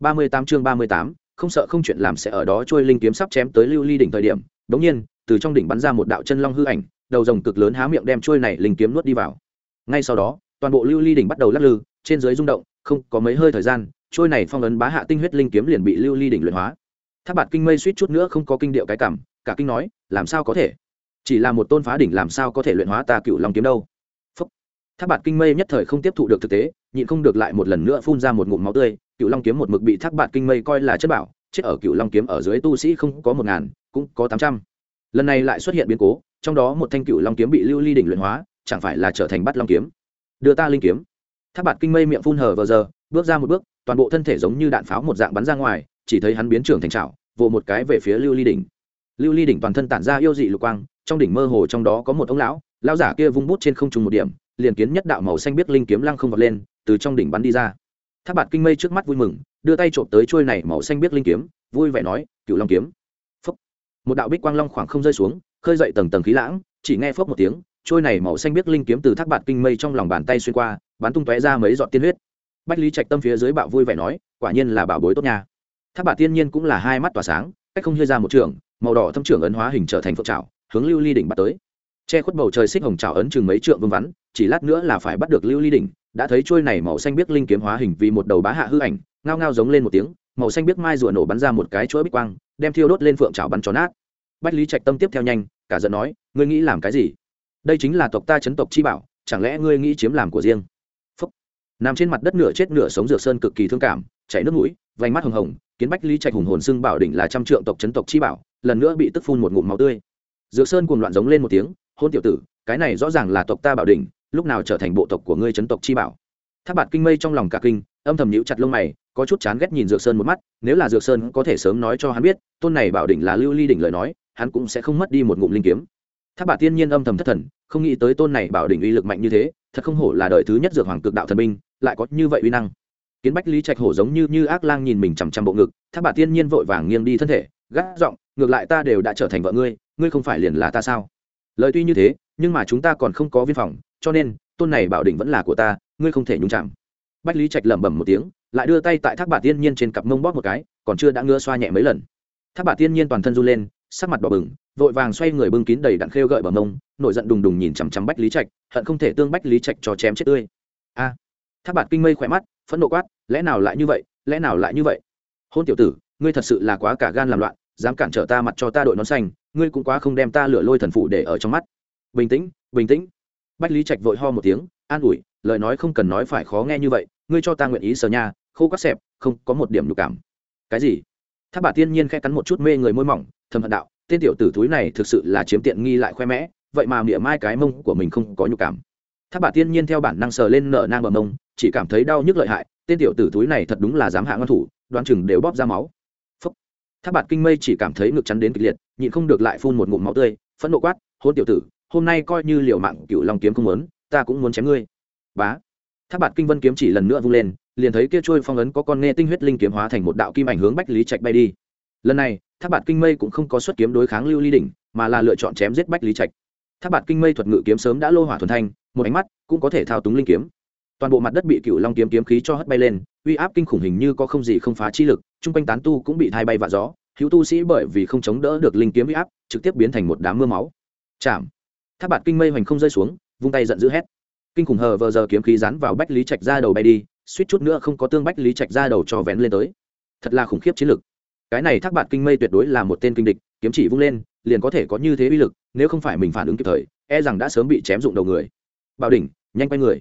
ba mươi tám chương ba mươi tám, không sợ không chuyện làm sẽ ở đó trôi linh kiếm sắp chém tới lưu ly đỉnh thời điểm đống nhiên, từ trong đỉnh bắn ra một đạo chân long hư ảnh, đầu rồng cực lớn há miệng đem trôi này linh kiếm nuốt đi vào. Ngay sau đó, toàn bộ lưu ly đỉnh bắt đầu lắc lư, trên dưới rung động, không có mấy hơi thời gian, trôi này phong ấn bá hạ tinh huyết linh kiếm liền bị lưu ly đỉnh luyện hóa. Tháp bạt kinh mây suýt chút nữa không có kinh điệu cái cảm, cả kinh nói, làm sao có thể? Chỉ là một tôn phá đỉnh làm sao có thể luyện hóa ta cựu long kiếm đâu? Phúc. tháp bạt kinh mây nhất thời không tiếp thụ được thực tế, nhịn không được lại một lần nữa phun ra một ngụm máu tươi cựu long kiếm một mực bị thác bạt kinh mây coi là chất bảo, chết ở cựu long kiếm ở dưới tu sĩ không có một ngàn, cũng có tám trăm. Lần này lại xuất hiện biến cố, trong đó một thanh cựu long kiếm bị lưu ly đỉnh luyện hóa, chẳng phải là trở thành bắt long kiếm. Đưa ta linh kiếm. Tháp bạt kinh mây miệng phun hờ vờ giờ, bước ra một bước, toàn bộ thân thể giống như đạn pháo một dạng bắn ra ngoài, chỉ thấy hắn biến trưởng thành trào vồ một cái về phía lưu ly đỉnh. Lưu ly đỉnh toàn thân tản ra yêu dị lục quang, trong đỉnh mơ hồ trong đó có một ông lão lão giả kia vung bút trên không trùng một điểm, liền kiến nhất đạo màu xanh biết linh kiếm lăng không vọt lên, từ trong đỉnh bắn đi ra tháp bạt kinh mây trước mắt vui mừng, đưa tay trộm tới trôi này màu xanh biết linh kiếm, vui vẻ nói, cựu long kiếm. Phốc. Một đạo bích quang long khoảng không rơi xuống, khơi dậy tầng tầng khí lãng, chỉ nghe phốc một tiếng, trôi này màu xanh biết linh kiếm từ thác bạt kinh mây trong lòng bàn tay xuyên qua, bắn tung tóe ra mấy giọt tiên huyết. Bách lý trạch tâm phía dưới bạo vui vẻ nói, quả nhiên là bảo bối tốt nha. Thác bạt tiên nhiên cũng là hai mắt tỏa sáng, cách không hơi ra một trường, màu đỏ thâm trưởng ấn hóa hình trở thành phượng trào hướng lưu ly đỉnh bắt tới che khuất bầu trời xích hồng trào ấn chừng mấy trượng vương vắn, chỉ lát nữa là phải bắt được lưu ly đỉnh, đã thấy trôi này màu xanh biết linh kiếm hóa hình vì một đầu bá hạ hư ảnh, ngao ngao giống lên một tiếng, màu xanh biết mai rùa nổ bắn ra một cái chuỗi bích quang, đem thiêu đốt lên phượng trào bắn tròn nát. Bách lý trạch tâm tiếp theo nhanh, cả giận nói, ngươi nghĩ làm cái gì? Đây chính là tộc ta chấn tộc chi bảo, chẳng lẽ ngươi nghĩ chiếm làm của riêng? Phúc. nằm trên mặt đất nửa chết nửa sống dược sơn cực kỳ thương cảm, chảy nước mũi, vành mắt hồng hồng, kiến bách lý trạch hùng hồn xưng bảo đỉnh là trăm trượng tộc chấn tộc chi bảo, lần nữa bị tức phun một ngụm máu tươi. Dược sơn cuồng loạn giống lên một tiếng hôn tiểu tử, cái này rõ ràng là tộc ta bảo đỉnh, lúc nào trở thành bộ tộc của ngươi chấn tộc chi bảo. Tháp bạt kinh mây trong lòng cả kinh, âm thầm nhíu chặt lông mày, có chút chán ghét nhìn dược sơn một mắt, nếu là dược sơn có thể sớm nói cho hắn biết, tôn này bảo đỉnh là lưu ly đỉnh lời nói, hắn cũng sẽ không mất đi một ngụm linh kiếm. Tháp bạt tiên nhiên âm thầm thất thần, không nghĩ tới tôn này bảo đỉnh uy lực mạnh như thế, thật không hổ là đời thứ nhất dược hoàng cực đạo thần binh, lại có như vậy uy năng. Kiến bách lý trạch hổ giống như như ác lang nhìn mình chằm chằm bộ ngực tháp bạt tiên nhiên vội vàng nghiêng đi thân thể gác giọng, ngược lại ta đều đã trở thành vợ ngươi ngươi không phải liền là ta sao? Lời tuy như thế nhưng mà chúng ta còn không có viên phòng cho nên tôn này bảo định vẫn là của ta ngươi không thể nhúng chạm. Bách lý trạch lẩm bẩm một tiếng lại đưa tay tại thác bà tiên nhiên trên cặp mông bóp một cái còn chưa đã ngứa xoa nhẹ mấy lần. Thác bà tiên nhiên toàn thân run lên sắc mặt đỏ bừng vội vàng xoay người bưng kín đầy đạn khêu gợi bờ mông nổi giận đùng đùng nhìn chằm chằm bách lý trạch hận không thể tương bách lý trạch cho chém chết tươi. A! À, thác bạt kinh mây khỏe mắt phẫn nộ quát lẽ nào lại như vậy? Lẽ nào lại như vậy? Hôn tiểu tử ngươi thật sự là quá cả gan làm loạn dám cản trở ta mặt cho ta đội nón xanh ngươi cũng quá không đem ta lửa lôi thần phụ để ở trong mắt. Bình tĩnh bình tĩnh. Bách lý trạch vội ho một tiếng, an ủi, lời nói không cần nói phải khó nghe như vậy, ngươi cho ta nguyện ý sờ nha, khô các xẹp, không có một điểm nhục cảm. Cái gì? Tháp bà tiên nhiên khẽ cắn một chút mê người môi mỏng, thầm hận đạo, tên tiểu tử thúi này thực sự là chiếm tiện nghi lại khoe mẽ, vậy mà mỉa mai cái mông của mình không có nhục cảm. Tháp bà tiên nhiên theo bản năng sờ lên nở nang bờ mông, chỉ cảm thấy đau nhức lợi hại, tên tiểu tử thúi này thật đúng là dám hạ ngon thủ đoan chừng đều bóp ra máu. Phúc. tháp bạt kinh mây chỉ cảm thấy ngực chắn đến kịch liệt nhịn không được lại phun một ngụm máu tươi, phẫn nộ quát, hôn tiểu tử, hôm nay coi như liều mạng cựu long kiếm không muốn, ta cũng muốn chém ngươi. Bá. Tháp bạt kinh vân kiếm chỉ lần nữa vung lên, liền thấy kia trôi phong ấn có con nghe tinh huyết linh kiếm hóa thành một đạo kim ảnh hướng bách lý trạch bay đi. Lần này, tháp bạt kinh mây cũng không có xuất kiếm đối kháng lưu ly đỉnh, mà là lựa chọn chém giết bách lý trạch. Tháp bạt kinh mây thuật ngự kiếm sớm đã lô hỏa thuần thanh, một ánh mắt cũng có thể thao túng linh kiếm. Toàn bộ mặt đất bị cựu long kiếm kiếm khí cho hất bay lên, uy áp kinh khủng hình như có không gì không phá chi lực, chung quanh tán tu cũng bị thay bay vạ gió hữu tu sĩ bởi vì không chống đỡ được linh kiếm huy áp, trực tiếp biến thành một đám mưa máu. Chạm. Tháp bạt kinh mây hoành không rơi xuống, vung tay giận dữ hét. Kinh khủng hờ vờ giờ kiếm khí rán vào bách lý trạch ra đầu bay đi, suýt chút nữa không có tương bách lý trạch ra đầu cho vén lên tới. Thật là khủng khiếp chiến lực. Cái này thác bạt kinh mây tuyệt đối là một tên kinh địch, kiếm chỉ vung lên, liền có thể có như thế uy lực, nếu không phải mình phản ứng kịp thời e rằng đã sớm bị chém dụng đầu người. Bảo đỉnh, nhanh quay người.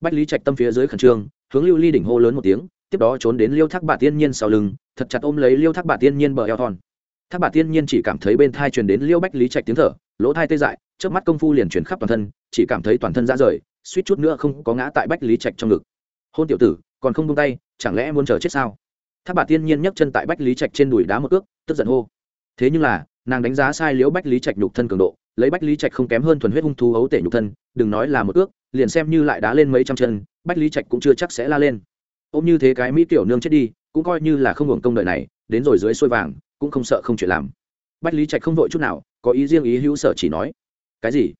Bách lý trạch tâm phía dưới khẩn trương, hướng lưu ly đỉnh hô lớn một tiếng, tiếp đó trốn đến liêu thác bạt tiên nhiên sau lưng thật chặt ôm lấy liêu thác bà tiên nhiên bờ eo thon. Thác bà tiên nhiên chỉ cảm thấy bên thai truyền đến liêu bách lý trạch tiếng thở, lỗ thai tê dại trước mắt công phu liền chuyển khắp toàn thân, chỉ cảm thấy toàn thân ra rời, suýt chút nữa không có ngã tại bách lý trạch trong ngực. Hôn tiểu tử, còn không tung tay, chẳng lẽ muốn chờ chết sao? Thác bà tiên nhiên nhấc chân tại bách lý trạch trên đùi đá một ước tức giận hô. Thế nhưng là, nàng đánh giá sai liễu bách lý trạch nhục thân cường độ, lấy bách lý trạch không kém hơn thuần huyết hung thú ấu tể nhục thân, đừng nói là một ước liền xem như lại đá lên mấy trăm chân, bách lý trạch cũng chưa chắc sẽ la lên. Ôm như thế cái mỹ tiểu nương chết đi cũng coi như là không hưởng công đời này, đến rồi dưới xuôi vàng, cũng không sợ không chuyện làm. Bách lý trạch không vội chút nào, có ý riêng ý hữu sở chỉ nói, cái gì?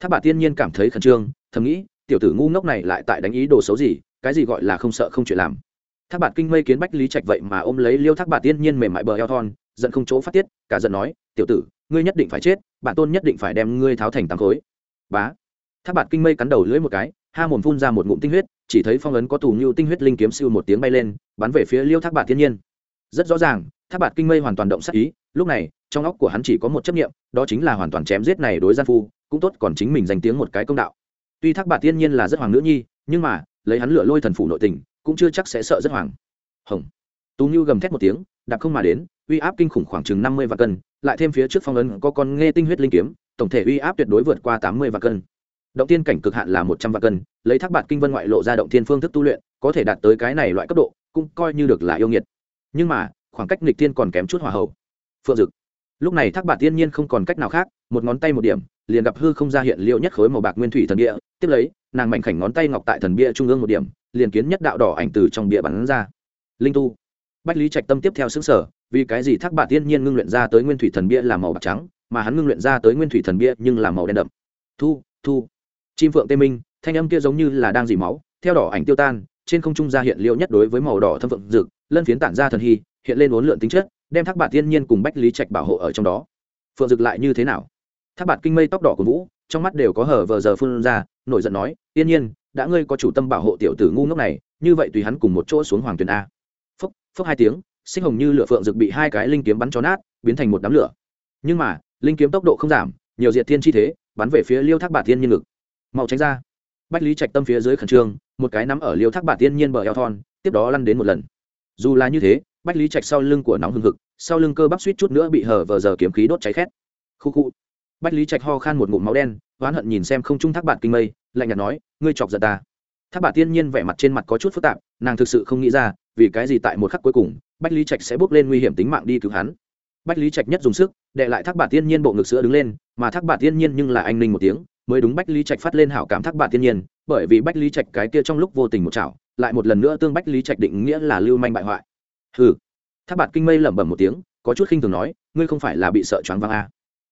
Tháp bà tiên nhiên cảm thấy khẩn trương, thầm nghĩ, tiểu tử ngu ngốc này lại tại đánh ý đồ xấu gì, cái gì gọi là không sợ không chuyện làm? Thác bạt kinh mây kiến bách lý trạch vậy mà ôm lấy liêu thác bạt tiên nhiên mềm mại bờ eo thon, giận không chỗ phát tiết, cả giận nói, tiểu tử, ngươi nhất định phải chết, bản tôn nhất định phải đem ngươi tháo thành tám khối. Bá. Thác bạt kinh mây cắn đầu lưỡi một cái ha mồm phun ra một ngụm tinh huyết, chỉ thấy phong ấn có tù như tinh huyết linh kiếm siêu một tiếng bay lên, bắn về phía liêu thác bạt thiên nhiên. Rất rõ ràng, thác bạt kinh mây hoàn toàn động sát ý, lúc này, trong óc của hắn chỉ có một chấp nghiệm đó chính là hoàn toàn chém giết này đối gian phu, cũng tốt còn chính mình danh tiếng một cái công đạo. Tuy thác bạt thiên nhiên là rất hoàng nữ nhi, nhưng mà, lấy hắn lựa lôi thần phủ nội tình, cũng chưa chắc sẽ sợ rất hoàng. Hồng. Tú như gầm thét một tiếng, đạp không mà đến, uy áp kinh khủng khoảng chừng năm mươi vạn cân, lại thêm phía trước phong ấn có con nghe tinh huyết linh kiếm, tổng thể uy áp tuyệt đối vượt qua tám mươi vạn cân động tiên cảnh cực hạn là một trăm vạn cân, lấy thác bạt kinh vân ngoại lộ ra động tiên phương thức tu luyện, có thể đạt tới cái này loại cấp độ, cũng coi như được là yêu nghiệt. Nhưng mà, khoảng cách nghịch tiên còn kém chút hòa hậu phượng dực. Lúc này thác bạt tiên nhiên không còn cách nào khác, một ngón tay một điểm, liền gặp hư không ra hiện liệu nhất khối màu bạc nguyên thủy thần địa tiếp lấy, nàng mảnh khảnh ngón tay ngọc tại thần bia trung ương một điểm, liền kiến nhất đạo đỏ ảnh từ trong bia bắn ra. Linh tu. Bách lý trạch tâm tiếp theo xứng sở vì cái gì thác bạt tiên nhiên ngưng luyện ra tới nguyên thủy thần bia là màu bạc trắng, mà hắn ngưng luyện ra tới nguyên thủy thần bia nhưng là màu đen đậm. Thu thu chim phượng tê minh, thanh âm kia giống như là đang dỉ máu, theo đỏ ảnh tiêu tan, trên không trung ra hiện liệu nhất đối với màu đỏ thâm phượng rực lân phiến tản ra thần hy, hiện lên uốn lượn tính chất, đem thác bạt tiên nhiên cùng bách lý trạch bảo hộ ở trong đó. Phượng rực lại như thế nào? Thác bạt kinh mây tóc đỏ của vũ, trong mắt đều có hở vờ giờ phun ra, nổi giận nói, tiên nhiên, đã ngươi có chủ tâm bảo hộ tiểu tử ngu ngốc này, như vậy tùy hắn cùng một chỗ xuống hoàng tuyền a. Phốc phốc hai tiếng sinh hồng như lửa phượng rực bị hai cái linh kiếm bắn cho nát, biến thành một đám lửa. Nhưng mà, linh kiếm tốc độ không giảm, nhiều diệt thiên chi thế, bắn về phía liêu thác bạt tiên nhiên ngực mau tránh ra. Bách lý trạch tâm phía dưới khẩn trương, một cái nắm ở liêu thác bạt tiên nhiên bờ eo thon, tiếp đó lăn đến một lần. Dù là như thế, bách lý trạch sau lưng của nóng hừng hực, sau lưng cơ bắp suýt chút nữa bị hở vờ giờ kiếm khí đốt cháy khét. Khu khu. Bách lý trạch ho khan một ngụm máu đen, oán hận nhìn xem không trung thác bạt kinh mây, lạnh nhạt nói, ngươi chọc giận ta. Thác bạt tiên nhiên vẻ mặt trên mặt có chút phức tạp, nàng thực sự không nghĩ ra, vì cái gì tại một khắc cuối cùng, bách lý trạch sẽ bước lên nguy hiểm tính mạng đi cứu hắn. Bách lý trạch nhất dùng sức đệ lại thác bạt tiên nhiên bộ ngực sữa đứng lên, mà thác bạt tiên nhiên nhưng là anh ninh một tiếng mới đúng bách lý trạch phát lên hảo cảm thác bạt thiên nhiên, bởi vì bách lý trạch cái kia trong lúc vô tình một chảo, lại một lần nữa tương bách lý trạch định nghĩa là lưu manh bại hoại. Hừ. Thác bạt kinh mây lẩm bẩm một tiếng, có chút khinh thường nói, ngươi không phải là bị sợ choáng váng a à.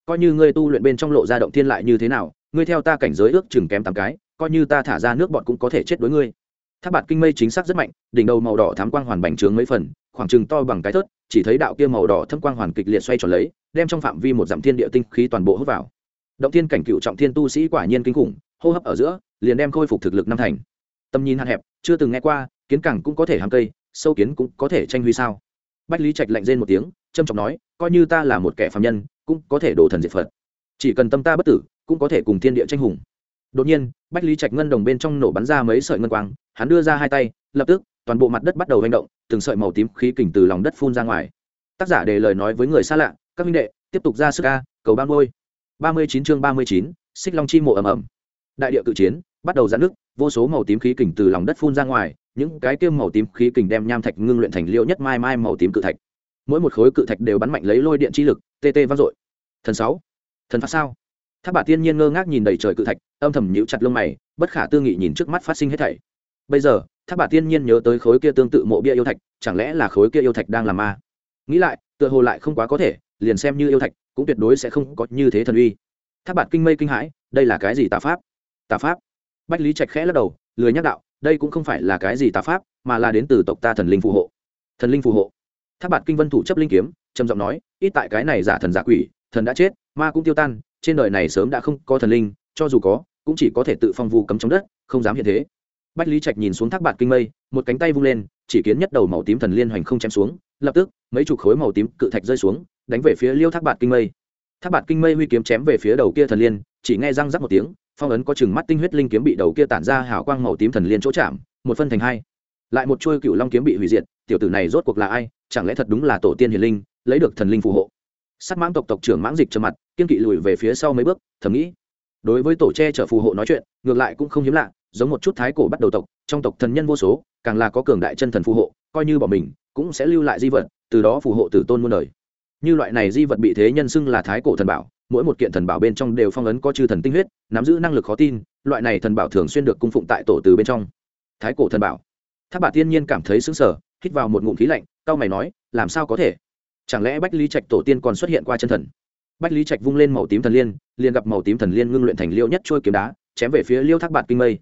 coi như ngươi tu luyện bên trong lộ ra động thiên lại như thế nào, ngươi theo ta cảnh giới ước chừng kém tám cái, coi như ta thả ra nước bọn cũng có thể chết đối ngươi. Thác bạt kinh mây chính xác rất mạnh, đỉnh đầu màu đỏ thám quang hoàn bành trướng mấy phần, khoảng chừng to bằng cái thớt, chỉ thấy đạo kia màu đỏ thâm quang hoàn kịch liệt xoay tròn lấy, đem trong phạm vi một dặm thiên địa tinh khí toàn bộ hút vào động thiên cảnh cựu trọng thiên tu sĩ quả nhiên kinh khủng, hô hấp ở giữa, liền đem khôi phục thực lực năm thành. Tầm nhìn hạn hẹp, chưa từng nghe qua, kiến cẳng cũng có thể hàng cây, sâu kiến cũng có thể tranh huy sao. Bách lý trạch lạnh rên một tiếng trâm trọng nói, coi như ta là một kẻ phạm nhân, cũng có thể đổ thần diệt phật. Chỉ cần tâm ta bất tử, cũng có thể cùng thiên địa tranh hùng. Đột nhiên, bách lý trạch ngân đồng bên trong nổ bắn ra mấy sợi ngân quang, hắn đưa ra hai tay, lập tức, toàn bộ mặt đất bắt đầu hành động, từng sợi màu tím khí kình từ lòng đất phun ra ngoài. Tác giả để lời nói với người xa lạ, các minh đệ, tiếp tục ra sức ca cầu ban ngôi ba mươi chín chương ba mươi chín, xích long chi mộ ầm ầm. Đại địa cự chiến, bắt đầu giãn nước vô số màu tím khí kình từ lòng đất phun ra ngoài, những cái kiêm màu tím khí kình đem nham thạch ngưng luyện thành liêu nhất mai mai màu tím cự thạch. Mỗi một khối cự thạch đều bắn mạnh lấy lôi điện chi lực, tê tê vang dội. Thần sáu, thần phát sao? Tháp bà tiên nhiên ngơ ngác nhìn đầy trời cự thạch, âm thầm nhíu chặt lông mày, bất khả tư nghị nhìn trước mắt phát sinh hết thảy. Bây giờ, tháp bà tiên nhiên nhớ tới khối kia tương tự mộ bia yêu thạch, chẳng lẽ là khối kia yêu thạch đang làm ma? Nghĩ lại, tựa hồ lại không quá có thể, liền xem như yêu thạch cũng tuyệt đối sẽ không có như thế thần uy. Tháp bạt kinh mây kinh hãi, đây là cái gì tà pháp? Tà pháp? Bách lý trạch khẽ lắc đầu, lười nhắc đạo, đây cũng không phải là cái gì tà pháp, mà là đến từ tộc ta thần linh phù hộ. Thần linh phù hộ. Tháp bạt kinh vân thủ chấp linh kiếm, trầm giọng nói, ít tại cái này giả thần giả quỷ, thần đã chết, ma cũng tiêu tan, trên đời này sớm đã không có thần linh, cho dù có, cũng chỉ có thể tự phong vu cấm trong đất, không dám hiện thế bách lý trạch nhìn xuống thác bạt kinh mây, một cánh tay vung lên, chỉ kiến nhất đầu màu tím thần liên hoành không chém xuống, lập tức, mấy chục khối màu tím cự thạch rơi xuống, đánh về phía liêu thác bạt kinh mây. Thác bạt kinh mây huy kiếm chém về phía đầu kia thần liên, chỉ nghe răng rắc một tiếng, phong ấn có chừng mắt tinh huyết linh kiếm bị đầu kia tản ra hào quang màu tím thần liên chỗ chạm, một phân thành hai. Lại một chuôi cựu long kiếm bị hủy diệt, tiểu tử này rốt cuộc là ai, chẳng lẽ thật đúng là tổ tiên hiền linh, lấy được thần linh phù hộ? Sắt mãng tộc tộc trưởng mãng dịch trầm mặt, kiên kỵ lùi về phía sau mấy bước, thầm nghĩ. Đối với tổ che chở phù hộ nói chuyện, ngược lại cũng không hiếm lạ giống một chút thái cổ bắt đầu tộc, trong tộc thần nhân vô số, càng là có cường đại chân thần phù hộ, coi như bỏ mình, cũng sẽ lưu lại di vật, từ đó phù hộ tử tôn muôn đời. Như loại này di vật bị thế nhân xưng là thái cổ thần bảo, mỗi một kiện thần bảo bên trong đều phong ấn có chư thần tinh huyết, nắm giữ năng lực khó tin, loại này thần bảo thường xuyên được cung phụng tại tổ từ bên trong. Thái cổ thần bảo. Tháp bà tiên nhiên cảm thấy xứng sở hít vào một ngụm khí lạnh cao mày nói, làm sao có thể? Chẳng lẽ bách lý trạch tổ tiên còn xuất hiện qua chân thần? Bách lý trạch vung lên màu tím thần liên, liền gặp màu tím thần liên ngưng luyện thành liêu nhất trôi kiếm đá, chém về phía liêu thác bạt kinh mây.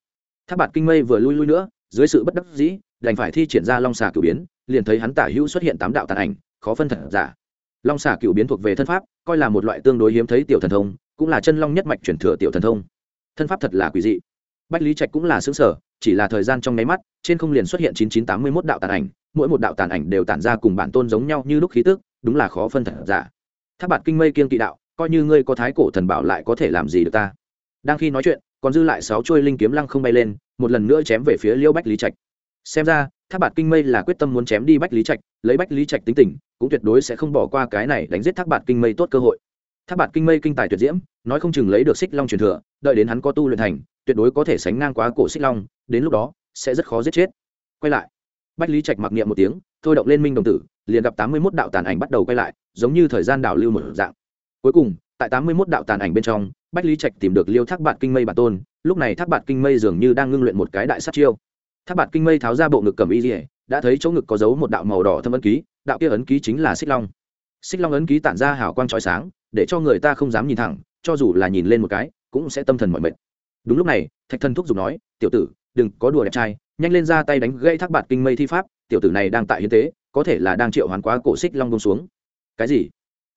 Tháp bạt kinh mây vừa lui lui nữa, dưới sự bất đắc dĩ, đành phải thi triển ra long xà cửu biến, liền thấy hắn tả hữu xuất hiện tám đạo tàn ảnh, khó phân thật giả. Long xà cửu biến thuộc về thân pháp, coi là một loại tương đối hiếm thấy tiểu thần thông, cũng là chân long nhất mạch chuyển thừa tiểu thần thông. Thân pháp thật là quỷ dị. Bách lý trạch cũng là xứng sở chỉ là thời gian trong nháy mắt, trên không liền xuất hiện chín chín tám mươi mốt đạo tàn ảnh, mỗi một đạo tàn ảnh đều tản ra cùng bản tôn giống nhau như lúc khí tức, đúng là khó phân thật giả. Tháp bạt kinh mây kiên kỵ đạo, coi như ngươi có thái cổ thần bảo lại có thể làm gì được ta? Đang khi nói chuyện còn dư lại sáu chuôi linh kiếm lăng không bay lên, một lần nữa chém về phía liêu bách lý trạch. Xem ra tháp bạt kinh mây là quyết tâm muốn chém đi bách lý trạch, lấy bách lý trạch tính tình, cũng tuyệt đối sẽ không bỏ qua cái này đánh giết tháp bạt kinh mây tốt cơ hội. Tháp bạt kinh mây kinh tài tuyệt diễm, nói không chừng lấy được xích long truyền thừa, đợi đến hắn có tu luyện thành, tuyệt đối có thể sánh ngang quá cổ xích long, đến lúc đó, sẽ rất khó giết chết. Quay lại, bách lý trạch mặc niệm một tiếng, thôi động lên minh đồng tử, liền gặp tám mươi mốt đạo tàn ảnh bắt đầu quay lại, giống như thời gian đảo lưu một dạng. Cuối cùng tại tám mươi mốt đạo tàn ảnh bên trong bách lý trạch tìm được liêu thác bạt kinh mây bản tôn lúc này thác bạt kinh mây dường như đang ngưng luyện một cái đại sát chiêu. Thác bạt kinh mây tháo ra bộ ngực cầm y liễu, đã thấy chỗ ngực có dấu một đạo màu đỏ thâm ấn ký đạo kia ấn ký chính là xích long. Xích long ấn ký tản ra hào quang chói sáng để cho người ta không dám nhìn thẳng cho dù là nhìn lên một cái cũng sẽ tâm thần mỏi mệt. Đúng lúc này thạch thần thúc giục nói tiểu tử đừng có đùa đẹp trai nhanh lên ra tay đánh gây thác bạt kinh mây thi pháp tiểu tử này đang tại hiến tế có thể là đang triệu hoàn quá cổ xích long bông xuống. Cái gì?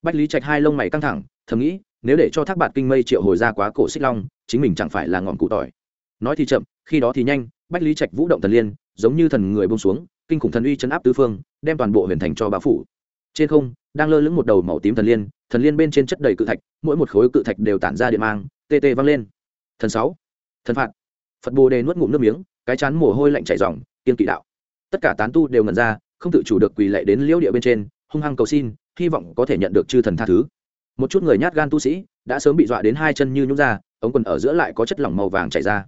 Bách lý trạch hai lông mày căng thẳng thầm nghĩ, nếu để cho thác bạt kinh mây triệu hồi ra quá cổ xích long, chính mình chẳng phải là ngọn cụ tỏi. Nói thì chậm, khi đó thì nhanh, bách lý trạch vũ động thần liên, giống như thần người bông xuống, kinh khủng thần uy chấn áp tứ phương, đem toàn bộ huyền thành cho bá phủ. Trên không, đang lơ lửng một đầu màu tím thần liên thần liên bên trên chất đầy cự thạch, mỗi một khối cự thạch đều tản ra điện mang, tê tê vang lên. Thần sáu, thần phạt. Phật bồ đề nuốt ngụm nước miếng, cái chán mồ hôi lạnh chảy ròng, kiên kỵ đạo. Tất cả tán tu đều ngẩn ra, không tự chủ được quỳ lệ đến liễu địa bên trên, hung hăng cầu xin, hy vọng có thể nhận được chư thần tha thứ một chút người nhát gan tu sĩ đã sớm bị dọa đến hai chân như nhúng ra, ống quần ở giữa lại có chất lỏng màu vàng chảy ra.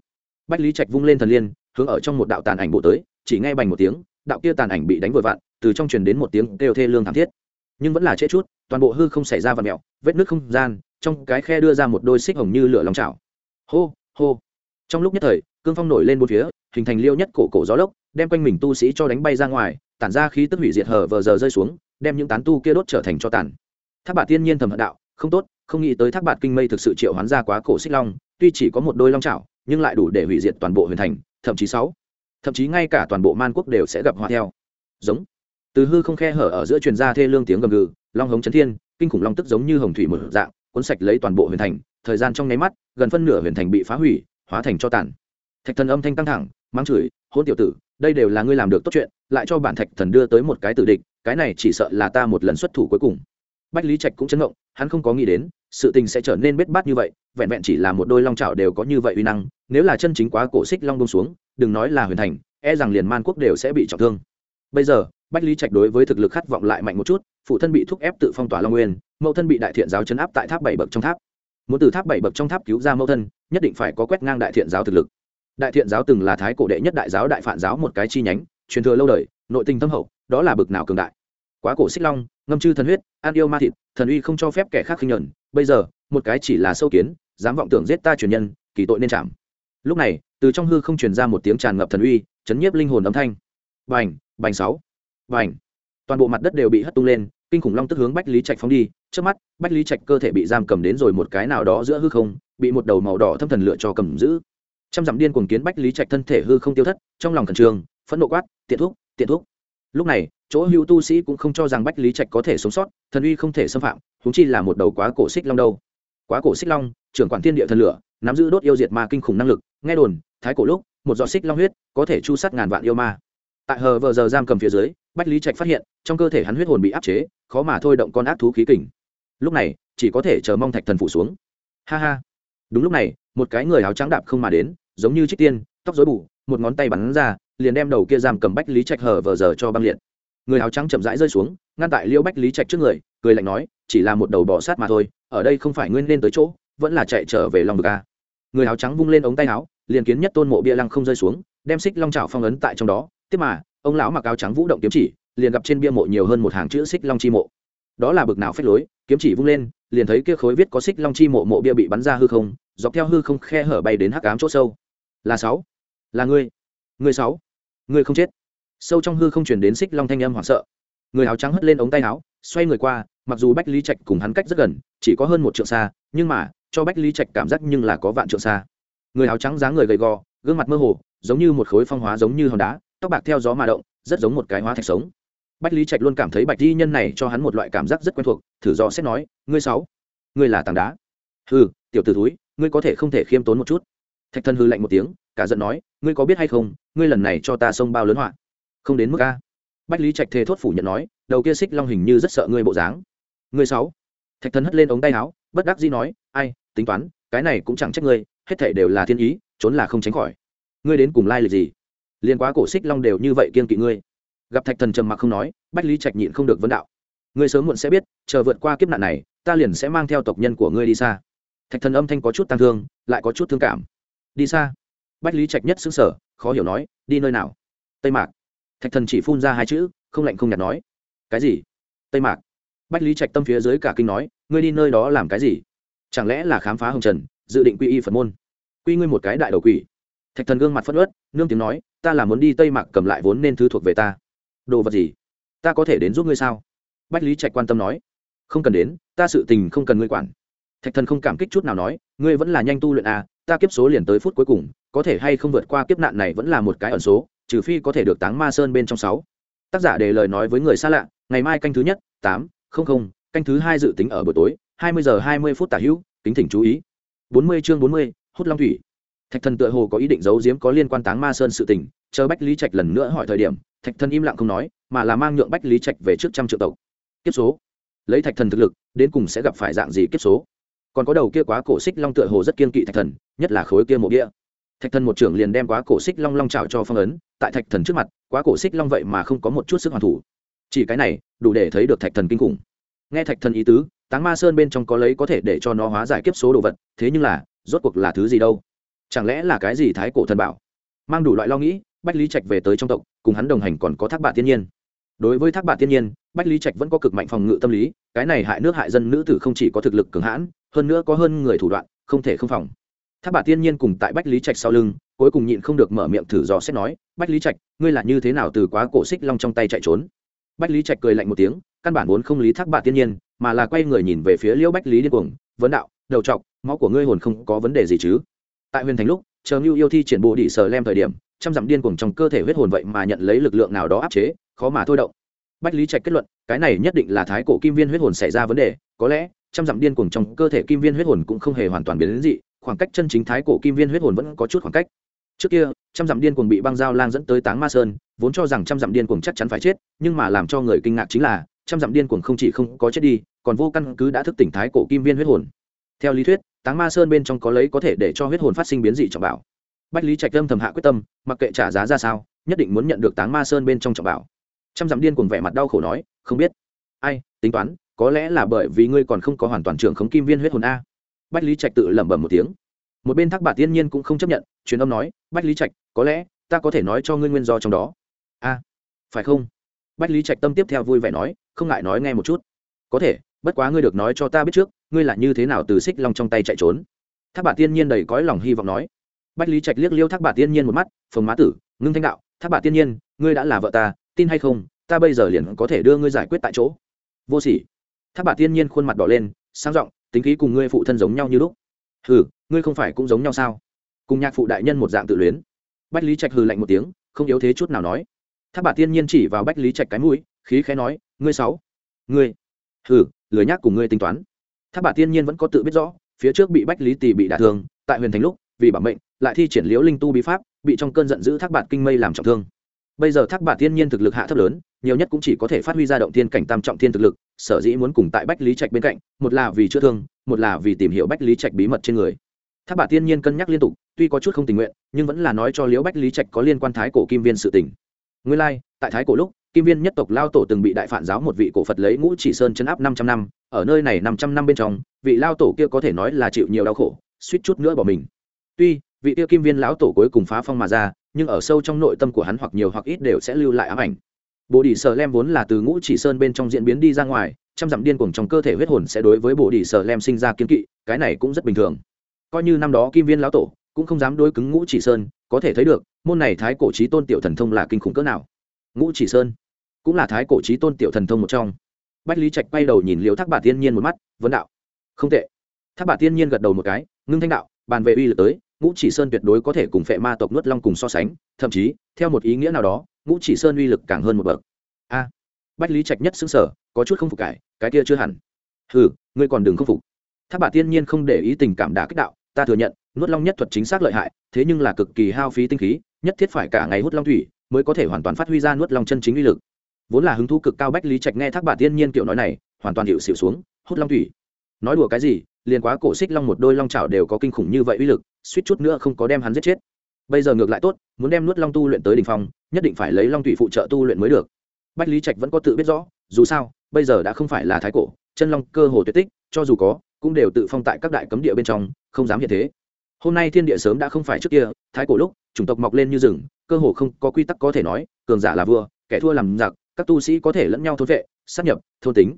Bách lý trạch vung lên thần liên, hướng ở trong một đạo tàn ảnh bộ tới, chỉ nghe bành một tiếng, đạo kia tàn ảnh bị đánh vội vặn, từ trong truyền đến một tiếng kêu thê lương thảm thiết. Nhưng vẫn là chết chút, toàn bộ hư không xảy ra và mẹo vết nước không gian, trong cái khe đưa ra một đôi xích hồng như lửa lòng chảo. Hô hô. Trong lúc nhất thời, cương phong nổi lên bốn phía, hình thành liêu nhất cổ cổ gió lốc, đem quanh mình tu sĩ cho đánh bay ra ngoài, tản ra khí tức hủy diệt hở vờ giờ rơi xuống, đem những tán tu kia đốt trở thành cho tàn thác bạt tiên nhiên thầm hận đạo, không tốt, không nghĩ tới thác bạt kinh mây thực sự triệu hoán ra quá cổ xích long, tuy chỉ có một đôi long chảo, nhưng lại đủ để hủy diệt toàn bộ huyền thành, thậm chí sáu, thậm chí ngay cả toàn bộ man quốc đều sẽ gặp họa theo. Giống. Từ hư không khe hở ở giữa truyền ra thê lương tiếng gầm gừ, long hống chấn thiên, kinh khủng long tức giống như hồng thủy mở dạng, cuốn sạch lấy toàn bộ huyền thành, thời gian trong nháy mắt, gần phân nửa huyền thành bị phá hủy, hóa thành cho tàn. Thạch thần âm thanh căng thẳng, mắng chửi hôn tiểu tử, đây đều là ngươi làm được tốt chuyện, lại cho bản thạch thần đưa tới một cái tử địch, cái này chỉ sợ là ta một lần xuất thủ cuối cùng bách lý trạch cũng chấn động, hắn không có nghĩ đến, sự tình sẽ trở nên bết bát như vậy, vẹn vẹn chỉ là một đôi long trào đều có như vậy uy năng, nếu là chân chính quá cổ xích long bông xuống, đừng nói là huyền thành e rằng liền man quốc đều sẽ bị trọng thương. Bây giờ, bách lý trạch đối với thực lực khát vọng lại mạnh một chút, phụ thân bị thúc ép tự phong tỏa long nguyên, mẫu thân bị đại thiện giáo chấn áp tại tháp bảy bậc trong tháp. Muốn từ tháp bảy bậc trong tháp cứu ra mẫu thân, nhất định phải có quét ngang đại thiện giáo thực lực. Đại thiện giáo từng là thái cổ đệ nhất đại giáo đại phản giáo một cái chi nhánh, truyền thừa lâu đời, nội tình tâm hậu, đó là bực nào cường đại quá cổ xích long, ngâm chư thần huyết ăn yêu ma thịt, thần uy không cho phép kẻ khác khinh nhẫn. Bây giờ, một cái chỉ là sâu kiến, dám vọng tưởng giết ta truyền nhân, kỳ tội nên chạm. Lúc này, từ trong hư không truyền ra một tiếng tràn ngập thần uy, chấn nhiếp linh hồn âm thanh. Bành bành sáu. Bành. Toàn bộ mặt đất đều bị hất tung lên, kinh khủng long tức hướng bách lý trạch phóng đi. Trước mắt, bách lý trạch cơ thể bị giam cầm đến rồi một cái nào đó giữa hư không, bị một đầu màu đỏ thâm thần lựa cho cầm giữ. Trăm dặm điên cuồng kiến bách lý trạch thân thể hư không tiêu thất, trong lòng khẩn trương, phẫn nộ quát, tiện thuốc tiện thuốc lúc này, chỗ hữu tu sĩ cũng không cho rằng bách lý trạch có thể sống sót, thần uy không thể xâm phạm húng chi là một đầu quá cổ xích long đâu. Quá cổ xích long, trưởng quản thiên địa thần lửa, nắm giữ đốt yêu diệt ma kinh khủng năng lực, nghe đồn, thái cổ lúc, một giọt xích long huyết, có thể chu sát ngàn vạn yêu ma. Tại hờ vờ giờ giam cầm phía dưới, bách lý trạch phát hiện, trong cơ thể hắn huyết hồn bị áp chế, khó mà thôi động con ác thú khí kình. Lúc này, chỉ có thể chờ mong thạch thần phủ xuống. Ha ha. Đúng lúc này, một cái người áo trắng đạp không mà đến, giống như trích tiên, tóc dối bù, một ngón tay bắn ra liền đem đầu kia giam cầm bách lý trạch hở vờ giờ cho băng liệt. Người áo trắng chậm rãi rơi xuống, ngăn tại liêu bách lý trạch trước người, cười lạnh nói, chỉ là một đầu bò sát mà thôi, ở đây không phải nguyên nên tới chỗ, vẫn là chạy trở về lòng vực a. Người áo trắng vung lên ống tay áo, liền kiến nhất tôn mộ bia lăng không rơi xuống, đem xích long trào phong ấn tại trong đó, tiếp mà, ông lão mặc áo trắng vũ động kiếm chỉ, liền gặp trên bia mộ nhiều hơn một hàng chữ xích long chi mộ. Đó là bực nào phép lối, kiếm chỉ vung lên, liền thấy kia khối viết có xích long chi mộ mộ bia bị bắn ra hư không, dọc theo hư không khe hở bay đến hắc ám chỗ sâu. Là sáu. Là ngươi. Ngươi sáu ngươi không chết. Sâu trong hư không chuyển đến xích long thanh âm hoảng sợ. Người áo trắng hất lên ống tay áo xoay người qua mặc dù bách lý trạch cùng hắn cách rất gần chỉ có hơn một trượng xa nhưng mà cho bách lý trạch cảm giác nhưng là có vạn trượng xa. Người áo trắng dáng người gầy gò gương mặt mơ hồ giống như một khối phong hóa giống như hòn đá tóc bạc theo gió mà động rất giống một cái hóa thạch sống. Bách lý trạch luôn cảm thấy bạch di nhân này cho hắn một loại cảm giác rất quen thuộc thử do xét nói ngươi sáu ngươi là tảng đá. Hư, tiểu t ử túi ngươi có thể không thể khiêm tốn một chút. Thạch thân hư lạnh một tiếng cả giận nói ngươi có biết hay không, ngươi lần này cho ta xông bao lớn họa? Không đến mức a. Bách lý trạch thề thốt phủ nhận nói, đầu kia xích long hình như rất sợ ngươi bộ dáng. Ngươi sáu. Thạch thân hất lên ống tay áo, bất đắc dĩ nói, ai, tính toán, cái này cũng chẳng trách ngươi, hết thảy đều là thiên ý, trốn là không tránh khỏi. Ngươi đến cùng lai lịch gì? Liên quá cổ xích long đều như vậy kiên kỵ ngươi. Gặp thạch thần trầm mặc không nói, bách lý trạch nhịn không được vấn đạo. Ngươi sớm muộn sẽ biết, chờ vượt qua kiếp nạn này, ta liền sẽ mang theo tộc nhân của ngươi đi xa. Thạch thần âm thanh có chút tăng thương, lại có chút thương cảm. Đi xa bách lý trạch nhất xứng sở khó hiểu nói, đi nơi nào? Tây mạc. Thạch thần chỉ phun ra hai chữ, không lạnh không nhạt nói, cái gì? Tây mạc. Bách lý trạch tâm phía dưới cả kinh nói, ngươi đi nơi đó làm cái gì? Chẳng lẽ là khám phá hồng trần, dự định quy y phật môn? Quy ngươi một cái đại đầu quỷ. Thạch thần gương mặt phất ớt nương tiếng nói, ta là muốn đi tây mạc cầm lại vốn nên thứ thuộc về ta. Đồ vật gì? Ta có thể đến giúp ngươi sao? Bách lý trạch quan tâm nói, không cần đến, ta sự tình không cần ngươi quản. Thạch thần không cảm kích chút nào nói, ngươi vẫn là nhanh tu luyện à ta kiếp số liền tới phút cuối cùng có thể hay không vượt qua kiếp nạn này vẫn là một cái ẩn số, trừ phi có thể được táng ma sơn bên trong sáu. Tác giả để lời nói với người xa lạ, ngày mai canh thứ nhất, tám, không không, canh thứ hai dự tính ở buổi tối, hai mươi giờ hai mươi phút tả hữu, kính thỉnh chú ý. Bốn mươi chương bốn mươi, hút long thủy. Thạch thần tựa hồ có ý định giấu giếm có liên quan táng ma sơn sự tình, chờ bách lý trạch lần nữa hỏi thời điểm, thạch thần im lặng không nói, mà là mang nhượng bách lý trạch về trước trăm triệu tộc. Kiếp số. Lấy thạch thần thực lực, đến cùng sẽ gặp phải dạng gì kiếp số? Còn có đầu kia quá cổ xích long tựa hồ rất kiên kỵ thạch thần, nhất là khối kia mộ địa thạch thần một trưởng liền đem quá cổ xích long long trào cho phong ấn, tại thạch thần trước mặt, quá cổ xích long vậy mà không có một chút sức hoàn thủ. Chỉ cái này, đủ để thấy được thạch thần kinh khủng. Nghe thạch thần ý tứ, táng ma sơn bên trong có lấy có thể để cho nó hóa giải kiếp số đồ vật, thế nhưng là, rốt cuộc là thứ gì đâu? Chẳng lẽ là cái gì thái cổ thần bảo? Mang đủ loại lo nghĩ, bách lý trạch về tới trong tộc, cùng hắn đồng hành còn có thác bạ thiên nhiên. Đối với thác bạ thiên nhiên, bách lý trạch vẫn có cực mạnh phòng ngự tâm lý, cái này hại nước hại dân nữ tử không chỉ có thực lực cường hãn, hơn nữa có hơn người thủ đoạn, không thể không phòng thác bà tiên nhiên cùng tại bách lý trạch sau lưng, cuối cùng nhịn không được mở miệng thử dò xét nói, bách lý trạch, ngươi là như thế nào từ quá cổ xích long trong tay chạy trốn? Bách lý trạch cười lạnh một tiếng, căn bản vốn không lý thác bà tiên nhiên, mà là quay người nhìn về phía liễu bách lý điên cuồng, vấn đạo, đầu trọc, máu của ngươi hồn không có vấn đề gì chứ? Tại huyền thành lúc, chờ ngưu yêu thi triển bộ đỉ sờ lem thời điểm, trăm dặm điên cuồng trong cơ thể huyết hồn vậy mà nhận lấy lực lượng nào đó áp chế, khó mà thôi động. Bách lý trạch kết luận, cái này nhất định là thái cổ kim viên huyết hồn xảy ra vấn đề, có lẽ trăm dặm điên cuồng trong cơ thể kim viên huyết hồn cũng không hề hoàn toàn biến đến dị khoảng cách chân chính thái cổ kim viên huyết hồn vẫn có chút khoảng cách. Trước kia, trăm dặm điên cuồng bị băng dao lang dẫn tới táng ma sơn, vốn cho rằng trăm dặm điên cuồng chắc chắn phải chết, nhưng mà làm cho người kinh ngạc chính là, trăm dặm điên cuồng không chỉ không có chết đi, còn vô căn cứ đã thức tỉnh thái cổ kim viên huyết hồn. Theo lý thuyết, táng ma sơn bên trong có lấy có thể để cho huyết hồn phát sinh biến dị trọng bảo. Bách lý trạch lâm thầm hạ quyết tâm, mặc kệ trả giá ra sao, nhất định muốn nhận được táng ma sơn bên trong trọng bảo. Trăm dặm điên cuồng vẻ mặt đau khổ nói, không biết. Ai, tính toán, có lẽ là bởi vì ngươi còn không có hoàn toàn trưởng khống kim viên huyết hồn a bách lý trạch tự lẩm bẩm một tiếng. Một bên thác bà tiên nhiên cũng không chấp nhận, truyền âm nói, bách lý trạch, có lẽ ta có thể nói cho ngươi nguyên do trong đó. A, phải không? Bách lý trạch tâm tiếp theo vui vẻ nói, không ngại nói nghe một chút. Có thể, bất quá ngươi được nói cho ta biết trước, ngươi là như thế nào từ xích long trong tay chạy trốn? Thác bà tiên nhiên đầy cõi lòng hy vọng nói. Bách lý trạch liếc liêu thác bà tiên nhiên một mắt phồng má tử, ngưng thanh đạo, thác bà tiên nhiên, ngươi đã là vợ ta, tin hay không, ta bây giờ liền có thể đưa ngươi giải quyết tại chỗ. Vô sỉ. Thác bà tiên nhiên khuôn mặt đỏ lên sang giọng tính khí cùng ngươi phụ thân giống nhau như lúc. Hừ, ngươi không phải cũng giống nhau sao? Cùng nhạc phụ đại nhân một dạng tự luyến. Bách lý trạch hừ lạnh một tiếng, không yếu thế chút nào nói. Thác bà tiên nhiên chỉ vào bách lý trạch cái mũi, khí khẽ nói, ngươi sáu, ngươi, hừ, lười nhác cùng ngươi tính toán. Thác bà tiên nhiên vẫn có tự biết rõ, phía trước bị bách lý tỳ bị đả thương, tại huyền thành lúc, vì bảo mệnh, lại thi triển liễu linh tu bí pháp, bị trong cơn giận dữ thác bạt kinh mây làm trọng thương. Bây giờ thác bạt thiên nhiên thực lực hạ thấp lớn, nhiều nhất cũng chỉ có thể phát huy ra động thiên cảnh tam trọng thiên thực lực sở dĩ muốn cùng tại bách lý trạch bên cạnh, một là vì chữa thương, một là vì tìm hiểu bách lý trạch bí mật trên người. Tháp bà tiên nhiên cân nhắc liên tục, tuy có chút không tình nguyện, nhưng vẫn là nói cho liễu bách lý trạch có liên quan thái cổ kim viên sự tình. Nguyên lai, tại thái cổ lúc, kim viên nhất tộc lao tổ từng bị đại phản giáo một vị cổ phật lấy ngũ chỉ sơn chấn áp năm trăm năm, ở nơi này năm trăm năm bên trong, vị lao tổ kia có thể nói là chịu nhiều đau khổ, suýt chút nữa bỏ mình. Tuy, vị kia kim viên lão tổ cuối cùng phá phong mà ra, nhưng ở sâu trong nội tâm của hắn hoặc nhiều hoặc ít đều sẽ lưu lại ám ảnh bộ đỉ sở lem vốn là từ ngũ chỉ sơn bên trong diễn biến đi ra ngoài, trăm dặm điên cuồng trong cơ thể huyết hồn sẽ đối với bộ đỉ sở lem sinh ra kiến kỵ, cái này cũng rất bình thường. Coi như năm đó kim viên lão tổ cũng không dám đối cứng ngũ chỉ sơn, có thể thấy được, môn này thái cổ trí tôn tiểu thần thông là kinh khủng cỡ nào. Ngũ chỉ sơn cũng là thái cổ trí tôn tiểu thần thông một trong. Bách lý trạch quay đầu nhìn liễu thác bà tiên nhiên một mắt, vấn đạo, không tệ. Thác bà tiên nhiên gật đầu một cái, ngưng thanh đạo, bàn về uy lực tới, ngũ chỉ sơn tuyệt đối có thể cùng phệ ma tộc nuốt long cùng so sánh, thậm chí, theo một ý nghĩa nào đó ngũ chỉ sơn uy lực càng hơn một bậc. A, bách lý trạch nhất xứng sở có chút không phục cải, cái kia chưa hẳn. Hừ, ngươi còn đừng không phục. Tháp bà tiên nhiên không để ý tình cảm đà kích đạo, ta thừa nhận, nuốt long nhất thuật chính xác lợi hại, thế nhưng là cực kỳ hao phí tinh khí, nhất thiết phải cả ngày hút long thủy mới có thể hoàn toàn phát huy ra nuốt long chân chính uy lực. Vốn là hứng thú cực cao bách lý trạch nghe thác bà tiên nhiên kiểu nói này, hoàn toàn hiệu xịu xuống, hút long thủy. Nói đùa cái gì, liền quá cổ xích long một đôi long chảo đều có kinh khủng như vậy uy lực, suýt chút nữa không có đem hắn giết chết bây giờ ngược lại tốt, muốn đem nuốt long tu luyện tới đ ỉ n h phong, nhất định phải lấy long thủy phụ trợ tu luyện mới được. Bách lý trạch vẫn có tự biết rõ, dù sao, bây giờ đã không phải là thái cổ, chân long cơ hồ tuyệt tích, cho dù có, cũng đều tự phong tại các đại cấm địa bên trong, không dám hiện thế. Hôm nay thiên địa sớm đã không phải trước kia, thái cổ lúc, chủng tộc mọc lên như rừng, cơ hồ không có quy tắc có thể nói, cường giả là vua, kẻ thua làm giặc, các tu sĩ có thể lẫn nhau thôn vệ, sát nhập, thôn tính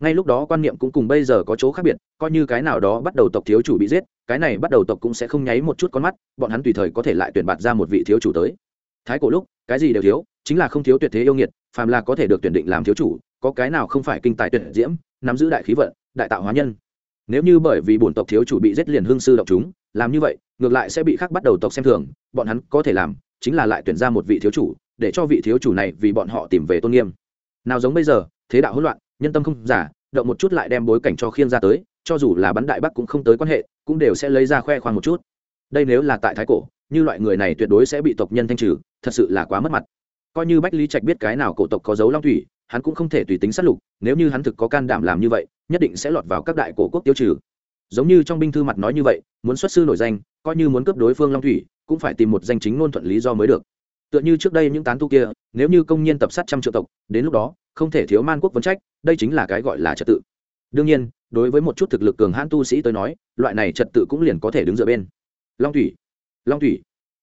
ngay lúc đó quan niệm cũng cùng bây giờ có chỗ khác biệt, coi như cái nào đó bắt đầu tộc thiếu chủ bị giết, cái này bắt đầu tộc cũng sẽ không nháy một chút con mắt, bọn hắn tùy thời có thể lại tuyển bạt ra một vị thiếu chủ tới. Thái cổ lúc, cái gì đều thiếu, chính là không thiếu tuyệt thế yêu nghiệt, phàm là có thể được tuyển định làm thiếu chủ, có cái nào không phải kinh tài tuyệt diễm, nắm giữ đại khí vận, đại tạo hóa nhân. Nếu như bởi vì bổn tộc thiếu chủ bị giết liền hương sư động chúng, làm như vậy, ngược lại sẽ bị khác bắt đầu tộc xem thường, bọn hắn có thể làm, chính là lại tuyển ra một vị thiếu chủ, để cho vị thiếu chủ này vì bọn họ tìm về tôn nghiêm. Nào giống bây giờ, thế đạo hỗn loạn nhân tâm không giả, động một chút lại đem bối cảnh cho khiên ra tới, cho dù là bắn đại bắc cũng không tới quan hệ, cũng đều sẽ lấy ra khoe khoang một chút. Đây nếu là tại thái cổ, như loại người này tuyệt đối sẽ bị tộc nhân thanh trừ, thật sự là quá mất mặt. Coi như bách lý trạch biết cái nào cổ tộc có dấu long thủy, hắn cũng không thể tùy tính sát lục, nếu như hắn thực có can đảm làm như vậy, nhất định sẽ lọt vào các đại cổ quốc tiêu trừ. Giống như trong binh thư mặt nói như vậy, muốn xuất sư nổi danh, coi như muốn cướp đối phương long thủy, cũng phải tìm một danh chính ngôn thuận lý do mới được. Tựa như trước đây những tán tu kia, nếu như công nhân tập sát trăm triệu tộc, đến lúc đó không thể thiếu man quốc vấn trách, đây chính là cái gọi là trật tự. Đương nhiên, đối với một chút thực lực cường hãn tu sĩ tới nói, loại này trật tự cũng liền có thể đứng dựa bên. Long thủy long thủy.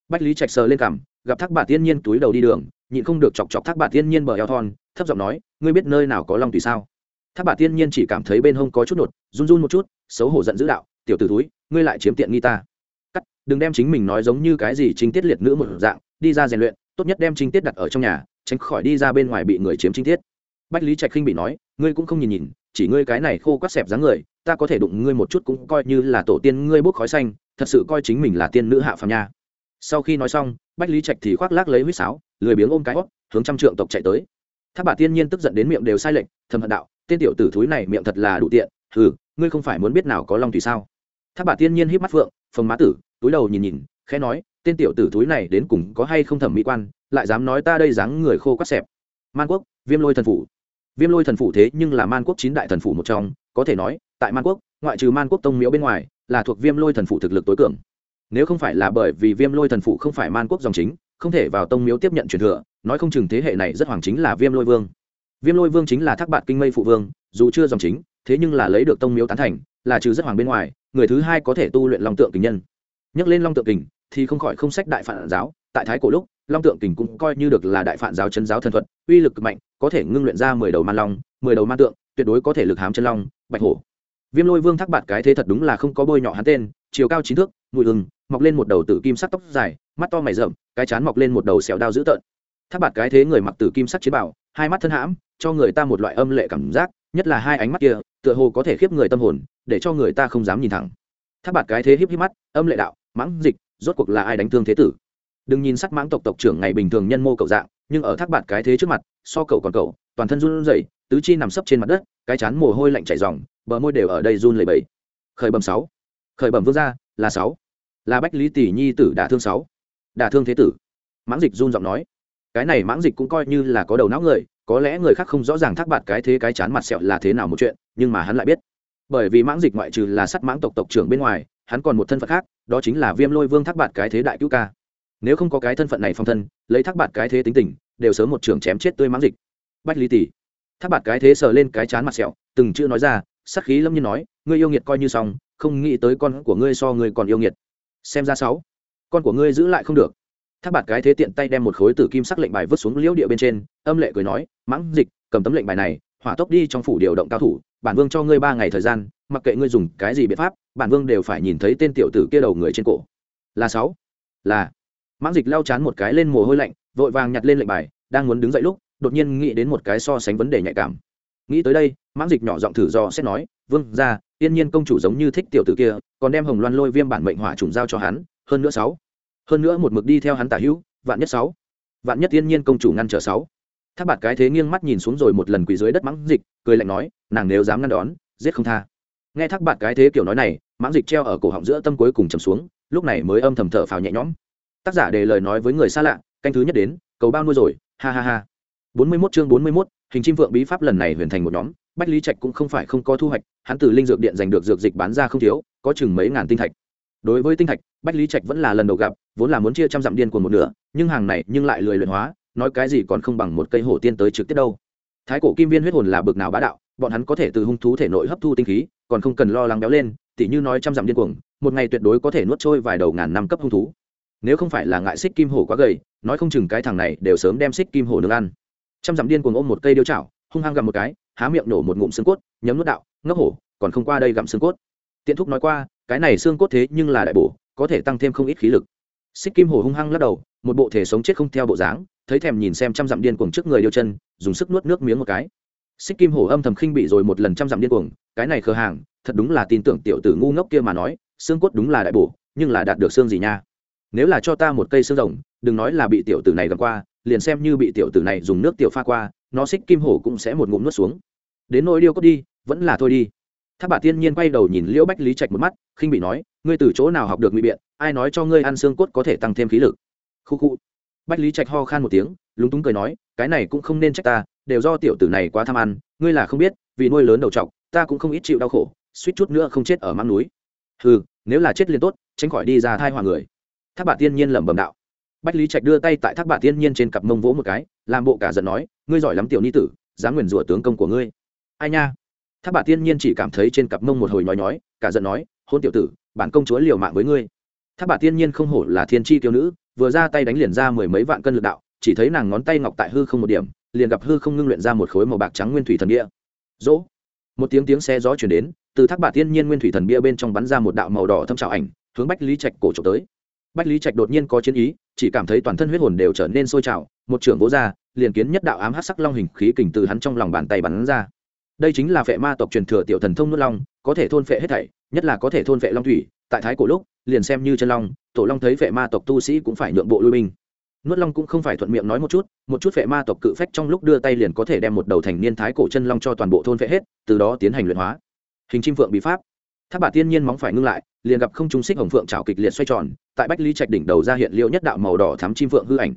Bách lý trạch sờ lên cằm, gặp thác bà tiên nhiên túi đầu đi đường, nhịn không được chọc chọc thác bà tiên nhiên bờ eo thon, thấp giọng nói, ngươi biết nơi nào có long thủy sao? Thác bà tiên nhiên chỉ cảm thấy bên hông có chút nột, run run một chút, xấu hổ giận dữ đạo, tiểu t ử túi ngươi lại chiếm tiện nghi ta. Cắt, đừng đem chính mình nói giống như cái gì chính tiết liệt nữ một dạng, đi ra rèn luyện, tốt nhất đem trinh tiết đặt ở trong nhà, tránh khỏi đi ra bên ngoài bị người chiếm trinh tiết bách lý trạch khinh bị nói, ngươi cũng không nhìn nhìn, chỉ ngươi cái này khô quát xẹp dáng người, ta có thể đụng ngươi một chút cũng coi như là tổ tiên ngươi bốc khói xanh, thật sự coi chính mình là tiên nữ hạ phàm nha. Sau khi nói xong, bách lý trạch thì khoác lác lấy huýt sáo, lười biếng ôm cái hót, hướng trăm trượng tộc chạy tới. Tháp bà tiên nhiên tức giận đến miệng đều sai lệch, thầm hận đạo, tên tiểu tử thúi này miệng thật là đủ tiện ừ ngươi không phải muốn biết nào có long thủy sao? Tháp bà tiên nhiên híp mắt phượng, phồng má tử, túi đầu nhìn nhìn, khẽ nói, tên tiểu tử thúi này đến cùng có hay không thẩm mỹ quan, lại dám nói ta đây dáng người khô quát xẹp. Man quốc, viêm lôi thần phủ viêm lôi thần phủ thế nhưng là man quốc chín đại thần phủ một trong, có thể nói, tại man quốc, ngoại trừ man quốc tông miếu bên ngoài, là thuộc viêm lôi thần phủ thực lực tối cường. Nếu không phải là bởi vì viêm lôi thần phủ không phải man quốc dòng chính, không thể vào tông miếu tiếp nhận truyền thừa, nói không chừng thế hệ này rất hoàng chính là viêm lôi vương. Viêm lôi vương chính là thác bạn kinh mây phụ vương, dù chưa dòng chính, thế nhưng là lấy được tông miếu tán thành, là trừ rất hoàng bên ngoài, người thứ hai có thể tu luyện long tượng kình nhân. Nhắc lên long tượng kình, thì không khỏi không sách đại phản giáo, tại thái cổ lúc long tượng kình cũng coi như được là đại phản giáo chân giáo thần thuật, uy lực cực mạnh, có thể ngưng luyện ra mười đầu man long, mười đầu man tượng, tuyệt đối có thể lực hám chân long, bạch hổ. Viêm lôi vương thác bạt cái thế thật đúng là không có bôi nhọ hắn tên, chiều cao chín thước, mùi ưng mọc lên một đầu tử kim sắc tóc dài, mắt to mày rậm, cái chán mọc lên một đầu xẻo đao dữ tợn. Thác bạt cái thế người mặc tử kim sắc chế bảo, hai mắt thân hãm, cho người ta một loại âm lệ cảm giác, nhất là hai ánh mắt kia, tựa hồ có thể khiếp người tâm hồn, để cho người ta không dám nhìn thẳng. Thác bạt cái thế híp híp mắt, âm lệ đạo, mãng dịch, rốt cuộc là ai đánh thương thế tử? Đừng nhìn sắc mãng tộc tộc trưởng ngày bình thường nhân mô cậu dạng, nhưng ở thác bạt cái thế trước mặt, so cậu còn cậu, toàn thân run rẩy, tứ chi nằm sấp trên mặt đất, cái chán mồ hôi lạnh chảy ròng, bờ môi đều ở đây run lẩy bẩy. Khởi bẩm sáu. Khởi bẩm vương gia, là sáu. Là bách lý tỷ nhi tử đả thương sáu. Đả thương thế tử. Mãng dịch run giọng nói. Cái này mãng dịch cũng coi như là có đầu não người, có lẽ người khác không rõ ràng thác bạt cái thế cái chán mặt sẹo là thế nào một chuyện, nhưng mà hắn lại biết. Bởi vì mãng dịch ngoại trừ là sắt mãng tộc tộc trưởng bên ngoài, hắn còn một thân phận khác, đó chính là viêm lôi vương thác bạt cái thế đại cứu ca nếu không có cái thân phận này phong thân, lấy thác bạt cái thế tính tình, đều sớm một trường chém chết tươi mãng dịch. Bách lý tỷ. Thác bạt cái thế sờ lên cái chán mặt sẹo, từng chữ nói ra, sắc khí lâm nhiên nói, ngươi yêu nghiệt coi như xong, không nghĩ tới con của ngươi so ngươi còn yêu nghiệt. Xem ra sáu, con của ngươi giữ lại không được. Thác bạt cái thế tiện tay đem một khối tử kim sắc lệnh bài vứt xuống liễu địa bên trên, âm lệ cười nói, mãng dịch, cầm tấm lệnh bài này, hỏa tốc đi trong phủ điều động cao thủ, bản vương cho ngươi ba ngày thời gian, mặc kệ ngươi dùng cái gì biện pháp, bản vương đều phải nhìn thấy tên tiểu tử kia đầu người trên cổ. Là sáu, là mãng dịch lao chán một cái lên mồ hôi lạnh, vội vàng nhặt lên lệnh bài, đang muốn đứng dậy lúc, đột nhiên nghĩ đến một cái so sánh vấn đề nhạy cảm. Nghĩ tới đây, mãng dịch nhỏ giọng thử do xét nói, vương ra yên nhiên công chủ giống như thích tiểu tử kia, còn đem hồng loan lôi viêm bản mệnh hỏa trùng giao cho hắn, hơn nữa sáu. Hơn nữa một mực đi theo hắn tả hữu, vạn nhất sáu. Vạn nhất yên nhiên công chủ ngăn trở sáu. Thác bạt cái thế nghiêng mắt nhìn xuống rồi một lần quỳ dưới đất Mãng dịch, cười lạnh nói, nàng nếu dám ngăn đón, giết không tha. Nghe thác bạt cái thế kiểu nói này, mãng dịch treo ở cổ họng giữa tâm cuối cùng trầm xuống, lúc này mới âm thầm thở phào nhẹ nhõm tác giả để lời nói với người xa lạ canh thứ nhất đến cầu bao nuôi rồi ha ha ha. Bốn mươi 41 chương bốn mươi 41, hình chim vượng bí pháp lần này huyền thành một nhóm bách lý trạch cũng không phải không có thu hoạch hắn từ linh dược điện giành được dược dịch bán ra không thiếu có chừng mấy ngàn tinh thạch. Đối với tinh thạch bách lý trạch vẫn là lần đầu gặp vốn là muốn chia trăm dặm điên của một nửa nhưng hàng này nhưng lại lười luyện hóa nói cái gì còn không bằng một cây hổ tiên tới trực tiếp đâu. Thái cổ kim viên huyết hồn là bực nào bá đạo bọn hắn có thể từ hung thú thể nội hấp thu tinh khí còn không cần lo lắng béo lên tỉ như nói trăm dặm điên cuồng một ngày tuyệt đối có thể nuốt trôi vài đầu ngàn năm cấp hung thú nếu không phải là ngại xích kim hổ quá gầy, nói không chừng cái thằng này đều sớm đem xích kim hổ nướng ăn. Trăm dặm điên cuồng ôm một cây điêu chảo, hung hăng gặm một cái, há miệng nổ một ngụm xương cốt, nhấm nuốt đạo, ngốc hổ, còn không qua đây gặm xương cốt. Tiện thúc nói qua, cái này xương cốt thế nhưng là đại bổ, có thể tăng thêm không ít khí lực. Xích kim hổ hung hăng lắc đầu, một bộ thể sống chết không theo bộ dáng, thấy thèm nhìn xem trăm dặm điên cuồng trước người điêu chân, dùng sức nuốt nước miếng một cái. Xích kim hổ âm thầm khinh bị rồi một lần trăm dặm điên cuồng, cái này khờ hàng, thật đúng là tin tưởng tiểu tử ngu ngốc kia mà nói, xương cốt đúng là đại bổ, nhưng là đạt được xương gì nha? Nếu là cho ta một cây xương rồng, đừng nói là bị tiểu tử này gần qua, liền xem như bị tiểu tử này dùng nước tiểu pha qua, nó xích kim hổ cũng sẽ một ngụm nuốt xuống. Đến nỗi điêu cốt đi, vẫn là thôi đi. Tháp bà tiên nhiên quay đầu nhìn liễu bách lý trạch một mắt, khinh bị nói, ngươi từ chỗ nào học được ngụy biện, ai nói cho ngươi ăn xương cốt có thể tăng thêm khí lực? Khu khu. Bách lý trạch ho khan một tiếng, lúng túng cười nói, cái này cũng không nên trách ta, đều do tiểu tử này quá tham ăn, ngươi là không biết, vì nuôi lớn đầu trọc, ta cũng không ít chịu đau khổ, suýt chút nữa không chết ở mang núi. Ừ nếu là chết liền tốt, tránh khỏi đi ra thai hòa người thác bà tiên nhiên lẩm bẩm đạo. Bách lý trạch đưa tay tại thác bà tiên nhiên trên cặp mông vỗ một cái, làm bộ cả giận nói, ngươi giỏi lắm tiểu ni tử, dám nguyền rủa tướng công của ngươi. Ai nha? Thác bà tiên nhiên chỉ cảm thấy trên cặp mông một hồi nhói nhói, cả giận nói, hôn tiểu tử, bản công chúa liều mạng với ngươi. Thác bà tiên nhiên không hổ là thiên tri tiêu nữ, vừa ra tay đánh liền ra mười mấy vạn cân lực đạo, chỉ thấy nàng ngón tay ngọc tại hư không một điểm, liền gặp hư không ngưng luyện ra một khối màu bạc trắng nguyên thủy thần địa. dỗ một tiếng tiếng xe gió chuyển đến, từ thác bà tiên nhiên nguyên thủy thần bia bên trong bắn ra một đạo màu đỏ thâm trào ảnh, hướng bách lý trạch cổ trộm tới bách lý trạch đột nhiên có chiến ý, chỉ cảm thấy toàn thân huyết hồn đều trở nên sôi trào, một trưởng vỗ ra, liền kiến nhất đạo ám hát sắc long hình khí kình từ hắn trong lòng bàn tay bắn ra. Đây chính là phệ ma tộc truyền thừa tiểu thần thông nuốt long, có thể thôn phệ hết thảy, nhất là có thể thôn phệ long thủy, tại thái cổ lúc, liền xem như chân long, tổ long thấy phệ ma tộc tu sĩ cũng phải nhượng bộ lui binh. Nuốt long cũng không phải thuận miệng nói một chút một chút phệ ma tộc cự phách trong lúc đưa tay liền có thể đem một đầu thành niên thái cổ chân long cho toàn bộ thôn phệ hết, từ đó tiến hành luyện hóa. Hình chim phượng bị pháp. Tháp bà tiên nhiên móng phải ngưng lại liền gặp không trung xích hồng phượng trào kịch liệt xoay tròn, tại bách lý trạch đỉnh đầu ra hiện liệu nhất đạo màu đỏ thắm chim phượng hư ảnh.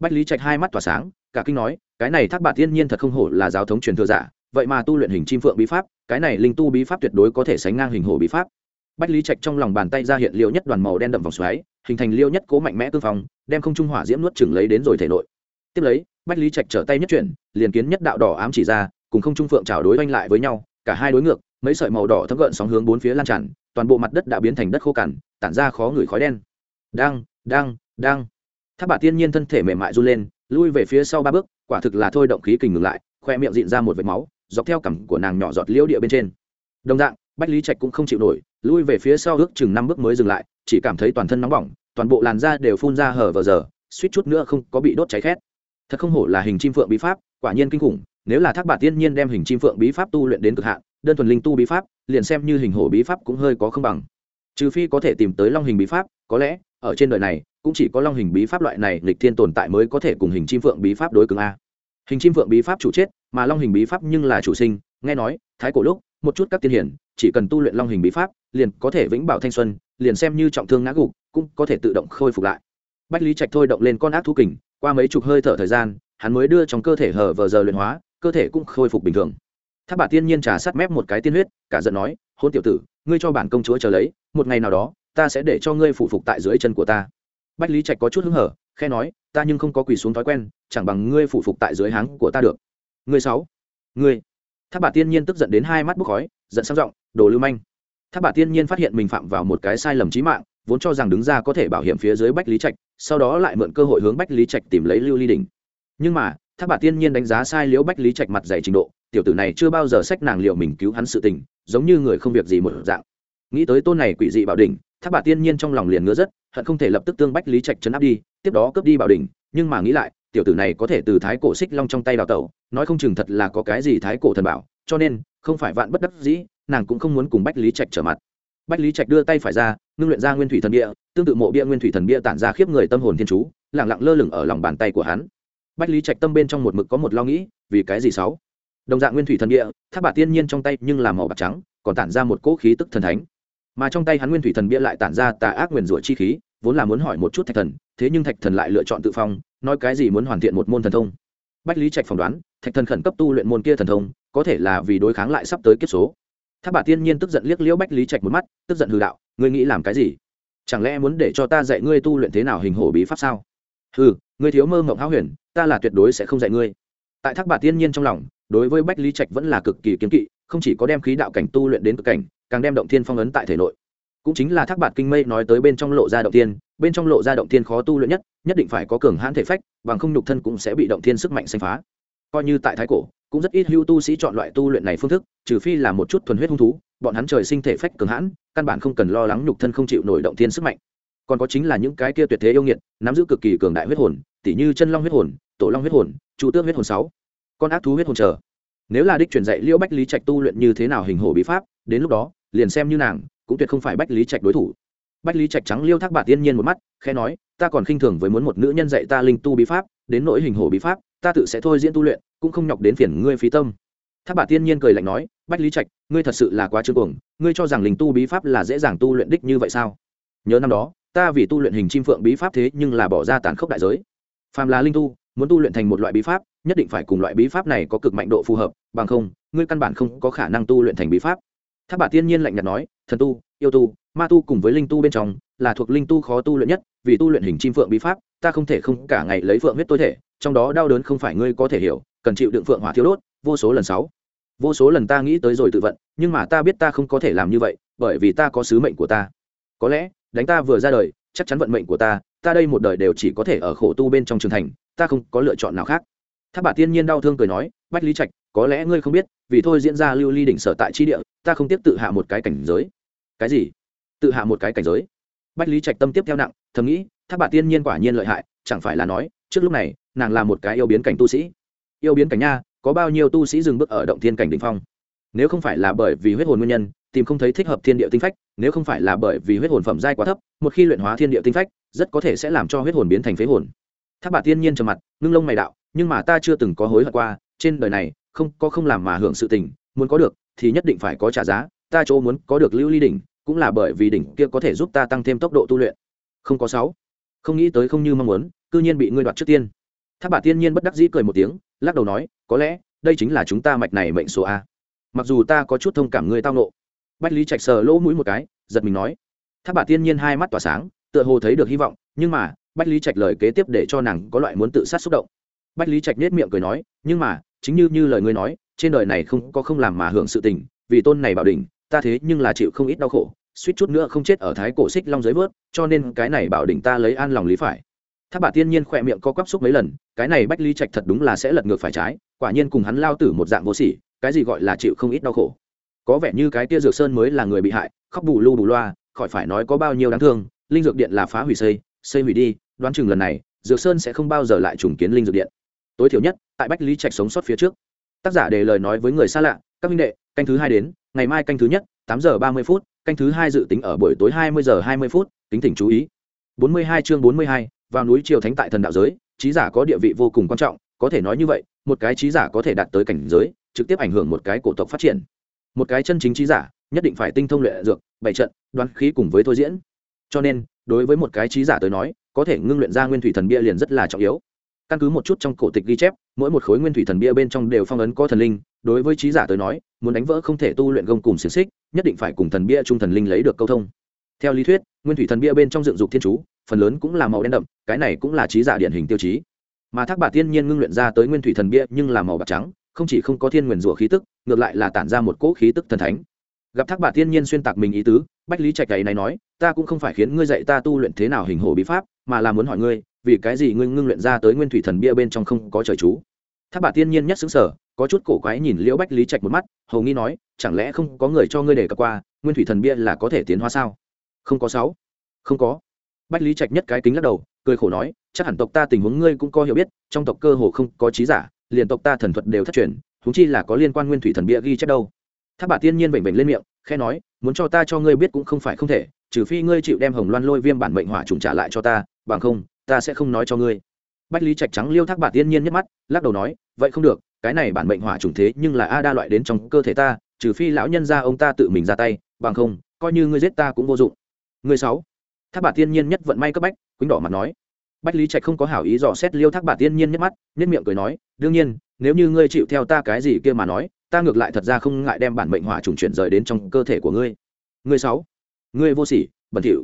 Bách lý trạch hai mắt tỏa sáng, cả kinh nói, cái này thác bạc tiên nhiên thật không hổ là giáo thống truyền thừa giả, vậy mà tu luyện hình chim phượng bí pháp, cái này linh tu bí pháp tuyệt đối có thể sánh ngang hình hổ bí pháp. Bách lý trạch trong lòng bàn tay ra hiện liêu nhất đoàn màu đen đậm vòng xoáy, hình thành liêu nhất cố mạnh mẽ cương phong, đem không trung hỏa diễm nuốt chừng lấy đến rồi thể nội. Tiếp lấy, bách lý trạch trở tay nhất chuyển, liền kiến nhất đạo đỏ ám chỉ ra, cùng không trung phượng trào đối oanh lại với nhau, cả hai đối ngược, mấy sợi màu đỏ thấm gợn sóng hướng bốn phía lan tràn toàn bộ mặt đất đã biến thành đất khô cằn, tản ra khó ngửi khói đen. Đang đang đang. Tháp bà tiên nhiên thân thể mềm mại run lên, lui về phía sau ba bước, quả thực là thôi động khí kình ngừng lại, khoe miệng dịn ra một vệt máu, dọc theo cằm của nàng nhỏ giọt liễu địa bên trên. Đồng dạng, bách lý trạch cũng không chịu nổi, lui về phía sau ước chừng năm bước mới dừng lại, chỉ cảm thấy toàn thân nóng bỏng, toàn bộ làn da đều phun ra hở vờ giờ, suýt chút nữa không có bị đốt cháy khét. Thật không hổ là hình chim phượng bí pháp, quả nhiên kinh khủng nếu là thác bản tiên nhiên đem hình chim phượng bí pháp tu luyện đến cực hạn, đơn thuần linh tu bí pháp, liền xem như hình hổ bí pháp cũng hơi có không bằng. Trừ phi có thể tìm tới long hình bí pháp, có lẽ, ở trên đời này, cũng chỉ có long hình bí pháp loại này lịch thiên tồn tại mới có thể cùng hình chim phượng bí pháp đối cứng a. Hình chim phượng bí pháp chủ chết, mà long hình bí pháp nhưng là chủ sinh, nghe nói, thái cổ lúc, một chút các tiên hiển, chỉ cần tu luyện long hình bí pháp, liền có thể vĩnh bảo thanh xuân, liền xem như trọng thương ngã gục, cũng có thể tự động khôi phục lại. Bách lý trạch thôi động lên con ác thú kình, qua mấy chục hơi thở thời gian, hắn mới đưa trong cơ thể hở vờ giờ luyện hóa cơ thể cũng khôi phục bình thường. Tháp bà tiên nhiên trà sát mép một cái tiên huyết, cả giận nói, hôn tiểu tử, ngươi cho bản công chúa chờ lấy, một ngày nào đó, ta sẽ để cho ngươi phụ phục tại dưới chân của ta. Bách lý trạch có chút hứng hở khe nói, ta nhưng không có quỳ xuống thói quen, chẳng bằng ngươi phụ phục tại dưới háng của ta được. Ngươi sáu, ngươi. Tháp bà tiên nhiên tức giận đến hai mắt bốc khói, giận sang giọng, đồ lưu manh. Tháp bà tiên nhiên phát hiện mình phạm vào một cái sai lầm trí mạng, vốn cho rằng đứng ra có thể bảo hiểm phía dưới bách lý trạch, sau đó lại mượn cơ hội hướng bách lý trạch tìm lấy lưu ly đình. Nhưng mà Thác bà tiên nhiên đánh giá sai liễu bách lý trạch mặt dày trình độ, tiểu tử này chưa bao giờ sách nàng liệu mình cứu hắn sự tình, giống như người không việc gì một dạng. Nghĩ tới tôn này quỷ dị bảo đỉnh, Thác bà tiên nhiên trong lòng liền ngứa rất, hận không thể lập tức tương bách lý trạch chấn áp đi, tiếp đó cướp đi bảo đỉnh, nhưng mà nghĩ lại, tiểu tử này có thể từ thái cổ xích long trong tay đào tẩu, nói không chừng thật là có cái gì thái cổ thần bảo, cho nên, không phải vạn bất đắc dĩ, nàng cũng không muốn cùng bách lý trạch trở mặt. Bách lý trạch đưa tay phải ra, ngưng luyện ra nguyên thủy thần bia, tương tự mộ bia nguyên thủy thần bia tản ra khiếp người tâm hồn thiên chú lẳng lặng lơ lửng ở lòng bàn tay của hắn bách lý trạch tâm bên trong một mực có một lo nghĩ vì cái gì sáu? Đồng dạng nguyên thủy thần địa, tháp bạc tiên nhiên trong tay nhưng làm màu bạc trắng còn tản ra một cỗ khí tức thần thánh. Mà trong tay hắn nguyên thủy thần bia lại tản ra tà ác nguyền rủa chi khí vốn là muốn hỏi một chút thạch thần thế nhưng thạch thần lại lựa chọn tự phong nói cái gì muốn hoàn thiện một môn thần thông. Bách lý trạch phỏng đoán thạch thần khẩn cấp tu luyện môn kia thần thông có thể là vì đối kháng lại sắp tới kiếp số. Tháp bà tiên nhiên tức giận liếc liễu bách lý trạch một mắt tức giận hư đạo ngươi nghĩ làm cái gì? Chẳng lẽ muốn để cho ta dạy ngươi tu luyện thế nào hình hổ bí pháp sao? Ừ ngươi thiếu mơ mộng háo huyền, ta là tuyệt đối sẽ không dạy ngươi. Tại thác bà tiên nhiên trong lòng, đối với bách lý trạch vẫn là cực kỳ kiếm kỵ, không chỉ có đem khí đạo cảnh tu luyện đến cực cảnh, càng đem động thiên phong ấn tại thể nội. Cũng chính là thác bạt kinh mây nói tới bên trong lộ ra động thiên, bên trong lộ ra động thiên khó tu luyện nhất nhất định phải có cường hãn thể phách, bằng không nhục thân cũng sẽ bị động thiên sức mạnh xanh phá. Coi như tại thái cổ, cũng rất ít hưu tu sĩ chọn loại tu luyện này phương thức, trừ phi là một chút thuần huyết hung thú, bọn hắn trời sinh thể phách cường hãn, căn bản không cần lo lắng nhục thân không chịu nổi động thiên sức mạnh còn có chính là những cái kia tuyệt thế yêu nghiệt, nắm giữ cực kỳ cường đại huyết hồn, tỉ như chân long huyết hồn, tổ long huyết hồn trụ tước huyết hồn sáu, con ác thú huyết hồn chờ nếu là đích truyền dạy liễu bách lý trạch tu luyện như thế nào hình hổ bí pháp, đến lúc đó, liền xem như nàng, cũng tuyệt không phải bách lý trạch đối thủ. Bách lý trạch trắng liêu thác bạc tiên nhiên một mắt, khẽ nói, ta còn khinh thường với muốn một nữ nhân dạy ta linh tu bí pháp, đến nỗi hình hổ bí pháp, ta tự sẽ thôi diễn tu luyện, cũng không nhọc đến phiền ngươi phí tâm. Thác bạc tiên nhiên cười lạnh nói, bách lý trạch, ngươi thật sự là quá trương cuồng, ngươi cho rằng linh tu bí pháp là dễ dàng tu luyện đích như vậy sao? Nhớ năm đó ta vì tu luyện hình chim phượng bí pháp thế nhưng là bỏ ra tàn khốc đại giới. Phàm là linh tu, muốn tu luyện thành một loại bí pháp, nhất định phải cùng loại bí pháp này có cực mạnh độ phù hợp, bằng không, ngươi căn bản không có khả năng tu luyện thành bí pháp. Tháp bà tiên nhiên lạnh nhạt nói, thần tu, yêu tu, ma tu cùng với linh tu bên trong, là thuộc linh tu khó tu luyện nhất, vì tu luyện hình chim phượng bí pháp, ta không thể không cả ngày lấy phượng huyết tối thể, trong đó đau đớn không phải ngươi có thể hiểu, cần chịu đựng phượng hỏa thiếu đốt, vô số lần sáu. Vô số lần ta nghĩ tới rồi tự vận, nhưng mà ta biết ta không có thể làm như vậy, bởi vì ta có sứ mệnh của ta. Có lẽ đánh ta vừa ra đời, chắc chắn vận mệnh của ta ta đây một đời đều chỉ có thể ở khổ tu bên trong trường thành, ta không có lựa chọn nào khác. Tháp bà tiên nhiên đau thương cười nói, bách lý trạch, có lẽ ngươi không biết, vì thôi diễn ra lưu ly đỉnh sở tại chi địa, ta không tiếp tự hạ một cái cảnh giới. Cái gì? Tự hạ một cái cảnh giới? Bách lý trạch tâm tiếp theo nặng, thầm nghĩ, tháp bà tiên nhiên quả nhiên lợi hại, chẳng phải là nói, trước lúc này, nàng là một cái yêu biến cảnh tu sĩ. Yêu biến cảnh nha, có bao nhiêu tu sĩ dừng bước ở động thiên cảnh đ ỉ n h phong? Nếu không phải là bởi vì huyết hồn nguyên nhân tìm không thấy thích hợp thiên địa tinh phách, nếu không phải là bởi vì huyết hồn phẩm giai quá thấp, một khi luyện hóa thiên địa tinh phách, rất có thể sẽ làm cho huyết hồn biến thành phế hồn. Tháp bà tiên nhiên trầm mặt, ngưng lông mày đạo, nhưng mà ta chưa từng có hối hận qua, trên đời này, không, có không làm mà hưởng sự tình, muốn có được, thì nhất định phải có trả giá, ta chỗ muốn có được lưu ly đỉnh, cũng là bởi vì đỉnh kia có thể giúp ta tăng thêm tốc độ tu luyện. Không có sáu, không nghĩ tới không như mong muốn, cư nhiên bị ngươi đoạt trước tiên. Tháp bà tiên nhiên bất đắc dĩ cười một tiếng, lắc đầu nói, có lẽ, đây chính là chúng ta mạch này mệnh số a. Mặc dù ta có chút thông cảm ngươi tao nộ bách lý trạch sờ lỗ mũi một cái, giật mình nói tháp bà tiên nhiên hai mắt tỏa sáng, tựa hồ thấy được hy vọng, nhưng mà, bách lý trạch lời kế tiếp để cho nàng có loại muốn tự sát xúc động. Bách lý trạch nết miệng cười nói, nhưng mà, chính như như lời ngươi nói, trên đời này không có không làm mà hưởng sự tình, vì tôn này bảo đỉnh, ta thế nhưng là chịu không ít đau khổ, suýt chút nữa không chết ở thái cổ xích long dưới vớt, cho nên cái này bảo đỉnh ta lấy an lòng lý phải. Tháp bà tiên nhiên khỏe miệng co quắp xúc mấy lần, cái này bách ly trạch thật đúng là sẽ lật ngược phải trái, quả nhiên cùng hắn lao tử một dạng vô sỉ, cái gì gọi là chịu không ít đau khổ có vẻ như cái tia dược sơn mới là người bị hại, khóc bù lu bù loa, khỏi phải nói có bao nhiêu đáng thương, linh dược điện là phá hủy xây xây hủy đi, đoán chừng lần này, dược sơn sẽ không bao giờ lại trùng kiến linh dược điện. Tối thiểu nhất, tại bách lý trạch sống sót phía trước. Tác giả để lời nói với người xa lạ, các minh đệ, canh thứ hai đến, ngày mai canh thứ nhất, tám giờ ba mươi phút, canh thứ hai dự tính ở buổi tối hai mươi giờ hai mươi phút, kính thỉnh chú ý. Bốn mươi hai chương bốn mươi hai, vào núi triều thánh tại thần đạo giới, trí giả có địa vị vô cùng quan trọng, có thể nói như vậy, một cái trí giả có thể đạt tới cảnh giới, trực tiếp ảnh hưởng một cái cổ tộc phát triển một cái chân chính trí giả, nhất định phải tinh thông luyện dược bày trận, đoán khí cùng với thôi diễn. Cho nên, đối với một cái trí giả tới nói, có thể ngưng luyện ra nguyên thủy thần bia liền rất là trọng yếu. Căn cứ một chút trong cổ tịch ghi chép, mỗi một khối nguyên thủy thần bia bên trong đều phong ấn có thần linh, đối với trí giả tới nói, muốn đánh vỡ không thể tu luyện gông cùng xiềng xích, nhất định phải cùng thần bia trung thần linh lấy được câu thông. Theo lý thuyết, nguyên thủy thần bia bên trong dựng dục thiên chú, phần lớn cũng là màu đen đậm, cái này cũng là trí giả điển hình tiêu chí. Mà thác bà thiên nhiên ngưng luyện ra tới nguyên thủy thần bia nhưng là màu bạc trắng không chỉ không có thiên nguyền rủa khí tức, ngược lại là tản ra một cỗ khí tức thần thánh. Gặp thác bà thiên nhiên xuyên tạc mình ý tứ, bách lý trạch ấy này nói, ta cũng không phải khiến ngươi dạy ta tu luyện thế nào hình hổ bí pháp, mà là muốn hỏi ngươi, vì cái gì ngươi ngưng luyện ra tới nguyên thủy thần bia bên trong không có trời chú? Thác bà thiên nhiên nhất xứng sở có chút cổ quái nhìn liễu bách lý trạch một mắt, hầu nghi nói, chẳng lẽ không có người cho ngươi để cập qua, nguyên thủy thần bia là có thể tiến hóa sao? Không có sáu. Không có. Bách lý trạch nhất cái kính lắc đầu, cười khổ nói, chắc hẳn tộc ta tình huống ngươi cũng có hiểu biết, trong tộc cơ hồ không có trí giả liền tộc ta thần thuật đều thất truyền húng chi là có liên quan nguyên thủy thần bia ghi chép đâu. Tháp bà tiên nhiên bệnh bệnh lên miệng khe nói, muốn cho ta cho ngươi biết cũng không phải không thể, trừ phi ngươi chịu đem hồng loan lôi viêm bản mệnh hỏa trùng trả lại cho ta, bằng không, ta sẽ không nói cho ngươi. Bách lý trạch trắng liêu thác bà tiên nhiên nhất mắt, lắc đầu nói, vậy không được, cái này bản mệnh hỏa trùng thế nhưng là a đa loại đến trong cơ thể ta, trừ phi lão nhân ra ông ta tự mình ra tay, bằng không, coi như ngươi giết ta cũng vô dụng. Người sáu. Thác bà tiên nhiên nhất vận may cấp bách quỳnh đỏ mặt nói bách lý trạch không có hảo ý dò xét liêu thác bà tiên nhiên nhất mắt nhất miệng cười nói, đương nhiên, nếu như ngươi chịu theo ta cái gì kia mà nói, ta ngược lại thật ra không ngại đem bản mệnh hỏa trùng chuyển rời đến trong cơ thể của ngươi. Ngươi sáu, ngươi vô sỉ, bẩn thỉu.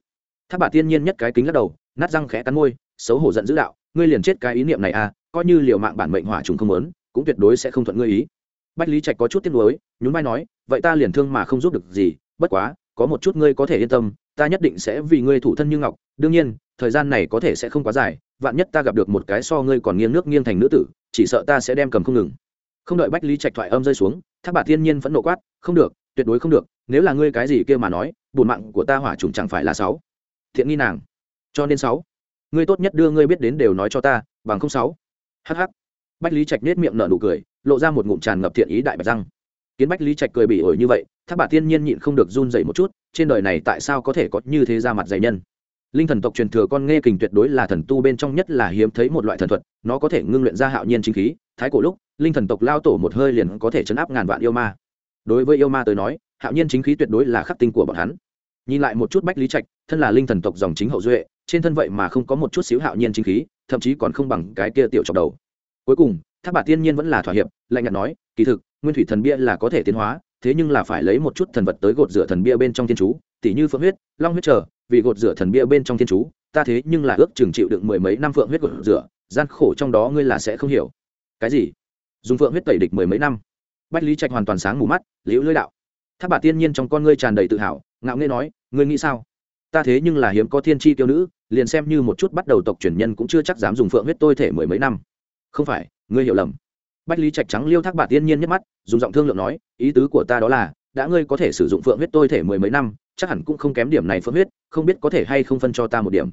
Thác bà tiên nhiên nhất cái kính lắc đầu, nát răng khẽ cắn môi, xấu hổ giận dữ đạo, ngươi liền chết cái ý niệm này à coi như liều mạng bản mệnh hỏa trùng không muốn, cũng tuyệt đối sẽ không thuận ngươi ý. Bách lý trạch có chút tiếc nuối, nhún vai nói, vậy ta liền thương mà không giúp được gì, bất quá, có một chút ngươi có thể yên tâm ta nhất định sẽ vì ngươi thủ thân như ngọc, đương nhiên, thời gian này có thể sẽ không quá dài, vạn nhất ta gặp được một cái so ngươi còn nghiêng nước nghiêng thành nữ tử, chỉ sợ ta sẽ đem cầm không ngừng. Không đợi bách lý trạch thoại âm rơi xuống, thác bà thiên nhiên vẫn nộ quát, không được, tuyệt đối không được, nếu là ngươi cái gì kia mà nói bùn mạng của ta hỏa trùng chẳng phải là sáu. Thiện nghi nàng. Cho nên sáu. Ngươi tốt nhất đưa ngươi biết đến đều nói cho ta, bằng không sáu. Hh bách lý trạch nết miệng nở nụ cười, lộ ra một ngụm tràn ngập thiện ý đại bạch răng. Kiến bách lý trạch cười bị ổi như vậy thác bà thiên nhiên nhịn không được run dậy một chút, trên đời này tại sao có thể có như thế ra mặt dày nhân? Linh thần tộc truyền thừa con nghe kình tuyệt đối là thần tu bên trong nhất là hiếm thấy một loại thần thuật, nó có thể ngưng luyện ra hạo nhiên chính khí, thái cổ lúc, linh thần tộc lao tổ một hơi liền có thể chấn áp ngàn vạn yêu ma. Đối với yêu ma tới nói, hạo nhiên chính khí tuyệt đối là khắc tinh của bọn hắn. Nhìn lại một chút bách lý trạch, thân là linh thần tộc dòng chính hậu duệ, trên thân vậy mà không có một chút xíu hạo nhiên chính khí, thậm chí còn không bằng cái kia tiểu trọc đầu. Cuối cùng, thác bà tiên nhiên vẫn là thỏa hiệp, lạnh nhạt nói, kỳ thực, nguyên thủy thần bia là có thể tiến hóa thế nhưng là phải lấy một chút thần vật tới gột rửa thần bia bên trong thiên chú, tỉ như phượng huyết, long huyết trở vì gột rửa thần bia bên trong thiên chú, ta thế nhưng là ước chừng chịu đựng mười mấy năm phượng huyết gột rửa, gian khổ trong đó ngươi là sẽ không hiểu. Cái gì? Dùng phượng huyết tẩy địch mười mấy năm. Bách lý trạch hoàn toàn sáng mù mắt, liễu lưỡi đạo. Tháp bà tiên nhiên trong con ngươi tràn đầy tự hào, ngạo nghễ nói, ngươi nghĩ sao? Ta thế nhưng là hiếm có thiên tri tiêu nữ, liền xem như một chút bắt đầu tộc truyền nhân cũng chưa chắc dám dùng phượng huyết tôi thể mười mấy năm. Không phải, ngươi hiểu lầm bách lý trạch trắng liêu thác bà tiên nhiên nhất mắt, dùng giọng thương lượng nói, ý tứ của ta đó là, đã ngươi có thể sử dụng phượng huyết tôi thể mười mấy năm, chắc hẳn cũng không kém điểm này phượng huyết, không biết có thể hay không phân cho ta một điểm.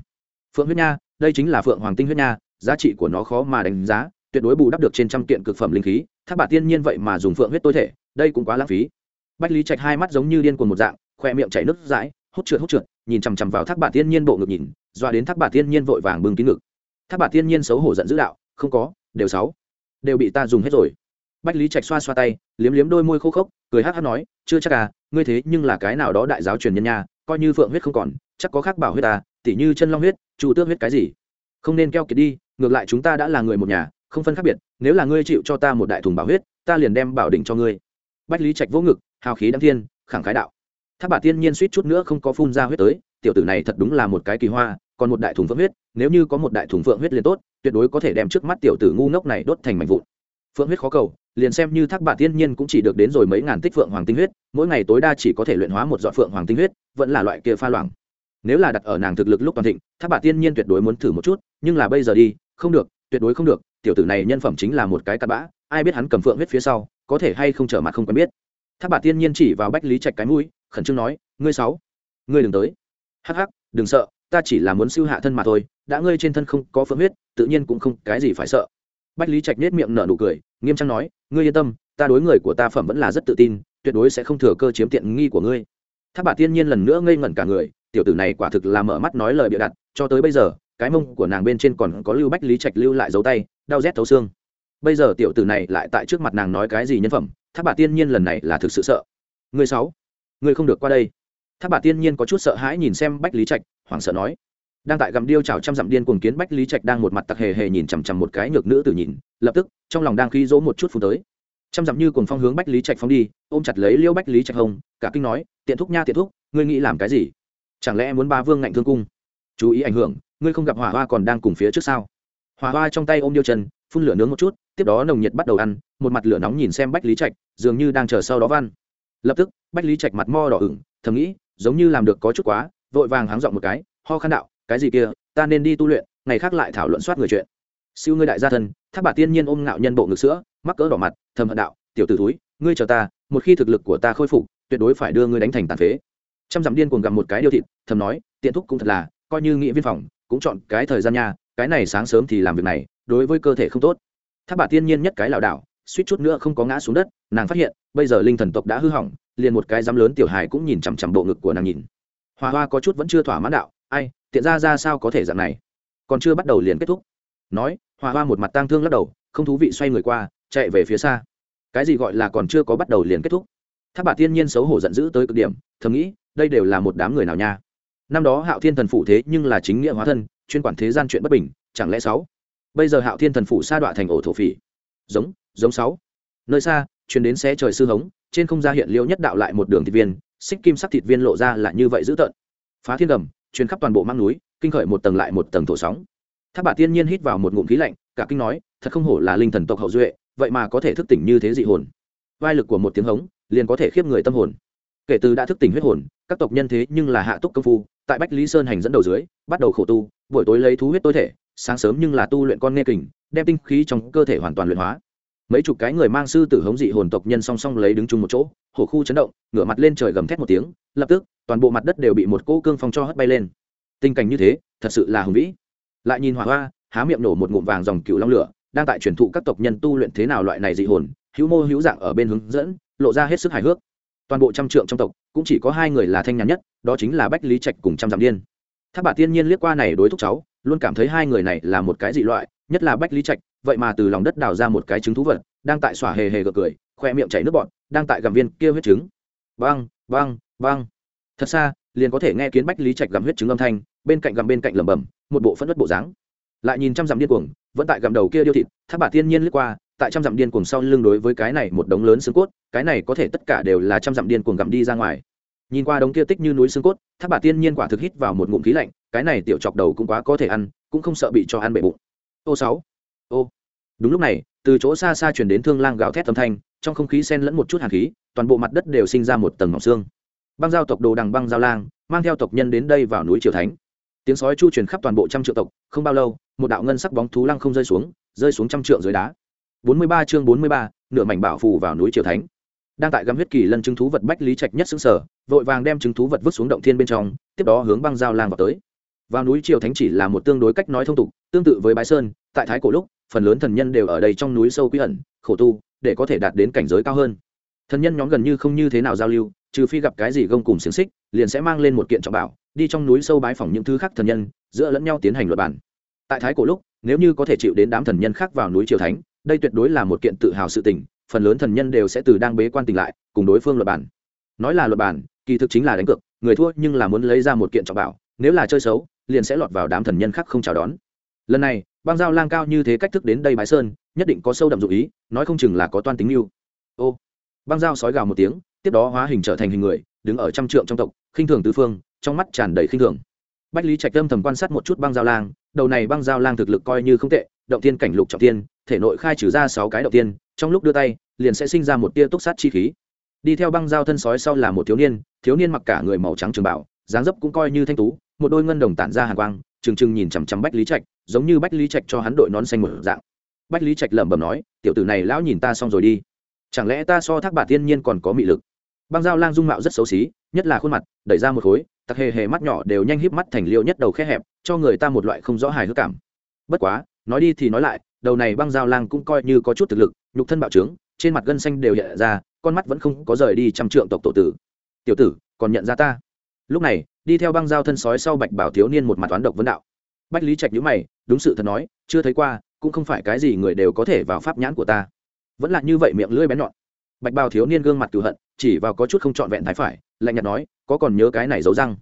Phượng huyết nha, đây chính là phượng hoàng tinh huyết nha, giá trị của nó khó mà đánh giá, tuyệt đối bù đắp được trên trăm kiện cực phẩm linh khí, thác bà tiên nhiên vậy mà dùng phượng huyết tôi thể, đây cũng quá lãng phí. Bách lý trạch hai mắt giống như điên cuồng một dạng, khoe miệng chảy nước dãi hút trượt hút trượt, nhìn chằm chằm vào thác bà tiên nhiên bộ ngực nhìn dọa đến thác bà tiên nhiên vội vàng bưng kín ngực. Thác bà tiên nhiên xấu hổ giận dữ đạo, không có, đều sáu đều bị ta dùng hết rồi. Bách lý trạch xoa xoa tay, liếm liếm đôi môi khô khốc, cười hát hát nói, chưa chắc à ngươi thế nhưng là cái nào đó đại giáo truyền nhân nha, coi như phượng huyết không còn, chắc có khác bảo huyết ta tỉ như chân long huyết, chu tước huyết cái gì? Không nên keo kiệt đi, ngược lại chúng ta đã là người một nhà, không phân khác biệt, nếu là ngươi chịu cho ta một đại thùng bảo huyết, ta liền đem bảo đỉnh cho ngươi. Bách lý trạch vỗ ngực, hào khí đăng thiên, khẳng khái đạo. Tháp bà tiên nhiên suýt chút nữa không có phun ra huyết tới, tiểu tử này thật đúng là một cái kỳ hoa còn một đại thùng phượng huyết, nếu như có một đại thùng phượng huyết liền tốt, tuyệt đối có thể đem trước mắt tiểu tử ngu ngốc này đốt thành mảnh vụn. Phượng huyết khó cầu, liền xem như thác bà tiên nhiên cũng chỉ được đến rồi mấy ngàn tích phượng hoàng tinh huyết, mỗi ngày tối đa chỉ có thể luyện hóa một giọt phượng hoàng tinh huyết, vẫn là loại kia pha loãng. Nếu là đặt ở nàng thực lực lúc toàn thịnh, thác bà tiên nhiên tuyệt đối muốn thử một chút, nhưng là bây giờ đi, không được, tuyệt đối không được, tiểu tử này nhân phẩm chính là một cái cặn bã, ai biết hắn cầm phượng huyết phía sau, có thể hay không trở mặt không quen biết. Thác bà tiên nhiên chỉ vào bách lý trạch cái mũi, khẩn trương nói, ngươi sáu, ngươi đừng tới. Hắc hắc, đừng sợ ta chỉ là muốn siêu hạ thân mà thôi, đã ngươi trên thân không có phượng huyết, tự nhiên cũng không cái gì phải sợ. Bách lý trạch nết miệng nở nụ cười, nghiêm trang nói, ngươi yên tâm, ta đối người của ta phẩm vẫn là rất tự tin, tuyệt đối sẽ không thừa cơ chiếm tiện nghi của ngươi. Tháp bà tiên nhiên lần nữa ngây ngẩn cả người, tiểu tử này quả thực là mở mắt nói lời bịa đặt, cho tới bây giờ, cái mông của nàng bên trên còn có lưu bách lý trạch lưu lại dấu tay, đau rét thấu xương. Bây giờ tiểu tử này lại tại trước mặt nàng nói cái gì nhân phẩm, tháp bà tiên nhiên lần này là thực sự sợ. Người sáu, người không được qua đây. Tháp bà tiên nhiên có chút sợ hãi nhìn xem bách lý trạch hoảng sợ nói. Đang tại gầm điêu chảo trăm dặm điên cuồng kiến bách lý trạch đang một mặt tặc hề hề nhìn chằm chằm một cái nhược nữ tử nhìn lập tức trong lòng đang khí dỗ một chút phút tới. Trăm dặm như cuồng phong hướng bách lý trạch phong đi ôm chặt lấy liêu bách lý trạch hồng, cả kinh nói tiện thúc nha tiện thúc ngươi nghĩ làm cái gì? Chẳng lẽ muốn ba vương ngạnh thương cung? Chú ý ảnh hưởng ngươi không gặp hỏa hoa còn đang cùng phía trước sao? Hỏa hoa trong tay ôm điêu chân phun lửa nướng một chút tiếp đó nồng nhiệt bắt đầu ăn một mặt lửa nóng nhìn xem bách lý trạch dường như đang chờ sau đó văn lập tức bách lý trạch mặt mo đỏ ửng thầm nghĩ giống như làm được có chút quá vội vàng háng dọn một cái, ho khăn đạo, cái gì kia, ta nên đi tu luyện, ngày khác lại thảo luận soát người chuyện. Siêu ngươi đại gia thân, thác bà tiên nhiên ôm ngạo nhân bộ ngực sữa, mắc cỡ đỏ mặt, thầm hận đạo, tiểu t ử túi ngươi chờ ta, một khi thực lực của ta khôi phục, tuyệt đối phải đưa ngươi đánh thành tàn phế. Trăm dặm điên cuồng gặp một cái điêu thịt, thầm nói, tiện thúc cũng thật là, coi như nghĩa viên phòng, cũng chọn cái thời gian nha, cái này sáng sớm thì làm việc này, đối với cơ thể không tốt. Thác bà tiên nhiên nhất cái lảo đảo, suýt chút nữa không có ngã xuống đất, nàng phát hiện, bây giờ linh thần tộc đã hư hỏng, liền một cái dám lớn tiểu hài cũng nhìn chằm chằm bộ ngực của nàng nhìn hoa hoa có chút vẫn chưa thỏa mãn đạo, ai, tiện ra ra sao có thể dạng này? Còn chưa bắt đầu liền kết thúc. Nói hoa hoa một mặt tang thương lắc đầu, không thú vị xoay người qua, chạy về phía xa. Cái gì gọi là còn chưa có bắt đầu liền kết thúc? Tháp bà tiên nhiên xấu hổ giận dữ tới cực điểm, thầm nghĩ, đây đều là một đám người nào nha? Năm đó hạo thiên thần phụ thế nhưng là chính nghĩa hóa thân, chuyên quản thế gian chuyện bất bình, chẳng lẽ sáu? Bây giờ hạo thiên thần phụ sa đọa thành ổ thổ phỉ. Giống giống sáu. Nơi xa chuyến đến xe trời sư hống, trên không ra hiện liêu nhất đạo lại một đường thị viên xích kim sắc thịt viên lộ ra là như vậy dữ tợn. Phá thiên đầm, truyền khắp toàn bộ mang núi, kinh khởi một tầng lại một tầng thổ sóng. Tháp bà tiên nhiên hít vào một ngụm khí lạnh, cả kinh nói, thật không hổ là linh thần tộc hậu duệ, vậy mà có thể thức tỉnh như thế dị hồn. Vai lực của một tiếng hống, liền có thể khiếp người tâm hồn. Kể từ đã thức tỉnh huyết hồn, các tộc nhân thế nhưng là hạ túc công phu, tại bách lý sơn hành dẫn đầu dưới, bắt đầu khổ tu, buổi tối lấy thú huyết tối thể, sáng sớm nhưng là tu luyện con nghe kình, đem tinh khí trong cơ thể hoàn toàn luyện hóa mấy chục cái người mang sư tử hống dị hồn tộc nhân song song lấy đứng chung một chỗ, hổ khu chấn động, ngửa mặt lên trời gầm thét một tiếng, lập tức, toàn bộ mặt đất đều bị một cỗ cương phong cho hất bay lên. Tình cảnh như thế, thật sự là hùng vĩ. Lại nhìn hỏa hoa, há miệng nổ một ngụm vàng dòng cựu long lửa, đang tại truyền thụ các tộc nhân tu luyện thế nào loại này dị hồn, hữu mô hữu dạng ở bên hướng dẫn, lộ ra hết sức hài hước. Toàn bộ trăm trượng trong tộc, cũng chỉ có hai người là thanh nhàn nhất, đó chính là bách lý trạch cùng trăm dặm điên. Tháp bà tiên nhiên liếc qua này đối thúc cháu, luôn cảm thấy hai người này là một cái dị loại, nhất là bách lý trạch vậy mà từ lòng đất đào ra một cái trứng thú vật, đang tại xỏa hề hề gật cười, khoe miệng chảy nước bọt, đang tại gặm viên kia huyết trứng. Băng băng băng. Thật xa, liền có thể nghe kiến bách lý trạch gặm huyết trứng âm thanh, bên cạnh gặm bên cạnh lẩm bẩm, một bộ phẫn nứt bộ dáng. Lại nhìn trăm dặm điên cuồng, vẫn tại gặm đầu kia điêu thịt tháp bà tiên nhiên lướt qua, tại trăm dặm điên cuồng sau lưng đối với cái này một đống lớn xương cốt, cái này có thể tất cả đều là trăm dặm điên cuồng gặm đi ra ngoài. Nhìn qua đống kia tích như núi xương cốt tháp bà tiên nhiên quả thực hít vào một ngụm khí lạnh, cái này tiểu chọc đầu cũng quá có thể ăn, cũng không sợ bị cho ăn bể bụng. Ô sáu ô. Đúng lúc này từ chỗ xa xa chuyển đến thương lang gào thét âm thanh trong không khí sen lẫn một chút hàn khí toàn bộ mặt đất đều sinh ra một tầng mỏng xương. Băng giao tộc đồ đằng băng giao lang mang theo tộc nhân đến đây vào núi triều thánh. Tiếng sói chu truyền khắp toàn bộ trăm triệu tộc không bao lâu một đạo ngân sắc bóng thú lăng không rơi xuống rơi xuống trăm trượng dưới đá. 43 chương 43, nửa mảnh bảo phù vào núi triều thánh. Đang tại găm huyết kỳ lân chứng thú vật bách lý trạch nhất xứng sở vội vàng đem chứng thú vật vứt xuống động thiên bên trong tiếp đó hướng băng giao lang vào tới. Vào núi triều thánh chỉ là một tương đối cách nói thông tục tương tự với bái sơn tại thái cổ lúc phần lớn thần nhân đều ở đây trong núi sâu quy ẩn, khổ tu, để có thể đạt đến cảnh giới cao hơn. Thần nhân nhóm gần như không như thế nào giao lưu, trừ phi gặp cái gì gông cùng xiềng xích, liền sẽ mang lên một kiện trọng bảo, đi trong núi sâu bái phỏng những thứ khác thần nhân, giữa lẫn nhau tiến hành luật bản tại thái cổ lúc, nếu như có thể chịu đến đám thần nhân khác vào núi triều thánh, đây tuyệt đối là một kiện tự hào sự tình, phần lớn thần nhân đều sẽ từ đang bế quan tỉnh lại, cùng đối phương luật bản nói là luật bản kỳ thực chính là đánh cược, người thua nhưng là muốn lấy ra một kiện trọng bảo, nếu là chơi xấu, liền sẽ lọt vào đám thần nhân khác không chào đón lần này, băng giao lang cao như thế cách thức đến đây bái sơn, nhất định có sâu đậm dụ ý, nói không chừng là có toan tính mưu. Ô, băng giao sói gào một tiếng, tiếp đó hóa hình trở thành hình người, đứng ở trăm trượng trong tộc, khinh thường tứ phương, trong mắt tràn đầy khinh thường. Bách lý trạch tâm thầm quan sát một chút băng giao lang, đầu này băng giao lang thực lực coi như không tệ, động tiên cảnh lục trọng tiên thể nội khai trừ ra sáu cái động tiên trong lúc đưa tay, liền sẽ sinh ra một tia túc sát chi khí. Đi theo băng giao thân sói sau là một thiếu niên thiếu niên mặc cả người màu trắng trường bảo dáng dấp cũng coi như thanh tú, một đôi ngân đồng tản ra hàng quang, trừng trừng nhìn chằm chằm bách lý trạch, giống như bách lý trạch cho hắn đội nón xanh một dạng. Bách lý trạch lẩm bẩm nói, tiểu tử này lão nhìn ta xong rồi đi. Chẳng lẽ ta so thác bà thiên nhiên còn có mị lực? Băng dao lang dung mạo rất xấu xí, nhất là khuôn mặt, đẩy ra một khối, tặc hề hề mắt nhỏ đều nhanh híp mắt thành liêu nhất đầu khe hẹp, cho người ta một loại không rõ hài hước cảm. Bất quá, nói đi thì nói lại, đầu này băng dao lang cũng coi như có chút thực lực, nhục thân bạo trướng, trên mặt gân xanh đều hiện ra, con mắt vẫn không có rời đi trăm trượng tộc tổ tử. Tiểu tử, còn nhận ra ta? Lúc này, đi theo băng dao thân sói sau bạch bảo thiếu niên một mặt toán độc vấn đạo. Bách lý trạch nhữ mày, đúng sự thật nói, chưa thấy qua, cũng không phải cái gì người đều có thể vào pháp nhãn của ta. Vẫn là như vậy miệng lưỡi bén nhọn. Bạch bào thiếu niên gương mặt cửu hận, chỉ vào có chút không trọn vẹn thái phải, lạnh nhạt nói, có còn nhớ cái này giấu răng?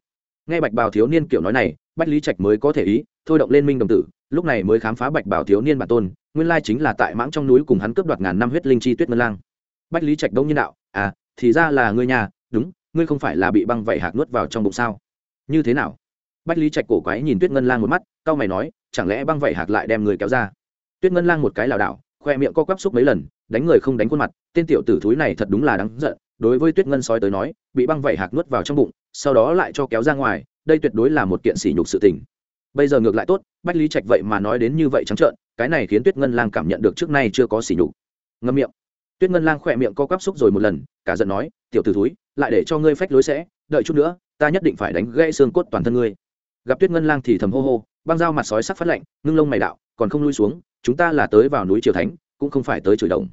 Nghe bạch bào thiếu niên kiểu nói này, bách lý trạch mới có thể ý, thôi động lên minh đồng tử, lúc này mới khám phá bạch bào thiếu niên bản tôn, nguyên lai chính là tại mãng trong núi cùng hắn cướp đoạt ngàn năm huyết linh chi tuyết ngân lang. Bách lý trạch đông như đạo à thì ra là ngươi nhà, đúng ngươi không phải là bị băng vảy hạc nuốt vào trong bụng sao? Như thế nào? Bách lý trạch cổ quái nhìn tuyết ngân lang một mắt cau mày nói, chẳng lẽ băng vảy hạc lại đem người kéo ra? Tuyết ngân lang một cái lảo đảo, khoe miệng co quắp xúc mấy lần, đánh người không đánh khuôn mặt, tên tiểu tử thúi này thật đúng là đáng giận, đối với tuyết ngân sói tới nói, bị băng vảy hạc nuốt vào trong bụng, sau đó lại cho kéo ra ngoài, đây tuyệt đối là một kiện sỉ nhục sự tình. Bây giờ ngược lại tốt, bách lý trạch vậy mà nói đến như vậy trắng trợn, cái này khiến tuyết ngân lang cảm nhận được trước nay chưa có sỉ nhục. Ngâm miệng. Tuyết ngân lang khỏe miệng co quắp xúc rồi một lần, cả giận nói, tiểu tử thúi lại để cho ngươi phách lối sẽ, đợi chút nữa, ta nhất định phải đánh gãy xương cốt toàn thân ngươi. Gặp tuyết ngân lang thì thầm hô hô, băng dao mặt sói sắc phát lạnh, ngưng lông mày đạo, còn không lui xuống, chúng ta là tới vào núi triều thánh, cũng không phải tới chửi đồng.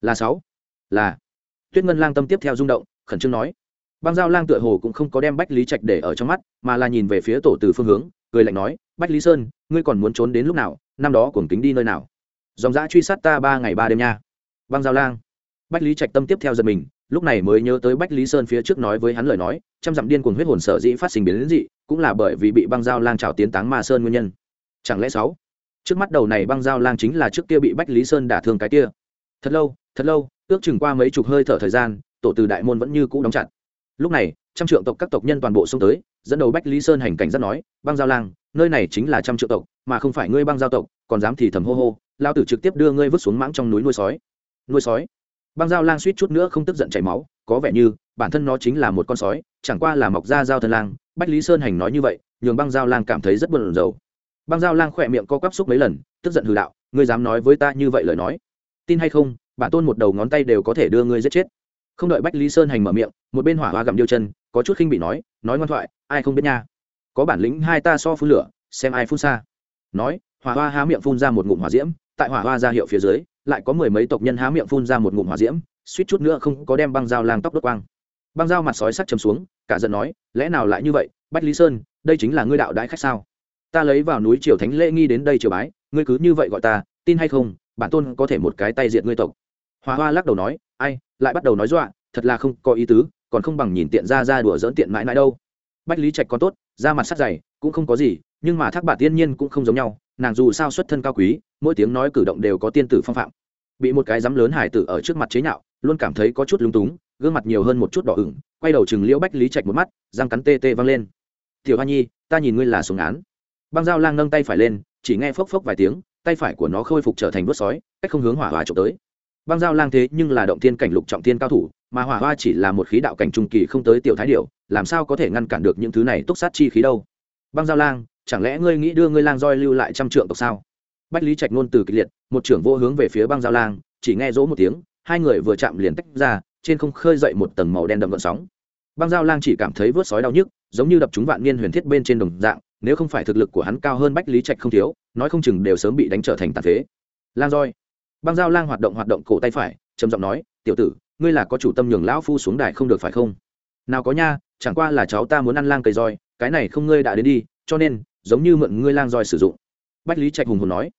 Là sáu. Là. Tuyết ngân lang tâm tiếp theo rung động, khẩn trương nói. Băng giao lang tựa hồ cũng không có đem bách lý trạch để ở trong mắt, mà là nhìn về phía tổ từ phương hướng, cười lạnh nói, bách lý sơn, ngươi còn muốn trốn đến lúc nào, năm đó cuồng kính đi nơi nào? Dòng dã truy sát ta ba ngày ba đêm nha. Băng giao lang. Bách lý trạch tâm tiếp theo giật mình lúc này mới nhớ tới bách lý sơn phía trước nói với hắn lời nói, trăm dặm điên cuồng huyết hồn sở dĩ phát sinh biến đến dị, cũng là bởi vì bị băng giao lang trào tiến táng ma sơn nguyên nhân. Chẳng lẽ sáu? Trước mắt đầu này băng giao lang chính là trước kia bị bách lý sơn đả thương cái kia. Thật lâu thật lâu, ước chừng qua mấy chục hơi thở thời gian, tổ từ đại môn vẫn như cũ đóng chặt. Lúc này, trăm trượng tộc các tộc nhân toàn bộ xông tới, dẫn đầu bách lý sơn hành cảnh rất nói, băng giao lang, nơi này chính là trăm trượng tộc, mà không phải ngươi băng giao tộc, còn dám thì thầm hô hô lao tử trực tiếp đưa ngươi vứt xuống mãng trong núi nuôi sói. Nuôi sói? Băng Dao lang suýt chút nữa không tức giận chảy máu, có vẻ như, bản thân nó chính là một con sói, chẳng qua là mọc ra dao thân lang, bách lý sơn hành nói như vậy, nhường băng Dao lang cảm thấy rất buồn rầu. Băng Dao lang khỏe miệng co quắp xúc mấy lần, tức giận hừ đạo, ngươi dám nói với ta như vậy lời nói? Tin hay không, bản tôn một đầu ngón tay đều có thể đưa ngươi giết chết. Không đợi bách lý sơn hành mở miệng, một bên hỏa hoa gặm điêu chân, có chút khinh bị nói nói ngoan thoại, ai không biết nha. Có bản lĩnh hai ta so phun lửa, xem ai phun xa. Nói, hỏa hoa há miệng phun ra một ngụm hỏa diễm, tại hỏa hoa ra hiệu phía dưới lại có mười mấy tộc nhân há miệng phun ra một ngụm hỏa diễm, suýt chút nữa không có đem băng dao lang tóc đốt quang. Băng dao mặt sói sắc chấm xuống, cả giận nói, lẽ nào lại như vậy? Bách lý sơn, đây chính là ngươi đạo đãi khách sao? Ta lấy vào núi triều thánh lễ nghi đến đây triều bái, ngươi cứ như vậy gọi ta, tin hay không, bản tôn có thể một cái tay diệt ngươi tộc. Hoa hoa lắc đầu nói, ai, lại bắt đầu nói dọa, thật là không có ý tứ, còn không bằng nhìn tiện ra ra đùa dỡn tiện mãi mãi đâu. Bách lý trạch còn tốt, da mặt sắc dày, cũng không có gì, nhưng mà thác bà tiên nhiên cũng không giống nhau, nàng dù sao xuất thân cao quý, mỗi tiếng nói cử động đều có tiên tử phong phạm bị một cái dám lớn hải tử ở trước mặt chế nhạo, luôn cảm thấy có chút lung túng, gương mặt nhiều hơn một chút đỏ ửng, quay đầu chừng liễu bách lý trạch một mắt, răng cắn tê tê văng lên. Tiểu hoa nhi, ta nhìn ngươi là xuống án. Băng dao lang nâng tay phải lên, chỉ nghe phốc phốc vài tiếng, tay phải của nó khôi phục trở thành vớt sói, cách không hướng hỏa hoa trộm tới. Băng dao lang thế nhưng là động thiên cảnh lục trọng thiên cao thủ, mà hỏa hoa chỉ là một khí đạo cảnh trung kỳ không tới tiểu thái điệu làm sao có thể ngăn cản được những thứ này túc sát chi khí đâu? Băng giao lang, chẳng lẽ ngươi nghĩ đưa ngươi lang roi lưu lại trăm trượng tộc sao? Bách lý trạch nôn từ kịch liệt, một trưởng vô hướng về phía băng giao lang, chỉ nghe rỗ một tiếng, hai người vừa chạm liền tách ra, trên không khơi dậy một tầng màu đen đậm vận sóng. Băng giao lang chỉ cảm thấy vớt sói đau nhức, giống như đập chúng vạn niên huyền thiết bên trên đồng dạng, nếu không phải thực lực của hắn cao hơn bách lý trạch không thiếu, nói không chừng đều sớm bị đánh trở thành tàn phế. Lang roi băng giao lang hoạt động hoạt động cổ tay phải, trầm giọng nói, tiểu tử, ngươi là có chủ tâm nhường lão phu xuống đài không được phải không? Nào có nha, chẳng qua là cháu ta muốn ăn lang cây roi, cái này không ngươi đã đến đi, cho nên, giống như mượn ngươi lang roi sử dụng. Bách lý trạch hùng hồn nói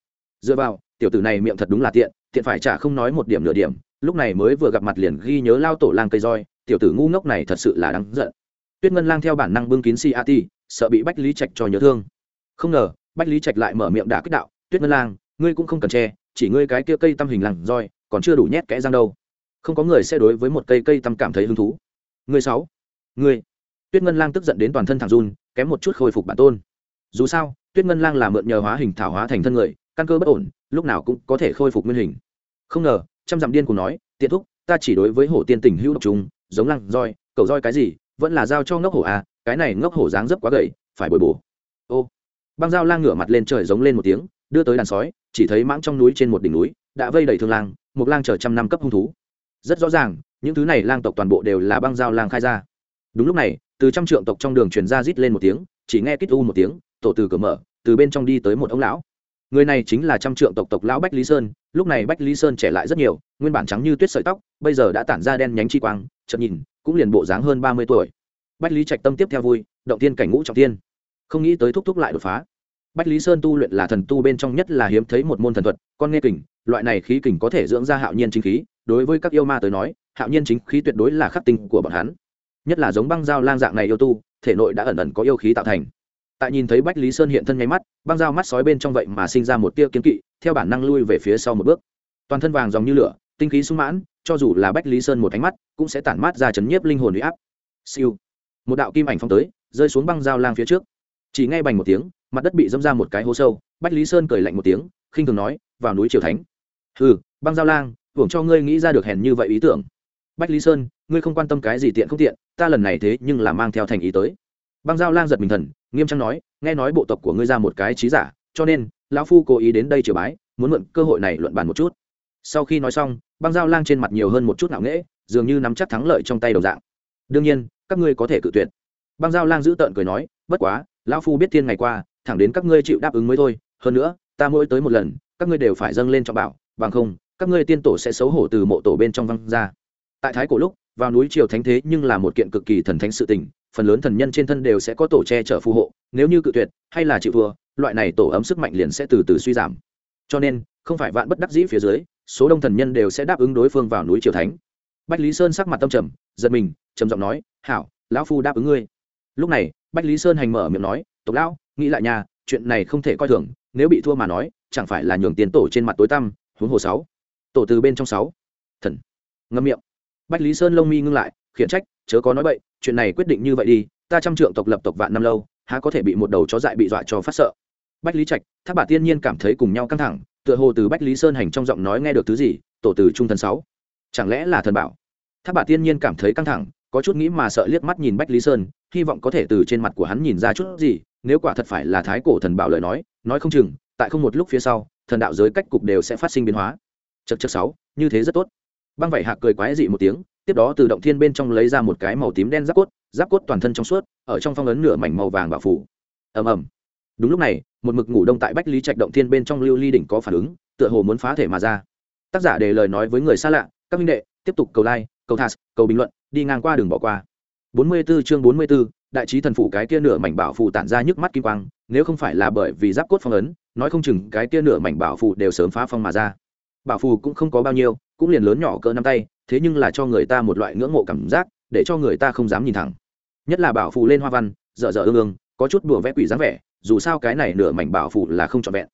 dựa vào, tiểu tử này miệng thật đúng là tiện tiện phải trả không nói một điểm nửa điểm. Lúc này mới vừa gặp mặt liền ghi nhớ lao tổ lang cây roi, tiểu tử ngu ngốc này thật sự là đáng giận. Tuyết ngân lang theo bản năng bưng kín si a ti sợ bị bách lý trạch cho nhớ thương. Không ngờ, bách lý trạch lại mở miệng đả kích đạo, tuyết ngân lang, ngươi cũng không cần che, chỉ ngươi cái kia cây tăm hình lằn roi, còn chưa đủ nhét kẽ răng đâu. Không có người sẽ đối với một cây cây tăm cảm thấy hứng thú. Ngươi sáu, ngươi. Tuyết ngân lang tức giận đến toàn thân thẳng run, kém một chút khôi phục bản tôn. Dù sao, tuyết ngân lang là mượn nhờ hóa hình thảo hóa thành thân người căn cơ bất ổn, lúc nào cũng có thể khôi phục nguyên hình. Không ngờ, trăm dặm điên cùng nói, tiện thúc, ta chỉ đối với hổ tiên tình hữu độc chúng giống lăng roi, cầu roi cái gì, vẫn là giao cho ngốc hổ à cái này ngốc hổ dáng dấp quá gầy, phải bồi bổ. Ô, băng dao lang ngửa mặt lên trời giống lên một tiếng, đưa tới đàn sói, chỉ thấy mãng trong núi trên một đỉnh núi, đã vây đầy thương lang, một lang chờ trăm năm cấp hung thú. Rất rõ ràng, những thứ này lang tộc toàn bộ đều là băng dao lang khai ra. Đúng lúc này, từ trăm trượng tộc trong đường truyền ra rít lên một tiếng, chỉ nghe kít u một tiếng, tổ từ cửa mở, từ bên trong đi tới một ông lão người này chính là trăm trượng tộc tộc lão bách lý sơn, lúc này bách lý sơn trẻ lại rất nhiều, nguyên bản trắng như tuyết sợi tóc, bây giờ đã tản ra đen nhánh chi quang, Chợt nhìn, cũng liền bộ dáng hơn ba mươi tuổi. Bách lý trạch tâm tiếp theo vui, động tiên cảnh ngũ trọng tiên. Không nghĩ tới thúc thúc lại đột phá. Bách lý sơn tu luyện là thần tu bên trong nhất là hiếm thấy một môn thần thuật, con nghe kình, loại này khí kình có thể dưỡng ra hạo nhiên chính khí, đối với các yêu ma tới nói, hạo nhiên chính khí tuyệt đối là khắc tinh của bọn hắn. Nhất là giống băng dao lang dạng này yêu tu, thể nội đã ẩn ẩn có yêu khí tạo thành tại nhìn thấy bách lý sơn hiện thân nháy mắt, băng dao mắt sói bên trong vậy mà sinh ra một tia kiến kỵ, theo bản năng lui về phía sau một bước. Toàn thân vàng dòng như lửa, tinh khí sung mãn, cho dù là bách lý sơn một ánh mắt, cũng sẽ tản mát ra chấn nhiếp linh hồn huy áp. Siêu. Một đạo kim ảnh phong tới, rơi xuống băng dao lang phía trước. Chỉ ngay bành một tiếng, mặt đất bị dâm ra một cái hố sâu, bách lý sơn cười lạnh một tiếng, khinh thường nói, vào núi triều thánh. Ừ băng dao lang, hưởng cho ngươi nghĩ ra được hèn như vậy ý tưởng. Bách lý sơn, ngươi không quan tâm cái gì tiện không tiện, ta lần này thế nhưng là mang theo thành ý tới băng giao lang giật mình thần, nghiêm trang nói, nghe nói bộ tộc của ngươi ra một cái trí giả, cho nên lão phu cố ý đến đây triều bái, muốn mượn cơ hội này luận bàn một chút. Sau khi nói xong, băng giao lang trên mặt nhiều hơn một chút ngạo nghễ, dường như nắm chắc thắng lợi trong tay đồng dạng. Đương nhiên, các ngươi có thể cự tuyệt. Băng giao lang giữ tợn cười nói, bất quá, lão phu biết thiên ngày qua, thẳng đến các ngươi chịu đáp ứng mới thôi, hơn nữa, ta mỗi tới một lần, các ngươi đều phải dâng lên cho bảo, bằng không, các ngươi tiên tổ sẽ xấu hổ từ mộ tổ bên trong văng ra. Tại thái cổ lúc, vào núi triều thánh thế nhưng là một kiện cực kỳ thần thánh sự tình phần lớn thần nhân trên thân đều sẽ có tổ che chở phù hộ, nếu như cự tuyệt hay là chịu thua, loại này tổ ấm sức mạnh liền sẽ từ từ suy giảm. Cho nên, không phải vạn bất đắc dĩ phía dưới, số đông thần nhân đều sẽ đáp ứng đối phương vào núi triều thánh. Bách lý sơn sắc mặt tâm trầm, giật mình, trầm giọng nói, hảo, lão phu đáp ứng ngươi. Lúc này, bách lý sơn hành mở miệng nói, tộc lão, nghĩ lại nhà chuyện này không thể coi thường, nếu bị thua mà nói, chẳng phải là nhường tiền tổ trên mặt tối tăm, huống hồ sáu. Tổ từ bên trong sáu. Thần. Ngâm miệng. Bách lý sơn lông mi ngưng lại, khiển trách, chớ có nói bậy chuyện này quyết định như vậy đi, ta trăm trượng tộc lập tộc vạn năm lâu, há có thể bị một đầu chó dại bị dọa cho phát sợ. Bách lý trạch, thác bà tiên nhiên cảm thấy cùng nhau căng thẳng, tựa hồ từ bách lý sơn hành trong giọng nói nghe được thứ gì, tổ từ trung thần sáu. Chẳng lẽ là thần bảo? Thác bà tiên nhiên cảm thấy căng thẳng, có chút nghĩ mà sợ liếc mắt nhìn bách lý sơn, hy vọng có thể từ trên mặt của hắn nhìn ra chút gì, nếu quả thật phải là thái cổ thần bảo lời nói nói không chừng, tại không một lúc phía sau, thần đạo giới cách cục đều sẽ phát sinh biến hóa. Chật chật sáu, như thế rất tốt. Băng vảy hạc cười quái dị một tiếng tiếp đó từ động thiên bên trong lấy ra một cái màu tím đen giáp cốt giáp cốt toàn thân trong suốt ở trong phong ấn nửa mảnh màu vàng bảo phủ. Ầm ầm. Đúng lúc này một mực ngủ đông tại bách lý trạch động thiên bên trong lưu ly đỉnh có phản ứng tựa hồ muốn phá thể mà ra. Tác giả đề lời nói với người xa lạ các minh đệ tiếp tục cầu like cầu thas cầu bình luận đi ngang qua đường bỏ qua. 44 chương 44, đại trí thần phụ cái kia nửa mảnh bảo phù tản ra nhức mắt kim quang nếu không phải là bởi vì giáp cốt phong ấn nói không chừng cái kia nửa mảnh bảo phù đều sớm phá phong mà ra. Bảo phù cũng không có bao nhiêu cũng liền lớn nhỏ cỡ năm tay thế nhưng là cho người ta một loại ngưỡng mộ cảm giác, để cho người ta không dám nhìn thẳng. Nhất là bảo phù lên hoa văn, dở dở ương ương, có chút đùa vẽ quỷ dáng vẻ, dù sao cái này nửa mảnh bảo phù là không trọn vẹn.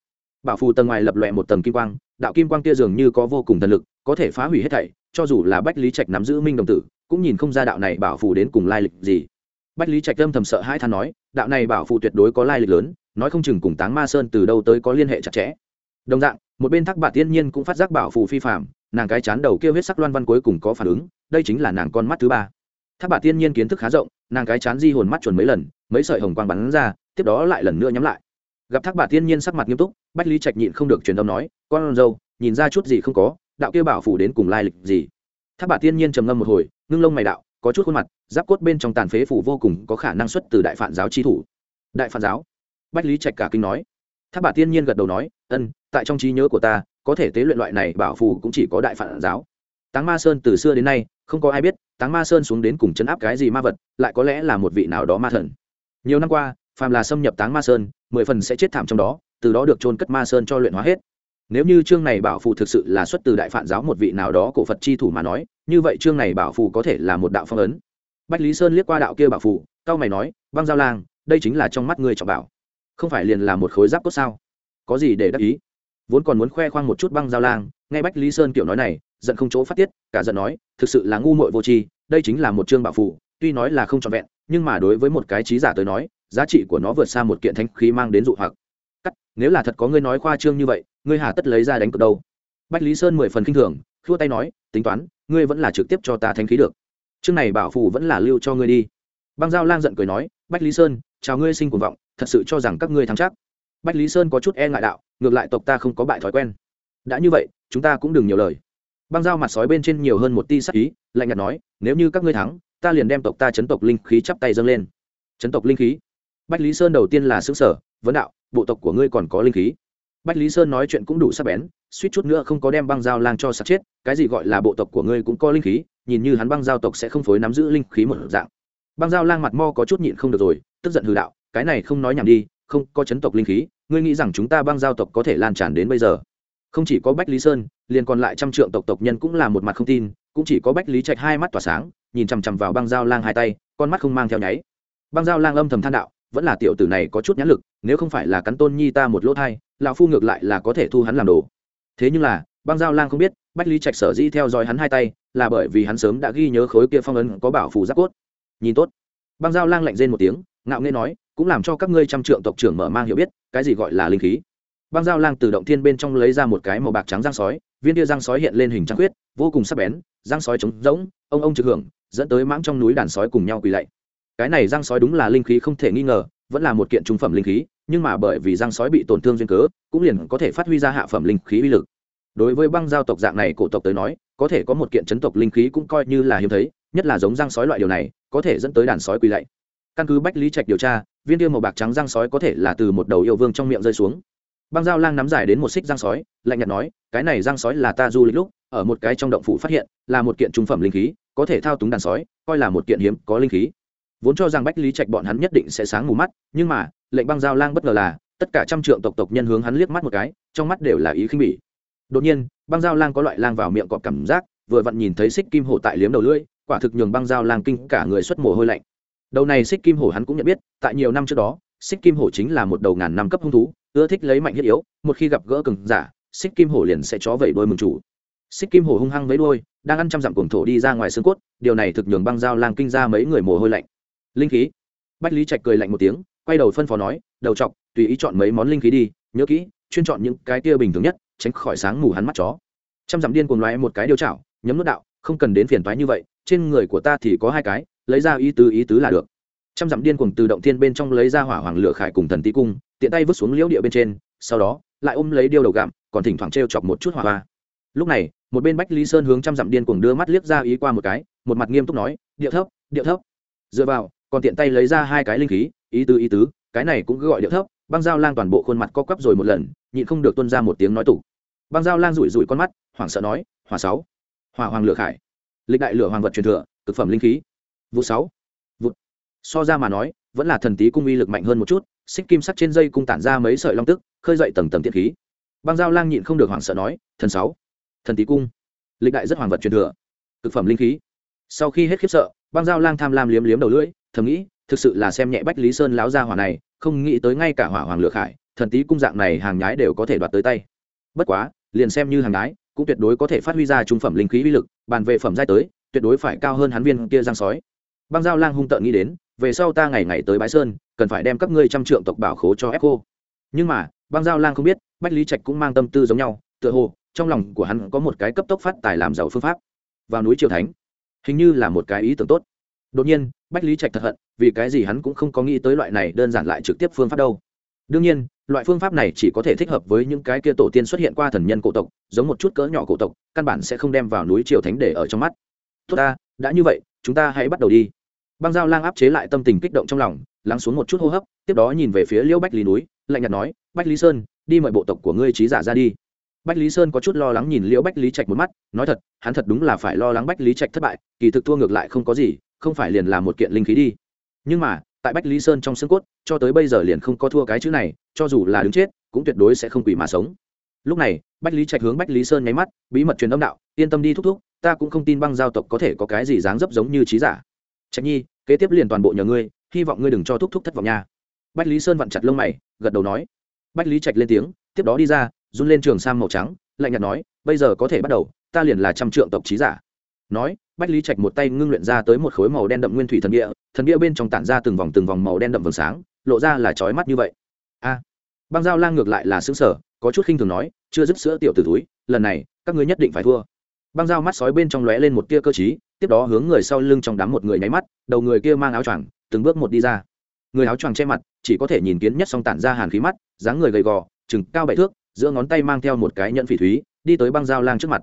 Bảo phù tầng ngoài lập lòe một tầng kim quang, đạo kim quang kia dường như có vô cùng thần lực, có thể phá hủy hết thảy, cho dù là bách lý trạch nắm giữ minh đồng tử, cũng nhìn không ra đạo này bảo phù đến cùng lai lịch gì. Bách lý trạch âm thầm sợ hai than nói, đạo này bảo phù tuyệt đối có lai lịch lớn, nói không chừng cùng táng ma sơn từ đâu tới có liên hệ chặt chẽ. Đồng dạng, một bên thác bà tiên nhiên cũng phát giác bảo phù phi phạm nàng cái chán đầu kia huyết sắc loan văn cuối cùng có phản ứng, đây chính là nàng con mắt thứ ba. Thác bà tiên nhiên kiến thức khá rộng, nàng cái chán di hồn mắt chuẩn mấy lần, mấy sợi hồng quang bắn ra, tiếp đó lại lần nữa nhắm lại. Gặp thác bà tiên nhiên sắc mặt nghiêm túc, bách lý trạch nhịn không được truyền âm nói, con dâu, nhìn ra chút gì không có, đạo kia bảo phủ đến cùng lai lịch gì? Thác bà tiên nhiên trầm ngâm một hồi, ngưng lông mày đạo, có chút khuôn mặt, giáp cốt bên trong tàn phế phủ vô cùng có khả năng xuất từ đại phản giáo chi thủ. Đại phản giáo? Bách lý trạch cả kinh nói. Thác bà tiên nhiên gật đầu nói, ân, tại trong trí nhớ của ta có thể tế luyện loại này bảo phù cũng chỉ có đại phản giáo. Táng ma sơn từ xưa đến nay, không có ai biết táng ma sơn xuống đến cùng chấn áp cái gì ma vật, lại có lẽ là một vị nào đó ma thần. Nhiều năm qua, phàm là xâm nhập táng ma sơn, mười phần sẽ chết thảm trong đó, từ đó được trôn cất ma sơn cho luyện hóa hết. Nếu như chương này bảo phù thực sự là xuất từ đại phản giáo một vị nào đó cổ phật chi thủ mà nói, như vậy chương này bảo phù có thể là một đạo phong ấn. Bách lý sơn liếc qua đạo kia bảo phù cao mày nói, băng giao lang, đây chính là trong mắt ngươi trọng bảo. Không phải liền là một khối giáp cốt sao? Có gì để đắc ý? Vốn còn muốn khoe khoang một chút băng giao lang, nghe bách lý sơn kiểu nói này, giận không chỗ phát tiết, cả giận nói, thực sự là ngu muội vô tri, đây chính là một chương bảo phủ, tuy nói là không trọn vẹn, nhưng mà đối với một cái trí giả tới nói, giá trị của nó vượt xa một kiện thanh khí mang đến dụ hoặc. Cắt, nếu là thật có ngươi nói khoa trương như vậy, ngươi hà tất lấy ra đánh cược đâu? Bách lý sơn mười phần khinh thường, khua tay nói, tính toán, ngươi vẫn là trực tiếp cho ta thanh khí được. Chương này bảo phủ vẫn là lưu cho ngươi đi. Băng giao lang giận cười nói, bách lý sơn, chào ngươi sinh cuồng vọng, thật sự cho rằng các ngươi thắng chắc. Bách lý sơn có chút e ngại đạo ngược lại tộc ta không có bại thói quen. Đã như vậy, chúng ta cũng đừng nhiều lời. Băng dao mặt sói bên trên nhiều hơn một ti sắc ý, lạnh nhạt nói, nếu như các ngươi thắng, ta liền đem tộc ta chấn tộc linh khí chắp tay dâng lên. Chấn tộc linh khí? Bách lý sơn đầu tiên là xứ sở vấn đạo, bộ tộc của ngươi còn có linh khí? Bách lý sơn nói chuyện cũng đủ sắc bén, suýt chút nữa không có đem băng dao lang cho sạch chết, cái gì gọi là bộ tộc của ngươi cũng có linh khí, nhìn như hắn băng giao tộc sẽ không phối nắm giữ linh khí một dạng. Băng dao lang mặt mo có chút nhịn không được rồi, tức giận hư đạo, cái này không nói nhảm đi không có chấn tộc linh khí, ngươi nghĩ rằng chúng ta băng giao tộc có thể lan tràn đến bây giờ? Không chỉ có bách lý sơn, liền còn lại trăm trượng tộc tộc nhân cũng là một mặt không tin, cũng chỉ có bách lý trạch hai mắt tỏa sáng, nhìn chằm chằm vào băng dao lang hai tay, con mắt không mang theo nháy. Băng dao lang âm thầm than đạo, vẫn là tiểu tử này có chút nhãn lực, nếu không phải là cắn tôn nhi ta một lỗ thai, lão phu ngược lại là có thể thu hắn làm đồ. Thế nhưng là, băng dao lang không biết, bách lý trạch sở dĩ theo dõi hắn hai tay, là bởi vì hắn sớm đã ghi nhớ khối kia phong ấn có bảo phù giáp cốt. Nhìn tốt. Băng dao lang lạnh rên một tiếng ngạo Nghe nói, cũng làm cho các ngươi trăm trượng tộc trưởng mở mang hiểu biết, cái gì gọi là linh khí. Băng dao lang từ động thiên bên trong lấy ra một cái màu bạc trắng răng sói, viên tia răng sói hiện lên hình trăng khuyết, vô cùng sắc bén, răng sói trống rỗng, ông ông trực hưởng, dẫn tới mãng trong núi đàn sói cùng nhau quỳ lạy. Cái này răng sói đúng là linh khí không thể nghi ngờ, vẫn là một kiện trung phẩm linh khí, nhưng mà bởi vì răng sói bị tổn thương duyên cớ, cũng liền có thể phát huy ra hạ phẩm linh khí uy lực. Đối với băng giao tộc dạng này cổ tộc tới nói, có thể có một kiện chấn tộc linh khí cũng coi như là hiếm thấy, nhất là giống răng sói loại điều này, có thể dẫn tới đàn sói quỳ lạy căn cứ bách lý trạch điều tra, viên tiêu màu bạc trắng răng sói có thể là từ một đầu yêu vương trong miệng rơi xuống. Băng dao lang nắm dài đến một xích răng sói, lạnh nhạt nói, cái này răng sói là ta du lịch lúc, ở một cái trong động phủ phát hiện, là một kiện trung phẩm linh khí, có thể thao túng đàn sói, coi là một kiện hiếm có linh khí. Vốn cho rằng bách lý trạch bọn hắn nhất định sẽ sáng mù mắt, nhưng mà, lệnh băng giao lang bất ngờ là, tất cả trăm trượng tộc tộc nhân hướng hắn liếc mắt một cái, trong mắt đều là ý khinh bỉ. Đột nhiên, băng giao lang có loại lang vào miệng cọp cảm giác, vừa vặn nhìn thấy xích kim hổ tại liếm đầu lưỡi, quả thực nhường băng giao lang kinh cả người xuất mồ hôi lạnh đầu này xích kim hổ hắn cũng nhận biết, tại nhiều năm trước đó, xích kim hổ chính là một đầu ngàn năm cấp hung thú, ưa thích lấy mạnh thiết yếu, một khi gặp gỡ cường giả, xích kim hổ liền sẽ chó vẩy đôi mừng chủ. Xích kim hổ hung hăng với đôi đang ăn trăm dặm cuồng thổ đi ra ngoài xương cốt, điều này thực nhường băng dao lang kinh ra mấy người mồ hôi lạnh. Linh khí. Bách lý trạch cười lạnh một tiếng, quay đầu phân phó nói, đầu chọc, tùy ý chọn mấy món linh khí đi, nhớ kỹ, chuyên chọn những cái tia bình thường nhất, tránh khỏi sáng mù hắn mắt chó. Trăm dặm điên cuồng loé một cái điều chảo, nhấm nước đạo, không cần đến phiền toái như vậy, trên người của ta thì có hai cái lấy ra ý tứ ý tứ là được. Trăm dặm điên cuồng từ động thiên bên trong lấy ra hỏa hoàng lửa khải cùng thần tí cung, tiện tay vứt xuống liễu địa bên trên, sau đó, lại ôm lấy điêu đầu gặm, còn thỉnh thoảng t chọc một chút hỏa hoa. Lúc này, một bên bách lý sơn hướng trăm dặm điên cuồng đưa mắt liếc ra ý qua một cái, một mặt nghiêm túc nói, điệu thấp điệu thấp. Dựa vào, còn tiện tay lấy ra hai cái linh khí, ý tứ ý tứ, cái này cũng cứ gọi điệu thấp, băng dao lang toàn bộ khuôn mặt co quắp rồi một lần, nhịn không được tuân ra một tiếng nói tủ. Băng dao lang rủi rủi con mắt, hoảng sợ nói, hỏa sáu, hỏa hoàng lửa khải. Lịch đại lửa hoàng vật truyền thừa, cực phẩm linh khí vụ sáu. Vụ so ra mà nói, vẫn là thần tí cung uy lực mạnh hơn một chút, xích kim sắt trên dây cung tản ra mấy sợi long tức, khơi dậy tầng tầng tiết khí. Băng dao lang nhịn không được hoảng sợ nói, thần sáu, thần tí cung, lịch đại rất hoàng vật truyền thừa, cực phẩm linh khí. Sau khi hết khiếp sợ, băng dao lang tham lam liếm liếm đầu lưỡi, thầm nghĩ, thực sự là xem nhẹ bách lý sơn láo ra hỏa này, không nghĩ tới ngay cả hỏa hoàng lược hải thần tí cung dạng này hàng nhái đều có thể đoạt tới tay. Bất quá, liền xem như hàng nhái, cũng tuyệt đối có thể phát huy ra trung phẩm linh khí uy lực, bàn về phẩm giai tới, tuyệt đối phải cao hơn hắn viên kia giang sói băng giao lang hung tợn nghĩ đến, về sau ta ngày ngày tới bãi sơn, cần phải đem các ngươi trăm trượng tộc bảo khố cho ép cô. Nhưng mà, băng giao lang không biết, bách lý trạch cũng mang tâm tư giống nhau, tựa hồ, trong lòng của hắn có một cái cấp tốc phát tài làm giàu phương pháp. Vào núi triều thánh, hình như là một cái ý tưởng tốt. Đột nhiên, bách lý trạch thật hận, vì cái gì hắn cũng không có nghĩ tới loại này đơn giản lại trực tiếp phương pháp đâu. Đương nhiên, loại phương pháp này chỉ có thể thích hợp với những cái kia tổ tiên xuất hiện qua thần nhân cổ tộc, giống một chút cỡ nhỏ cổ tộc, căn bản sẽ không đem vào núi triều thánh để ở trong mắt. Tốt ta, đã như vậy chúng ta hãy bắt đầu đi. Băng giao lang áp chế lại tâm tình kích động trong lòng, lắng xuống một chút hô hấp, tiếp đó nhìn về phía liễu bách lý núi, lạnh nhạt nói, bách lý sơn, đi mời bộ tộc của ngươi trí giả ra đi. Bách lý sơn có chút lo lắng nhìn liễu bách lý trạch một mắt, nói thật, hắn thật đúng là phải lo lắng bách lý trạch thất bại, kỳ thực thua ngược lại không có gì, không phải liền là một kiện linh khí đi. Nhưng mà, tại bách lý sơn trong xương cốt, cho tới bây giờ liền không có thua cái chữ này, cho dù là đứng chết, cũng tuyệt đối sẽ không quỷ mà sống. Lúc này, bách lý trạch hướng bách lý sơn nháy mắt, bí mật truyền âm đạo, yên tâm đi thúc thúc ta cũng không tin băng giao tộc có thể có cái gì dáng dấp giống như trí giả. Trạch nhi, kế tiếp liền toàn bộ nhờ ngươi, hy vọng ngươi đừng cho thúc thúc thất vọng nha. Bách lý sơn vặn chặt lông mày, gật đầu nói. Bách lý trạch lên tiếng, tiếp đó đi ra, run lên trường sam màu trắng, lạnh nhạt nói, bây giờ có thể bắt đầu, ta liền là trăm trượng tộc trí giả. Nói, bách lý trạch một tay ngưng luyện ra tới một khối màu đen đậm nguyên thủy thần địa thần địa bên trong tản ra từng vòng từng vòng màu đen đậm vầng sáng, lộ ra là trói mắt như vậy. A. Băng giao lang ngược lại là xứng sở có chút khinh thường nói, chưa dứt sữa tiểu t túi lần này, các ngươi nhất định phải thua băng dao mắt sói bên trong lóe lên một tia cơ t tiếp đó hướng người sau lưng trong đám một người nháy mắt, đầu người kia mang áo choàng, từng bước một đi ra. Người áo choàng che mặt, chỉ có thể nhìn kiến nhất song tản ra hàn khí mắt, dáng người gầy gò chừng cao bảy thước, giữa ngón tay mang theo một cái nhẫn phỉ thúy, đi tới băng dao lang trước mặt.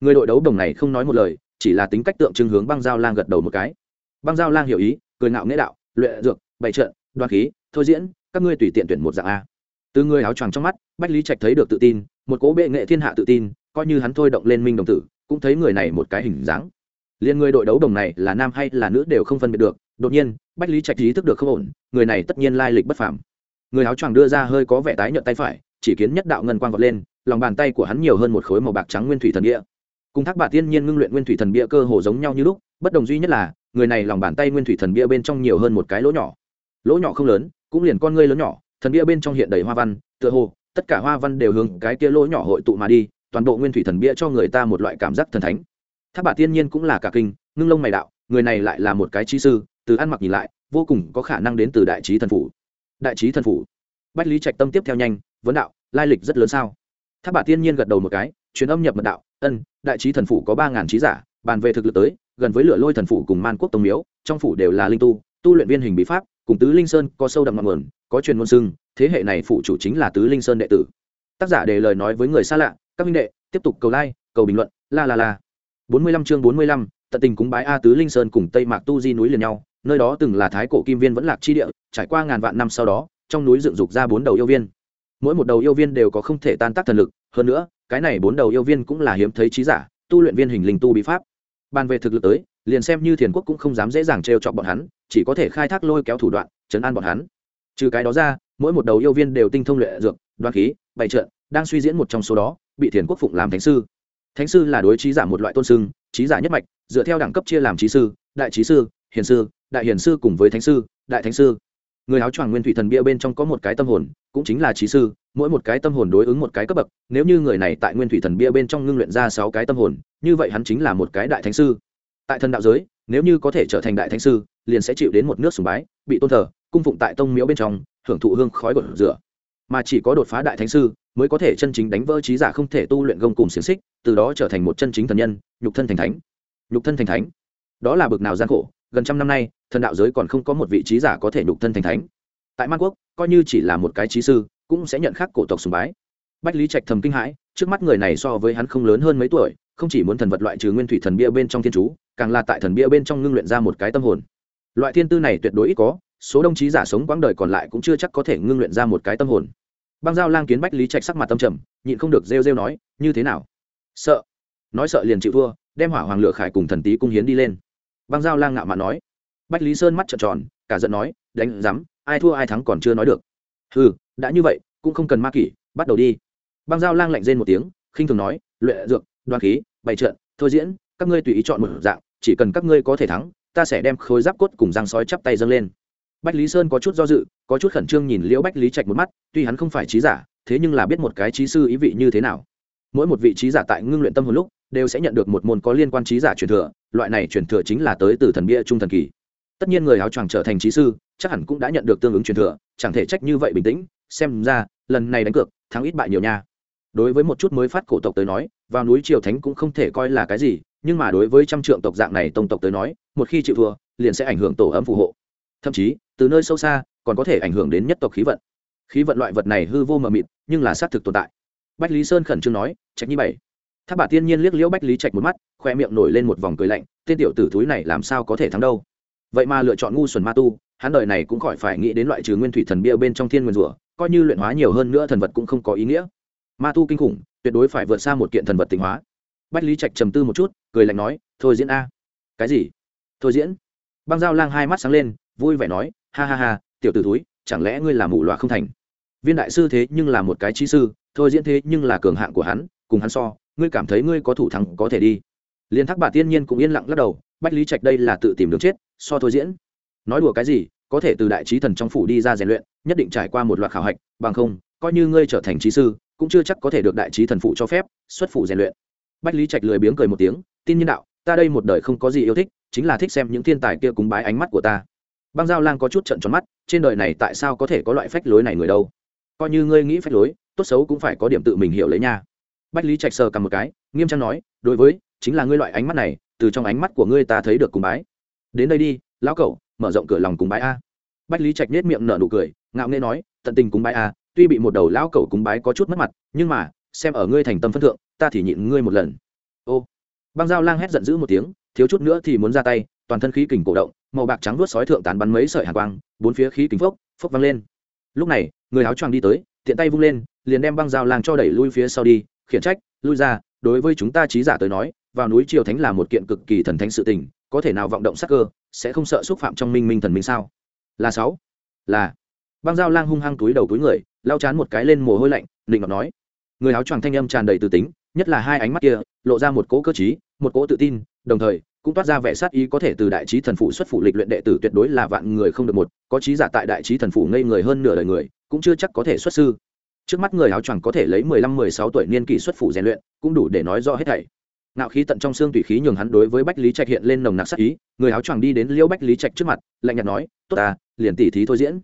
Người đội đấu đồng này không nói một lời, chỉ là tính cách tượng trưng hướng băng dao lang gật đầu một cái. Băng dao lang hiểu ý, cười ngạo nghĩa đạo luyện dược, bày trận đoàn khí, thôi diễn, các ngươi tùy tiện tuyển một dạng a. Từ người áo choàng trong mắt, bách lý trạch thấy được tự tin, một cố bệ nghệ thiên hạ tự tin, coi như hắn thôi động lên minh đồng tử cũng thấy người này một cái hình dáng. Liền người đội đấu đồng này là nam hay là nữ đều không phân biệt được, đột nhiên, bách lý trạch ý thức được không ổn, người này tất nhiên lai lịch bất phàm. Người áo choàng đưa ra hơi có vẻ tái nhợt tay phải, chỉ kiến nhất đạo ngân quang vọt lên, lòng bàn tay của hắn nhiều hơn một khối màu bạc trắng nguyên thủy thần bia. Cùng thác bà tiên nhiên ngưng luyện nguyên thủy thần bia cơ hồ giống nhau như lúc, bất đồng duy nhất là, người này lòng bàn tay nguyên thủy thần bia bên trong nhiều hơn một cái lỗ nhỏ. Lỗ nhỏ không lớn, cũng liền con ngươi lớn nhỏ, thần bia bên trong hiện đầy hoa văn, tựa hồ, tất cả hoa văn đều hướng cái kia lỗ nhỏ hội tụ mà đi toàn bộ nguyên thủy thần bia cho người ta một loại cảm giác thần thánh. Tháp bà tiên nhiên cũng là cả kinh, ngưng lông mày đạo, người này lại là một cái trí sư, từ ăn mặc nhìn lại, vô cùng có khả năng đến từ đại trí thần phủ. Đại trí thần phủ. Bách lý trạch tâm tiếp theo nhanh, vấn đạo, lai lịch rất lớn sao? Tháp bà tiên nhiên gật đầu một cái, truyền âm nhập mật đạo, ân, đại trí thần phủ có ba ngàn trí giả, bàn về thực lực tới, gần với lửa lôi thần phủ cùng man quốc tông miếu, trong phủ đều là linh tu tu luyện viên hình bí pháp, cùng tứ linh sơn có sâu đậm ngọn nguồn, có truyền ngôn xưng, thế hệ này phụ chủ chính là tứ linh sơn đệ tử. Tác giả để lời nói với người xa lạ các minh đệ, tiếp tục cầu like, cầu bình luận, la la la. Bốn mươi lăm chương bốn mươi lăm, tận tình cúng bái a tứ linh sơn cùng tây mạc tu di núi liền nhau, nơi đó từng là thái cổ kim viên vẫn lạc chi địa, trải qua ngàn vạn năm sau đó, trong núi dựng dục ra bốn đầu yêu viên. Mỗi một đầu yêu viên đều có không thể tan tác thần lực, hơn nữa, cái này bốn đầu yêu viên cũng là hiếm thấy trí giả, tu luyện viên hình linh tu bí pháp. Bàn về thực lực tới, liền xem như thiền quốc cũng không dám dễ dàng trêu chọc bọn hắn, chỉ có thể khai thác lôi kéo thủ đoạn chấn an bọn hắn. Trừ cái đó ra, mỗi một đầu yêu viên đều tinh thông luyện dược đoan khí, bày trận, đang suy diễn một trong số đó bị thiền quốc phụng làm thánh sư. Thánh sư là đối trí giả một loại tôn sưng, trí giả nhất mạch, dựa theo đẳng cấp chia làm trí sư, đại trí sư, hiền sư, đại hiền sư cùng với thánh sư, đại thánh sư. Người áo choàng nguyên thủy thần bia bên trong có một cái tâm hồn, cũng chính là trí sư, mỗi một cái tâm hồn đối ứng một cái cấp bậc, nếu như người này tại nguyên thủy thần bia bên trong ngưng luyện ra sáu cái tâm hồn, như vậy hắn chính là một cái đại thánh sư. Tại thần đạo giới, nếu như có thể trở thành đại thánh sư, liền sẽ chịu đến một nước sùng bái, bị tôn thờ, cung phụng tại tông miếu bên trong, hưởng thụ hương khói gột rửa. Mà chỉ có đột phá đại thánh sư mới có thể chân chính đánh vỡ trí giả không thể tu luyện gông cùng xiềng xích, từ đó trở thành một chân chính thần nhân, nhục thân thành thánh. Nhục thân thành thánh. Đó là bực nào gian khổ, gần trăm năm nay, thần đạo giới còn không có một vị trí giả có thể nhục thân thành thánh. Tại man quốc, coi như chỉ là một cái trí sư, cũng sẽ nhận khắc cổ tộc sùng bái. Bách lý trạch thầm kinh hãi, trước mắt người này so với hắn không lớn hơn mấy tuổi, không chỉ muốn thần vật loại trừ nguyên thủy thần bia bên trong thiên chú, càng là tại thần bia bên trong ngưng luyện ra một cái tâm hồn. Loại thiên tư này tuyệt đối ít có, số đồng chí giả sống quãng đời còn lại cũng chưa chắc có thể ngưng luyện ra một cái tâm hồn băng giao lang kiến bách lý trạch sắc mặt tâm trầm, nhịn không được rêu rêu nói, như thế nào? Sợ. Nói sợ liền chịu thua, đem hỏa hoàng lửa khải cùng thần tý cung hiến đi lên. Băng giao lang ngạo mạn nói. Bách lý sơn mắt trợn tròn, cả giận nói, đánh rắm ai thua ai thắng còn chưa nói được. Ừ đã như vậy, cũng không cần ma kỷ, bắt đầu đi. Băng giao lang lạnh rên một tiếng, khinh thường nói luyện dược đoàn khí, bày trận, thôi diễn, các ngươi tùy ý chọn một dạng, chỉ cần các ngươi có thể thắng, ta sẽ đem khối giáp cốt cùng răng sói chắp tay dâng lên bách lý sơn có chút do dự, có chút khẩn trương nhìn liễu bách lý trạch một mắt, tuy hắn không phải trí giả, thế nhưng là biết một cái trí sư ý vị như thế nào. Mỗi một vị trí giả tại ngưng luyện tâm hồn lúc, đều sẽ nhận được một môn có liên quan trí giả truyền thừa, loại này truyền thừa chính là tới từ thần bia trung thần kỳ. Tất nhiên người áo choàng trở thành trí sư, chắc hẳn cũng đã nhận được tương ứng truyền thừa, chẳng thể trách như vậy bình tĩnh, xem ra, lần này đánh cược, thắng ít bại nhiều nha. Đối với một chút mới phát cổ tộc tới nói, vào núi triều thánh cũng không thể coi là cái gì, nhưng mà đối với trăm trượng tộc dạng này tông tộc tới nói, một khi chịu thua, liền sẽ ảnh hưởng tổ ấm phù hộ. Thậm chí từ nơi sâu xa còn có thể ảnh hưởng đến nhất tộc khí vận. Khí vận loại vật này hư vô mờ mịt, nhưng là xác thực tồn tại. Bách lý sơn khẩn trương nói, trạch nhi bảy. Tháp bà tiên nhiên liếc liễu bách lý trạch một mắt, khoe miệng nổi lên một vòng cười lạnh, tên tiểu tử thúi này làm sao có thể thắng đâu? Vậy mà lựa chọn ngu xuẩn ma tu, hắn đời này cũng khỏi phải nghĩ đến loại trừ nguyên thủy thần bia bên trong thiên nguyên rủa, coi như luyện hóa nhiều hơn nữa thần vật cũng không có ý nghĩa. Ma tu kinh khủng, tuyệt đối phải vượt xa một kiện thần vật tịnh hóa. Bách lý trạch trầm tư một chút, cười lạnh nói, thôi diễn a. Cái gì? Thôi diễn. Băng giao lang hai mắt sáng lên, vui vẻ nói ha ha ha, tiểu t ử túi chẳng lẽ ngươi là mù loà không thành? Viên đại sư thế nhưng là một cái trí sư, thôi diễn thế nhưng là cường hạng của hắn, cùng hắn so, ngươi cảm thấy ngươi có thủ thắng có thể đi. Liên thác bà tiên nhiên cũng yên lặng lắc đầu, bách lý trạch đây là tự tìm đường chết, so thôi diễn. Nói đùa cái gì, có thể từ đại trí thần trong phủ đi ra rèn luyện, nhất định trải qua một loạt khảo hạch, bằng không, coi như ngươi trở thành trí sư, cũng chưa chắc có thể được đại trí thần phụ cho phép, xuất phủ rèn luyện. Bách lý trạch lười biếng cười một tiếng tin nhân đạo, ta đây một đời không có gì yêu thích, chính là thích xem những thiên tài kia cúng bái ánh mắt của ta băng giao lang có chút trận tròn mắt, trên đời này tại sao có thể có loại phách lối này người đâu? Coi như ngươi nghĩ phách lối, tốt xấu cũng phải có điểm tự mình hiểu lấy nha. Bách lý trạch sờ cầm một cái, nghiêm trang nói, đối với, chính là ngươi loại ánh mắt này, từ trong ánh mắt của ngươi ta thấy được cùng bái. Đến đây đi, lão cậu mở rộng cửa lòng cùng bái a. Bách lý trạch nết miệng nở nụ cười, ngạo nghê nói, tận tình cùng bái a, tuy bị một đầu lão cậu cùng bái có chút mất mặt, nhưng mà, xem ở ngươi thành tâm phân thượng, ta thì nhịn ngươi một lần. Ô. Băng dao lang hét giận dữ một tiếng, thiếu chút nữa thì muốn ra tay, toàn thân khí kình cổ động màu bạc trắng vuốt sói thượng tán bắn mấy sợi hàn quang, bốn phía khí kình phốc phốc văng lên. Lúc này, người áo choàng đi tới, tiện tay vung lên, liền đem băng dao lang cho đẩy lui phía sau đi, khiển trách, lui ra, đối với chúng ta trí giả tới nói, vào núi triều thánh là một kiện cực kỳ thần thánh sự tình, có thể nào vọng động sắc cơ, sẽ không sợ xúc phạm trong minh minh thần minh sao? Là sáu. Là. Băng dao lang hung hăng túi đầu túi người lao chán một cái lên mồ hôi lạnh định ngọc nói. Người áo choàng thanh âm tràn đầy từ tính, nhất là hai ánh mắt kia, lộ ra một cỗ cơ trí, một cỗ tự tin, đồng thời cũng toát ra vẻ sát ý có thể từ đại trí thần phụ xuất phụ lịch luyện đệ tử tuyệt đối là vạn người không được một, có trí giả tại đại trí thần phụ ngây người hơn nửa đời người, cũng chưa chắc có thể xuất sư. Trước mắt người áo choàng có thể lấy mười lăm, mười sáu tuổi niên kỷ xuất phụ rèn luyện, cũng đủ để nói rõ hết thảy. Ngạo khí tận trong xương tùy khí nhường hắn đối với bách lý trạch hiện lên nồng nặc sát ý, người áo choàng đi đến liễu bách lý trạch trước mặt, lạnh nhạt nói, tốt ta, liền tỉ thí thôi diễn.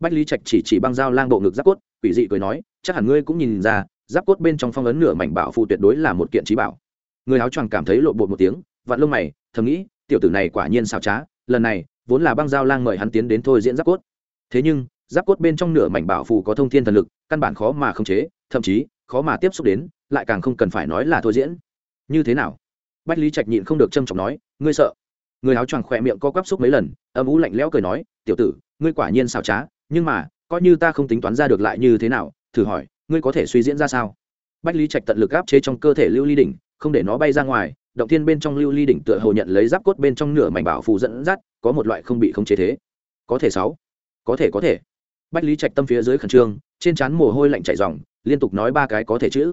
Bách lý trạch chỉ chỉ băng dao lang bộ ngực giáp cốt, quỷ dị cười nói, chắc hẳn ngươi cũng nhìn ra, giáp cốt bên trong phong ấn nửa mảnh bảo phụ tuyệt đối là một kiện trí bảo. Người áo choàng cảm thấy lộ bột một tiếng vạn lông mày, thầm nghĩ, tiểu tử này quả nhiên xào trá, lần này, vốn là băng giao lang mời hắn tiến đến thôi diễn giáp cốt. Thế nhưng, giáp cốt bên trong nửa mảnh bảo phù có thông thiên thần lực, căn bản khó mà khống chế, thậm chí, khó mà tiếp xúc đến, lại càng không cần phải nói là thôi diễn. Như thế nào? Bách lý trạch nhịn không được trâm trọng nói, ngươi sợ. Người áo choàng khỏe miệng co quắp xúc mấy lần, âm ú lạnh lẽo cười nói, tiểu tử, ngươi quả nhiên xào trá, nhưng mà, coi như ta không tính toán ra được lại như thế nào, thử hỏi, ngươi có thể suy diễn ra sao? Bách lý trạch tận lực áp chế trong cơ thể lưu ly đỉnh, không để nó bay ra ngoài động thiên bên trong lưu ly đỉnh tựa hồ nhận lấy giáp cốt bên trong nửa mảnh bảo phù dẫn dắt, có một loại không bị không chế thế. Có thể sáu. Có thể có thể. Bách lý trạch tâm phía dưới khẩn trương, trên trán mồ hôi lạnh chảy ròng, liên tục nói ba cái có thể chữ.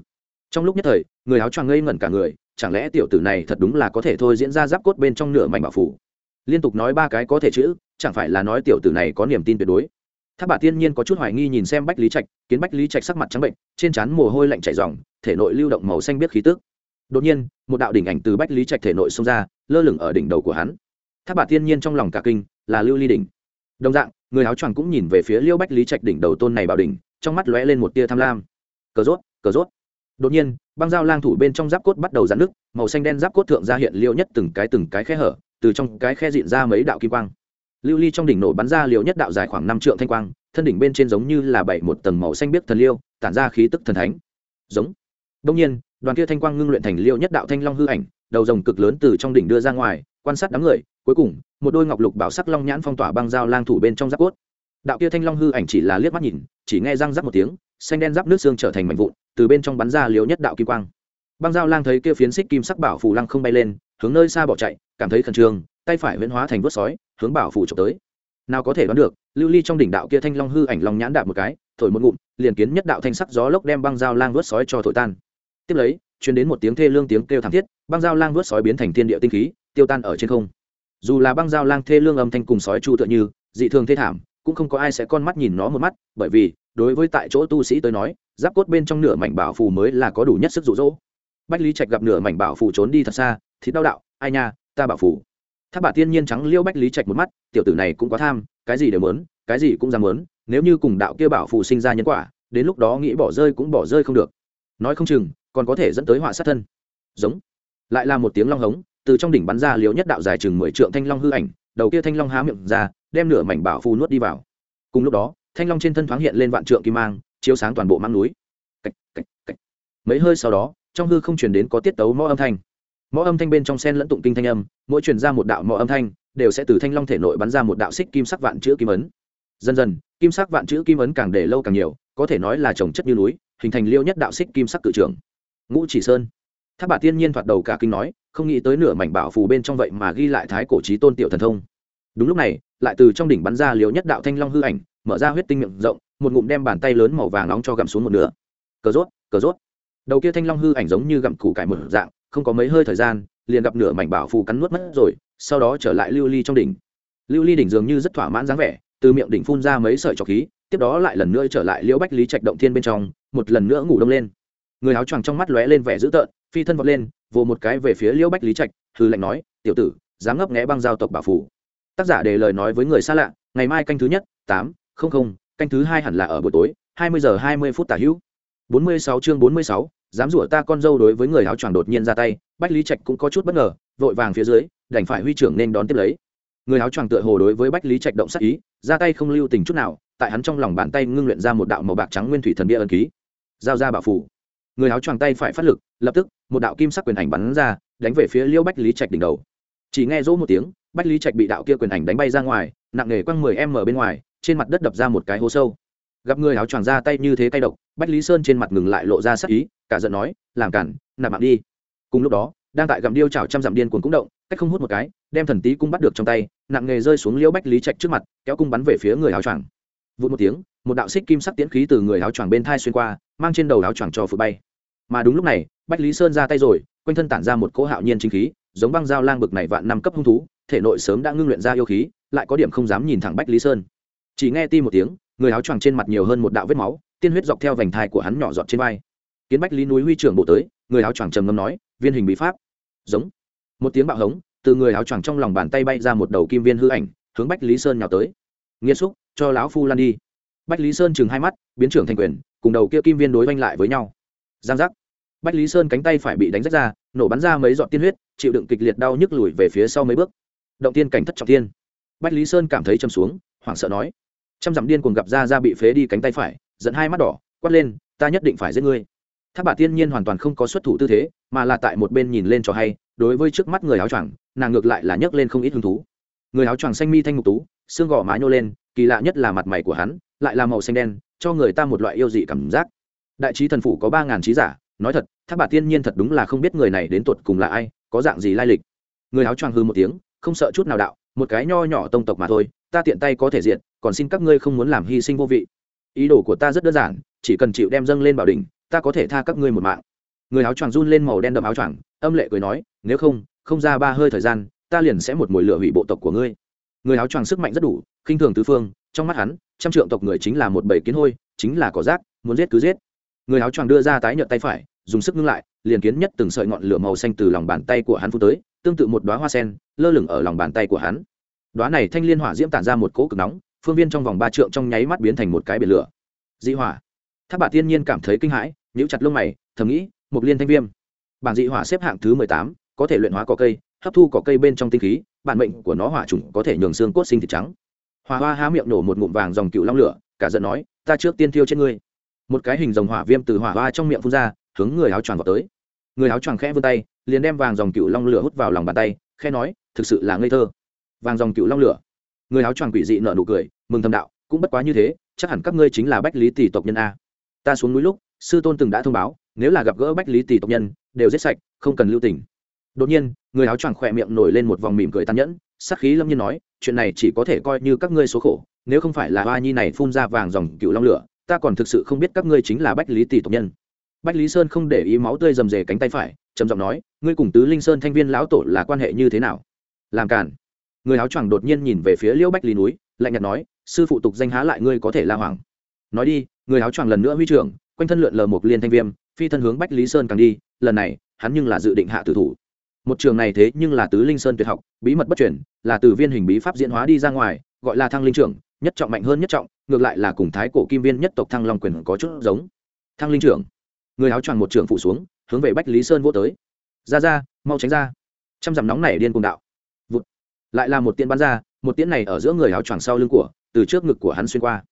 Trong lúc nhất thời, người áo choàng ngây ngẩn cả người, chẳng lẽ tiểu tử này thật đúng là có thể thôi diễn ra giáp cốt bên trong nửa mảnh bảo phủ liên tục nói ba cái có thể chữ, chẳng phải là nói tiểu tử này có niềm tin tuyệt đối. Tháp bà tiên nhiên có chút hoài nghi nhìn xem bách lý trạch, kiến bách lý trạch sắc mặt trắng bệnh, trên trán mồ hôi lạnh chảy ròng, thể nội lưu động màu xanh biết khí tức đột nhiên, một đạo đỉnh ảnh từ bách lý trạch thể nội xông ra, lơ lửng ở đỉnh đầu của hắn. Tháp bà thiên nhiên trong lòng cả kinh, là lưu ly đỉnh. Đồng dạng, người áo choàng cũng nhìn về phía liêu bách lý trạch đỉnh đầu tôn này bảo đỉnh, trong mắt lóe lên một tia tham lam. Cờ rốt cờ rốt. Đột nhiên, băng dao lang thủ bên trong giáp cốt bắt đầu dạn nước màu xanh đen giáp cốt thượng ra hiện liêu nhất từng cái từng cái khe hở, từ trong cái khe diện ra mấy đạo kim quang. Lưu ly trong đỉnh nổ bắn ra liều nhất đạo dài khoảng năm trượng thanh quang, thân đỉnh bên trên giống như là bảy một tầng màu xanh biếc thần liêu, tản ra khí tức thần thánh. Giống. Đông nhiên đoàn kia thanh quang ngưng luyện thành liêu nhất đạo thanh long hư ảnh, đầu rồng cực lớn từ trong đỉnh đưa ra ngoài, quan sát đám người, cuối cùng, một đôi ngọc lục bảo sắc long nhãn phong tỏa băng dao lang thủ bên trong giáp cốt. Đạo kia thanh long hư ảnh chỉ là liếc mắt nhìn, chỉ nghe răng rắc một tiếng, xanh đen giáp nước xương trở thành mảnh vụn, từ bên trong bắn ra liều nhất đạo kim quang. Băng dao lang thấy kia phiến xích kim sắc bảo phù lăng không bay lên, hướng nơi xa bỏ chạy, cảm thấy khẩn trương, tay phải huyễn hóa thành vớt sói, hướng bảo phù trộm tới. Nào có thể đoán được, lưu ly trong đỉnh đạo kia thanh long hư ảnh long nhãn đạp một cái, thổi một ngụm, liền kiến nhất đạo thanh sắc gió lốc đem băng dao lang vớt sói cho thổi tan tiếp lấy chuyển đến một tiếng thê lương tiếng kêu thảm thiết, băng dao lang vớt sói biến thành thiên địa tinh khí, tiêu tan ở trên không. Dù là băng dao lang thê lương âm thanh cùng sói chu tựa như, dị thường thê thảm, cũng không có ai sẽ con mắt nhìn nó một mắt, bởi vì, đối với tại chỗ tu sĩ tới nói, giáp cốt bên trong nửa mảnh bảo phù mới là có đủ nhất sức rụ rỗ bách lý trạch gặp nửa mảnh bảo phù trốn đi thật xa, thì đau đạo, ai nha, ta bảo phù. Tháp bà tiên nhiên trắng liêu bách lý trạch một mắt, tiểu tử này cũng quá tham, cái gì đều mớn cái gì cũng dám mớn nếu như cùng đạo kia bảo phù sinh ra nhân quả, đến lúc đó nghĩ bỏ rơi cũng bỏ rơi không được. Nói không chừng còn có thể dẫn tới họa sát thân. Giống. Lại là một tiếng long hống từ trong đỉnh bắn ra liều nhất đạo dài chừng mười trượng thanh long hư ảnh đầu kia thanh long há miệng ra đem nửa mảnh bảo phù nuốt đi vào. Cùng lúc đó thanh long trên thân thoáng hiện lên vạn trượng kim mang chiếu sáng toàn bộ mang núi. Cách, cách, cách. mấy hơi sau đó trong hư không truyền đến có tiết tấu mõ âm thanh. Mõ âm thanh bên trong sen lẫn tụng kinh thanh âm mỗi truyền ra một đạo mõ âm thanh đều sẽ từ thanh long thể nội bắn ra một đạo xích kim sắc vạn chữ kim ấn. Dần dần kim sắc vạn chữ kim ấn càng để lâu càng nhiều có thể nói là trồng chất như núi hình thành liêu nhất đạo xích kim sắc cự trưởng ngũ chỉ sơn. Tháp bà tiên nhiên thoạt đầu cả kinh nói, không nghĩ tới nửa mảnh bảo phù bên trong vậy mà ghi lại thái cổ trí tôn tiểu thần thông. Đúng lúc này, lại từ trong đỉnh bắn ra liều nhất đạo thanh long hư ảnh, mở ra huyết tinh miệng rộng, một ngụm đem bàn tay lớn màu vàng nóng cho gặm xuống một nửa. Cờ rốt cờ rốt. Đầu kia thanh long hư ảnh giống như gặm củ cải một dạng, không có mấy hơi thời gian, liền gặp nửa mảnh bảo phù cắn nuốt mất rồi, sau đó trở lại lưu ly trong đỉnh. Lưu ly đỉnh dường như rất thỏa mãn dáng vẻ, từ miệng đỉnh phun ra mấy sợi trọc khí, tiếp đó lại lần nữa trở lại liễu bách lý trạch động thiên bên trong, một lần nữa ngủ đông lên người áo choàng trong mắt lóe lên vẻ dữ tợn, phi thân vọt lên, vồ một cái về phía liễu bách lý trạch hư lệnh nói, tiểu tử, dám ngấp nghẽ băng giao tộc bảo phủ. Tác giả để lời nói với người xa lạ, ngày mai canh thứ nhất, tám, không không, canh thứ hai hẳn là ở buổi tối, hai mươi giờ hai mươi phút tả hữu. Bốn mươi sáu chương bốn mươi sáu, dám rủa ta con dâu đối với người áo choàng đột nhiên ra tay. Bách lý trạch cũng có chút bất ngờ, vội vàng phía dưới, đành phải huy trưởng nên đón tiếp lấy. Người áo choàng tựa hồ đối với bách lý trạch động sắc ý, ra tay không lưu tình chút nào, tại hắn trong lòng bàn tay ngưng luyện ra một đạo màu bạc trắng nguyên thủy thần bia ân ký. Giao ra bảo phủ người áo choàng tay phải phát lực, lập tức, một đạo kim sắc quyền ảnh bắn ra, đánh về phía liêu bách lý trạch đỉnh đầu. Chỉ nghe rỗ một tiếng, bách lý trạch bị đạo kia quyền ảnh đánh bay ra ngoài, nặng nề quăng mười em ở bên ngoài, trên mặt đất đập ra một cái hố sâu. Gặp người áo choàng ra tay như thế tay độc, bách lý sơn trên mặt ngừng lại lộ ra sắc ý, cả giận nói, làm cản, nạp mạng đi. Cùng lúc đó, đang tại gặm điêu chảo trăm dặm điên cuồng cũng động, cách không hút một cái, đem thần tí cung bắt được trong tay, nặng nghề rơi xuống liễu bách lý trạch trước mặt, kéo cung bắn về phía người áo choàng. Vụt một tiếng, một đạo xích kim sắc tiễn khí từ người áo choàng bên thai xuyên qua, mang trên đầu áo choàng cho phụ bay mà đúng lúc này, bách lý sơn ra tay rồi, quanh thân tản ra một cỗ hạo nhiên chính khí, giống băng dao lang bực này vạn năm cấp hung thú, thể nội sớm đã ngưng luyện ra yêu khí, lại có điểm không dám nhìn thẳng bách lý sơn. Chỉ nghe ti một tiếng, người áo choàng trên mặt nhiều hơn một đạo vết máu, tiên huyết dọc theo vành thai của hắn nhỏ giọt trên vai. Kiến bách lý núi huy trưởng bộ tới, người áo choàng trầm ngâm nói, viên hình bí pháp. Giống. Một tiếng bạo hống, từ người áo choàng trong lòng bàn tay bay ra một đầu kim viên hư ảnh, hướng bách lý sơn nhào tới. Nghiêm xúc, cho lão phu lan đi. Bách lý sơn chừng hai mắt, biến trưởng thành quyền, cùng đầu kia kim viên đối oanh lại với nhau. Giang giác bách lý sơn cánh tay phải bị đánh rách ra, nổ bắn ra mấy giọt tiên huyết, chịu đựng kịch liệt đau nhức lùi về phía sau mấy bước. Động tiên cảnh thất trọng tiên. Bách lý sơn cảm thấy châm xuống, hoảng sợ nói, trăm dặm điên cuồng gặp ra ra bị phế đi cánh tay phải dẫn hai mắt đỏ, quát lên, ta nhất định phải giết ngươi. Tháp bà tiên nhiên hoàn toàn không có xuất thủ tư thế, mà là tại một bên nhìn lên cho hay, đối với trước mắt người áo choàng, nàng ngược lại là nhấc lên không ít hứng thú. Người áo choàng xanh mi thanh ngục tú, xương gò má nhô lên, kỳ lạ nhất là mặt mày của hắn, lại là màu xanh đen, cho người ta một loại yêu dị cảm giác. Đại trí thần phủ có ba ngàn trí giả nói thật tháp bà tiên nhiên thật đúng là không biết người này đến tột cùng là ai, có dạng gì lai lịch. Người áo choàng hư một tiếng, không sợ chút nào đạo, một cái nho nhỏ tông tộc mà thôi, ta tiện tay có thể diện còn xin các ngươi không muốn làm hy sinh vô vị. Ý đồ của ta rất đơn giản, chỉ cần chịu đem dâng lên bảo đình ta có thể tha các ngươi một mạng. Người áo choàng run lên màu đen đậm áo choàng, âm lệ cười nói, nếu không không ra ba hơi thời gian, ta liền sẽ một mồi lửa hủy bộ tộc của ngươi. Người áo choàng sức mạnh rất đủ, khinh thường tứ phương, trong mắt hắn, trăm trượng tộc người chính là một bầy kiến hôi, chính là cỏ rác, muốn giết cứ giết người áo choàng đưa ra tái nhợt tay phải, dùng sức ngưng lại, liền kiến nhất từng sợi ngọn lửa màu xanh từ lòng bàn tay của hắn phút tới, tương tự một đoá hoa sen, lơ lửng ở lòng bàn tay của hắn. Đoá này thanh liên hỏa diễm tản ra một cỗ cực nóng, phương viên trong vòng ba trượng trong nháy mắt biến thành một cái biển lửa. Dị hỏa. Tháp bà tiên nhiên cảm thấy kinh hãi, nhíu chặt lông mày, thầm nghĩ một liên thanh viêm. Bảng dị hỏa xếp hạng thứ mười tám, có thể luyện hóa cỏ cây, hấp thu cỏ cây bên trong tinh khí, bản mệnh của nó hỏa trùng có thể nhường xương cốt sinh thịt trắng. Hòa hoa há miệng nổ một ngụm vàng dòng cựu long lửa, cả giận nói, ta trước tiên thiêu trên ngươi một cái hình dòng hỏa viêm từ hỏa hoa trong miệng phun ra, hướng người áo choàng vào tới. Người áo choàng khẽ vươn tay, liền đem vàng dòng cựu long lửa hút vào lòng bàn tay, khẽ nói, thực sự là ngây thơ. Vàng dòng cựu long lửa. Người áo choàng quỷ dị nợ nụ cười, mừng thầm đạo, cũng bất quá như thế, chắc hẳn các ngươi chính là bách lý tỷ tộc nhân a. Ta xuống núi lúc, sư tôn từng đã thông báo, nếu là gặp gỡ bách lý tỷ tộc nhân, đều giết sạch, không cần lưu tình. Đột nhiên, người áo choàng khỏe miệng nổi lên một vòng mỉm cười tàn nhẫn, sắc khí lâm nhiên nói, chuyện này chỉ có thể coi như các ngươi số khổ, nếu không phải là hoa nhi này phun ra vàng dòng cựu long lửa ta còn thực sự không biết các ngươi chính là bách lý tỷ tộc nhân. Bách lý sơn không để ý máu tươi rầm rề cánh tay phải, trầm giọng nói, ngươi cùng tứ linh sơn thanh viên lão tổ là quan hệ như thế nào? Làm cản người áo choàng đột nhiên nhìn về phía liễu bách lý núi, lạnh nhạt nói, sư phụ tục danh há lại ngươi có thể la hoàng. Nói đi, người áo choàng lần nữa huy trưởng, quanh thân lượn lờ một liên thanh viêm, phi thân hướng bách lý sơn càng đi, lần này, hắn nhưng là dự định hạ tử thủ. Một trường này thế nhưng là tứ linh sơn tuyệt học, bí mật bất chuyển là từ viên hình bí pháp diễn hóa đi ra ngoài, gọi là thăng linh trưởng nhất trọng mạnh hơn nhất trọng, ngược lại là cùng thái cổ kim viên nhất tộc thăng long quyền có chút giống. Thăng linh trưởng, người áo choàng một trưởng phụ xuống, hướng về bách lý sơn vô tới. Ra ra, mau tránh ra. Trăm dặm nóng này điên cùng đạo. Vụt. lại là một tiễn bắn ra, một tiễn này ở giữa người áo choàng sau lưng của, từ trước ngực của hắn xuyên qua.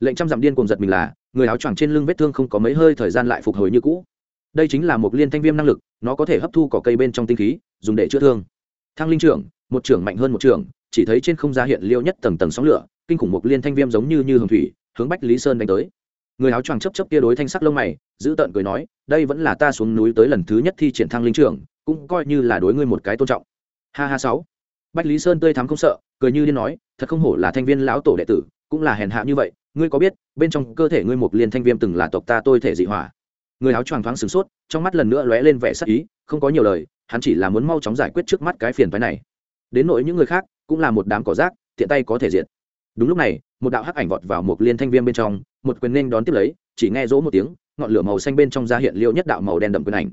Lệnh trăm dặm điên cùng giật mình là, người áo choàng trên lưng vết thương không có mấy hơi thời gian lại phục hồi như cũ. Đây chính là một liên thanh viêm năng lực, nó có thể hấp thu cỏ cây bên trong tinh khí, dùng để chữa thương. Thang linh trưởng, một trưởng mạnh hơn một trưởng, chỉ thấy trên không ra hiện liêu nhất tầng tầng sóng lửa kinh khủng một liên thanh viêm giống như như hồng thủy, hướng bách lý sơn đánh tới. Người áo choàng chấp chấp kia đối thanh sắc lông mày, giữ tợn cười nói, đây vẫn là ta xuống núi tới lần thứ nhất thi triển thăng linh trưởng, cũng coi như là đối ngươi một cái tôn trọng. Ha ha sáu. Bách lý sơn tươi thắm không sợ, cười như điên nói, thật không hổ là thanh viên lão tổ đệ tử, cũng là hèn hạ như vậy, ngươi có biết, bên trong cơ thể ngươi một liên thanh viêm từng là tộc ta tôi thể dị hỏa? Người áo choàng thoáng sửng sốt, trong mắt lần nữa lóe lên vẻ sắc ý, không có nhiều lời, hắn chỉ là muốn mau chóng giải quyết trước mắt cái phiền phái này. Đến nỗi những người khác, cũng là một đám cỏ rác, tiện tay có thể diện đúng lúc này, một đạo hắc ảnh vọt vào một liên thanh viêm bên trong, một quyền nên đón tiếp lấy, chỉ nghe rỗ một tiếng, ngọn lửa màu xanh bên trong ra hiện liêu nhất đạo màu đen đậm quyền ảnh.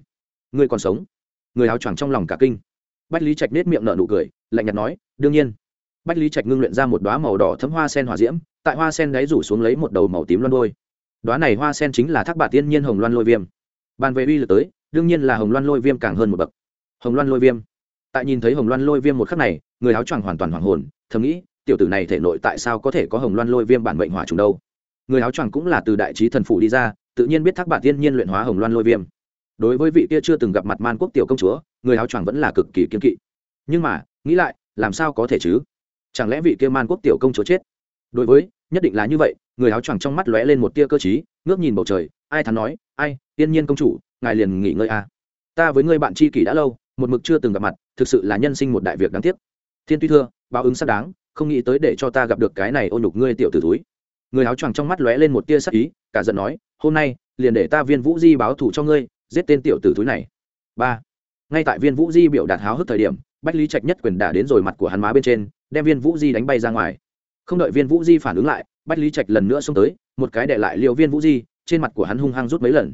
Người còn sống? Người áo choàng trong lòng cả kinh. Bách lý trạch nết miệng nở nụ cười, lạnh nhạt nói, đương nhiên. Bách lý trạch ngưng luyện ra một đoá màu đỏ thấm hoa sen hỏa diễm, tại hoa sen đáy rủ xuống lấy một đầu màu tím loan đôi đoá này hoa sen chính là thác bà tiên nhiên hồng loan lôi viêm. Bàn về uy lực tới, đương nhiên là hồng loan lôi viêm càng hơn một bậc. Hồng loan lôi viêm. Tại nhìn thấy hồng loan lôi viêm một khắc này, người áo choàng hoàn toàn hoảng hồn, thầm nghĩ tiểu tử này thể nội tại sao có thể có hồng loan lôi viêm bản mệnh hỏa trùng đâu? Người áo choàng cũng là từ đại trí thần phủ đi ra, tự nhiên biết thác bản thiên nhiên luyện hóa hồng loan lôi viêm. Đối với vị kia chưa từng gặp mặt man quốc tiểu công chúa, người áo choàng vẫn là cực kỳ kiên kỵ. Nhưng mà, nghĩ lại, làm sao có thể chứ? Chẳng lẽ vị kia man quốc tiểu công chúa chết? Đối với, nhất định là như vậy, người áo choàng trong mắt lóe lên một tia cơ chí ngước nhìn bầu trời, ai thắn nói, ai tiên nhiên công chủ, ngài liền nghỉ ngơi a. À. ta với người bạn tri kỷ đã lâu, một mực chưa từng gặp mặt, thực sự là nhân sinh một đại việc đáng tiếc. Thiên tuy thưa, báo ứng xác đáng không nghĩ tới để cho ta gặp được cái này ô nhục ngươi tiểu tử túi người áo choàng trong mắt lóe lên một tia sắc ý, cả giận nói, hôm nay, liền để ta viên vũ di báo thù cho ngươi, giết tên tiểu tử túi này. Ba. Ngay tại viên vũ di biểu đạt háo hức thời điểm, bách lý trạch nhất quyền đả đến rồi mặt của hắn má bên trên, đem viên vũ di đánh bay ra ngoài. Không đợi viên vũ di phản ứng lại, bách lý trạch lần nữa xông tới, một cái để lại liều viên vũ di, trên mặt của hắn hung hăng rút mấy lần.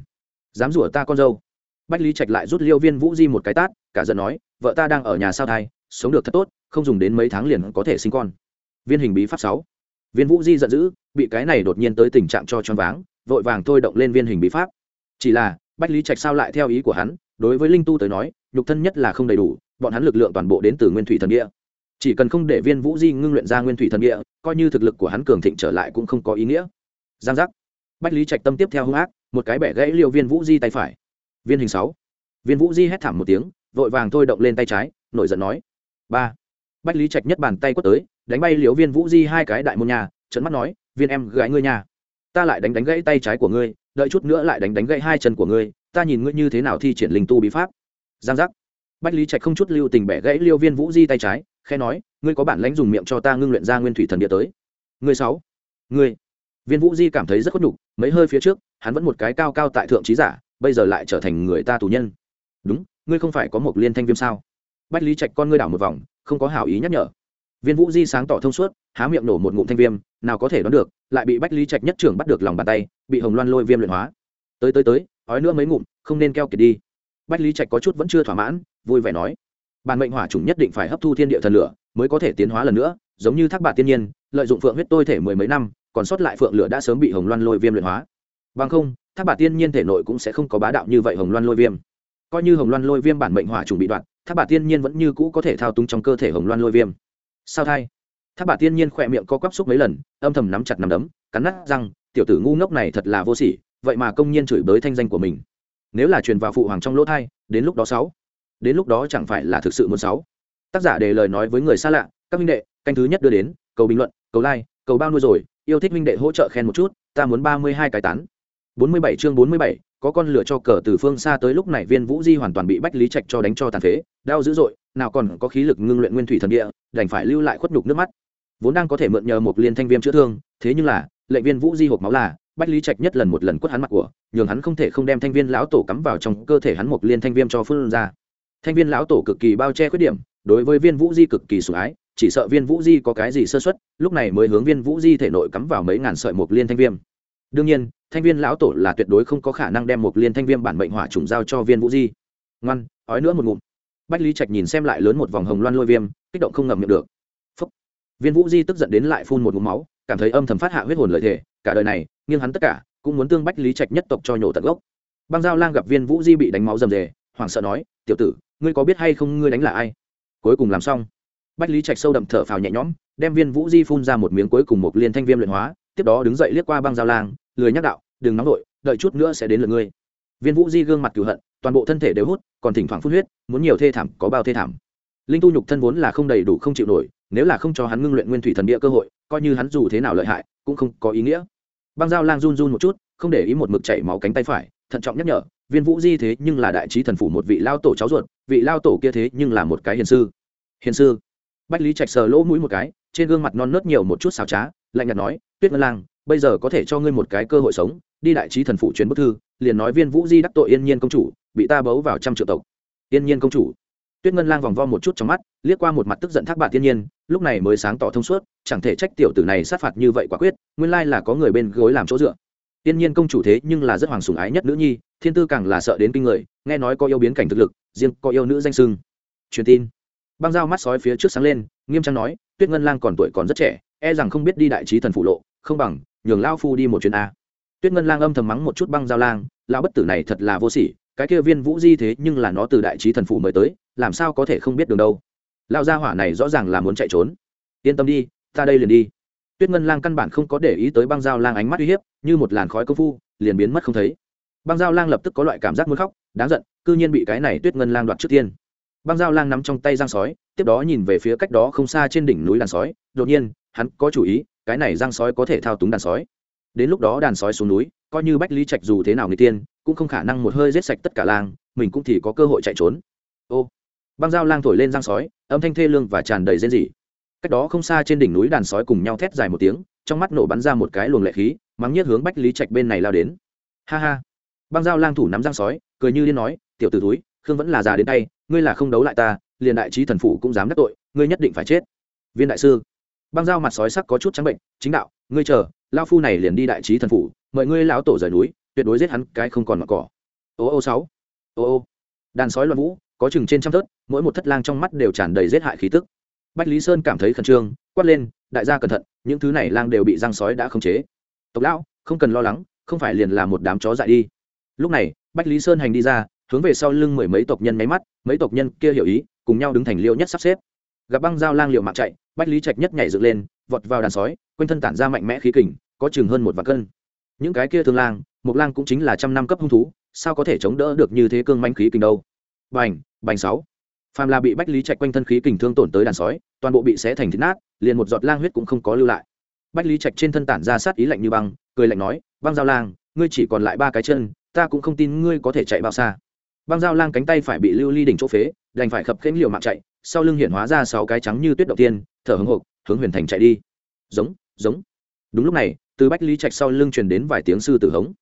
Dám rủa ta con dâu. Bách lý trạch lại rút liêu viên vũ di một cái tát, cả giận nói, vợ ta đang ở nhà sao thai, sống được thật tốt không dùng đến mấy tháng liền có thể sinh con. Viên hình bí pháp sáu. Viên vũ di giận dữ, bị cái này đột nhiên tới tình trạng cho choáng váng, vội vàng thôi động lên viên hình bí pháp. Chỉ là, bách lý trạch sao lại theo ý của hắn, đối với linh tu tới nói, nhục thân nhất là không đầy đủ, bọn hắn lực lượng toàn bộ đến từ nguyên thủy thần địa. Chỉ cần không để viên vũ di ngưng luyện ra nguyên thủy thần địa, coi như thực lực của hắn cường thịnh trở lại cũng không có ý nghĩa. Giang giác. Bách lý trạch tâm tiếp theo hung ác, một cái bẻ gãy liều viên vũ di tay phải. Viên hình sáu. Viên vũ di hét thảm một tiếng, vội vàng thôi động lên tay trái, nổi giận nói, ba bách lý trạch nhất bàn tay quất tới, đánh bay liễu viên vũ di hai cái đại môn nhà trận mắt nói, viên em, gái ngươi nhà, ta lại đánh đánh gãy tay trái của ngươi, đợi chút nữa lại đánh đánh gãy hai chân của ngươi, ta nhìn ngươi như thế nào thi triển linh tu bí pháp. Giang giác. Bách lý trạch không chút lưu tình bẻ gãy liêu viên vũ di tay trái khe nói, ngươi có bản lãnh dùng miệng cho ta ngưng luyện ra nguyên thủy thần địa tới. Ngươi sáu, ngươi. Viên vũ di cảm thấy rất khuất nhục, mấy hơi phía trước, hắn vẫn một cái cao cao tại thượng trí giả, bây giờ lại trở thành người ta tù nhân. Đúng, ngươi không phải có một liên thanh viêm sao? Bách lý trạch con ngươi đảo một vòng không có hảo ý nhắc nhở. Viên vũ di sáng tỏ thông suốt, há miệng nổ một ngụm thanh viêm, nào có thể đoán được, lại bị bách lý trạch nhất trưởng bắt được lòng bàn tay, bị hồng loan lôi viêm luyện hóa. Tới tới tới, ói nữa mấy ngụm, không nên keo kiệt đi. Bách lý trạch có chút vẫn chưa thỏa mãn, vui vẻ nói. Bản mệnh hỏa chủng nhất định phải hấp thu thiên địa thần lửa, mới có thể tiến hóa lần nữa, giống như thác bạc tiên nhiên, lợi dụng phượng huyết tôi thể mười mấy năm, còn sót lại phượng lửa đã sớm bị hồng loan lôi viêm luyện hóa. Bằng không, thác bạc tiên nhiên thể nội cũng sẽ không có bá đạo như vậy hồng loan lôi viêm. Coi như hồng loan lôi viêm bản mệnh hỏa trùng bị đoạn thác bà tiên nhiên vẫn như cũ có thể thao túng trong cơ thể hồng loan lôi viêm. Sao thai? Thác bà tiên nhiên khỏe miệng co quắp xúc mấy lần, âm thầm nắm chặt nắm đấm, cắn nát răng, tiểu tử ngu ngốc này thật là vô sỉ, vậy mà công nhiên chửi bới thanh danh của mình. Nếu là truyền vào phụ hoàng trong lỗ thai, đến lúc đó sáu. Đến lúc đó chẳng phải là thực sự muốn sáu. Tác giả để lời nói với người xa lạ, các minh đệ, canh thứ nhất đưa đến, cầu bình luận, cầu like, cầu bao nuôi rồi, yêu thích minh đệ hỗ trợ khen một chút, ta muốn ba mươi hai cái tán. Bốn mươi bảy chương bốn mươi bảy có con lửa cho cờ từ phương xa tới lúc này viên vũ di hoàn toàn bị bách lý trạch cho đánh cho tàn phế, đau dữ dội, nào còn có khí lực ngưng luyện nguyên thủy thần địa, đành phải lưu lại khuất nhục nước mắt. Vốn đang có thể mượn nhờ một liên thanh viêm chữa thương, thế nhưng là, lệnh viên vũ di hộp máu là, bách lý trạch nhất lần một lần quất hắn mặt của, nhường hắn không thể không đem thanh viên lão tổ cắm vào trong cơ thể hắn một liên thanh viêm cho phương ra. Thanh viên lão tổ cực kỳ bao che khuyết điểm, đối với viên vũ di cực kỳ sủng ái, chỉ sợ viên vũ di có cái gì sơ xuất lúc này mới hướng viên vũ di thể nội cắm vào mấy ngàn sợi một liên thanh viêm. Đương nhiên thanh viên lão tổ là tuyệt đối không có khả năng đem một liên thanh viêm bản mệnh hỏa trùng giao cho viên vũ di. Ngoan, ói nữa một ngụm. Bách lý trạch nhìn xem lại lớn một vòng hồng loan lôi viêm, kích động không ngậm miệng được. Phúc. viên vũ di tức giận đến lại phun một ngụm máu, cảm thấy âm thầm phát hạ huyết hồn lợi thể cả đời này, nghiêng hắn tất cả, cũng muốn tương bách lý trạch nhất tộc cho nhổ tận gốc. Băng giao lang gặp viên vũ di bị đánh máu rầm rề, hoảng sợ nói, tiểu tử, ngươi có biết hay không ngươi đánh là ai? Cuối cùng làm xong. Bách lý trạch sâu đậm thở phào nhẹ nhõm, đem viên vũ di phun ra một miếng cuối cùng một liên thanh viêm luyện hóa, tiếp đó đứng dậy liếc qua băng giao lang lười nhắc đạo, đừng nóng vội, đợi chút nữa sẽ đến lượt ngươi. Viên vũ di gương mặt cửu hận, toàn bộ thân thể đều hút, còn thỉnh thoảng phun huyết, muốn nhiều thê thảm, có bao thê thảm. Linh tu nhục thân vốn là không đầy đủ không chịu nổi, nếu là không cho hắn ngưng luyện nguyên thủy thần địa cơ hội, coi như hắn dù thế nào lợi hại, cũng không có ý nghĩa. Băng dao lang run run một chút, không để ý một mực chảy máu cánh tay phải, thận trọng nhắc nhở, viên vũ di thế nhưng là đại trí thần phủ một vị lao tổ cháu ruột, vị lao tổ kia thế nhưng là một cái hiền sư. Hiền sư? Bách lý trạch sờ lỗ mũi một cái, trên gương mặt non nớt nhiều một chút xào trá, lạnh nhạt nói, tuyết ngân lang bây giờ có thể cho ngươi một cái cơ hội sống, đi đại trí thần phụ truyền bức thư, liền nói viên vũ di đắc tội yên nhiên công chủ, bị ta bấu vào trăm triệu tộc. Yên nhiên công chủ. Tuyết ngân lang vòng vo một chút trong mắt, liếc qua một mặt tức giận thác bạn thiên nhiên, lúc này mới sáng tỏ thông suốt, chẳng thể trách tiểu tử này sát phạt như vậy quả quyết, nguyên lai là có người bên gối làm chỗ dựa. Tiên nhiên công chủ thế nhưng là rất hoàng sủng ái nhất nữ nhi, thiên tư càng là sợ đến kinh người, nghe nói có yêu biến cảnh thực lực, riêng có yêu nữ danh sưng. Truyền tin. Băng dao mắt sói phía trước sáng lên, nghiêm trang nói, tuyết ngân lang còn tuổi còn rất trẻ e rằng không biết đi đại trí thần phụ lộ, không bằng nhường lao phu đi một chuyến a. Tuyết ngân lang âm thầm mắng một chút băng giao lang, lão bất tử này thật là vô sỉ, cái kia viên vũ di thế nhưng là nó từ đại trí thần phụ mới tới, làm sao có thể không biết đường đâu. Lao gia hỏa này rõ ràng là muốn chạy trốn. Yên tâm đi, ta đây liền đi. Tuyết ngân lang căn bản không có để ý tới băng giao lang ánh mắt uy hiếp, như một làn khói công phu, liền biến mất không thấy. Băng giao lang lập tức có loại cảm giác muốn khóc, đáng giận c ư nhiên bị cái này tuyết ngân lang đoạt trước tiên. Băng giao lang nắm trong tay giang sói, tiếp đó nhìn về phía cách đó không xa trên đỉnh núi làn sói, đột nhiên, hắn có chủ ý cái này giang sói có thể thao túng đàn sói. Đến lúc đó đàn sói xuống núi coi như bách lý trạch dù thế nào người tiên cũng không khả năng một hơi giết sạch tất cả làng, mình cũng thì có cơ hội chạy trốn. Ô băng dao lang thổi lên giang sói âm thanh thê lương và tràn đầy rên rỉ. Cách đó không xa trên đỉnh núi đàn sói cùng nhau thét dài một tiếng trong mắt nổ bắn ra một cái luồng lệ khí mắng nhiếc hướng bách lý trạch bên này lao đến. Ha ha. Băng dao lang thủ nắm giang sói cười như liên nói tiểu t ử túi khương vẫn là già đến tay ngươi là không đấu lại ta liền đại trí thần phủ cũng dám đắc tội ngươi nhất định phải chết. Viên đại sư băng dao mặt sói sắc có chút trắng bệnh, chính đạo, ngươi chờ lao phu này liền đi đại trí thần phủ, mời ngươi lão tổ rời núi, tuyệt đối giết hắn cái không còn mặc cỏ. Ô ô sáu, ô ô. Đàn sói loạn vũ, có chừng trên trăm thớt, mỗi một thất lang trong mắt đều tràn đầy giết hại khí tức. Bách lý sơn cảm thấy khẩn trương, quát lên, đại gia cẩn thận, những thứ này lang đều bị răng sói đã khống chế. Tộc lão, không cần lo lắng, không phải liền là một đám chó dại đi. Lúc này, bách lý sơn hành đi ra, hướng về sau lưng mười mấy tộc nhân máy mắt, mấy tộc nhân kia hiểu ý, cùng nhau đứng thành liêu nhất sắp xếp. Gặp băng dao lang liệu mạng chạy bách lý trạch nhất nhảy dựng lên, vọt vào đàn sói, quanh thân tản ra mạnh mẽ khí kình, có chừng hơn một vạn cân. Những cái kia thương lang một lang cũng chính là trăm năm cấp hung thú, sao có thể chống đỡ được như thế cương manh khí kình đâu? Bành bành sáu. Phàm là bị bách lý trạch quanh thân khí kình thương tổn tới đàn sói, toàn bộ bị xé thành thịt nát, liền một giọt lang huyết cũng không có lưu lại. Bách lý trạch trên thân tản ra sát ý lạnh như băng, cười lạnh nói, băng giao lang, ngươi chỉ còn lại ba cái chân, ta cũng không tin ngươi có thể chạy bao xa. Băng Giao lang cánh tay phải bị lưu ly đỉnh chỗ phế, đành phải khập khênh liều mạng chạy sau lưng hiện hóa ra sáu cái trắng như tuyết đầu tiên, thở hứng hộp hướng huyền thành chạy đi. Giống giống. Đúng lúc này, từ bách lý trạch sau lưng truyền đến vài tiếng sư tử hống.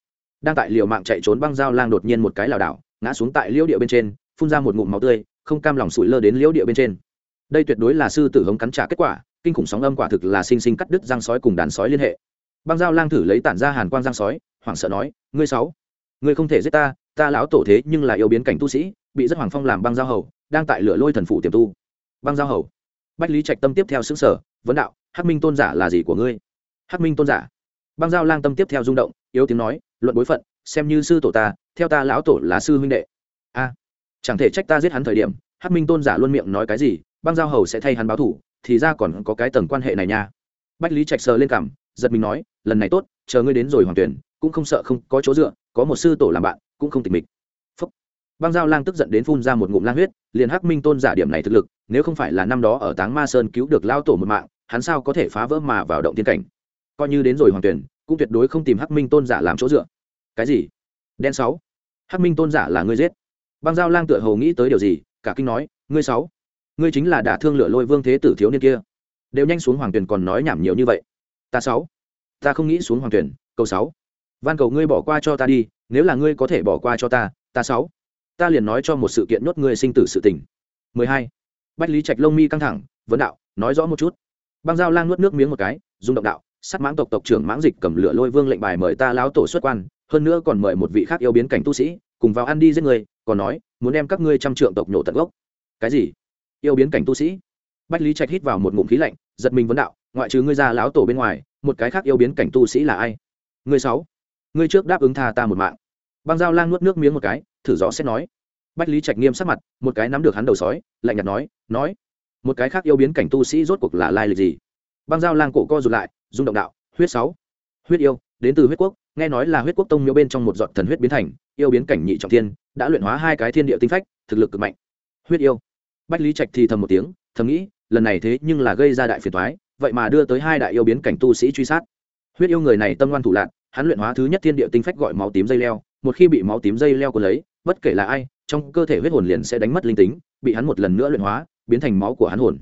Đang tại liều mạng chạy trốn băng dao lang đột nhiên một cái lảo đảo, ngã xuống tại liễu địa bên trên, phun ra một ngụm máu tươi, không cam lòng sủi lơ đến liễu địa bên trên. Đây tuyệt đối là sư tử hống cắn trả kết quả, kinh khủng sóng âm quả thực là sinh sinh cắt đứt răng sói cùng đàn sói liên hệ. Băng dao lang thử lấy tản ra hàn quang răng sói, hoảng sợ nói, ngươi sáu, ngươi không thể giết ta ta lão tổ thế nhưng là yêu biến cảnh tu sĩ, bị rất hoàng phong làm băng giao hầu đang tại lửa lôi thần phủ tiềm tu. Băng giao hầu, bách lý trạch tâm tiếp theo xứng sở, vấn đạo, hắc minh tôn giả là gì của ngươi? Hắc minh tôn giả? Băng giao lang tâm tiếp theo rung động, yếu tiếng nói, luận bối phận, xem như sư tổ ta, theo ta lão tổ là sư huynh đệ. A, chẳng thể trách ta giết hắn thời điểm, hắc minh tôn giả luôn miệng nói cái gì, băng giao hầu sẽ thay hắn báo thủ, thì ra còn có cái tầng quan hệ này nha. Bách lý trạch sờ lên cảm giật mình nói, lần này tốt, chờ ngươi đến rồi hoàng tuyển, cũng không sợ không có chỗ dựa, có một sư tổ làm bạn, cũng không tịch mịch băng giao lang tức giận đến phun ra một ngụm lang huyết, liền hắc minh tôn giả điểm này thực lực, nếu không phải là năm đó ở táng ma sơn cứu được lao tổ một mạng, hắn sao có thể phá vỡ mà vào động tiên cảnh? Coi như đến rồi hoàng tuyển, cũng tuyệt đối không tìm hắc minh tôn giả làm chỗ dựa. Cái gì? Đen sáu. Hắc minh tôn giả là ngươi giết. Băng giao lang tựa hồ nghĩ tới điều gì, cả kinh nói, ngươi sáu. Ngươi chính là đả thương lửa lôi vương thế tử thiếu niên kia. Đều nhanh xuống hoàng tuyển còn nói nhảm nhiều như vậy. Ta sáu. Ta không nghĩ xuống hoàng tuyển câu sáu. Van cầu ngươi bỏ qua cho ta đi, nếu là ngươi có thể bỏ qua cho ta ta sáu ta liền nói cho một sự kiện nhốt ngươi sinh tử sự tình. mười hai. Bách lý trạch lông mi căng thẳng, vấn đạo, nói rõ một chút. Băng giao lang nuốt nước miếng một cái, rung động đạo, sát mãng tộc tộc trưởng mãng dịch cầm lửa lôi vương lệnh bài mời ta lão tổ xuất quan, hơn nữa còn mời một vị khác yêu biến cảnh tu sĩ, cùng vào ăn đi giết người, còn nói, muốn đem các ngươi trăm trượng tộc nhổ tận gốc. Cái gì? Yêu biến cảnh tu sĩ? Bách lý trạch hít vào một ngụm khí lạnh, giật mình vấn đạo, ngoại trừ ngươi ra lão tổ bên ngoài, một cái khác yêu biến cảnh tu sĩ là ai? Ngươi sáu. Ngươi trước đáp ứng tha ta một mạng băng dao lang nuốt nước miếng một cái, thử rõ sẽ nói. Bách lý trạch nghiêm sắc mặt, một cái nắm được hắn đầu sói, lạnh nhạt nói nói, một cái khác yêu biến cảnh tu sĩ rốt cuộc là lai lịch gì? Băng dao lang cổ co rụt lại, rung động đạo, huyết sáu, huyết yêu, đến từ huyết quốc, nghe nói là huyết quốc tông miêu bên trong một giọt thần huyết biến thành, yêu biến cảnh nhị trọng thiên, đã luyện hóa hai cái thiên địa tinh phách, thực lực cực mạnh. Huyết yêu? Bách lý trạch thì thầm một tiếng, thầm nghĩ, lần này thế nhưng là gây ra đại phiền thoái vậy mà đưa tới hai đại yêu biến cảnh tu sĩ truy sát. Huyết yêu người này tâm ngoan thủ lạc hắn luyện hóa thứ nhất thiên địa tinh phách gọi máu tím dây leo một khi bị máu tím dây leo cuốn lấy, bất kể là ai, trong cơ thể huyết hồn liền sẽ đánh mất linh tính, bị hắn một lần nữa luyện hóa, biến thành máu của hắn hồn.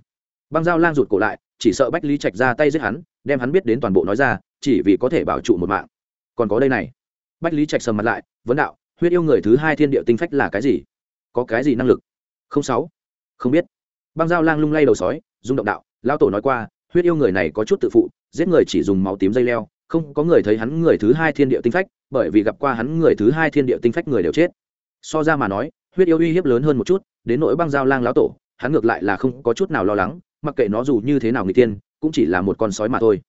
Băng dao lang rụt cổ lại, chỉ sợ bách lý trạch ra tay giết hắn, đem hắn biết đến toàn bộ nói ra, chỉ vì có thể bảo trụ một mạng. Còn có đây này. Bách lý trạch sầm mặt lại, vấn đạo, huyết yêu người thứ hai thiên địa tinh phách là cái gì? Có cái gì năng lực? Không sáu. Không biết. Băng dao lang lung lay đầu sói, rung động đạo lao tổ nói qua, huyết yêu người này có chút tự phụ, giết người chỉ dùng máu tím dây leo không có người thấy hắn người thứ hai thiên địa tinh phách, bởi vì gặp qua hắn người thứ hai thiên địa tinh phách người đều chết. So ra mà nói, huyết yêu uy hiếp lớn hơn một chút, đến nỗi băng dao lang lão tổ, hắn ngược lại là không có chút nào lo lắng, mặc kệ nó dù như thế nào người tiên cũng chỉ là một con sói mà thôi.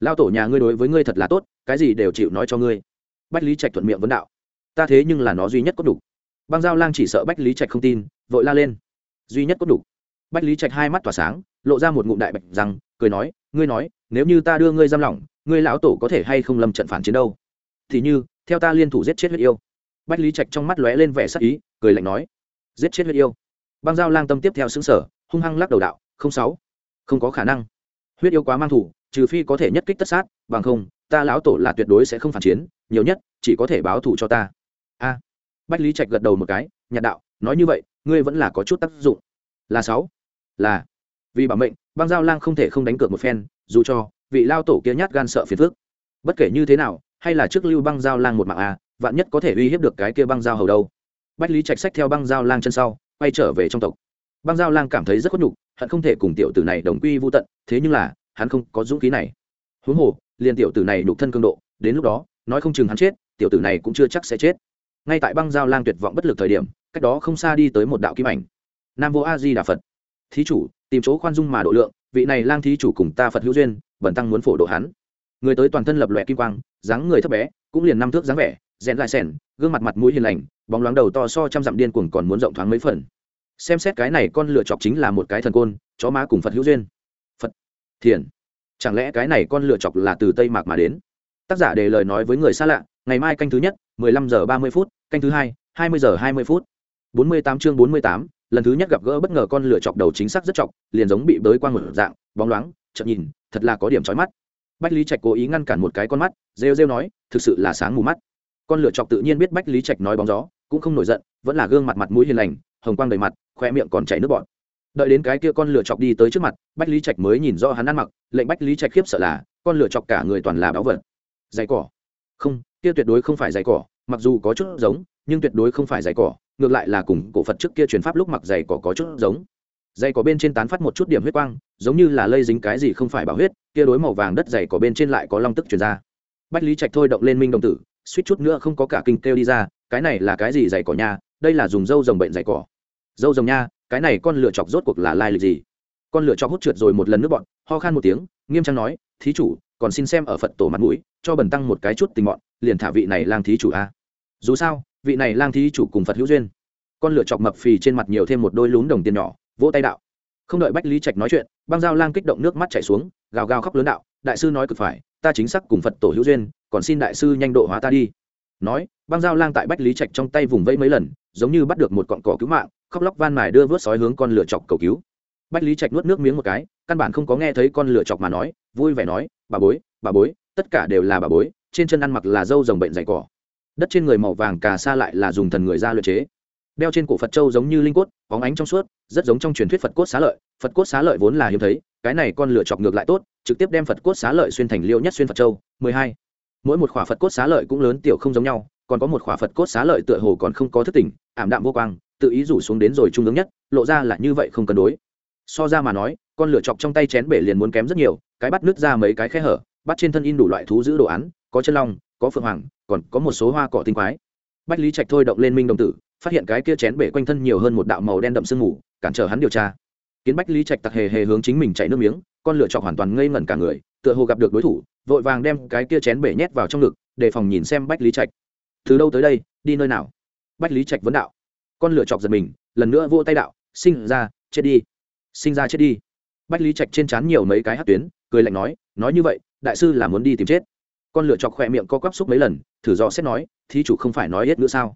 Lao tổ nhà ngươi đối với ngươi thật là tốt, cái gì đều chịu nói cho ngươi. Bách lý trạch thuận miệng vấn đạo. Ta thế nhưng là nó duy nhất có đủ. Băng giao lang chỉ sợ bách lý trạch không tin, vội la lên. Duy nhất có đủ. Bách lý trạch hai mắt tỏa sáng, lộ ra một ngụm đại bạch rằng cười nói, ngươi nói, nếu như ta đưa ngươi giam lỏng ngươi lão tổ có thể hay không lâm trận phản chiến đâu? Thì như, theo ta liên thủ giết chết huyết yêu. Bách lý trạch trong mắt lóe lên vẻ sắc ý, cười lạnh nói, giết chết huyết yêu. Băng giao lang tâm tiếp theo xứng sở hung hăng lắc đầu đạo, không sáu, không có khả năng. Huyết yêu quá mang thủ, trừ phi có thể nhất kích tất sát, bằng không, ta lão tổ là tuyệt đối sẽ không phản chiến, nhiều nhất, chỉ có thể báo thù cho ta. A. Bách lý trạch gật đầu một cái, nhạt đạo, nói như vậy, ngươi vẫn là có chút tác dụng. Là sáu, là, vì bảo mệnh, băng giao lang không thể không đánh cược một phen, dù cho vị lao tổ kia nhát gan sợ phiền phức. Bất kể như thế nào, hay là trước lưu băng giao lang một mạng a, vạn nhất có thể uy hiếp được cái kia băng giao hầu đâu. Bách lý trạch sách theo băng giao lang chân sau, quay trở về trong tộc. Băng giao lang cảm thấy rất khuất nhục, hận không thể cùng tiểu tử này đồng quy vô tận, thế nhưng là, hắn không có dũng khí này. Huống hồ, liền tiểu tử này nhục thân cường độ, đến lúc đó, nói không chừng hắn chết, tiểu tử này cũng chưa chắc sẽ chết. Ngay tại băng giao lang tuyệt vọng bất lực thời điểm, cách đó không xa đi tới một đạo kim ảnh. Nam vô a di đà phật. Thí chủ, tìm chỗ khoan dung mà độ lượng vị này lang thí chủ cùng ta phật hữu duyên bẩn tăng muốn phổ độ hắn. Người tới toàn thân lập lòe kim quang, dáng người thấp bé, cũng liền năm thước dáng vẻ, rèn lại sẻn, gương mặt mặt mũi hiền lành, bóng loáng đầu to so trăm dặm điên cuồng còn muốn rộng thoáng mấy phần. Xem xét cái này con lựa chọc chính là một cái thần côn, chó má cùng phật hữu duyên. Phật, thiền. Chẳng lẽ cái này con lựa chọc là từ tây mạc mà đến? Tác giả đề lời nói với người xa lạ, ngày mai canh thứ nhất, mười lăm giờ ba mươi phút, canh thứ hai hai mươi giờ hai mươi phút. bốn mươi tám chương bốn mươi tám lần thứ nhất gặp gỡ bất ngờ con lửa chọc đầu chính xác rất chọc, liền giống bị bới quang một dạng, bóng loáng, chậm nhìn, thật là có điểm trói mắt. Bách lý trạch cố ý ngăn cản một cái con mắt, rêu rêu nói, thực sự là sáng mù mắt. Con lửa chọc tự nhiên biết bách lý trạch nói bóng gió, cũng không nổi giận, vẫn là gương mặt mặt mũi hiền lành, hồng quang đầy mặt, khoe miệng còn chảy nước bọt. Đợi đến cái kia con lửa chọc đi tới trước mặt, bách lý trạch mới nhìn rõ hắn ăn mặc, lệnh bách lý trạch khiếp sợ là, con lửa chọc cả người toàn là báo vật. Dày cỏ. Không, kia tuyệt đối không phải dày cỏ, mặc dù có chút giống nhưng tuyệt đối không phải dày cỏ, ngược lại là cùng cổ phật trước kia truyền pháp lúc mặc dày cỏ có chút giống. Dày cỏ bên trên tán phát một chút điểm huyết quang, giống như là lây dính cái gì không phải bảo huyết, kia đối màu vàng đất dày cỏ bên trên lại có long tức truyền ra. Bách lý trạch thôi động lên minh đồng tử, suýt chút nữa không có cả kinh kêu đi ra, cái này là cái gì dày cỏ nha, đây là dùng dâu rồng bệnh dày cỏ. Dâu rồng nha, cái này con lựa chọc rốt cuộc là lai lịch gì? Con lựa chọc hút trượt rồi một lần nước bọn, ho khan một tiếng, nghiêm trang nói, thí chủ, còn xin xem ở phật tổ mặt mũi, cho bần tăng một cái chút tình mọn, liền thả vị này lang thí chủ a. Dù sao vị này lang thí chủ cùng phật hữu duyên. Con lửa chọc mập phì trên mặt nhiều thêm một đôi lún đồng tiền nhỏ, vỗ tay đạo. Không đợi bách lý trạch nói chuyện, băng dao lang kích động nước mắt chảy xuống, gào gào khóc lớn đạo, đại sư nói cực phải, ta chính xác cùng phật tổ hữu duyên, còn xin đại sư nhanh độ hóa ta đi. Nói, băng dao lang tại bách lý trạch trong tay vùng vẫy mấy lần, giống như bắt được một cọn cỏ cứu mạng, khóc lóc van mài đưa vớt sói hướng con lửa chọc cầu cứu. Bách lý trạch nuốt nước miếng một cái, căn bản không có nghe thấy con lửa chọc mà nói, vui vẻ nói, bà bối bà bối, tất cả đều là bà bối, trên chân ăn mặc là dâu rồng bệnh dày cỏ đất trên người màu vàng cà sa lại là dùng thần người ra luyện chế. Đeo trên cổ phật châu giống như linh cốt, bóng ánh trong suốt, rất giống trong truyền thuyết phật cốt xá lợi. Phật cốt xá lợi vốn là hiếm thấy, cái này con lửa chọc ngược lại tốt, trực tiếp đem phật cốt xá lợi xuyên thành liêu nhất xuyên phật châu. Mười hai. Mỗi một khỏa phật cốt xá lợi cũng lớn tiểu không giống nhau, còn có một khỏa phật cốt xá lợi tựa hồ còn không có thức tỉnh, ảm đạm vô quang, tự ý rủ xuống đến rồi trung ứng nhất, lộ ra là như vậy không cân đối. So ra mà nói, con lửa chọc trong tay chén bể liền muốn kém rất nhiều, cái bắt nước ra mấy cái khe hở, bắt trên thân in đủ loại thú giữ đồ án, có chân long có phượng hoàng, còn có một số hoa cỏ tinh quái. Bách lý trạch thôi động lên minh đồng tử, phát hiện cái kia chén bể quanh thân nhiều hơn một đạo màu đen đậm sương mù, cản trở hắn điều tra. Kiến bách lý trạch tặc hề hề hướng chính mình chạy nước miếng, con lửa chọc hoàn toàn ngây ngẩn cả người, tựa hồ gặp được đối thủ, vội vàng đem cái kia chén bể nhét vào trong ngực, đề phòng nhìn xem bách lý trạch. Từ đâu tới đây, đi nơi nào? Bách lý trạch vấn đạo. Con lửa chọc giật mình, lần nữa vô tay đạo, sinh ra, chết đi. Sinh ra chết đi. Bách lý trạch trên trán nhiều mấy cái hát tuyến, cười lạnh nói nói như vậy, đại sư là muốn đi tìm chết con lựa chọc khỏe miệng co quắp xúc mấy lần, thử do xét nói, thí chủ không phải nói hết ngữ sao?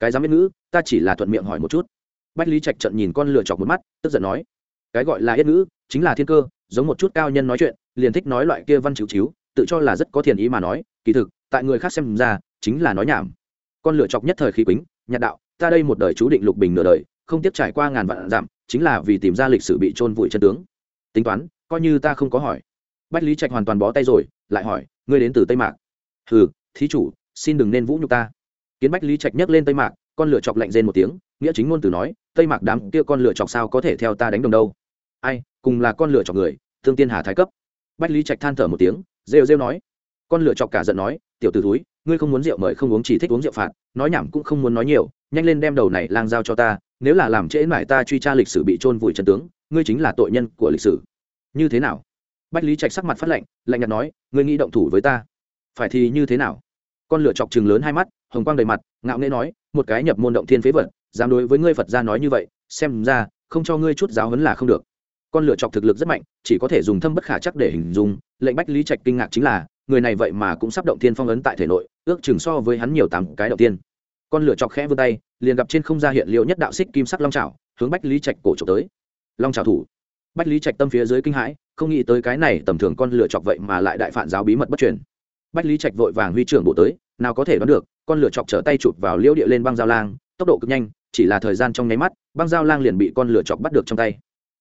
Cái dám biết ngữ, ta chỉ là thuận miệng hỏi một chút. Bách lý trạch trận nhìn con lựa chọc một mắt, tức giận nói, cái gọi là hết ngữ, chính là thiên cơ, giống một chút cao nhân nói chuyện, liền thích nói loại kia văn chịu chiếu, tự cho là rất có thiền ý mà nói, kỳ thực, tại người khác xem ra, chính là nói nhảm. Con lựa chọc nhất thời khí quýnh nhạt đạo, ta đây một đời chú định lục bình nửa đời, không tiếp trải qua ngàn vạn giảm chính là vì tìm ra lịch sử bị trôn vùi chân tướng. Tính toán, coi như ta không có hỏi. Bách lý trạch hoàn toàn bó tay rồi lại hỏi, ngươi đến từ tây mạc? Hừ, thí chủ, xin đừng nên vũ nhục ta. Kiến bách lý trạch nhấc lên tây mạc, con lửa chọc lạnh rên một tiếng, nghĩa chính ngôn từ nói, tây mạc đám kia con lửa chọc sao có thể theo ta đánh đồng đâu? Ai, cùng là con lửa chọc người, thương tiên hà thái cấp. Bách lý trạch than thở một tiếng, rêu rêu nói. Con lửa chọc cả giận nói, tiểu t ử túi ngươi không muốn rượu mời không uống chỉ thích uống rượu phạt, nói nhảm cũng không muốn nói nhiều, nhanh lên đem đầu này lang giao cho ta, nếu là làm trễ mải ta truy tra lịch sử bị trôn vùi trần tướng, ngươi chính là tội nhân của lịch sử. Như thế nào? Bách lý trạch sắc mặt phát lạnh lạnh nhạt nói, ngươi nghĩ động thủ với ta? Phải thì như thế nào? Con lửa chọc chừng lớn hai mắt, hồng quang đầy mặt, ngạo nghễ nói, một cái nhập môn động thiên phế vật, dám đối với ngươi phật ra nói như vậy, xem ra, không cho ngươi chút giáo huấn là không được. Con lửa chọc thực lực rất mạnh, chỉ có thể dùng thâm bất khả chắc để hình dung, lệnh bách lý trạch kinh ngạc chính là, người này vậy mà cũng sắp động thiên phong ấn tại thể nội, ước chừng so với hắn nhiều tám cái đầu tiên con lửa chọc khẽ vươn tay, liền gặp trên không ra hiện liệu nhất đạo xích kim sắc long trào hướng bách lý trạch cổ trộm tới. Long trào thủ. Bách lý trạch tâm phía dưới kinh hãi không nghĩ tới cái này tầm thường con lựa chọc vậy mà lại đại phản giáo bí mật bất truyền. Bách lý trạch vội vàng huy trưởng bộ tới, nào có thể đoán được, con lửa chọc trở tay chụp vào liễu địa lên băng giao lang, tốc độ cực nhanh, chỉ là thời gian trong nháy mắt, băng giao lang liền bị con lửa chọc bắt được trong tay.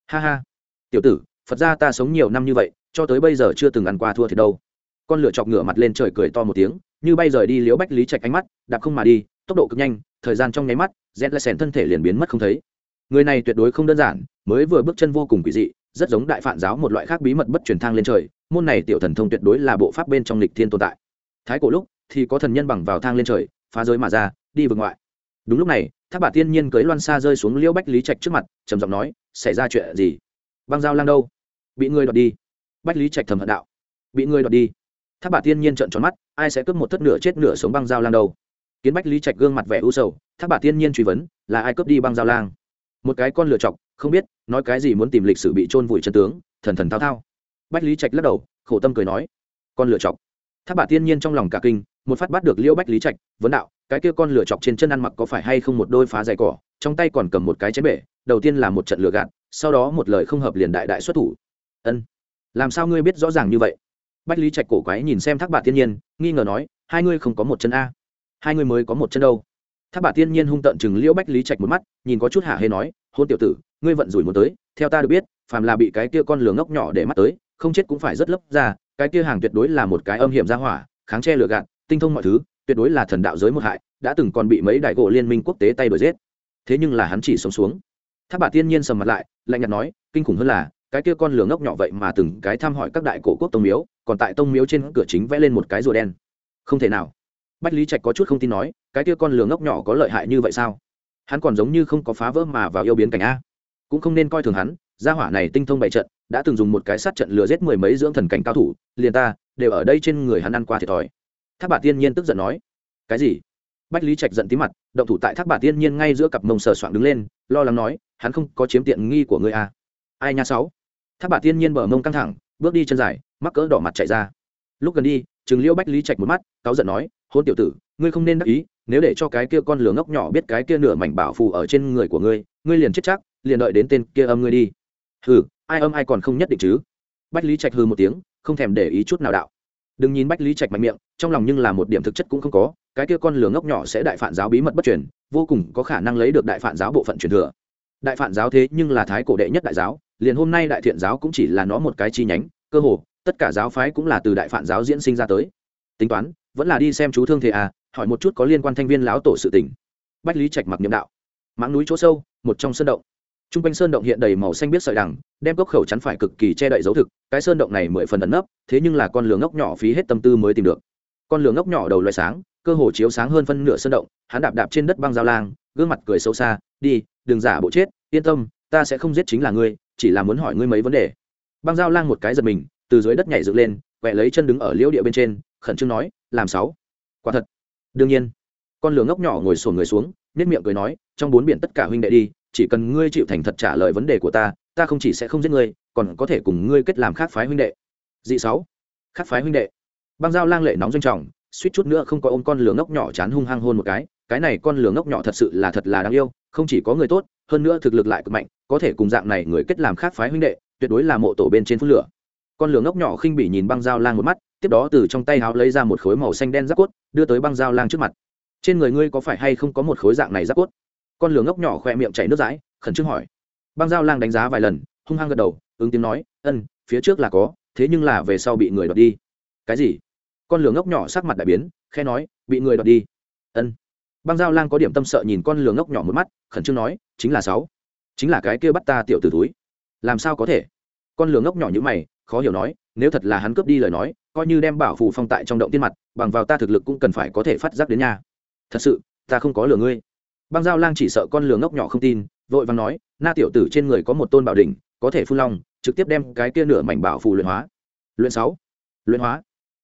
Ha ha. Tiểu tử, phật ra ta sống nhiều năm như vậy, cho tới bây giờ chưa từng ăn qua thua thì đâu. Con lửa chọc ngửa mặt lên trời cười to một tiếng, như bay rời đi liễu bách lý trạch ánh mắt, đạp không mà đi, tốc độ cực nhanh, thời gian trong nháy mắt, rét lại sèn thân thể liền biến mất không thấy. Người này tuyệt đối không đơn giản, mới vừa bước chân vô cùng quỷ dị rất giống đại phạn giáo một loại khác bí mật bất truyền thang lên trời, môn này tiểu thần thông tuyệt đối là bộ pháp bên trong lịch thiên tồn tại. Thái cổ lúc thì có thần nhân bằng vào thang lên trời, phá giới mà ra, đi vượt ngoại. Đúng lúc này, thác bà tiên nhiên cưới loan xa rơi xuống liễu bách lý trạch trước mặt, trầm giọng nói, xảy ra chuyện gì? Băng dao lang đâu? Bị người đoạt đi. Bách lý trạch thầm hận đạo, bị người đoạt đi. Thác bà tiên nhiên trợn tròn mắt, ai sẽ cướp một thất nửa chết nửa sống băng dao lang đâu? Kiến bách lý trạch gương mặt vẻ u sầu, thác bà tiên nhiên truy vấn, là ai cướp đi băng dao lang? Một cái con lựa chọc, không biết, nói cái gì muốn tìm lịch sử bị trôn vùi chân tướng, thần thần thao thao. Bách lý trạch lắc đầu, khổ tâm cười nói, con lựa chọc. Thác bà tiên nhiên trong lòng cả kinh, một phát bắt được liễu bách lý trạch, vấn đạo, cái kia con lửa chọc trên chân ăn mặc có phải hay không một đôi phá dày cỏ, trong tay còn cầm một cái chén bể, đầu tiên là một trận lửa gạt, sau đó một lời không hợp liền đại đại xuất thủ. Ân, làm sao ngươi biết rõ ràng như vậy? Bách lý trạch cổ quái nhìn xem thác bà tiên nhiên, nghi ngờ nói, hai ngươi không có một chân a. Hai ngươi mới có một chân đâu tháp bà tiên nhiên hung tận chừng liễu bách lý trạch một mắt, nhìn có chút hạ hê nói, hôn tiểu tử, ngươi vận rủi muốn tới, theo ta được biết, phàm là bị cái kia con lường ngốc nhỏ để mắt tới, không chết cũng phải rất lấp ra, cái kia hàng tuyệt đối là một cái âm hiểm ra hỏa, kháng che lừa gạt, tinh thông mọi thứ, tuyệt đối là thần đạo giới một hại, đã từng còn bị mấy đại gỗ liên minh quốc tế tay đuổi giết. Thế nhưng là hắn chỉ sống xuống. Tháp bà tiên nhiên sầm mặt lại, lạnh nhạt nói, kinh khủng hơn là, cái kia con lửa ngốc nhỏ vậy mà từng cái thăm hỏi các đại cổ quốc tông miếu, còn tại tông miếu trên cửa chính vẽ lên một cái rùa đen. Không thể nào bách lý trạch có chút không tin nói, cái tia con lửa ngốc nhỏ có lợi hại như vậy sao? Hắn còn giống như không có phá vỡ mà vào yêu biến cảnh a. Cũng không nên coi thường hắn, gia hỏa này tinh thông bày trận, đã từng dùng một cái sát trận lừa giết mười mấy dưỡng thần cảnh cao thủ, liền ta đều ở đây trên người hắn ăn qua thiệt thòi. Thác bà tiên nhiên tức giận nói. Cái gì? Bách lý trạch giận tí mặt, động thủ tại thác bà tiên nhiên ngay giữa cặp mông sờ soạng đứng lên, lo lắng nói, hắn không có chiếm tiện nghi của ngươi a? ai nha sáu? Thác bà tiên nhiên bờ mông căng thẳng, bước đi chân dài, mắc cỡ đỏ mặt chạy ra. Lúc gần đi chừng liêu bách lý trạch một mắt, cáu giận nói, hôn tiểu tử, ngươi không nên đắc ý, nếu để cho cái kia con lửa ngốc nhỏ biết cái kia nửa mảnh bảo phù ở trên người của ngươi ngươi liền chết chắc, liền đợi đến tên kia âm ngươi đi. Hừ, ai âm ai còn không nhất định chứ? Bách lý trạch hừ một tiếng, không thèm để ý chút nào đạo. Đừng nhìn bách lý trạch mạnh miệng, trong lòng nhưng là một điểm thực chất cũng không có, cái kia con lửa ngốc nhỏ sẽ đại phản giáo bí mật bất truyền, vô cùng có khả năng lấy được đại phản giáo bộ phận truyền thừa. Đại phản giáo thế nhưng là thái cổ đệ nhất đại giáo, liền hôm nay đại thiện giáo cũng chỉ là nó một cái chi nhánh, cơ hồ tất cả giáo phái cũng là từ đại phản giáo diễn sinh ra tới. Tính toán, vẫn là đi xem chú thương thế à hỏi một chút có liên quan thanh viên lão tổ sự tình. Bách lý trạch mặc nhiệm đạo. Mãng núi chỗ sâu, một trong sơn động. T r u n g quanh sơn động hiện đầy màu xanh biết sợi đằng, đem cốc khẩu chắn phải cực kỳ che đậy dấu thực, cái sơn động này mười phần ẩn nấp, thế nhưng là con lửa ngốc nhỏ phí hết tâm tư mới tìm được. Con lửa ngốc nhỏ đầu loài sáng, cơ hồ chiếu sáng hơn phân nửa sơn động, hắn đạp đạp trên đất băng giao lang, gương mặt cười sâu xa, đi, đừng giả bộ chết, yên tâm, ta sẽ không giết chính là ngươi, chỉ là muốn hỏi ngươi mấy vấn đề. Băng giao lang một cái giật mình từ dưới đất nhảy dựng lên, quẹ lấy chân đứng ở liễu địa bên trên, khẩn trương nói, làm sáu. Quả thật. Đương nhiên. Con lửa ngốc nhỏ ngồi sổn người xuống nết miệng cười nói, trong bốn biển tất cả huynh đệ đi, chỉ cần ngươi chịu thành thật trả lời vấn đề của ta ta không chỉ sẽ không giết ngươi, còn có thể cùng ngươi kết làm khác phái huynh đệ. Dị sáu. Khác phái huynh đệ. Băng dao lang lệ nóng doanh trọng, suýt chút nữa không có ôm con lửa ngốc nhỏ chán hung hăng hôn một cái cái này con lửa ngốc nhỏ thật sự là thật là đáng yêu, không chỉ có người tốt, hơn nữa thực lực lại cực mạnh, có thể cùng dạng này người kết làm khác phái huynh đệ, tuyệt đối là mộ tổ bên trên phút lửa con lửa ngốc nhỏ khinh bỉ nhìn băng dao lang một mắt, tiếp đó từ trong tay háo lấy ra một khối màu xanh đen giáp cốt, đưa tới băng dao lang trước mặt. Trên người ngươi có phải hay không có một khối dạng này giáp cốt? Con lửa ngốc nhỏ khoe miệng chảy nước dãi khẩn trương hỏi. Băng dao lang đánh giá vài lần, hung hăng gật đầu, ứng tiếng nói, ân, phía trước là có, thế nhưng là về sau bị người đoạt đi. Cái gì? Con lửa ngốc nhỏ sắc mặt đại biến khe nói, bị người đoạt đi. Ân. Băng giao lang có điểm tâm sợ nhìn con lửa ngốc nhỏ một mắt, khẩn trương nói, chính là sáu. Chính là cái kia bắt ta tiểu t túi làm sao có thể? Con lường ngốc nhỏ như mày, khó hiểu nói, nếu thật là hắn cướp đi lời nói, coi như đem bảo phù phong tại trong động tiên mặt, bằng vào ta thực lực cũng cần phải có thể phát giác đến nhà thật sự, ta không có lừa ngươi. Băng giao lang chỉ sợ con lường ngốc nhỏ không tin, vội vàng nói, na tiểu tử trên người có một tôn bảo đỉnh, có thể phun long, trực tiếp đem cái kia nửa mảnh bảo phù luyện hóa. Luyện sáu. Luyện hóa.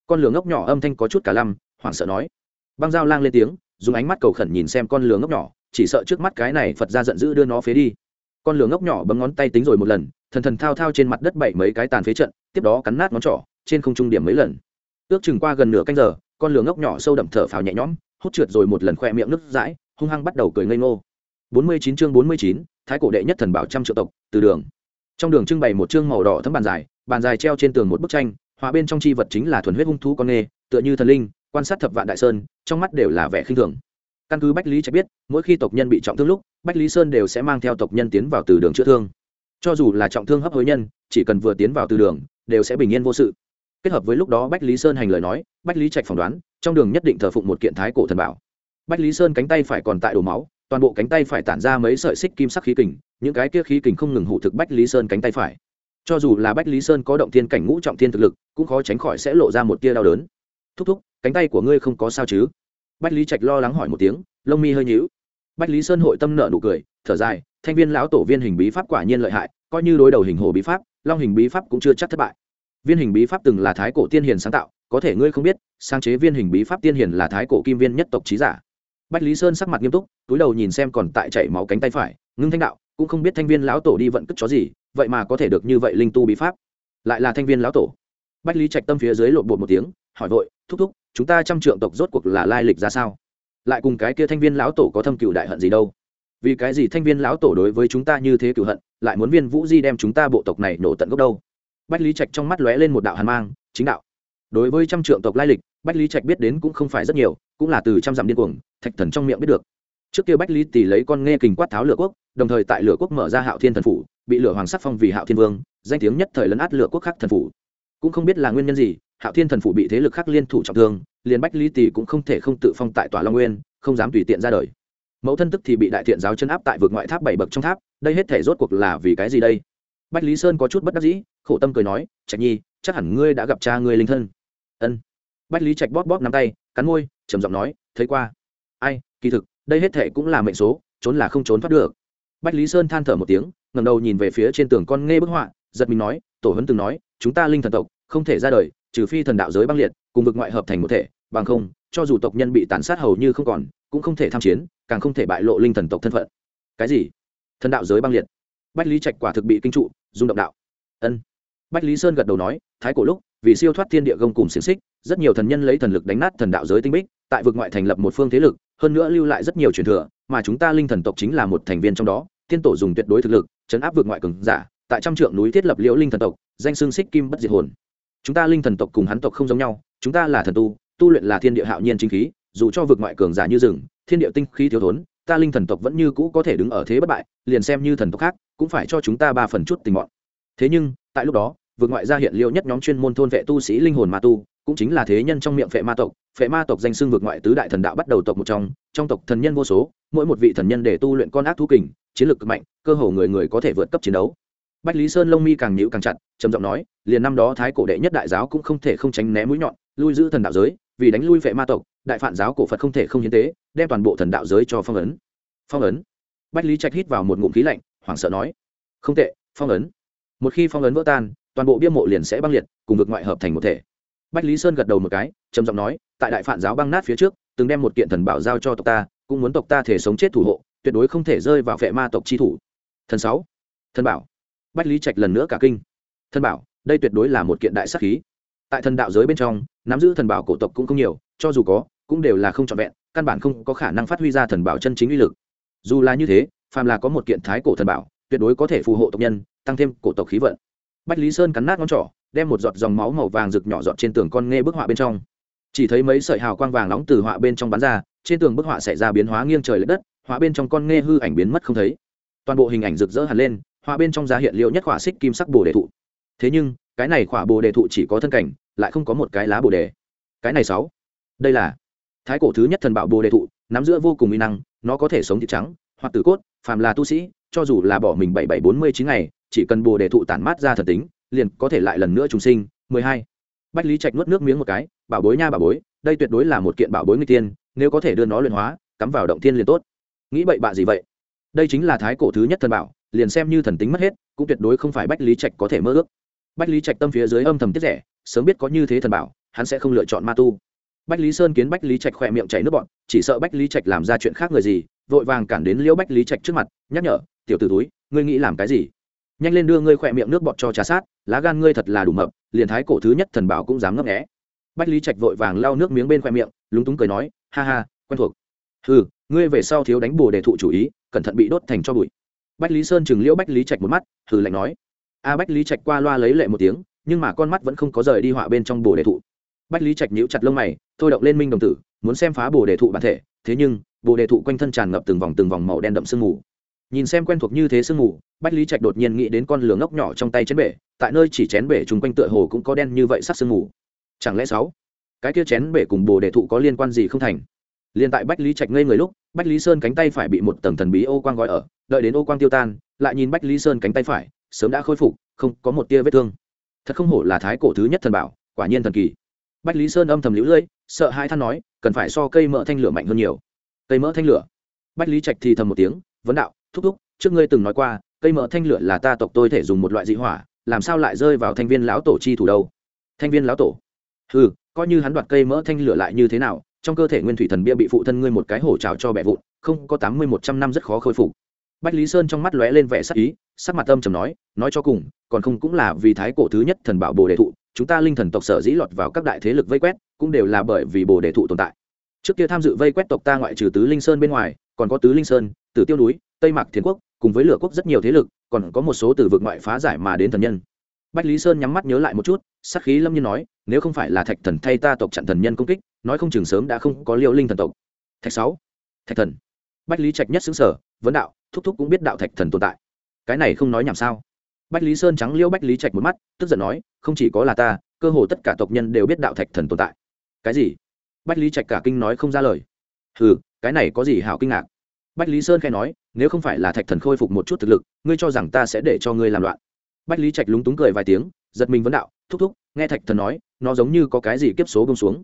Con lường ngốc nhỏ âm thanh có chút cả lăm, hoảng sợ nói. Băng dao lang lên tiếng, dùng ánh mắt cầu khẩn nhìn xem con lường ngốc nhỏ, chỉ sợ trước mắt cái này phật ra giận dữ đưa nó phế đi. Con lường ngốc nhỏ bấm ngón tay tính rồi một lần thần thần thao thao trên mặt đất bảy mấy cái tàn phế trận tiếp đó cắn nát ngón trỏ trên không trung điểm mấy lần. Ước chừng qua gần nửa canh giờ con lửa ngốc nhỏ sâu đậm thở phào nhẹ nhõm hút trượt rồi một lần khoe miệng nước dãi hung hăng bắt đầu cười ngây ngô. 49 chương 49, thái cổ đệ nhất thần bảo trăm triệu tộc từ đường. Trong đường trưng bày một chương màu đỏ thấm bàn dài bàn dài treo trên tường một bức tranh họa bên trong chi vật chính là thuần huyết hung thú con nghê tựa như thần linh quan sát thập vạn đại sơn trong mắt đều là vẻ khinh thường. Căn cứ bách lý cho biết mỗi khi tộc nhân bị trọng thương lúc bách lý sơn đều sẽ mang theo tộc nhân tiến vào từ đường chữa thương cho dù là trọng thương hấp hối nhân, chỉ cần vừa tiến vào từ đường, đều sẽ bình yên vô sự. Kết hợp với lúc đó bách lý sơn hành lời nói, bách lý trạch phỏng đoán, trong đường nhất định thờ phụng một kiện thái cổ thần bảo. Bách lý sơn cánh tay phải còn tại đổ máu, toàn bộ cánh tay phải tản ra mấy sợi xích kim sắc khí kình, những cái kia khí kình không ngừng hụ thực bách lý sơn cánh tay phải. Cho dù là bách lý sơn có động thiên cảnh ngũ trọng thiên thực lực, cũng khó tránh khỏi sẽ lộ ra một tia đau đớn. Thúc thúc, cánh tay của ngươi không có sao chứ? Bách lý trạch lo lắng hỏi một tiếng, lông mi hơi nhíu. Bách lý sơn hội tâm nợ nụ cười, thở dài thanh viên lão tổ viên hình bí pháp quả nhiên lợi hại, coi như đối đầu hình hồ bí pháp, long hình bí pháp cũng chưa chắc thất bại. Viên hình bí pháp từng là thái cổ tiên hiền sáng tạo, có thể ngươi không biết, sáng chế viên hình bí pháp tiên hiền là thái cổ kim viên nhất tộc trí giả. Bách lý sơn sắc mặt nghiêm túc, túi đầu nhìn xem còn tại chảy máu cánh tay phải, ngưng thanh đạo, cũng không biết thanh viên lão tổ đi vận cất chó gì, vậy mà có thể được như vậy linh tu bí pháp. Lại là thanh viên lão tổ. Bách lý trạch tâm phía dưới lộn bột một tiếng, hỏi vội, thúc thúc, chúng ta trăm trượng tộc rốt cuộc là lai lịch ra sao? Lại cùng cái kia thanh viên lão tổ có thâm cựu đại hận gì đâu? Vì cái gì thanh viên lão tổ đối với chúng ta như thế cựu hận, lại muốn viên vũ di đem chúng ta bộ tộc này nổ tận gốc đâu? Bách lý trạch trong mắt lóe lên một đạo hàn mang, chính đạo. Đối với trăm trượng tộc lai lịch, bách lý trạch biết đến cũng không phải rất nhiều, cũng là từ trăm dặm điên cuồng, thạch thần trong miệng biết được. Trước kia bách lý tỷ lấy con nghe kình quát tháo lửa quốc, đồng thời tại lửa quốc mở ra hạo thiên thần phủ, bị lửa hoàng sắc phong vì hạo thiên vương, danh tiếng nhất thời lấn át lửa quốc khác thần phủ. Cũng không biết là nguyên nhân gì, hạo thiên thần phủ bị thế lực khác liên thủ trọng thương, liền bách lý tỷ cũng không thể không tự phong tại tòa long nguyên, không dám tùy tiện ra đời mẫu thân tức thì bị đại thiện giáo chân áp tại vực ngoại tháp bảy bậc trong tháp, đây hết thể rốt cuộc là vì cái gì đây? Bách lý sơn có chút bất đắc dĩ, khổ tâm cười nói, trạch nhi, chắc hẳn ngươi đã gặp cha ngươi linh thân. Ân. Bách lý trạch bóp bóp nắm tay, cắn môi, trầm giọng nói, thấy qua. Ai, kỳ thực, đây hết thể cũng là mệnh số, trốn là không trốn thoát được. Bách lý sơn than thở một tiếng ngầm đầu nhìn về phía trên tường con nghe bức họa, giật mình nói, tổ huấn từng nói, chúng ta linh thần tộc, không thể ra đời, trừ phi thần đạo giới băng liệt, cùng vực ngoại hợp thành một thể, bằng không cho dù tộc nhân bị tàn sát hầu như không còn, cũng không thể tham chiến, càng không thể bại lộ linh thần tộc thân phận. Cái gì? Thần đạo giới băng liệt. Bách lý trạch quả thực bị kinh trụ, rung động đạo. Ân. Bách lý sơn gật đầu nói, thái cổ lúc, vì siêu thoát thiên địa gông cùng xiềng xích, rất nhiều thần nhân lấy thần lực đánh nát thần đạo giới tinh bích, tại vực ngoại thành lập một phương thế lực, hơn nữa lưu lại rất nhiều truyền thừa, mà chúng ta linh thần tộc chính là một thành viên trong đó, tiên tổ dùng tuyệt đối thực lực, chấn áp vực ngoại cường giả, tại trăm trượng núi thiết lập liễu linh thần tộc, danh xương xích kim bất diệt hồn. Chúng ta linh thần tộc cùng hắn tộc không giống nhau, chúng ta là thần tu tu luyện là thiên địa hạo nhiên chính khí, dù cho vực ngoại cường giả như rừng, thiên địa tinh khí thiếu thốn, ta linh thần tộc vẫn như cũ có thể đứng ở thế bất bại, liền xem như thần tộc khác, cũng phải cho chúng ta ba phần chút tình mọn thế nhưng, tại lúc đó vượt ngoại ra hiện liệu nhất nhóm chuyên môn thôn vệ tu sĩ linh hồn ma tu, cũng chính là thế nhân trong miệng phệ ma tộc, phệ ma tộc danh xưng vượt ngoại tứ đại thần đạo bắt đầu tộc một trong trong tộc thần nhân vô số, mỗi một vị thần nhân để tu luyện con ác thú kình, chiến lược cực mạnh, cơ hồ người người có thể vượt cấp chiến đấu. Bách lý sơn lông mi càng nhịu càng chặt, trầm giọng nói, liền năm đó thái cổ đệ nhất đại giáo cũng không thể không tránh né mũi nhọn, lui giữ thần đạo giới vì đánh lui vệ ma tộc, đại phản giáo cổ phật không thể không hiến tế, đem toàn bộ thần đạo giới cho phong ấn. Phong ấn. Bách lý trạch hít vào một ngụm khí lạnh, hoảng sợ nói, không tệ, phong ấn. Một khi phong ấn vỡ tan, toàn bộ bia mộ liền sẽ băng liệt, cùng vực ngoại hợp thành một thể. Bách lý sơn gật đầu một cái, trầm giọng nói, tại đại phản giáo băng nát phía trước, từng đem một kiện thần bảo giao cho tộc ta, cũng muốn tộc ta thể sống chết thủ hộ, tuyệt đối không thể rơi vào vệ ma tộc chi thủ. Thần sáu. Thần bảo. Bách lý trạch lần nữa cả kinh. Thần bảo, đây tuyệt đối là một kiện đại sắc khí tại thần đạo giới bên trong, nắm giữ thần bảo cổ tộc cũng không nhiều, cho dù có, cũng đều là không trọn vẹn, căn bản không có khả năng phát huy ra thần bảo chân chính uy lực. Dù là như thế, phàm là có một kiện thái cổ thần bảo, tuyệt đối có thể phù hộ tộc nhân, tăng thêm cổ tộc khí vận. Bách lý sơn cắn nát ngón trỏ, đem một giọt dòng máu màu vàng rực nhỏ giọt trên tường con nghe bức họa bên trong. Chỉ thấy mấy sợi hào quang vàng nóng từ họa bên trong bắn ra, trên tường bức họa xảy ra biến hóa nghiêng trời l ệ đất, họa bên trong con nghe hư ảnh biến mất không thấy. Toàn bộ hình ảnh rực rỡ hẳn lên, họa bên trong giá hiện liệu nhất họa xích kim sắc bồ đề thụ. Thế nhưng cái này khỏa bồ đề thụ chỉ có thân cảnh, lại không có một cái lá bồ đề. Cái này sáu. Đây là thái cổ thứ nhất thần bảo bồ đề thụ, nắm giữa vô cùng uy năng, nó có thể sống thịt trắng, hoặc tử cốt, phàm là tu sĩ, cho dù là bỏ mình bảy bảy bốn mươi chín ngày, chỉ cần bồ đề thụ tản mát ra thần tính, liền có thể lại lần nữa trùng sinh. Mười hai. Bách lý trạch nuốt nước miếng một cái, bảo bối nha, bảo bối, đây tuyệt đối là một kiện bảo bối người tiên, nếu có thể đưa nó luyện hóa, cắm vào động tiên liền tốt. Nghĩ bậy bạ gì vậy? Đây chính là thái cổ thứ nhất thần bảo, liền xem như thần tính mất hết, cũng tuyệt đối không phải bách lý trạch có thể mơ ước bách lý trạch tâm phía dưới âm thầm tiết rẻ, sớm biết có như thế thần bảo, hắn sẽ không lựa chọn ma tu. Bách lý sơn kiến bách lý trạch khỏe miệng chảy nước bọn chỉ sợ bách lý trạch làm ra chuyện khác người gì, vội vàng cản đến liễu bách lý trạch trước mặt, nhắc nhở, tiểu t ử túi ngươi nghĩ làm cái gì? Nhanh lên đưa ngươi khỏe miệng nước bọt cho trà sát, lá gan ngươi thật là đủ mập, liền thái cổ thứ nhất thần bảo cũng dám ngấp nghẽ bách lý trạch vội vàng lau nước miếng bên khoe miệng, lúng túng cười nói, ha ha, quen thuộc. Ừ ngươi về sau thiếu đánh bồ đề thụ chủ ý, cẩn thận bị đốt thành cho bụi. Bách lý sơn chừng liễu bách lý trạch một mắt thử lạnh nói a bách lý trạch qua loa lấy lệ một tiếng, nhưng mà con mắt vẫn không có rời đi họa bên trong bồ đề thụ. Bách lý trạch nhíu chặt lông mày, thôi động lên minh đồng tử, muốn xem phá bồ đề thụ bản thể, thế nhưng, bồ đề thụ quanh thân tràn ngập từng vòng từng vòng màu đen đậm sương mù. Nhìn xem quen thuộc như thế sương mù, bách lý trạch đột nhiên nghĩ đến con lửa ngốc nhỏ trong tay chén bể, tại nơi chỉ chén bể chung quanh tựa hồ cũng có đen như vậy sắc sương mù. Chẳng lẽ sáu? Cái kia chén bể cùng bồ đề thụ có liên quan gì không thành? Liền tại bách lý trạch ngây người lúc, bách lý sơn cánh tay phải bị một tầng thần bí ô quang gọi ở, đợi đến ô quang tiêu tan, lại nhìn bách lý sơn cánh tay phải sớm đã khôi phục, không có một tia vết thương. Thật không hổ là thái cổ thứ nhất thần bảo, quả nhiên thần kỳ. Bách lý sơn âm thầm lũ lưỡi sợ hai than nói, cần phải so cây mỡ thanh lửa mạnh hơn nhiều. Cây mỡ thanh lửa? Bách lý trạch thì thầm một tiếng, vấn đạo, thúc thúc, trước ngươi từng nói qua, cây mỡ thanh lửa là ta tộc tôi thể dùng một loại dị hỏa, làm sao lại rơi vào thanh viên lão tổ chi thủ đâu? Thanh viên lão tổ? Ừ coi như hắn đoạt cây mỡ thanh lửa lại như thế nào, trong cơ thể nguyên thủy thần bia bị phụ thân ngươi một cái hổ trào cho bẻ vụn, không có tám mươi một trăm năm rất khó khôi phục bách lý sơn trong mắt lóe lên vẻ sắc ý, sắc mặt âm trầm nói nói cho cùng, còn không cũng là vì thái cổ thứ nhất thần bảo bồ đề thụ, chúng ta linh thần tộc sở dĩ lọt vào các đại thế lực vây quét, cũng đều là bởi vì bồ đề thụ tồn tại. Trước kia tham dự vây quét tộc ta ngoại trừ tứ linh sơn bên ngoài, còn có tứ linh sơn, tử tiêu núi, tây mạc thiền quốc, cùng với lửa quốc rất nhiều thế lực, còn có một số từ vực ngoại phá giải mà đến thần nhân. Bách lý sơn nhắm mắt nhớ lại một chút, sắc khí lâm nhiên nói, nếu không phải là thạch thần thay ta tộc chặn thần nhân công kích, nói không chừng sớm đã không có liêu linh thần tộc. Thạch sáu. Thạch thần bách lý trạch nhất xứng sở, vấn đạo, thúc thúc cũng biết đạo thạch thần tồn tại. Cái này không nói nhảm sao? Bách lý sơn trắng liêu bách lý trạch một mắt, tức giận nói, không chỉ có là ta, cơ hồ tất cả tộc nhân đều biết đạo thạch thần tồn tại. Cái gì? Bách lý trạch cả kinh nói không ra lời. Ừ cái này có gì hảo kinh ngạc? Bách lý sơn khai nói, nếu không phải là thạch thần khôi phục một chút thực lực, ngươi cho rằng ta sẽ để cho ngươi làm loạn. Bách lý trạch lúng túng cười vài tiếng, giật mình vấn đạo, thúc thúc, nghe thạch thần nói, nó giống như có cái gì kiếp số bông xuống.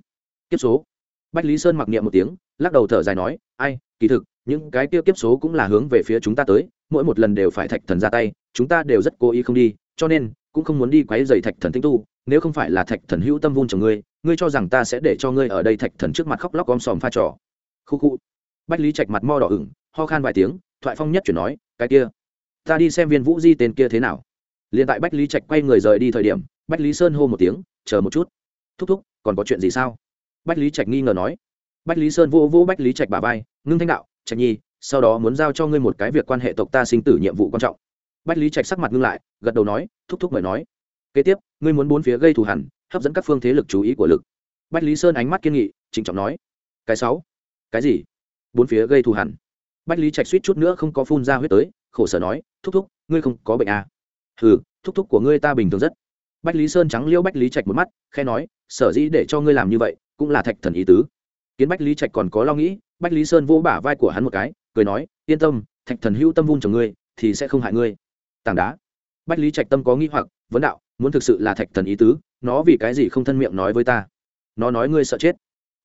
Kiếp số? Bách lý sơn mặc niệm một tiếng, lắc đầu thở dài nói, ai, kỳ thực những cái kia kiếp số cũng là hướng về phía chúng ta tới, mỗi một lần đều phải thạch thần ra tay, chúng ta đều rất cố ý không đi, cho nên cũng không muốn đi quấy dày thạch thần tinh tu, nếu không phải là thạch thần hữu tâm vun chồng ngươi ngươi cho rằng ta sẽ để cho ngươi ở đây thạch thần trước mặt khóc lóc om sòm pha trò. Khu khu. Bách lý trạch mặt mo đỏ ửng, ho khan vài tiếng, thoại phong nhất chuyển nói, cái kia, ta đi xem viên vũ di tên kia thế nào. Liền tại bách lý trạch quay người rời đi thời điểm, bách lý sơn hô một tiếng, chờ một chút. Thúc thúc, còn có chuyện gì sao? Bách lý trạch nghi ngờ nói. Bách lý sơn vô vô bách lý trạch bà vai, ngưng thanh đạo trạch nhi sau đó muốn giao cho ngươi một cái việc quan hệ tộc ta sinh tử nhiệm vụ quan trọng. Bách lý trạch sắc mặt ngưng lại gật đầu nói thúc thúc mời nói. Kế tiếp ngươi muốn bốn phía gây thù hẳn hấp dẫn các phương thế lực chú ý của lực. Bách lý sơn ánh mắt kiên nghị trịnh trọng nói. Cái sáu? Cái gì? Bốn phía gây thù hẳn bách lý trạch suýt chút nữa không có phun ra huyết tới khổ sở nói thúc thúc ngươi không có bệnh à. Hừ, thúc thúc của ngươi ta bình thường rất. Bách lý sơn trắng liêu bách lý trạch một mắt khe nói sở dĩ để cho ngươi làm như vậy cũng là thạch thần ý tứ kiến bách lý trạch còn có lo nghĩ, bách lý sơn vỗ bả vai của hắn một cái, cười nói, yên tâm, thạch thần hữu tâm vun chồng ngươi, thì sẽ không hại ngươi. Tảng đá. Bách lý trạch tâm có nghĩ hoặc, vấn đạo, muốn thực sự là thạch thần ý tứ, nó vì cái gì không thân miệng nói với ta? Nó nói ngươi sợ chết.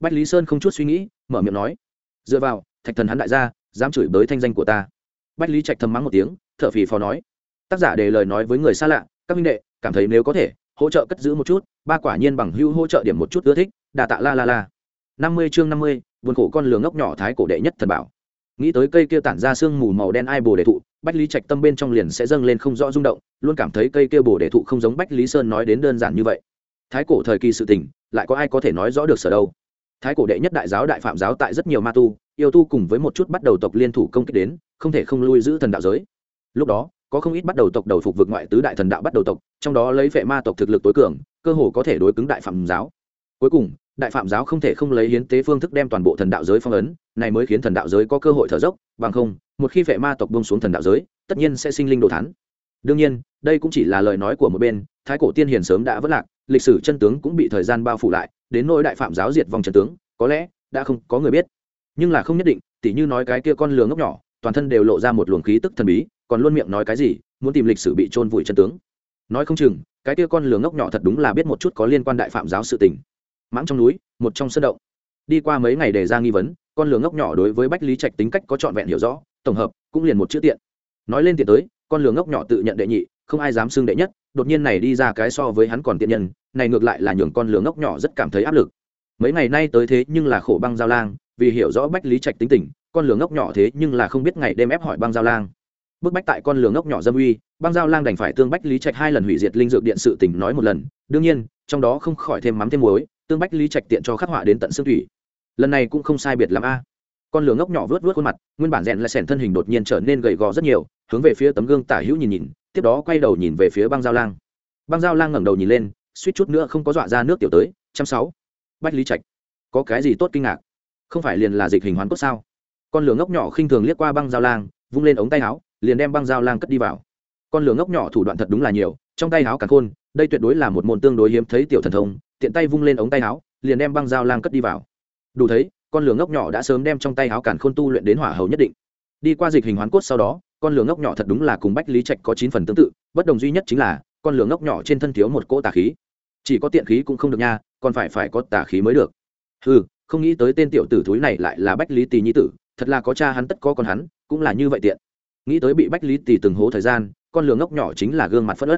Bách lý sơn không chút suy nghĩ, mở miệng nói, dựa vào, thạch thần hắn đại gia, dám chửi bới thanh danh của ta. Bách lý trạch thầm mắng một tiếng t h ở phì phò nói, tác giả để lời nói với người xa lạ, các minh đệ, cảm thấy nếu có thể, hỗ trợ cất giữ một chút, ba quả nhiên bằng hưu hỗ trợ điểm một chút ưa thích đà tạ, la la la năm mươi chương năm mươi, buồn khổ con lường ngốc nhỏ thái cổ đệ nhất thần bảo. Nghĩ tới cây kia tản ra sương mù màu đen ai bồ đề thụ, bách lý trạch tâm bên trong liền sẽ dâng lên không rõ rung động, luôn cảm thấy cây kia bồ đề thụ không giống bách lý sơn nói đến đơn giản như vậy. Thái cổ thời kỳ sự tình, lại có ai có thể nói rõ được sở đâu. Thái cổ đệ nhất đại giáo đại phạm giáo tại rất nhiều ma tu, yêu tu cùng với một chút bắt đầu tộc liên thủ công kích đến, không thể không lui giữ thần đạo giới. Lúc đó, có không ít bắt đầu tộc đầu phục vực ngoại tứ đại thần đạo bắt đầu tộc, trong đó lấy vệ ma tộc thực lực tối cường, cơ hồ có thể đối cứng đại phạm giáo. Cuối cùng đại phạm giáo không thể không lấy hiến tế phương thức đem toàn bộ thần đạo giới phong ấn, này mới khiến thần đạo giới có cơ hội thở dốc, bằng không, một khi vệ ma tộc bông xuống thần đạo giới, tất nhiên sẽ sinh linh đồ thắn đương nhiên, đây cũng chỉ là lời nói của một bên, thái cổ tiên hiền sớm đã vất lạc, lịch sử chân tướng cũng bị thời gian bao phủ lại, đến nỗi đại phạm giáo diệt vòng chân tướng, có lẽ đã không có người biết. Nhưng là không nhất định, tỉ như nói cái kia con lừa ngốc nhỏ, toàn thân đều lộ ra một luồng khí tức thần bí, còn luôn miệng nói cái gì, muốn tìm lịch sử bị trôn vùi chân tướng. Nói không chừng, cái kia con lừa ngốc nhỏ thật đúng là biết một chút có liên quan đại phạm giáo sự tình mãng trong núi, một trong sân động. Đi qua mấy ngày đề ra nghi vấn, con lừa ngốc nhỏ đối với bách lý trạch tính cách có trọn vẹn hiểu rõ, tổng hợp, cũng liền một chữ tiện. Nói lên tiện tới, con lừa ngốc nhỏ tự nhận đệ nhị, không ai dám xưng đệ nhất, đột nhiên này đi ra cái so với hắn còn tiện nhân, này ngược lại là nhường con lừa ngốc nhỏ rất cảm thấy áp lực. Mấy ngày nay tới thế nhưng là khổ băng giao lang, vì hiểu rõ bách lý trạch tính tình, con lừa ngốc nhỏ thế nhưng là không biết ngày đêm ép hỏi băng giao lang. Bức bách tại con lừa ngốc nhỏ dâm uy, băng giao lang đành phải tương bách lý trạch hai lần hủy diệt linh dược điện sự tình nói một lần, đương nhiên, trong đó không khỏi thêm mắm thêm muối tương bách lý trạch tiện cho khắc họa đến tận xương thủy. Lần này cũng không sai biệt làm a. Con lửa ngốc nhỏ vớt vớt khuôn mặt, nguyên bản rèn lại sẻn thân hình đột nhiên trở nên gầy gò rất nhiều, hướng về phía tấm gương tả hữu nhìn nhìn, tiếp đó quay đầu nhìn về phía băng giao lang. Băng giao lang ngẩng đầu nhìn lên, suýt chút nữa không có dọa ra nước tiểu tới trăm sáu bách lý trạch, có cái gì tốt kinh ngạc? Không phải liền là dịch hình hoán cốt sao? Con lửa ngốc nhỏ khinh thường liếc qua băng giao lang, vung lên ống tay áo, liền đem băng giao lang cất đi vào. Con lửa ngốc nhỏ thủ đoạn thật đúng là nhiều, trong tay áo càng khôn đây tuyệt đối là một môn tương đối hiếm thấy tiểu thần thông, tiện tay vung lên ống tay áo, liền đem băng dao lang cất đi vào. Đủ thấy, con lửa ngốc nhỏ đã sớm đem trong tay áo cản khôn tu luyện đến hỏa hầu nhất định. Đi qua dịch hình hoán cốt sau đó, con lửa ngốc nhỏ thật đúng là cùng bách lý trạch có chín phần tương tự, bất đồng duy nhất chính là, con lửa ngốc nhỏ trên thân thiếu một cỗ tà khí. Chỉ có tiện khí cũng không được nha, còn phải phải có tà khí mới được. Ừ không nghĩ tới tên tiểu tử thúi này lại là bách lý tỳ nhi tử, thật là có cha hắn tất có con hắn, cũng là như vậy tiện. Nghĩ tới bị bách lý tỳ từng hố thời gian, con lửa ngốc nhỏ chính là gương mặt phất ớt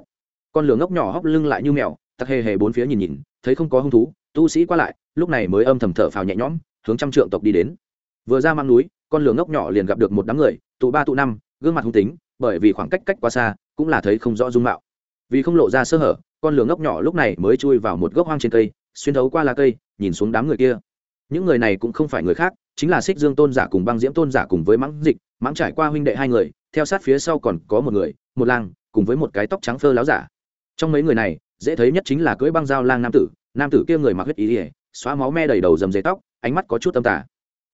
con lửa ngốc nhỏ hóc lưng lại như mèo tặc hề hề bốn phía nhìn nhìn, thấy không có hung thú, tu sĩ qua lại, lúc này mới âm thầm thở phào nhẹ nhõm, hướng trăm trượng tộc đi đến. Vừa ra mang núi, con lửa ngốc nhỏ liền gặp được một đám người, tụ ba tụ năm, gương mặt hung tính, bởi vì khoảng cách cách quá xa, cũng là thấy không rõ dung mạo. Vì không lộ ra sơ hở, con lửa ngốc nhỏ lúc này mới chui vào một gốc hoang trên cây, xuyên thấu qua lá cây, nhìn xuống đám người kia. Những người này cũng không phải người khác, chính là xích dương tôn giả cùng băng diễm tôn giả cùng với mãng dịch, mãng trải qua huynh đệ hai người, theo sát phía sau còn có một người, một lang, cùng với một cái tóc trắng phơ láo giả trong mấy người này, dễ thấy nhất chính là cưỡi băng dao lang nam tử nam tử kia người mặc huyết ý ỉa xóa máu me đầy đầu dầm dây tóc, ánh mắt có chút tâm tả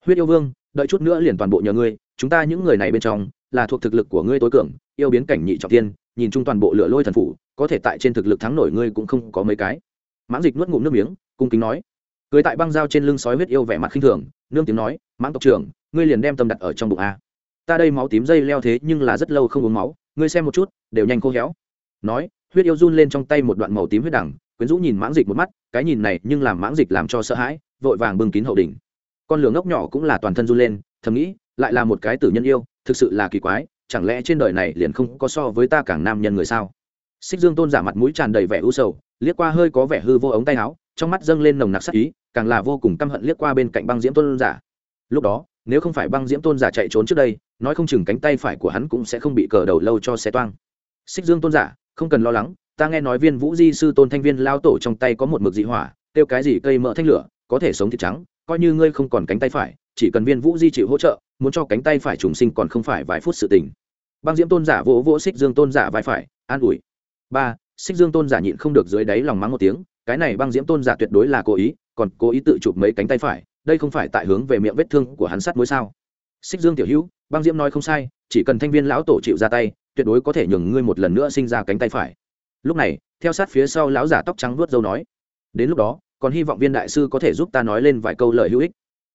huyết yêu vương, đợi chút nữa liền toàn bộ nhờ ngươi, chúng ta những người này bên trong, là thuộc thực lực của ngươi tối cường, yêu biến cảnh nhị trọng tiên nhìn chung toàn bộ lửa lôi thần phủ, có thể tại trên thực lực thắng nổi ngươi cũng không có mấy cái. Mãng dịch nuốt ngụm nước miếng, cung kính nói. Cưới tại băng dao trên lưng sói huyết yêu vẻ mặt khinh thường, nương tiếng nói, mãng tộc trưởng, ngươi liền đem tâm đặt ở trong bụng a. Ta đây máu tím dây leo thế nhưng là rất lâu không uống máu, ngươi xem một chút, đều nhanh khô héo. Nói huyết yêu run lên trong tay một đoạn màu tím huyết đẳng quyến rũ nhìn mãng dịch một mắt, cái nhìn này nhưng làm mãng dịch làm cho sợ hãi, vội vàng bưng kín hậu đỉnh. Con lửa ngốc nhỏ cũng là toàn thân run lên, thầm nghĩ, lại là một cái tử nhân yêu, thực sự là kỳ quái, chẳng lẽ trên đời này liền không có so với ta càng nam nhân người sao? Xích dương tôn giả mặt mũi tràn đầy vẻ u sầu, liếc qua hơi có vẻ hư vô ống tay áo, trong mắt dâng lên nồng nặc sắc ý, càng là vô cùng căm hận liếc qua bên cạnh băng diễm tôn giả. Lúc đó, nếu không phải băng diễm tôn giả chạy trốn trước đây, nói không chừng cánh tay phải của hắn cũng sẽ không bị cờ đầu lâu cho xe toang. Xích dương tôn giả không cần lo lắng, ta nghe nói viên vũ di sư tôn thanh viên lao tổ trong tay có một mực dị hỏa, kêu cái gì cây mỡ thanh lửa, có thể sống thịt trắng, coi như ngươi không còn cánh tay phải, chỉ cần viên vũ di chịu hỗ trợ, muốn cho cánh tay phải trùng sinh còn không phải vài phút sự tình. Băng diễm tôn giả vỗ vỗ xích dương tôn giả vai phải, an ủi. Ba xích dương tôn giả nhịn không được dưới đáy lòng mắng một tiếng, cái này băng diễm tôn giả tuyệt đối là cố ý, còn cố ý tự chụp mấy cánh tay phải, đây không phải tại hướng về miệng vết thương của hắn sắt mối sao? Xích dương tiểu hữu, băng diễm nói không sai, chỉ cần thanh viên lão tổ chịu ra tay tuyệt đối có thể nhường ngươi một lần nữa sinh ra cánh tay phải. Lúc này, theo sát phía sau lão giả tóc trắng vuốt dâu nói, đến lúc đó, còn hy vọng viên đại sư có thể giúp ta nói lên vài câu lời hữu ích.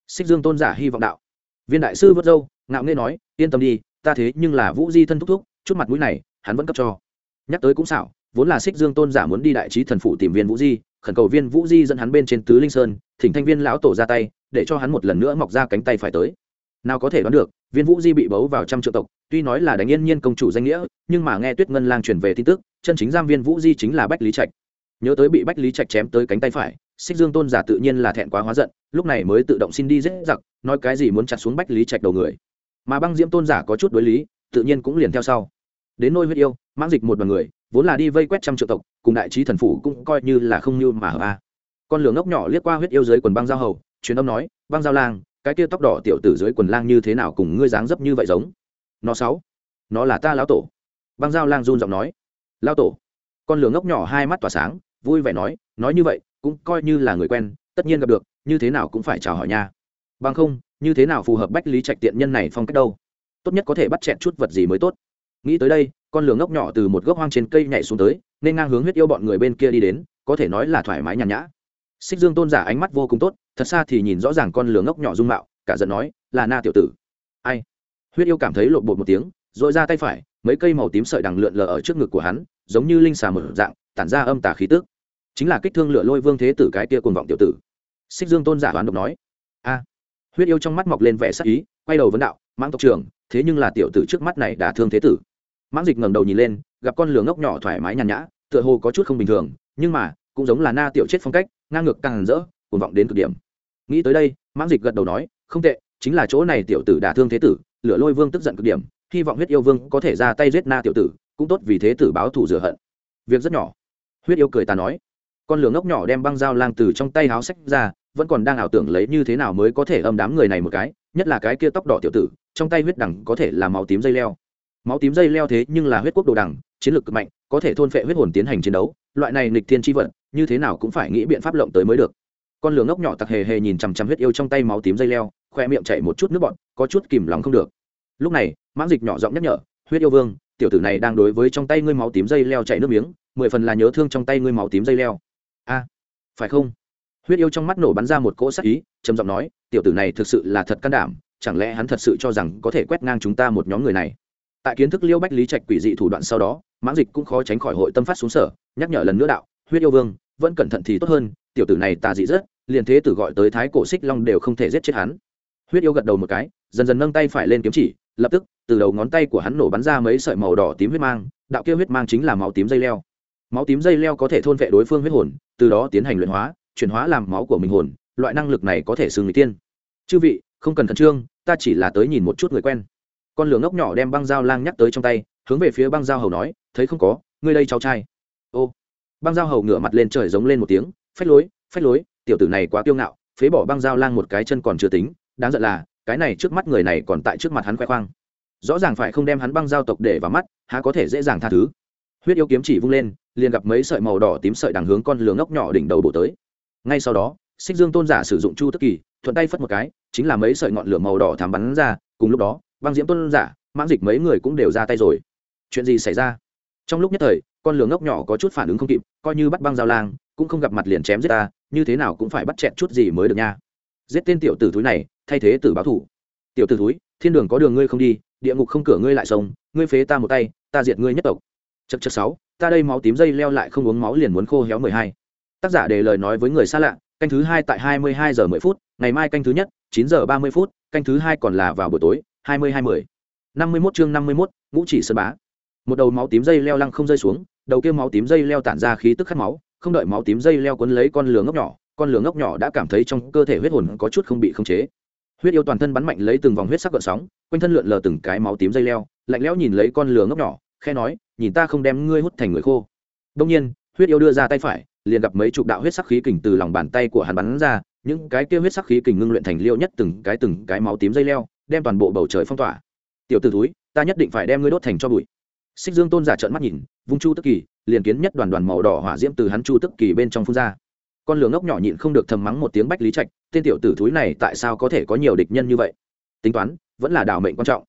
Xích dương tôn giả hy vọng đạo. Viên đại sư vớt dâu ngạo nghê nói, yên tâm đi, ta thế nhưng là vũ di thân thúc thúc, chút mặt mũi này, hắn vẫn cấp cho. Nhắc tới cũng xảo, vốn là xích dương tôn giả muốn đi đại trí thần phủ tìm viên vũ di, khẩn cầu viên vũ di dẫn hắn bên trên tứ linh sơn, thỉnh thanh viên lão tổ ra tay, để cho hắn một lần nữa mọc ra cánh tay phải tới nào có thể đoán được, viên vũ di bị bấu vào trăm triệu tộc, tuy nói là đánh yên nhiên công chủ danh nghĩa, nhưng mà nghe tuyết ngân lang truyền về tin tức, chân chính giam viên vũ di chính là bách lý trạch. Nhớ tới bị bách lý trạch chém tới cánh tay phải, xích dương tôn giả tự nhiên là thẹn quá hóa giận, lúc này mới tự động xin đi dễ giặc, nói cái gì muốn chặt xuống bách lý trạch đầu người. Mà băng diễm tôn giả có chút đối lý, tự nhiên cũng liền theo sau. Đến nôi huyết yêu, mãng dịch một đoàn người, vốn là đi vây quét trăm triệu tộc, cùng đại trí thần phủ cũng coi như là không như mà hở a. Con lửa ngốc nhỏ liếc qua huyết yêu dưới quần băng giao hầu, truyền âm nói, băng giao lang cái kia tóc đỏ tiểu tử dưới quần lang như thế nào cùng ngươi dáng dấp như vậy giống? Nó sáu. Nó là ta lão tổ. Băng giao lang run giọng nói. Lão tổ. Con lửa ngốc nhỏ hai mắt tỏa sáng, vui vẻ nói nói như vậy, cũng coi như là người quen, tất nhiên gặp được, như thế nào cũng phải chào hỏi nha. Bằng không, như thế nào phù hợp bách lý trạch tiện nhân này phong cách đâu? Tốt nhất có thể bắt chẹn chút vật gì mới tốt. Nghĩ tới đây, con lửa ngốc nhỏ từ một gốc hoang trên cây nhảy xuống tới, nên ngang hướng huyết yêu bọn người bên kia đi đến, có thể nói là thoải mái nhàn nhã. Xích dương tôn giả ánh mắt vô cùng tốt thật xa thì nhìn rõ ràng con lửa ngốc nhỏ dung mạo, cả giận nói, là na tiểu tử. Ai? Huyết yêu cảm thấy lộn bột một tiếng dội ra tay phải, mấy cây màu tím sợi đằng lượn lờ ở trước ngực của hắn, giống như linh xà mở dạng, tản ra âm tà khí tức. Chính là kích thương lửa lôi vương thế tử cái kia cuồng vọng tiểu tử. Xích dương tôn giả đoán độc nói, a. Huyết yêu trong mắt mọc lên vẻ sắc ý, quay đầu vấn đạo, mãng tộc trưởng, thế nhưng là tiểu tử trước mắt này đã thương thế tử. Mãng dịch ngẩng đầu nhìn lên, gặp con lửa ngốc nhỏ thoải mái nhàn nhã, tựa hồ có chút không bình thường, nhưng mà, cũng giống là na tiểu chết phong cách, ngang ngược càng rỡ, cuồng vọng đến cực điểm nghĩ tới đây, mãng dịch gật đầu nói, không tệ, chính là chỗ này tiểu tử đả thương thế tử, lửa lôi vương tức giận cực điểm, hy vọng huyết yêu vương có thể ra tay giết na tiểu tử, cũng tốt vì thế tử báo thù rửa hận. Việc rất nhỏ. Huyết yêu cười ta nói, con lửa ngốc nhỏ đem băng dao lang từ trong tay háo sách ra, vẫn còn đang ảo tưởng lấy như thế nào mới có thể âm đám người này một cái, nhất là cái kia tóc đỏ tiểu tử, trong tay huyết đẳng có thể là máu tím dây leo. Máu tím dây leo thế nhưng là huyết quốc đồ đẳng chiến lược cực mạnh, có thể thôn phệ huyết hồn tiến hành chiến đấu, loại này nghịch thiên tri vận như thế nào cũng phải nghĩ biện pháp lộng tới mới được con lửa ngốc nhỏ tặc hề hề nhìn chằm chằm huyết yêu trong tay máu tím dây leo, khoe miệng chảy một chút nước bọt, có chút kìm lòng không được. Lúc này, mãng dịch nhỏ giọng nhắc nhở, huyết yêu vương, tiểu tử này đang đối với trong tay ngươi máu tím dây leo chảy nước miếng, mười phần là nhớ thương trong tay ngươi máu tím dây leo. A, phải không? Huyết yêu trong mắt nổ bắn ra một cỗ sắc ý, trầm giọng nói, tiểu tử này thực sự là thật can đảm, chẳng lẽ hắn thật sự cho rằng có thể quét ngang chúng ta một nhóm người này? Tại kiến thức liêu bách lý trạch quỷ dị thủ đoạn sau đó, mãng dịch cũng khó tránh khỏi hội tâm phát xuống sở, nhắc nhở lần nữa đạo, huyết yêu vương, vẫn cẩn thận thì tốt hơn tiểu tử này tà dị rất, liền thế tử gọi tới thái cổ xích long đều không thể giết chết hắn. Huyết yêu gật đầu một cái, dần dần nâng tay phải lên kiếm chỉ, lập tức, từ đầu ngón tay của hắn nổ bắn ra mấy sợi màu đỏ tím huyết mang, đạo kia huyết mang chính là máu tím dây leo. Máu tím dây leo có thể thôn vệ đối phương huyết hồn, từ đó tiến hành luyện hóa, chuyển hóa làm máu của mình hồn, loại năng lực này có thể xưng người tiên. Chư vị, không cần khẩn trương, ta chỉ là tới nhìn một chút người quen. Con lửa ngốc nhỏ đem băng dao lang nhắc tới trong tay, hướng về phía băng dao hầu nói, thấy không có, ngươi đây cháu trai. Ô. Băng dao hầu ngửa mặt lên trời giống lên một tiếng phách lối phách lối, tiểu tử này quá kiêu ngạo, phế bỏ băng dao lang một cái chân còn chưa tính, đáng giận là, cái này trước mắt người này còn tại trước mặt hắn khoe khoang. Rõ ràng phải không đem hắn băng giao tộc để vào mắt, há có thể dễ dàng tha thứ. Huyết yêu kiếm chỉ vung lên, liền gặp mấy sợi màu đỏ tím sợi đằng hướng con lường ngốc nhỏ đỉnh đầu bổ tới. Ngay sau đó, xích dương tôn giả sử dụng chu tức kỳ, thuận tay phất một cái, chính là mấy sợi ngọn lửa màu đỏ thám bắn ra, cùng lúc đó, băng diễm tôn giả, mãng dịch mấy người cũng đều ra tay rồi. Chuyện gì xảy ra? Trong lúc nhất thời, con lửa ngốc nhỏ có chút phản ứng không kịp, coi như bắt băng giao lang cũng không gặp mặt liền chém giết ta, như thế nào cũng phải bắt chẹn chút gì mới được nha. Giết tên tiểu tử thúi này, thay thế tử báo thủ. Tiểu tử thúi, thiên đường có đường ngươi không đi, địa ngục không cửa ngươi lại sông, ngươi phế ta một tay, ta diệt ngươi nhất tộc. Chật chật sáu, ta đây máu tím dây leo lại không uống máu liền muốn khô héo mười hai. Tác giả để lời nói với người xa lạ, canh thứ hai tại hai mươi hai giờ mười phút, ngày mai canh thứ nhất, chín giờ ba mươi phút, canh thứ hai còn là vào buổi tối, hai mươi hai mươi năm mươi mốt chương năm mươi mốt, ngũ chỉ sơn bá. Một đầu máu tím dây leo lăng không rơi xuống, đầu kia máu tím dây leo tản ra khí tức khát máu không đợi máu tím dây leo cuốn lấy con lửa ngốc nhỏ, con lửa ngốc nhỏ đã cảm thấy trong cơ thể huyết hồn có chút không bị khống chế. Huyết yêu toàn thân bắn mạnh lấy từng vòng huyết sắc gợn sóng, quanh thân lượn lờ từng cái máu tím dây leo, lạnh lẽo nhìn lấy con lửa ngốc nhỏ khe nói, nhìn ta không đem ngươi hút thành người khô. Đông nhiên, huyết yêu đưa ra tay phải, liền gặp mấy chục đạo huyết sắc khí kình từ lòng bàn tay của hắn bắn ra, những cái kia huyết sắc khí kình ngưng luyện thành liêu nhất từng cái từng cái máu tím dây leo, đem toàn bộ bầu trời phong tỏa. Tiểu t ử túi ta nhất định phải đem ngươi đốt thành cho bụi xích dương tôn giả trợn mắt nhìn, vung chu tức kỳ, liền kiến nhất đoàn đoàn màu đỏ hỏa diễm từ hắn chu tức kỳ bên trong phun ra. Con lửa ngốc nhỏ nhịn không được thầm mắng một tiếng bách lý trạch, tên tiểu tử thúi này tại sao có thể có nhiều địch nhân như vậy? Tính toán, vẫn là đảo mệnh quan trọng.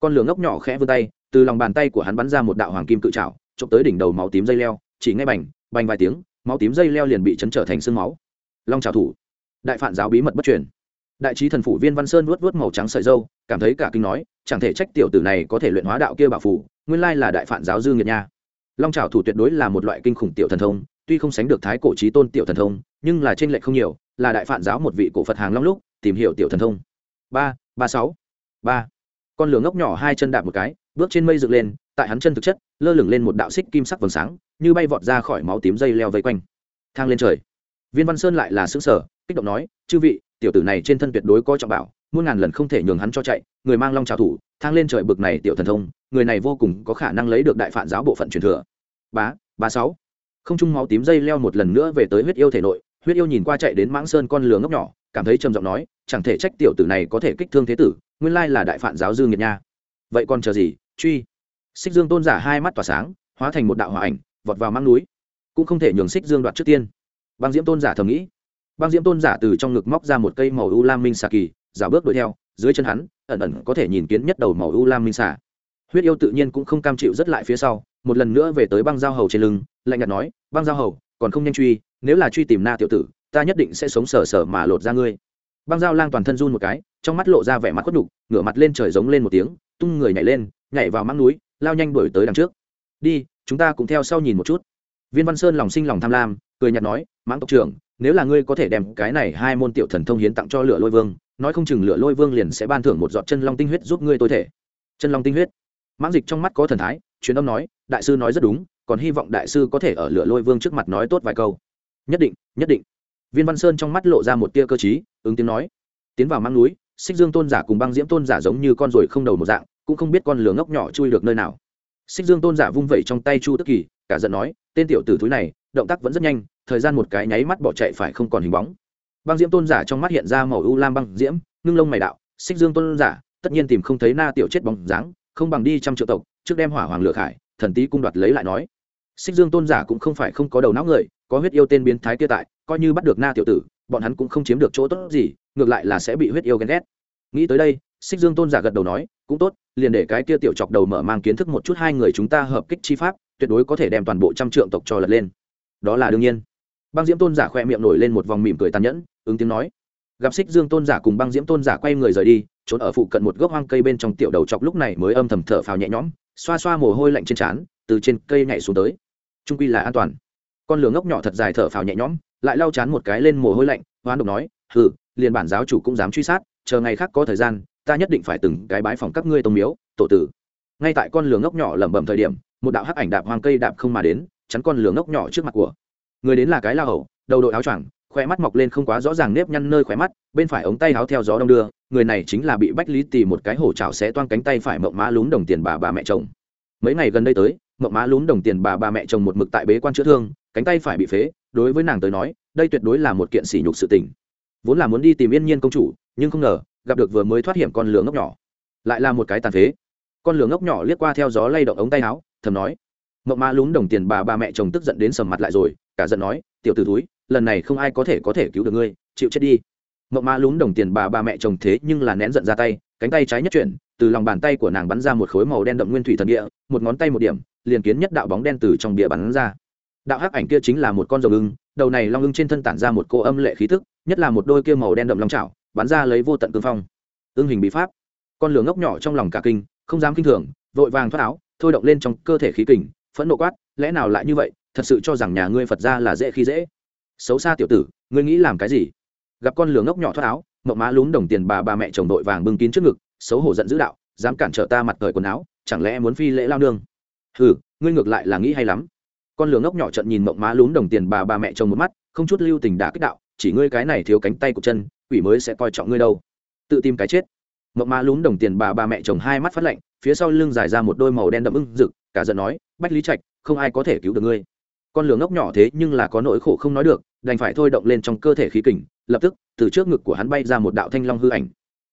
Con lửa ngốc nhỏ khẽ vươn tay, từ lòng bàn tay của hắn bắn ra một đạo hoàng kim cự trảo, chụp tới đỉnh đầu máu tím dây leo, chỉ ngay bành bành vài tiếng, máu tím dây leo liền bị chấn trở thành sương máu. Long trào thủ. Đại phản giáo bí mật bất truyền đại trí thần phủ viên văn sơn vuốt vuốt màu trắng sợi dâu cảm thấy cả kinh nói, chẳng thể trách tiểu tử này có thể luyện hóa đạo kia bảo phủ, nguyên lai là đại phản giáo dư nghiệt nha. Long trào thủ tuyệt đối là một loại kinh khủng tiểu thần thông, tuy không sánh được thái cổ trí tôn tiểu thần thông, nhưng là trên lệch không nhiều, là đại phản giáo một vị cổ phật hàng long lúc, tìm hiểu tiểu thần thông. Ba ba sáu, ba. Con lửa ngốc nhỏ hai chân đạp một cái, bước trên mây dựng lên, tại hắn chân thực chất, lơ lửng lên một đạo xích kim sắc vầng sáng, như bay vọt ra khỏi máu tím dây leo vây quanh. Thang lên trời. Viên văn sơn lại là xứng sở kích động nói, chư vị tiểu tử này trên thân tuyệt đối có trọng bảo, muôn ngàn lần không thể nhường hắn cho chạy, người mang long trào thủ, thang lên trời bực này tiểu thần thông, người này vô cùng có khả năng lấy được đại phản giáo bộ phận truyền thừa. Bá ba sáu. Không trung máu tím dây leo một lần nữa về tới huyết yêu thể nội, huyết yêu nhìn qua chạy đến mãng sơn con lừa ngốc nhỏ, cảm thấy trầm giọng nói, chẳng thể trách tiểu tử này có thể kích thương thế tử, nguyên lai là đại phản giáo dư nghiệt nha. Vậy còn chờ gì, truy. Xích dương tôn giả hai mắt tỏa sáng, hóa thành một đạo hỏa ảnh, vọt vào mang núi. Cũng không thể nhường xích dương đoạt trước tiên. Băng diễm tôn giả thầm nghĩ băng diễm tôn giả từ trong ngực móc ra một cây màu u lam minh xà kỳ giả bước đuổi theo, dưới chân hắn, ẩn ẩn có thể nhìn kiến nhất đầu màu u lam minh xà. Huyết yêu tự nhiên cũng không cam chịu rất lại phía sau, một lần nữa về tới băng giao hầu trên lưng, lạnh nhạt nói, băng giao hầu, còn không nhanh truy, nếu là truy tìm na tiểu tử, ta nhất định sẽ sống sờ sờ mà lột ra ngươi. Băng giao lang toàn thân run một cái, trong mắt lộ ra vẻ mặt khuất đục ngửa mặt lên trời giống lên một tiếng, tung người nhảy lên, nhảy vào măng núi, lao nhanh đuổi tới đằng trước. Đi, chúng ta cũng theo sau nhìn một chút. Viên văn sơn lòng sinh lòng tham lam, cười nhạt nói, mãng tộc trưởng nếu là ngươi có thể đem cái này hai môn tiểu thần thông hiến tặng cho lửa lôi vương, nói không chừng lửa lôi vương liền sẽ ban thưởng một giọt chân long tinh huyết giúp ngươi tôi thể. Chân long tinh huyết. Mãng dịch trong mắt có thần thái, truyền âm nói, đại sư nói rất đúng, còn hy vọng đại sư có thể ở lửa lôi vương trước mặt nói tốt vài câu. Nhất định nhất định. Viên văn sơn trong mắt lộ ra một tia cơ t ứng tiếng nói. Tiến vào mang núi, xích dương tôn giả cùng băng diễm tôn giả giống như con ruồi không đầu một dạng, cũng không biết con lửa ngốc nhỏ chui được nơi nào. Xích dương tôn giả vung vẩy trong tay chu tức kỳ, cả giận nói, tên tiểu tử thúi này, động tác vẫn rất nhanh thời gian một cái nháy mắt bỏ chạy phải không còn hình bóng. Băng diễm tôn giả trong mắt hiện ra màu u lam băng diễm, ngưng lông mày đạo, xích dương tôn giả, tất nhiên tìm không thấy na tiểu chết bóng dáng, không bằng đi trăm triệu tộc, trước đem hỏa hoàng lửa khải, thần tý cung đoạt lấy lại nói. Xích dương tôn giả cũng không phải không có đầu não người, có huyết yêu tên biến thái kia tại, coi như bắt được na tiểu tử, bọn hắn cũng không chiếm được chỗ tốt gì, ngược lại là sẽ bị huyết yêu ghen ghét. Nghĩ tới đây, xích dương tôn giả gật đầu nói, cũng tốt, liền để cái kia tiểu chọc đầu mở mang kiến thức một chút hai người chúng ta hợp kích chi pháp, tuyệt đối có thể đem toàn bộ trăm trượng tộc cho lật lên. Đó là đương nhiên băng diễm tôn giả khoe miệng nổi lên một vòng mỉm cười tàn nhẫn, ứng tiếng nói. Gặp xích dương tôn giả cùng băng diễm tôn giả quay người rời đi, trốn ở phụ cận một gốc hoang cây bên trong tiểu đầu chọc lúc này mới âm thầm thở phào nhẹ nhõm, xoa xoa mồ hôi lạnh trên trán, từ trên cây nhảy xuống tới. Trung quy là an toàn. Con lửa ngốc nhỏ thật dài thở phào nhẹ nhõm, lại lau chán một cái lên mồ hôi lạnh, hoán độc nói, hừ, liền bản giáo chủ cũng dám truy sát, chờ ngày khác có thời gian, ta nhất định phải từng cái bái phòng các ngươi tông miếu, tổ tử. Ngay tại con lửa ngốc nhỏ lẩm bẩm thời điểm, một đạo hắc ảnh đạp hoang cây đạp không mà đến, chắn con lửa ngốc nhỏ trước mặt của người đến là cái la hầu, đầu đội áo choàng, khóe mắt mọc lên không quá rõ ràng nếp nhăn nơi khóe mắt, bên phải ống tay áo theo gió đông đưa, người này chính là bị bách lý tì một cái hổ chảo xé toan cánh tay phải mộng mã lún đồng tiền bà bà mẹ chồng. Mấy ngày gần đây tới, mộng mã lún đồng tiền bà bà mẹ chồng một mực tại bế quan chữa thương, cánh tay phải bị phế, đối với nàng tới nói, đây tuyệt đối là một kiện sỉ nhục sự tình. Vốn là muốn đi tìm yên nhiên công chủ, nhưng không ngờ, gặp được vừa mới thoát hiểm con lửa ngốc nhỏ. Lại là một cái tàn phế. Con lửa ngốc nhỏ liếc qua theo gió lay động ống tay áo, thầm nói mộng mã lún đồng tiền bà ba mẹ chồng tức giận đến sầm mặt lại rồi, cả giận nói, tiểu t ử túi lần này không ai có thể có thể cứu được ngươi, chịu chết đi. Mộng mã lún đồng tiền bà ba mẹ chồng thế nhưng là nén giận ra tay, cánh tay trái nhất chuyển, từ lòng bàn tay của nàng bắn ra một khối màu đen đậm nguyên thủy thần địa, một ngón tay một điểm, liền kiến nhất đạo bóng đen từ trong địa bắn ra. Đạo hắc ảnh kia chính là một con rồng ưng, đầu này long ưng trên thân tản ra một cô âm lệ khí tức, nhất là một đôi kia màu đen đậm long chảo, bắn ra lấy vô tận cương phong. Ưng hình bị pháp. Con lửa ngốc nhỏ trong lòng cả kinh, không dám kinh thường, vội vàng thoát áo, thôi động lên trong cơ thể khí kình phẫn nộ quát, lẽ nào lại như vậy? Thật sự cho rằng nhà ngươi phật ra là dễ khi dễ? Xấu xa tiểu tử, ngươi nghĩ làm cái gì? Gặp con lửa ngốc nhỏ thoát áo mộng má lún đồng tiền bà bà mẹ chồng đội vàng bưng kín trước ngực, xấu hổ giận dữ đạo, dám cản trở ta mặt cởi quần áo, chẳng lẽ muốn phi lễ lao nương? Hừ, ngươi ngược lại là nghĩ hay lắm. Con lửa ngốc nhỏ trận nhìn mộng má lún đồng tiền bà bà mẹ chồng một mắt, không chút lưu tình đã kích đạo, chỉ ngươi cái này thiếu cánh tay của chân, quỷ mới sẽ coi trọng ngươi đâu. Tự tìm cái chết. Mộng má lún đồng tiền bà bà mẹ chồng hai mắt phát lạnh, phía sau lưng dài ra một đôi màu đen đậm ưng rực cả giận nói, bách lý trạch, không ai có thể cứu được ngươi. Con lửa ngốc nhỏ thế nhưng là có nỗi khổ không nói được, đành phải thôi động lên trong cơ thể khí kình, lập tức, từ trước ngực của hắn bay ra một đạo thanh long hư ảnh.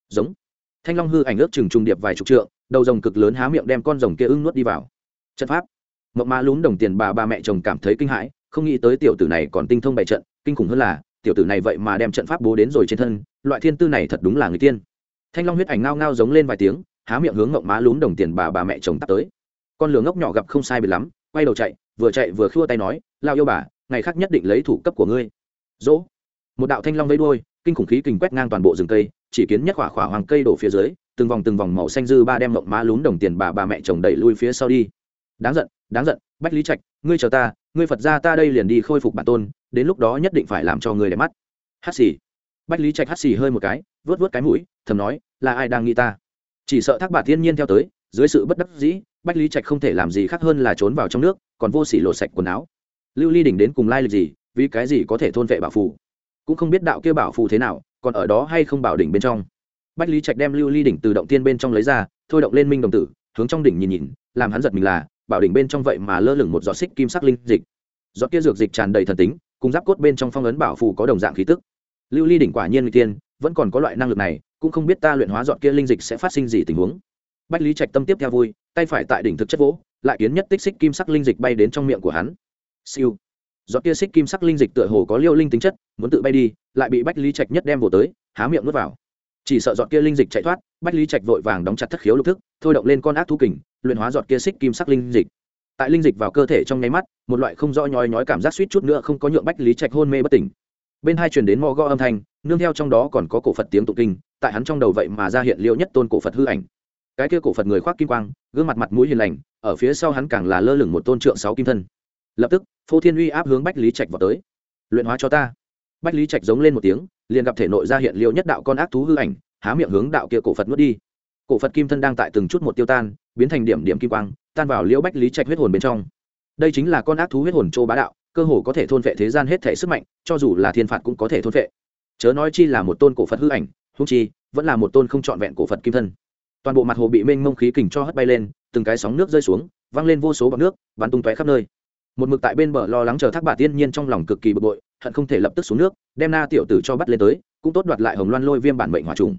Giống. Thanh long hư ảnh ước chừng trung điệp vài chục trượng, đầu rồng cực lớn há miệng đem con rồng kia ưng nuốt đi vào. Trận pháp. Mộng má lún đồng tiền bà ba mẹ chồng cảm thấy kinh hãi, không nghĩ tới tiểu tử này còn tinh thông bày trận, kinh khủng hơn là, tiểu tử này vậy mà đem trận pháp bố đến rồi trên thân, loại thiên tư này thật đúng là người tiên. Thanh long huyết ảnh ngao ngao giống lên vài tiếng, há miệng hướng mộng má lún đồng tiền bà bà mẹ chồng tắt tới con lửa ngốc nhỏ gặp không sai biệt lắm, quay đầu chạy, vừa chạy vừa khua tay nói lao yêu bà, ngày khác nhất định lấy thủ cấp của ngươi. Dỗ. Một đạo thanh long vây đuôi, kinh khủng khí kình quét ngang toàn bộ rừng cây, chỉ kiến nhất khỏa khỏa hoàng cây đổ phía dưới, từng vòng từng vòng màu xanh dư ba đem mộng má lún đồng tiền bà bà mẹ chồng đẩy lui phía sau đi. Đáng giận đáng giận, bách lý trạch, ngươi chờ ta, ngươi phật ra ta đây liền đi khôi phục bản tôn, đến lúc đó nhất định phải làm cho ngươi đẹp mắt. Hát xì. Bách lý trạch hát xì hơi một cái vớt vớt cái mũi, thầm nói, là ai đang nghĩ ta? Chỉ sợ thác bà thiên nhiên theo tới dưới sự bất đắc dĩ, bách lý trạch không thể làm gì khác hơn là trốn vào trong nước, còn vô s ỉ lộ sạch quần áo. Lưu ly đỉnh đến cùng lai lịch gì, vì cái gì có thể thôn vệ bảo phù? Cũng không biết đạo kia bảo phù thế nào, còn ở đó hay không bảo đỉnh bên trong. Bách lý trạch đem lưu ly đỉnh từ động tiên bên trong lấy ra, thôi động lên minh đồng tử, hướng trong đỉnh nhìn nhìn, làm hắn giật mình là, bảo đỉnh bên trong vậy mà lơ lửng một giọt xích kim sắc linh dịch. Giọt kia dược dịch tràn đầy thần tính, cùng giáp cốt bên trong phong ấn bảo phù có đồng dạng khí tức. Lưu ly đỉnh quả nhiên người tiên, vẫn còn có loại năng lực này, cũng không biết ta luyện hóa giọt kia linh dịch sẽ phát sinh gì tình huống bách lý trạch tâm tiếp theo vui, tay phải tại đỉnh thực chất vỗ, lại kiến nhất tích xích kim sắc linh dịch bay đến trong miệng của hắn. Siêu. Giọt kia xích kim sắc linh dịch tựa hồ có liêu linh tính chất, muốn tự bay đi, lại bị bách lý trạch nhất đem vồ tới, há miệng nuốt vào. Chỉ sợ giọt kia linh dịch chạy thoát, bách lý trạch vội vàng đóng chặt thất khiếu lục thức, thôi động lên con ác thú kình, luyện hóa giọt kia xích kim sắc linh dịch. Tại linh dịch vào cơ thể trong nháy mắt, một loại không rõ nhói nhói cảm giác suýt chút nữa không có nhượng bách lý trạch hôn mê bất tỉnh. Bên hai truyền đến mò go âm thanh, nương theo trong đó còn có cổ phật tiếng tụng kinh, tại hắn trong đầu vậy mà ra hiện liệu nhất tôn cổ phật hư ảnh cái kia cổ phật người khoác kim quang, gương mặt mặt mũi hiền lành, ở phía sau hắn càng là lơ lửng một tôn trượng sáu kim thân. Lập tức, phô thiên uy áp hướng bách lý trạch vào tới. Luyện hóa cho ta. Bách lý trạch giống lên một tiếng, liền gặp thể nội ra hiện liệu nhất đạo con ác thú hư ảnh, há miệng hướng đạo kia cổ phật nuốt đi. Cổ phật kim thân đang tại từng chút một tiêu tan, biến thành điểm điểm kim quang, tan vào liễu bách lý trạch huyết hồn bên trong. Đây chính là con ác thú huyết hồn châu bá đạo, cơ hồ có thể thôn vệ thế gian hết thể sức mạnh, cho dù là thiên phạt cũng có thể thôn vệ. Chớ nói chi là một tôn cổ phật hư ảnh hung chi, vẫn là một tôn không trọn vẹn cổ phật kim thân toàn bộ mặt hồ bị mênh mông khí kình cho hất bay lên, từng cái sóng nước rơi xuống văng lên vô số bọc nước, bắn tung tóe khắp nơi. Một mực tại bên bờ lo lắng chờ thác bà tiên nhiên trong lòng cực kỳ bực bội, hận không thể lập tức xuống nước, đem na tiểu tử cho bắt lên tới, cũng tốt đoạt lại hồng loan lôi viêm bản mệnh hỏa trùng.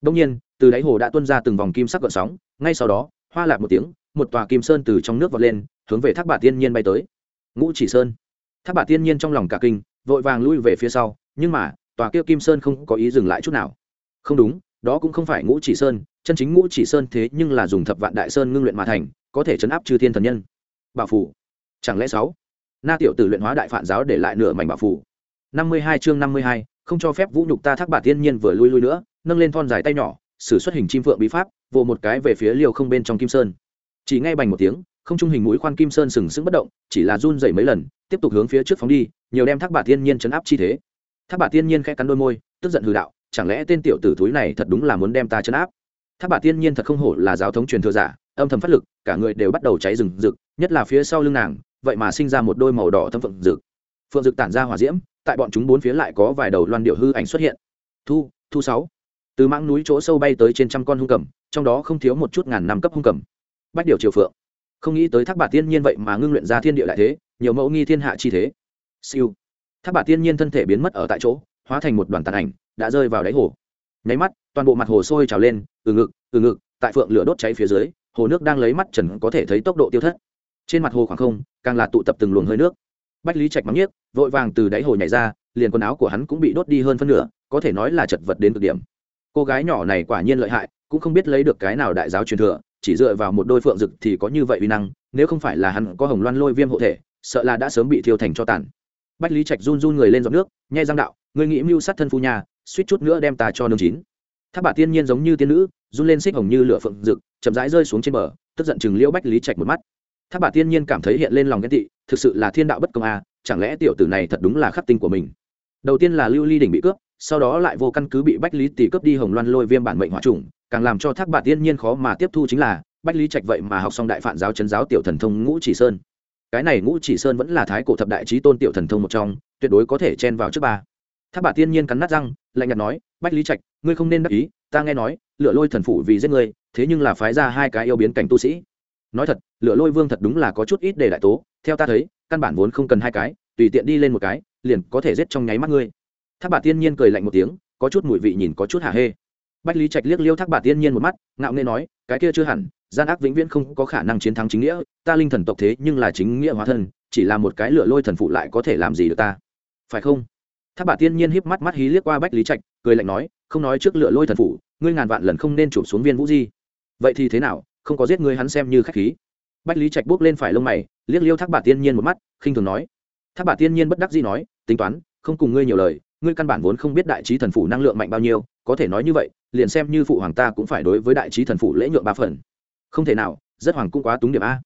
Đông nhiên, từ đáy hồ đã tuôn ra từng vòng kim sắc gợn sóng, ngay sau đó, hoa lạc một tiếng, một tòa kim sơn từ trong nước vọt lên, hướng về thác bà tiên nhiên bay tới. Ngũ chỉ sơn. Thác bà tiên nhiên trong lòng cả kinh, vội vàng lui về phía sau, nhưng mà, tòa kia kim sơn không có ý dừng lại chút nào. Không đúng, đó cũng không phải ngũ chỉ sơn chân chính ngũ chỉ sơn thế nhưng là dùng thập vạn đại sơn ngưng luyện mà thành, có thể chấn áp chư thiên thần nhân. Bảo phủ. Chẳng lẽ sáu? Na tiểu tử luyện hóa đại phản giáo để lại nửa mảnh bảo phủ. Năm mươi hai chương năm mươi hai, không cho phép vũ nhục ta thác bà tiên nhiên vừa lui lui nữa, nâng lên thon dài tay nhỏ, sử xuất hình chim phượng bí pháp, vồ một cái về phía liều không bên trong kim sơn. Chỉ ngay bành một tiếng, không trung hình mũi khoan kim sơn sừng sững bất động, chỉ là run dậy mấy lần, tiếp tục hướng phía trước phóng đi, nhiều đem thác bà tiên nhiên chấn áp chi thế. Thác bà tiên nhiên khẽ cắn đôi môi, tức giận hư đạo, chẳng lẽ tên tiểu tử thúi này thật đúng là muốn đem ta chấn áp? Tháp bà tiên nhiên thật không hổ là giáo thống truyền thừa giả, âm thầm phát lực, cả người đều bắt đầu cháy rừng rực, nhất là phía sau lưng nàng, vậy mà sinh ra một đôi màu đỏ thâm phượng rực. Phượng rực tản ra hỏa diễm, tại bọn chúng bốn phía lại có vài đầu loan điệu hư ảnh xuất hiện. Thu thu sáu. Từ mãng núi chỗ sâu bay tới trên trăm con hung cầm, trong đó không thiếu một chút ngàn năm cấp hung cầm. Bách điều triều phượng. Không nghĩ tới thác bà tiên nhiên vậy mà ngưng luyện ra thiên địa lại thế, nhiều mẫu nghi thiên hạ chi thế. Siêu. Thác bà tiên nhiên thân thể biến mất ở tại chỗ, hóa thành một đoàn tàn ảnh, đã rơi vào đáy hồ nháy mắt, toàn bộ mặt hồ sôi trào lên, từ ngực từ ngực, tại phượng lửa đốt cháy phía dưới, hồ nước đang lấy mắt trần có thể thấy tốc độ tiêu thất. Trên mặt hồ khoảng không, càng là tụ tập từng luồng hơi nước. Bách lý trạch mắng nhiếc, vội vàng từ đáy hồ nhảy ra, liền quần áo của hắn cũng bị đốt đi hơn phân nửa, có thể nói là chật vật đến cực điểm. Cô gái nhỏ này quả nhiên lợi hại, cũng không biết lấy được cái nào đại giáo truyền thừa, chỉ dựa vào một đôi phượng rực thì có như vậy uy năng, nếu không phải là hắn có hồng loan lôi viêm hộ thể, sợ là đã sớm bị thiêu thành cho tàn. Bách lý trạch run run người lên giọt nước, nhai răng đạo người nghĩ mưu sát thân phu nhà suýt chút nữa đem ta cho nương chín. Tháp bà tiên nhiên giống như tiên nữ, run lên xích hồng như lửa phượng rực, chậm rãi rơi xuống trên bờ, tức giận chừng liễu bách lý trạch một mắt. Tháp bà tiên nhiên cảm thấy hiện lên lòng ghen tị, thực sự là thiên đạo bất công a, chẳng lẽ tiểu tử này thật đúng là khắc tinh của mình? Đầu tiên là lưu ly đỉnh bị cướp, sau đó lại vô căn cứ bị bách lý tỷ cướp đi hồng loan lôi viêm bản mệnh hỏa trùng, càng làm cho thác bà tiên nhiên khó mà tiếp thu chính là, bách lý trạch vậy mà học xong đại phản giáo chấn giáo tiểu thần thông ngũ chỉ sơn. Cái này ngũ chỉ sơn vẫn là thái cổ thập đại trí tôn tiểu thần thông một trong, tuyệt đối có thể chen vào trước ba. Thác bà tiên nhiên cắn nát răng lạnh nhạt nói, bách lý trạch, ngươi không nên đắc ý, ta nghe nói lựa lôi thần phủ vì giết ngươi, thế nhưng là phái ra hai cái yêu biến cảnh tu sĩ. Nói thật lựa lôi vương thật đúng là có chút ít để đại tố, theo ta thấy, căn bản vốn không cần hai cái, tùy tiện đi lên một cái, liền có thể giết trong nháy mắt ngươi. Thác bà tiên nhiên cười lạnh một tiếng, có chút mùi vị nhìn có chút hả hê. Bách lý trạch liếc liêu thác bà tiên nhiên một mắt, ngạo nghễ nói, cái kia chưa hẳn, gian ác vĩnh viễn không có khả năng chiến thắng chính nghĩa, ta linh thần tộc thế nhưng là chính nghĩa hóa thân, chỉ là một cái lửa lôi thần phụ lại có thể làm gì được ta? Phải không? Thác bà tiên nhiên híp mắt mắt hí liếc qua bách lý trạch, cười lạnh nói, không nói trước lựa lôi thần phụ ngươi ngàn vạn lần không nên chụp xuống viên vũ di. Vậy thì thế nào, không có giết ngươi hắn xem như khách khí. Bách lý trạch bước lên phải lông mày, liếc liêu thác bà tiên nhiên một mắt, khinh thường nói, thác bà tiên nhiên bất đắc dĩ nói, tính toán, không cùng ngươi nhiều lời, ngươi căn bản vốn không biết đại trí thần phủ năng lượng mạnh bao nhiêu, có thể nói như vậy, liền xem như phụ hoàng ta cũng phải đối với đại trí thần phủ lễ nhượng ba phần. Không thể nào, rất hoàng cũng quá túng điểm a.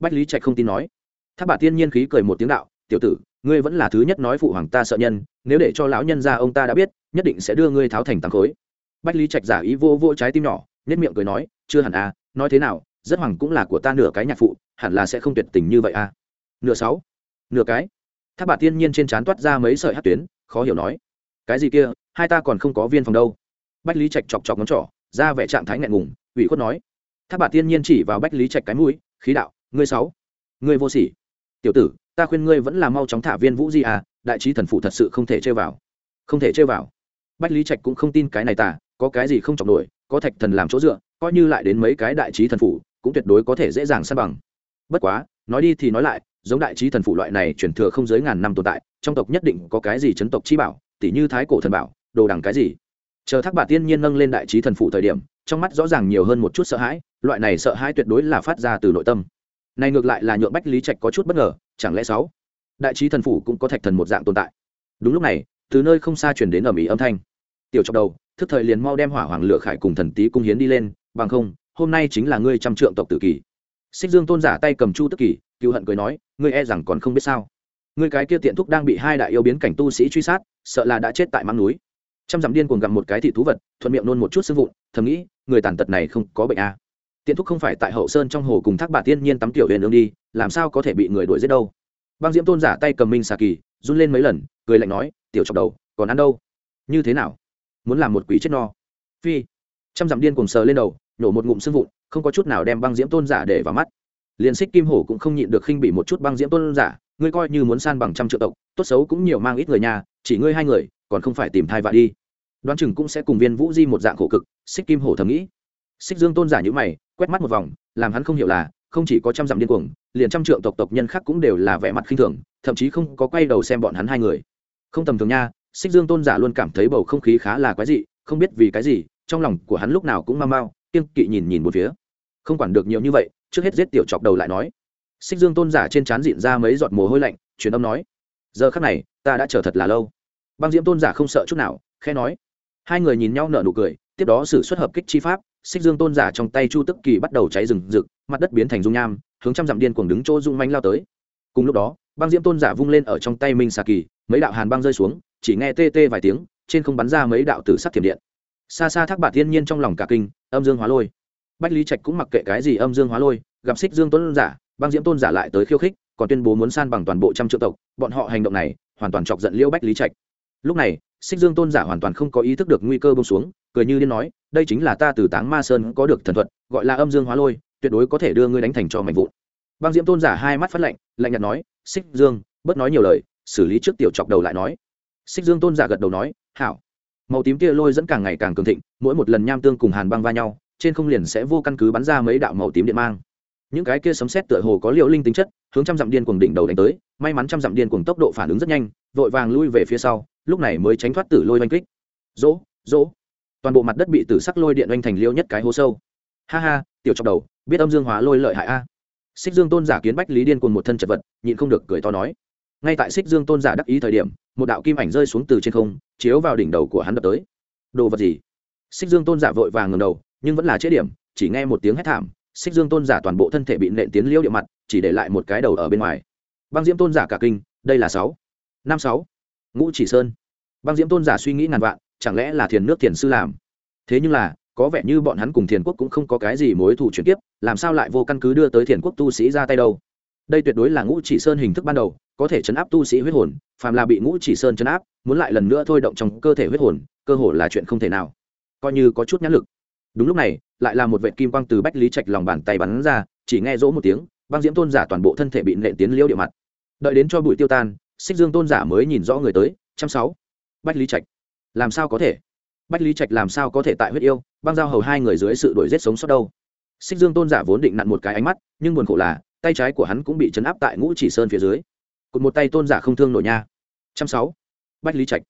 Bách lý trạch không tin nói. Tháp bà tiên nhiên khí cười một tiếng đạo tiểu tử ngươi vẫn là thứ nhất nói phụ hoàng ta sợ nhân nếu để cho lão nhân ra ông ta đã biết nhất định sẽ đưa ngươi tháo thành tăng khối. Bách lý trạch giả ý vô vô trái tim nhỏ nhất miệng cười nói chưa hẳn à, nói thế nào rất hoàng cũng là của ta nửa cái nhạc phụ hẳn là sẽ không tuyệt tình như vậy à. nửa sáu nửa cái. Tháp bà tiên nhiên trên trán toát ra mấy sợi hát tuyến khó hiểu nói cái gì kia hai ta còn không có viên phòng đâu. Bách lý trạch chọc chọc ngón trỏ ra vẻ trạng thái ngại ngùng ủy khuất nói tháp bà tiên nhiên chỉ vào bách lý trạch cái mũi khí đạo ngươi sáu ngươi vô sỉ. Tiểu tử ta khuyên ngươi vẫn là mau chóng thả viên vũ di à đại trí thần phụ thật sự không thể chơi vào. Không thể chơi vào. Bách lý trạch cũng không tin cái này tả có cái gì không chọc nổi, có thạch thần làm chỗ dựa, coi như lại đến mấy cái đại trí thần phụ, cũng tuyệt đối có thể dễ dàng săn bằng. Bất quá, nói đi thì nói lại, giống đại trí thần phụ loại này chuyển thừa không dưới ngàn năm tồn tại, trong tộc nhất định có cái gì chấn tộc chi bảo tỷ như thái cổ thần bảo, đồ đằng cái gì. Chờ thác bà tiên nhiên nâng lên đại trí thần phụ thời điểm, trong mắt rõ ràng nhiều hơn một chút sợ hãi, loại này sợ hãi tuyệt đối là phát ra từ nội tâm này ngược lại là nhượng bách lý trạch có chút bất ngờ, chẳng lẽ sáu đại trí thần phủ cũng có thạch thần một dạng tồn tại? Đúng lúc này, từ nơi không xa chuyển đến ở mỹ âm thanh. Tiểu chọc đầu, thức thời liền mau đem hỏa hoàng lửa khải cùng thần tý cung hiến đi lên, bằng không, hôm nay chính là ngươi trăm trượng tộc tử kỳ. Xích dương tôn giả tay cầm chu tức kỳ cựu hận cười nói, ngươi e rằng còn không biết sao. Ngươi cái kia tiện thúc đang bị hai đại yêu biến cảnh tu sĩ truy sát, sợ là đã chết tại mang núi. Trăm dặm điên cuồng gặp một cái thị thú vật, thuận miệng nôn một chút sưng vụn, thầm nghĩ, người tàn tật này không có bệnh à tiện thúc không phải tại hậu sơn trong hồ cùng thác bà tiên nhiên tắm tiểu huyền ương đi, làm sao có thể bị người đuổi giết đâu? Băng diễm tôn giả tay cầm minh xà kỳ, run lên mấy lần, cười lạnh nói, tiểu chọc đầu, còn ăn đâu? Như thế nào? Muốn làm một quỷ chết no. Phi, trăm dặm điên cùng sờ lên đầu, nổ một ngụm sưng vụn, không có chút nào đem băng diễm tôn giả để vào mắt. Liền xích kim hổ cũng không nhịn được khinh bị một chút băng diễm tôn giả, ngươi coi như muốn san bằng trăm triệu tộc, tốt xấu cũng nhiều mang ít người nhà chỉ ngươi hai người, còn không phải tìm thai vạ đi. Đoán chừng cũng sẽ cùng viên vũ di một dạng khổ cực xích kim hổ thầm nghĩ. Xích dương tôn giả như mày quét mắt một vòng, làm hắn không hiểu là, không chỉ có trăm dặm điên cuồng, liền trăm trượng tộc tộc nhân khác cũng đều là vẻ mặt khinh thường, thậm chí không có quay đầu xem bọn hắn hai người. Không tầm thường nha, xích dương tôn giả luôn cảm thấy bầu không khí khá là quái dị, không biết vì cái gì, trong lòng của hắn lúc nào cũng mau mau kiên kỵ nhìn nhìn một phía. Không quản được nhiều như vậy, trước hết giết tiểu chọc đầu lại nói. Xích dương tôn giả trên trán diện ra mấy giọt mồ hôi lạnh, truyền âm nói. Giờ khắc này, ta đã chờ thật là lâu. Băng diễm tôn giả không sợ chút nào khe nói. Hai người nhìn nhau nở nụ cười, tiếp đó xử xuất hợp kích chi pháp xích dương tôn giả trong tay chu tức kỳ bắt đầu cháy rừng rực, mặt đất biến thành dung nham, hướng trăm dặm điên cuồng đứng chỗ dung manh lao tới. Cùng lúc đó, băng diễm tôn giả vung lên ở trong tay minh xà kỳ, mấy đạo hàn băng rơi xuống, chỉ nghe tê tê vài tiếng, trên không bắn ra mấy đạo tử sắc thiểm điện. Xa xa thác bạc thiên nhiên trong lòng cả kinh, âm dương hóa lôi. Bách lý trạch cũng mặc kệ cái gì âm dương hóa lôi, gặp xích dương tôn giả, băng diễm tôn giả lại tới khiêu khích, còn tuyên bố muốn san bằng toàn bộ trăm triệu tộc, bọn họ hành động này hoàn toàn chọc giận liêu bách lý trạch. Lúc này xích dương tôn giả hoàn toàn không có ý thức được nguy cơ bông xuống, cười như điên nói, đây chính là ta từ táng ma sơn có được thần thuật, gọi là âm dương hóa lôi, tuyệt đối có thể đưa ngươi đánh thành cho mạnh vụn. Băng diễm tôn giả hai mắt phát lạnh lạnh nhạt nói, xích dương, bớt nói nhiều lời, xử lý trước tiểu chọc đầu lại nói. Xích dương tôn giả gật đầu nói, hảo. Màu tím kia lôi dẫn càng ngày càng cường thịnh, mỗi một lần nham tương cùng hàn băng va nhau, trên không liền sẽ vô căn cứ bắn ra mấy đạo màu tím điện mang những cái kia sấm xét tựa hồ có liệu linh tính chất, hướng trăm dặm điên cuồng đỉnh đầu đánh tới, may mắn trăm dặm điên cuồng tốc độ phản ứng rất nhanh, vội vàng lui về phía sau, lúc này mới tránh thoát tử lôi oanh kích. Dỗ dỗ toàn bộ mặt đất bị tử sắc lôi điện oanh thành liêu nhất cái hố sâu. Ha ha, tiểu chọc đầu, biết âm dương hóa lôi lợi hại a. Xích dương tôn giả kiến bách lý điên cuồng một thân chật vật, nhịn không được cười to nói. Ngay tại xích dương tôn giả đắc ý thời điểm, một đạo kim ảnh rơi xuống từ trên không, chiếu vào đỉnh đầu của hắn đập tới. Đồ vật gì? Xích dương tôn giả vội vàng ngầm đầu, nhưng vẫn là chế điểm, chỉ nghe một tiếng hét thảm xích dương tôn giả toàn bộ thân thể bị nện tiến liễu địa mặt, chỉ để lại một cái đầu ở bên ngoài. Băng diễm tôn giả cả kinh, đây là sáu. Năm sáu. Ngũ chỉ sơn. Băng diễm tôn giả suy nghĩ ngàn vạn, chẳng lẽ là thiền nước thiền sư làm? Thế nhưng là, có vẻ như bọn hắn cùng thiền quốc cũng không có cái gì mối thủ chuyển tiếp làm sao lại vô căn cứ đưa tới thiền quốc tu sĩ ra tay đâu? Đây tuyệt đối là ngũ chỉ sơn hình thức ban đầu, có thể chấn áp tu sĩ huyết hồn, phàm là bị ngũ chỉ sơn chấn áp, muốn lại lần nữa thôi động trong cơ thể huyết hồn, cơ hồ là chuyện không thể nào. Coi như có chút nhãn lực. Đúng lúc này lại là một vệ kim quang từ bách lý trạch lòng bàn tay bắn ra, chỉ nghe rỗ một tiếng, băng diễm tôn giả toàn bộ thân thể bị nện tiến liêu địa mặt. Đợi đến cho bụi tiêu tan, xích dương tôn giả mới nhìn rõ người tới trăm sáu bách lý trạch, làm sao có thể? Bách lý trạch làm sao có thể tại huyết yêu, băng giao hầu hai người dưới sự đổi rét sống sót đâu? Xích dương tôn giả vốn định nặn một cái ánh mắt, nhưng buồn khổ là, tay trái của hắn cũng bị chấn áp tại ngũ chỉ sơn phía dưới. Cụt một tay tôn giả không thương nổi nha. Trăm sáu bách lý trạch,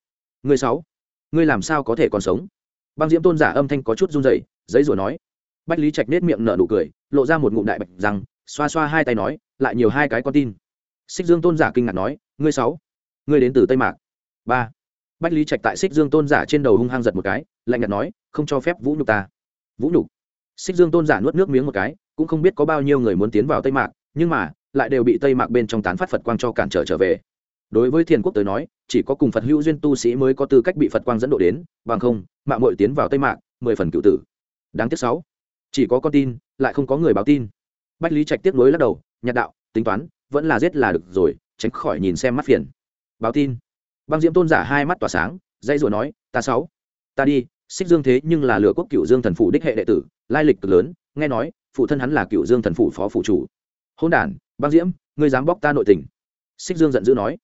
người sáu ngươi làm sao có thể còn sống? Băng diễm tôn giả âm thanh có chút run rẩy, giấy rủa nói bách lý trạch nết miệng nở nụ cười, lộ ra một ngụm đại bạch rằng, xoa xoa hai tay nói, lại nhiều hai cái con tin. Xích dương tôn giả kinh ngạc nói, ngươi sáu, ngươi đến từ tây mạc. Ba. Bách lý trạch tại xích dương tôn giả trên đầu hung hăng giật một cái, lạnh nhạt nói, không cho phép vũ nhục ta. Vũ nhục? Xích dương tôn giả nuốt nước miếng một cái, cũng không biết có bao nhiêu người muốn tiến vào tây mạc, nhưng mà, lại đều bị tây mạc bên trong tán phát phật quang cho cản trở trở về. Đối với thiền quốc tới nói, chỉ có cùng phật hữu duyên tu sĩ mới có tư cách bị phật quang dẫn độ đến, bằng không mạng mội tiến vào tây mạc, mười phần cựu tử. Đáng tiếc sáu chỉ có con tin, lại không có người báo tin. Bách lý trạch tiếp nối lắc đầu, nhạt đạo, tính toán, vẫn là giết là được rồi, tránh khỏi nhìn xem mắt phiền. Báo tin. Băng diễm tôn giả hai mắt tỏa sáng dây rồi nói, ta sáu, ta đi, xích dương thế nhưng là lửa quốc cựu dương thần phủ đích hệ đệ tử, lai lịch cực lớn, nghe nói, phụ thân hắn là cựu dương thần phủ phó phụ chủ. Hôn đản, băng diễm, ngươi dám bóc ta nội tình. Xích dương giận dữ nói.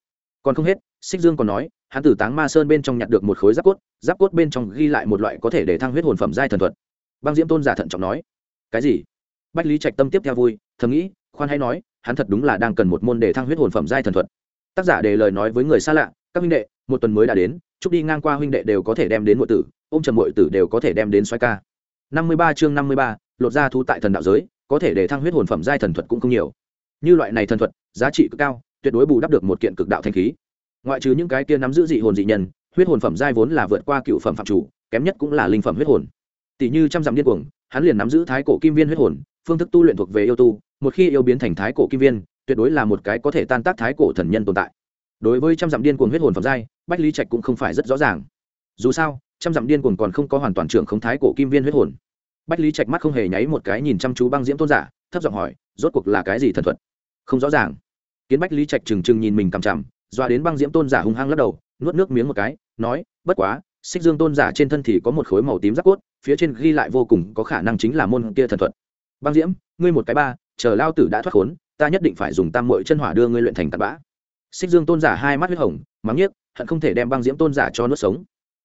Còn không hết, xích dương còn nói, hắn từ táng ma sơn bên trong nhặt được một khối giáp cốt giáp cốt bên trong ghi lại một loại có thể để thăng huyết hồn phẩm giai thần thuật băng diễm tôn giả thận trọng nói, cái gì? Bách lý trạch tâm tiếp theo vui, thầm nghĩ, khoan hay nói, hắn thật đúng là đang cần một môn để thăng huyết hồn phẩm giai thần thuật. Tác giả để lời nói với người xa lạ, các huynh đệ, một tuần mới đã đến, chúc đi ngang qua huynh đệ đều có thể đem đến nội tử, ôm trầm nội tử đều có thể đem đến xoay ca. Năm mươi ba chương năm mươi ba, lột ra thu tại thần đạo giới, có thể để thăng huyết hồn phẩm giai thần thuật cũng không nhiều. Như loại này thần thuật, giá trị cực cao, tuyệt đối bù đắp được một kiện cực đạo thanh khí. Ngoại trừ những cái kia nắm giữ dị hồn dị nhân, huyết hồn phẩm giai vốn là vượt qua cựu phẩm phạm chủ, kém nhất cũng là linh phẩm huyết hồn tỷ như trăm dặm điên cuồng, hắn liền nắm giữ thái cổ kim viên huyết hồn, phương thức tu luyện thuộc về yêu tu, một khi yêu biến thành thái cổ kim viên, tuyệt đối là một cái có thể tan tác thái cổ thần nhân tồn tại. Đối với trăm dặm điên cuồng huyết hồn phẩm giai, bách lý trạch cũng không phải rất rõ ràng. Dù sao, trăm dặm điên cuồng còn không có hoàn toàn trưởng không thái cổ kim viên huyết hồn. Bách lý trạch mắt không hề nháy một cái nhìn chăm chú băng diễm tôn giả, thấp giọng hỏi, rốt cuộc là cái gì thần thuật? Không rõ ràng. Kiến bách lý trạch trừng trừng nhìn mình cằm chằm, doa đến băng diễm tôn giả hung hăng lắc đầu, nuốt nước miếng một cái, nói, bất quá xích dương tôn giả trên thân thì có một khối màu tím giáp cốt, phía trên ghi lại vô cùng có khả năng chính là môn kia thần thuật. Băng diễm, ngươi một cái ba, chờ lao tử đã thoát khốn, ta nhất định phải dùng tam mội chân hỏa đưa ngươi luyện thành tạt bã. Xích dương tôn giả hai mắt huyết hồng, mắng nhiếc, hận không thể đem băng diễm tôn giả cho nuốt sống.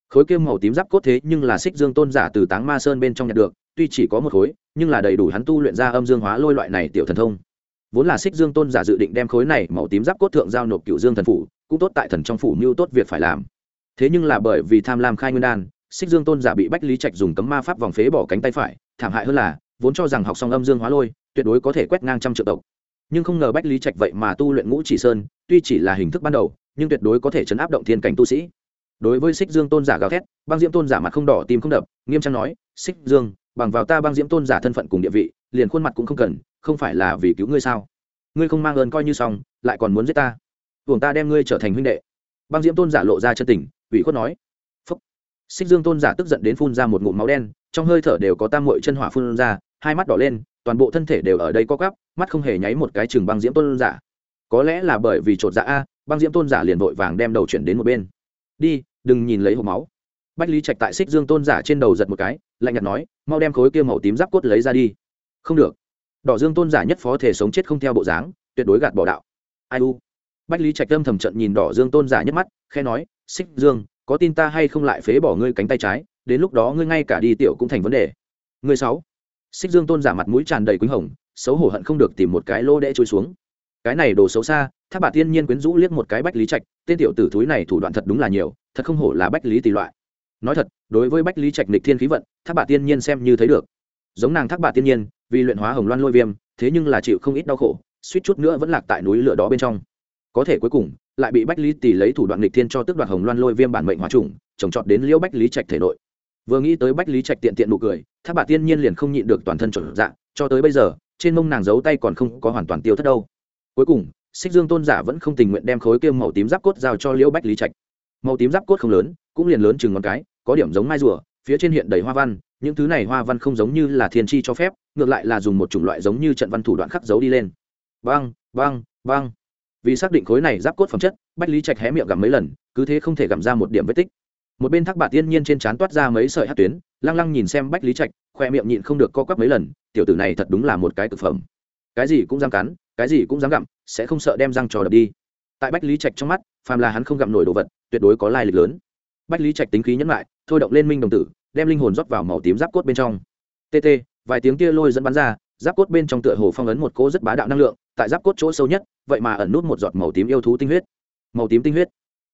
Khối kia màu tím giáp cốt thế nhưng là xích dương tôn giả từ táng ma sơn bên trong nhặt được, tuy chỉ có một khối, nhưng là đầy đủ hắn tu luyện ra âm dương hóa lôi loại này tiểu thần thông. Vốn là xích dương tôn giả dự định đem khối này màu tím giáp cốt thượng giao nộp cựu dương thần phủ, cũng tốt tại thần trong phủ mưu tốt việc phải làm thế nhưng là bởi vì tham lam khai nguyên đan, xích dương tôn giả bị bách lý trạch dùng cấm ma pháp vòng phế bỏ cánh tay phải, thảm hại hơn là, vốn cho rằng học xong âm dương hóa lôi, tuyệt đối có thể quét ngang trăm triệu tộc. Nhưng không ngờ bách lý trạch vậy mà tu luyện ngũ chỉ sơn, tuy chỉ là hình thức ban đầu, nhưng tuyệt đối có thể chấn áp động thiên cảnh tu sĩ. Đối với xích dương tôn giả gào thét, băng diễm tôn giả mặt không đỏ, tim không đập, nghiêm trang nói, xích dương, bằng vào ta băng diễm tôn giả thân phận cùng địa vị, liền khuôn mặt cũng không cần, không phải là vì cứu ngươi sao? Ngươi không mang ơn coi như xong, lại còn muốn giết ta. Tưởng ta đem ngươi trở thành huynh đệ. Băng diễm tôn giả lộ ra chân tình ủy khuất nói, phúc. Xích dương tôn giả tức giận đến phun ra một ngụm máu đen, trong hơi thở đều có tam mội chân hỏa phun ra, hai mắt đỏ lên, toàn bộ thân thể đều ở đây co cắp mắt không hề nháy một cái chừng băng diễm tôn giả. Có lẽ là bởi vì chột dạ a, băng diễm tôn giả liền vội vàng đem đầu chuyển đến một bên. Đi, đừng nhìn lấy hộp máu. Bách lý trạch tại xích dương tôn giả trên đầu giật một cái, lạnh nhạt nói, mau đem khối kia màu tím giáp cốt lấy ra đi. Không được. Đỏ dương tôn giả nhất phó thể sống chết không theo bộ dáng, tuyệt đối gạt bỏ đạo. Ai u. Bách lý trạch âm thầm trận nhìn đỏ dương tôn giả nhất mắt khe nói xích dương, có tin ta hay không lại phế bỏ ngươi cánh tay trái, đến lúc đó ngươi ngay cả đi tiểu cũng thành vấn đề. Ngươi sáu. Xích dương tôn giả mặt mũi tràn đầy quýnh hồng, xấu hổ hận không được tìm một cái lô đẽ trôi xuống. Cái này đồ xấu xa tháp bà tiên nhiên quyến rũ liếc một cái bách lý trạch, tên tiểu tử thúi này thủ đoạn thật đúng là nhiều, thật không hổ là bách lý tỷ loại. Nói thật, đối với bách lý trạch nịch thiên khí vận tháp bà tiên nhiên xem như thấy được. Giống nàng tháp bà tiên nhiên, vì luyện hóa hồng loan lôi viêm, thế nhưng là chịu không ít đau khổ, suýt chút nữa vẫn lạc tại núi lửa đó bên trong. Có thể cuối cùng lại bị bách lý tỷ lấy thủ đoạn lịch thiên cho tước đoạt hồng loan lôi viêm bản mệnh hóa trùng trồng trọt đến liễu bách lý trạch thể nội. Vừa nghĩ tới bách lý trạch tiện tiện nụ cười tháp bà tiên nhiên liền không nhịn được toàn thân trở dạ cho tới bây giờ, trên mông nàng giấu tay còn không có hoàn toàn tiêu thất đâu. Cuối cùng, xích dương tôn giả vẫn không tình nguyện đem khối kiêm màu tím giáp cốt giao cho liễu bách lý trạch. Màu tím giáp cốt không lớn, cũng liền lớn chừng ngón cái, có điểm giống mai rùa, phía trên hiện đầy hoa văn, những thứ này hoa văn không giống như là thiên tri cho phép, ngược lại là dùng một chủng loại giống như trận văn thủ đoạn khắc dấu đi lên. Băng băng băng vì xác định khối này giáp cốt phẩm chất, bách lý trạch hé miệng gặm mấy lần, cứ thế không thể gặm ra một điểm vết tích. Một bên thác bạc tiên nhiên trên trán toát ra mấy sợi hát tuyến, lăng lăng nhìn xem bách lý trạch, khoe miệng nhịn không được co quắp mấy lần, tiểu tử này thật đúng là một cái thực phẩm. Cái gì cũng dám cắn, cái gì cũng dám gặm, sẽ không sợ đem răng trò đập đi. Tại bách lý trạch trong mắt, phàm là hắn không gặm nổi đồ vật, tuyệt đối có lai lịch lớn. Bách lý trạch tính khí nhẫn lại thôi động lên minh đồng tử, đem linh hồn rót vào màu tím giáp cốt bên trong. Tt vài tiếng kia lôi dẫn bắn ra giáp cốt bên trong tựa hồ phong ấn một cỗ rất bá đạo năng lượng, tại giáp cốt chỗ sâu nhất, vậy mà ẩn nút một giọt màu tím yêu thú tinh huyết. Màu tím tinh huyết.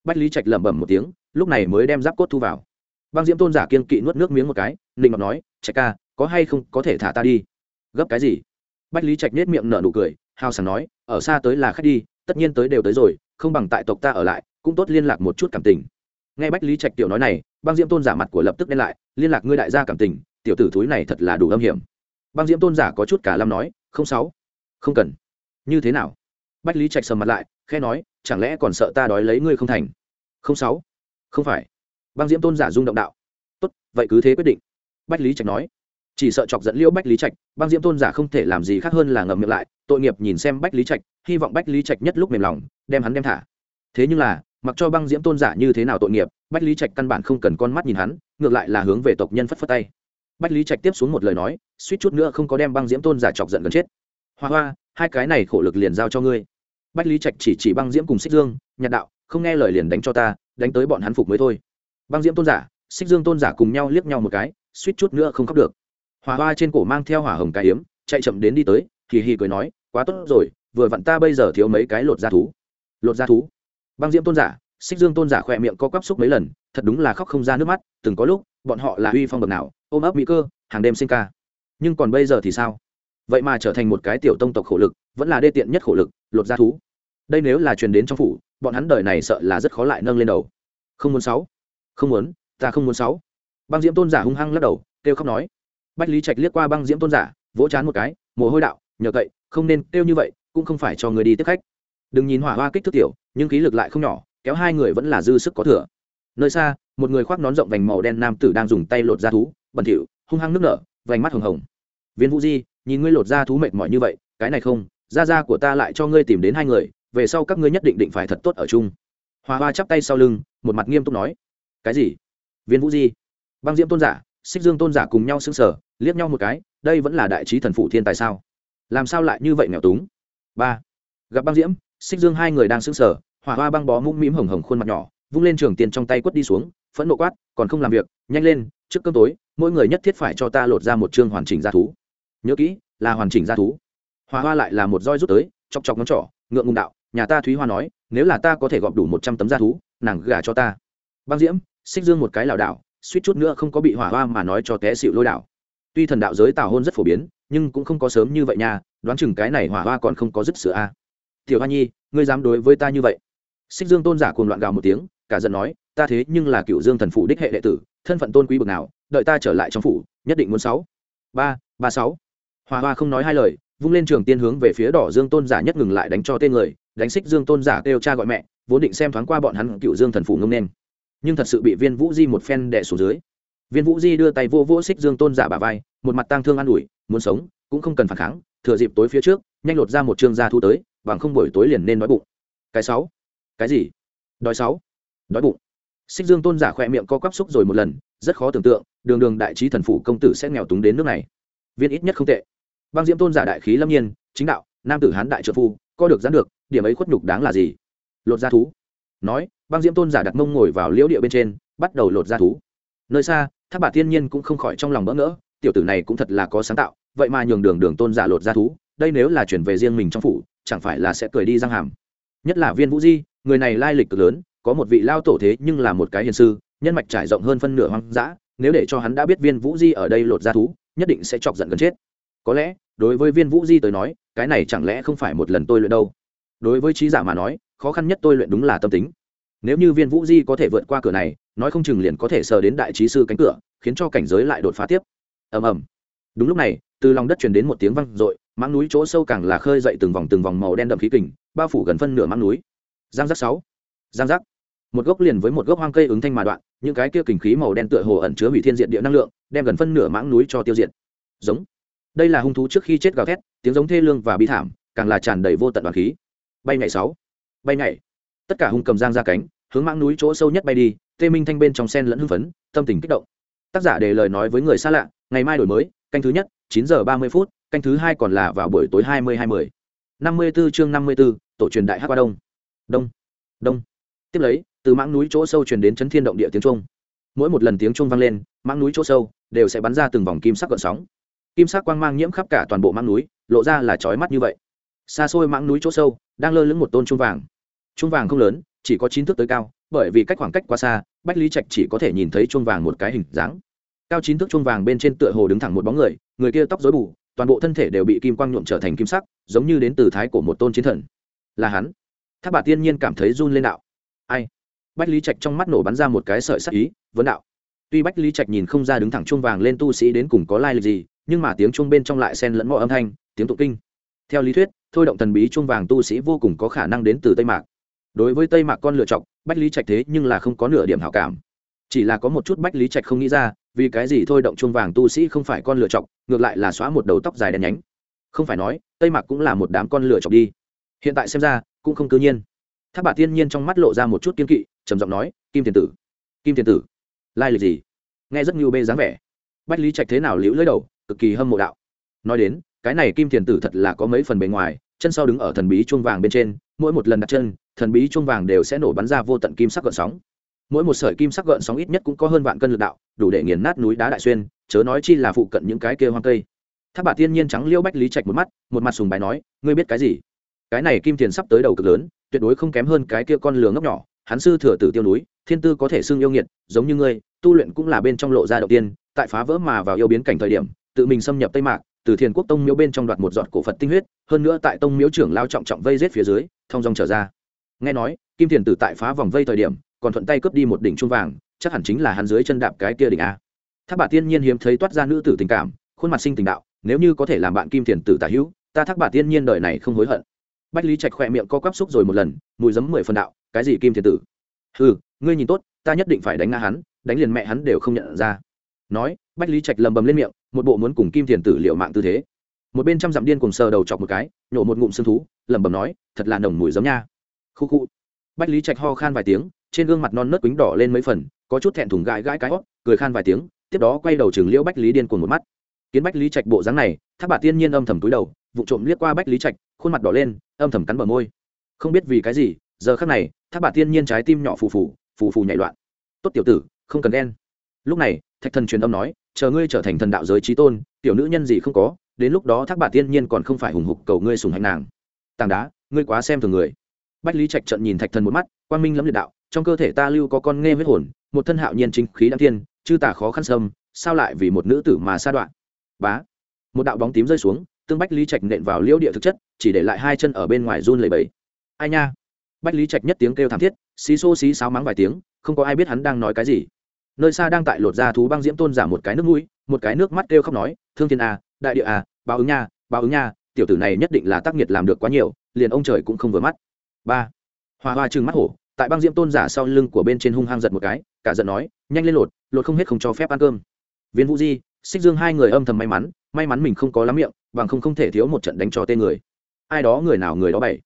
Bách lý trạch lẩm bẩm một tiếng, lúc này mới đem giáp cốt thu vào. Băng diễm tôn giả kiên kỵ nuốt nước miếng một cái ninh ngọc nói, trạch ca, có hay không có thể thả ta đi? Gấp cái gì? Bách lý trạch nết miệng nở nụ cười, hào sảng nói, ở xa tới là khách đi, tất nhiên tới đều tới rồi, không bằng tại tộc ta ở lại, cũng tốt liên lạc một chút cảm tình. Nghe bách lý trạch tiểu nói này, băng diễm tôn giả mặt của lập tức đen lại, liên lạc ngươi đại gia cảm tình, tiểu tử thúi này thật là đủ âm hiểm băng diễm tôn giả có chút cả lâm nói, không sáu, không cần. Như thế nào? Bách lý trạch sầm mặt lại khe nói, chẳng lẽ còn sợ ta đói lấy ngươi không thành? Không sáu, không phải. Băng diễm tôn giả rung động đạo, tốt, vậy cứ thế quyết định. Bách lý trạch nói, chỉ sợ chọc dẫn liễu bách lý trạch, băng diễm tôn giả không thể làm gì khác hơn là ngậm miệng lại, tội nghiệp nhìn xem bách lý trạch, hy vọng bách lý trạch nhất lúc mềm lòng, đem hắn đem thả. Thế nhưng là, mặc cho băng diễm tôn giả như thế nào tội nghiệp, bách lý trạch căn bản không cần con mắt nhìn hắn, ngược lại là hướng về tộc nhân phất phất tay bách lý trạch tiếp xuống một lời nói, suýt chút nữa không có đem băng diễm tôn giả chọc giận gần chết. Hoa hoa, hai cái này khổ lực liền giao cho ngươi. Bách lý trạch chỉ chỉ băng diễm cùng xích dương, nhạt đạo, không nghe lời liền đánh cho ta, đánh tới bọn hắn phục mới thôi. Băng diễm tôn giả, xích dương tôn giả cùng nhau liếc nhau một cái, suýt chút nữa không khóc được. Hoa hoa trên cổ mang theo hỏa hồng cái hiếm chạy chậm đến đi tới kỳ hì cười nói, quá tốt rồi, vừa vặn ta bây giờ thiếu mấy cái lột da thú. Lột da thú? Băng diễm tôn giả, xích dương tôn giả khỏe miệng co quắp xúc mấy lần, thật đúng là khóc không ra nước mắt, từng có lúc bọn họ là uy phong bậc nào, ôm ấp mỹ cơ, hàng đêm sinh ca. Nhưng còn bây giờ thì sao? Vậy mà trở thành một cái tiểu tông tộc khổ lực, vẫn là đê tiện nhất khổ lực, lột da thú. Đây nếu là truyền đến trong phủ, bọn hắn đời này sợ là rất khó lại nâng lên đầu. Không muốn sáu. Không muốn, ta không muốn sáu. Băng diễm tôn giả hung hăng lắc đầu, kêu khóc nói. Bách lý trạch liếc qua băng diễm tôn giả, vỗ chán một cái, mồ hôi đạo, nhờ cậy, không nên kêu như vậy, cũng không phải cho người đi tiếp khách. Đừng nhìn hỏa hoa kích thước tiểu, nhưng khí lực lại không nhỏ, kéo hai người vẫn là dư sức có thừa nơi xa, một người khoác nón rộng vành màu đen nam tử đang dùng tay lột ra thú, bẩn thỉu, hung hăng nước nở, vành mắt hồng hồng. Viên vũ di, nhìn ngươi lột ra thú mệt mỏi như vậy, cái này không da da của ta lại cho ngươi tìm đến hai người, về sau các ngươi nhất định định phải thật tốt ở chung. Hoa hoa chắp tay sau lưng, một mặt nghiêm túc nói. Cái gì? Viên vũ di? Băng diễm tôn giả, xích dương tôn giả cùng nhau xứng sở liếc nhau một cái, đây vẫn là đại trí thần phụ thiên tài sao? Làm sao lại như vậy nghèo túng? Ba. Gặp băng diễm, xích dương hai người đang xứng sở hỏa hoa băng bó mũm mĩm hồng hồng khuôn mặt nhỏ vung lên trường tiền trong tay quất đi xuống, phẫn nộ quát, còn không làm việc, nhanh lên, trước cơm tối, mỗi người nhất thiết phải cho ta lột ra một chương hoàn chỉnh ra thú. Nhớ kỹ, là hoàn chỉnh ra thú. Hỏa hoa lại là một roi rút tới, chọc chọc ngón trỏ, ngượng ngùng đạo, nhà ta thúy hoa nói, nếu là ta có thể gọp đủ một trăm tấm g thú, nàng gả cho ta. Băng diễm, xích dương một cái lảo đảo, suýt chút nữa không có bị hỏa hoa mà nói cho té xịu lôi đảo. Tuy thần đạo giới tào hôn rất phổ biến, nhưng cũng không có sớm như vậy nha, đoán chừng cái này hỏa hoa còn không có dứt sữa a. Tiểu hoa nhi, ngươi dám đối với ta như vậy? Xích dương tôn giả cuồng loạn gào một tiếng cả giận nói, ta thế nhưng là cựu dương thần phủ đích hệ đệ tử, thân phận tôn quý bực nào, đợi ta trở lại trong phủ, nhất định muốn sáu. Ba ba sáu. Hòa hoa không nói hai lời, vung lên trường tiên hướng về phía đỏ dương tôn giả nhất ngừng lại đánh cho tên người, đánh xích dương tôn giả kêu cha gọi mẹ, vốn định xem thoáng qua bọn hắn cựu dương thần phủ ngông nên. Nhưng thật sự bị viên vũ di một phen đẻ xuống dưới. Viên vũ di đưa tay vô vỗ xích dương tôn giả bà vai, một mặt tang thương an ủi, muốn sống, cũng không cần phản kháng, thừa dịp tối phía trước, nhanh lột ra một chương gia thu tới, bằng không buổi tối liền nên nói bụng. Cái sáu. Cái gì? Đói sáu đói bụng. Xích dương tôn giả khỏe miệng co quắp xúc rồi một lần, rất khó tưởng tượng, đường đường đại trí thần phủ công tử sẽ nghèo túng đến nước này. Viên ít nhất không tệ. Băng diễm tôn giả đại khí lâm nhiên, chính đạo, nam tử hán đại trợ phu, co được gián được, điểm ấy khuất nhục đáng là gì? Lột ra thú. Nói, băng diễm tôn giả đặt mông ngồi vào liễu địa bên trên, bắt đầu lột ra thú. Nơi xa tháp bà thiên nhiên cũng không khỏi trong lòng bỡ ngỡ, tiểu tử này cũng thật là có sáng tạo, vậy mà nhường đường đường tôn giả lột ra thú, đây nếu là chuyển về riêng mình trong phủ, chẳng phải là sẽ cười đi răng hàm. Nhất là viên vũ di, người này lai lịch cực lớn có một vị lao tổ thế nhưng là một cái hiền sư, nhân mạch trải rộng hơn phân nửa hoang dã, nếu để cho hắn đã biết viên vũ di ở đây lột ra thú, nhất định sẽ chọc giận gần chết. Có lẽ, đối với viên vũ di tới nói, cái này chẳng lẽ không phải một lần tôi luyện đâu? Đối với trí giả mà nói, khó khăn nhất tôi luyện đúng là tâm tính. Nếu như viên vũ di có thể vượt qua cửa này, nói không chừng liền có thể sờ đến đại trí sư cánh cửa, khiến cho cảnh giới lại đột phá tiếp. Ầm ầm. Đúng lúc này, từ lòng đất truyền đến một tiếng văng r ộ i mãng núi chỗ sâu càng là khơi dậy từng vòng từng vòng màu đen đậm khí kình, bao phủ gần phân nửa mãng núi. Giang giác sáu. Giang giác một gốc liền với một gốc hoang cây ứng thanh mà đoạn, những cái kia kình khí màu đen tựa hồ ẩn chứa hủy thiên diện địa năng lượng, đem gần phân nửa mãng núi cho tiêu diệt. Giống. Đây là hung thú trước khi chết gào thét, tiếng giống thê lương và bi thảm, càng là tràn đầy vô tận đoàn khí. Bay ngày sáu. Bay ngày tất cả hung cầm giang ra cánh, hướng mãng núi chỗ sâu nhất bay đi, tê minh thanh bên trong sen lẫn hưng phấn, tâm tình kích động. Tác giả đề lời nói với người xa lạ, ngày mai đổi mới, canh thứ nhất, chín giờ ba mươi phút, canh thứ hai còn là vào buổi tối hai mươi hai mươi. năm mươi b ố chương năm mươi b ố tổ truyền đại hát qua đông. Đông. Đông tiếp lấy, từ mãng núi chỗ sâu truyền đến chấn thiên động địa tiếng trung mỗi một lần tiếng trung vang lên, mãng núi chỗ sâu đều sẽ bắn ra từng vòng kim sắc gợn sóng. Kim sắc quang mang nhiễm khắp cả toàn bộ mãng núi, lộ ra là trói mắt như vậy. Xa xôi mãng núi chỗ sâu đang lơ lửng một tôn trung vàng. Trung vàng không lớn, chỉ có chín thước tới cao, bởi vì cách khoảng cách quá xa, bách lý trạch chỉ có thể nhìn thấy chuông vàng một cái hình dáng. Cao chín thước chuông vàng bên trên tựa hồ đứng thẳng một bóng người người kia tóc dối bù, toàn bộ thân thể đều bị kim quang nhuộm trở thành kim sắc, giống như đến từ thái của một tôn chiến thần. Là hắn. Tháp bà tiên nhiên cảm thấy run lên đạo ai? Bách lý trạch trong mắt nổ bắn ra một cái sợi sắc ý, vấn đạo. Tuy bách lý trạch nhìn không ra đứng thẳng chuông vàng lên tu sĩ đến cùng có lai lịch gì, nhưng mà tiếng chuông bên trong lại xen lẫn mọi âm thanh, tiếng tụng kinh. Theo lý thuyết, thôi động thần bí chuông vàng tu sĩ vô cùng có khả năng đến từ tây mạc. Đối với tây mạc con lựa chọc bách lý trạch thế nhưng là không có nửa điểm hảo cảm. Chỉ là có một chút bách lý trạch không nghĩ ra, vì cái gì thôi động chuông vàng tu sĩ không phải con lựa chọc ngược lại là xóa một đầu tóc dài đen nhánh. Không phải nói, tây mạc cũng là một đám con lựa chọc đi. Hiện tại xem ra, cũng không tự nhiên tháp bà tiên nhiên trong mắt lộ ra một chút kiên kỵ, trầm giọng nói, kim tiền tử, kim tiền tử, lai lịch gì? Nghe rất nhu bê dáng vẻ. Bách lý trạch thế nào liễu lưỡi đầu, cực kỳ hâm mộ đạo. Nói đến, cái này kim tiền tử thật là có mấy phần bề ngoài, chân sau đứng ở thần bí chuông vàng bên trên, mỗi một lần đặt chân, thần bí chuông vàng đều sẽ nổ bắn ra vô tận kim sắc gợn sóng. Mỗi một sợi kim sắc gợn sóng ít nhất cũng có hơn vạn cân lực đạo, đủ để nghiền nát núi đá đại xuyên, chớ nói chi là phụ cận những cái kia hoang cây. Tháp bà tiên nhiên trắng liêu bách lý trạch một mắt, một mặt sùng bài nói, ngươi biết cái gì? Cái này kim tiền sắp tới đầu cực lớn, tuyệt đối không kém hơn cái kia con lừa ngốc nhỏ. Hắn sư thừa tử tiêu núi, thiên tư có thể xưng yêu nghiệt, giống như ngươi, tu luyện cũng là bên trong lộ ra đầu tiên, tại phá vỡ mà vào yêu biến cảnh thời điểm, tự mình xâm nhập tây mạc, từ thiền quốc tông miếu bên trong đoạt một giọt cổ phật tinh huyết, hơn nữa tại tông miếu trưởng lao trọng trọng vây rết phía dưới, thông dòng trở ra. Nghe nói, kim thiền tử tại phá vòng vây thời điểm, còn thuận tay cướp đi một đỉnh trung vàng, chắc hẳn chính là hắn dưới chân đạp cái kia đỉnh a. Thác bà tiên nhiên hiếm thấy toát ra nữ tử tình cảm, khuôn mặt sinh tình đạo, nếu như có thể làm bạn kim thiền tử tả hữu, ta thác bà tiên nhiên đời này không hối hận bách lý trạch khỏe miệng co quắp xúc rồi một lần, mùi giấm mười phần đạo, cái gì kim thiền tử? Ừ ngươi nhìn tốt, ta nhất định phải đánh ngã hắn, đánh liền mẹ hắn đều không nhận ra. Nói, bách lý trạch lầm bầm lên miệng, một bộ muốn cùng kim thiền tử liệu mạng tư thế. Một bên trăm dặm điên cùng sờ đầu chọc một cái, nhổ một ngụm xương thú, lẩm bẩm nói, thật là nồng mùi giấm nha. Khu khu. Bách lý trạch ho khan vài tiếng, trên gương mặt non nớt quýnh đỏ lên mấy phần, có chút thẹn thùng gãi gãi cái hót, cười khan vài tiếng, tiếp đó quay đầu chừng liễu bách lý điên cuồng một mắt. Kiến bách lý trạch bộ dáng này, thác bà tiên nhiên âm thầm túi đầu vụ trộm liếc qua bách lý trạch, khuôn mặt đỏ lên, âm thầm cắn bờ môi. Không biết vì cái gì, giờ khắc này, thác bà tiên nhiên trái tim nhỏ phù phù phù phù nhảy loạn. Tốt tiểu tử, không cần đen lúc này, thạch thần truyền âm nói, chờ ngươi trở thành thần đạo giới trí tôn, tiểu nữ nhân gì không có, đến lúc đó thác bà tiên nhiên còn không phải hùng hục cầu ngươi sùng hành nàng. Tàng đá, ngươi quá xem thường người. Bách lý trạch trận nhìn thạch thần một mắt quan minh lẫm liệt đạo, trong cơ thể ta lưu có con nghe huyết hồn, một thân hạo nhiên chính khí đăng thiên, chư tả khó khăn sâm sao lại vì một nữ tử mà sa đoạn? Bá. Một đạo bóng tím rơi xuống tương bách lý trạch nện vào liễu địa thực chất, chỉ để lại hai chân ở bên ngoài run lẩy bẩy. Ai nha? Bách lý trạch nhất tiếng kêu thảm thiết, xí xô xí sáo mắng vài tiếng, không có ai biết hắn đang nói cái gì. Nơi xa đang tại lột ra thú băng diễm tôn giả một cái nước mũi, một cái nước mắt kêu khóc nói, thương thiên a, đại địa a, báo ứng nha, báo ứng nha, tiểu tử này nhất định là tác nghiệt làm được quá nhiều, liền ông trời cũng không vừa mắt. Ba. Hoa hoa trừng mắt hổ, tại băng diễm tôn giả sau lưng của bên trên hung hăng giật một cái, cả giận nói, nhanh lên lột lột không hết không cho phép ăn cơm. Viên vũ di, xích dương hai người âm thầm may mắn may mắn mình không có lắm miệng bằng không không thể thiếu một trận đánh cho tên người. Ai đó người nào người đó bảy.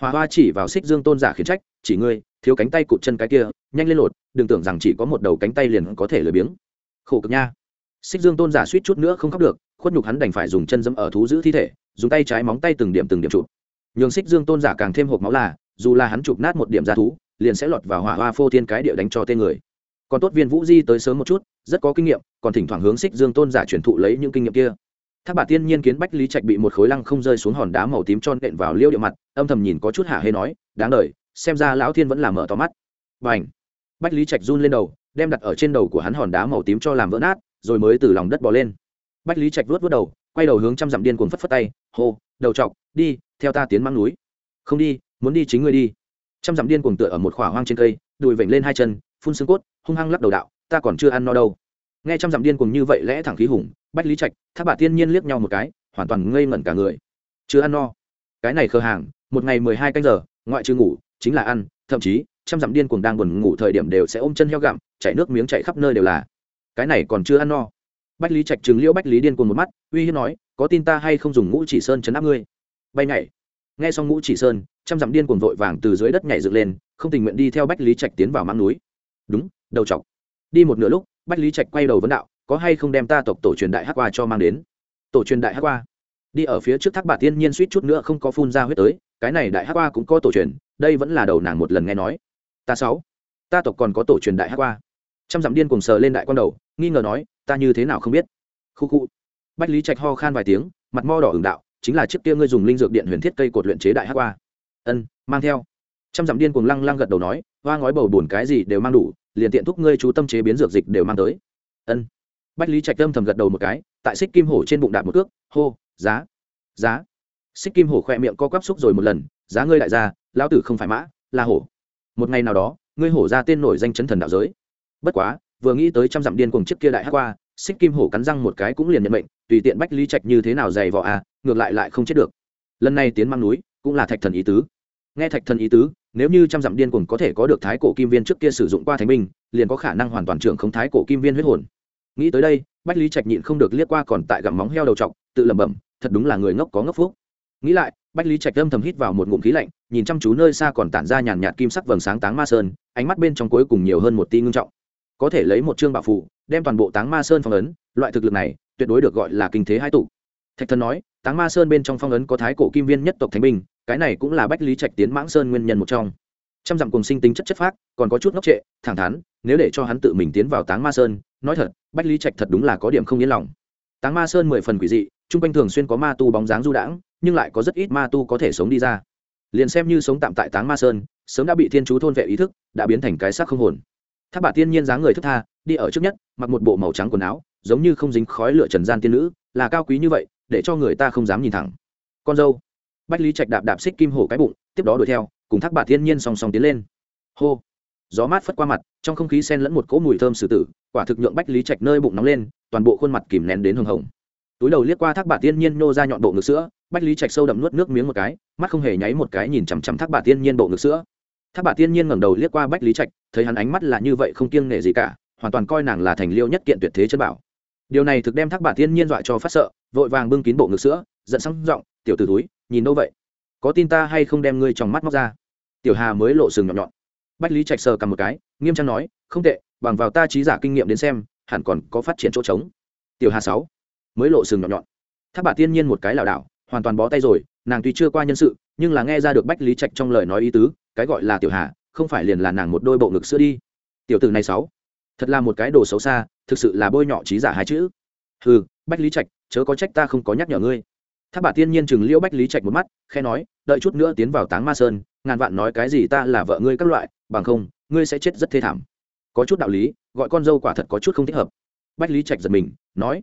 hoa hoa chỉ vào xích dương tôn giả khiển trách, chỉ ngươi, thiếu cánh tay cụt chân cái kia, nhanh lên lột, đừng tưởng rằng chỉ có một đầu cánh tay liền có thể lười biếng. Khổ cực nha. Xích dương tôn giả suýt chút nữa không khóc được, khuất nhục hắn đành phải dùng chân dẫm ở thú giữ thi thể, dùng tay trái móng tay từng điểm từng điểm chụp. Nhường xích dương tôn giả càng thêm hộp máu là, dù là hắn chụp nát một điểm ra thú, liền sẽ lọt vào hỏa hoa phô thiên cái địa đánh cho tên người. Còn tốt viên vũ di tới sớm một chút, rất có kinh nghiệm, còn thỉnh thoảng hướng xích dương tôn giả truyền thụ lấy những kinh nghiệm kia thác bà tiên nhiên kiến bách lý trạch bị một khối lăng không rơi xuống hòn đá màu tím tròn đện vào liêu địa mặt, âm thầm nhìn có chút hạ hê nói, đáng đời, xem ra lão thiên vẫn là mở to mắt. Và ảnh bách lý trạch run lên đầu, đem đặt ở trên đầu của hắn hòn đá màu tím cho làm vỡ nát, rồi mới từ lòng đất bò lên. Bách lý trạch vuốt vuốt đầu, quay đầu hướng trăm dặm điên cuồng phất phất tay, hô, đầu trọc đi, theo ta tiến mang núi. Không đi, muốn đi chính ngươi đi. Trăm dặm điên cuồng tựa ở một khỏa hoang trên cây, đùi vểnh lên hai chân, phun xương cốt, hung hăng lắc đầu đạo, ta còn chưa ăn no đâu nghe trăm dặm điên cuồng như vậy lẽ thẳng khí hùng, bách lý trạch, thác bà tiên nhiên liếc nhau một cái, hoàn toàn ngây ngẩn cả người. Chưa ăn no. Cái này khờ hàng, một ngày mười hai canh giờ, ngoại trừ ngủ, chính là ăn, thậm chí, trăm dặm điên cuồng đang buồn ngủ thời điểm đều sẽ ôm chân heo gặm, chảy nước miếng chảy khắp nơi đều là. Cái này còn chưa ăn no. Bách lý trạch chừng liễu bách lý điên cuồng một mắt, uy hiếp nói, có tin ta hay không dùng ngũ chỉ sơn chấn áp ngươi? Bay nhảy. Nghe xong ngũ chỉ sơn, trăm dặm điên cuồng vội vàng từ dưới đất nhảy dựng lên, không tình nguyện đi theo bách lý trạch tiến vào mang núi. Đúng, đầu chọc. Đi một nửa lúc bách lý trạch quay đầu vấn đạo, có hay không đem ta tộc tổ truyền đại hắc qua cho mang đến? Tổ truyền đại hắc qua? Đi ở phía trước thác bà tiên nhiên suýt chút nữa không có phun ra huyết tới, cái này đại hắc qua cũng có tổ truyền, đây vẫn là đầu nàng một lần nghe nói. Ta sáu, ta tộc còn có tổ truyền đại hắc qua? Trăm dặm điên cùng sờ lên đại quan đầu, nghi ngờ nói, ta như thế nào không biết? Khu khu. Bách lý trạch ho khan vài tiếng, mặt mo đỏ ửng đạo, chính là chiếc kia ngươi dùng linh dược điện huyền thiết cây cột luyện chế đại hắc qua. Ân, mang theo. Trăm dặm điên cùng lăng lăng gật đầu nói, hoa ngói bầu buồn cái gì đều mang đủ liền tiện thúc ngươi chú tâm chế biến dược dịch đều mang tới. Ân. Bách lý trạch âm thầm gật đầu một cái, tại xích kim hổ trên bụng đạp một cước, hô, giá giá. Xích kim hổ khỏe miệng co quắp xúc rồi một lần, giá ngươi đại gia, lão tử không phải mã, là hổ. Một ngày nào đó, ngươi hổ ra tên nổi danh chấn thần đạo giới. Bất quá, vừa nghĩ tới trăm dặm điên cùng chiếc kia đại hát qua, xích kim hổ cắn răng một cái cũng liền nhận mệnh, tùy tiện bách lý trạch như thế nào dày vỏ à ngược lại lại không chết được. Lần này tiến mang núi, cũng là thạch thần ý tứ. Nghe thạch thần ý tứ nếu như trăm dặm điên cuồng có thể có được thái cổ kim viên trước kia sử dụng qua thánh minh liền có khả năng hoàn toàn trưởng không thái cổ kim viên huyết hồn. Nghĩ tới đây, bách lý trạch nhịn không được liếc qua còn tại gặm móng heo đầu t tự lẩm bẩm, thật đúng là người ngốc có ngốc phúc. Nghĩ lại, bách lý trạch âm thầm hít vào một ngụm khí lạnh, nhìn chăm chú nơi xa còn tản ra nhàn nhạt kim sắc vầng sáng táng ma sơn, ánh mắt bên trong cuối cùng nhiều hơn một ti ngưng trọng. Có thể lấy một chương bảo phụ đem toàn bộ táng ma sơn phong ấn, loại thực lực này, tuyệt đối được gọi là kinh thế hai tụ. Thạch thần nói, táng ma sơn bên trong phong ấn có thái cổ kim viên nhất tộc thánh binh cái này cũng là bách lý trạch tiến mãng sơn nguyên nhân một trong trăm dặm cùng sinh tính chất chất phác còn có chút ngốc trệ thẳng thắn nếu để cho hắn tự mình tiến vào táng ma sơn nói thật bách lý trạch thật đúng là có điểm không yên lòng táng ma sơn mười phần quỷ dị chung quanh thường xuyên có ma tu bóng dáng du đãng nhưng lại có rất ít ma tu có thể sống đi ra liền xem như sống tạm tại táng ma sơn sớm đã bị thiên chú thôn vệ ý thức đã biến thành cái xác không hồn tháp bà tiên nhiên dáng người thức tha đi ở trước nhất mặc một bộ màu trắng quần áo giống như không dính khói lửa trần gian tiên nữ là cao quý như vậy để cho người ta không dám nhìn thẳng con dâu bách lý trạch đạp đạp xích kim hổ cái bụng, tiếp đó đuổi theo, cùng thác bà thiên nhiên song song tiến lên. Hô! Gió mát phất qua mặt, trong không khí sen lẫn một cỗ mùi thơm sử tử, quả thực nhượng bách lý trạch nơi bụng nóng lên, toàn bộ khuôn mặt kìm nén đến hồng hồng. Túi đầu liếc qua thác bà tiên nhiên nô ra nhọn bộ ngực sữa, bách lý trạch sâu đậm nuốt nước miếng một cái, mắt không hề nháy một cái nhìn chằm chằm thác bà tiên nhiên bộ ngực sữa. Thác bà tiên nhiên ngẩng đầu liếc qua bách lý trạch, thấy hắn ánh mắt là như vậy không kiêng nể gì cả, hoàn toàn coi nàng là thành liêu nhất kiện tuyệt thế chân bảo. Điều này thực đem thác bà tiên nhiên dọa cho phát sợ, vội vàng bưng kín bộ ngực sữa, giận sang giọng, tiểu t túi nhìn đâu vậy? Có tin ta hay không đem ngươi trong mắt móc ra? Tiểu hà mới lộ sừng nhọn nhọn. Bách lý trạch sờ cầm một cái, nghiêm trang nói, không tệ, bằng vào ta trí giả kinh nghiệm đến xem, hẳn còn có phát triển chỗ trống. Tiểu hà sáu, mới lộ sừng nhọn nhọn. Tháp bà tiên nhiên một cái lảo đảo, hoàn toàn bó tay rồi, nàng tuy chưa qua nhân sự, nhưng là nghe ra được bách lý trạch trong lời nói ý tứ, cái gọi là tiểu hà, không phải liền là nàng một đôi bộ ngực sữa đi. Tiểu tử này sáu, thật là một cái đồ xấu xa, thực sự là bôi nhọ trí giả hai chữ. Ừ bách lý trạch, chớ có trách ta không có nhắc nhở ngươi tháp bà tiên nhiên chừng liễu bách lý trạch một mắt khe nói, đợi chút nữa tiến vào táng ma sơn, ngàn vạn nói cái gì ta là vợ ngươi các loại, bằng không, ngươi sẽ chết rất thê thảm. Có chút đạo lý, gọi con dâu quả thật có chút không thích hợp. Bách lý trạch giật mình, nói,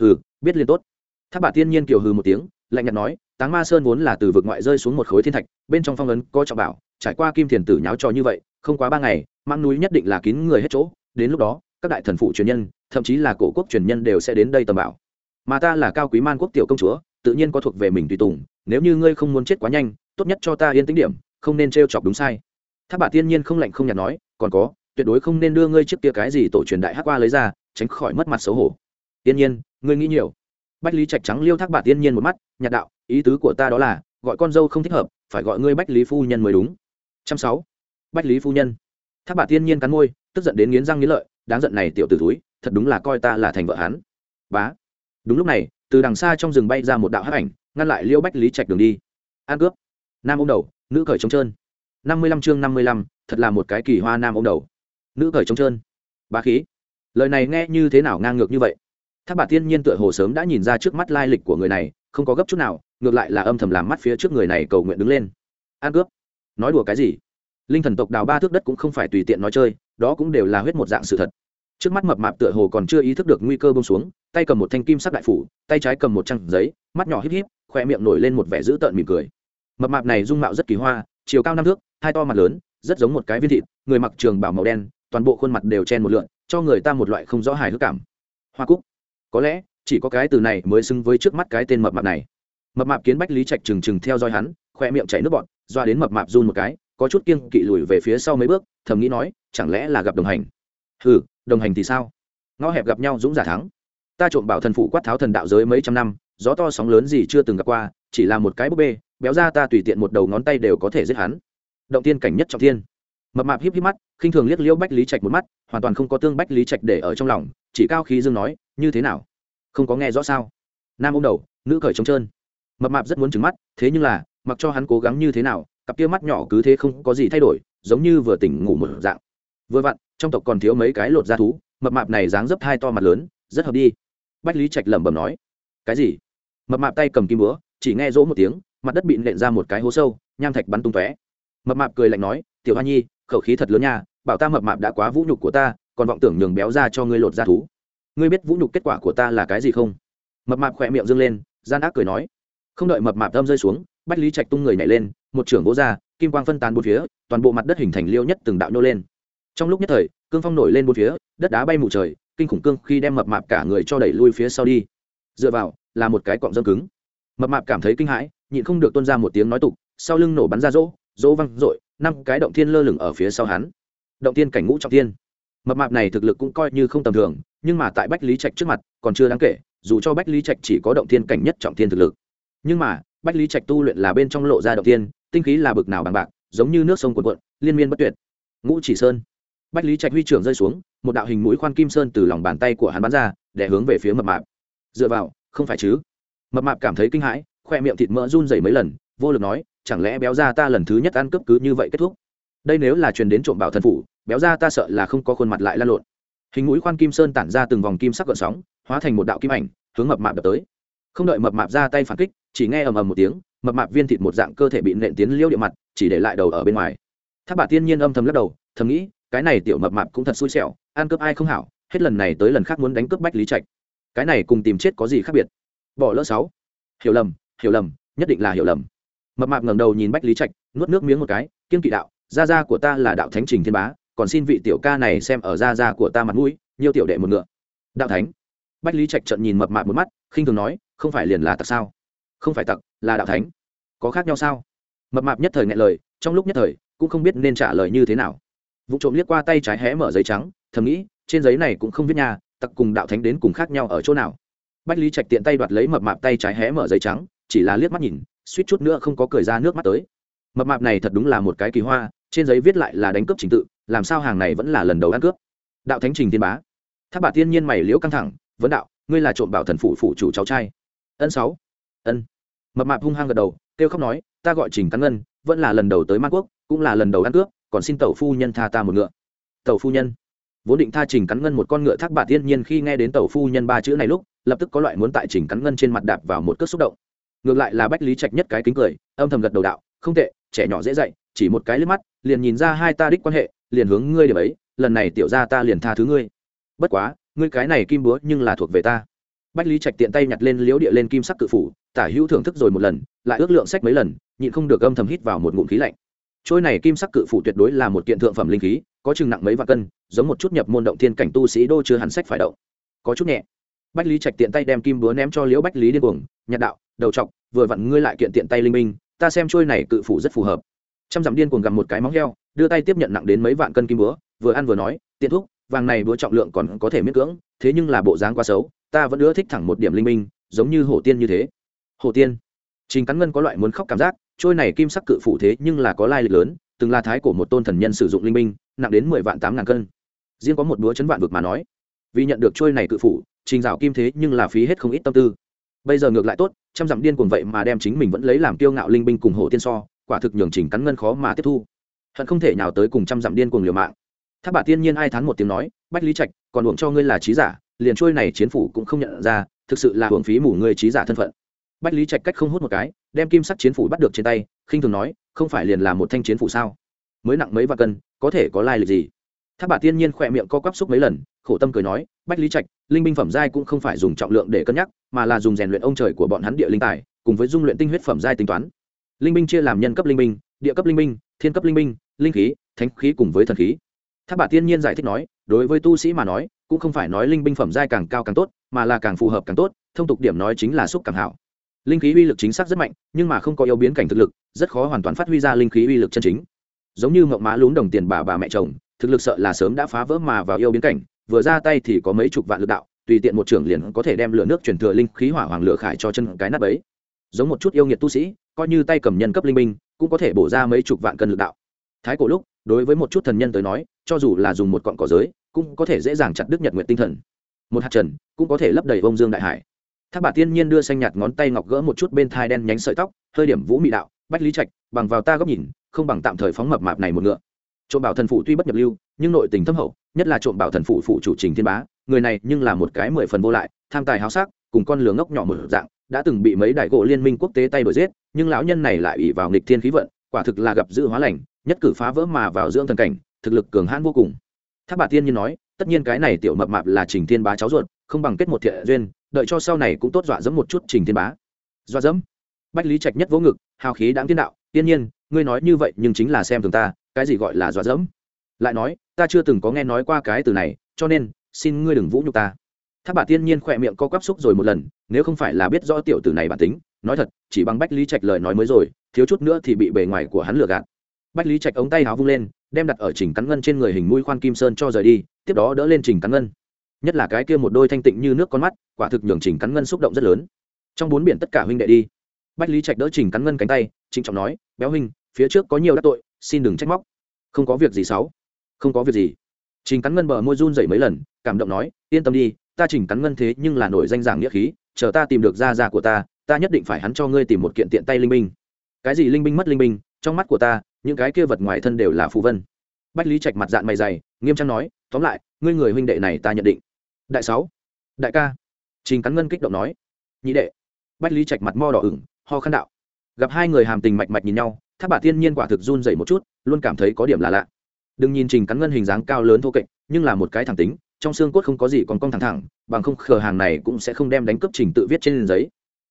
hừ, biết liền tốt. Tháp bà tiên nhiên kiều hừ một tiếng, lạnh nhạt nói, táng ma sơn vốn là từ vực ngoại rơi xuống một khối thiên thạch, bên trong phong ấn có trọng bảo, trải qua kim thiền tử nháo trò như vậy, không quá ba ngày mang núi nhất định là kín người hết chỗ. Đến lúc đó, các đại thần phụ truyền nhân, thậm chí là cổ quốc truyền nhân đều sẽ đến đây tầm bảo. Mà ta là cao quý man quốc tiểu công chúa tự nhiên có thuộc về mình tùy tùng, nếu như ngươi không muốn chết quá nhanh, tốt nhất cho ta yên tĩnh điểm, không nên t chọc đúng sai. Tháp bà tiên nhiên không lạnh không nhạt nói, còn có, tuyệt đối không nên đưa ngươi trước kia cái gì tổ truyền đại hắc qua lấy ra, tránh khỏi mất mặt xấu hổ. Tiên nhiên, ngươi nghĩ nhiều. Bách lý trạch trắng liêu thác bà tiên nhiên một mắt, nhạt đạo, ý tứ của ta đó là, gọi con dâu không thích hợp, phải gọi ngươi bách lý phu nhân mới đúng. Trăm sáu. Bách lý phu nhân. Thác bà tiên nhiên cắn môi, tức giận đến nghiến răng nghiến lợi, đáng giận này tiểu t ử túi thật đúng là coi ta là thành vợ hắn. Bá. Đúng lúc này từ đằng xa trong rừng bay ra một đạo hắc ảnh, ngăn lại liêu bách lý trạch đường đi. An cướp. Nam ô m đầu, nữ cởi trống trơn. Năm mươi lăm chương năm mươi lăm, thật là một cái kỳ hoa nam ô m đầu. Nữ cởi trống trơn. Bá khí. Lời này nghe như thế nào ngang ngược như vậy? Tháp bà tiên nhiên tựa hồ sớm đã nhìn ra trước mắt lai lịch của người này, không có gấp chút nào, ngược lại là âm thầm làm mắt phía trước người này cầu nguyện đứng lên. An cướp. Nói đùa cái gì? Linh thần tộc đào ba thước đất cũng không phải tùy tiện nói chơi, đó cũng đều là huyết một dạng sự thật trước mắt mập mạp tựa hồ còn chưa ý thức được nguy cơ bông xuống, tay cầm một thanh kim sắc đại phủ, tay trái cầm một trang giấy, mắt nhỏ híp híp khoe miệng nổi lên một vẻ dữ tợn mỉm cười. Mập mạp này dung mạo rất kỳ hoa, chiều cao năm thước, hai to mặt lớn, rất giống một cái viên thịt, người mặc trường bảo màu đen, toàn bộ khuôn mặt đều chen một lượn, cho người ta một loại không rõ hài hước cảm. Hoa cúc. Có lẽ, chỉ có cái từ này mới xứng với trước mắt cái tên mập mạp này. Mập mạp kiến bách lý trạch trừng trừng theo dõi hắn khoe miệng chảy nước bọt, doa đến mập mạp run một cái, có chút kiêng kỵ lùi về phía sau mấy bước, thầm nghĩ nói, chẳng lẽ là gặp đồng hành? Ừ đồng hành thì sao? Ngõ hẹp gặp nhau dũng giả thắng. Ta trộm bảo thần phụ quát tháo thần đạo giới mấy trăm năm, gió to sóng lớn gì chưa từng gặp qua, chỉ là một cái búp bê, béo ra ta tùy tiện một đầu ngón tay đều có thể giết hắn. Động tiên cảnh nhất trọng thiên. Mập mạp híp híp mắt, khinh thường liếc liêu bách lý trạch một mắt, hoàn toàn không có tương bách lý trạch để ở trong lòng, chỉ cao khí dương nói, như thế nào? Không có nghe rõ sao? Nam ôm đầu, nữ cởi trống trơn. Mập mạp rất muốn trứng mắt, thế nhưng là, mặc cho hắn cố gắng như thế nào, cặp kia mắt nhỏ cứ thế không có gì thay đổi, giống như vừa tỉnh ngủ một dạng. Vừa vặn trong tộc còn thiếu mấy cái lột da thú, mập mạp này dáng dấp hai to mặt lớn, rất hợp đi. Bách lý trạch lẩm bẩm nói, cái gì? Mập mạp tay cầm kim búa, chỉ nghe rỗ một tiếng, mặt đất bị nện ra một cái hố sâu, nham thạch bắn tung tóe. Mập mạp cười lạnh nói, tiểu hoa nhi, khẩu khí thật lớn nha, bảo ta mập mạp đã quá vũ nhục của ta, còn vọng tưởng nhường béo ra cho ngươi lột da thú. Ngươi biết vũ nhục kết quả của ta là cái gì không? Mập mạp khỏe miệng dâng lên, gian ác cười nói, không đợi mập mạp tâm rơi xuống, bách lý trạch tung người nhảy lên, một trưởng gỗ ra, kim quang phân tán bốn phía, toàn bộ mặt đất hình thành liêu nhất từng đạo nhô lên trong lúc nhất thời, cương phong nổi lên bốn phía, đất đá bay mù trời, kinh khủng cương khi đem mập mạp cả người cho đẩy lui phía sau đi. Dựa vào, là một cái cọng dâm cứng. Mập mạp cảm thấy kinh hãi, nhịn không được tuân ra một tiếng nói tục, sau lưng nổ bắn ra rỗ rỗ văng r ộ i năm cái động thiên lơ lửng ở phía sau hắn. Động tiên cảnh ngũ trọng tiên mập mạp này thực lực cũng coi như không tầm thường, nhưng mà tại bách lý trạch trước mặt còn chưa đáng kể, dù cho bách lý trạch chỉ có động tiên cảnh nhất trọng tiên thực lực. Nhưng mà, bách lý trạch tu luyện là bên trong lộ ra động tiên tinh khí là bực nào bằng bạc, giống như nước sông cuộn cuộn, liên miên bất tuyệt. Ngũ chỉ sơn bách lý trạch huy trưởng rơi xuống, một đạo hình mũi khoan kim sơn từ lòng bàn tay của hắn bắn ra để hướng về phía mập mạp. Dựa vào, không phải chứ? Mập mạp cảm thấy kinh hãi, khoe miệng thịt mỡ run dày mấy lần, vô lực nói, chẳng lẽ béo ra ta lần thứ nhất ăn cướp cứ như vậy kết thúc? Đây nếu là truyền đến trộm bảo thần phủ, béo ra ta sợ là không có khuôn mặt lại lan lộn. Hình mũi khoan kim sơn tản ra từng vòng kim sắc gợn sóng, hóa thành một đạo kim ảnh, hướng mập mạp đập tới. Không đợi mập mạp ra tay phản kích, chỉ nghe ầm ầm một tiếng, mập mạp viên thịt một dạng cơ thể bị nện tiến liêu địa mặt, chỉ để lại đầu ở bên ngoài. Tháp bà tiên nhiên âm thầm lắc đầu, thầm nghĩ cái này tiểu mập mạp cũng thật xui xẻo, ăn cướp ai không hảo, hết lần này tới lần khác muốn đánh cướp bách lý trạch. Cái này cùng tìm chết có gì khác biệt? Bỏ lỡ sáu. Hiểu lầm hiểu lầm, nhất định là hiểu lầm. Mập mạp ngẩng đầu nhìn bách lý trạch, nuốt nước miếng một cái, kiên kỵ đạo, gia gia của ta là đạo thánh trình thiên bá, còn xin vị tiểu ca này xem ở gia gia của ta mặt mũi, nhiều tiểu đệ một ngựa. Đạo thánh. Bách lý trạch trận nhìn mập mạp một mắt, khinh thường nói, không phải liền là tặc sao? Không phải tặc, là đạo thánh. Có khác nhau sao? Mập mạp nhất thời ngại lời, trong lúc nhất thời, cũng không biết nên trả lời như thế nào vụ trộm liếc qua tay trái hé mở giấy trắng thầm nghĩ trên giấy này cũng không viết nhà, tặc cùng đạo thánh đến cùng khác nhau ở chỗ nào. Bách lý trạch tiện tay đoạt lấy mập mạp tay trái hé mở giấy trắng chỉ là liếc mắt nhìn suýt chút nữa không có cười ra nước mắt tới. Mập mạp này thật đúng là một cái kỳ hoa trên giấy viết lại là đánh cướp trình tự làm sao hàng này vẫn là lần đầu ăn cướp. Đạo thánh trình thiên bá. Tháp bà tiên nhiên mày liễu căng thẳng vấn đạo ngươi là trộm bảo thần phủ phụ chủ cháu trai. Ân sáu. Ân. Mập mạp hung hăng gật đầu kêu khóc nói ta gọi trình cắn ngân vẫn là lần đầu tới man quốc cũng là lần đầu ăn cướp còn xin tẩu phu nhân tha ta một ngựa. Tẩu phu nhân. Vốn định tha trình cắn ngân một con ngựa thác bạc tiên nhiên khi nghe đến tẩu phu nhân ba chữ này lúc, lập tức có loại muốn tại trình cắn ngân trên mặt đạp vào một cước xúc động. Ngược lại là bách lý trạch nhất cái kính cười, âm thầm gật đầu đạo, không tệ, trẻ nhỏ dễ dạy, chỉ một cái liếc mắt, liền nhìn ra hai ta đích quan hệ, liền hướng ngươi điểm ấy, lần này tiểu ra ta liền tha thứ ngươi. Bất quá, ngươi cái này kim búa nhưng là thuộc về ta. Bách lý trạch tiện tay nhặt lên liếu địa lên kim sắc cự phủ, tả hữu thưởng thức rồi một lần, lại ước lượng sách mấy lần, nhịn không được âm thầm hít vào một ngụm khí lạnh trôi này kim sắc cự phủ tuyệt đối là một kiện thượng phẩm linh khí, có chừng nặng mấy vạn cân, giống một chút nhập môn động thiên cảnh tu sĩ đô chưa hẳn sách phải động. Có chút nhẹ. Bách lý trạch tiện tay đem kim búa ném cho liễu bách lý điên cuồng nhạt đạo, đầu trọc, vừa vặn ngươi lại kiện tiện tay linh minh, ta xem trôi này cự phủ rất phù hợp. Trăm dặm điên cuồng gặm một cái móng heo, đưa tay tiếp nhận nặng đến mấy vạn cân kim búa, vừa ăn vừa nói, tiện thuốc vàng này búa trọng lượng còn có thể miễn cưỡng, thế nhưng là bộ dáng quá xấu, ta vẫn ưa thích thẳng một điểm linh minh, giống như hổ tiên như thế. Hổ tiên? Trình cắn ngân có loại muốn khóc cảm giác, trôi này kim sắc cự phủ thế nhưng là có lai lịch lớn, từng là thái của một tôn thần nhân sử dụng linh minh nặng đến mười vạn tám ngàn cân. Riêng có một búa chấn vạn vực mà nói, vì nhận được trôi này cự phủ, trình dạo kim thế nhưng là phí hết không ít tâm tư. Bây giờ ngược lại tốt, trăm dặm điên cuồng vậy mà đem chính mình vẫn lấy làm tiêu ngạo linh binh cùng hổ tiên so, quả thực nhường trình cắn ngân khó mà tiếp thu. Hận không thể nào tới cùng trăm dặm điên cuồng liều mạng. Thác bà tiên nhiên ai thán một tiếng nói, bách lý trạch, còn uổng cho ngươi là trí giả, liền trôi này chiến phủ cũng không nhận ra, thực sự là hưởng phí mủ ngươi trí giả thân phận bách lý trạch cách không hút một cái, đem kim sắc chiến phủ bắt được trên tay, khinh thường nói, không phải liền là một thanh chiến phủ sao? Mới nặng mấy vạn cân, có thể có lai lịch gì? Tháp bà tiên nhiên khỏe miệng co quắp xúc mấy lần, khổ tâm cười nói, bách lý trạch, linh binh phẩm giai cũng không phải dùng trọng lượng để cân nhắc, mà là dùng rèn luyện ông trời của bọn hắn địa linh tài, cùng với dung luyện tinh huyết phẩm giai tính toán. Linh binh chia làm nhân cấp linh binh, địa cấp linh binh, thiên cấp linh binh, linh khí, thánh khí cùng với thần khí. Tháp bà tiên nhiên giải thích nói, đối với tu sĩ mà nói, cũng không phải nói linh binh phẩm giai càng cao càng tốt, mà là càng phù hợp càng tốt, thông tục điểm nói chính là xúc càng hảo linh khí uy lực chính xác rất mạnh, nhưng mà không có yêu biến cảnh thực lực, rất khó hoàn toàn phát huy ra linh khí uy lực chân chính. Giống như mộng má lún đồng tiền bà bà mẹ chồng, thực lực sợ là sớm đã phá vỡ mà vào yêu biến cảnh, vừa ra tay thì có mấy chục vạn lực đạo, tùy tiện một trưởng liền có thể đem lửa nước chuyển thừa linh khí hỏa hoàng lửa khải cho chân cái nắp ấy. Giống một chút yêu nghiệt tu sĩ, coi như tay cầm nhân cấp linh minh cũng có thể bổ ra mấy chục vạn cân lực đạo. Thái cổ lúc, đối với một chút thần nhân tới nói, cho dù là dùng một cọn cỏ giới, cũng có thể dễ dàng chặt đứt nhật nguyện tinh thần. Một hạt trần, cũng có thể lấp đầy vông dương đại hải thác bà tiên nhiên đưa xanh nhạt ngón tay ngọc gỡ một chút bên thai đen nhánh sợi tóc, hơi điểm vũ mị đạo, bách lý trạch, bằng vào ta góc nhìn, không bằng tạm thời phóng mập mạp này một ngựa. Trộm bảo thần phụ tuy bất nhập lưu, nhưng nội tình thâm hậu, nhất là trộm bảo thần phụ phụ chủ trình thiên bá, người này nhưng là một cái mười phần vô lại, tham tài háo sắc, cùng con lửa ngốc nhỏ một dạng, đã từng bị mấy đại gỗ liên minh quốc tế tay đuổi giết, nhưng lão nhân này lại ủy vào nghịch thiên khí vận, quả thực là gặp dự hóa lành, nhất cử phá vỡ mà vào dưỡng thần cảnh, thực lực cường hãn vô cùng. Thác bà tiên nhiên nói, tất nhiên cái này tiểu mập mạp là trình thiên bá cháu ruột không bằng kết một thiện duyên, đợi cho sau này cũng tốt dọa dẫm một chút trình thiên bá. Dọa dẫm? Bách lý trạch nhất vỗ ngực, hào khí đáng tiên đạo, tiên nhiên, ngươi nói như vậy nhưng chính là xem thường ta, cái gì gọi là dọa dẫm? Lại nói, ta chưa từng có nghe nói qua cái từ này, cho nên, xin ngươi đừng vũ nhục ta. Tháp bà tiên nhiên khỏe miệng co quắp xúc rồi một lần, nếu không phải là biết rõ tiểu tử này bản tính, nói thật, chỉ bằng bách lý trạch lời nói mới rồi, thiếu chút nữa thì bị bề ngoài của hắn lừa gạt. Bách lý trạch ống tay áo vung lên, đem đặt ở trình cắn ngân trên người hình mũi khoan kim sơn cho rời đi, tiếp đó đỡ lên trình cắn ngân nhất là cái kia một đôi thanh tịnh như nước con mắt, quả thực nhường trình cắn ngân xúc động rất lớn. Trong bốn biển tất cả huynh đệ đi. Bách lý trạch đỡ trình cắn ngân cánh tay, trịnh trọng nói, béo huynh, phía trước có nhiều đắc tội, xin đừng trách móc. Không có việc gì xấu không có việc gì. Trình cắn ngân bờ môi run dậy mấy lần, cảm động nói, yên tâm đi, ta trình cắn ngân thế nhưng là nổi danh giảng nghĩa khí, chờ ta tìm được gia gia của ta ta nhất định phải hắn cho ngươi tìm một kiện tiện tay linh binh. Cái gì linh binh mất linh binh, trong mắt của ta, những cái kia vật ngoài thân đều là phù vân. Bách lý trạch mặt dạng mày dày, nghiêm trang nói, tóm lại, ngươi người huynh đệ này ta nhận định đại sáu. Đại ca. Trình cắn ngân kích động nói. Nhị đệ. Bách lý trạch mặt mo đỏ ửng, ho khăn đạo. Gặp hai người hàm tình mạch mạch nhìn nhau tháp bà Thiên nhiên quả thực run dậy một chút, luôn cảm thấy có điểm là lạ. Đừng nhìn trình cắn ngân hình dáng cao lớn thô kệch, nhưng là một cái thẳng tính, trong xương cốt không có gì còn cong thẳng thẳng, bằng không khờ hàng này cũng sẽ không đem đánh cướp trình tự viết trên giấy.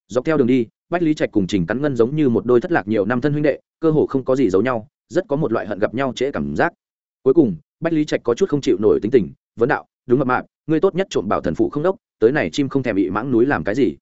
Dọc theo đường đi, bách lý trạch cùng trình cắn ngân giống như một đôi thất lạc nhiều năm thân huynh đệ, cơ hồ không có gì giấu nhau, rất có một loại hận gặp nhau trễ cảm giác. Cuối cùng, bách lý trạch có chút không chịu nổi tính tình vấn đạo, đúng mập mạp, ngươi tốt nhất trộm bảo thần phụ không đốc, tới này chim không thèm bị mãng núi làm cái gì.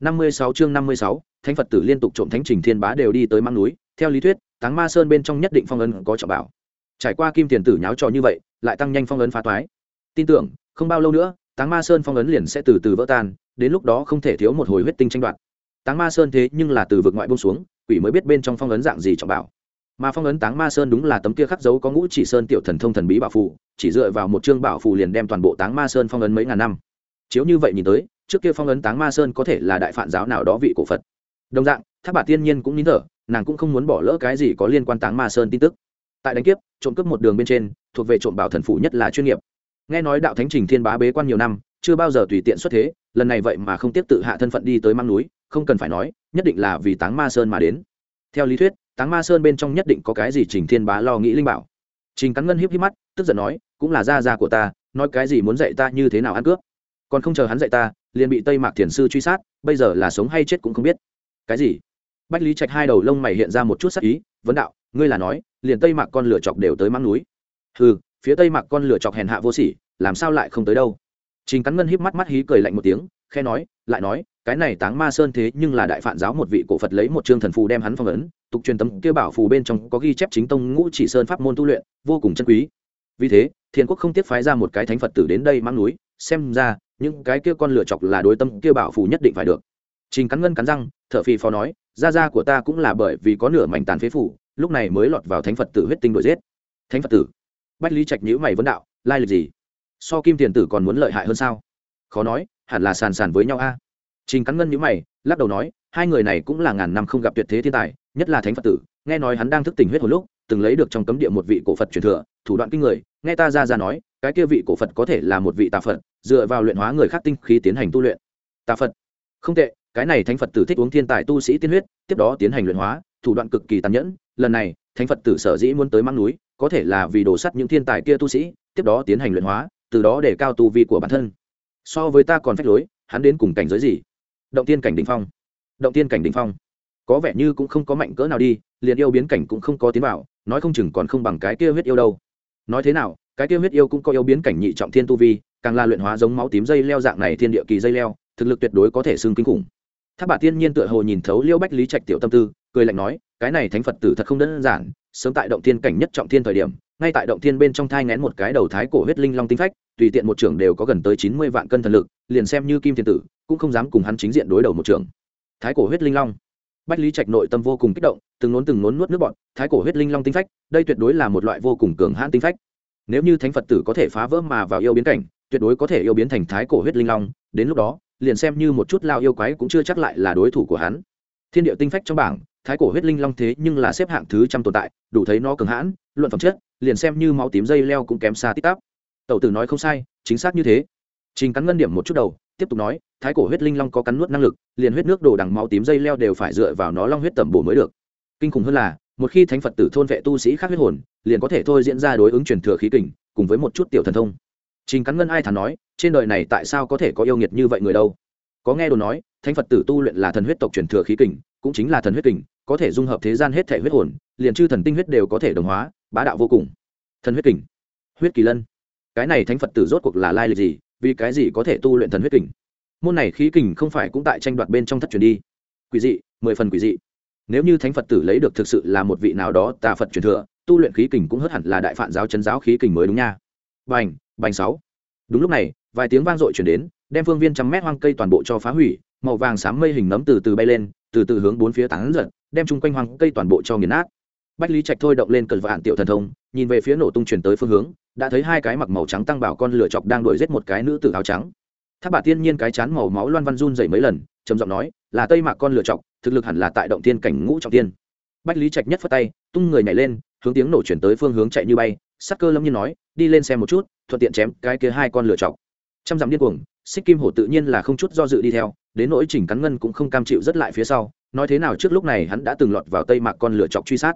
Năm mươi sáu chương năm mươi sáu, thánh phật tử liên tục trộm thánh trình thiên bá đều đi tới mãng núi, theo lý thuyết, táng ma sơn bên trong nhất định phong ấn có trọng bảo. Trải qua kim tiền tử nháo trò như vậy, lại tăng nhanh phong ấn phá toái. Tin tưởng, không bao lâu nữa, táng ma sơn phong ấn liền sẽ từ từ vỡ tan, đến lúc đó không thể thiếu một hồi huyết tinh tranh đoạt. Táng ma sơn thế nhưng là từ vực ngoại bông xuống, quỷ mới biết bên trong phong ấn dạng gì trọng bảo mà phong ấn táng ma sơn đúng là tấm kia khắc dấu có ngũ chỉ sơn tiểu thần thông thần bí bảo phù, chỉ dựa vào một chương bảo phù liền đem toàn bộ táng ma sơn phong ấn mấy ngàn năm. Chiếu như vậy nhìn tới, trước kia phong ấn táng ma sơn có thể là đại phản giáo nào đó vị cổ phật. Đồng dạng tháp bà tiên nhiên cũng nín thở, nàng cũng không muốn bỏ lỡ cái gì có liên quan táng ma sơn tin tức. Tại đánh kiếp, trộm cướp một đường bên trên, thuộc về trộm bảo thần phủ nhất là chuyên nghiệp. Nghe nói đạo thánh trình thiên bá bế quan nhiều năm, chưa bao giờ tùy tiện xuất thế, lần này vậy mà không tiếp tự hạ thân phận đi tới mang núi, không cần phải nói, nhất định là vì táng ma sơn mà đến. Theo lý thuyết táng ma sơn bên trong nhất định có cái gì trình thiên bá lo nghĩ linh bảo. Trình cắn ngân hiếp hiếp mắt, tức giận nói, cũng là gia gia của ta, nói cái gì muốn dạy ta như thế nào ăn cướp? Còn không chờ hắn dạy ta, liền bị tây mạc thiền sư truy sát, bây giờ là sống hay chết cũng không biết. Cái gì? Bách lý trạch hai đầu lông mày hiện ra một chút sắc ý, vấn đạo, ngươi là nói, liền tây mạc con lửa chọc đều tới mang núi. Ừ phía tây mạc con lửa chọc hèn hạ vô sỉ, làm sao lại không tới đâu? Trình cắn ngân híp mắt mắt hí cười lạnh một tiếng khe nói, lại nói, cái này táng ma sơn thế nhưng là đại phản giáo một vị cổ phật lấy một chương thần phù đem hắn phong ấn tục truyền tấm kia bảo phù bên trong có ghi chép chính tông ngũ chỉ sơn pháp môn tu luyện, vô cùng chân quý. Vì thế thiên quốc không tiếc phái ra một cái thánh phật tử đến đây mang núi, xem ra, những cái kia con lựa chọc là đối tâm kia bảo phù nhất định phải được. Trình cắn ngân cắn răng thợ phi phó nói, gia gia của ta cũng là bởi vì có nửa mảnh tàn phế phủ, lúc này mới lọt vào thánh phật tử huyết tinh đuổi giết. Thánh phật tử? Bách lý trạch nhữ mày vấn đạo, lai lịch gì? So kim tiền tử còn muốn lợi hại hơn sao? Khó nói, hẳn là sàn sàn với nhau a. Trình cắn ngân nhữ mày, lắc đầu nói, hai người này cũng là ngàn năm không gặp tuyệt thế thiên tài nhất là thánh phật tử, nghe nói hắn đang thức tỉnh huyết hồi lúc, từng lấy được trong cấm địa một vị cổ phật truyền thừa, thủ đoạn kinh người, nghe ta ra ra nói, cái kia vị cổ phật có thể là một vị tà phật, dựa vào luyện hóa người khác tinh khí tiến hành tu luyện. Tà phật. Không tệ, cái này thánh phật tử thích uống thiên tài tu sĩ tiên huyết, tiếp đó tiến hành luyện hóa, thủ đoạn cực kỳ tàn nhẫn, lần này, thánh phật tử sở dĩ muốn tới mang núi, có thể là vì đổ sắt những thiên tài kia tu sĩ, tiếp đó tiến hành luyện hóa, từ đó để cao tu vi của bản thân. So với ta còn phách lối, hắn đến cùng cảnh giới gì? Động tiên cảnh đ ỉ n h phong. Động tiên cảnh đ ỉ n h phong có vẻ như cũng không có mạnh cỡ nào đi, liền yêu biến cảnh cũng không có tiến vào, nói không chừng còn không bằng cái kia huyết yêu đâu. Nói thế nào, cái kia huyết yêu cũng có yêu biến cảnh nhị trọng thiên tu vi, càng là luyện hóa giống máu tím dây leo dạng này thiên địa kỳ dây leo, thực lực tuyệt đối có thể xưng kinh khủng. Tháp bà tiên nhiên tựa hồ nhìn thấu liêu bách lý trạch tiểu tâm tư, cười lạnh nói, cái này thánh phật tử thật không đơn giản, sớm tại động thiên cảnh nhất trọng thiên thời điểm, ngay tại động thiên bên trong thai ngén một cái đầu thái cổ huyết linh long tinh phách, tùy tiện một trưởng đều có gần tới chín mươi vạn cân thần lực, liền xem như kim thiên tử, cũng không dám cùng hắn chính diện đối đầu một trưởng. Thái cổ huyết linh long bách lý trạch nội tâm vô cùng kích động, từng nốn từng nốn nuốt nước bọn thái cổ huyết linh long tinh phách, đây tuyệt đối là một loại vô cùng cường hãn tinh phách. Nếu như thánh phật tử có thể phá vỡ mà vào yêu biến cảnh, tuyệt đối có thể yêu biến thành thái cổ huyết linh long, đến lúc đó, liền xem như một chút lao yêu quái cũng chưa chắc lại là đối thủ của hắn. Thiên địa tinh phách trong bảng, thái cổ huyết linh long thế nhưng là xếp hạng thứ trăm tồn tại, đủ thấy nó cường hãn, luận phẩm chất, liền xem như máu tím dây leo cũng kém xa tít tắp tẩu tử nói không sai, chính xác như thế trình cắn ngân điểm một chút đầu, tiếp tục nói, thái cổ huyết linh long có cắn nuốt năng lực, liền huyết nước đổ đằng máu tím dây leo đều phải dựa vào nó long huyết tẩm bổ mới được. Kinh khủng hơn là, một khi thánh phật tử thôn vệ tu sĩ khác huyết hồn, liền có thể thôi diễn ra đối ứng truyền thừa khí kình, cùng với một chút tiểu thần thông. Trình cắn ngân ai thản nói, trên đời này tại sao có thể có yêu nghiệt như vậy người đâu? Có nghe đồ nói, thánh phật tử tu luyện là thần huyết tộc truyền thừa khí kình, cũng chính là thần huyết kình, có thể dung hợp thế gian hết thể huyết hồn, liền chư thần tinh huyết đều có thể đồng hóa, bá đạo vô cùng. Thần huyết kình. Huyết kỳ lân. Cái này thánh phật tử rốt cuộc là lai lịch gì? Vì cái gì có thể tu luyện thần huyết kình? Môn này khí kình không phải cũng tại tranh đoạt bên trong thất truyền đi. Quỷ dị, mười phần quỷ dị. Nếu như thánh phật tử lấy được thực sự là một vị nào đó tà phật truyền thừa, tu luyện khí kình cũng hớt hẳn là đại phản giáo chấn giáo khí kình mới đúng nha. Bành bành sáu. Đúng lúc này, vài tiếng vang dội chuyển đến, đem phương viên trăm mét hoang cây toàn bộ cho phá hủy, màu vàng xám mây hình nấm từ từ bay lên, từ từ hướng bốn phía tán giật, đem chung quanh hoang cây toàn bộ cho nghiền nát. Bách lý trạch thôi động lên cờ vạn tiểu thần thông, nhìn về phía nổ tung chuyển tới phương hướng đã thấy hai cái mặc màu trắng tăng bảo con lửa chọc đang đuổi giết một cái nữ tử áo trắng. Tháp bà tiên nhiên cái chán màu máu loan văn run dày mấy lần, trầm giọng nói, là tây mạc con lửa chọc, thực lực hẳn là tại động tiên cảnh ngũ trọng tiên. Bách lý trạch nhất phất tay, tung người nhảy lên, hướng tiếng nổ chuyển tới phương hướng chạy như bay. Sắc cơ lâm nhiên nói, đi lên xem một chút, thuận tiện chém cái kia hai con lửa chọc. Trăm dặm điên cuồng, xích kim hổ tự nhiên là không chút do dự đi theo, đến nỗi chỉnh cắn ngân cũng không cam chịu rất lại phía sau, nói thế nào trước lúc này hắn đã từng lọt vào tây mạc con lửa chọc truy sát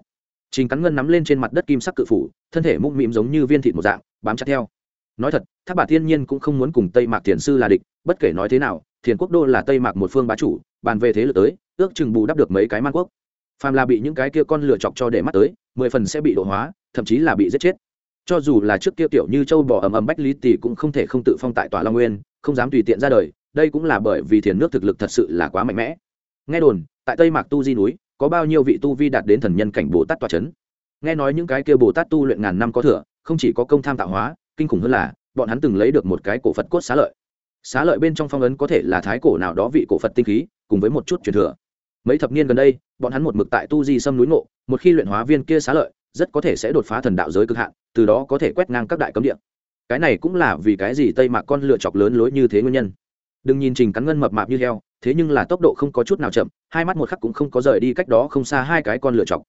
trình cắn ngân nắm lên trên mặt đất kim sắc cự phủ, thân thể mũm mĩm giống như viên thịt một dạng, bám chặt theo. Nói thật tháp bà thiên nhiên cũng không muốn cùng tây mạc thiền sư là địch, bất kể nói thế nào, thiền quốc đô là tây mạc một phương bá chủ, bàn về thế lực tới, ước chừng bù đắp được mấy cái man quốc. Phàm là bị những cái kia con lửa chọc cho để mắt tới, mười phần sẽ bị độ hóa, thậm chí là bị giết chết. Cho dù là trước kia tiểu như châu bò ầm ầm bách lý tỷ cũng không thể không tự phong tại tòa long nguyên, không dám tùy tiện ra đời, đây cũng là bởi vì thiền nước thực lực thật sự là quá mạnh mẽ. Nghe đồn, tại tây mạc tu di núi có bao nhiêu vị tu vi đạt đến thần nhân cảnh bồ tát tòa c h ấ n nghe nói những cái kia bồ tát tu luyện ngàn năm có thừa, không chỉ có công tham tạo hóa, kinh khủng hơn là, bọn hắn từng lấy được một cái cổ phật cốt xá lợi. Xá lợi bên trong phong ấn có thể là thái cổ nào đó vị cổ phật tinh khí, cùng với một chút truyền thừa. Mấy thập niên gần đây, bọn hắn một mực tại tu di xâm núi ngộ, một khi luyện hóa viên kia xá lợi, rất có thể sẽ đột phá thần đạo giới cực hạn, từ đó có thể quét ngang các đại cấm địa. Cái này cũng là vì cái gì tây mạc con lựa chọc lớn lối như thế nguyên nhân. Đừng nhìn trình cắn ngân mập mạp như heo thế nhưng là tốc độ không có chút nào chậm, hai mắt một khắc cũng không có rời đi cách đó không xa hai cái con lựa chọc.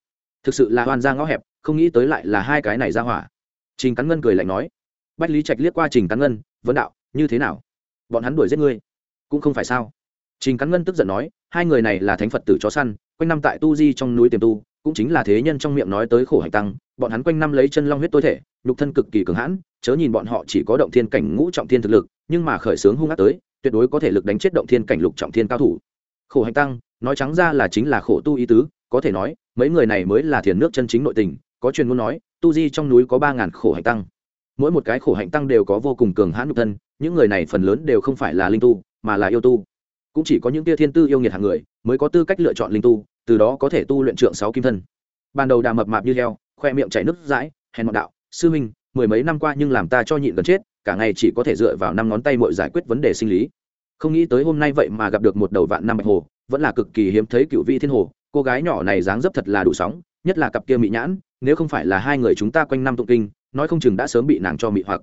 Thực sự là hoàn ra ngõ hẹp, không nghĩ tới lại là hai cái này ra hỏa. Trình cắn ngân cười lạnh nói, bách lý trạch liếc qua trình cắn ngân, vấn đạo, như thế nào? Bọn hắn đuổi giết ngươi, cũng không phải sao? Trình cắn ngân tức giận nói, hai người này là thánh phật tử chó săn, quanh năm tại tu di trong núi tiềm tu, cũng chính là thế nhân trong miệng nói tới khổ hạnh tăng, bọn hắn quanh năm lấy chân long huyết tối thể, nhục thân cực kỳ cường hãn, chớ nhìn bọn họ chỉ có động thiên cảnh ngũ trọng thiên thực lực, nhưng mà khởi sướng hung ác tới tuyệt đối có thể lực đánh chết động thiên cảnh lục trọng thiên cao thủ. Khổ hành tăng, nói trắng ra là chính là khổ tu ý tứ, có thể nói, mấy người này mới là thiền nước chân chính nội tình, có truyền ngôn nói, tu di trong núi có ba ngàn khổ hành tăng. Mỗi một cái khổ hạnh tăng đều có vô cùng cường hãn nhục thân, những người này phần lớn đều không phải là linh tu, mà là yêu tu. Cũng chỉ có những tia thiên tư yêu nghiệt hàng người, mới có tư cách lựa chọn linh tu, từ đó có thể tu luyện trượng sáu kim thân. Ban đầu đà mập mạp như heo, khoe miệng chảy nước dãi hèn mọn đạo, sư minh, mười mấy năm qua nhưng làm ta cho nhịn gần chết cả ngày chỉ có thể dựa vào năm ngón tay mội giải quyết vấn đề sinh lý. Không nghĩ tới hôm nay vậy mà gặp được một đầu vạn năm bạch hồ, vẫn là cực kỳ hiếm thấy cựu vị thiên hồ. Cô gái nhỏ này dáng dấp thật là đủ sóng, nhất là cặp kia mị nhãn, nếu không phải là hai người chúng ta quanh năm tụng kinh, nói không chừng đã sớm bị nàng cho mị hoặc.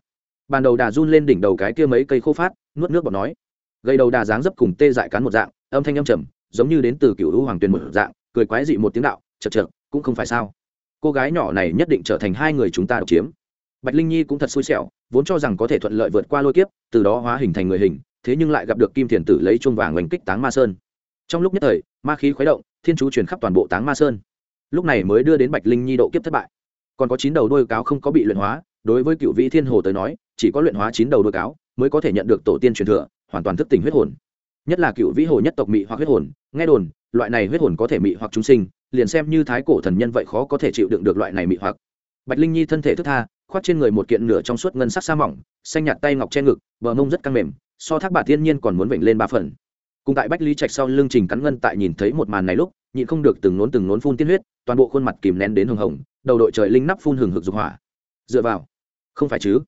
Bàn đầu đà run lên đỉnh đầu cái kia mấy cây khô phát, nuốt nước bọt nói. Gây đầu đà dáng dấp cùng tê dại cán một dạng, âm thanh âm trầm, giống như đến từ cựu hữu hoàng tuyền một dạng, cười quái dị một tiếng đạo chật chật cũng không phải sao. Cô gái nhỏ này nhất định trở thành hai người chúng ta độc chiếm. Bạch linh nhi cũng thật xui xẻo vốn cho rằng có thể thuận lợi vượt qua lôi kiếp, từ đó hóa hình thành người hình, thế nhưng lại gặp được kim thiền tử lấy chuông vàng oanh kích táng ma sơn. Trong lúc nhất thời, ma khí khuấy động, thiên chú truyền khắp toàn bộ táng ma sơn. Lúc này mới đưa đến bạch linh nhi độ kiếp thất bại. Còn có chín đầu đôi cáo không có bị luyện hóa, đối với cựu vị thiên hồ tới nói, chỉ có luyện hóa chín đầu đôi cáo mới có thể nhận được tổ tiên truyền thừa, hoàn toàn thức tỉnh huyết hồn. Nhất là cựu vĩ hồ nhất tộc mị hoặc huyết hồn, nghe đồn, loại này huyết hồn có thể mị hoặc chúng sinh, liền xem như thái cổ thần nhân vậy khó có thể chịu đựng được loại này mị hoặc. Bạch linh nhi thân thể thức tha khoác trên người một kiện nửa trong suốt ngân sắc sa mỏng, xanh nhạt tay ngọc che ngực, bờ mông rất căng mềm, so thác bà thiên nhiên còn muốn vểnh lên ba phần. Cùng tại bách lý trạch sau lưng trình cắn ngân tại nhìn thấy một màn này lúc, nhịn không được từng nốn từng nốn phun tiên huyết, toàn bộ khuôn mặt kìm nén đến hồng hồng, đầu đội trời linh nắp phun hừng hực dục hỏa. Dựa vào, không phải chứ?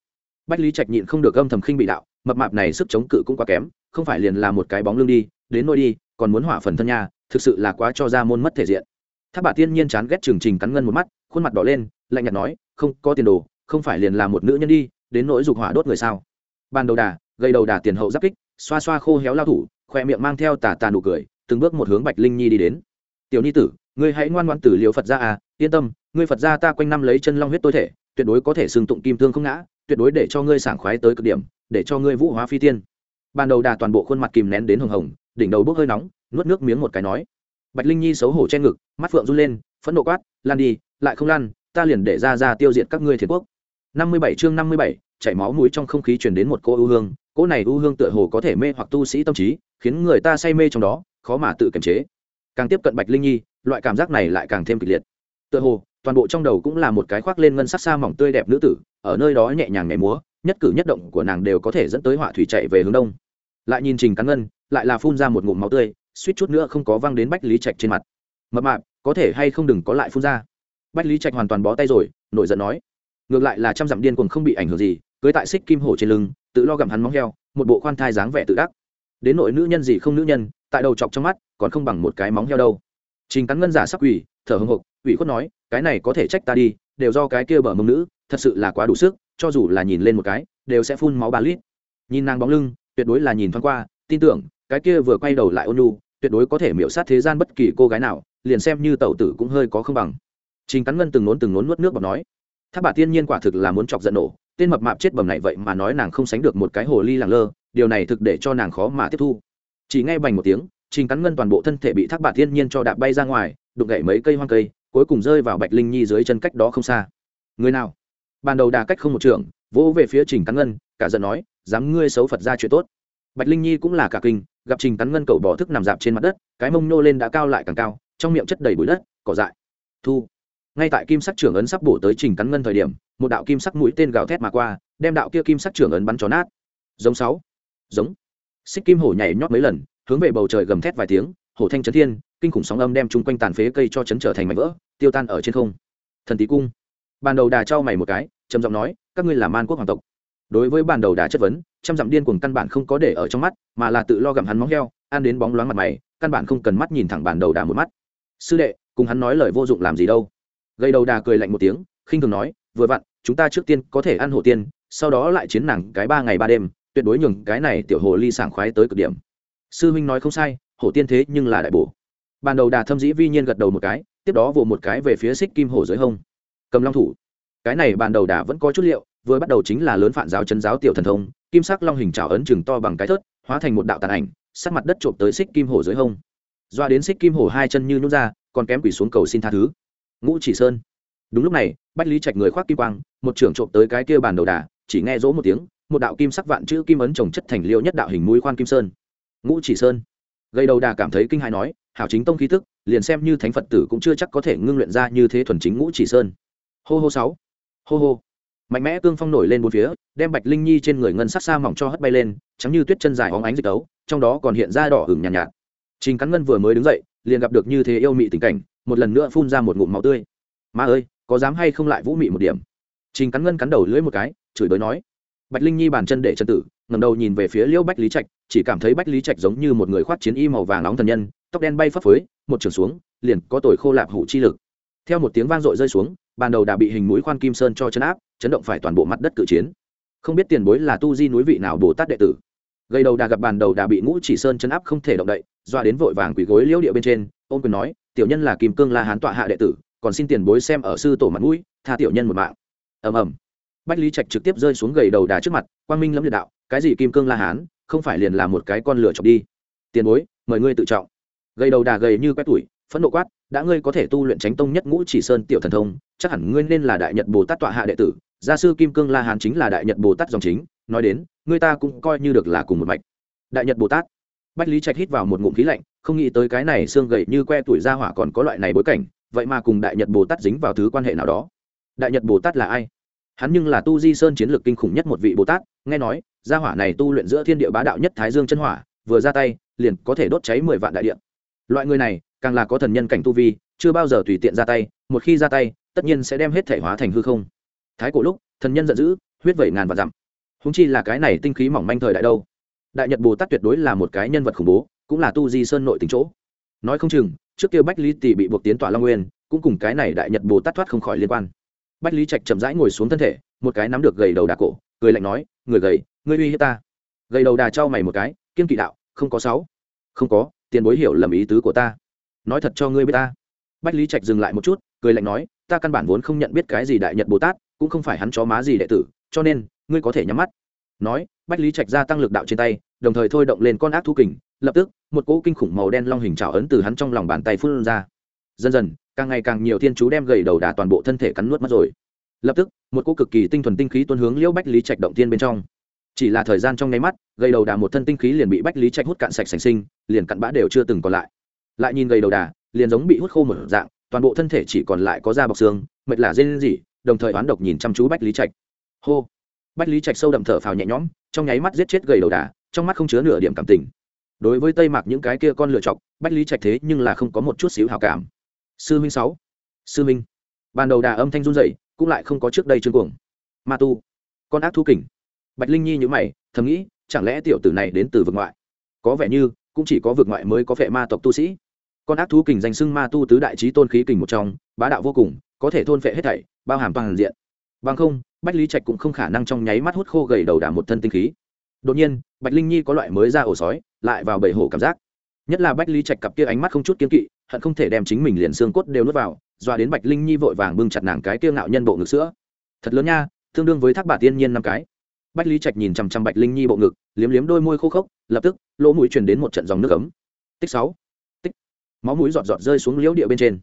Bách lý trạch nhịn không được âm thầm khinh bị đạo, mập mạp này sức chống cự cũng quá kém, không phải liền là một cái bóng lưng đi, đến nôi đi, còn muốn hỏa phần thân nha, thực sự là quá cho ra môn mất thể diện. Tháp bà tiên nhiên chán ghét trừng trình cắn ngân một mắt, khuôn mặt đỏ lên, lạnh nhạt nói, không có tiền đồ không phải liền là một nữ nhân đi, đến nỗi dục hỏa đốt người sao? Ban đầu đà, gây đầu đà tiền hậu giáp kích, xoa xoa khô héo lao thủ, khoe miệng mang theo tà tà nụ cười, từng bước một hướng bạch linh nhi đi đến. Tiểu ni tử, ngươi hãy ngoan ngoan tử liệu phật ra à yên tâm, ngươi phật ra ta quanh năm lấy chân long huyết tôi thể, tuyệt đối có thể xưng tụng kim thương không ngã, tuyệt đối để cho ngươi sảng khoái tới cực điểm, để cho ngươi vũ hóa phi tiên. Ban đầu đà toàn bộ khuôn mặt kìm nén đến hồng hồng, đỉnh đầu bốc hơi nóng, nuốt nước miếng một cái nói. Bạch linh nhi xấu hổ che ngực, mắt phượng run lên, phẫn nộ quát, lan đi, lại không lan, ta liền để ra ra tiêu diệt các ngươi thiệt quốc năm mươi bảy chương năm mươi bảy, chảy máu mũi trong không khí truyền đến một cô ưu hương. Cô này ưu hương tựa hồ có thể mê hoặc tu sĩ tâm trí, khiến người ta say mê trong đó, khó mà tự kiềm chế. Càng tiếp cận bạch linh nhi, loại cảm giác này lại càng thêm kịch liệt. Tựa hồ, toàn bộ trong đầu cũng là một cái khoác lên ngân sắc xa mỏng tươi đẹp nữ tử, ở nơi đó nhẹ nhàng nhảy múa, nhất cử nhất động của nàng đều có thể dẫn tới họa thủy chạy về hướng đông. Lại nhìn trình cắn ngân, lại là phun ra một ngụm máu tươi, suýt chút nữa không có văng đến bách lý trạch trên mặt. Mập mạp, có thể hay không đừng có lại phun ra. Bách lý trạch hoàn toàn bó tay rồi, nổi giận nói ngược lại là trăm dặm điên cuồng không bị ảnh hưởng gì, cưới tại xích kim hổ trên lưng, tự lo gặm hắn móng heo, một bộ khoan thai dáng vẻ tự đắc. Đến nội nữ nhân gì không nữ nhân, tại đầu chọc trong mắt, còn không bằng một cái móng heo đâu. Trình cắn ngân giả sắc quỷ thở hồng hộc ủy khuất nói, cái này có thể trách ta đi, đều do cái kia bở mông nữ, thật sự là quá đủ sức, cho dù là nhìn lên một cái, đều sẽ phun máu ba lít. Nhìn nàng bóng lưng, tuyệt đối là nhìn thoáng qua, tin tưởng, cái kia vừa quay đầu lại ôn nhu, tuyệt đối có thể miễu sát thế gian bất kỳ cô gái nào, liền xem như tẩu tử cũng hơi có không bằng. Trình cắn ngân từng nốn từng nốn nuốt nước bọc nói tháp bà tiên nhiên quả thực là muốn chọc giận nổ. Tên mập mạp chết bầm này vậy mà nói nàng không sánh được một cái hồ ly làng lơ điều này thực để cho nàng khó mà tiếp thu. Chỉ ngay bành một tiếng trình cắn ngân toàn bộ thân thể bị thác bà thiên nhiên cho đạp bay ra ngoài đụng gậy mấy cây hoang cây cuối cùng rơi vào bạch linh nhi dưới chân cách đó không xa. Người nào? Ban đầu đà cách không một trượng, vỗ về phía trình cắn ngân cả giận nói dám ngươi xấu phật ra chuyện tốt. Bạch linh nhi cũng là cả kinh gặp trình cắn ngân cầu bỏ thức nằm dạp trên mặt đất cái mông nô lên đã cao lại càng cao trong miệng chất đầy bụi đất cỏ dại. Thu ngay tại kim sắc trưởng ấn sắp bổ tới trình cắn ngân thời điểm, một đạo kim sắc mũi tên gào thét mà qua, đem đạo kia kim sắc trưởng ấn bắn chó nát. Giống sáu. Giống. Xích kim hổ nhảy nhót mấy lần, hướng về bầu trời gầm thét vài tiếng, hổ thanh trấn thiên, kinh khủng sóng âm đem chung quanh tàn phế cây cho chấn trở thành mảnh vỡ, tiêu tan ở trên không. Thần tí cung. Ban đầu đà trao mày một cái, trầm giọng nói, các ngươi là man quốc hoàng tộc. Đối với ban đầu đà chất vấn, trăm dặm điên cuồng căn bản không có để ở trong mắt, mà là tự lo gặm hắn móng heo, ăn đến bóng loáng mặt mày, căn bản không cần mắt nhìn thẳng bản đầu đà một mắt. Sư đệ, cùng hắn nói lời vô dụng làm gì đâu gây đầu đà cười lạnh một tiếng, khinh thường nói, vừa vặn, chúng ta trước tiên có thể ăn hổ tiên, sau đó lại chiến nàng cái ba ngày ba đêm, tuyệt đối nhường cái này tiểu hồ ly sảng khoái tới cực điểm. Sư huynh nói không sai, hổ tiên thế nhưng là đại bổ. Ban đầu đà thâm dĩ vi nhiên gật đầu một cái, tiếp đó vỗ một cái về phía xích kim hổ dưới hông. Cầm long thủ. Cái này ban đầu đà vẫn có chút liệu, vừa bắt đầu chính là lớn phản giáo chân giáo tiểu thần thông, kim sắc long hình trào ấn chừng to bằng cái thớt, hóa thành một đạo tàn ảnh sát mặt đất trộm tới xích kim hổ dưới hông. Doa đến xích kim hổ hai chân như nhút ra, còn kém quỷ xuống cầu xin tha thứ ngũ chỉ sơn. Đúng lúc này bách lý trạch người khoác kim quang một trưởng trộm tới cái kia bàn đầu đà chỉ nghe rỗ một tiếng một đạo kim sắc vạn chữ kim ấn trồng chất thành liêu nhất đạo hình mũi khoan kim sơn. Ngũ chỉ sơn. Gây đầu đà cảm thấy kinh hài nói hảo chính tông khí tức liền xem như thánh phật tử cũng chưa chắc có thể ngưng luyện ra như thế thuần chính ngũ chỉ sơn. Hô hô sáu. Hô hô. Mạnh mẽ cương phong nổi lên bốn phía đem bạch linh nhi trên người ngân sắc xa mỏng cho hất bay lên chắm như tuyết chân dài hóng ánh dịch tấu trong đó còn hiện ra đỏ hửng nhàn nhạt, nhạt. Trình cắn ngân vừa mới đứng dậy liền gặp được như thế yêu mị tình cảnh một lần nữa phun ra một ngụm máu tươi. Ma ơi, có dám hay không lại vũ mị một điểm? Trình cắn ngân cắn đầu lưỡi một cái, chửi bới nói. Bạch linh nhi bàn chân để chân tử ngầm đầu nhìn về phía liễu bách lý trạch, chỉ cảm thấy bách lý trạch giống như một người khoác chiến y màu vàng nóng thần nhân, tóc đen bay phấp phới, một trường xuống, liền có tội khô lạp hủ chi lực. Theo một tiếng vang dội rơi xuống, bàn đầu đã bị hình mũi khoan kim sơn cho chấn áp, chấn động phải toàn bộ mặt đất cự chiến. Không biết tiền bối là tu di núi vị nào bồ tát đệ tử. Gây đầu đà gặp bàn đầu đà bị ngũ chỉ sơn chấn áp không thể động đậy, doa đến vội vàng quỳ gối liễu địa bên trên ôm quyền nói, tiểu nhân là kim cương la hán tọa hạ đệ tử, còn xin tiền bối xem ở sư tổ mặt mũi, tha tiểu nhân một mạng. Ầm ầm. Bách lý trạch trực tiếp rơi xuống gầy đầu đà trước mặt, quang minh lẫm liệt đạo, cái gì kim cương la hán, không phải liền là một cái con lửa chọc đi. Tiền bối, mời ngươi tự trọng. Gầy đầu đà gầy như quét tuổi phẫn nộ quát, đã ngươi có thể tu luyện tránh tông nhất ngũ chỉ sơn tiểu thần thông, chắc hẳn ngươi nên là đại nhật bồ tát tọa hạ đệ tử, gia sư kim cương la hán chính là đại nhật bồ tát dòng chính, nói đến, ngươi ta cũng coi như được là cùng một mạch. Đại nhật bồ tát bách lý trạch hít vào một ngụm khí lạnh, không nghĩ tới cái này xương gầy như que tuổi ra hỏa còn có loại này bối cảnh, vậy mà cùng đại nhật bồ tát dính vào thứ quan hệ nào đó. Đại nhật bồ tát là ai? Hắn nhưng là tu di sơn chiến lược kinh khủng nhất một vị bồ tát, nghe nói, gia hỏa này tu luyện giữa thiên địa bá đạo nhất thái dương chân hỏa, vừa ra tay, liền có thể đốt cháy mười vạn đại địa. Loại người này, càng là có thần nhân cảnh tu vi, chưa bao giờ tùy tiện ra tay, một khi ra tay, tất nhiên sẽ đem hết thể hóa thành hư không. Thái cổ lúc, thần nhân giận dữ, huyết vẩy ngàn vạn dặm. Húng chi là cái này tinh khí mỏng manh thời đại đâu đại nhật bồ tát tuyệt đối là một cái nhân vật khủng bố, cũng là tu di sơn nội tình chỗ. Nói không chừng, trước kia bách lý tỷ bị buộc tiến tỏa long nguyên, cũng cùng cái này đại nhật bồ tát thoát không khỏi liên quan. Bách lý trạch chậm rãi ngồi xuống thân thể, một cái nắm được gầy đầu đà cổ, cười lạnh nói, người gầy, ngươi uy hiếp ta. Gầy đầu đà trao mày một cái, kiên kỵ đạo, không có sáu. Không có, tiền bối hiểu lầm ý tứ của ta. Nói thật cho ngươi biết ta. Bách lý trạch dừng lại một chút, cười lạnh nói, ta căn bản vốn không nhận biết cái gì đại nhật bồ tát, cũng không phải hắn chó má gì đệ tử, cho nên, ngươi có thể nhắm mắt nói, bách lý trạch gia tăng lực đạo trên tay, đồng thời thôi động lên con ác thu kình, lập tức, một cỗ kinh khủng màu đen long hình trào ấn từ hắn trong lòng bàn tay phun ra. Dần dần, càng ngày càng nhiều thiên chú đem gầy đầu đà toàn bộ thân thể cắn nuốt mất rồi. Lập tức, một cỗ cực kỳ tinh thuần tinh khí tuôn hướng liễu bách lý trạch động tiên bên trong. Chỉ là thời gian trong nháy mắt, gầy đầu đà một thân tinh khí liền bị bách lý trạch hút cạn sạch sành sinh, liền cặn bã đều chưa từng còn lại. Lại nhìn gầy đầu đà, liền giống bị hút khô một dạng, toàn bộ thân thể chỉ còn lại có da bọc xương, mệt lả lên gì đồng thời oán độc nhìn chăm chú bách lý trạch. Hô! Bách lý trạch sâu đậm thở phào nhẹ nhõm, trong nháy mắt giết chết gầy đầu đà, trong mắt không chứa nửa điểm cảm tình. Đối với tây mạc những cái kia con lựa chọc bách lý trạch thế nhưng là không có một chút xíu hào cảm. Sư minh sáu. Sư minh. Ban đầu đà âm thanh run dậy cũng lại không có trước đây chương cuồng. Ma tu. Con ác thu kình. Bạch linh nhi nhữ mày, thầm nghĩ, chẳng lẽ tiểu tử này đến từ vực ngoại? Có vẻ như, cũng chỉ có vực ngoại mới có vẻ ma tộc tu sĩ. Con ác thú kình danh xưng ma tu tứ đại trí tôn khí kình một trong, bá đạo vô cùng, có thể thôn phệ hết thảy, bao hàm toàn diện. Bằng không bách lý trạch cũng không khả năng trong nháy mắt hút khô gầy đầu đà một thân tinh khí. Đột nhiên, bạch linh nhi có loại mới ra ổ sói, lại vào bầy hổ cảm giác. Nhất là bách lý trạch cặp kia ánh mắt không chút kiên kỵ, hận không thể đem chính mình liền xương cốt đều nuốt vào doa đến bạch linh nhi vội vàng bưng chặt nàng cái kia ngạo nhân bộ ngực sữa. Thật lớn nha, tương đương với thác bà tiên nhiên năm cái. Bách lý trạch nhìn chằm chằm bạch linh nhi bộ ngực, liếm liếm đôi môi khô khốc, lập tức, lỗ mũi truyền đến một trận dòng nước ấm. Tích sáu, tích, máu mũi giọt giọt rơi xuống liễu địa bên trên.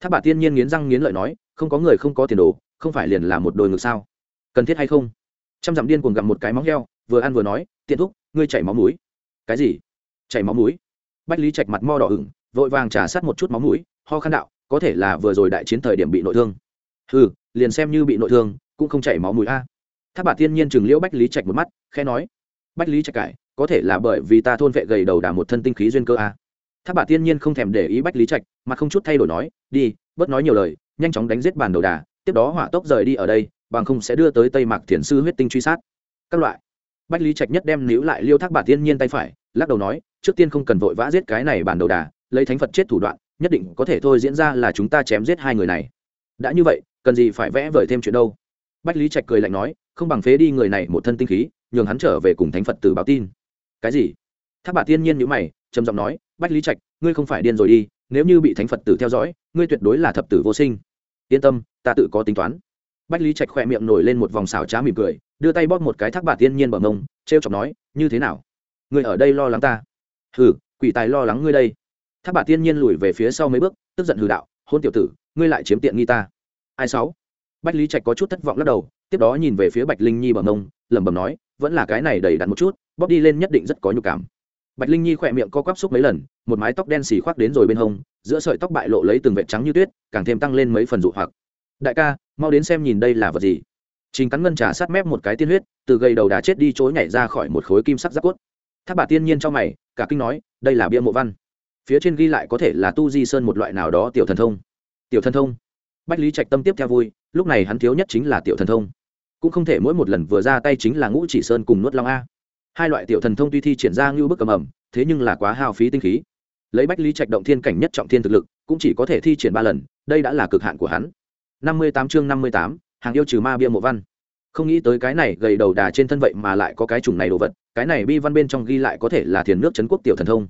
Thác bà tiên nhiên nghiến răng nghiến lợi nói, không có người không có tiền đồ, không phải liền là một đôi ngực sao? Cần thiết hay không? Trăm dặm điên cuồng gặm một cái móng heo, vừa ăn vừa nói, tiện thúc, ngươi chảy máu mũi. Cái gì? Chảy máu mũi? Bách lý trạch mặt mo đỏ ửng, vội vàng trả sát một chút máu mũi, ho khăn đạo, có thể là vừa rồi đại chiến thời điểm bị nội thương. Ừ liền xem như bị nội thương, cũng không chảy máu mũi a. Tháp bà tiên nhiên chừng liễu bách lý trạch một mắt, khẽ nói, bách lý trạch cải, có thể là bởi vì ta thôn vệ gầy đầu đà một thân tinh khí duyên cơ a. Tháp bà tiên nhiên không thèm để ý bách lý trạch, mà không chút thay đổi nói, đi, bớt nói nhiều lời, nhanh chóng đánh giết bàn đầu đà, tiếp đó hỏa tốc rời đi ở đây bằng không sẽ đưa tới tây mạc thiền sư huyết tinh truy sát. Các loại. Bách lý trạch nhất đem níu lại liêu thác bà tiên nhiên tay phải, lắc đầu nói, trước tiên không cần vội vã giết cái này bản đầu đà, lấy thánh phật chết thủ đoạn, nhất định có thể thôi diễn ra là chúng ta chém giết hai người này. Đã như vậy, cần gì phải vẽ vời thêm chuyện đâu? Bách lý trạch cười lạnh nói, không bằng phế đi người này một thân tinh khí, nhường hắn trở về cùng thánh phật tử báo tin. Cái gì? Thác bà tiên nhiên nhữ mày, trầm giọng nói, bách lý trạch, ngươi không phải điên rồi đi, nếu như bị thánh phật tử theo dõi, ngươi tuyệt đối là thập tử vô sinh. Yên tâm, ta tự có tính toán bách lý trạch khỏe miệng nổi lên một vòng xào trá mỉm cười, đưa tay bóp một cái thác bà tiên nhiên bằng mông t r e o chọc nói, như thế nào? Người ở đây lo lắng ta? Hừ, quỷ tài lo lắng ngươi đây. Thác bà tiên nhiên lùi về phía sau mấy bước, tức giận hừ đạo, hôn tiểu tử, ngươi lại chiếm tiện nghi ta. Ai sáu? Bách lý trạch có chút thất vọng lắc đầu, tiếp đó nhìn về phía bạch linh nhi bằng mông lẩm bẩm nói, vẫn là cái này đầy đặn một chút, bóp đi lên nhất định rất có nhục cảm. Bạch linh nhi khỏe miệng co quắp xúc mấy lần, một mái tóc đen xì khoác đến rồi bên hông, giữa sợi tóc bại lộ lấy từng vệt trắng như tuyết, càng thêm tăng lên mấy phần dụ hoặc đại ca, mau đến xem nhìn đây là vật gì. Trình cắn ngân trà sát mép một cái tiên huyết, từ gầy đầu đá chết đi chối nhảy ra khỏi một khối kim sắc giáp cốt. Tháp bà tiên nhiên cho mày, cả kinh nói, đây là bia mộ văn. Phía trên ghi lại có thể là tu di sơn một loại nào đó tiểu thần thông. Tiểu thần thông? Bách lý trạch tâm tiếp theo vui, lúc này hắn thiếu nhất chính là tiểu thần thông. Cũng không thể mỗi một lần vừa ra tay chính là ngũ chỉ sơn cùng nuốt long a. Hai loại tiểu thần thông tuy thi triển ra ngưu bức cầm ẩm thế nhưng là quá hao phí tinh khí. Lấy bách lý trạch động thiên cảnh nhất trọng thiên thực lực, cũng chỉ có thể thi triển ba lần, đây đã là cực hạn của hắn năm mươi tám chương năm mươi tám, hàng yêu trừ ma bia mộ văn. Không nghĩ tới cái này gầy đầu đà trên thân vậy mà lại có cái chủng này đồ vật, cái này bi văn bên trong ghi lại có thể là thiền nước trấn quốc tiểu thần thông.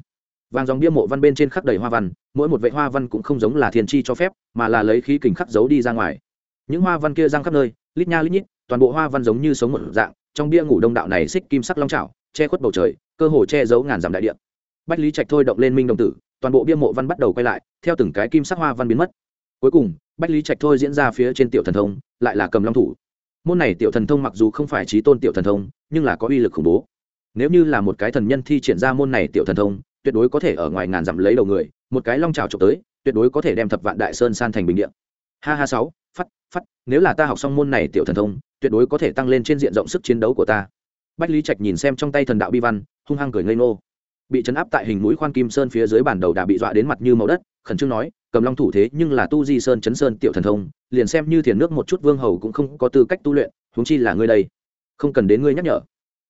Vàng dòng bia mộ văn bên trên khắc đầy hoa văn, mỗi một vệ hoa văn cũng không giống là thiền chi cho phép, mà là lấy khí kình khắc giấu đi ra ngoài. Những hoa văn kia răng khắp nơi, lít nha lít nhít, toàn bộ hoa văn giống như sống một dạng, trong bia ngủ đông đạo này xích kim sắc long trào che khuất bầu trời, cơ hồ che giấu ngàn dặm đại địa. Bách lý trạch thôi động lên minh đồng tử, toàn bộ bia mộ văn bắt đầu quay lại, theo từng cái kim sắc hoa văn biến mất cuối cùng, bách lý trạch thôi diễn ra phía trên tiểu thần thông, lại là cầm long thủ. Môn này tiểu thần thông mặc dù không phải trí tôn tiểu thần thông, nhưng là có uy lực khủng bố. Nếu như là một cái thần nhân thi triển ra môn này tiểu thần thông, tuyệt đối có thể ở ngoài ngàn dặm lấy đầu người, một cái long trào trộm tới, tuyệt đối có thể đem thập vạn đại sơn san thành bình điện ha ha sáu, phắt phắt, nếu là ta học xong môn này tiểu thần thông, tuyệt đối có thể tăng lên trên diện rộng sức chiến đấu của ta. Bách lý trạch nhìn xem trong tay thần đạo bi văn, hung hăng cười ngây ngô. Bị chấn áp tại hình núi khoan kim sơn phía dưới bản đầu đà bị dọa đến mặt như màu đất, khẩn trương nói cầm long thủ thế nhưng là tu di sơn chấn sơn tiểu thần thông, liền xem như thiền nước một chút vương hầu cũng không có tư cách tu luyện, huống chi là ngươi đây. Không cần đến ngươi nhắc nhở.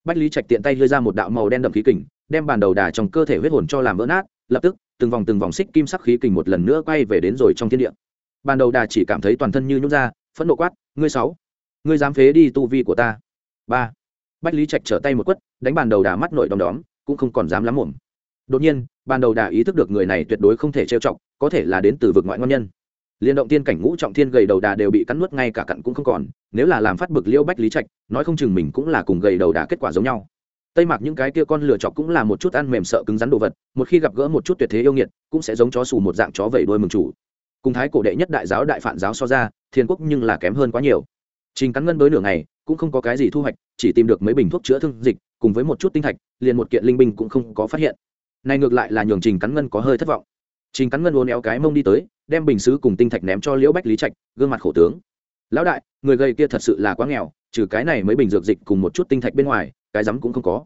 Bách lý trạch tiện tay đưa ra một đạo màu đen đậm khí kình, đem bàn đầu đà trong cơ thể huyết hồn cho làm vỡ nát, lập tức, từng vòng từng vòng xích kim sắc khí kình một lần nữa quay về đến rồi trong thiên địa. Ban đầu đà chỉ cảm thấy toàn thân như nhút ra, phẫn nộ quát, ngươi sáu, ngươi dám phế đi tu vi của ta? Ba. Bách lý trạch trở tay một quất, đánh bàn đầu đà mắt nội đom đóm, cũng không còn dám lắm mồm đột nhiên ban đầu đà ý thức được người này tuyệt đối không thể trêu chọc, có thể là đến từ vực ngoại ngon nhân. Liên động tiên cảnh ngũ trọng thiên gầy đầu đà đều bị cắn nuốt ngay cả cặn cũng không còn, nếu là làm phát bực liêu bách lý trạch, nói không chừng mình cũng là cùng gầy đầu đà kết quả giống nhau. Tây mặc những cái kia con lửa chọc cũng là một chút ăn mềm sợ cứng rắn đồ vật, một khi gặp gỡ một chút tuyệt thế yêu nghiệt, cũng sẽ giống chó sủ một dạng chó vẩy đuôi mừng chủ. Cùng thái cổ đệ nhất đại giáo đại phản giáo so ra, thiên quốc nhưng là kém hơn quá nhiều. Trình cắn ngân bới nửa ngày, cũng không có cái gì thu hoạch, chỉ tìm được mấy bình thuốc chữa thương dịch, cùng với một chút tinh thạch, liền một kiện linh binh cũng không có phát hiện này ngược lại là nhường trình cắn ngân có hơi thất vọng. Trình cắn ngân uốn éo cái mông đi tới, đem bình xứ cùng tinh thạch ném cho liễu bách lý trạch, gương mặt khổ tướng. Lão đại, người gầy kia thật sự là quá nghèo, trừ cái này mấy bình dược dịch cùng một chút tinh thạch bên ngoài, cái rắm cũng không có.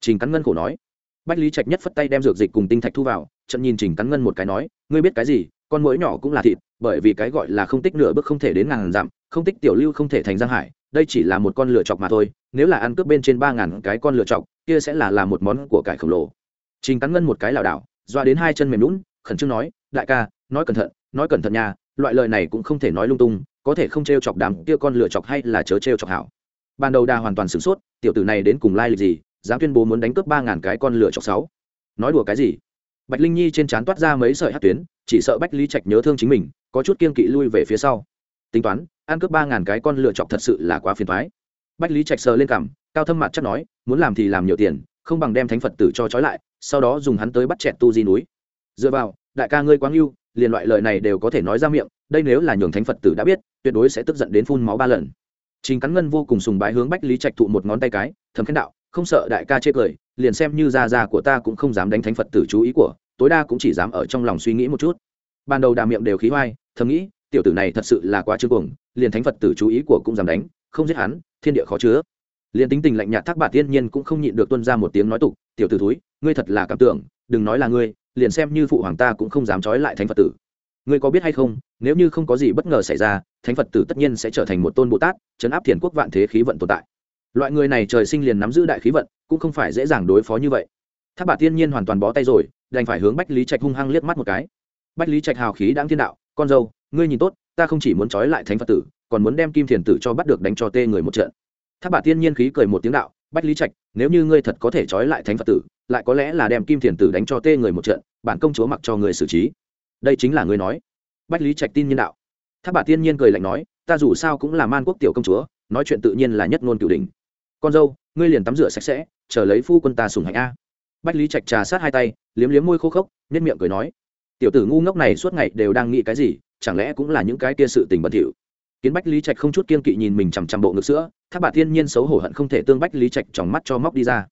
Trình cắn ngân khổ nói. Bách lý trạch nhất phất tay đem dược dịch cùng tinh thạch thu vào trận nhìn trình cắn ngân một cái nói, ngươi biết cái gì, con mũi nhỏ cũng là thịt, bởi vì cái gọi là không tích nửa bước không thể đến ngàn dặm, không tích tiểu lưu không thể thành giang hải, đây chỉ là một con lửa chọc mà thôi, nếu là ăn cướp bên trên ba ngàn cái con lửa chọc, kia sẽ là là một món của cải khổng lồ trình cắn ngân một cái lảo đảo, doa đến hai chân mềm lún khẩn trương nói, đại ca, nói cẩn thận, nói cẩn thận nha, loại lời này cũng không thể nói lung tung, có thể không t chọc đám kia con lửa chọc hay là chớ t chọc hảo. Ban đầu đa hoàn toàn sửng sốt, tiểu tử này đến cùng lai lịch gì, dám tuyên bố muốn đánh cướp ba ngàn cái con lửa chọc sáu. Nói đùa cái gì? Bạch linh nhi trên trán toát ra mấy sợi hát tuyến, chỉ sợ bách lý trạch nhớ thương chính mình, có chút kiên kỵ lui về phía sau. Tính toán, ăn cướp ba ngàn cái con lựa chọc thật sự là quá phiền thoái bách lý trạch sờ lên cằm, cao thâm mặt chắc nói, muốn làm thì làm nhiều tiền, không bằng đem thánh phật tử cho trói lại sau đó dùng hắn tới bắt chẹt tu di núi. Dựa vào, đại ca ngươi quá ngưu liền loại lời này đều có thể nói ra miệng, đây nếu là nhường thánh phật tử đã biết, tuyệt đối sẽ tức giận đến phun máu ba lần. Chính cắn ngân vô cùng sùng bái hướng bách lý trạch thụ một ngón tay cái, thầm khen đạo, không sợ đại ca chê cười, liền xem như gia gia của ta cũng không dám đánh thánh phật tử chú ý của, tối đa cũng chỉ dám ở trong lòng suy nghĩ một chút. Ban đầu đà miệng đều khí hoai, thầm nghĩ, tiểu tử này thật sự là quá trương cuồng, liền thánh phật tử chú ý của cũng dám đánh, không giết hắn, thiên địa khó chứa. Liền tính tình lạnh nhạt thác bạt tiên nhiên cũng không nhịn được tuân ra một tiếng nói tục tiểu tử thúi, ngươi thật là cảm tưởng, đừng nói là ngươi, liền xem như phụ hoàng ta cũng không dám trói lại thánh phật tử. Ngươi có biết hay không, nếu như không có gì bất ngờ xảy ra, thánh phật tử tất nhiên sẽ trở thành một tôn bồ tát chấn áp thiền quốc vạn thế khí vận tồn tại. Loại người này trời sinh liền nắm giữ đại khí vận, cũng không phải dễ dàng đối phó như vậy. Thác Bà tiên nhiên hoàn toàn bó tay rồi, đành phải hướng bách lý trạch hung hăng liếc mắt một cái. Bách lý trạch hào khí đáng thiên đạo, con dâu, ngươi nhìn tốt, ta không chỉ muốn trói lại thánh phật tử, còn muốn đem kim thiền tử cho bắt được đánh cho tê người một trận. Thác bà tiên nhiên khí cười một tiếng đạo bách lý trạch, nếu như ngươi thật có thể trói lại thánh phật tử, lại có lẽ là đem kim thiền tử đánh cho tê người một trận, bản công chúa mặc cho người xử trí. Đây chính là ngươi nói. Bách lý trạch tin nhân đạo. Tháp bà tiên nhiên cười lạnh nói, ta dù sao cũng là man quốc tiểu công chúa, nói chuyện tự nhiên là nhất ngôn cửu đình con dâu, ngươi liền tắm rửa sạch sẽ, chờ lấy phu quân ta sùng hạnh a. Bách lý trạch trà sát hai tay, liếm liếm môi khô khốc nhất miệng cười nói, tiểu tử ngu ngốc này suốt ngày đều đang nghĩ cái gì, chẳng lẽ cũng là những cái kia sự tình bẩn thỉu? Kiến bách lý trạch không chút kiên kỵ nhìn mình chằm chằm bộ ngực sữa, thác bà thiên nhiên xấu hổ hận không thể tương bách lý trạch trong mắt cho móc đi ra.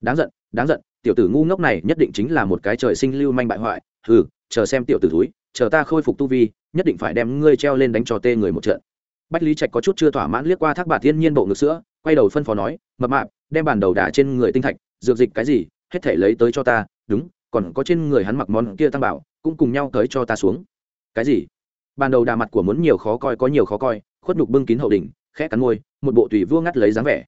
Đáng giận đáng giận, tiểu tử ngu ngốc này nhất định chính là một cái trời sinh lưu manh bại hoại. Ừ chờ xem tiểu tử thúi, chờ ta khôi phục tu vi, nhất định phải đem ngươi treo lên đánh trò tê người một trận. Bách lý trạch có chút chưa thỏa mãn liếc qua thác bà thiên nhiên bộ ngực sữa, quay đầu phân phó nói, mập mạp, đem bàn đầu đả trên người tinh thạch, dược dịch cái gì, hết thể lấy tới cho ta, đúng, còn có trên người hắn mặc món kia tăng bảo, cũng cùng nhau tới cho ta xuống. Cái gì? Ban đầu đà mặt của muốn nhiều khó coi có nhiều khó coi, khuất nhục bưng kín hậu đỉnh, khẽ cắn môi, một bộ tùy vua ngắt lấy dáng vẻ.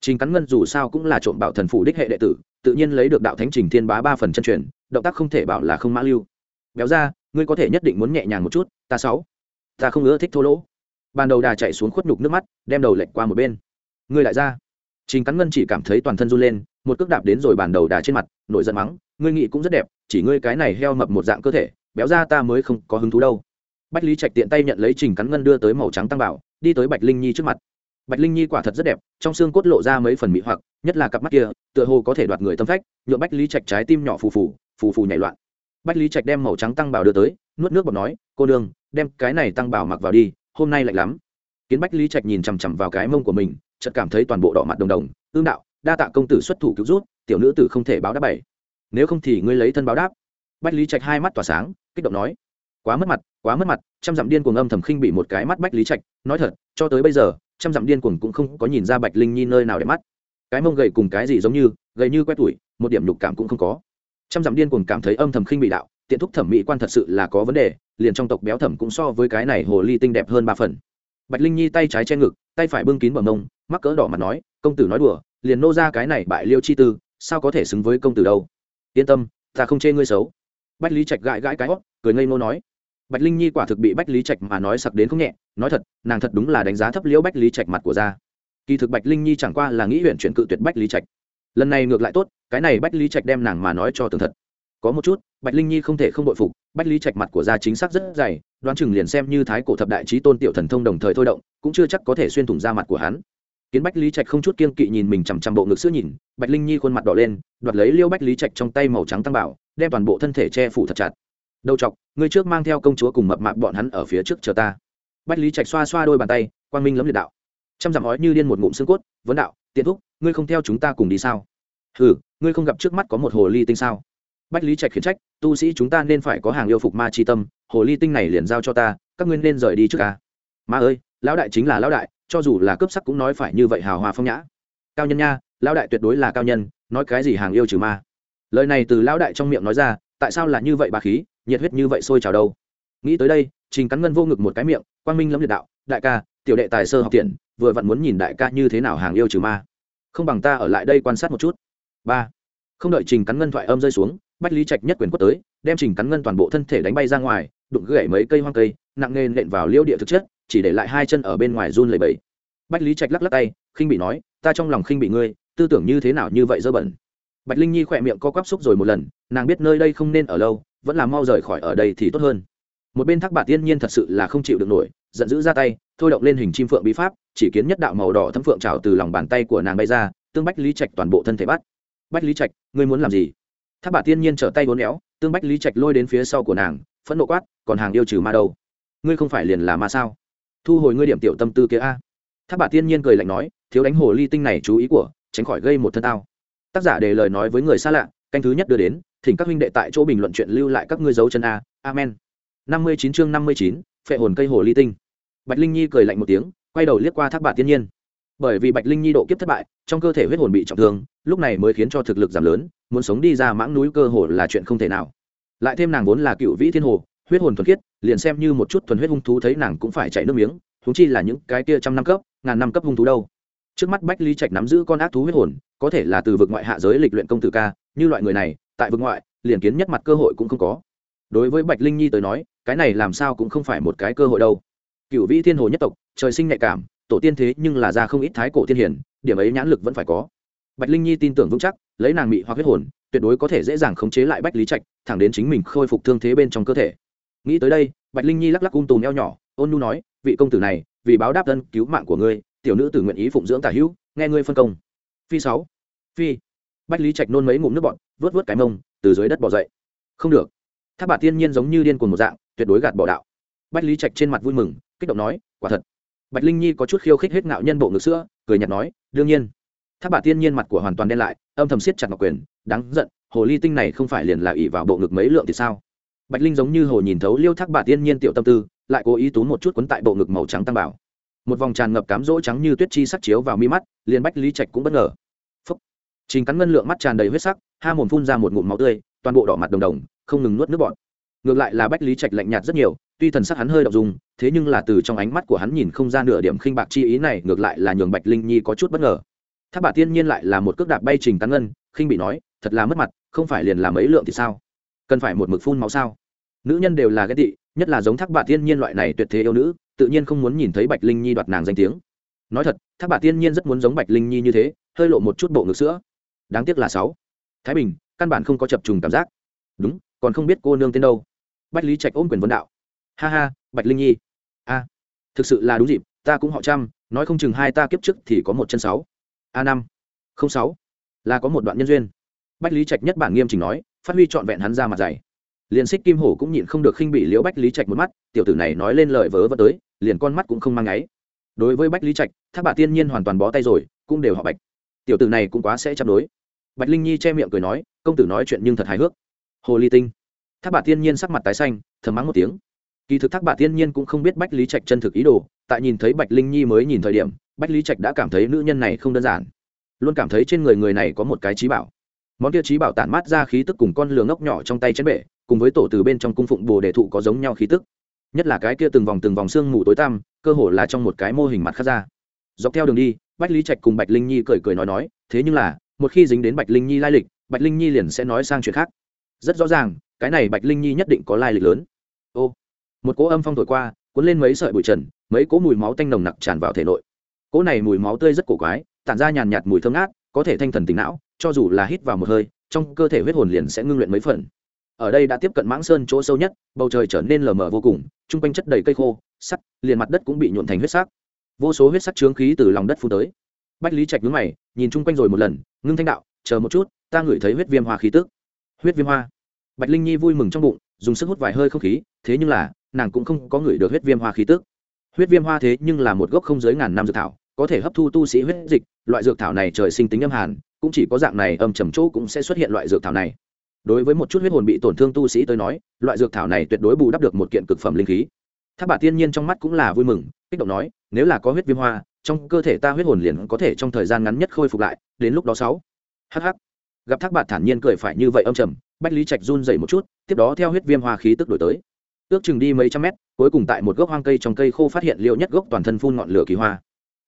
Trình cắn ngân dù sao cũng là trộm bảo thần phủ đích hệ đệ tử, tự nhiên lấy được đạo thánh trình thiên bá ba phần chân truyền, động tác không thể bảo là không mã lưu. Béo ra, ngươi có thể nhất định muốn nhẹ nhàng một chút, ta sáu. Ta không ưa thích thô lỗ. Ban đầu đà chạy xuống khuất nhục nước mắt, đem đầu lệch qua một bên. Ngươi lại ra. Trình cắn ngân chỉ cảm thấy toàn thân run lên, một cước đạp đến rồi bàn đầu đà trên mặt, nổi giận mắng, ngươi nghĩ cũng rất đẹp, chỉ ngươi cái này heo mập một dạng cơ thể, béo ra ta mới không có hứng thú đâu bách lý trạch tiện tay nhận lấy trình cắn ngân đưa tới màu trắng tăng bảo, đi tới bạch linh nhi trước mặt. Bạch linh nhi quả thật rất đẹp, trong xương cốt lộ ra mấy phần mị hoặc, nhất là cặp mắt kia, tựa hồ có thể đoạt người tâm phách nhuộm bách lý trạch trái tim nhỏ phù phù phù phù nhảy loạn. Bách lý trạch đem màu trắng tăng bảo đưa tới, nuốt nước bọt nói, cô đương đem cái này tăng bảo mặc vào đi, hôm nay lạnh lắm. Kiến bách lý trạch nhìn chằm chằm vào cái mông của mình, chợt cảm thấy toàn bộ đỏ mặt đồng đồng ương đạo, đa tạ công tử xuất thủ cứu rút tiểu nữ tử không thể báo đáp bảy nếu không thì ngươi lấy thân báo đáp. Bách lý trạch hai mắt tỏa sáng, kích động nói, quá mất mặt quá mất mặt, trăm dặm điên cuồng âm thầm khinh bị một cái mắt bách lý trạch, nói thật, cho tới bây giờ, trăm dặm điên cuồng cũng không có nhìn ra bạch linh nhi nơi nào để mắt. Cái mông gầy cùng cái gì giống như, gầy như quét tuổi một điểm nhục cảm cũng không có. Trăm dặm điên cuồng cảm thấy âm thầm khinh bị đạo, tiện thúc thẩm mỹ quan thật sự là có vấn đề, liền trong tộc béo thẩm cũng so với cái này hồ ly tinh đẹp hơn ba phần. Bạch linh nhi tay trái che ngực, tay phải bưng kín bờ mông, mắc cỡ đỏ mặt nói, công tử nói đùa, liền nô ra cái này bại liêu chi tư, sao có thể xứng với công tử đâu? Yên tâm, ta không chê ngươi xấu. Bách lý trạch gãi gãi cái hót, cười ngây ngô nói bạch linh nhi quả thực bị bách lý trạch mà nói sặc đến không nhẹ, nói thật, nàng thật đúng là đánh giá thấp liễu bách lý trạch mặt của ra kỳ thực bạch linh nhi chẳng qua là nghĩ huyện chuyển cự tuyệt bách lý trạch. Lần này ngược lại tốt, cái này bách lý trạch đem nàng mà nói cho tường thật. Có một chút, bạch linh nhi không thể không bội phục, bách lý trạch mặt của gia chính xác rất dày, đoán chừng liền xem như thái cổ thập đại trí tôn tiểu thần thông đồng thời thôi động, cũng chưa chắc có thể xuyên thủng ra mặt của hắn. Kiến bách lý trạch không chút kiên kỵ nhìn mình chằm chằm bộ ngực sữa nhìn, bạch linh nhi khuôn mặt đỏ lên, đoạt lấy liêu bách lý trạch trong tay màu trắng tăng bảo, đem toàn bộ thân thể che phủ thật chặt đầu chọc, ngươi trước mang theo công chúa cùng mập mạp bọn hắn ở phía trước chờ ta. Bách lý trạch xoa xoa đôi bàn tay, quang minh lấm liệt đạo. Trăm dặm ói như điên một ngụm xương cốt, vấn đạo, tiện thúc, ngươi không theo chúng ta cùng đi sao? Hừ, ngươi không gặp trước mắt có một hồ ly tinh sao? Bách lý trạch khiển trách, tu sĩ chúng ta nên phải có hàng yêu phục ma chi tâm, hồ ly tinh này liền giao cho ta, các ngươi nên rời đi trước ca ma ơi, lão đại chính là lão đại, cho dù là cướp sắc cũng nói phải như vậy hào hòa phong nhã. Cao nhân nha, lão đại tuyệt đối là cao nhân, nói cái gì hàng yêu trừ ma? Lời này từ lão đại trong miệng nói ra tại sao là như vậy bà khí, nhiệt huyết như vậy sôi trào đâu? Nghĩ tới đây, trình cắn ngân vô ngực một cái miệng, quang minh lâm liệt đạo, đại ca, tiểu đệ tài sơ học tiện, vừa vặn muốn nhìn đại ca như thế nào hàng yêu trừ ma. Không bằng ta ở lại đây quan sát một chút. Ba. Không đợi trình cắn ngân thoại âm rơi xuống, bách lý trạch nhất quyền quất tới, đem trình cắn ngân toàn bộ thân thể đánh bay ra ngoài, đụng gãy mấy cây hoang cây, nặng nề nện vào liêu địa thực chất, chỉ để lại hai chân ở bên ngoài run lầy bẩy. bách lý trạch lắc lắc tay, khinh bị nói, ta trong lòng khinh bị ngươi, tư tưởng như thế nào như vậy dơ bẩn? Bạch linh nhi khỏe miệng co quắp xúc rồi một lần, nàng biết nơi đây không nên ở lâu, vẫn là mau rời khỏi ở đây thì tốt hơn. Một bên thác bà tiên nhiên thật sự là không chịu được nổi, giận dữ ra tay, thôi động lên hình chim phượng bí pháp, chỉ kiến nhất đạo màu đỏ thấm phượng trào từ lòng bàn tay của nàng bay ra, tương bách lý trạch toàn bộ thân thể bắt. Bách lý trạch, ngươi muốn làm gì? Thác bà tiên nhiên trở tay vốn éo, tương bách lý trạch lôi đến phía sau của nàng, phẫn nộ quát, còn hàng yêu trừ ma đâu? Ngươi không phải liền là ma sao? Thu hồi ngươi điểm tiểu tâm tư kia a. Thác bà tiên nhiên cười lạnh nói, thiếu đánh hồ ly tinh này chú ý của, tránh khỏi gây một thân tao tác giả để lời nói với người xa lạ, canh thứ nhất đưa đến, thỉnh các huynh đệ tại chỗ bình luận chuyện lưu lại các ngươi dấu chân a, amen. Năm mươi chín chương năm mươi chín, phệ hồn cây hồ ly tinh. Bạch linh nhi cười lạnh một tiếng, quay đầu liếc qua thác bà tiên nhiên. Bởi vì bạch linh nhi độ kiếp thất bại, trong cơ thể huyết hồn bị trọng thương, lúc này mới khiến cho thực lực giảm lớn, muốn sống đi ra mãng núi cơ hồ là chuyện không thể nào. Lại thêm nàng vốn là cựu vĩ thiên hồ, huyết hồn thuần khiết, liền xem như một chút thuần huyết hung thú thấy nàng cũng phải chạy nước miếng thú chi là những cái kia trăm năm cấp, ngàn năm cấp hung thú đâu trước mắt bách lý trạch nắm giữ con ác thú huyết hồn, có thể là từ vực ngoại hạ giới lịch luyện công tử ca, như loại người này, tại vực ngoại, liền kiến nhất mặt cơ hội cũng không có. Đối với bạch linh nhi tới nói, cái này làm sao cũng không phải một cái cơ hội đâu. Cựu vĩ thiên hồ nhất tộc, trời sinh nhạy cảm, tổ tiên thế nhưng là ra không ít thái cổ thiên hiển điểm ấy nhãn lực vẫn phải có. Bạch linh nhi tin tưởng vững chắc, lấy nàng mị hoặc huyết hồn, tuyệt đối có thể dễ dàng khống chế lại bách lý trạch, thẳng đến chính mình khôi phục thương thế bên trong cơ thể. Nghĩ tới đây, bạch linh nhi lắc lắc ung tùm eo nhỏ, ôn nhu nói, vị công tử này, vì báo đáp thân cứu mạng của ngươi tiểu nữ tử nguyện ý phụng dưỡng tả hữu, nghe ngươi phân công. Phi sáu. Phi. Bách lý trạch nôn mấy ngụm nước bọt, vớt vớt cái mông, từ dưới đất bỏ dậy. Không được. Tháp bà tiên nhiên giống như điên cuồng một dạng, tuyệt đối gạt bỏ đạo. Bách lý trạch trên mặt vui mừng, kích động nói, quả thật. Bạch linh nhi có chút khiêu khích hết ngạo nhân bộ ngực sữa, cười nhạt nói, đương nhiên. Tháp bà tiên nhiên mặt của hoàn toàn đen lại, âm thầm siết chặt ngọc quyền, đáng giận, hồ ly tinh này không phải liền là ỉ vào bộ ngực mấy lượng thì sao? Bạch linh giống như hồ nhìn thấu liêu thác bà tiên nhiên tiểu tâm tư, lại cố ý tú một chút quấn tại bộ ngực màu trắng tăng bảo một vòng tràn ngập cám rỗ trắng như tuyết chi sắc chiếu vào mi mắt, liền bách lý trạch cũng bất ngờ. Phúc. Trình cắn ngân lượng mắt tràn đầy huyết sắc, ha mồm phun ra một ngụm máu tươi, toàn bộ đỏ mặt đồng đồng, không ngừng nuốt nước bọt. Ngược lại là bách lý trạch lạnh nhạt rất nhiều, tuy thần sắc hắn hơi đ ộ n g dùng thế nhưng là từ trong ánh mắt của hắn nhìn không ra nửa điểm khinh bạc chi ý này, ngược lại là nhường bạch linh nhi có chút bất ngờ. Tháp bà tiên nhiên lại là một cước đạp bay trình tán ngân, khinh bị nói, thật là mất mặt, không phải liền làm ấy lượng thì sao? Cần phải một mực phun máu sao? Nữ nhân đều là ghét tị, nhất là giống thác bà tiên nhiên loại này tuyệt thế yêu nữ tự nhiên không muốn nhìn thấy bạch linh nhi đoạt nàng danh tiếng. Nói thật, thác bà tiên nhiên rất muốn giống bạch linh nhi như thế, hơi lộ một chút bộ ngực sữa. Đáng tiếc là sáu. Thái bình, căn bản không có chập trùng cảm giác. Đúng, còn không biết cô nương tên đâu. Bách lý trạch ôm quyền vấn đạo. Ha ha, bạch linh nhi. A, thực sự là đúng dịp, ta cũng họ trăm nói không chừng hai ta kiếp trước thì có một chân sáu. A năm, không sáu, là có một đoạn nhân duyên. Bách lý trạch nhất bản nghiêm chỉnh nói, phát huy trọn vẹn hắn ra mặt dày. Liền xích kim hổ cũng nhịn không được khinh bị liễu bách lý trạch một mắt, tiểu tử này nói lên lời vớ vỡ tới liền con mắt cũng không mang ngáy đối với bách lý trạch, thác bà tiên nhiên hoàn toàn bó tay rồi, cũng đều họ bạch. Tiểu tử này cũng quá sẽ chăm đối. Bạch linh nhi che miệng cười nói, công tử nói chuyện nhưng thật hài hước. Hồ ly tinh. Thác bà tiên nhiên sắc mặt tái xanh, thầm mắng một tiếng. Kỳ thực thác bà tiên nhiên cũng không biết bách lý trạch chân thực ý đồ, tại nhìn thấy bạch linh nhi mới nhìn thời điểm, bách lý trạch đã cảm thấy nữ nhân này không đơn giản. Luôn cảm thấy trên người người này có một cái trí bảo. Món kia trí bảo tản mát ra khí tức cùng con lường ngốc nhỏ trong tay chén bể, cùng với tổ từ bên trong cung phụng bồ đề thụ có giống nhau khí tức nhất là cái kia từng vòng từng vòng xương mù tối tăm, cơ hồ là trong một cái mô hình mặt khác ra. Dọc theo đường đi, bách lý trạch cùng bạch linh nhi cười cười nói nói, thế nhưng là, một khi dính đến bạch linh nhi lai lịch, bạch linh nhi liền sẽ nói sang chuyện khác. Rất rõ ràng, cái này bạch linh nhi nhất định có lai lịch lớn. Ô, một cỗ âm phong thổi qua, cuốn lên mấy sợi bụi trần, mấy cỗ mùi máu tanh nồng nặc tràn vào thể nội. Cỗ này mùi máu tươi rất cổ quái, tản ra nhàn nhạt mùi thơm ngát, có thể thanh thần tính não, cho dù là hít vào một hơi, trong cơ thể huyết hồn liền sẽ ngưng luyện mấy phần ở đây đã tiếp cận mãng sơn chỗ sâu nhất, bầu trời trở nên lờ mờ vô cùng, chung quanh chất đầy cây khô, sắt, liền mặt đất cũng bị nhuộn thành huyết sắc. Vô số huyết sắc trướng khí từ lòng đất phun tới. Bách lý trạch nhướng mày, nhìn chung quanh rồi một lần, ngưng thanh đạo, chờ một chút, ta ngửi thấy huyết viêm hoa khí tức. Huyết viêm hoa? Bạch linh nhi vui mừng trong bụng, dùng sức hút vài hơi không khí, thế nhưng là, nàng cũng không có ngửi được huyết viêm hoa khí tức. Huyết viêm hoa thế nhưng là một gốc không dưới ngàn năm dược thảo, có thể hấp thu tu sĩ huyết dịch, loại dược thảo này trời sinh tính âm hàn, cũng chỉ có dạng này âm trầm chỗ cũng sẽ xuất hiện loại dược thảo này đối với một chút huyết hồn bị tổn thương tu sĩ tới nói, loại dược thảo này tuyệt đối bù đắp được một kiện cực phẩm linh khí. Tháp bà tiên nhiên trong mắt cũng là vui mừng, kích động nói, nếu là có huyết viêm hoa, trong cơ thể ta huyết hồn liền có thể trong thời gian ngắn nhất khôi phục lại, đến lúc đó sáu. Hh gặp thác bạt thản nhiên cười phải như vậy âm trầm, bách lý trạch run dậy một chút, tiếp đó theo huyết viêm hoa khí tức đổi tới. Ước chừng đi mấy trăm mét, cuối cùng tại một gốc hoang cây trong cây khô phát hiện liệu nhất gốc toàn thân phun ngọn lửa kỳ hoa.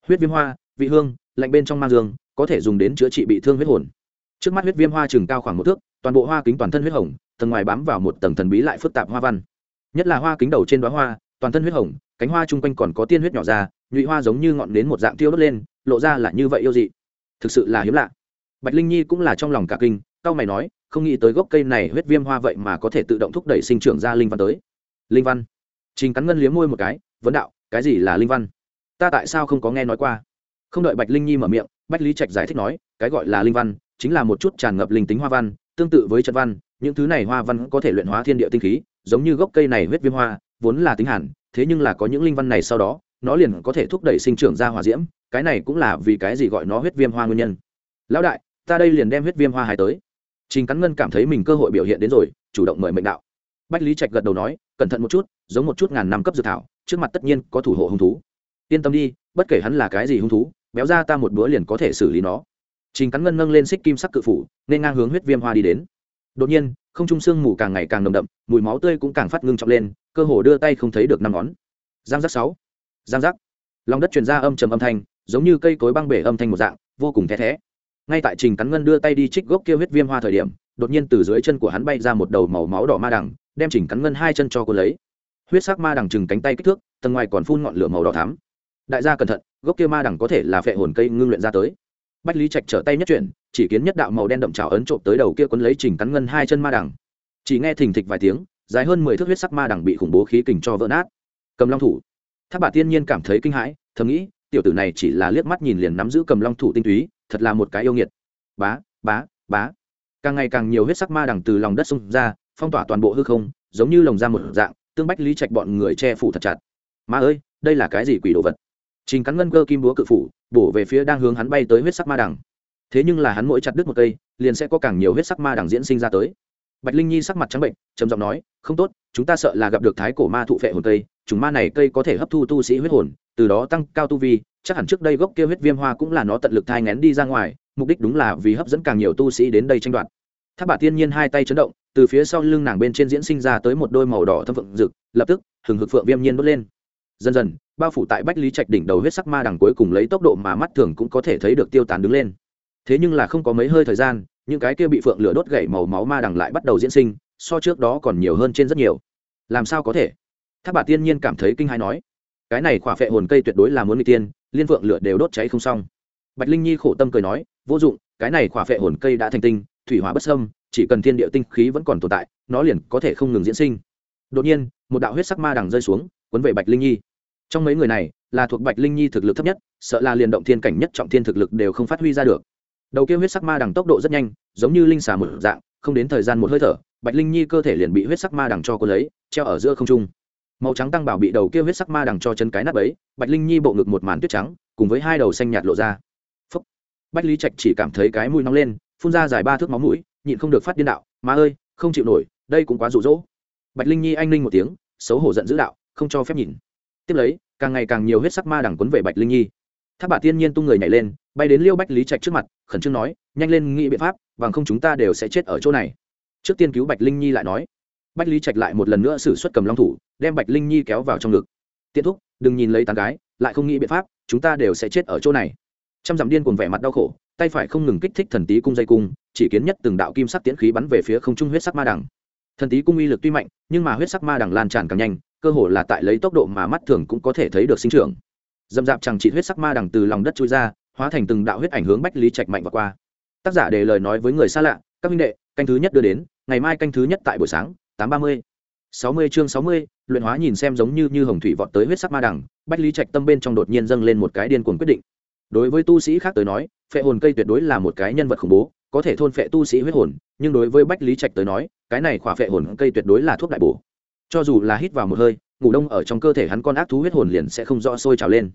Huyết viêm hoa, vị hương, lạnh bên trong mang dương, có thể dùng đến chữa trị bị thương huyết hồn. Trước mắt huyết viêm hoa chừng cao khoảng một thước toàn bộ hoa kính toàn thân huyết hồng, tầng ngoài bám vào một tầng thần bí lại phức tạp hoa văn. Nhất là hoa kính đầu trên đoá hoa, toàn thân huyết hồng, cánh hoa chung quanh còn có tiên huyết nhỏ ra, nhụy hoa giống như ngọn nến một dạng tiêu đốt lên, lộ ra là như vậy yêu dị. Thực sự là hiếm lạ. Bạch linh nhi cũng là trong lòng cả kinh cao mày nói, không nghĩ tới gốc cây này huyết viêm hoa vậy mà có thể tự động thúc đẩy sinh trưởng ra linh văn tới. Linh văn? Trình cắn ngân liếm môi một cái, vấn đạo, cái gì là linh văn? Ta tại sao không có nghe nói qua? Không đợi bạch linh nhi mở miệng, bách lý trạch giải thích nói, cái gọi là linh văn, chính là một chút tràn ngập linh tính hoa văn tương tự với trận văn, những thứ này hoa văn có thể luyện hóa thiên địa tinh khí, giống như gốc cây này huyết viêm hoa, vốn là tính hẳn thế nhưng là có những linh văn này sau đó, nó liền có thể thúc đẩy sinh trưởng ra hỏa diễm, cái này cũng là vì cái gì gọi nó huyết viêm hoa nguyên nhân. Lão đại, ta đây liền đem huyết viêm hoa hái tới. Trình cắn ngân cảm thấy mình cơ hội biểu hiện đến rồi, chủ động mời mệnh đạo. Bách lý trạch gật đầu nói, cẩn thận một chút, giống một chút ngàn năm cấp dự thảo, trước mặt tất nhiên có thủ hộ hung thú. Yên tâm đi, bất kể hắn là cái gì hung thú, béo ra ta một bữa liền có thể xử lý nó trình cắn ngân nâng lên xích kim sắc cự phủ, nên ngang hướng huyết viêm hoa đi đến. Đột nhiên, không trung sương mù càng ngày càng nồng đậm, mùi máu tươi cũng càng phát ngưng trọng lên, cơ hồ đưa tay không thấy được năm ngón. Giang giác sáu. Giang giác. Lòng đất truyền ra âm trầm âm thanh, giống như cây cối băng bể âm thanh một dạng, vô cùng thé thé. Ngay tại trình cắn ngân đưa tay đi trích gốc kia huyết viêm hoa thời điểm, đột nhiên từ dưới chân của hắn bay ra một đầu màu máu đỏ ma đằng, đem trình cắn ngân hai chân cho cô lấy. Huyết sắc ma đằng chừng cánh tay kích thước, tầng ngoài còn phun ngọn lửa màu đỏ thắm. Đại gia cẩn thận, gốc kia ma đằng có thể là phệ hồn cây ngưng luyện ra tới bách lý trạch trở tay nhất chuyển, chỉ kiến nhất đạo màu đen đậm trào ấn trộm tới đầu kia quấn lấy trình cắn ngân hai chân ma đằng chỉ nghe thình thịch vài tiếng, dài hơn mười thước huyết sắc ma đằng bị khủng bố khí kình cho vỡ nát. Cầm long thủ. Tháp bà tiên nhiên cảm thấy kinh hãi, thầm nghĩ, tiểu tử này chỉ là liếc mắt nhìn liền nắm giữ cầm long thủ tinh túy, thật là một cái yêu nghiệt. Bá bá bá. Càng ngày càng nhiều huyết sắc ma đằng từ lòng đất xông ra, phong tỏa toàn bộ hư không, giống như lồng ra một dạng, tương bách lý trạch bọn người che phủ thật chặt. Ma ơi, đây là cái gì quỷ đồ vật? Trình cắn ngân cơ kim búa cự phủ, bổ về phía đang hướng hắn bay tới huyết sắc ma đằng. Thế nhưng là hắn mỗi chặt đứt một cây, liền sẽ có càng nhiều huyết sắc ma đằng diễn sinh ra tới. Bạch linh nhi sắc mặt trắng bệnh, trầm giọng nói, không tốt, chúng ta sợ là gặp được thái cổ ma thụ phệ hồn cây, chúng ma này cây có thể hấp thu tu sĩ huyết hồn, từ đó tăng cao tu vi, chắc hẳn trước đây gốc kia huyết viêm hoa cũng là nó tận lực thai nghén đi ra ngoài, mục đích đúng là vì hấp dẫn càng nhiều tu sĩ đến đây tranh đoạt. Thác bà tiên nhiên hai tay chấn động, từ phía sau lưng nàng bên trên diễn sinh ra tới một đôi màu đỏ thâm phượng rực, lập tức, hừng hực phượng viêm nhiên đốt lên dần dần, bao phủ tại bách lý trạch đỉnh đầu huyết sắc ma đằng cuối cùng lấy tốc độ mà mắt thường cũng có thể thấy được tiêu tán đứng lên. Thế nhưng là không có mấy hơi thời gian, những cái kia bị phượng lửa đốt gậy màu máu ma đằng lại bắt đầu diễn sinh, so trước đó còn nhiều hơn trên rất nhiều. Làm sao có thể? Tháp bà tiên nhiên cảm thấy kinh hãi nói. Cái này khỏa phệ hồn cây tuyệt đối là muốn n tiên, liên phượng lửa đều đốt cháy không xong. Bạch linh nhi khổ tâm cười nói, vô dụng, cái này khỏa phệ hồn cây đã thành tinh, thủy hỏa bất sâm chỉ cần thiên địa tinh khí vẫn còn tồn tại, nó liền có thể không ngừng diễn sinh. Đột nhiên, một đạo huyết sắc ma đằng rơi xuống Quấn về bạch linh nhi. Trong mấy người này, là thuộc bạch linh nhi thực lực thấp nhất, sợ là liền động thiên cảnh nhất trọng thiên thực lực đều không phát huy ra được. Đầu kia huyết sắc ma đằng tốc độ rất nhanh, giống như linh xà một dạng, không đến thời gian một hơi thở, bạch linh nhi cơ thể liền bị huyết sắc ma đằng cho cô lấy, treo ở giữa không trung. Màu trắng tăng bảo bị đầu kia huyết sắc ma đằng cho chân cái nắp ấy bạch linh nhi bộ ngực một màn tuyết trắng, cùng với hai đầu xanh nhạt lộ ra. Phấp bạch lý trạch chỉ cảm thấy cái mũi nóng lên, phun ra dài ba thước máu mũi, nhịn không được phát điên đạo, má ơi, không chịu nổi, đây cũng quá rụ rỗ. Bạch linh nhi anh linh một tiếng, xấu hổ giận dữ đạo không cho phép nhìn. Tiếp lấy, càng ngày càng nhiều huyết sắc ma đằng quấn về bạch linh nhi. Tháp bà tiên nhiên tung người nhảy lên, bay đến liêu bách lý trạch trước mặt, khẩn trương nói, nhanh lên nghĩ biện pháp, bằng không chúng ta đều sẽ chết ở chỗ này. Trước tiên cứu bạch linh nhi lại nói. Bách lý trạch lại một lần nữa xử suất cầm long thủ, đem bạch linh nhi kéo vào trong ngực. Tiện thúc, đừng nhìn lấy tán gái, lại không nghĩ biện pháp, chúng ta đều sẽ chết ở chỗ này. Trăm dặm điên cùng vẻ mặt đau khổ, tay phải không ngừng kích thích thần tí cung dây cung, chỉ kiến nhất từng đạo kim sắc tiễn khí bắn về phía không trung huyết sắc ma đằng thần tí cung uy lực tuy mạnh, nhưng mà huyết sắc ma đằng lan tràn càng nhanh cơ hồ là tại lấy tốc độ mà mắt thường cũng có thể thấy được sinh trưởng. Dầm dạp chẳng chỉ huyết sắc ma đằng từ lòng đất trôi ra, hóa thành từng đạo huyết ảnh hướng bách lý trạch mạnh và qua. Tác giả để lời nói với người xa lạ, các minh đệ, canh thứ nhất đưa đến, ngày mai canh thứ nhất tại buổi sáng, tám ba mươi. sáu mươi chương sáu mươi, luyện hóa nhìn xem giống như như hồng thủy vọt tới huyết sắc ma đằng, bách lý trạch tâm bên trong đột nhiên dâng lên một cái điên cuồng quyết định. Đối với tu sĩ khác tới nói, phệ hồn cây tuyệt đối là một cái nhân vật khủng bố, có thể thôn phệ tu sĩ huyết hồn, nhưng đối với bách lý trạch tới nói, cái này khỏa phệ hồn cây tuyệt đối là thuốc đại bổ cho dù là hít vào một hơi, ngủ đông ở trong cơ thể hắn con ác thú huyết hồn liền sẽ không rõ sôi trào lên.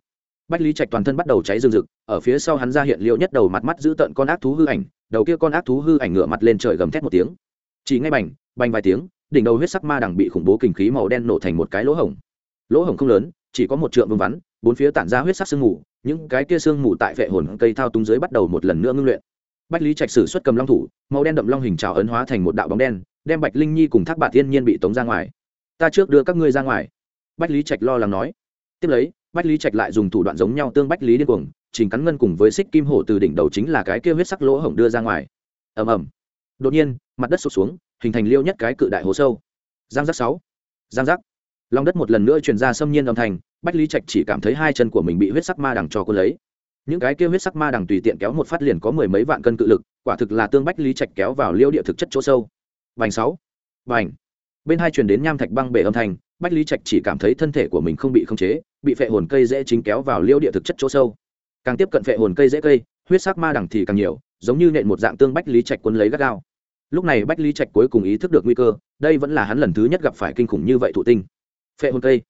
Bách lý trạch toàn thân bắt đầu cháy rừng rực, ở phía sau hắn ra hiện liệu nhất đầu mặt mắt giữ tận con ác thú hư ảnh, đầu kia con ác thú hư ảnh ngửa mặt lên trời gầm thét một tiếng. Chỉ ngay bành bành vài tiếng, đỉnh đầu huyết sắc ma đằng bị khủng bố kinh khí màu đen nổ thành một cái lỗ hổng. Lỗ hổng không lớn, chỉ có một trượng vương vắn, bốn phía tản ra huyết sắc sương mù, những cái kia sương mù tại vệ hồn cây thao túng dưới bắt đầu một lần nữa ngưng luyện. Bách lý trạch sử xuất cầm long thủ, màu đen đậm long hình trào ấn hóa thành một đạo bóng đen, đem bạch linh nhi cùng thác bạc thiên nhiên bị tống ra ngoài ta trước đưa các ngươi ra ngoài. Bách lý trạch lo lắng nói. Tiếp lấy, bách lý trạch lại dùng thủ đoạn giống nhau tương bách lý điên cuồng, trình cắn ngân cùng với xích kim hổ từ đỉnh đầu chính là cái kia huyết sắc lỗ hổng đưa ra ngoài. Ầm ầm. Đột nhiên, mặt đất sụt xuống, hình thành liêu nhất cái cự đại hố sâu. Giang giác sáu. Giang giác. Lòng đất một lần nữa truyền ra xâm nhiên âm thanh, bách lý trạch chỉ cảm thấy hai chân của mình bị huyết sắc ma đằng cho cô lấy. Những cái kia huyết sắc ma đằng tùy tiện kéo một phát liền có mười mấy vạn cân cự lực, quả thực là tương bách lý trạch kéo vào liêu địa thực chất chỗ sâu. Vành sáu. Vành bên hai truyền đến nham thạch băng bể âm thanh, bách lý trạch chỉ cảm thấy thân thể của mình không bị khống chế, bị phệ hồn cây dễ chính kéo vào liêu địa thực chất chỗ sâu. Càng tiếp cận phệ hồn cây dễ cây, huyết sắc ma đẳng thì càng nhiều, giống như nện một dạng tương bách lý trạch quân lấy gắt gao. Lúc này bách lý trạch cuối cùng ý thức được nguy cơ, đây vẫn là hắn lần thứ nhất gặp phải kinh khủng như vậy thụ tinh. Phệ hồn cây.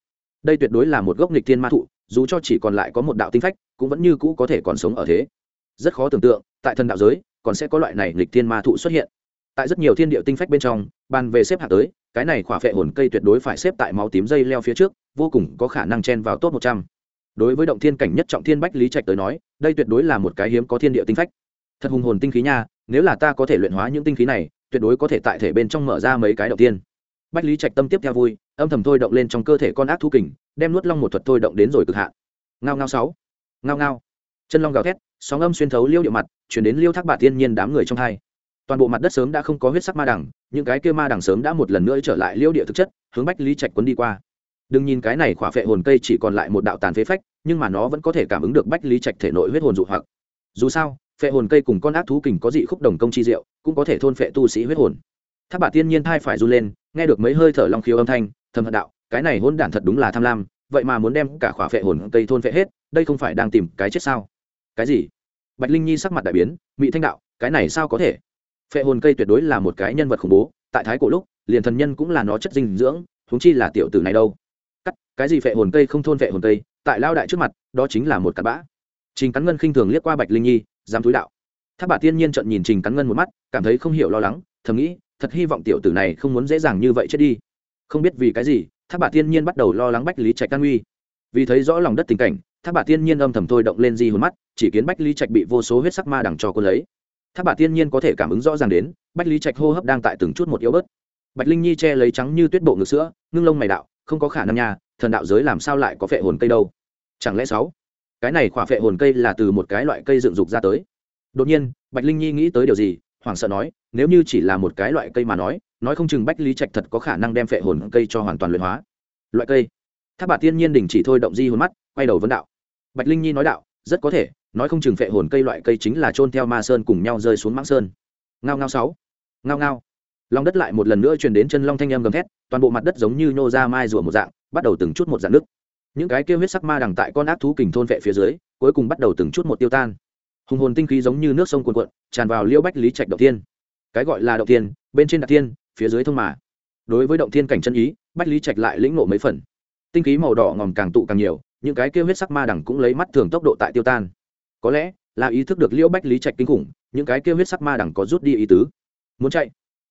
Đây tuyệt đối là một gốc nghịch thiên ma thụ, dù cho chỉ còn lại có một đạo tinh phách, cũng vẫn như cũ có thể còn sống ở thế. Rất khó tưởng tượng, tại thần đạo giới, còn sẽ có loại này nghịch thiên ma thụ xuất hiện. Tại rất nhiều thiên địa tinh phách bên trong bàn về xếp hạng tới cái này khỏa phệ hồn cây tuyệt đối phải xếp tại máu tím dây leo phía trước, vô cùng có khả năng chen vào top một trăm. Đối với động thiên cảnh nhất trọng thiên bách lý trạch tới nói, đây tuyệt đối là một cái hiếm có thiên địa tinh phách. Thật hùng hồn tinh khí nha, nếu là ta có thể luyện hóa những tinh khí này, tuyệt đối có thể tại thể bên trong mở ra mấy cái đầu tiên bách lý trạch tâm tiếp theo vui, âm thầm thôi động lên trong cơ thể con ác thú kình, đem nuốt long một thuật thôi động đến rồi cực hạ. ngao ngao sáu. Ngao ngao. Chân long gào thét, sóng âm xuyên thấu liêu địa mặt, chuyển đến liêu thác bạ thiên nhiên đám người trong hai toàn bộ mặt đất sớm đã không có huyết sắc ma đằng, những cái kia ma đằng sớm đã một lần nữa trở lại liêu địa thực chất, hướng bách lý trạch quấn đi qua. Đừng nhìn cái này khỏa phệ hồn cây chỉ còn lại một đạo tàn phế phách, nhưng mà nó vẫn có thể cảm ứng được bách lý trạch thể nội huyết hồn dụ hoặc. Dù sao, phệ hồn cây cùng con ác thú kình có dị khúc đồng công chi diệu, cũng có thể thôn phệ tu sĩ huyết hồn. Tháp bà tiên nhiên thai phải run lên, nghe được mấy hơi thở long khiếu âm thanh, thầm hận đạo, cái này hôn đản thật đúng là tham lam, vậy mà muốn đem cả khỏa phệ hồn cây thôn phệ hết, đây không phải đang tìm cái chết sao? Cái gì? Bạch linh nhi sắc mặt đại biến mỹ thanh đạo, cái này sao có thể? Phệ hồn cây tuyệt đối là một cái nhân vật khủng bố, tại thái cổ lúc, liền thần nhân cũng là nó chất dinh dưỡng thúng chi là tiểu tử này đâu. Cắt, cái gì phệ hồn cây không thôn phệ hồn cây, tại lao đại trước mặt, đó chính là một cặp bã. Trình cắn ngân khinh thường liếc qua bạch linh nhi, dám túi đạo. Tháp bà tiên nhiên trận nhìn trình cắn ngân một mắt, cảm thấy không hiểu lo lắng, thầm nghĩ, thật hy vọng tiểu tử này không muốn dễ dàng như vậy chết đi. Không biết vì cái gì tháp bà tiên nhiên bắt đầu lo lắng bách lý trạch can uy. Vì thấy rõ lòng đất tình cảnh tháp bà tiên nhiên âm thầm thôi động lên di hồn mắt, chỉ kiến bách lý trạch bị vô số huyết sắc ma đằng cho cô lấy tháp bà tiên nhiên có thể cảm ứng rõ ràng đến, bách lý trạch hô hấp đang tại từng chút một yếu bớt. Bạch linh nhi che lấy trắng như tuyết bộ ngực sữa, ngưng lông mày đạo, không có khả năng nha, thần đạo giới làm sao lại có phệ hồn cây đâu? Chẳng lẽ sáu, cái này khỏa phệ hồn cây là từ một cái loại cây dựng dục ra tới? Đột nhiên, bạch linh nhi nghĩ tới điều gì, hoảng sợ nói, nếu như chỉ là một cái loại cây mà nói nói không chừng bách lý trạch thật có khả năng đem phệ hồn cây cho hoàn toàn luyện hóa. Loại cây. Tháp bà tiên nhiên đình chỉ thôi, động di hồn mắt, quay đầu vấn đạo. Bạch linh nhi nói đạo, rất có thể nói không chừng phệ hồn cây loại cây chính là trôn theo ma sơn cùng nhau rơi xuống mãng sơn. Ngao ngao sáu. Ngao ngao. Lòng đất lại một lần nữa truyền đến chân long thanh em gầm thét, toàn bộ mặt đất giống như nhô ra mai rùa một dạng, bắt đầu từng chút một dạng nước. Những cái kêu huyết sắc ma đằng tại con ác thú kình thôn vệ phía dưới, cuối cùng bắt đầu từng chút một tiêu tan. Hùng hồn tinh khí giống như nước sông cuồn cuộn, tràn vào liễu bách lý trạch động thiên. Cái gọi là động thiên, bên trên đặc thiên, phía dưới thông mà. Đối với động thiên cảnh chân ý, bách lý trạch lại lĩnh ngộ mấy phần. Tinh khí màu đỏ ngòm càng tụ càng nhiều, những cái kêu huyết sắc ma đằng cũng lấy mắt thường tốc độ tại tiêu tan có lẽ là ý thức được liễu bách lý trạch kinh khủng, những cái kêu huyết sắc ma đẳng có rút đi ý tứ. Muốn chạy,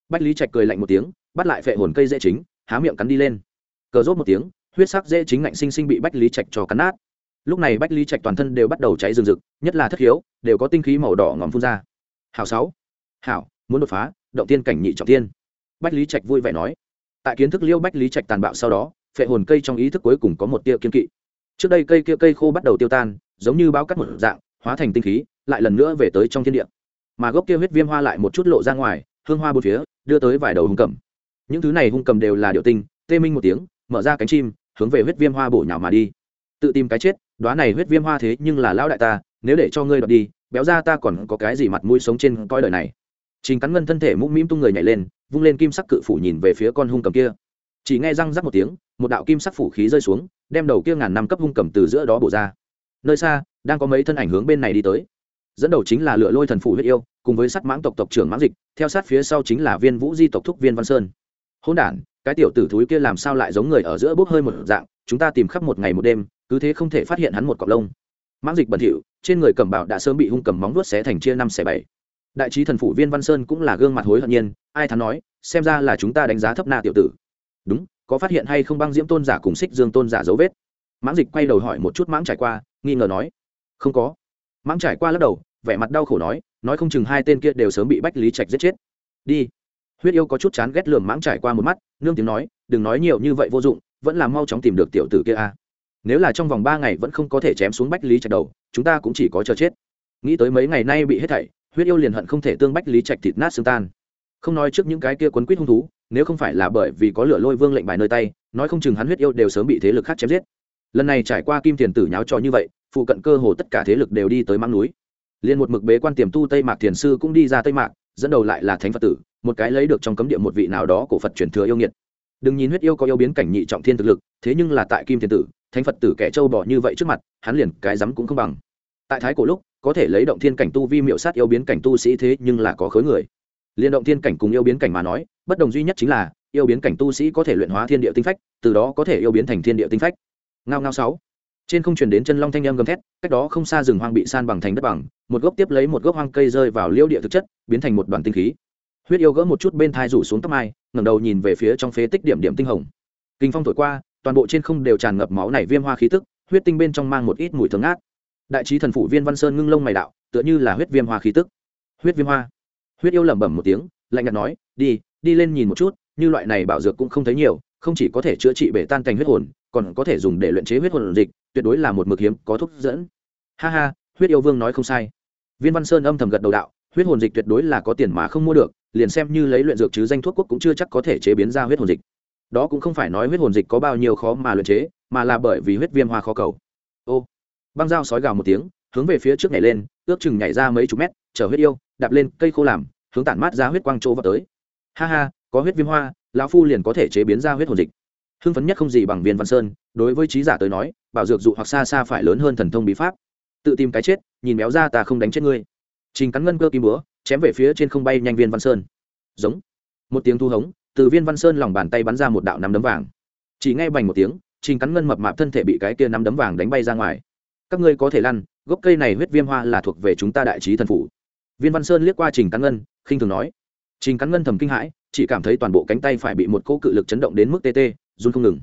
bách lý trạch cười lạnh một tiếng, bắt lại phệ hồn cây dễ chính, há miệng cắn đi lên. Cờ rốt một tiếng, huyết sắc dễ chính ngạnh sinh sinh bị bách lý trạch cho cắn nát. Lúc này bách lý trạch toàn thân đều bắt đầu cháy rừng rực, nhất là thất hiếu, đều có tinh khí màu đỏ ngòm phun ra. Hảo sáu. Hảo, muốn đột phá, động tiên cảnh nhị trọng tiên. Bách lý trạch vui vẻ nói. Tại kiến thức liêu bách lý trạch tàn bạo sau đó, phệ hồn cây trong ý thức cuối cùng có một tia kiên kỵ. Trước đây cây kia cây khô bắt đầu tiêu tan, giống như bao cắt một dạng hóa thành tinh khí, lại lần nữa về tới trong thiên địa. Mà gốc kia huyết viêm hoa lại một chút lộ ra ngoài, hương hoa bốn phía, đưa tới vài đầu hung cầm. Những thứ này hung cầm đều là điệu tinh, tê minh một tiếng, mở ra cánh chim, hướng về huyết viêm hoa bổ nhào mà đi. Tự tìm cái chết đoá này huyết viêm hoa thế nhưng là lão đại ta, nếu để cho ngươi đoạt đi, béo ra ta còn có cái gì mặt mũi sống trên coi đời này? Trình cắn ngân thân thể mũm mĩm tung người nhảy lên, vung lên kim sắc cự phủ nhìn về phía con hung cầm kia. Chỉ nghe răng rắc một tiếng, một đạo kim sắc phủ khí rơi xuống, đem đầu kia ngàn năm cấp hung cầm từ giữa đó bổ ra nơi xa, đang có mấy thân ảnh hướng bên này đi tới. Dẫn đầu chính là lựa lôi thần phủ huyết yêu, cùng với sắt mãng tộc tộc trưởng mãng dịch, theo sát phía sau chính là viên vũ di tộc thúc viên văn sơn. Hôn đản, cái tiểu tử thúi kia làm sao lại giống người ở giữa bốc hơi một dạng, chúng ta tìm khắp một ngày một đêm, cứ thế không thể phát hiện hắn một cọc lông. Mãng dịch bẩn thỉu, trên người cầm bảo đã sớm bị hung cầm móng vuốt xé thành chia năm xẻ bảy. Đại trí thần phủ viên văn sơn cũng là gương mặt hối hận nhiên, ai thắn nói, xem ra là chúng ta đánh giá thấp na tiểu tử. Đúng, có phát hiện hay không băng diễm tôn giả cùng xích dương tôn giả dấu vết? Mãng dịch quay đầu hỏi một chút mãng trải qua nghi ngờ nói, không có. Mãng trải qua lắc đầu, vẻ mặt đau khổ nói nói không chừng hai tên kia đều sớm bị bách lý trạch giết chết. Đi. Huyết yêu có chút chán ghét lườm mãng trải qua một mắt, nương tiếng nói, đừng nói nhiều như vậy vô dụng, vẫn là mau chóng tìm được tiểu tử kia a. Nếu là trong vòng ba ngày vẫn không có thể chém xuống bách lý trạch đầu, chúng ta cũng chỉ có chờ chết. Nghĩ tới mấy ngày nay bị hết thảy, huyết yêu liền hận không thể tương bách lý trạch thịt nát xương tan. Không nói trước những cái kia quấn quýt hung thú, nếu không phải là bởi vì có lửa lôi vương lệnh bài nơi tay, nói không chừng hắn huyết yêu đều sớm bị thế lực khác chém giết lần này trải qua kim tiền tử nháo trò như vậy, phụ cận cơ hồ tất cả thế lực đều đi tới mang núi. Liền một mực bế quan tiềm tu tây mạc thiền sư cũng đi ra tây mạc, dẫn đầu lại là thánh phật tử, một cái lấy được trong cấm địa một vị nào đó của phật truyền thừa yêu nghiệt. Đừng nhìn huyết yêu có yêu biến cảnh nhị trọng thiên thực lực, thế nhưng là tại kim thiền tử, thánh phật tử kẻ trâu bỏ như vậy trước mặt, hắn liền cái rắm cũng không bằng. Tại thái cổ lúc, có thể lấy động thiên cảnh tu vi miệu sát yêu biến cảnh tu sĩ thế nhưng là có khối người. Liên động thiên cảnh cùng yêu biến cảnh mà nói, bất đồng duy nhất chính là, yêu biến cảnh tu sĩ có thể luyện hóa thiên địa tinh phách, từ đó có thể yêu biến thành thiên địa tinh phách ngao ngao sáu. Trên không truyền đến chân long thanh âm gầm thét, cách đó không xa rừng hoang bị san bằng thành đất bằng, một gốc tiếp lấy một gốc hoang cây rơi vào liêu địa thực chất, biến thành một đoàn tinh khí. Huyết yêu gỡ một chút bên thai rủ xuống tóc mai, ngẩng đầu nhìn về phía trong phế tích điểm điểm tinh hồng. Kinh phong thổi qua, toàn bộ trên không đều tràn ngập máu này viêm hoa khí tức, huyết tinh bên trong mang một ít mùi thơm ngát. Đại trí thần phụ viên văn sơn ngưng lông mày đạo, tựa như là huyết viêm hoa khí tức. Huyết viêm hoa. Huyết yêu lẩm bẩm một tiếng, lạnh nhạt nói, đi đi lên nhìn một chút, như loại này bảo dược cũng không thấy nhiều không chỉ có thể chữa trị bể tan cành huyết hồn, còn có thể dùng để luyện chế huyết hồn dịch, tuyệt đối là một mực hiếm có thuốc dẫn. Ha ha, huyết yêu vương nói không sai. Viên văn sơn âm thầm gật đầu đạo, huyết hồn dịch tuyệt đối là có tiền mà không mua được, liền xem như lấy luyện dược chứ danh thuốc quốc cũng chưa chắc có thể chế biến ra huyết hồn dịch. Đó cũng không phải nói huyết hồn dịch có bao nhiêu khó mà luyện chế, mà là bởi vì huyết viêm hoa khó cầu. Ô, băng dao sói gào một tiếng, hướng về phía trước nhảy lên, ước chừng nhảy ra mấy chục mét, chở huyết yêu, đạp lên cây khô làm, hướng tản mát ra huyết quang chỗ vào tới. Ha ha có huyết viêm hoa, lão phu liền có thể chế biến ra huyết hồn dịch. Hưng phấn nhất không gì bằng viên văn sơn, đối với trí giả tới nói, bảo dược dụ hoặc xa xa phải lớn hơn thần thông bí pháp. Tự tìm cái chết, nhìn béo ra ta không đánh chết ngươi. Trình cắn ngân cơ kim búa, chém về phía trên không bay nhanh viên văn sơn. Giống. Một tiếng thu hống, từ viên văn sơn lòng bàn tay bắn ra một đạo nắm đấm vàng. Chỉ ngay bành một tiếng, trình cắn ngân mập mạp thân thể bị cái kia nắm đấm vàng đánh bay ra ngoài. Các ngươi có thể lăn, gốc cây này huyết viêm hoa là thuộc về chúng ta đại trí thần phủ. Viên văn sơn liếc qua trình cắn ngân, khinh thường nói. Trình cắn ngân thầm kinh hãi chỉ cảm thấy toàn bộ cánh tay phải bị một cỗ cự lực chấn động đến mức tê tê run không ngừng.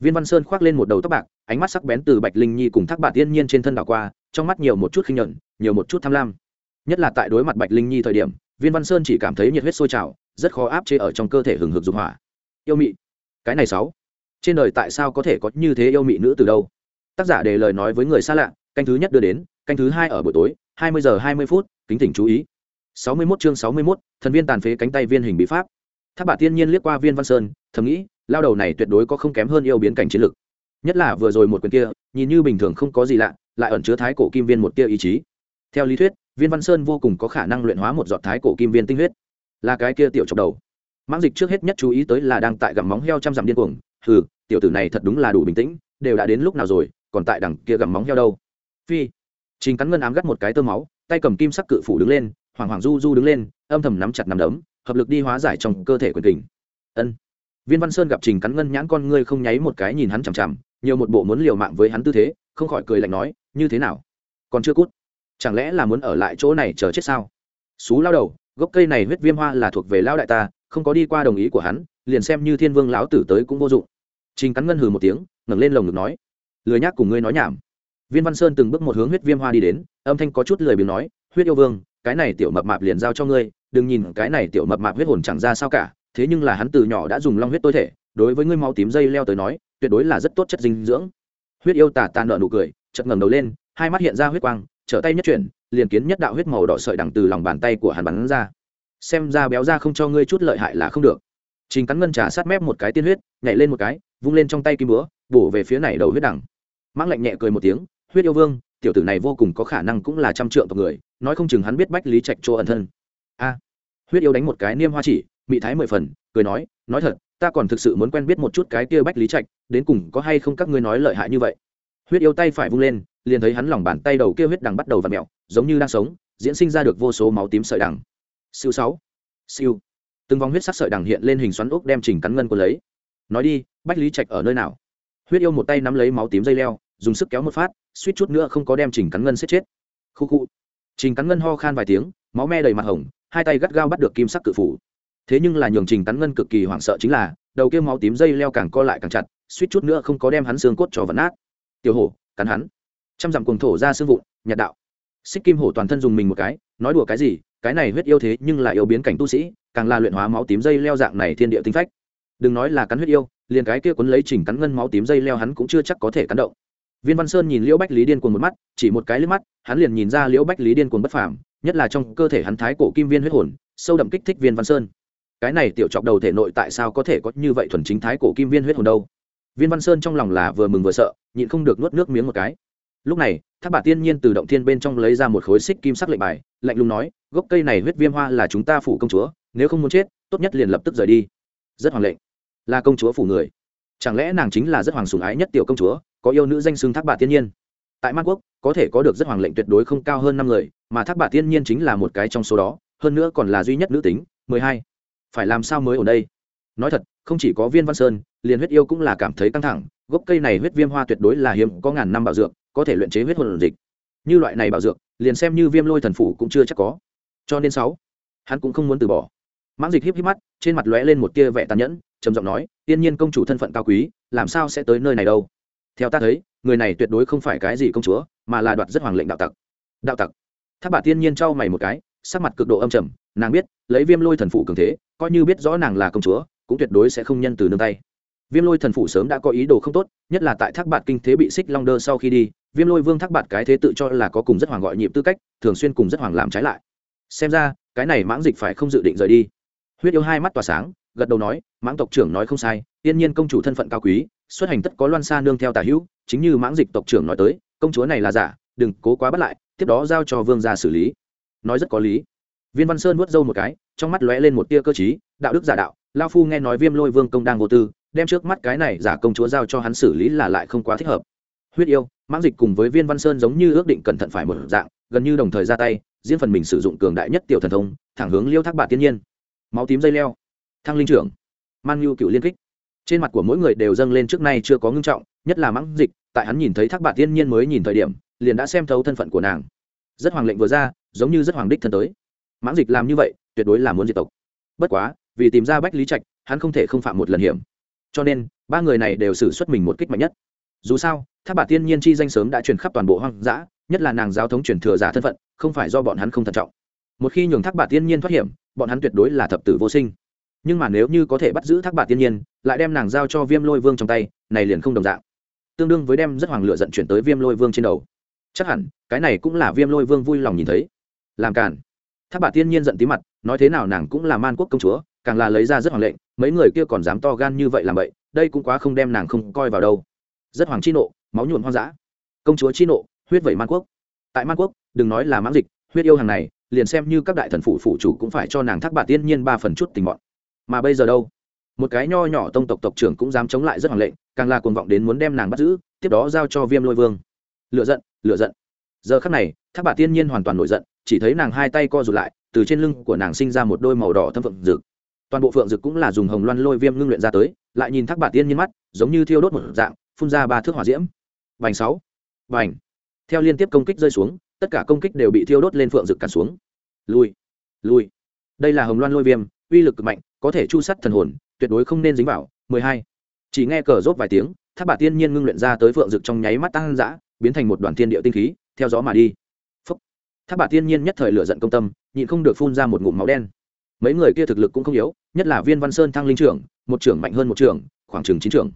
Viên văn sơn khoác lên một đầu tóc bạc ánh mắt sắc bén từ bạch linh nhi cùng thác bạc tiên nhiên trên thân đảo qua trong mắt nhiều một chút khinh nhuận nhiều một chút tham lam. Nhất là tại đối mặt bạch linh nhi thời điểm viên văn sơn chỉ cảm thấy nhiệt huyết sôi trào rất khó áp chế ở trong cơ thể hừng hực dục hỏa. Yêu mị. Cái này sáu. Trên đời tại sao có thể có như thế yêu mị nữ từ đâu? Tác giả đề lời nói với người xa lạ canh thứ nhất đưa đến canh thứ hai ở buổi tối hai mươi giờ hai mươi phút kính tỉnh chú ý. Sáu mươi 61 chương sáu mươi 61, thần viên tàn phế cánh tay viên hình bí pháp tháp bà tiên nhiên liếc qua viên văn sơn, thầm nghĩ, lao đầu này tuyệt đối có không kém hơn yêu biến cảnh chiến lực. Nhất là vừa rồi một quyền kia, nhìn như bình thường không có gì lạ, lại ẩn chứa thái cổ kim viên một tia ý chí. Theo lý thuyết, viên văn sơn vô cùng có khả năng luyện hóa một giọt thái cổ kim viên tinh huyết. Là cái kia tiểu chọc đầu. Mãng dịch trước hết nhất chú ý tới là đang tại gặm móng heo trăm dặm điên cuồng. Hừ, tiểu tử này thật đúng là đủ bình tĩnh, đều đã đến lúc nào rồi, còn tại đằng kia gặm móng heo đâu. Phi. Trình cắn ngân ám gắt một cái tơ máu, tay cầm kim sắc cự phủ đứng lên hoàng hoàng du du đứng lên, âm thầm nắm chặt nắm đấm hợp lực đi hóa giải trong cơ thể quyền tình ân. Viên văn sơn gặp trình cắn ngân nhãn con ngươi không nháy một cái nhìn hắn chằm chằm, nhiều một bộ muốn liều mạng với hắn tư thế, không khỏi cười lạnh nói, như thế nào? Còn chưa cút. Chẳng lẽ là muốn ở lại chỗ này chờ chết sao? Xú lao đầu, gốc cây này huyết viêm hoa là thuộc về lao đại ta, không có đi qua đồng ý của hắn, liền xem như thiên vương lão tử tới cũng vô dụng. Trình cắn ngân hừ một tiếng, ngẩng lên lồng ngực nói, lười nhác cùng ngươi nói nhảm. Viên văn sơn từng bước một hướng huyết viêm hoa đi đến, âm thanh có chút lười biếng nói, huyết yêu vương, cái này tiểu mập mạp liền giao cho ngươi đừng nhìn cái này tiểu mập mạp huyết hồn chẳng ra sao cả, thế nhưng là hắn từ nhỏ đã dùng long huyết tối thể, đối với ngươi máu tím dây leo tới nói, tuyệt đối là rất tốt chất dinh dưỡng. Huyết yêu tà tàn nợ nụ cười, chợt ngẩng đầu lên, hai mắt hiện ra huyết quang, trở tay nhất chuyển, liền kiến nhất đạo huyết màu đỏ sợi đằng từ lòng bàn tay của hắn bắn ra. Xem ra béo ra không cho ngươi chút lợi hại là không được. Trình cắn ngân trà sát mép một cái tiên huyết, nhảy lên một cái, vung lên trong tay kim búa, bổ về phía này đầu huyết đằng. Mãng lạnh nhẹ cười một tiếng, huyết yêu vương, tiểu tử này vô cùng có khả năng cũng là trăm trượng tộc người, nói không chừng hắn biết bách lý trạch chỗ ẩn thân a. Huyết yêu đánh một cái niêm hoa chỉ bị thái mười phần, cười nói nói thật, ta còn thực sự muốn quen biết một chút cái kia bách lý trạch, đến cùng có hay không các ngươi nói lợi hại như vậy. Huyết yêu tay phải vung lên, liền thấy hắn lòng bàn tay đầu kia huyết đằng bắt đầu và mẹo, giống như đang sống, diễn sinh ra được vô số máu tím sợi đằng. Siêu sáu, siêu. Từng vòng huyết sắc sợi đằng hiện lên hình xoắn ốc đem trình cắn ngân của lấy. Nói đi, bách lý trạch ở nơi nào? Huyết yêu một tay nắm lấy máu tím dây leo, dùng sức kéo một phát, suýt chút nữa không có đem trình cắn ngân xếp chết. Khu khu. Trình cắn ngân ho khan vài tiếng máu me đầy mặt hồng, hai tay gắt gao bắt được kim sắc cự phủ. Thế nhưng là nhường trình cắn ngân cực kỳ hoảng sợ chính là, đầu kia máu tím dây leo càng co lại càng chặt, suýt chút nữa không có đem hắn xương cốt cho vật nát. Tiểu hổ, cắn hắn. Trăm dặm cuồng thổ ra xương vụn, nhạt đạo. Xích kim hổ toàn thân dùng mình một cái, nói đùa cái gì, cái này huyết yêu thế nhưng là yêu biến cảnh tu sĩ, càng là luyện hóa máu tím dây leo dạng này thiên địa tinh phách. Đừng nói là cắn huyết yêu, liền cái kia cuốn lấy chỉnh cắn ngân máu tím dây leo hắn cũng chưa chắc có thể cắn động. Viên văn sơn nhìn liễu bách lý điên cuồng một mắt, chỉ một cái liếc mắt, hắn liền nhìn ra liễu bách lý điên cuồng bất phàm nhất là trong cơ thể hắn thái cổ kim viên huyết hồn, sâu đậm kích thích viên văn sơn. Cái này tiểu chọc đầu thể nội tại sao có thể có như vậy thuần chính thái cổ kim viên huyết hồn đâu? Viên văn sơn trong lòng là vừa mừng vừa sợ, nhịn không được nuốt nước miếng một cái. Lúc này tháp bà tiên nhiên từ động thiên bên trong lấy ra một khối xích kim sắc lệnh bài, lạnh lùng nói, gốc cây này huyết viêm hoa là chúng ta phủ công chúa, nếu không muốn chết, tốt nhất liền lập tức rời đi. Rất hoàng lệnh. Là công chúa phủ người. Chẳng lẽ nàng chính là rất hoàng sùng ái nhất tiểu công chúa, có yêu nữ danh xưng thác bà tiên nhiên? Tại man quốc, có thể có được rất hoàng lệnh tuyệt đối không cao hơn năm người mà thác bà tiên nhiên chính là một cái trong số đó, hơn nữa còn là duy nhất nữ tính, mười hai. Phải làm sao mới ở đây? Nói thật, không chỉ có viên văn sơn, liền huyết yêu cũng là cảm thấy căng thẳng, gốc cây này huyết viêm hoa tuyệt đối là hiếm, có ngàn năm bảo dược, có thể luyện chế huyết hồn dịch. Như loại này bảo dược, liền xem như viêm lôi thần phủ cũng chưa chắc có. Cho nên sáu, hắn cũng không muốn từ bỏ. Mãng dịch híp híp mắt, trên mặt lóe lên một tia vẻ tàn nhẫn, trầm giọng nói, tiên nhiên công chủ thân phận cao quý, làm sao sẽ tới nơi này đâu? Theo ta thấy, người này tuyệt đối không phải cái gì công chúa, mà là đoạt rất hoàng lệnh đạo tặc. Đạo tặc tháp bà tiên nhiên trao mày một cái, sắc mặt cực độ âm trầm, nàng biết, lấy viêm lôi thần Phụ cường thế, coi như biết rõ nàng là công chúa, cũng tuyệt đối sẽ không nhân từ nương tay. Viêm lôi thần Phụ sớm đã có ý đồ không tốt, nhất là tại thác bạt kinh thế bị xích long đơ sau khi đi, viêm lôi vương thác bạt cái thế tự cho là có cùng rất hoàng gọi nhịp tư cách, thường xuyên cùng rất hoàng làm trái lại. Xem ra, cái này mãng dịch phải không dự định rời đi. Huyết yêu hai mắt tỏa sáng, gật đầu nói, mãng tộc trưởng nói không sai, tiên nhiên công chủ thân phận cao quý, xuất hành tất có loan xa nương theo tà hữu, chính như mãng dịch tộc trưởng nói tới, công chúa này là giả, đừng cố quá bắt lại tiếp đó giao cho vương gia xử lý. Nói rất có lý. Viên văn sơn vuốt râu một cái, trong mắt lóe lên một tia cơ t đạo đức giả đạo, lao phu nghe nói viêm lôi vương công đang vô tư, đem trước mắt cái này giả công chúa giao cho hắn xử lý là lại không quá thích hợp. Huyết yêu, mãng dịch cùng với viên văn sơn giống như ước định cẩn thận phải một dạng, gần như đồng thời ra tay, riêng phần mình sử dụng cường đại nhất tiểu thần thông, thẳng hướng liêu thác bạc tiên nhiên. Máu tím dây leo. Thăng linh trưởng. Man nhu cựu liên kích. Trên mặt của mỗi người đều dâng lên trước nay chưa có ngưng trọng, nhất là mãng dịch, tại hắn nhìn thấy thác bạc tiên nhiên mới nhìn thời điểm liền đã xem thấu thân phận của nàng. Rất hoàng lệnh vừa ra, giống như rất hoàng đích thân tới. Mãng dịch làm như vậy, tuyệt đối là muốn diệt tộc. Bất quá, vì tìm ra bách lý trạch, hắn không thể không phạm một lần hiểm. Cho nên, ba người này đều xử xuất mình một kích mạnh nhất. Dù sao tháp bà tiên nhiên chi danh sớm đã truyền khắp toàn bộ hoang dã, nhất là nàng giáo thống truyền thừa giả thân phận, không phải do bọn hắn không thận trọng. Một khi nhường thác bà tiên nhiên thoát hiểm, bọn hắn tuyệt đối là thập tử vô sinh. Nhưng mà nếu như có thể bắt giữ thác bà tiên nhiên, lại đem nàng giao cho viêm lôi vương trong tay, này liền không đồng dạng. Tương đương với đem rất hoàng lựa giận chuyển tới viêm lôi vương trên đầu chắc hẳn, cái này cũng là viêm lôi vương vui lòng nhìn thấy. Làm cản thác bà tiên nhiên giận tí mặt, nói thế nào nàng cũng là man quốc công chúa, càng là lấy ra rất hoàng lệnh, mấy người kia còn dám to gan như vậy làm vậy đây cũng quá không đem nàng không coi vào đâu. Rất hoàng chi nộ, máu nhuộm hoang dã. Công chúa chi nộ, huyết vẩy man quốc. Tại man quốc, đừng nói là mãng dịch, huyết yêu hàng này, liền xem như các đại thần phủ phủ chủ cũng phải cho nàng thác bà tiên nhiên ba phần chút tình bọn. Mà bây giờ đâu? Một cái nho nhỏ tông tộc tộc trưởng cũng dám chống lại rất hoàng lệnh, càng là cuồng vọng đến muốn đem nàng bắt giữ, tiếp đó giao cho viêm lôi vương. Lựa giận lựa giận. Giờ khắc này, thác bà tiên nhiên hoàn toàn nổi giận, chỉ thấy nàng hai tay co rụt lại, từ trên lưng của nàng sinh ra một đôi màu đỏ thâm phượng rực toàn bộ phượng rực cũng là dùng hồng loan lôi viêm ngưng luyện ra tới, lại nhìn thác bà tiên nhiên mắt, giống như thiêu đốt một dạng, phun ra ba thước hỏa diễm. Vành sáu vành theo liên tiếp công kích rơi xuống, tất cả công kích đều bị thiêu đốt lên phượng rực cản xuống. Lui lui. Đây là hồng loan lôi viêm, uy lực cực mạnh, có thể chu sắt thần hồn, tuyệt đối không nên dính vào. Mười hai. Chỉ nghe cờ rốt vài tiếng tháp bà tiên nhiên ngưng luyện ra tới phượng rực trong nháy mắt tăng dã biến thành một đoàn thiên địa tinh khí, theo gió mà đi. Phúc. tháp bà tiên nhiên nhất thời lửa giận công tâm, nhịn không được phun ra một ngụm máu đen. Mấy người kia thực lực cũng không yếu, nhất là viên văn sơn thăng linh trưởng, một trưởng mạnh hơn một trưởng, khoảng chừng chín trưởng.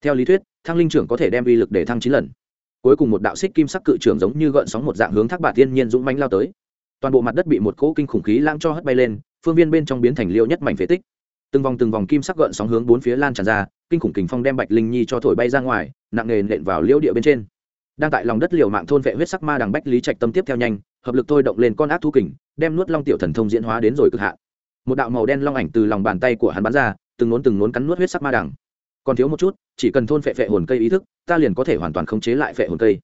Theo lý thuyết, thăng linh trưởng có thể đem uy lực để thăng chín lần. Cuối cùng một đạo xích kim sắc cự trưởng giống như gợn sóng một dạng hướng thác bà tiên nhiên dũng manh lao tới. Toàn bộ mặt đất bị một cỗ kinh khủng khí lang cho hất bay lên, phương viên bên trong biến thành liêu nhất mảnh phế tích. Từng vòng từng vòng kim sắc gợn sóng hướng bốn phía lan tràn ra, kinh khủng kình phong đem bạch linh nhi cho thổi bay ra ngoài, nặng nề nện vào liễu địa bên trên đang tại lòng đất liều mạng thôn vệ huyết sắc ma đằng bách lý trạch tâm tiếp theo nhanh, hợp lực thôi động lên con ác thú kình, đem nuốt long tiểu thần thông diễn hóa đến rồi cực hạn. Một đạo màu đen long ảnh từ lòng bàn tay của hắn bắn ra, từng nốn từng nốn cắn nuốt huyết sắc ma đằng. Còn thiếu một chút, chỉ cần thôn phệ phệ hồn cây ý thức, ta liền có thể hoàn toàn khống chế lại phệ hồn cây.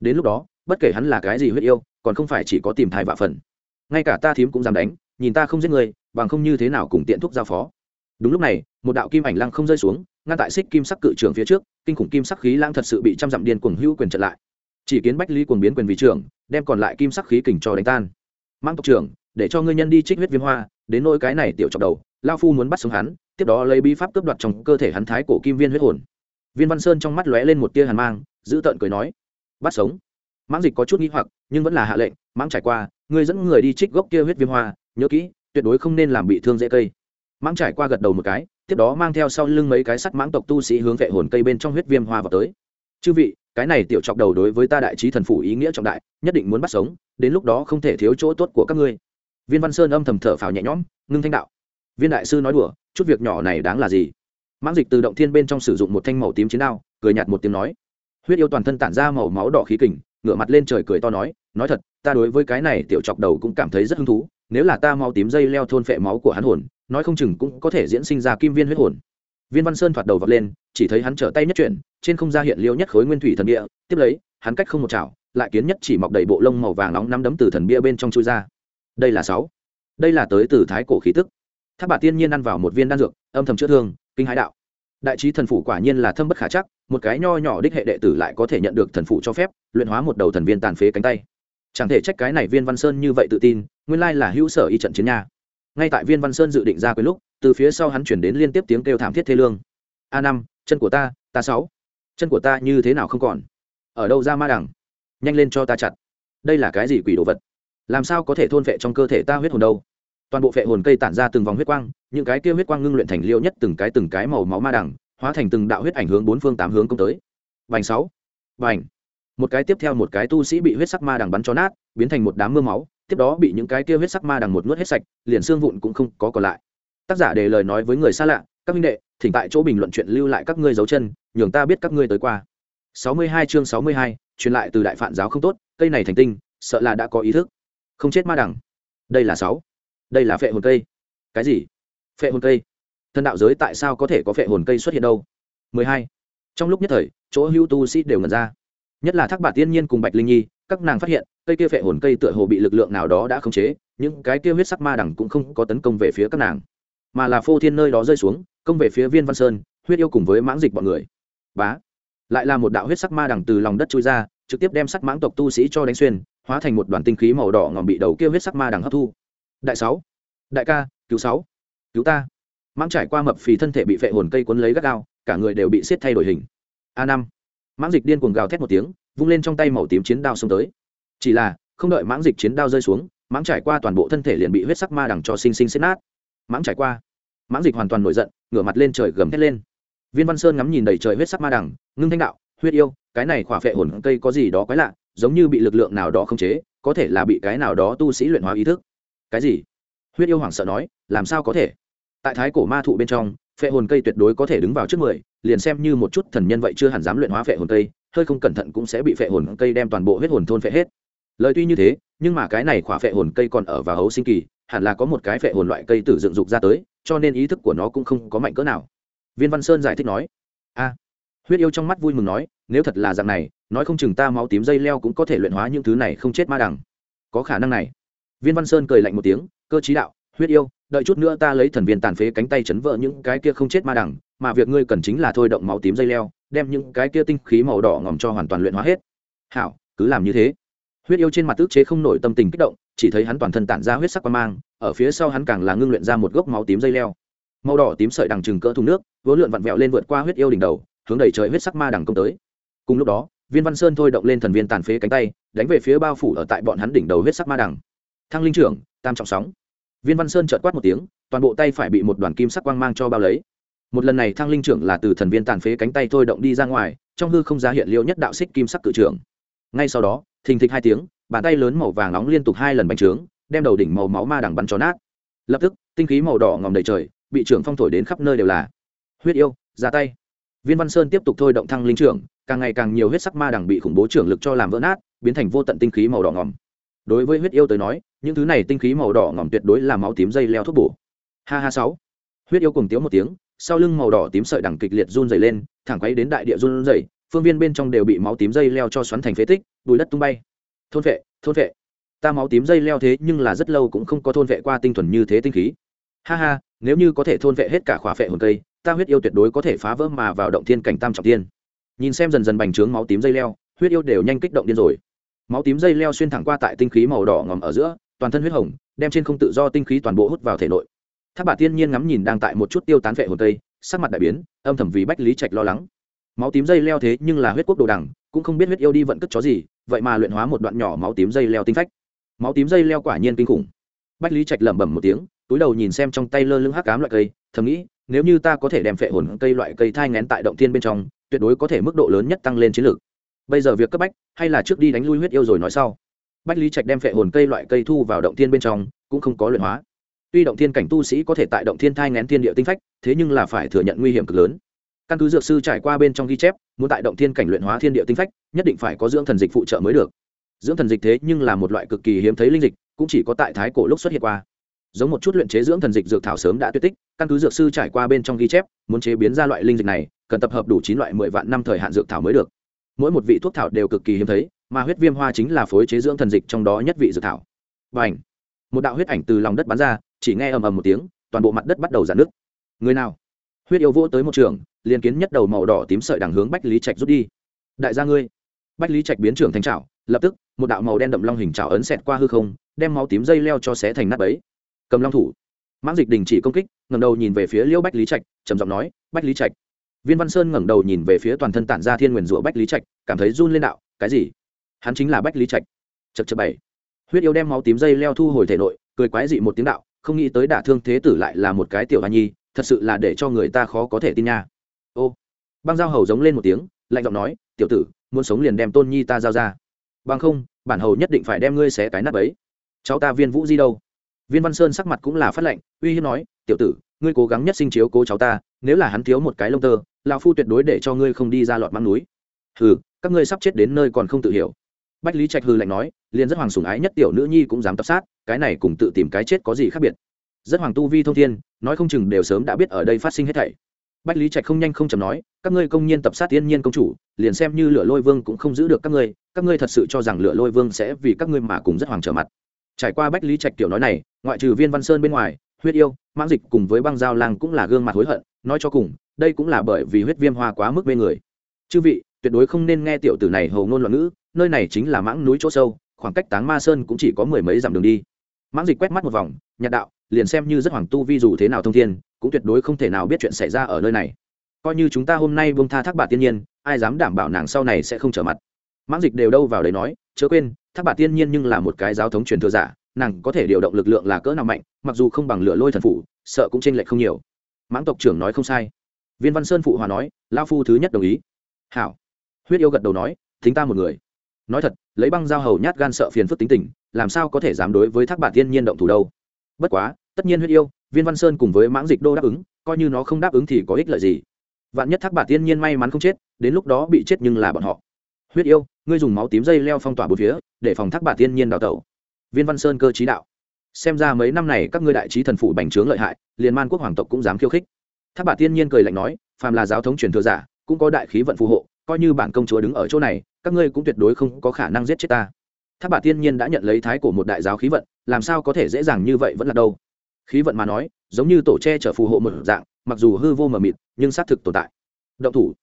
Đến lúc đó, bất kể hắn là cái gì huyết yêu, còn không phải chỉ có tìm thai vạ phần. Ngay cả ta thím cũng dám đánh, nhìn ta không giết người, bằng không như thế nào cùng tiện thuốc giao phó. Đúng lúc này, một đạo kim ảnh lăng không rơi xuống ngăn tại xích kim sắc cự trưởng phía trước, kinh khủng kim sắc khí lãng thật sự bị trăm dặm điên cuồng hữu quyền trận lại. Chỉ kiến bách lý cuồng biến quyền vị trưởng, đem còn lại kim sắc khí kình cho đánh tan. Mang tộc trưởng, để cho ngươi nhân đi trích huyết viêm hoa, đến nỗi cái này tiểu chọc đầu, lao phu muốn bắt sống hắn, tiếp đó lấy bí pháp cướp đoạt trong cơ thể hắn thái cổ kim viên huyết hồn. Viên văn sơn trong mắt lóe lên một tia hàn mang, giữ tợn cười nói, bắt sống. Mãng dịch có chút nghi hoặc, nhưng vẫn là hạ lệnh, mãng trải qua, ngươi dẫn người đi trích gốc kia huyết viêm hoa, nhớ kỹ, tuyệt đối không nên làm bị thương dễ cây. Mãng trải qua gật đầu một cái tiếp đó mang theo sau lưng mấy cái sắt mãng tộc tu sĩ hướng vệ hồn cây bên trong huyết viêm hoa vào tới. Chư vị, cái này tiểu chọc đầu đối với ta đại trí thần phủ ý nghĩa trọng đại, nhất định muốn bắt sống, đến lúc đó không thể thiếu chỗ tốt của các ngươi. Viên văn sơn âm thầm thở phào nhẹ nhõm, ngưng thanh đạo. Viên đại sư nói đùa, chút việc nhỏ này đáng là gì? Mãng dịch từ động thiên bên trong sử dụng một thanh màu tím chiến đao, cười nhạt một tiếng nói. Huyết yêu toàn thân tản ra màu máu đỏ khí kình, ngửa mặt lên trời cười to nói nói thật, ta đối với cái này tiểu chọc đầu cũng cảm thấy rất hứng thú, nếu là ta mau tím dây leo thôn phệ máu của hắn hồn nói không chừng cũng có thể diễn sinh ra kim viên huyết hồn. Viên văn sơn thoạt đầu vọt lên, chỉ thấy hắn trở tay nhất chuyển, trên không ra hiện liêu nhất khối nguyên thủy thần địa tiếp lấy, hắn cách không một chảo, lại kiến nhất chỉ mọc đầy bộ lông màu vàng nóng nắm đấm từ thần bia bên trong chui ra. Đây là sáu. Đây là tới từ thái cổ khí tức. Tháp bà tiên nhiên ăn vào một viên đan dược, âm thầm chữa thương, kinh hãi đạo. Đại trí thần phủ quả nhiên là thâm bất khả chắc, một cái nho nhỏ đích hệ đệ tử lại có thể nhận được thần phủ cho phép, luyện hóa một đầu thần viên tàn phế cánh tay. Chẳng thể trách cái này viên văn sơn như vậy tự tin, nguyên lai là hữu sở y trận chiến nha ngay tại viên văn sơn dự định ra cuối lúc, từ phía sau hắn chuyển đến liên tiếp tiếng kêu thảm thiết thê lương. A năm, chân của ta ta sáu. Chân của ta như thế nào không còn? Ở đâu ra ma đằng? Nhanh lên cho ta chặt. Đây là cái gì quỷ đồ vật? Làm sao có thể thôn vệ trong cơ thể ta huyết hồn đâu? Toàn bộ vệ hồn cây tản ra từng vòng huyết quang, những cái kia huyết quang ngưng luyện thành liêu nhất từng cái từng cái màu máu ma đằng, hóa thành từng đạo huyết ảnh hướng bốn phương tám hướng công tới. Vành sáu. Vành một cái tiếp theo một cái tu sĩ bị huyết sắc ma đằng bắn cho nát, biến thành một đám mưa máu tiếp đó bị những cái kia huyết sắc ma đằng một nuốt hết sạch liền xương vụn cũng không có còn lại. Tác giả để lời nói với người xa lạ các minh đệ thỉnh tại chỗ bình luận chuyện lưu lại các ngươi dấu chân nhường ta biết các ngươi tới qua. 62 chương 62, truyền lại từ đại phạn giáo không tốt cây này thành tinh sợ là đã có ý thức. Không chết ma đằng. Đây là sáu. Đây là phệ hồn cây. Cái gì? Phệ hồn cây. Thân đạo giới tại sao có thể có phệ hồn cây xuất hiện đâu? 12. trong lúc nhất thời chỗ hưu tu sĩ đều ngẩn ra. Nhất là thác bà tiên nhiên cùng bạch linh nhi các nàng phát hiện, cây kia phệ hồn cây tựa hồ bị lực lượng nào đó đã khống chế, những cái kia huyết sắc ma đẳng cũng không có tấn công về phía các nàng, mà là phô thiên nơi đó rơi xuống, công về phía viên văn sơn, huyết yêu cùng với mãng dịch bọn người. Bá, lại là một đạo huyết sắc ma đẳng từ lòng đất chui ra, trực tiếp đem sắc mãng tộc tu sĩ cho đánh xuyên, hóa thành một đoàn tinh khí màu đỏ ngòm bị đầu kia huyết sắc ma đẳng hấp thu. Đại sáu, đại ca, cứu sáu, cứu ta. Mãng trải qua mập phì thân thể bị phệ hồn cây cuốn lấy gắt gao, cả người đều bị xiết thay đổi hình. A năm, mãng dịch điên cuồng gào thét một tiếng vung lên trong tay màu tím chiến đao xông tới. Chỉ là, không đợi mãng dịch chiến đao rơi xuống, mãng trải qua toàn bộ thân thể liền bị huyết sắc ma đằng cho sinh sinh xếp nát. Mãng trải qua, mãng dịch hoàn toàn nổi giận, ngửa mặt lên trời gầm thét lên. Viên văn sơn ngắm nhìn đầy trời huyết sắc ma đằng, ngưng thanh đạo, huyết yêu, cái này khỏa phệ hồn cây có gì đó quái lạ, giống như bị lực lượng nào đó không chế, có thể là bị cái nào đó tu sĩ luyện hóa ý thức. Cái gì? Huyết yêu hoảng sợ nói, làm sao có thể? Tại thái cổ ma thụ bên trong, phệ hồn cây tuyệt đối có thể đứng vào trước mười, liền xem như một chút thần nhân vậy chưa hẳn dám luyện hóa phệ hồn cây hơi không cẩn thận cũng sẽ bị phệ hồn cây đem toàn bộ huyết hồn thôn phệ hết. Lời tuy như thế, nhưng mà cái này khỏa phệ hồn cây còn ở vào hấu sinh kỳ, hẳn là có một cái phệ hồn loại cây tử dựng dục ra tới, cho nên ý thức của nó cũng không có mạnh cỡ nào. Viên văn sơn giải thích nói, a. Huyết yêu trong mắt vui mừng nói, nếu thật là dạng này, nói không chừng ta máu tím dây leo cũng có thể luyện hóa những thứ này không chết ma đằng có khả năng này. Viên văn sơn cười lạnh một tiếng, cơ chí đạo, huyết yêu, đợi chút nữa ta lấy thần viên tàn phế cánh tay chấn vỡ những cái kia không chết ma đằng mà việc ngươi cần chính là thôi động máu tím dây leo đem những cái kia tinh khí màu đỏ ngòm cho hoàn toàn luyện hóa hết. Hảo, cứ làm như thế. Huyết yêu trên mặt tức chế không nổi tâm tình kích động, chỉ thấy hắn toàn thân tản ra huyết sắc quan mang, ở phía sau hắn càng là ngưng luyện ra một gốc máu tím dây leo. Màu đỏ tím sợi đằng chừng cỡ thùng nước, vốn lượn vặn vẹo lên vượt qua huyết yêu đỉnh đầu, hướng đầy trời huyết sắc ma đằng công tới. Cùng lúc đó, viên văn sơn thôi động lên thần viên tàn phế cánh tay, đánh về phía bao phủ ở tại bọn hắn đỉnh đầu huyết sắc ma đằng. Thăng linh trưởng, tam trọng sóng. Viên văn sơn trợt quát một tiếng, toàn bộ tay phải bị một đoàn kim sắc quang mang cho bao lấy một lần này thăng linh trưởng là từ thần viên tàn phế cánh tay thôi động đi ra ngoài, trong hư không ra hiện liêu nhất đạo xích kim sắc cự trưởng. Ngay sau đó, thình thịch hai tiếng, bàn tay lớn màu vàng nóng liên tục hai lần bành trướng, đem đầu đỉnh màu máu ma đằng bắn cho nát. Lập tức, tinh khí màu đỏ ngòm đầy trời, bị trưởng phong thổi đến khắp nơi đều là. Huyết yêu, ra tay. Viên văn sơn tiếp tục thôi động thăng linh trưởng, càng ngày càng nhiều huyết sắc ma đằng bị khủng bố trưởng lực cho làm vỡ nát, biến thành vô tận tinh khí màu đỏ ngòm. Đối với huyết yêu tới nói, những thứ này tinh khí màu đỏ ngòm tuyệt đối là máu tím dây leo thuốc bổ. Ha ha sáu. Huyết yêu cùng tiếng một tiếng sau lưng màu đỏ tím sợi đằng kịch liệt run dày lên, thẳng quấy đến đại địa run dày phương viên bên trong đều bị máu tím dây leo cho xoắn thành phế tích, bùi đất tung bay. Thôn vệ thôn vệ. Ta máu tím dây leo thế nhưng là rất lâu cũng không có thôn vệ qua tinh thuần như thế tinh khí. Ha ha, nếu như có thể thôn vệ hết cả khỏa phệ hồn cây, ta huyết yêu tuyệt đối có thể phá vỡ mà vào động thiên cảnh tam trọng tiên. Nhìn xem dần dần bành trướng máu tím dây leo, huyết yêu đều nhanh kích động điên rồi. Máu tím dây leo xuyên thẳng qua tại tinh khí màu đỏ ngòm ở giữa, toàn thân huyết hồng, đem trên không tự do tinh khí toàn bộ hút vào thể nội tháp bà tiên nhiên ngắm nhìn đang tại một chút tiêu tán vệ hồn tây, sắc mặt đại biến, âm thầm vì bách lý trạch lo lắng. Máu tím dây leo thế nhưng là huyết quốc đồ đằng, cũng không biết huyết yêu đi vận cất chó gì, vậy mà luyện hóa một đoạn nhỏ máu tím dây leo tinh phách. Máu tím dây leo quả nhiên kinh khủng. Bách lý trạch lẩm bẩm một tiếng, túi đầu nhìn xem trong tay lơ lưng hắc cám loại cây, thầm nghĩ, nếu như ta có thể đem phệ hồn cây loại cây thai ngén tại động thiên bên trong, tuyệt đối có thể mức độ lớn nhất tăng lên chiến lược. Bây giờ việc cấp bách, hay là trước đi đánh lui huyết yêu rồi nói sau. Bách lý trạch đem phệ hồn cây loại cây thu vào động thiên bên trong, cũng không có luyện hóa tuy động thiên cảnh tu sĩ có thể tại động thiên thai ngén thiên địa tinh phách, thế nhưng là phải thừa nhận nguy hiểm cực lớn. Căn cứ dược sư trải qua bên trong ghi chép, muốn tại động thiên cảnh luyện hóa thiên địa tinh phách, nhất định phải có dưỡng thần dịch phụ trợ mới được. Dưỡng thần dịch thế nhưng là một loại cực kỳ hiếm thấy linh dịch, cũng chỉ có tại thái cổ lúc xuất hiện qua. Giống một chút luyện chế dưỡng thần dịch dược thảo sớm đã tuyệt tích, căn cứ dược sư trải qua bên trong ghi chép, muốn chế biến ra loại linh dịch này, cần tập hợp đủ chín loại mười vạn năm thời hạn dược thảo mới được. Mỗi một vị thuốc thảo đều cực kỳ hiếm thấy, mà huyết viêm hoa chính là phối chế dưỡng thần dịch trong đó nhất vị dược thảo. Và ảnh một đạo huyết ảnh từ lòng đất bắn ra chỉ nghe ầm ầm một tiếng, toàn bộ mặt đất bắt đầu giãn nước người nào? Huyết yêu vỗ tới một trường, liền kiến nhất đầu màu đỏ tím sợi đằng hướng bách lý trạch rút đi. Đại gia ngươi! Bách lý trạch biến trưởng thành trào lập tức, một đạo màu đen đậm long hình trào ấn xẹt qua hư không, đem máu tím dây leo cho xé thành nắp ấy cầm long thủ. Mãng dịch đình chỉ công kích, ngẩng đầu nhìn về phía liễu bách lý trạch, trầm giọng nói, bách lý trạch. Viên văn sơn ngẩng đầu nhìn về phía toàn thân tản ra thiên nguyền rủa bách lý trạch, cảm thấy run lên đạo, cái gì? Hắn chính là bách lý trạch. Chật chật bảy. Huyết yêu đem máu tím dây leo thu hồi thể nội, cười quái dị một tiếng đạo không nghĩ tới đả thương thế tử lại là một cái tiểu hoa nhi, thật sự là để cho người ta khó có thể tin nha. Ô, băng giao hầu giống lên một tiếng, lạnh giọng nói, tiểu tử, muốn sống liền đem tôn nhi ta giao ra. Bằng không, bản hầu nhất định phải đem ngươi xé cái nắp ấy cháu ta viên vũ di đâu? Viên văn sơn sắc mặt cũng là phát lệnh uy hiếp nói, tiểu tử, ngươi cố gắng nhất sinh chiếu cố cháu ta, nếu là hắn thiếu một cái lông tơ, lão phu tuyệt đối để cho ngươi không đi ra lọt măng núi. Hừ, các ngươi sắp chết đến nơi còn không tự hiểu. Bách lý trạch hư lạnh nói, liền rất hoàng sủng ái nhất tiểu nữ nhi cũng dám tập sát cái này cùng tự tìm cái chết có gì khác biệt? Rất hoàng tu vi thông thiên, nói không chừng đều sớm đã biết ở đây phát sinh hết thảy. Bách lý trạch không nhanh không chầm nói, các ngươi công nhiên tập sát tiên nhiên công chủ, liền xem như lửa lôi vương cũng không giữ được các ngươi các ngươi thật sự cho rằng lửa lôi vương sẽ vì các ngươi mà cùng rất hoàng trở mặt. Trải qua bách lý trạch tiểu nói này, ngoại trừ viên văn sơn bên ngoài, huyết yêu, mãng dịch cùng với băng giao lang cũng là gương mặt hối hận, nói cho cùng, đây cũng là bởi vì huyết viêm hoa quá mức bên người. Chư vị, tuyệt đối không nên nghe tiểu tử này hầu ngôn loạn ngữ, nơi này chính là mãng núi chỗ sâu, khoảng cách táng ma sơn cũng chỉ có mười mấy dặm đường đi mãng dịch quét mắt một vòng nhạt đạo, liền xem như rất hoàng tu vi dù thế nào thông thiên, cũng tuyệt đối không thể nào biết chuyện xảy ra ở nơi này. Coi như chúng ta hôm nay bông tha thác bà tiên nhiên, ai dám đảm bảo nàng sau này sẽ không trở mặt? Mãng dịch đều đâu vào đấy nói, chớ quên, thác bà tiên nhiên nhưng là một cái giáo thống truyền thừa giả, nàng có thể điều động lực lượng là cỡ nào mạnh, mặc dù không bằng lửa lôi thần phủ, sợ cũng tranh lệch không nhiều. Mãng tộc trưởng nói không sai. Viên văn sơn phụ hòa nói lao phu thứ nhất đồng ý. Hảo. Huyết yêu gật đầu nói, thính ta một người nói thật, lấy băng dao hầu nhát gan sợ phiền phức tính tình, làm sao có thể dám đối với thác bản tiên nhiên động thủ đâu? Bất quá, tất nhiên huyết yêu, viên văn sơn cùng với mãng dịch đô đáp ứng, coi như nó không đáp ứng thì có ích lợi gì. Vạn nhất thác bản tiên nhiên may mắn không chết, đến lúc đó bị chết nhưng là bọn họ. Huyết yêu, ngươi dùng máu tím dây leo phong tỏa bốn phía, để phòng thác bản tiên nhiên đào tẩu. Viên văn sơn cơ trí đạo. Xem ra mấy năm này các ngươi đại trí thần phụ bành trướng lợi hại, liền man quốc hoàng tộc cũng dám khiêu khích. Thác bản tiên nhiên cười lạnh nói, phàm là giáo thống truyền thừa giả, cũng có đại khí vận phù hộ, coi như bản công chúa đứng ở chỗ này các ngươi cũng tuyệt đối không có khả năng giết chết ta. Tháp bà tiên nhiên đã nhận lấy thái của một đại giáo khí vận, làm sao có thể dễ dàng như vậy vẫn là đâu? Khí vận mà nói, giống như tổ che chở phù hộ một dạng, mặc dù hư vô mờ mịt, nhưng xác thực tồn tại. Động thủ.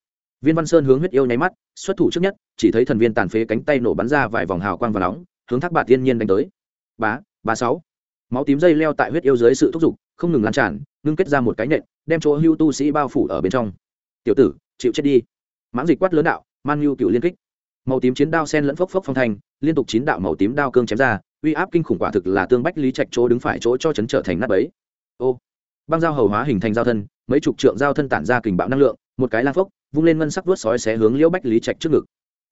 Viên văn sơn hướng huyết yêu nháy mắt, xuất thủ trước nhất, chỉ thấy thần viên tàn phế cánh tay nổ bắn ra vài vòng hào quang và nóng, hướng thác bà tiên nhiên đánh tới. Bá ba sáu. Máu tím dây leo tại huyết yêu dưới sự thúc giục, không ngừng lan tràn, ngưng kết ra một cái nện, đem chỗ hưu tu sĩ bao phủ ở bên trong. Tiểu tử, chịu chết đi. Mãng dịch quát lớn đạo, man nhu cựu liên kích màu tím chiến đao sen lẫn phốc phốc phong thanh, liên tục chín đạo màu tím đao cương chém ra, uy áp kinh khủng quả thực là tương bách lý trạch chỗ đứng phải chỗ cho chấn trở thành nát bấy. Ô, băng dao hầu hóa hình thành dao thân, mấy chục trượng dao thân tản ra kình bạo năng lượng, một cái lang phốc, vung lên ngân sắc vuốt sói xé hướng liễu bách lý trạch trước ngực.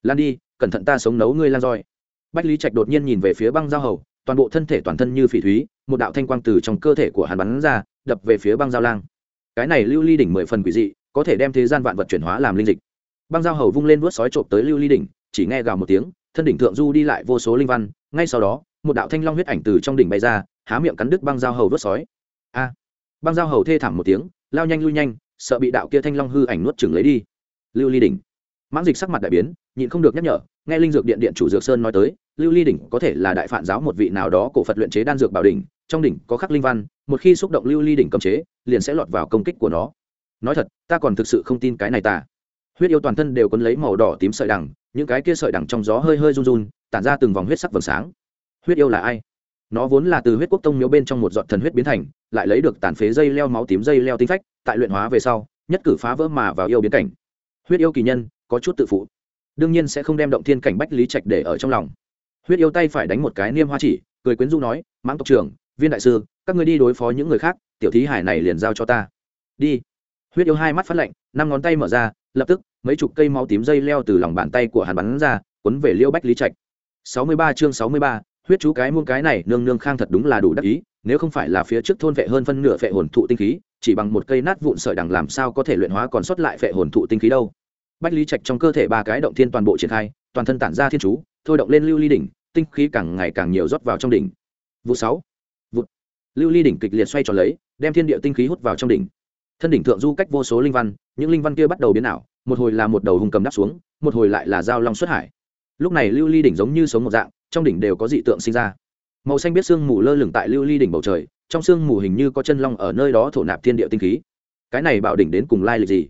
Lan đi, cẩn thận ta sống nấu ngươi lan roi. Bách lý trạch đột nhiên nhìn về phía băng dao hầu, toàn bộ thân thể toàn thân như phỉ thúy, một đạo thanh quang từ trong cơ thể của hắn bắn ra, đập về phía băng dao lang. Cái này lưu ly đỉnh mười phần quỷ dị, có thể đem thế gian vạn vật chuyển hóa làm linh dịch. Băng dao hầu vung lên vuốt sói trộm tới lưu ly đỉnh chỉ nghe gào một tiếng, thân đỉnh thượng du đi lại vô số linh văn, ngay sau đó, một đạo thanh long huyết ảnh từ trong đỉnh bay ra, há miệng cắn đứt băng dao hầu vuốt sói. A! Băng dao hầu thê thảm một tiếng, lao nhanh lui nhanh, sợ bị đạo kia thanh long hư ảnh nuốt chừng lấy đi. Lưu ly đỉnh. Mãng dịch sắc mặt đại biến, nhịn không được nhắc nhở, nghe linh dược điện điện chủ dược sơn nói tới, lưu ly đỉnh có thể là đại phản giáo một vị nào đó cổ phật luyện chế đan dược bảo đỉnh, trong đỉnh có khắc linh văn, một khi xúc động lưu ly đỉnh cầm chế, liền sẽ lọt vào công kích của nó. Nói thật, ta còn thực sự không tin cái này ta. Huyết yêu toàn thân đều quấn lấy màu đỏ tím sợi đằng những cái kia sợi đằng trong gió hơi hơi run run, tản ra từng vòng huyết sắc vầng sáng. Huyết yêu là ai? Nó vốn là từ huyết quốc tông miếu bên trong một giọt thần huyết biến thành, lại lấy được tàn phế dây leo máu tím dây leo tinh phách, tại luyện hóa về sau, nhất cử phá vỡ mà vào yêu biến cảnh. Huyết yêu kỳ nhân, có chút tự phụ. Đương nhiên sẽ không đem động thiên cảnh bách lý trạch để ở trong lòng. Huyết yêu tay phải đánh một cái niêm hoa chỉ, cười quyến du nói, mãng tộc trưởng, viên đại sư, các người đi đối phó những người khác, tiểu thí hải này liền giao cho ta. Đi. Huyết yêu hai mắt phát lạnh, năm ngón tay mở ra lập tức, mấy chục cây máu tím dây leo từ lòng bàn tay của hắn bắn ra quấn về liêu bách lý trạch. Sáu mươi ba chương sáu mươi ba, huyết chú cái muôn cái này nương nương khang thật đúng là đủ đắc ý, nếu không phải là phía trước thôn vệ hơn phân nửa vệ hồn thụ tinh khí, chỉ bằng một cây nát vụn sợi đằng làm sao có thể luyện hóa còn sót lại vệ hồn thụ tinh khí đâu. Bách lý trạch trong cơ thể ba cái động thiên toàn bộ triển khai, toàn thân tản ra thiên chú, thôi động lên lưu ly đỉnh, tinh khí càng ngày càng nhiều rót vào trong đỉnh. Vụ sáu. Vụ lưu ly đỉnh kịch liệt xoay tròn lấy, đem thiên địa tinh khí hút vào trong đỉnh thân đỉnh thượng du cách vô số linh văn, những linh văn kia bắt đầu biến ảo, một hồi là một đầu hùng cầm đắp xuống, một hồi lại là dao long xuất hải. Lúc này lưu ly đỉnh giống như sống một dạng, trong đỉnh đều có dị tượng sinh ra. Màu xanh biết sương mù lơ lửng tại lưu ly đỉnh bầu trời, trong sương mù hình như có chân long ở nơi đó thổ nạp thiên địa tinh khí. Cái này bảo đỉnh đến cùng lai lịch gì?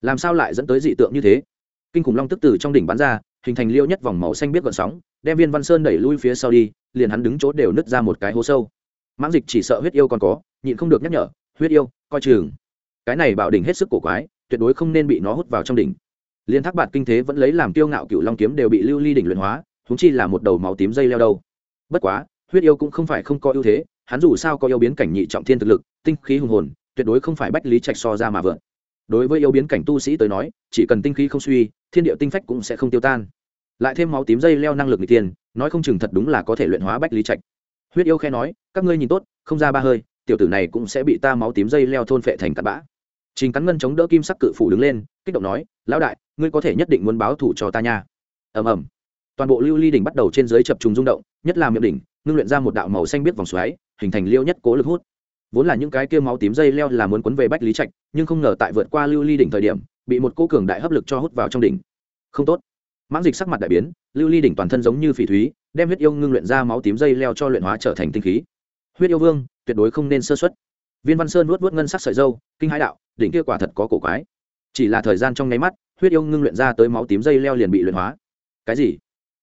Làm sao lại dẫn tới dị tượng như thế? Kinh khủng long tức từ trong đỉnh bắn ra, hình thành liêu nhất vòng màu xanh biết gợn sóng, đem viên văn sơn đẩy lui phía sau đi, liền hắn đứng chỗ đều nứt ra một cái hố sâu. Mãng dịch chỉ sợ huyết yêu còn có, nhịn không được nhắc nhở, huyết yêu, coi chừng cái này bảo đỉnh hết sức cổ quái, tuyệt đối không nên bị nó hút vào trong đỉnh. Liên thác bạt kinh thế vẫn lấy làm tiêu ngạo cựu long kiếm đều bị lưu ly đỉnh luyện hóa húng chi là một đầu máu tím dây leo đâu. Bất quá, huyết yêu cũng không phải không có ưu thế, hắn dù sao có yêu biến cảnh nhị trọng thiên thực lực, tinh khí hùng hồn, tuyệt đối không phải bách lý trạch so ra mà vượn. Đối với yêu biến cảnh tu sĩ tới nói, chỉ cần tinh khí không suy, thiên địa tinh phách cũng sẽ không tiêu tan. Lại thêm máu tím dây leo năng lực n g tiền nói không chừng thật đúng là có thể luyện hóa bách lý trạch. Huyết yêu khe nói, các ngươi nhìn tốt, không ra ba hơi, tiểu tử này cũng sẽ bị ta máu tím dây leo thôn phệ thành cặn bã trình cắn ngân chống đỡ kim sắc cự phủ đứng lên, kích động nói, lão đại, ngươi có thể nhất định muốn báo thủ cho ta nha. Ầm ầm. Toàn bộ lưu ly đỉnh bắt đầu trên dưới chập trùng rung động, nhất là miệng đỉnh, ngưng luyện ra một đạo màu xanh biết vòng xoáy, hình thành liêu nhất cố lực hút. Vốn là những cái kia máu tím dây leo là muốn cuốn về bách lý trạch, nhưng không ngờ tại vượt qua lưu ly đỉnh thời điểm, bị một cô cường đại hấp lực cho hút vào trong đỉnh. Không tốt. Mãng dịch sắc mặt đại biến, lưu ly đỉnh toàn thân giống như phỉ thúy, đem huyết yêu ngưng luyện ra máu tím dây leo cho luyện hóa trở thành tinh khí. Huyết yêu vương, tuyệt đối không nên sơ xuất viên văn sơn nuốt nuốt ngân sắc sợi dâu, kinh hãi đạo, đỉnh kia quả thật có cổ quái. Chỉ là thời gian trong nháy mắt, huyết yêu ngưng luyện ra tới máu tím dây leo liền bị luyện hóa. Cái gì?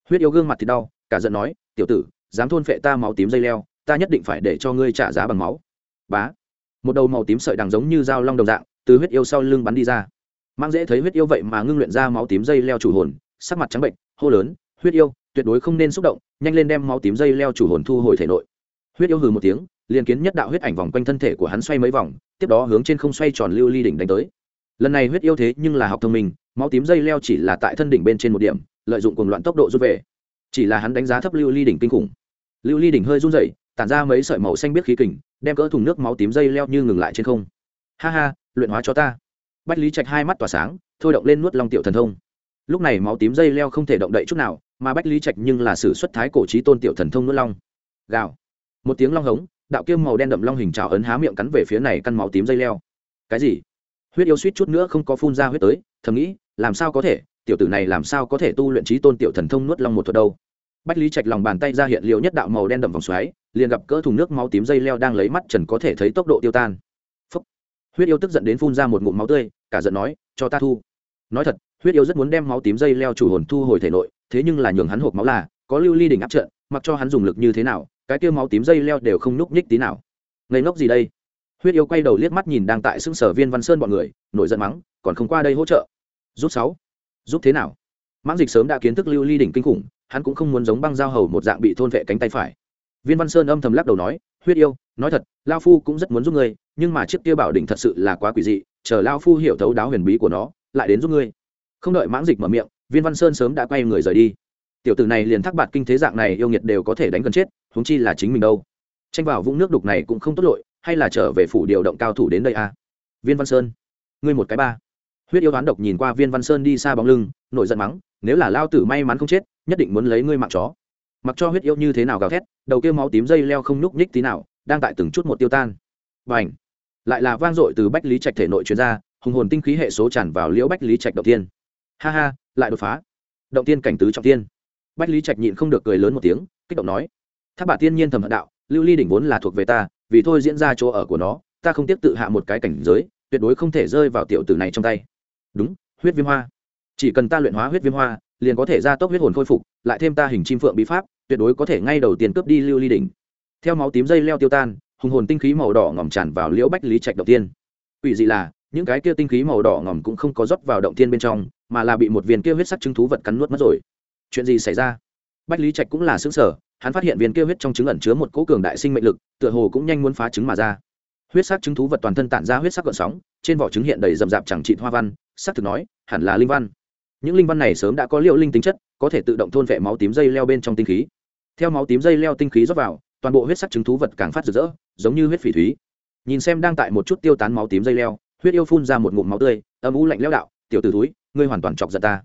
Huyết yêu gương mặt thì đau, cả giận nói, tiểu tử, dám thôn phệ ta máu tím dây leo, ta nhất định phải để cho ngươi trả giá bằng máu. Bá. Một đầu màu tím sợi đằng giống như dao long đồng dạng, từ huyết yêu sau lưng bắn đi ra. Mang dễ thấy huyết yêu vậy mà ngưng luyện ra máu tím dây leo chủ hồn, sắc mặt trắng bệnh, hô lớn, huyết yêu, tuyệt đối không nên xúc động, nhanh lên đem máu tím dây leo chủ hồn thu hồi thể nội. Huyết yêu hừ một tiếng liền kiến nhất đạo huyết ảnh vòng quanh thân thể của hắn xoay mấy vòng, tiếp đó hướng trên không xoay tròn lưu ly đỉnh đánh tới. Lần này huyết yêu thế nhưng là học thông minh, máu tím dây leo chỉ là tại thân đỉnh bên trên một điểm, lợi dụng cùng loạn tốc độ rút về. Chỉ là hắn đánh giá thấp lưu ly đỉnh kinh khủng. Lưu ly đỉnh hơi run rẩy, tản ra mấy sợi màu xanh biết khí kình, đem cỡ thùng nước máu tím dây leo như ngừng lại trên không. Ha ha, luyện hóa cho ta. Bách lý trạch hai mắt tỏa sáng, thôi động lên nuốt long tiểu thần thông. Lúc này máu tím dây leo không thể động đậy chút nào, mà bách lý trạch nhưng là sử xuất thái cổ trí tôn tiểu thần thông nuốt long. Gào. Một tiếng long hống đạo kiêm màu đen đậm long hình trào ấn há miệng cắn về phía này căn máu tím dây leo. Cái gì? Huyết yêu suýt chút nữa không có phun ra huyết tới, thầm nghĩ, làm sao có thể, tiểu tử này làm sao có thể tu luyện trí tôn tiểu thần thông nuốt long một thuật đâu? Bách lý trạch lòng bàn tay ra hiện liệu nhất đạo màu đen đậm vòng xoáy, liền gặp cỡ thùng nước máu tím dây leo đang lấy mắt trần có thể thấy tốc độ tiêu tan. Phúc. huyết yêu tức giận đến phun ra một ngụm máu tươi, cả giận nói, cho ta thu. Nói thật, huyết yêu rất muốn đem máu tím dây leo chủ hồn thu hồi thể nội, thế nhưng là nhường hắn hộp máu là, có lưu ly đỉnh áp trận, mặc cho hắn dùng lực như thế nào cái kia máu tím dây leo đều không nhúc nhích tí nào. Ngây ngốc gì đây? Huyết yêu quay đầu liếc mắt nhìn đang tại xưng sở viên văn sơn bọn người, nổi giận mắng, còn không qua đây hỗ trợ. Giúp sáu. Giúp thế nào? Mãng dịch sớm đã kiến thức lưu ly đỉnh kinh khủng, hắn cũng không muốn giống băng giao hầu một dạng bị thôn vệ cánh tay phải. Viên văn sơn âm thầm lắc đầu nói, huyết yêu, nói thật, lao phu cũng rất muốn giúp ngươi, nhưng mà chiếc kia bảo đỉnh thật sự là quá quỷ dị, chờ lao phu hiểu thấu đáo huyền bí của nó, lại đến giúp ngươi. Không đợi mãng dịch mở miệng, viên văn sơn sớm đã quay người rời đi tiểu tử này liền thác bạt kinh thế dạng này yêu nghiệt đều có thể đánh gần chết, huống chi là chính mình đâu. Tranh vào vũng nước đục này cũng không tốt lội, hay là trở về phủ điều động cao thủ đến đây à? viên văn sơn, ngươi một cái ba. Huyết yêu đoán độc nhìn qua viên văn sơn đi xa bóng lưng, nổi giận mắng, nếu là lao tử may mắn không chết, nhất định muốn lấy ngươi mạng chó. Mặc cho huyết yêu như thế nào gào thét, đầu kia máu tím dây leo không nhúc nhích tí nào, đang tại từng chút một tiêu tan. Và ảnh lại là vang dội từ bách lý trạch thể nội chuyên gia hùng hồn tinh khí hệ số tràn vào liễu bách lý trạch đầu tiên. Ha ha, lại đột phá. Động tiên cảnh tứ trọng tiên bách lý trạch nhịn không được cười lớn một tiếng, kích động nói tháp bà tiên nhiên thầm hận đạo, lưu ly đỉnh vốn là thuộc về ta, vì thôi diễn ra chỗ ở của nó, ta không tiếp tự hạ một cái cảnh giới, tuyệt đối không thể rơi vào tiểu tử này trong tay. Đúng, huyết viêm hoa. Chỉ cần ta luyện hóa huyết viêm hoa, liền có thể gia tốc huyết hồn khôi phục, lại thêm ta hình chim phượng bí pháp, tuyệt đối có thể ngay đầu tiên cướp đi lưu ly đỉnh. Theo máu tím dây leo tiêu tan, hùng hồn tinh khí màu đỏ ngòm tràn vào liễu bách lý trạch đầu tiên. Ủy dị là, những cái kia tinh khí màu đỏ ngòm cũng không có rót vào động tiên bên trong, mà là bị một viên kia huyết sắc chứng thú vật cắn nuốt mất rồi chuyện gì xảy ra? Bách lý trạch cũng là xứng sở hắn phát hiện viên kia huyết trong trứng ẩn chứa một cỗ cường đại sinh mệnh lực, tựa hồ cũng nhanh muốn phá trứng mà ra. Huyết sắc trứng thú vật toàn thân tản ra huyết sắc gợn sóng, trên vỏ trứng hiện đầy rậm rạp chẳng trị hoa văn, sắc thực nói, hẳn là linh văn. Những linh văn này sớm đã có liệu linh tính chất, có thể tự động thôn vệ máu tím dây leo bên trong tinh khí. Theo máu tím dây leo tinh khí rót vào, toàn bộ huyết sắc trứng thú vật càng phát rực rỡ, giống như huyết phỉ thúy. Nhìn xem đang tại một chút tiêu tán máu tím dây leo, huyết yêu phun ra một ngụm máu tươi, âm u lạnh leo đạo, tiểu t ử túi ngươi hoàn toàn chọc giận ta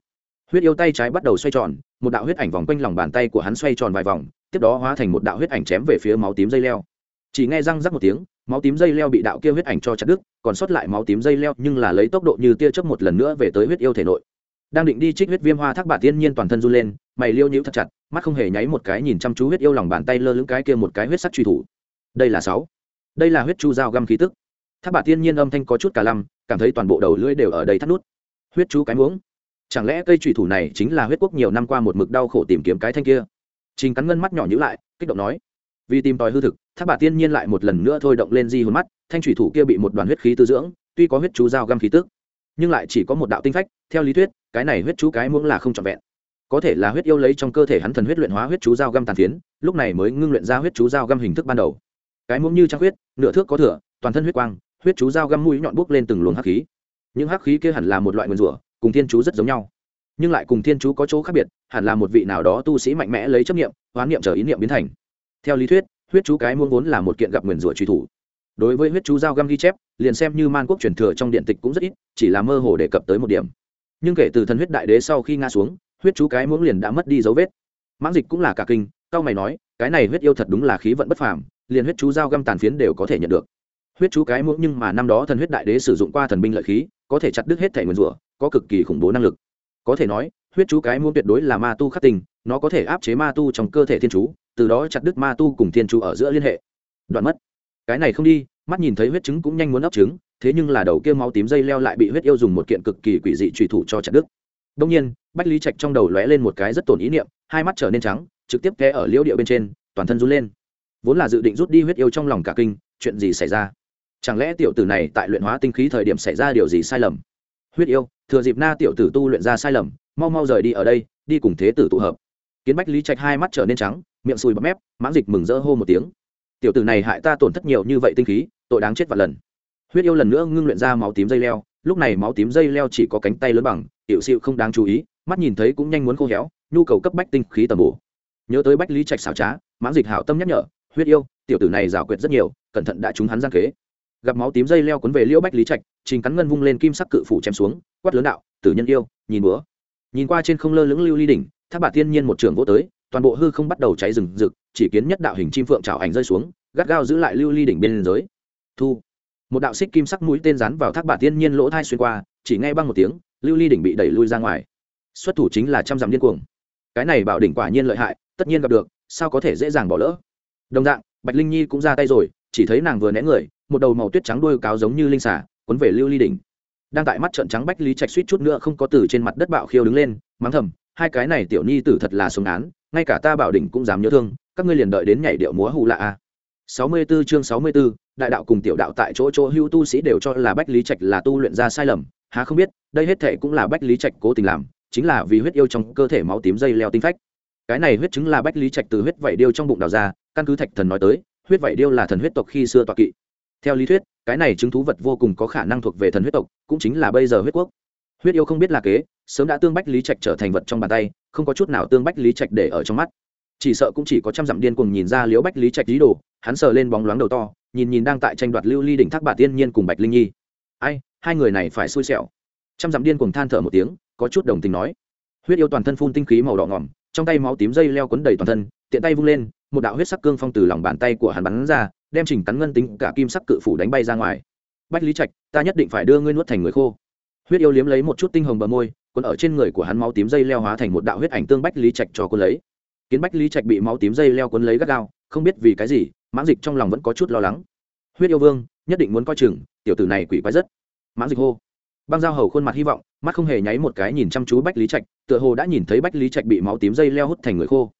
huyết yêu tay trái bắt đầu xoay tròn, một đạo huyết ảnh vòng quanh lòng bàn tay của hắn xoay tròn vài vòng, tiếp đó hóa thành một đạo huyết ảnh chém về phía máu tím dây leo. Chỉ nghe răng rắc một tiếng, máu tím dây leo bị đạo kia huyết ảnh cho chặt đứt, còn sót lại máu tím dây leo, nhưng là lấy tốc độ như tia chớp một lần nữa về tới huyết yêu thể nội. Đang định đi trích huyết viêm hoa thác bà tiên nhiên toàn thân run lên, mày liêu nhíu thật chặt, mắt không hề nháy một cái nhìn chăm chú huyết yêu lòng bàn tay lơ lửng cái kia một cái huyết sắc truy thủ. Đây là sáu. Đây là huyết chu dao găm khí tức. Thác bà tiên nhiên âm thanh có chút cả lăm, cảm thấy toàn bộ đầu lưỡi đều ở đây thắt nút. Huyết chú cái muỗng chẳng lẽ cây trùy thủ này chính là huyết quốc nhiều năm qua một mực đau khổ tìm kiếm cái thanh kia? Trình cắn ngân mắt nhỏ nhữ lại, kích động nói, vì tìm tòi hư thực tháp bà tiên nhiên lại một lần nữa thôi động lên di hồn mắt, thanh trùy thủ kia bị một đoàn huyết khí tư dưỡng, tuy có huyết chú dao găm khí tức, nhưng lại chỉ có một đạo tinh phách, theo lý thuyết, cái này huyết chú cái muỗng là không trọn vẹn. Có thể là huyết yêu lấy trong cơ thể hắn thần huyết luyện hóa huyết chú dao găm tàn phiến, lúc này mới ngưng luyện ra huyết chú dao găm hình thức ban đầu. Cái muỗng như trăng huyết, nửa thước có thửa toàn thân huyết quang, huyết chú dao găm mũi nhọn bút lên từng luồng hắc khí. Những hắc khí kia hẳn là một loại nguyên rủa cùng thiên chú rất giống nhau. Nhưng lại cùng thiên chú có chỗ khác biệt, hẳn là một vị nào đó tu sĩ mạnh mẽ lấy chấp nghiệm hoán niệm trở ý niệm biến thành. Theo lý thuyết, huyết chú cái muôn vốn là một kiện gặp nguyền rủa truy thủ. Đối với huyết chú dao găm ghi chép, liền xem như man quốc truyền thừa trong điện tịch cũng rất ít, chỉ là mơ hồ đề cập tới một điểm. Nhưng kể từ thần huyết đại đế sau khi nga xuống, huyết chú cái muỗng liền đã mất đi dấu vết. Mãng dịch cũng là cả kinh cao mày nói, cái này huyết yêu thật đúng là khí vận bất phàm, liền huyết chú dao găm tàn phiến đều có thể nhận được. Huyết chú cái muỗng nhưng mà năm đó thần huyết đại đế sử dụng qua thần binh lợi khí, có thể chặt đứt hết thể nguyên rủa có cực kỳ khủng bố năng lực. Có thể nói, huyết chú cái muôn tuyệt đối là ma tu khắc tình nó có thể áp chế ma tu trong cơ thể thiên chú, từ đó chặt đứt ma tu cùng thiên chú ở giữa liên hệ. Đoạn mất. Cái này không đi, mắt nhìn thấy huyết trứng cũng nhanh muốn ấp trứng, thế nhưng là đầu kia máu tím dây leo lại bị huyết yêu dùng một kiện cực kỳ quỷ dị trùy thủ cho chặt đứt. Đông nhiên, bách lý trạch trong đầu lóe lên một cái rất tổn ý niệm, hai mắt trở nên trắng, trực tiếp té ở liễu địa bên trên, toàn thân run lên. Vốn là dự định rút đi huyết yêu trong lòng cả kinh, chuyện gì xảy ra? Chẳng lẽ tiểu tử này tại luyện hóa tinh khí thời điểm xảy ra điều gì sai lầm? Huyết yêu, thừa dịp na tiểu tử tu luyện ra sai lầm, mau mau rời đi ở đây, đi cùng thế tử tụ hợp. Kiến bách lý trạch hai mắt trở nên trắng, miệng sùi bắp mép, mãng dịch mừng rỡ hô một tiếng. Tiểu tử này hại ta tổn thất nhiều như vậy tinh khí, tội đáng chết vạn lần. Huyết yêu lần nữa ngưng luyện ra máu tím dây leo, lúc này máu tím dây leo chỉ có cánh tay lớn bằng hiệu xịu không đáng chú ý, mắt nhìn thấy cũng nhanh muốn khô héo, nhu cầu cấp bách tinh khí tầm bổ. Nhớ tới bách lý trạch xảo trá, mãng dịch hảo tâm nhắc nhở, huyết yêu, tiểu tử này rào quyệt rất nhiều, cẩn thận đã trúng hắn gian kế. Gặp máu tím dây leo cuốn về liễu bách lý trạch trình cắn ngân vung lên kim sắc cự phủ chém xuống, quát lớn đạo, tử nhân yêu, nhìn bữa nhìn qua trên không lơ lưỡng lưu ly đỉnh tháp bà tiên nhiên một trường vô tới, toàn bộ hư không bắt đầu cháy rừng rực, chỉ kiến nhất đạo hình chim phượng trào ảnh rơi xuống, gắt gao giữ lại lưu ly đỉnh bên giới thu. Một đạo xích kim sắc mũi tên rắn vào thác bà tiên nhiên lỗ thai xuyên qua, chỉ ngay băng một tiếng, lưu ly đỉnh bị đẩy lui ra ngoài. Xuất thủ chính là trăm dặm điên cuồng. Cái này bảo đỉnh quả nhiên lợi hại, tất nhiên gặp được, sao có thể dễ dàng bỏ lỡ? Đồng dạng, bạch linh nhi cũng ra tay rồi, chỉ thấy nàng vừa né người, một đầu màu tuyết trắng đuôi cáo giống như linh xả quấn về lưu ly đỉnh. Đang tại mắt trận trắng bách lý trạch suýt chút nữa không có từ trên mặt đất bạo khiêu đứng lên mắng thầm hai cái này tiểu nhi tử thật là xuống án ngay cả ta bảo đỉnh cũng dám nhớ thương các ngươi liền đợi đến nhảy điệu múa hù lạ à. a 64 chương 64, đại đạo cùng tiểu đạo tại chỗ chỗ hưu tu sĩ đều cho là bách lý trạch là tu luyện ra sai lầm há không biết đây hết thể cũng là bách lý trạch cố tình làm chính là vì huyết yêu trong cơ thể máu tím dây leo tinh phách. Cái này huyết chứng là bách lý trạch từ huyết vảy điêu trong bụng đào ra căn cứ thạch thần nói tới huyết vảy điêu là thần huyết tộc khi xưa tọa kỵ. Theo lý thuyết cái này chứng thú vật vô cùng có khả năng thuộc về thần huyết tộc, cũng chính là bây giờ huyết quốc. Huyết yêu không biết là kế, sớm đã tương bách lý trạch trở thành vật trong bàn tay, không có chút nào tương bách lý trạch để ở trong mắt. Chỉ sợ cũng chỉ có trăm dặm điên cùng nhìn ra liễu bách lý trạch lý đồ, hắn sờ lên bóng loáng đầu to, nhìn nhìn đang tại tranh đoạt lưu ly đỉnh thác bà tiên nhiên cùng bạch linh nhi. Ai, hai người này phải xui xẻo. Trăm dặm điên cùng than thở một tiếng, có chút đồng tình nói. Huyết yêu toàn thân phun tinh khí màu đỏ ngỏm trong tay máu tím dây leo quấn đầy toàn thân, tiện tay vung lên, một đạo huyết sắc cương phong từ lòng bàn tay của hắn bắn ra, đem chỉnh cắn ngân tính cả kim sắc cự phủ đánh bay ra ngoài. Bách lý trạch, ta nhất định phải đưa ngươi nuốt thành người khô. Huyết yêu liếm lấy một chút tinh hồng bờ môi quấn ở trên người của hắn máu tím dây leo hóa thành một đạo huyết ảnh tương bách lý trạch cho quân lấy. Kiến bách lý trạch bị máu tím dây leo quấn lấy gắt gao, không biết vì cái gì, mãng dịch trong lòng vẫn có chút lo lắng. Huyết yêu vương, nhất định muốn coi chừng, tiểu tử này quỷ quái rất. Mãng dịch hô. Băng giao hầu khuôn mặt hy vọng mắt không hề nháy một cái nhìn chăm chú bách lý trạch, tựa hồ đã nhìn thấy bách lý trạch bị máu tím dây leo hút thành người khô.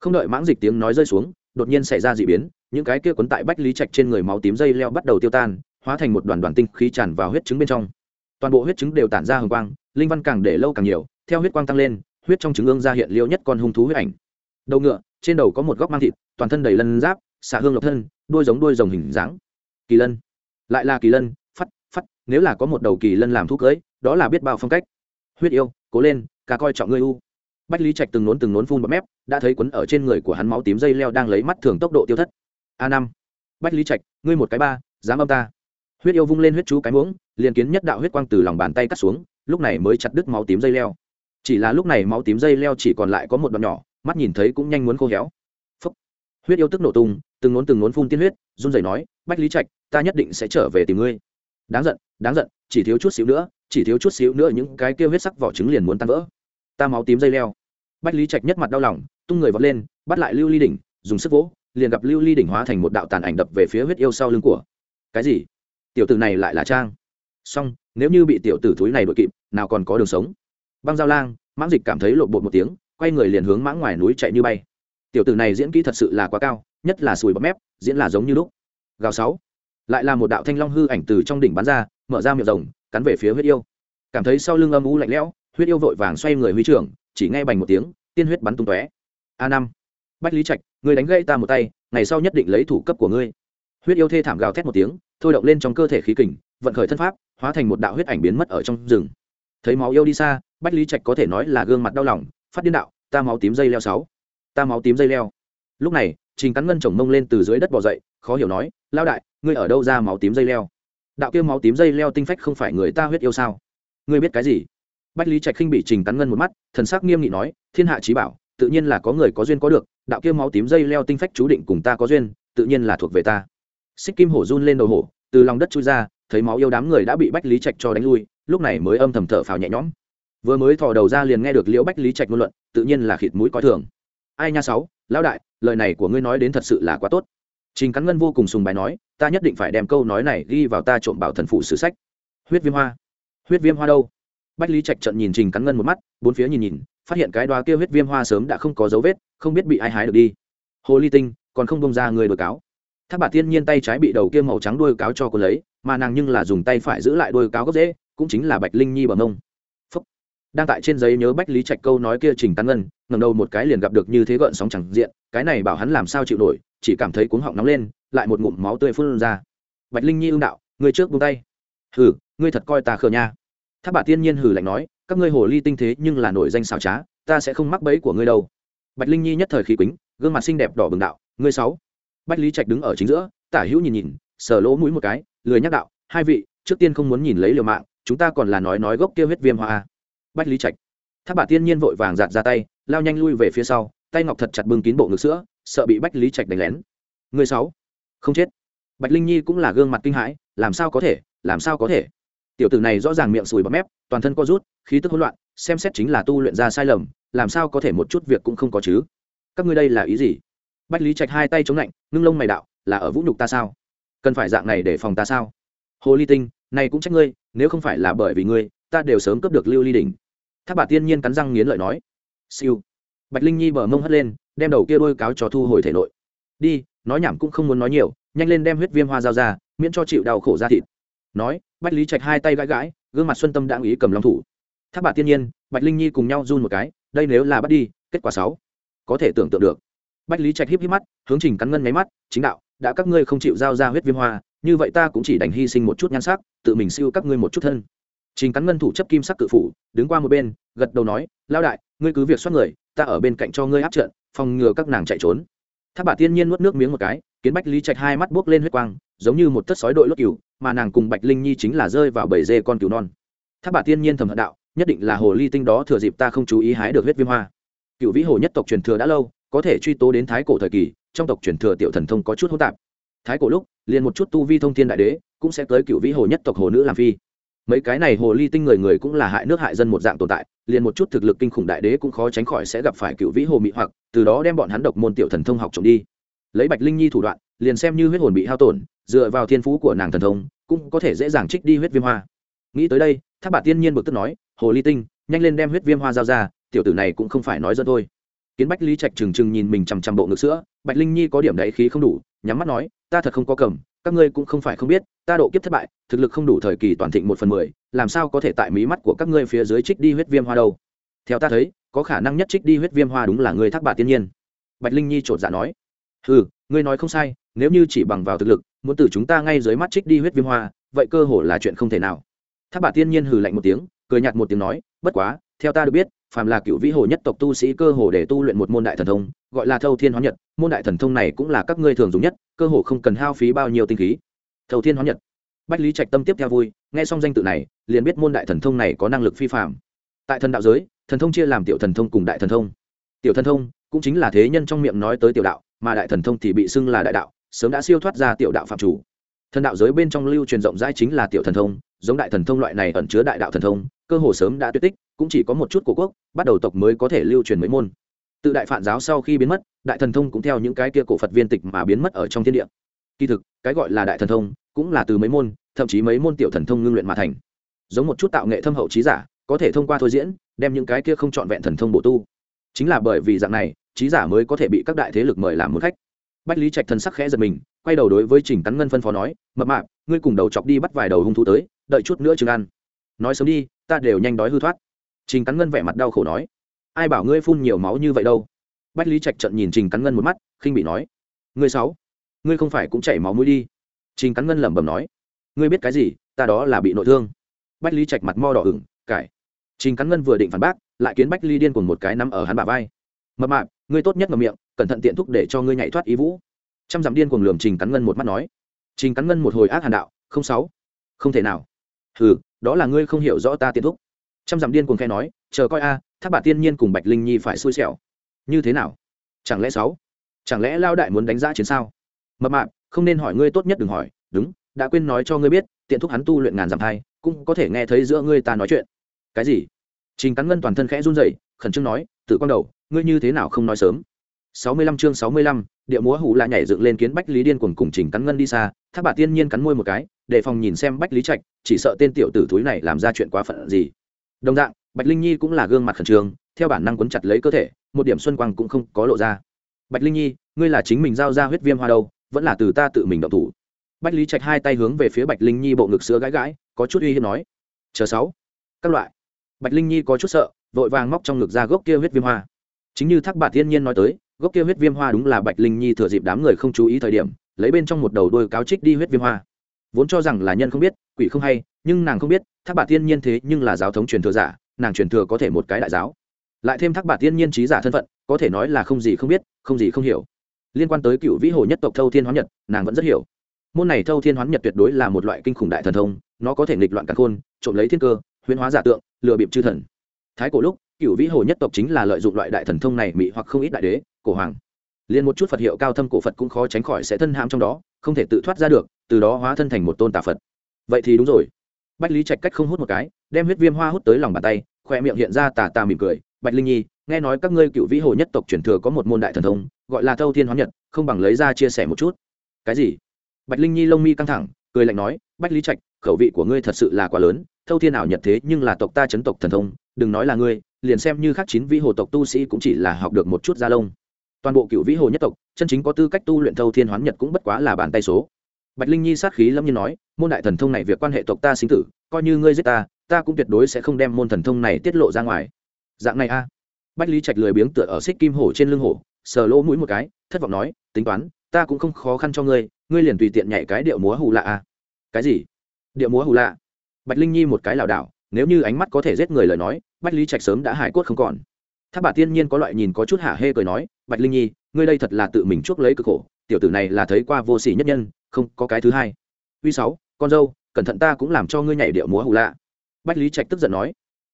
Không đợi mãng dịch tiếng nói rơi xuống, đột nhiên xảy ra d ị biến, những cái kia quấn tại bách lý trạch trên người máu tím dây leo bắt đầu tiêu tan, hóa thành một đoàn đoàn tinh khí tràn vào huyết trứng bên trong. Toàn bộ huyết trứng đều tản ra hồng quang, linh văn càng để lâu càng nhiều, theo huyết quang tăng lên, huyết trong trứng ương ra hiện liêu nhất con hung thú huyết ảnh. Đầu ngựa, trên đầu có một góc mang thịt, toàn thân đầy lân giáp, xạ hương lộc thân, đuôi giống đuôi rồng hình dáng. Kỳ lân. Lại là kỳ lân nếu là có một đầu kỳ lân làm thuốc cưới, đó là biết bao phong cách. Huyết yêu, cố lên, ca coi trọng ngươi u. Bách lý trạch từng nốn từng nốn phun bọt mép, đã thấy quấn ở trên người của hắn máu tím dây leo đang lấy mắt thường tốc độ tiêu thất. A năm. Bách lý trạch, ngươi một cái ba, dám âm ta. Huyết yêu vung lên huyết chú cái muỗng, liền kiến nhất đạo huyết quang từ lòng bàn tay cắt xuống, lúc này mới chặt đứt máu tím dây leo. Chỉ là lúc này máu tím dây leo chỉ còn lại có một đoạn nhỏ, mắt nhìn thấy cũng nhanh muốn khô héo. Phúc. huyết yêu tức nổ tung, từng nốn từng nốn phun tiên huyết, run rẩy nói, bách lý trạch, ta nhất định sẽ trở về tìm ngươi đáng giận đáng giận, chỉ thiếu chút xíu nữa, chỉ thiếu chút xíu nữa những cái kêu huyết sắc vỏ trứng liền muốn tan vỡ. Ta máu tím dây leo. Bách lý trạch nhất mặt đau lòng, tung người vọt lên, bắt lại lưu ly đỉnh, dùng sức vỗ, liền gặp lưu ly đỉnh hóa thành một đạo tàn ảnh đập về phía huyết yêu sau lưng của. Cái gì? Tiểu tử này lại là trang. Song nếu như bị tiểu tử thúi này đội kịp, nào còn có đường sống. Băng giao lang, mãng dịch cảm thấy lộn bột một tiếng, quay người liền hướng mãng ngoài núi chạy như bay. Tiểu tử này diễn kỹ thật sự là quá cao, nhất là sùi bắp mép, diễn là giống như lúc. Gào sáu lại là một đạo thanh long hư ảnh từ trong đỉnh bắn ra, mở ra miệng rồng, cắn về phía huyết yêu. Cảm thấy sau lưng âm u lạnh lẽo, huyết yêu vội vàng xoay người huy trưởng, chỉ nghe bành một tiếng, tiên huyết bắn tung tóe. A năm. Bách lý trạch người đánh gây ta một tay, ngày sau nhất định lấy thủ cấp của ngươi. Huyết yêu thê thảm gào thét một tiếng, thôi động lên trong cơ thể khí kình, vận khởi thân pháp, hóa thành một đạo huyết ảnh biến mất ở trong rừng. Thấy máu yêu đi xa, bách lý trạch có thể nói là gương mặt đau lòng, phát điên đạo, ta máu tím dây leo sáu. Ta máu tím dây leo. Lúc này, trình cắn ngân chồng mông lên từ dưới đất bò dậy khó hiểu nói lao đại, ngươi ở đâu ra máu tím dây leo? Đạo kia máu tím dây leo tinh phách không phải người ta huyết yêu sao? Ngươi biết cái gì? Bách lý trạch khinh bị trình cắn ngân một mắt, thần sắc nghiêm nghị nói, thiên hạ trí bảo, tự nhiên là có người có duyên có được, đạo kia máu tím dây leo tinh phách chú định cùng ta có duyên, tự nhiên là thuộc về ta. Xích kim hổ run lên đầu hổ, từ lòng đất chui ra, thấy máu yêu đám người đã bị bách lý trạch cho đánh lui, lúc này mới âm thầm thở phào nhẹ nhõm. Vừa mới thò đầu ra liền nghe được liễu bách lý trạch ngôn luận, tự nhiên là khịt mũi coi thường. Ai nha sáu, lão đại, lời này của ngươi nói đến thật sự là quá tốt trình cắn ngân vô cùng sùng bài nói, ta nhất định phải đem câu nói này ghi vào ta trộm bảo thần phụ sử sách. Huyết viêm hoa. Huyết viêm hoa đâu? Bách lý trạch trận nhìn trình cắn ngân một mắt, bốn phía nhìn nhìn, phát hiện cái đoá kia huyết viêm hoa sớm đã không có dấu vết, không biết bị ai hái được đi. Hồ ly tinh, còn không bông ra người đồi cáo. Thác bà tiên nhiên tay trái bị đầu kia màu trắng đuôi cáo cho cô lấy, mà nàng nhưng là dùng tay phải giữ lại đuôi cáo gốc dễ cũng chính là bạch linh nhi bằng ông. Đang tại trên giấy nhớ bách lý trạch câu nói kia trình tăng ngân ngầm đầu một cái liền gặp được như thế gợn sóng chẳng diện, cái này bảo hắn làm sao chịu nổi chỉ cảm thấy cuống họng nóng lên, lại một ngụm máu tươi phun ra. Bạch linh nhi ưng đạo, ngươi trước buông tay. Hừ, ngươi thật coi ta khờ nha. Thác bà tiên nhiên hừ lạnh nói, các ngươi hồ ly tinh thế nhưng là nổi danh xảo trá, ta sẽ không mắc bẫy của ngươi đâu. Bạch linh nhi nhất thời khí quýnh gương mặt xinh đẹp đỏ bừng đạo, ngươi sáu. Bách lý trạch đứng ở chính giữa, tả hữu nhìn nhìn, sờ lỗ mũi một cái, lười nhắc đạo, hai vị, trước tiên không muốn nhìn lấy liều mạng, chúng ta còn là nói nói gốc kia huyết viêm hoa bách lý trạch. Tháp bà tiên nhiên vội vàng giạt ra tay, lao nhanh lui về phía sau tay ngọc thật chặt bưng kín bộ ngực sữa, sợ bị bách lý trạch đánh lén. Người sáu, không chết. Bạch linh nhi cũng là gương mặt kinh hãi, làm sao có thể, làm sao có thể? Tiểu tử này rõ ràng miệng sùi bọt mép, toàn thân co rút, khí tức hỗn loạn, xem xét chính là tu luyện ra sai lầm, làm sao có thể một chút việc cũng không có chứ? Các ngươi đây là ý gì? Bách lý trạch hai tay chống lạnh, ngưng lông mày đạo, là ở vũ nhục ta sao? Cần phải dạng này để phòng ta sao? Hồ ly tinh, này cũng trách ngươi, nếu không phải là bởi vì ngươi, ta đều sớm cướp được lưu ly đỉnh. Tháp bà tiên nhiên cắn răng nghiến lợi nói. Siêu bạch linh nhi bờ mông hất lên, đem đầu kia đôi cáo cho thu hồi thể nội. Đi, nói nhảm cũng không muốn nói nhiều, nhanh lên đem huyết viêm hoa dao ra, miễn cho chịu đau khổ ra thịt. Nói bách lý trạch hai tay gãi gãi, gương mặt xuân tâm đã ý cầm long thủ. Tháp bà tiên nhiên, bạch linh nhi cùng nhau run một cái, đây nếu là bắt đi, kết quả sáu, có thể tưởng tượng được. Bách lý trạch híp híp mắt, hướng trình cắn ngân máy mắt, chính đạo, đã các ngươi không chịu giao ra huyết viêm hoa, như vậy ta cũng chỉ đành hy sinh một chút nhan sắc, tự mình siêu các ngươi một chút thân. Trình cắn ngân thủ chấp kim sắc cự phủ, đứng qua một bên, gật đầu nói lao đại, ngươi cứ việc xoát người ta ở bên cạnh cho ngươi áp trận, phòng ngừa các nàng chạy trốn. Tháp bà tiên nhiên nuốt nước miếng một cái, kiến bách lý trạch hai mắt buốc lên huyết quang, giống như một tấc sói đội lốt cừu, mà nàng cùng bạch linh nhi chính là rơi vào bầy dê con cừu non. Tháp bà tiên nhiên thầm hận đạo, nhất định là hồ ly tinh đó thừa dịp ta không chú ý hái được huyết viêm hoa. Cựu vĩ hồ nhất tộc truyền thừa đã lâu, có thể truy tố đến thái cổ thời kỳ, trong tộc truyền thừa tiểu thần thông có chút hỗn tạp. Thái cổ lúc, liền một chút tu vi thông thiên đại đế, cũng sẽ tới cựu vĩ hồ nhất tộc hồ nữ làm phi. Mấy cái này hồ ly tinh người người cũng là hại nước hại dân một dạng tồn tại liền một chút thực lực kinh khủng đại đế cũng khó tránh khỏi sẽ gặp phải cựu vĩ hồ mị hoặc, từ đó đem bọn hắn độc môn tiểu thần thông học trộm đi. Lấy bạch linh nhi thủ đoạn, liền xem như huyết hồn bị hao tổn, dựa vào thiên phú của nàng thần thông, cũng có thể dễ dàng trích đi huyết viêm hoa. Nghĩ tới đây tháp bà tiên nhiên bực tức nói, hồ ly tinh, nhanh lên đem huyết viêm hoa giao ra, tiểu tử này cũng không phải nói dân thôi. Kiến bách lý trạch trừng trừng nhìn mình chằm chằm bộ ngực sữa, bạch linh nhi có điểm đáy khí không đủ, nhắm mắt nói, ta thật không có cầm các ngươi cũng không phải không biết, ta độ kiếp thất bại, thực lực không đủ thời kỳ toàn thịnh một phần mười, làm sao có thể tại mí mắt của các ngươi phía dưới trích đi huyết viêm hoa đâu? Theo ta thấy, có khả năng nhất trích đi huyết viêm hoa đúng là ngươi thác bà tiên nhiên. Bạch linh nhi chột dạ nói. Ừ ngươi nói không sai, nếu như chỉ bằng vào thực lực, muốn từ chúng ta ngay dưới mắt trích đi huyết viêm hoa, vậy cơ hồ là chuyện không thể nào. Thác bà tiên nhiên hừ lạnh một tiếng, cười nhạt một tiếng nói, bất quá, theo ta được biết phàm là cựu vĩ hồ nhất tộc tu sĩ cơ hồ để tu luyện một môn đại thần thông, gọi là thâu thiên hóa nhật, môn đại thần thông này cũng là các ngươi thường dùng nhất, cơ hồ không cần hao phí bao nhiêu tinh khí. Thâu thiên hóa nhật. Bách lý trạch tâm tiếp theo vui, nghe xong danh tự này, liền biết môn đại thần thông này có năng lực phi phạm tại thần đạo giới, thần thông chia làm tiểu thần thông cùng đại thần thông. Tiểu thần thông cũng chính là thế nhân trong miệng nói tới tiểu đạo, mà đại thần thông thì bị xưng là đại đạo, sớm đã siêu thoát ra tiểu đạo phạm chủ thần đạo giới bên trong lưu truyền rộng rãi chính là tiểu thần thông, giống đại thần thông loại này ẩn chứa đại đạo thần thông, cơ hồ sớm đã tuyệt tích, cũng chỉ có một chút cổ quốc, bắt đầu tộc mới có thể lưu truyền mấy môn. Tự đại phản giáo sau khi biến mất, đại thần thông cũng theo những cái kia cổ phật viên tịch mà biến mất ở trong thiên địa. Kỳ thực, cái gọi là đại thần thông, cũng là từ mấy môn, thậm chí mấy môn tiểu thần thông ngưng luyện mà thành. Giống một chút tạo nghệ thâm hậu trí giả, có thể thông qua thôi diễn, đem những cái kia không trọn vẹn thần thông bổ tu. Chính là bởi vì dạng này, trí giả mới có thể bị các đại thế lực mời làm một khách bách lý trạch thần sắc khẽ giật mình, quay đầu đối với trình cắn ngân phân phó nói, mập mạp, ngươi cùng đầu chọc đi bắt vài đầu hung thú tới, đợi chút nữa chừng ăn. Nói sớm đi, ta đều nhanh đói hư thoát. Trình cắn ngân vẻ mặt đau khổ nói, ai bảo ngươi phun nhiều máu như vậy đâu? Bách lý trạch trận nhìn trình cắn ngân một mắt, khinh bị nói, ngươi sáu ngươi không phải cũng chảy máu mũi đi. Trình cắn ngân lẩm bẩm nói, ngươi biết cái gì, ta đó là bị nội thương. Bách lý trạch mặt mo đỏ ửng, cải. Trình cắn ngân vừa định phản bác, lại kiến bách ly điên cùng một cái nắm ở hắn bả vai. Mập mạp, ngươi tốt nhất ngậm miệng cẩn thận tiện thúc để cho ngươi nhảy thoát ý vũ. Trăm dặm điên cuồng lườm trình cắn ngân một mắt nói. Trình cắn ngân một hồi ác hàn đạo không sáu không thể nào. Hừ đó là ngươi không hiểu rõ ta tiện thúc. Trăm dặm điên cuồng khe nói chờ coi a à, tháp bà tiên nhiên cùng bạch linh nhi phải xui xẻo. Như thế nào? Chẳng lẽ sáu chẳng lẽ lao đại muốn đánh giá chiến sao? Mập mạp không nên hỏi ngươi tốt nhất đừng hỏi. Đúng đã quên nói cho ngươi biết tiện thúc hắn tu luyện ngàn dặm thai cũng có thể nghe thấy giữa ngươi ta nói chuyện. Cái gì? Trình cắn ngân toàn thân khẽ run rẩy khẩn trương nói tự quang đầu ngươi như thế nào không nói sớm? Sáu mươi lăm chương sáu mươi lăm, địa múa hủ là nhảy dựng lên kiến bách lý điên cuồng cùng trình cắn ngân đi xa. Thác bà tiên nhiên cắn môi một cái để phòng nhìn xem bách lý trạch chỉ sợ tên tiểu tử thúi này làm ra chuyện quá phận gì. Đồng dạng bạch linh nhi cũng là gương mặt khẩn trương theo bản năng quấn chặt lấy cơ thể một điểm xuân quang cũng không có lộ ra. Bạch linh nhi ngươi là chính mình giao ra huyết viêm hoa đâu vẫn là từ ta tự mình động thủ. Bách lý trạch hai tay hướng về phía bạch linh nhi bộ ngực sữa gãi gãi có chút uy hiếp nói. Chờ sáu. Các loại. Bạch linh nhi có chút sợ vội vàng móc trong ngực ra gốc kia huyết viêm hoa. Chính như thác bà tiên nhiên nói tới gốc kia huyết viêm hoa đúng là bạch linh nhi thừa dịp đám người không chú ý thời điểm, lấy bên trong một đầu đôi cáo trích đi huyết viêm hoa. Vốn cho rằng là nhân không biết, quỷ không hay, nhưng nàng không biết, thác bà thiên nhiên thế nhưng là giáo thống truyền thừa giả, nàng truyền thừa có thể một cái đại giáo. Lại thêm thác bà thiên nhiên trí giả thân phận, có thể nói là không gì không biết, không gì không hiểu. Liên quan tới cựu vĩ hồ nhất tộc thâu thiên hoán nhật, nàng vẫn rất hiểu. Môn này thâu thiên hoán nhật tuyệt đối là một loại kinh khủng đại thần thông, nó có thể nghịch loạn cả khôn, trộm lấy thiên cơ, huyễn hóa giả tượng, lừa bịp chư thần. Thái cổ lúc, cựu vĩ hồ nhất tộc chính là lợi dụng loại đại thần thông này mị hoặc không ít đại đế cổ hoàng. Liền một chút phật hiệu cao thâm cổ phật cũng khó tránh khỏi sẽ thân hãm trong đó, không thể tự thoát ra được, từ đó hóa thân thành một tôn tà phật. Vậy thì đúng rồi. Bách lý trạch cách không hút một cái, đem huyết viêm hoa hút tới lòng bàn tay khoe miệng hiện ra tà tà mỉm cười. Bạch linh nhi, nghe nói các ngươi cựu vĩ hồ nhất tộc truyền thừa có một môn đại thần thông, gọi là thâu thiên hóa nhật, không bằng lấy ra chia sẻ một chút. Cái gì? Bạch linh nhi lông mi căng thẳng, cười lạnh nói bách lý trạch, khẩu vị của ngươi thật sự là quá lớn, thâu thiên ảo nhật thế nhưng là tộc ta chấn tộc thần thông, đừng nói là ngươi, liền xem như khác chín vĩ hồ tộc tu sĩ cũng chỉ là học được một chút gia lông toàn bộ cựu vĩ hồ nhất tộc, chân chính có tư cách tu luyện thâu thiên hoán nhật cũng bất quá là bàn tay số. Bạch linh nhi sát khí lâm nhiên nói, môn đại thần thông này việc quan hệ tộc ta sinh tử, coi như ngươi giết ta ta cũng tuyệt đối sẽ không đem môn thần thông này tiết lộ ra ngoài. Dạng này a. Bách lý trạch lười biếng tựa ở xích kim hổ trên lưng hổ, sờ lỗ mũi một cái, thất vọng nói, tính toán, ta cũng không khó khăn cho ngươi ngươi liền tùy tiện nhảy cái điệu múa hù lạ a. Cái gì? Điệu múa hù lạ? Bạch linh nhi một cái lảo đảo, nếu như ánh mắt có thể giết người lời nói bách lý trạch sớm đã hải cốt không còn. Tháp bà tiên nhiên có loại nhìn có chút hả hê cười nói bạch linh nhi, ngươi đây thật là tự mình chuốc lấy cực khổ, tiểu tử này là thấy qua vô sỉ nhất nhân, không, có cái thứ hai. Uy sáu, con dâu, cẩn thận ta cũng làm cho ngươi nhảy điệu múa hù lạ. Bách lý trạch tức giận nói.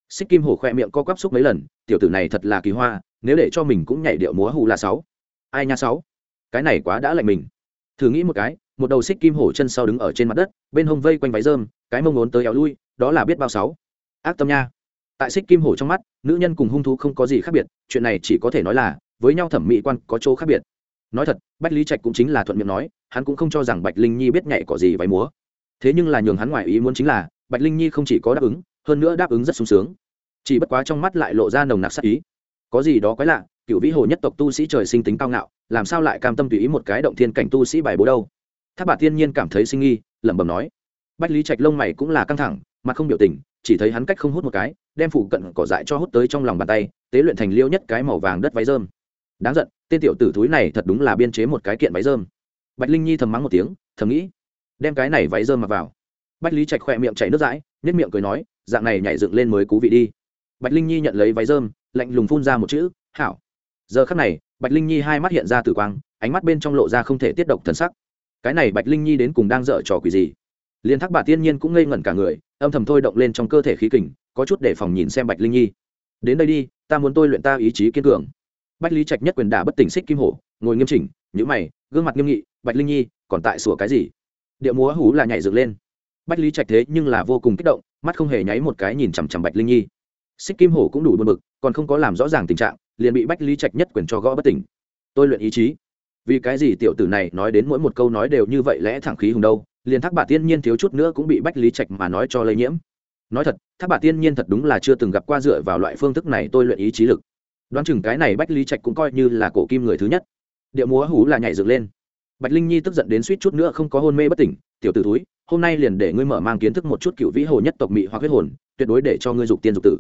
Xích kim hổ khoe miệng co quắp xúc mấy lần, tiểu tử này thật là kỳ hoa, nếu để cho mình cũng nhảy điệu múa hù lạ sáu. Ai nha sáu? Cái này quá đã lạnh mình. Thử nghĩ một cái, một đầu xích kim hổ chân sau đứng ở trên mặt đất, bên hông vây quanh váy rơm, cái mông ốn tới éo lui, đó là biết bao sáu. Ác tâm nha. Tại xích kim hổ trong mắt, nữ nhân cùng hung thú không có gì khác biệt, chuyện này chỉ có thể nói là với nhau thẩm mỹ quan có chỗ khác biệt. Nói thật, bách lý trạch cũng chính là thuận miệng nói, hắn cũng không cho rằng bạch linh nhi biết nhảy có gì váy múa. Thế nhưng là nhường hắn ngoài ý muốn chính là, bạch linh nhi không chỉ có đáp ứng, hơn nữa đáp ứng rất sung sướng. Chỉ bất quá trong mắt lại lộ ra nồng nặc sắc ý. Có gì đó quái lạ, cựu vĩ hồ nhất tộc tu sĩ trời sinh tính cao ngạo, làm sao lại cam tâm tùy ý một cái động thiên cảnh tu sĩ bài bố đâu? Tháp bà thiên nhiên cảm thấy sinh nghi, lẩm bẩm nói. Bách lý trạch lông mày cũng là căng thẳng mà không biểu tình, chỉ thấy hắn cách không hút một cái, đem phủ cận cỏ dại cho hút tới trong lòng bàn tay, tế luyện thành liêu nhất cái màu vàng đất váy rơm đáng giận, tên tiểu tử thúi này thật đúng là biên chế một cái kiện váy rơm. Bạch linh nhi thầm mắng một tiếng, thầm nghĩ, đem cái này váy rơm mặc vào. Bách lý trạch khỏe miệng chảy nước dãi nhất miệng cười nói, dạng này nhảy dựng lên mới cú vị đi. Bạch linh nhi nhận lấy váy rơm, lạnh lùng phun ra một chữ, hảo. Giờ khắc này, bạch linh nhi hai mắt hiện ra tử quang, ánh mắt bên trong lộ ra không thể tiết độc thần sắc. Cái này bạch linh nhi đến cùng đang dở trò quỷ gì? Liên thác bà tiên nhiên cũng ngây ngẩn cả người, âm thầm thôi động lên trong cơ thể khí kình, có chút để phòng nhìn xem bạch linh nhi. Đến đây đi, ta muốn tôi luyện ta ý chí kiên cường bách lý trạch nhất quyền đả bất tỉnh xích kim hổ, ngồi nghiêm chỉnh nhữ mày, gương mặt nghiêm nghị, bạch linh nhi, còn tại sủa cái gì? Điệu múa hú là nhảy dựng lên. Bách lý trạch thế nhưng là vô cùng kích động, mắt không hề nháy một cái nhìn chằm chằm bạch linh nhi. Xích kim hổ cũng đủ buồn bực, còn không có làm rõ ràng tình trạng, liền bị bách lý trạch nhất quyền cho gõ bất tỉnh. Tôi luyện ý chí. Vì cái gì tiểu tử này nói đến mỗi một câu nói đều như vậy lẽ thẳng khí hùng đâu, liền thác bà tiên nhiên thiếu chút nữa cũng bị bách lý trạch mà nói cho lây nhiễm. Nói thật, thác bà tiên nhiên thật đúng là chưa từng gặp qua dựa vào loại phương thức này tôi luyện ý chí lực đoán chừng cái này bách lý trạch cũng coi như là cổ kim người thứ nhất. Điệu múa hú là nhảy dựng lên. Bạch linh nhi tức giận đến suýt chút nữa không có hôn mê bất tỉnh, tiểu t ử túi hôm nay liền để ngươi mở mang kiến thức một chút cựu vĩ hồ nhất tộc mị hoặc huyết hồn, tuyệt đối để cho ngươi dục tiên dục tử.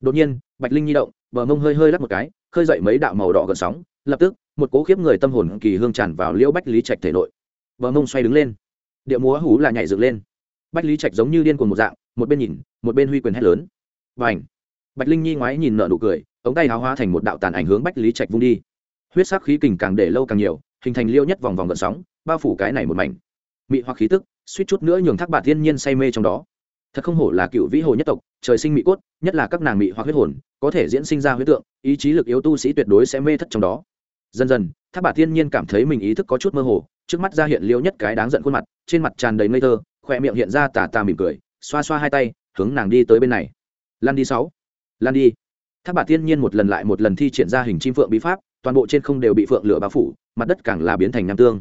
Đột nhiên, bạch linh nhi động, bờ mông hơi hơi lắc một cái, khơi dậy mấy đạo màu đỏ gần sóng, lập tức, một cố khiếp người tâm hồn kỳ hương tràn vào liễu bách lý trạch thể nội. Bờ mông xoay đứng lên. Điệu múa hú là nhảy dựng lên. Bách lý trạch giống như điên cuồng một dạng, một bên nhìn, một bên huy quyền hét lớn. Và ảnh bạch linh nhi ngoái nhìn nợ nụ cười ống tay háo hóa thành một đạo tàn ảnh hướng bách lý trạch vung đi. Huyết sắc khí kình càng để lâu càng nhiều, hình thành liêu nhất vòng vòng gợn sóng, bao phủ cái này một mảnh. Mị hoặc khí tức, suýt chút nữa nhường thác bạt thiên nhiên say mê trong đó. Thật không hổ là cựu vĩ hồ nhất tộc, trời sinh mị cốt, nhất là các nàng mị hoặc huyết hồn, có thể diễn sinh ra huyết tượng, ý chí lực yếu tu sĩ tuyệt đối sẽ mê thất trong đó. Dần dần, thác bạt thiên nhiên cảm thấy mình ý thức có chút mơ hồ, trước mắt ra hiện liêu nhất cái đáng giận khuôn mặt, trên mặt tràn đầy ngây thơ, khỏe miệng hiện ra tà tà mỉm cười, xoa xoa hai tay, hướng nàng đi tới bên này. Lan đi sáu. Lan đi thác bà tiên nhiên một lần lại một lần thi triển ra hình chim phượng bí pháp, toàn bộ trên không đều bị phượng lửa bao phủ, mặt đất càng là biến thành nam tương.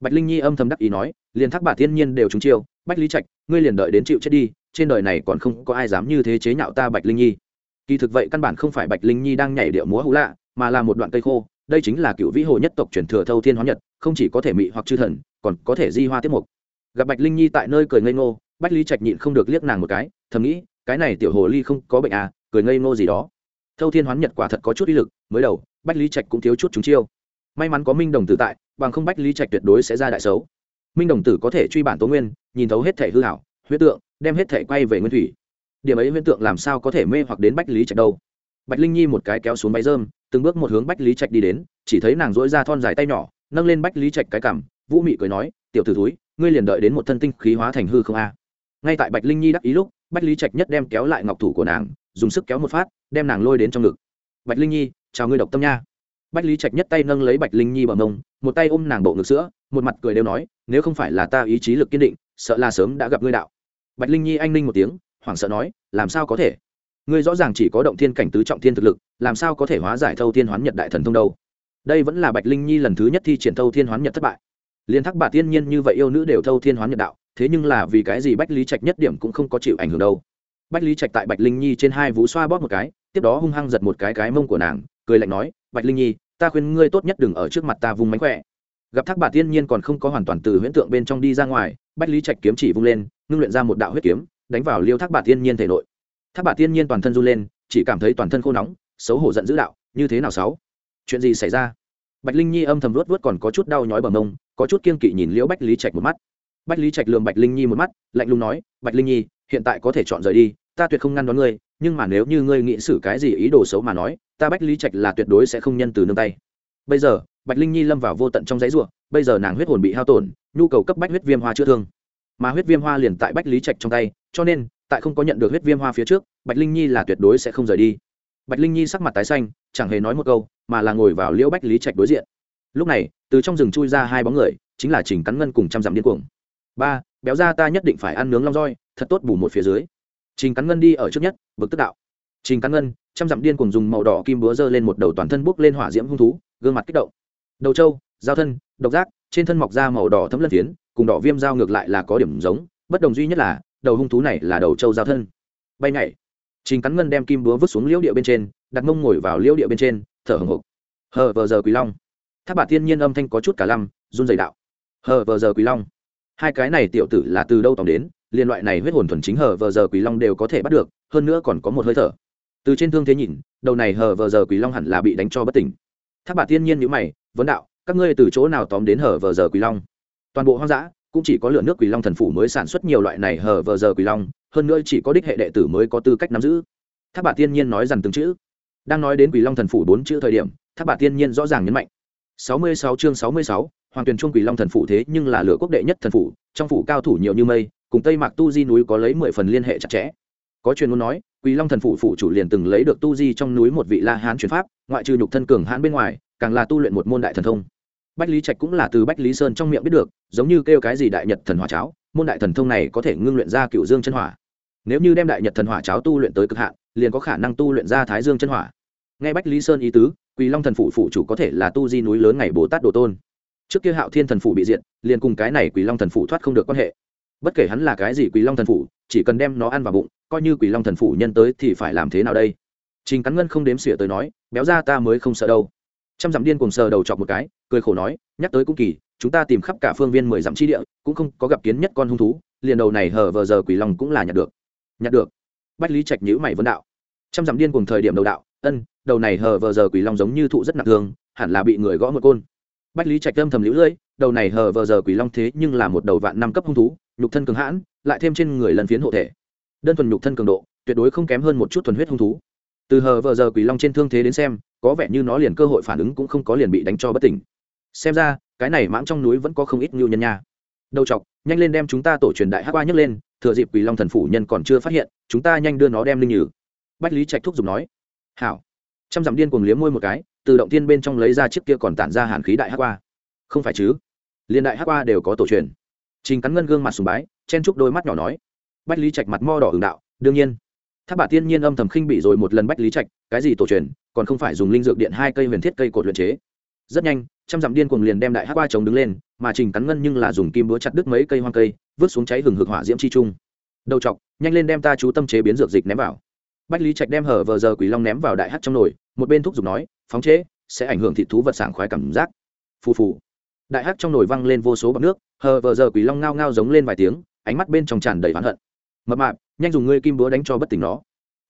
Bạch linh nhi âm thầm đắc ý nói, liền thác bà tiên nhiên đều trúng chiêu bách lý trạch, ngươi liền đợi đến chịu chết đi, trên đời này còn không có ai dám như thế chế nhạo ta bạch linh nhi. Kỳ thực vậy căn bản không phải bạch linh nhi đang nhảy điệu múa hữu lạ, mà là một đoạn cây khô, đây chính là cựu vĩ hồ nhất tộc truyền thừa thâu thiên hóa nhật, không chỉ có thể mị hoặc chư thần, còn có thể di hoa tiết mục. Gặp bạch linh nhi tại nơi cười ngây ngô bách lý trạch nhịn không được liếc nàng một cái, thầm nghĩ, cái này tiểu hồ ly không có bệnh à cười ngây ngô gì đó thâu thiên hoán nhật quả thật có chút uy lực mới đầu bách lý trạch cũng thiếu chút chúng chiêu. May mắn có minh đồng tử tại bằng không bách lý trạch tuyệt đối sẽ ra đại xấu. Minh đồng tử có thể truy bản tố nguyên nhìn thấu hết thể hư hảo huyết tượng đem hết thể quay về nguyên thủy. Điểm ấy huyễn tượng làm sao có thể mê hoặc đến bách lý trạch đâu. Bạch linh nhi một cái kéo xuống máy rơm từng bước một hướng bách lý trạch đi đến chỉ thấy nàng dỗi ra thon dài tay nhỏ nâng lên bách lý trạch cái cảm, vũ mị cười nói tiểu t ử túi ngươi liền đợi đến một thân tinh khí hóa thành hư không a. Ngay tại bạch linh nhi đắc ý lúc bách lý trạch nhất đem kéo lại ngọc thủ của nàng dùng sức kéo một phát, đem nàng lôi đến trong ngực. Bạch linh nhi, chào ngươi độc tâm nha. Bách lý trạch nhất tay nâng lấy bạch linh nhi bằng mông, một tay ôm nàng bộ ngực sữa, một mặt cười đều nói, nếu không phải là ta ý chí lực kiên định, sợ là sớm đã gặp ngươi đạo. Bạch linh nhi anh ninh một tiếng, hoảng sợ nói, làm sao có thể? Ngươi rõ ràng chỉ có động thiên cảnh tứ trọng thiên thực lực, làm sao có thể hóa giải thâu thiên hoán nhật đại thần thông đâu? Đây vẫn là bạch linh nhi lần thứ nhất thi triển thâu thiên hoán nhật thất bại. Liên thắc bà tiên nhiên như vậy yêu nữ đều thâu thiên hoán nhật đạo, thế nhưng là vì cái gì bách lý trạch nhất điểm cũng không có chịu ảnh hưởng đâu? Bách lý trạch tại bạch linh nhi trên hai vú xoa bóp một cái, tiếp đó hung hăng giật một cái cái mông của nàng, cười lạnh nói, bạch linh nhi, ta khuyên ngươi tốt nhất đừng ở trước mặt ta vùng mánh khỏe. Gặp thác bà tiên nhiên còn không có hoàn toàn từ huyễn tượng bên trong đi ra ngoài, bách lý trạch kiếm chỉ vung lên, ngưng luyện ra một đạo huyết kiếm, đánh vào liêu thác bà tiên nhiên thể nội. Thác bà tiên nhiên toàn thân run lên, chỉ cảm thấy toàn thân khô nóng, xấu hổ giận dữ đạo, như thế nào sáu? Chuyện gì xảy ra? Bạch linh nhi âm thầm luốt vớt còn có chút đau nhói bờ mông, có chút kiên kỵ nhìn liễu bách lý trạch một mắt. Bách lý trạch lường bạch linh nhi một mắt, lạnh lùng nói, bạch linh nhi, hiện tại có thể chọn rời đi ta tuyệt không ngăn đón ngươi, nhưng mà nếu như ngươi nghĩ xử cái gì ý đồ xấu mà nói, ta bách lý trạch là tuyệt đối sẽ không nhân từ nương tay. Bây giờ, bạch linh nhi lâm vào vô tận trong giấy ruộng bây giờ nàng huyết hồn bị hao tổn, nhu cầu cấp bách huyết viêm hoa chữa thương. Mà huyết viêm hoa liền tại bách lý trạch trong tay, cho nên, tại không có nhận được huyết viêm hoa phía trước, bạch linh nhi là tuyệt đối sẽ không rời đi. Bạch linh nhi sắc mặt tái xanh, chẳng hề nói một câu, mà là ngồi vào liễu bách lý trạch đối diện. Lúc này, từ trong rừng chui ra hai bóng người, chính là trình cắn ngân cùng trăm dặm điên cuồng. Ba, béo ra ta nhất định phải ăn nướng long roi, thật tốt bù một phía dưới trình cắn ngân đi ở trước nhất, bực tức đạo. Trình cắn ngân, trăm dặm điên cuồng dùng màu đỏ kim búa dơ lên một đầu toàn thân bốc lên hỏa diễm hung thú, gương mặt kích động. Đầu trâu, giao thân, độc giác, trên thân mọc da màu đỏ thấm lân phiến, cùng đỏ viêm dao ngược lại là có điểm giống, bất đồng duy nhất là, đầu hung thú này là đầu trâu giao thân. Bay nhảy. Trình cắn ngân đem kim búa vứt xuống liễu địa bên trên, đặt mông ngồi vào liễu địa bên trên, thở hồng hộc. Hờ vờ giờ quý long. Tháp bà thiên nhiên âm thanh có chút cả lăm, run dày đạo. Hờ vờ giờ quý long. Hai cái này tiểu tử là từ đâu tòng đến? Liên loại này huyết hồn thuần chính hở vờ giờ quý long đều có thể bắt được, hơn nữa còn có một hơi thở. Từ trên thương thế nhìn, đầu này hở vờ giờ quý long hẳn là bị đánh cho bất tỉnh. Tháp bà tiên nhiên nhữ mày, vấn đạo, các ngươi từ chỗ nào tóm đến hở vờ giờ quỷ long? Toàn bộ hoang dã cũng chỉ có lửa nước quỷ long thần phủ mới sản xuất nhiều loại này hở vờ giờ quỷ long, hơn nữa chỉ có đích hệ đệ tử mới có tư cách nắm giữ. Tháp bà tiên nhiên nói rằng từng chữ. Đang nói đến quỷ long thần phủ bốn chữ thời điểm tháp bà tiên nhiên rõ ràng nhấn mạnh. Sáu mươi sáu chương sáu mươi sáu, hoàng tuyền trung quỷ long thần phủ thế nhưng là lửa quốc đệ nhất thần phủ, trong phủ cao thủ nhiều như mây cùng tây mạc tu di núi có lấy mười phần liên hệ chặt chẽ. Có truyền muốn nói, quỳ long thần phụ phụ chủ liền từng lấy được tu di trong núi một vị la hán truyền pháp, ngoại trừ nhục thân cường hãn bên ngoài, càng là tu luyện một môn đại thần thông. Bách lý trạch cũng là từ bách lý sơn trong miệng biết được, giống như kêu cái gì đại nhật thần hỏa cháo, môn đại thần thông này có thể ngưng luyện ra cựu dương chân hỏa. Nếu như đem đại nhật thần hỏa cháo tu luyện tới cực hạn, liền có khả năng tu luyện ra thái dương chân hỏa. Nghe bách lý sơn ý tứ, quỳ long thần phụ phụ chủ có thể là tu di núi lớn ngày bồ tát đồ tôn. Trước kia hạo thiên thần phụ bị diện liền cùng cái này quỳ long thần phụ thoát không được quan hệ bất kể hắn là cái gì quỷ long thần phụ chỉ cần đem nó ăn vào bụng, coi như quỷ long thần phụ nhân tới thì phải làm thế nào đây? Trình cắn ngân không đếm xỉa tới nói, béo ra ta mới không sợ đâu. Trăm dặm điên cùng sờ đầu chọc một cái, cười khổ nói, nhắc tới cũng kỳ, chúng ta tìm khắp cả phương viên mười dặm chi địa, cũng không có gặp kiến nhất con hung thú, liền đầu này hở vờ giờ quỷ long cũng là nhặt được. Nhặt được. Bách lý trạch nhữ mày vân đạo. Trăm dặm điên cùng thời điểm đầu đạo, ân, đầu này hở vờ giờ quỷ long giống như thụ rất nặng thương, hẳn là bị người gõ một côn. Bách lý trạch âm thầm lũ lưỡi, đầu này hở vờ giờ quỷ long thế nhưng là một đầu vạn năm cấp hung thú nhục thân cường hãn, lại thêm trên người lần phiến hộ thể. Đơn thuần nhục thân cường độ, tuyệt đối không kém hơn một chút thuần huyết hung thú. Từ hờ vờ giờ quỷ long trên thương thế đến xem, có vẻ như nó liền cơ hội phản ứng cũng không có liền bị đánh cho bất tỉnh. Xem ra, cái này mãng trong núi vẫn có không ít ngưu nhân nha. Đầu chọc, nhanh lên đem chúng ta tổ truyền đại hắc qua nhấc lên, thừa dịp quỷ long thần phủ nhân còn chưa phát hiện, chúng ta nhanh đưa nó đem linh nhử. Bách lý trạch thúc giục nói. Hảo. Trăm dặm điên cuồng liếm môi một cái, từ động tiên bên trong lấy ra chiếc kia còn tản ra hàn khí đại hắc qua không phải chứ? Liên đại hắc qua đều có tổ truyền trình cắn ngân gương mặt sùng bái, chen chúc đôi mắt nhỏ nói, bách lý trạch mặt mo đỏ hưởng đạo, đương nhiên. Tháp bà tiên nhiên âm thầm khinh bị rồi một lần bách lý trạch, cái gì tổ truyền, còn không phải dùng linh dược điện hai cây huyền thiết cây cột luyện chế. Rất nhanh, trăm dặm điên cuồng liền đem đại hát qua chồng đứng lên, mà trình cắn ngân nhưng là dùng kim búa chặt đứt mấy cây hoang cây, vứt xuống cháy hừng hực hỏa diễm chi trung. Đầu chọc, nhanh lên đem ta chú tâm chế biến dược dịch ném vào. Bách lý trạch đem hở vờ giờ quỷ long ném vào đại hát trong nồi, một bên thúc giục nói, phóng chế, sẽ ảnh hưởng thị thú vật sảng khoái cảm giác. Phù phù đại hắc trong nồi văng lên vô số bọt nước, hờ vờ giờ quỷ long ngao ngao giống lên vài tiếng, ánh mắt bên trong tràn đầy oán hận. Mập mạp, nhanh dùng ngươi kim búa đánh cho bất tỉnh nó.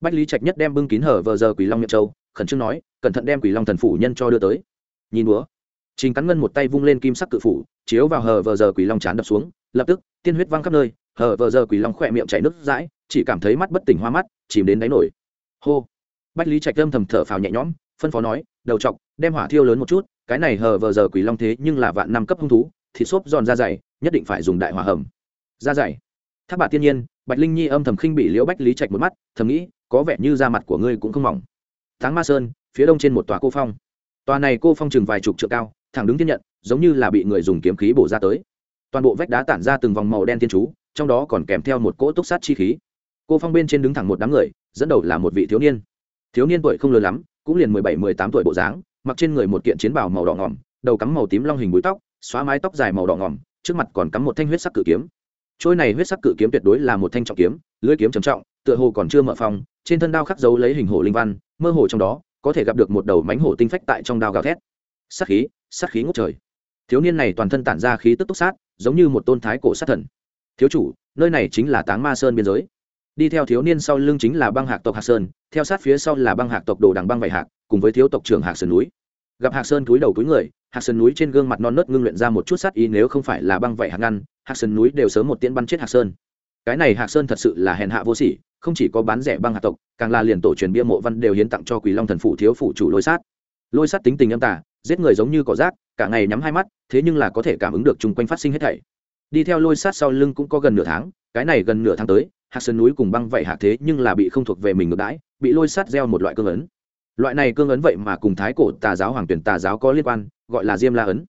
Bách lý trạch nhất đem bưng kín hở vờ giờ quỷ long miệng châu khẩn trương nói, cẩn thận đem quỷ long thần phủ nhân cho đưa tới. Nhìn búa, trình cắn ngân một tay vung lên kim sắc cự phủ, chiếu vào hở vờ giờ quỷ long chán đập xuống, lập tức, tiên huyết văng khắp nơi hở vờ giờ quỷ long khỏe miệng chảy nước dãi chỉ cảm thấy mắt bất tỉnh hoa mắt, chìm đến đáy nổi. Hô! Bách lý trạch âm thầm thở phào nhẹ nhõm, phân phó nói đầu chọc, đem hỏa thiêu lớn một chút, cái này hờ vờ giờ quỷ long thế nhưng là vạn năm cấp hung thú, thịt xốp giòn da dày, nhất định phải dùng đại hỏa hầm. Da dày. Tháp bà tiên nhiên, bạch linh nhi âm thầm khinh bị liễu bách lý trạch một mắt, thầm nghĩ, có vẻ như da mặt của ngươi cũng không mỏng. Tháng ma sơn, phía đông trên một tòa cô phong. Tòa này cô phong chừng vài chục trượng cao, thẳng đứng thiên nhận, giống như là bị người dùng kiếm khí bổ ra tới. Toàn bộ vách đá tản ra từng vòng màu đen thiên chú, trong đó còn kèm theo một cỗ túc sát chi khí. Cô phong bên trên đứng thẳng một đám người, dẫn đầu là một vị thiếu niên. Thiếu niên tuổi không lớn lắm cũng liền mười bảy, mười tám tuổi bộ dáng, mặc trên người một kiện chiến bào màu đỏ ngỏm đầu cắm màu tím long hình búi tóc, xóa mái tóc dài màu đỏ ngỏm trước mặt còn cắm một thanh huyết sắc cự kiếm. Trôi này huyết sắc cự kiếm tuyệt đối là một thanh trọng kiếm lưỡi kiếm trầm trọng, tựa hồ còn chưa mở phòng trên thân đao khắc dấu lấy hình hồ linh văn, mơ hồ trong đó có thể gặp được một đầu mánh hổ tinh phách tại trong đao gào thét. Sát khí sát khí ngút trời. Thiếu niên này toàn thân tản ra khí tức túc sát, giống như một tôn thái cổ sát thần. Thiếu chủ, nơi này chính là táng ma sơn biên giới đi theo thiếu niên sau lưng chính là băng hạc tộc hạc sơn, theo sát phía sau là băng hạc tộc đồ đằng băng vải hạc, cùng với thiếu tộc trưởng hạc sơn núi. Gặp hạc sơn túi đầu túi người, hạc sơn núi trên gương mặt non nớt ngưng luyện ra một chút sát ý nếu không phải là băng vải hạc ngăn, hạc sơn núi đều sớm một tiễn bắn chết hạc sơn. Cái này hạc sơn thật sự là hèn hạ vô sỉ, không chỉ có bán rẻ băng hạc tộc, càng là liền tổ truyền bia mộ văn đều hiến tặng cho Quỷ long thần phủ thiếu phủ chủ lôi sát. Lôi sát tính tình âm tả giết người giống như cỏ rác, cả ngày nhắm hai mắt, thế nhưng là có thể cảm ứng được chung quanh phát sinh hết thảy. Đi theo lôi sát sau lưng cũng có gần nửa tháng cái này gần nửa tháng tới hạc sơn núi cùng băng vậy hạc thế nhưng là bị không thuộc về mình ngược đãi, bị lôi sát gieo một loại cương ấn. Loại này cương ấn vậy mà cùng thái cổ tà giáo hoàng tuyển tà giáo có liên quan, gọi là diêm la ấn.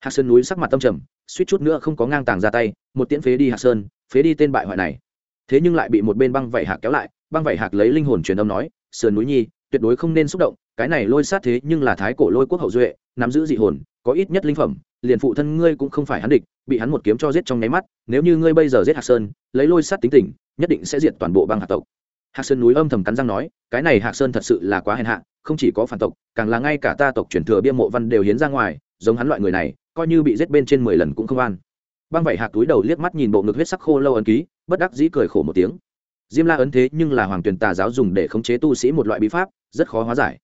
Hạc sơn núi sắc mặt tâm trầm, suýt chút nữa không có ngang tàng ra tay, một tiễn phế đi hạc sơn, phế đi tên bại hoại này. Thế nhưng lại bị một bên băng vảy hạc kéo lại, băng vảy hạc lấy linh hồn truyền âm nói, sườn núi nhi, tuyệt đối không nên xúc động, cái này lôi sát thế nhưng là thái cổ lôi quốc hậu duệ, nắm giữ dị hồn có ít nhất linh phẩm, liền phụ thân ngươi cũng không phải hắn địch, bị hắn một kiếm cho giết trong nháy mắt, nếu như ngươi bây giờ giết hạc sơn, lấy lôi sát tính tình, nhất định sẽ diệt toàn bộ băng hạc tộc. Hạc sơn núi âm thầm cắn răng nói, cái này hạc sơn thật sự là quá hèn hạ, không chỉ có phản tộc, càng là ngay cả ta tộc truyền thừa bia mộ văn đều hiến ra ngoài, giống hắn loại người này, coi như bị giết bên trên mười lần cũng không an. Băng vẩy hạc túi đầu liếc mắt nhìn bộ ngực huyết sắc khô lâu ấn ký, bất đắc dĩ cười khổ một tiếng. Diêm la ấn thế nhưng là hoàng tuyền tà giáo dùng để khống chế tu sĩ một loại bí pháp, rất khó hóa giải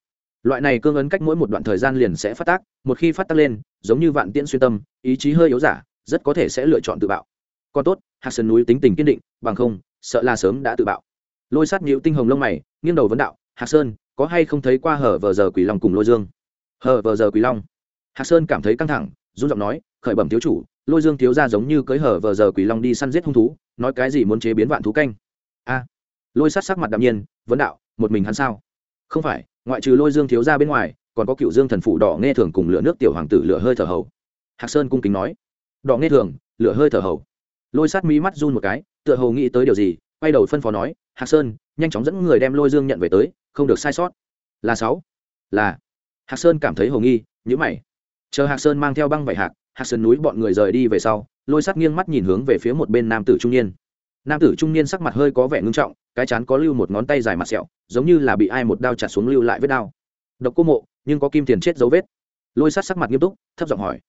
loại này cương ấn cách mỗi một đoạn thời gian liền sẽ phát tác, một khi phát tác lên, giống như vạn tiễn xuyên tâm, ý chí hơi yếu giả, rất có thể sẽ lựa chọn tự bạo. Còn tốt, hạt sơn núi tính tình kiên định, bằng không, sợ là sớm đã tự bạo. Lôi sát nhịu tinh hồng lông mày, nghiêng đầu vấn đạo, hạt sơn, có hay không thấy qua hở vờ giờ quỷ long cùng lôi dương? Hở vờ giờ quỷ long? Hạt sơn cảm thấy căng thẳng, run giọng nói, khởi bẩm thiếu chủ, lôi dương thiếu ra giống như cưới hở vờ giờ quỷ long đi săn giết hung thú, nói cái gì muốn chế biến vạn thú canh? A. Lôi sát sắc mặt đạm nhiên, vấn đạo, một mình hắn sao? Không phải ngoại trừ lôi dương thiếu ra bên ngoài, còn có cựu dương thần phủ đỏ nghe thường cùng lửa nước tiểu hoàng tử lửa hơi thở hầu. Hạc sơn cung kính nói, đỏ nghe thường, lửa hơi thở hầu. Lôi sát mí mắt run một cái, tựa hồ nghĩ tới điều gì, quay đầu phân phó nói, hạc sơn, nhanh chóng dẫn người đem lôi dương nhận về tới, không được sai sót. Là sáu. Là. Hạc sơn cảm thấy hồ nghi nhữ mày. Chờ hạc sơn mang theo băng vải hạc hạc sơn núi bọn người rời đi về sau, lôi sát nghiêng mắt nhìn hướng về phía một bên nam tử trung niên nam tử trung niên sắc mặt hơi có vẻ ngưng trọng, cái chán có lưu một ngón tay dài mặt sẹo, giống như là bị ai một đao chặt xuống lưu lại vết đao. Độc cô mộ, nhưng có kim tiền chết dấu vết. Lôi sát sắc mặt nghiêm túc, thấp giọng hỏi.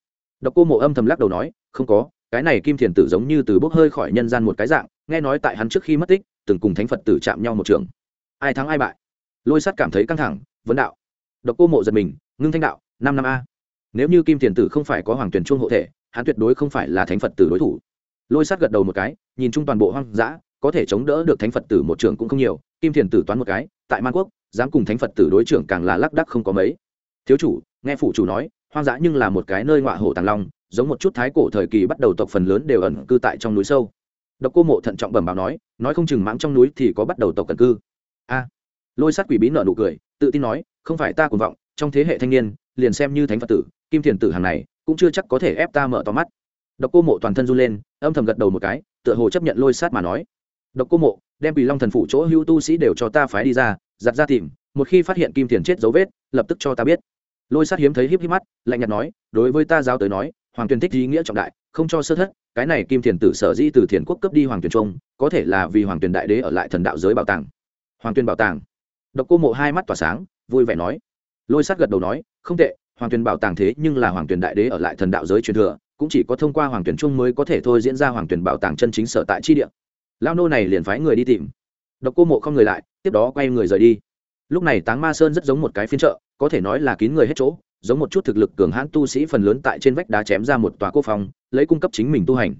Độc cô mộ âm thầm lắc đầu nói, không có, cái này kim thiền tử giống như từ bốc hơi khỏi nhân gian một cái dạng, nghe nói tại hắn trước khi mất tích, từng cùng thánh phật tử chạm nhau một trường. Ai thắng ai bại. Lôi sát cảm thấy căng thẳng, vấn đạo. Độc cô mộ giật mình, ngưng thanh đạo, năm năm a. Nếu như kim thiền tử không phải có hoàng tuyển chuông hộ thể, hắn tuyệt đối không phải là thánh phật tử đối thủ lôi sát gật đầu một cái, nhìn chung toàn bộ hoang dã, có thể chống đỡ được thánh phật tử một trường cũng không nhiều, kim thiền tử toán một cái, tại man quốc, dám cùng thánh phật tử đối trưởng càng là lác đắc không có mấy. Thiếu chủ, nghe phụ chủ nói, hoang dã nhưng là một cái nơi ngọa hổ tàng long, giống một chút thái cổ thời kỳ bắt đầu tộc phần lớn đều ẩn cư tại trong núi sâu. Độc cô mộ thận trọng bẩm báo nói nói không chừng mãng trong núi thì có bắt đầu tộc cần cư. A. Lôi sát quỷ bí nợ nụ cười, tự tin nói, không phải ta cuồng vọng, trong thế hệ thanh niên, liền xem như thánh phật tử, kim thiền tử hàng này, cũng chưa chắc có thể ép ta mở to mắt độc cô mộ toàn thân run lên, âm thầm gật đầu một cái, tựa hồ chấp nhận lôi sát mà nói. Độc cô mộ, đem quỷ long thần phụ chỗ hữu tu sĩ đều cho ta phái đi ra, giặt ra tìm, một khi phát hiện kim thiền chết dấu vết, lập tức cho ta biết. Lôi sát hiếm thấy híp híp mắt, lạnh nhạt nói, đối với ta giáo tới nói, hoàng tuyền thích ý nghĩa trọng đại, không cho sơ thất, cái này kim thiền tử sở di từ thiền quốc cấp đi hoàng tuyền trung, có thể là vì hoàng tuyền đại đế ở lại thần đạo giới bảo tàng. Hoàng tuyền bảo tàng. Độc cô mộ hai mắt tỏa sáng, vui vẻ nói. Lôi sát gật đầu nói, không tệ, hoàng tuyền bảo tàng thế nhưng là hoàng tuyền đại đế ở lại thần đạo giới truyền thừa cũng chỉ có thông qua hoàng tuyển trung mới có thể thôi diễn ra hoàng tuyển bảo tàng chân chính sở tại chi địa. Lao nô này liền phái người đi tìm. Độc cô mộ không người lại, tiếp đó quay người rời đi. Lúc này táng ma sơn rất giống một cái phiên chợ, có thể nói là kín người hết chỗ, giống một chút thực lực cường hãn tu sĩ phần lớn tại trên vách đá chém ra một tòa cô phòng, lấy cung cấp chính mình tu hành.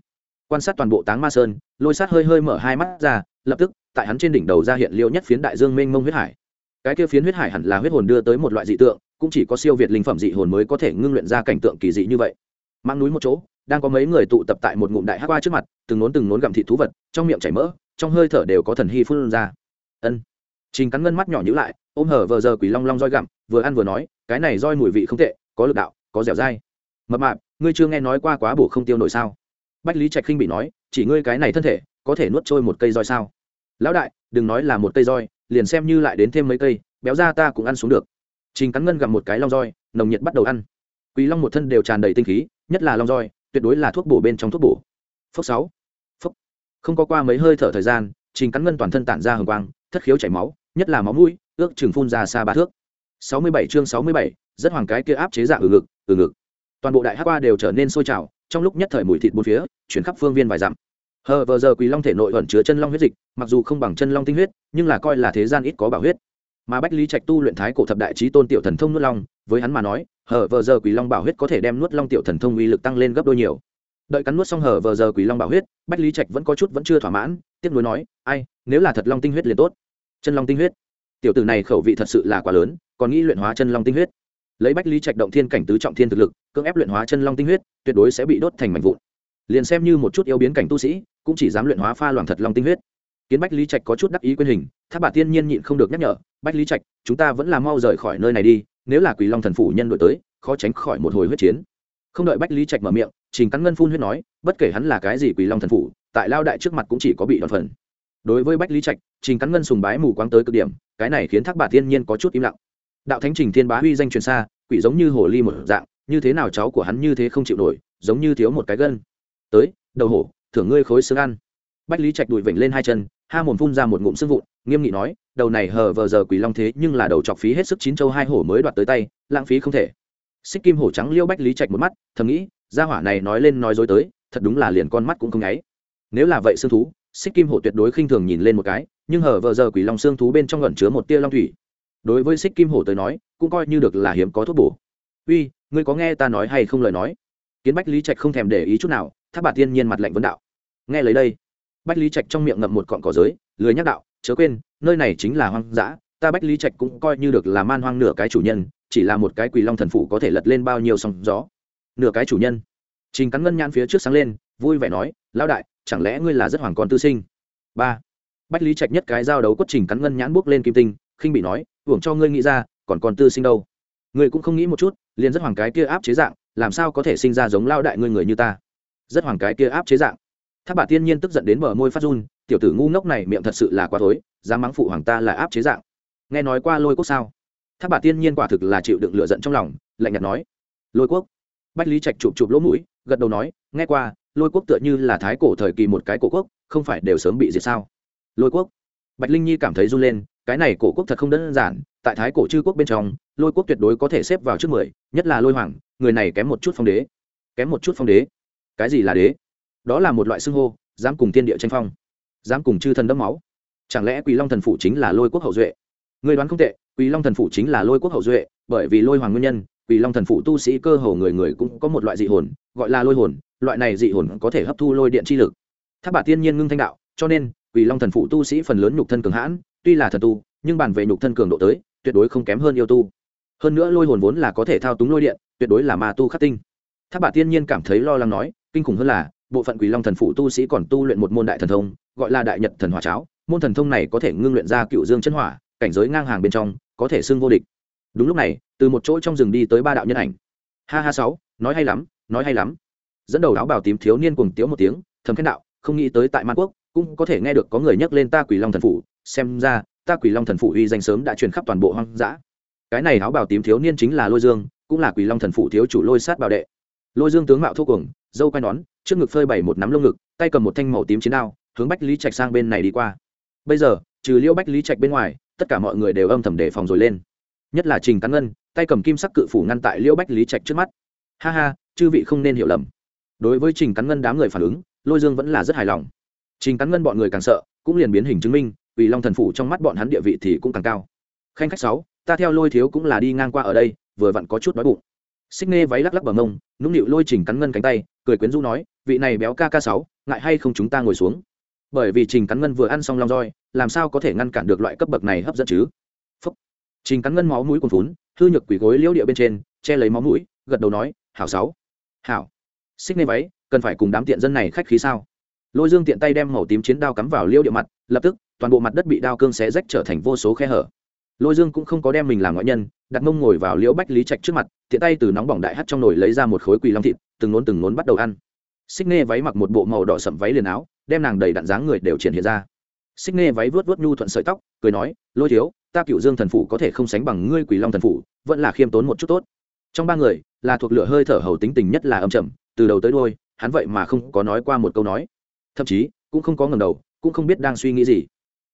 Quan sát toàn bộ táng ma sơn, lôi sát hơi hơi mở hai mắt ra, lập tức, tại hắn trên đỉnh đầu ra hiện liêu nhất phiến đại dương mênh mông huyết hải. Cái kia phiến huyết hải hẳn là huyết hồn đưa tới một loại dị tượng, cũng chỉ có siêu việt linh phẩm dị hồn mới có thể ngưng luyện ra cảnh tượng kỳ dị như vậy mang núi một chỗ, đang có mấy người tụ tập tại một ngụm đại hát qua trước mặt, từng nốn từng nốn gặm thịt thú vật, trong miệng chảy mỡ, trong hơi thở đều có thần hy phun ra. Ân. Trình cắn ngân mắt nhỏ nhữ lại, ôm hở vờ giờ quỷ long long roi gặm, vừa ăn vừa nói, cái này roi mùi vị không tệ, có lực đạo, có dẻo dai. Mập mạp, ngươi chưa nghe nói qua quá bổ không tiêu nổi sao? Bách lý trạch khinh bị nói, chỉ ngươi cái này thân thể, có thể nuốt trôi một cây roi sao? Lão đại, đừng nói là một cây roi, liền xem như lại đến thêm mấy cây, béo ra ta cũng ăn xuống được. Trình cắn ngân gặm một cái long roi, nồng nhiệt bắt đầu ăn. Quỳ long một thân đều tràn đầy tinh khí nhất là long roi, tuyệt đối là thuốc bổ bên trong thuốc bổ. Phốc sáu. Phốc. Không có qua mấy hơi thở thời gian, trình cắn ngân toàn thân tản ra hồng quang, thất khiếu chảy máu, nhất là máu mũi, ước chừng phun ra xa ba thước. Sáu mươi bảy chương sáu mươi bảy, rất hoàng cái kia áp chế dạ ừ ngực ừ ngực. Toàn bộ đại hát qua đều trở nên sôi trào, trong lúc nhất thời mùi thịt bốn phía, chuyển khắp phương viên vài dặm. Hờ vờ giờ quỳ long thể nội ẩn chứa chân long huyết dịch, mặc dù không bằng chân long tinh huyết, nhưng là coi là thế gian ít có bảo huyết. Mà bách lý trạch tu luyện thái cổ thập đại trí tôn tiểu thần thông nuốt long với hắn mà nói, hở vờ giờ quỷ long bảo huyết có thể đem nuốt long tiểu thần thông uy lực tăng lên gấp đôi nhiều. Đợi cắn nuốt xong hở vờ giờ quỷ long bảo huyết, bách lý trạch vẫn có chút vẫn chưa thỏa mãn tiếp nối nói, ai, nếu là thật long tinh huyết liền tốt. Chân long tinh huyết. Tiểu tử này khẩu vị thật sự là quá lớn, còn nghĩ luyện hóa chân long tinh huyết. Lấy bách lý trạch động thiên cảnh tứ trọng thiên thực lực, cưỡng ép luyện hóa chân long tinh huyết, tuyệt đối sẽ bị đốt thành mảnh vụn. Liền xem như một chút yêu biến cảnh tu sĩ, cũng chỉ dám luyện hóa pha loạn thật long tinh huyết. Kiến bách lý trạch có chút đắc ý quyên hình tháp bà tiên nhiên nhịn không được nhắc nhở, bách lý trạch, chúng ta vẫn là mau rời khỏi nơi này đi, nếu là quỷ long thần phủ nhân đội tới, khó tránh khỏi một hồi huyết chiến. Không đợi bách lý trạch mở miệng, trình cắn ngân phun huyết nói, bất kể hắn là cái gì quỷ long thần phủ, tại lao đại trước mặt cũng chỉ có bị đòn phần. Đối với bách lý trạch, trình cắn ngân sùng bái mù quáng tới cực điểm, cái này khiến thác bà tiên nhiên có chút im lặng. Đạo thánh trình thiên bá huy danh truyền xa, quỷ giống như hồ ly một dạng, như thế nào cháu của hắn như thế không chịu nổi, giống như thiếu một cái gân. Tới, đầu hổ, thưởng ngươi khối xương ăn. Bách lý trạch đùi vểnh lên hai chân ha mồm phun ra một ngụm sưng vụn, nghiêm nghị nói, đầu này hờ vờ giờ quỷ long thế nhưng là đầu chọc phí hết sức chín châu hai hổ mới đoạt tới tay, lãng phí không thể. Xích kim hổ trắng liêu bách lý trạch một mắt, thầm nghĩ, gia hỏa này nói lên nói dối tới, thật đúng là liền con mắt cũng không nháy. Nếu là vậy xương thú, xích kim hổ tuyệt đối khinh thường nhìn lên một cái, nhưng hở vờ giờ quỷ long xương thú bên trong gần chứa một tia long thủy. Đối với xích kim hổ tới nói, cũng coi như được là hiếm có thuốc bổ. Uy, ngươi có nghe ta nói hay không lời nói? Kiến bách lý trạch không thèm để ý chút nào, tháp bà tiên nhiên mặt lạnh vấn đạo. Nghe lấy đây bách lý trạch trong miệng ngậm một cọn cỏ giới, lười nhắc đạo, chớ quên, nơi này chính là hoang dã, ta bách lý trạch cũng coi như được là man hoang nửa cái chủ nhân, chỉ là một cái quỳ long thần phủ có thể lật lên bao nhiêu sóng gió. Nửa cái chủ nhân? Trình cắn ngân nhãn phía trước sáng lên, vui vẻ nói, Lão đại, chẳng lẽ ngươi là rất hoàng con tư sinh? Ba. Bách lý trạch nhất cái giao đấu quất trình cắn ngân nhãn buốc lên kim tinh, khinh bị nói, hưởng cho ngươi nghĩ ra, còn còn tư sinh đâu? Ngươi cũng không nghĩ một chút, liền rất hoàng cái kia áp chế dạng, làm sao có thể sinh ra giống lao đại ngươi người như ta? Rất hoàng cái kia áp chế dạng tháp bà tiên nhiên tức giận đến bờ môi phát run, tiểu tử ngu ngốc này miệng thật sự là quá thối, dám mắng phụ hoàng ta là áp chế dạng. Nghe nói qua lôi quốc sao? Tháp bà tiên nhiên quả thực là chịu đựng lựa giận trong lòng, lạnh nhạt nói. Lôi quốc? Bách lý trạch chụp chụp lỗ mũi, gật đầu nói, nghe qua, lôi quốc tựa như là thái cổ thời kỳ một cái cổ quốc, không phải đều sớm bị diệt sao? Lôi quốc? Bạch linh nhi cảm thấy run lên, cái này cổ quốc thật không đơn giản, tại thái cổ chư quốc bên trong, lôi quốc tuyệt đối có thể xếp vào trước mười, nhất là lôi hoàng, người này kém một chút phong đế. Kém một chút phong đế. Cái gì là đế? Đó là một loại xưng hô, dám cùng thiên địa tranh phong, dám cùng chư thần đẫm máu. Chẳng lẽ quỳ long thần phủ chính là lôi quốc hậu duệ? Người đoán không tệ, quỳ long thần phủ chính là lôi quốc hậu duệ, bởi vì lôi hoàng nguyên nhân, quỳ long thần phủ tu sĩ cơ hồ người người cũng có một loại dị hồn, gọi là lôi hồn, loại này dị hồn có thể hấp thu lôi điện chi lực. Tháp bà tiên nhiên ngưng thanh đạo, cho nên, quỳ long thần phủ tu sĩ phần lớn nhục thân cường hãn, tuy là thần tu, nhưng bàn về nhục thân cường độ tới, tuyệt đối không kém hơn yêu tu. Hơn nữa lôi hồn vốn là có thể thao túng lôi điện, tuyệt đối là ma tu khắc tinh. Tháp bà tiên nhiên cảm thấy lo lắng nói, kinh khủng hơn là bộ phận quỷ long thần phụ tu sĩ còn tu luyện một môn đại thần thông, gọi là đại nhật thần hỏa cháo. Môn thần thông này có thể ngưng luyện ra cựu dương chân hỏa, cảnh giới ngang hàng bên trong, có thể xưng vô địch. Đúng lúc này, từ một chỗ trong rừng đi tới ba đạo nhân ảnh. Ha ha sáu, nói hay lắm, nói hay lắm. Dẫn đầu áo bào tím thiếu niên cùng tiếu một tiếng, thầm khen đạo, không nghĩ tới tại man quốc, cũng có thể nghe được có người nhắc lên ta quỷ long thần phụ xem ra, ta quỷ long thần phụ uy danh sớm đã truyền khắp toàn bộ hoang dã. Cái này áo bào tím thiếu niên chính là lôi dương, cũng là quỷ long thần phụ thiếu chủ lôi sát bảo đệ. Lôi dương tướng mạo thô cuồng, dâu quai nón trước ngực phơi bày một nắm lông ngực, tay cầm một thanh màu tím chiến đao, hướng bách lý trạch sang bên này đi qua. Bây giờ, trừ Liễu bách lý trạch bên ngoài, tất cả mọi người đều âm thầm đề phòng rồi lên. Nhất là trình Cán ngân, tay cầm kim sắc cự phủ ngăn tại Liễu bách lý trạch trước mắt. Ha ha, chư vị không nên hiểu lầm. Đối với trình Cán ngân đám người phản ứng, lôi dương vẫn là rất hài lòng. Trình Cán ngân bọn người càng sợ, cũng liền biến hình chứng minh, vì long thần phủ trong mắt bọn hắn địa vị thì cũng càng cao. Khanh khách sáu, ta theo lôi thiếu cũng là đi ngang qua ở đây, vừa vặn có chút đói bụng. Xích nghe váy lắc lắc bờ mông, nũng nịu lôi trình cắn ngân cánh tay cười quyến rũ nói, vị này béo ca ca sáu, ngại hay không chúng ta ngồi xuống? Bởi vì trình cắn ngân vừa ăn xong long roi, làm sao có thể ngăn cản được loại cấp bậc này hấp dẫn chứ? Phúc. trình cắn ngân máu mũi còn phún hư nhược quỷ gối liễu địa bên trên, che lấy máu mũi, gật đầu nói, hảo sáu. Hảo. Xích nê váy, cần phải cùng đám tiện dân này khách khí sao? Lôi dương tiện tay đem màu tím chiến đao cắm vào liễu địa mặt, lập tức, toàn bộ mặt đất bị đao cương xé rách trở thành vô số khe hở lôi dương cũng không có đem mình làm ngoại nhân, đặt mông ngồi vào liễu bách lý trạch trước mặt, tiện tay từ nóng bỏng đại hắt trong nồi lấy ra một khối quỳ long thịt, từng nốn từng nốn bắt đầu ăn. Xích nghe váy mặc một bộ màu đỏ sậm váy liền áo, đem nàng đầy đặn dáng người đều triển hiện ra. Xích nghe váy vớt vớt nhu thuận sợi tóc, cười nói, lôi thiếu, ta cựu dương thần phủ có thể không sánh bằng ngươi quỷ long thần phủ, vẫn là khiêm tốn một chút tốt. Trong ba người, là thuộc lửa hơi thở hầu tính tình nhất là âm chậm từ đầu tới đôi hắn vậy mà không có nói qua một câu nói. Thậm chí, cũng không có ngầm đầu, cũng không biết đang suy nghĩ gì.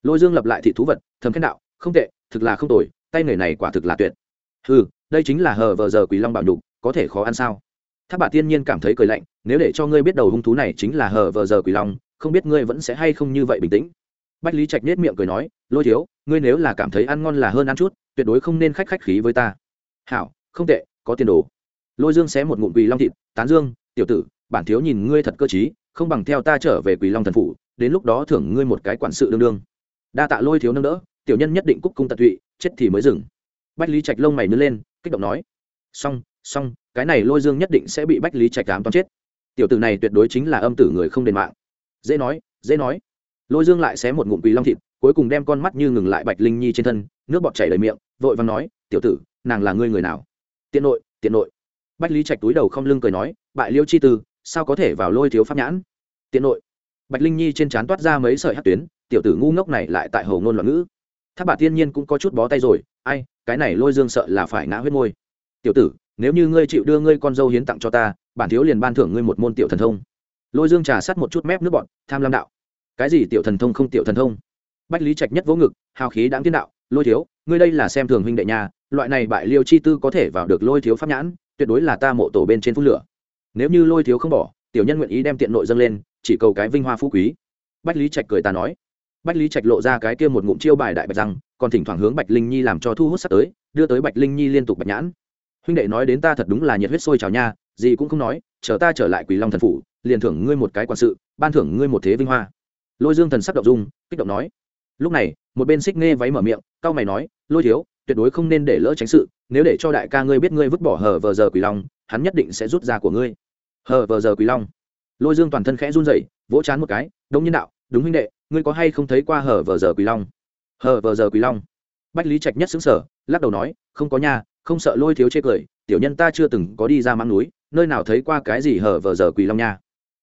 Lôi dương lập lại thị thú vật, thầm khen đạo không tệ, thực là không tồi, tay nghề này quả thực là tuyệt. Ừ đây chính là hờ vờ giờ quỷ long bảo nhục, có thể khó ăn sao? Tháp bà tiên nhiên cảm thấy cười lạnh, nếu để cho ngươi biết đầu hung thú này chính là hờ vờ giờ quỷ long, không biết ngươi vẫn sẽ hay không như vậy bình tĩnh. Bách lý trạch nết miệng cười nói, lôi thiếu, ngươi nếu là cảm thấy ăn ngon là hơn ăn chút, tuyệt đối không nên khách khách khí với ta. Hảo, không tệ, có tiền đồ. Lôi dương xé một ngụm quỳ long thịt, tán dương, tiểu tử, bản thiếu nhìn ngươi thật cơ t không bằng theo ta trở về quỳ long thần phủ, đến lúc đó thưởng ngươi một cái quản sự đương đương. Đa tạ lôi thiếu nâng đỡ tiểu nhân nhất định cúc cung tận tụy, chết thì mới dừng. Bách lý trạch lông mày nứt lên, kích động nói, xong xong, cái này lôi dương nhất định sẽ bị bách lý trạch ám toán chết. Tiểu tử này tuyệt đối chính là âm tử người không đền mạng. Dễ nói dễ nói. Lôi dương lại xé một ngụm quỳ long thịt, cuối cùng đem con mắt như ngừng lại bạch linh nhi trên thân, nước bọt chảy đầy miệng, vội vàng nói, tiểu tử, nàng là ngươi người nào? Tiện nội tiện nội. Bách lý trạch túi đầu không lưng cười nói, bại liêu chi tư, sao có thể vào lôi thiếu pháp nhãn? Tiện nội. Bạch linh nhi trên trán toát ra mấy sợi hát tuyến, tiểu tử ngu ngốc này lại tại hầu ngôn loạn ngữ tháp bà tiên nhiên cũng có chút bó tay rồi, ai, cái này lôi dương sợ là phải ngã huyết môi. Tiểu tử, nếu như ngươi chịu đưa ngươi con dâu hiến tặng cho ta, bản thiếu liền ban thưởng ngươi một môn tiểu thần thông. Lôi dương trà sắt một chút mép nước bọn, tham lam đạo. Cái gì tiểu thần thông không tiểu thần thông? Bách lý trạch nhất vỗ ngực, hào khí đáng tiên đạo, lôi thiếu, ngươi đây là xem thường huynh đệ nhà, loại này bại liêu chi tư có thể vào được lôi thiếu pháp nhãn, tuyệt đối là ta mộ tổ bên trên phút lửa. Nếu như lôi thiếu không bỏ, tiểu nhân nguyện ý đem tiện nội dâng lên, chỉ cầu cái vinh hoa phú quý. Bách lý trạch cười ta nói bách lý trạch lộ ra cái kia một ngụm chiêu bài đại bạch rằng còn thỉnh thoảng hướng bạch linh nhi làm cho thu hút sắp tới, đưa tới bạch linh nhi liên tục bạch nhãn. Huynh đệ nói đến ta thật đúng là nhiệt huyết sôi trào nha, gì cũng không nói, chờ ta trở lại quỷ long thần phủ, liền thưởng ngươi một cái quản sự, ban thưởng ngươi một thế vinh hoa. Lôi dương thần sắc động dung, kích động nói. Lúc này, một bên xích nghe váy mở miệng cao mày nói, lôi thiếu, tuyệt đối không nên để lỡ tránh sự, nếu để cho đại ca ngươi biết ngươi vứt bỏ hờ vờ giờ quỷ long, hắn nhất định sẽ rút ra của ngươi. Hờ vờ giờ quỷ long? Lôi dương toàn thân khẽ run rẩy, vỗ chán một cái, đông nhân đạo đúng huynh đệ, ngươi có hay không thấy qua hở vờ giờ quỷ long? Hở vờ giờ quỷ long? Bách lý trạch nhất xứng sở lắc đầu nói, không có nha, không sợ lôi thiếu chê cười, tiểu nhân ta chưa từng có đi ra mang núi, nơi nào thấy qua cái gì hở vờ giờ quỳ long nha?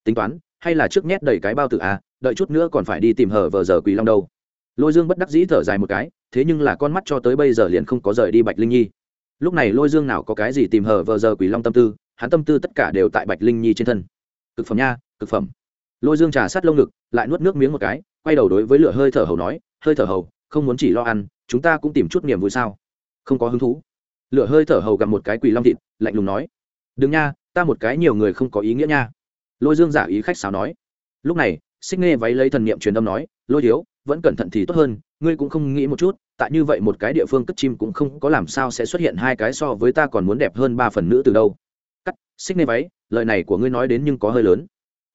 Tính toán, hay là trước nhét đầy cái bao tử à đợi chút nữa còn phải đi tìm hở vờ giờ quỳ long đâu. Lôi dương bất đắc dĩ thở dài một cái, thế nhưng là con mắt cho tới bây giờ liền không có rời đi bạch linh nhi. Lúc này lôi dương nào có cái gì tìm hở vờ giờ quỳ long tâm tư, hắn tâm tư tất cả đều tại bạch linh nhi trên thân. Cực phẩm nha, cực phẩm lôi dương trà sát lông ngực, lại nuốt nước miếng một cái, quay đầu đối với lửa hơi thở hầu nói, hơi thở hầu, không muốn chỉ lo ăn, chúng ta cũng tìm chút niềm vui sao? Không có hứng thú. Lửa hơi thở hầu gặp một cái quỳ long thịt, lạnh lùng nói, đừng nha, ta một cái nhiều người không có ý nghĩa nha. Lôi dương giả ý khách sáo nói, lúc này, xích nghe váy lấy thần niệm truyền âm nói, lôi thiếu, vẫn cẩn thận thì tốt hơn, ngươi cũng không nghĩ một chút, tại như vậy một cái địa phương cất chim cũng không có làm sao sẽ xuất hiện hai cái so với ta còn muốn đẹp hơn ba phần nữ từ đâu. Cắt, xích nghe váy, lời này của ngươi nói đến nhưng có hơi lớn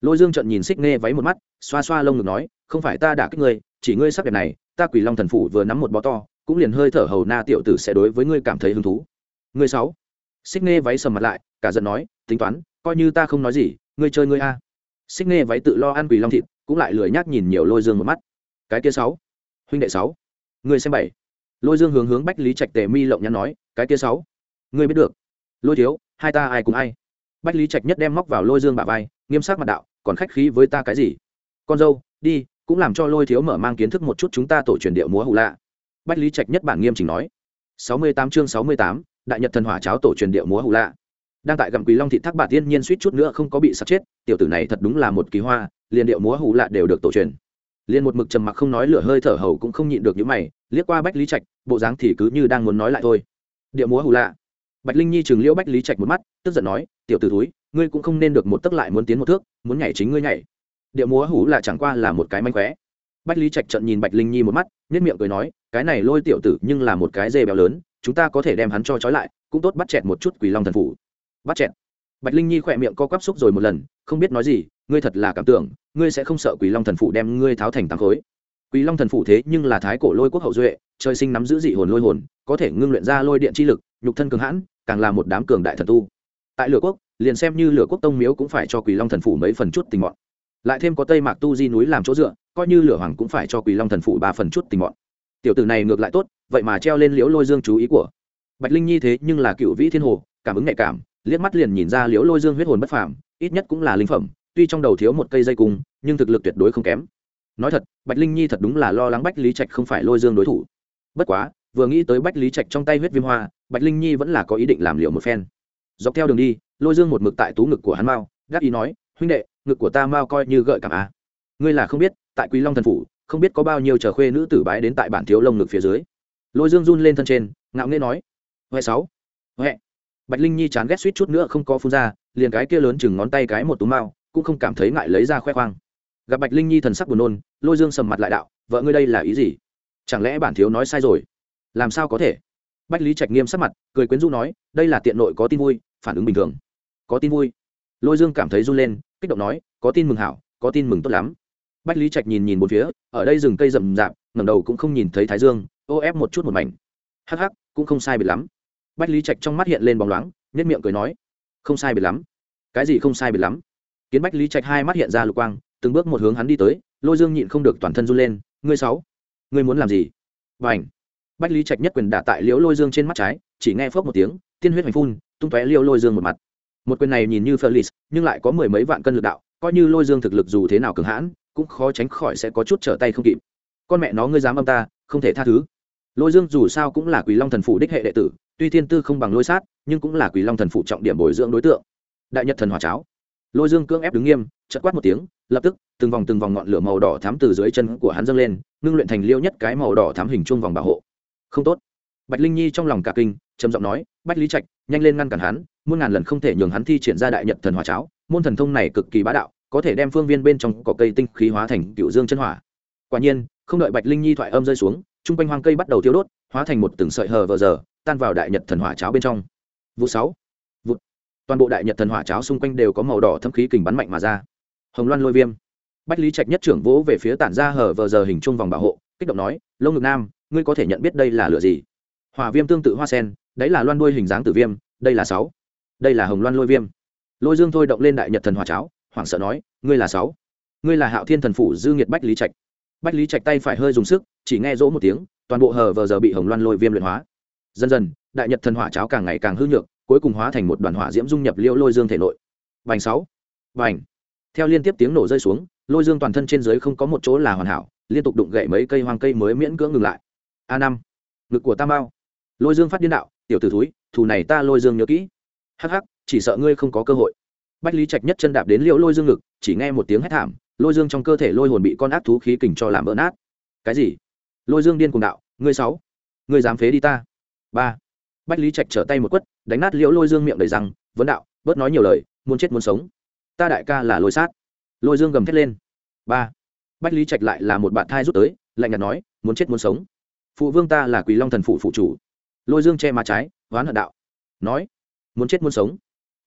lôi dương trận nhìn xích nghe váy một mắt, xoa xoa lông ngực nói, không phải ta đã kích ngươi, chỉ ngươi sắc đẹp này, ta quỷ long thần phủ vừa nắm một bó to, cũng liền hơi thở hầu na tiểu tử sẽ đối với ngươi cảm thấy hứng thú. Ngươi sáu? Xích nghe váy sầm mặt lại, cả giận nói, tính toán, coi như ta không nói gì, ngươi chơi ngươi a. Xích nghe váy tự lo ăn Quỷ long thịt, cũng lại lười nhác nhìn nhiều lôi dương một mắt. Cái kia sáu? Huynh đệ sáu. Ngươi xem bảy. Lôi dương hướng hướng bách lý trạch tề mi lộng nhắn nói, cái kia sáu? Ngươi biết được. Lôi thiếu, hai ta ai cùng ai? Bách lý trạch nhất đem móc vào lôi dương bả vai, nghiêm sắc mặt đạo còn khách khí với ta cái gì? Con dâu, đi, cũng làm cho lôi thiếu mở mang kiến thức một chút chúng ta tổ truyền điệu múa hù lạ. Bách lý trạch nhất bản nghiêm chỉnh nói. Sáu mươi tám chương sáu mươi tám, đại nhật thần hỏa cháo tổ truyền điệu múa hù lạ. Đang tại gặm quý long thị thác bà tiên nhiên suýt chút nữa không có bị sắp chết, tiểu tử này thật đúng là một kỳ hoa, liền điệu múa hù lạ đều được tổ truyền. Liền một mực trầm mặc không nói lửa hơi thở hầu cũng không nhịn được những mày, liếc qua bách lý trạch, bộ dáng thì cứ như đang muốn nói lại thôi. Điệu múa hù lạ. Bạch linh nhi chừng liễu bách lý trạch một mắt, tức giận nói, tiểu tử túi ngươi cũng không nên được một tấc lại muốn tiến một thước, muốn nhảy chính ngươi nhảy. Điệu múa hủ là chẳng qua là một cái manh khóe. Bách lý trạch trận nhìn bạch linh nhi một mắt nhất miệng cười nói, cái này lôi tiểu tử nhưng là một cái dê béo lớn, chúng ta có thể đem hắn cho trói lại, cũng tốt bắt chẹt một chút quỷ long thần phủ. Bắt chẹt. Bạch linh nhi khỏe miệng co quắp xúc rồi một lần, không biết nói gì, ngươi thật là cảm tưởng, ngươi sẽ không sợ quỷ long thần phủ đem ngươi tháo thành tám khối. Quỷ long thần phủ thế nhưng là thái cổ lôi quốc hậu duệ, trời sinh nắm giữ dị hồn lôi hồn, có thể ngưng luyện ra lôi điện chi lực, nhục thân cường hãn, càng là một đám cường đại thần tu. Tại lửa quốc liền xem như lửa quốc tông miếu cũng phải cho quỷ long thần phủ mấy phần chút tình mọn. Lại thêm có tây mạc tu di núi làm chỗ dựa, coi như lửa hoàng cũng phải cho quỷ long thần phủ ba phần chút tình mọn. Tiểu tử này ngược lại tốt, vậy mà treo lên liễu lôi dương chú ý của. Bạch linh nhi thế nhưng là cựu vĩ thiên hồ, cảm ứng nhạy cảm, liếc mắt liền nhìn ra liễu lôi dương huyết hồn bất phàm, ít nhất cũng là linh phẩm, tuy trong đầu thiếu một cây dây cung, nhưng thực lực tuyệt đối không kém. Nói thật, bạch linh nhi thật đúng là lo lắng bách lý trạch không phải lôi dương đối thủ. Bất quá, vừa nghĩ tới bách lý trạch trong tay huyết viêm hoa, bạch linh nhi vẫn là có ý định làm liệu một phen. Dọc theo đường đi lôi dương một mực tại tú ngực của hắn mao, gác ý nói, huynh đệ, ngực của ta mao coi như gợi cảm à. ngươi là không biết, tại quý long thần phủ, không biết có bao nhiêu chờ khuê nữ tử bái đến tại bản thiếu lông ngực phía dưới. Lôi dương run lên thân trên, ngạo nghễ nói, huệ sáu, huệ. Bạch linh nhi chán ghét suýt chút nữa không có phun ra, liền cái kia lớn chừng ngón tay cái một túm mao, cũng không cảm thấy ngại lấy ra khoe khoang. Gặp bạch linh nhi thần sắc buồn nôn, lôi dương sầm mặt lại đạo, vợ ngươi đây là ý gì? Chẳng lẽ bản thiếu nói sai rồi? Làm sao có thể? Bách lý trạch nghiêm sắc mặt, cười quyến rũ nói, đây là tiện nội có tin vui, phản ứng bình thường có tin vui. Lôi dương cảm thấy run lên, kích động nói, có tin mừng hảo, có tin mừng tốt lắm. Bách lý trạch nhìn nhìn một phía, ở đây rừng cây rậm rạp, ngẩng đầu cũng không nhìn thấy thái dương, ô ép một chút một mảnh. Hắc hắc, cũng không sai biệt lắm. Bách lý trạch trong mắt hiện lên bóng loáng nếp miệng cười nói, không sai biệt lắm. Cái gì không sai biệt lắm? Kiến bách lý trạch hai mắt hiện ra lục quang, từng bước một hướng hắn đi tới, lôi dương nhịn không được toàn thân run lên, ngươi sáu, ngươi muốn làm gì? Và ảnh bách lý trạch nhất quyền đả tại liễu lôi dương trên mắt trái, chỉ nghe phớp một tiếng, tiên huyết hoành phun, tung tóe liễu lôi dương một mặt một quyền này nhìn như Felix, nhưng lại có mười mấy vạn cân lực đạo, coi như Lôi Dương thực lực dù thế nào cường hãn, cũng khó tránh khỏi sẽ có chút trở tay không kịp. Con mẹ nó ngươi dám âm ta, không thể tha thứ. Lôi Dương dù sao cũng là Quỷ Long thần phủ đích hệ đệ tử, tuy thiên tư không bằng Lôi Sát, nhưng cũng là Quỷ Long thần phủ trọng điểm bồi dưỡng đối tượng. Đại Nhật thần hỏa cháo. Lôi Dương cưỡng ép đứng nghiêm, chợt quát một tiếng, lập tức, từng vòng từng vòng ngọn lửa màu đỏ thắm từ dưới chân của hắn dâng lên, ngưng luyện thành liêu nhất cái màu đỏ thắm hình chuông vòng bảo hộ. Không tốt. Bạch Linh Nhi trong lòng cả kinh, trầm giọng nói, "Bách Lý Trạch, nhanh lên ngăn cản hắn, muôn ngàn lần không thể nhường hắn thi triển ra đại nhật thần hỏa cháo, môn thần thông này cực kỳ bá đạo, có thể đem phương viên bên trong cỏ cây tinh khí hóa thành cựu dương chân hỏa. Quả nhiên, không đợi bạch linh nhi thoại âm rơi xuống chung quanh hoang cây bắt đầu tiêu đốt, hóa thành một từng sợi hờ vờ giờ, tan vào đại nhật thần hỏa cháo bên trong. Vụ sáu, vụ, toàn bộ đại nhật thần hỏa cháo xung quanh đều có màu đỏ thâm khí kình bắn mạnh mà ra. Hồng loan lôi viêm. Bách lý trạch nhất trưởng vỗ về phía tản ra hở vờ giờ hình chung vòng bảo hộ, kích động nói, lông ngực nam, ngươi có thể nhận biết đây là lửa gì? Hỏa viêm tương tự hoa sen, đấy là loan đuôi hình dáng tử viêm, đây là sáu đây là hồng loan lôi viêm lôi dương thôi động lên đại nhật thần hòa cháo hoảng sợ nói ngươi là sáu ngươi là hạo thiên thần phủ dư nghiệt bách lý trạch bách lý trạch tay phải hơi dùng sức chỉ nghe rỗ một tiếng toàn bộ hờ vờ giờ bị hồng loan lôi viêm luyện hóa dần dần đại nhật thần hỏa cháo càng ngày càng hư nhược cuối cùng hóa thành một đoàn hỏa diễm dung nhập liễu lôi dương thể nội vành sáu vành theo liên tiếp tiếng nổ rơi xuống lôi dương toàn thân trên dưới không có một chỗ là hoàn hảo liên tục đụng gậy mấy cây hoang cây mới miễn cưỡng ngừng lại a năm ngực của tam bao lôi dương phát điên đạo tiểu t ử thúi thù này ta lôi dương nhớ kỹ hắc hắc, chỉ sợ ngươi không có cơ hội. Bách lý trạch nhất chân đạp đến liễu lôi dương ngực, chỉ nghe một tiếng hét thảm, lôi dương trong cơ thể lôi hồn bị con ác thú khí kình cho làm vỡ nát. Cái gì? Lôi dương điên cùng đạo, ngươi sáu, ngươi dám phế đi ta? Ba. Bách lý trạch trở tay một quất, đánh nát liễu lôi dương miệng đầy răng, vấn đạo, bớt nói nhiều lời, muốn chết muốn sống. Ta đại ca là lôi sát. Lôi dương gầm thét lên. Ba. Bách lý trạch lại là một bạn thai rút tới, lạnh nhạt nói, muốn chết muốn sống. Phụ vương ta là quỳ long thần phụ phụ chủ. Lôi dương che má trái hoán hận đạo, nói muốn chết muốn sống.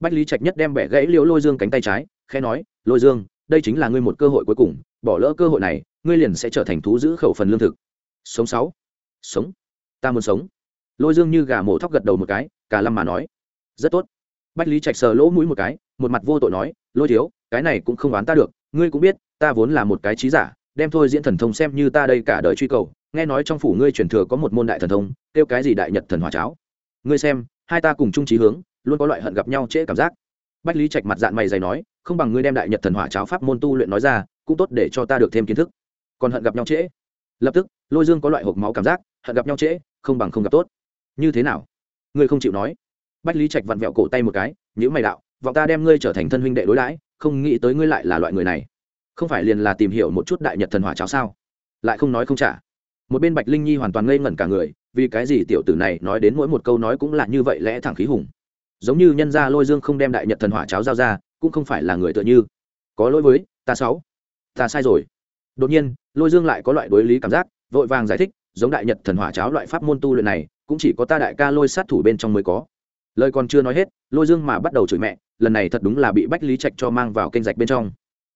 Bách lý trạch nhất đem bẻ gãy liễu lôi dương cánh tay trái, khẽ nói, lôi dương, đây chính là ngươi một cơ hội cuối cùng, bỏ lỡ cơ hội này, ngươi liền sẽ trở thành thú giữ khẩu phần lương thực. Sống sáu. Sống? Ta muốn sống. Lôi dương như gà mổ thóc gật đầu một cái, cả lâm mà nói, rất tốt. Bách lý trạch sờ lỗ mũi một cái, một mặt vô tội nói, lôi thiếu, cái này cũng không oán ta được, ngươi cũng biết, ta vốn là một cái trí giả, đem thôi diễn thần thông xem như ta đây cả đời truy cầu, nghe nói trong phủ ngươi truyền thừa có một môn đại thần thông, kêu cái gì đại nhật thần hòa cháo. Ngươi xem, hai ta cùng chung trí hướng luôn có loại hận gặp nhau trễ cảm giác. Bách lý trạch mặt dạng mày dày nói, không bằng ngươi đem đại nhật thần hỏa cháo pháp môn tu luyện nói ra, cũng tốt để cho ta được thêm kiến thức. Còn hận gặp nhau trễ. Lập tức, lôi dương có loại hộp máu cảm giác, hận gặp nhau trễ, không bằng không gặp tốt. Như thế nào? Ngươi không chịu nói. Bách lý trạch vặn vẹo cổ tay một cái, nhữ mày đạo, vọng ta đem ngươi trở thành thân huynh đệ đối đãi, không nghĩ tới ngươi lại là loại người này. Không phải liền là tìm hiểu một chút đại nhật thần hỏa cháo sao? Lại không nói không trả. Một bên bạch linh nhi hoàn toàn ngây ngẩn cả người, vì cái gì tiểu tử này nói đến mỗi một câu nói cũng là như vậy lẽ thẳng khí hùng giống như nhân gia lôi dương không đem đại nhật thần hỏa cháo giao ra, cũng không phải là người tựa như. Có lỗi với, ta sáu. Ta sai rồi. Đột nhiên, lôi dương lại có loại đối lý cảm giác, vội vàng giải thích, giống đại nhật thần hỏa cháo loại pháp môn tu luyện này, cũng chỉ có ta đại ca lôi sát thủ bên trong mới có. Lời còn chưa nói hết, lôi dương mà bắt đầu chửi mẹ, lần này thật đúng là bị bách lý trạch cho mang vào kênh rạch bên trong.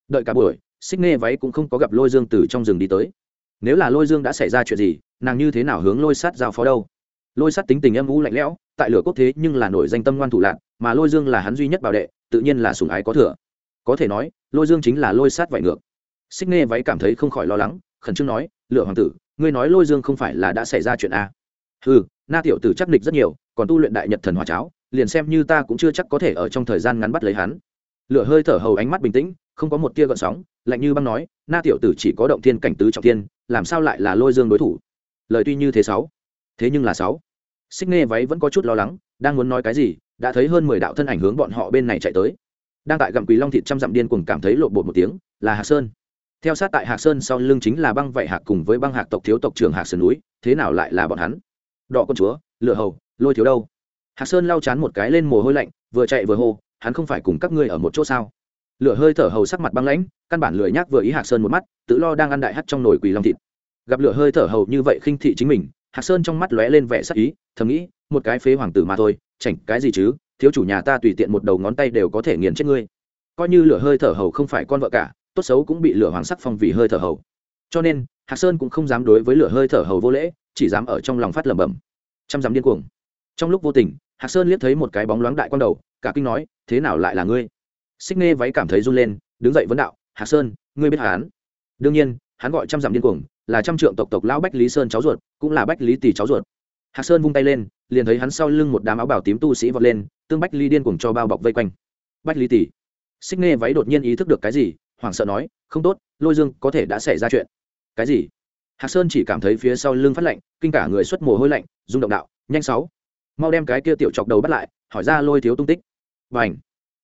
Đợi cả buổi, xích nghe váy cũng không có gặp lôi dương từ trong rừng đi tới. Nếu là lôi dương đã xảy ra chuyện gì, nàng như thế nào hướng lôi sát giao phó đâu? Lôi sát tính tình âm u lạnh lẽo, tại lửa quốc thế nhưng là nổi danh tâm ngoan thủ lạc, mà lôi dương là hắn duy nhất bảo đệ, tự nhiên là sùng ái có thừa. Có thể nói, lôi dương chính là lôi sát vải ngược. Xích nghe váy cảm thấy không khỏi lo lắng, khẩn trương nói, lựa hoàng tử, ngươi nói lôi dương không phải là đã xảy ra chuyện à? a ừ na tiểu tử chắc địch rất nhiều, còn tu luyện đại nhật thần hòa cháo, liền xem như ta cũng chưa chắc có thể ở trong thời gian ngắn bắt lấy hắn. Lửa hơi thở hầu ánh mắt bình tĩnh, không có một tia gợn sóng, lạnh như băng nói, na tiểu tử chỉ có động thiên cảnh tứ trọng thiên, làm sao lại là lôi dương đối thủ? Lời tuy như thế sáu thế nhưng là sáu. Xích nghe váy vẫn có chút lo lắng, đang muốn nói cái gì, đã thấy hơn mười đạo thân ảnh hướng bọn họ bên này chạy tới. Đang tại gặm quỳ long thịt trăm dặm điên cuồng cảm thấy lộn bột một tiếng, là hạc sơn. Theo sát tại hạc sơn sau lưng chính là băng vạy hạc cùng với băng hạc tộc thiếu tộc trưởng hạc sơn núi, thế nào lại là bọn hắn? Đọ con chúa, lựa hầu, lôi thiếu đâu? Hạc sơn lau chán một cái lên mồ hôi lạnh, vừa chạy vừa hô, hắn không phải cùng các ngươi ở một chỗ sao? Lửa hơi thở hầu sắc mặt băng lãnh, căn bản lười nhác vừa ý hạc sơn một mắt, tự lo đang ăn đại hắt trong nồi quỳ long thịt. Gặp lửa hơi thở hầu như vậy khinh thị chính mình hạc sơn trong mắt lóe lên vẻ sắc ý, thầm nghĩ, một cái phế hoàng tử mà thôi, chảnh cái gì chứ? Thiếu chủ nhà ta tùy tiện một đầu ngón tay đều có thể nghiền chết ngươi. Coi như lửa hơi thở hầu không phải con vợ cả, tốt xấu cũng bị lửa hoàng sắc phong vì hơi thở hầu. Cho nên, hạc sơn cũng không dám đối với lửa hơi thở hầu vô lễ, chỉ dám ở trong lòng phát lẩm bẩm. Chăm dám điên cuồng. Trong lúc vô tình, hạc sơn liếc thấy một cái bóng loáng đại quan đầu, cả kinh nói, thế nào lại là ngươi? Xích nghe váy cảm thấy run lên, đứng dậy vấn đạo, hạc sơn, ngươi biết hắn? Đương nhiên hắn gọi trăm dặm điên cuồng, là trăm trượng tộc tộc lão bách lý sơn cháu ruột, cũng là bách lý tỷ cháu ruột. Hạc sơn vung tay lên, liền thấy hắn sau lưng một đám áo bảo tím tu sĩ vọt lên, tương bách lý điên cuồng cho bao bọc vây quanh. Bách lý tỷ xích nghe váy đột nhiên ý thức được cái gì, hoảng sợ nói, không tốt, lôi dương, có thể đã xảy ra chuyện. Cái gì? Hạc sơn chỉ cảm thấy phía sau lưng phát lạnh, kinh cả người xuất mồ hôi lạnh, rung động đạo, nhanh sáu, mau đem cái kia tiểu chọc đầu bắt lại, hỏi ra lôi thiếu tung tích. Và ảnh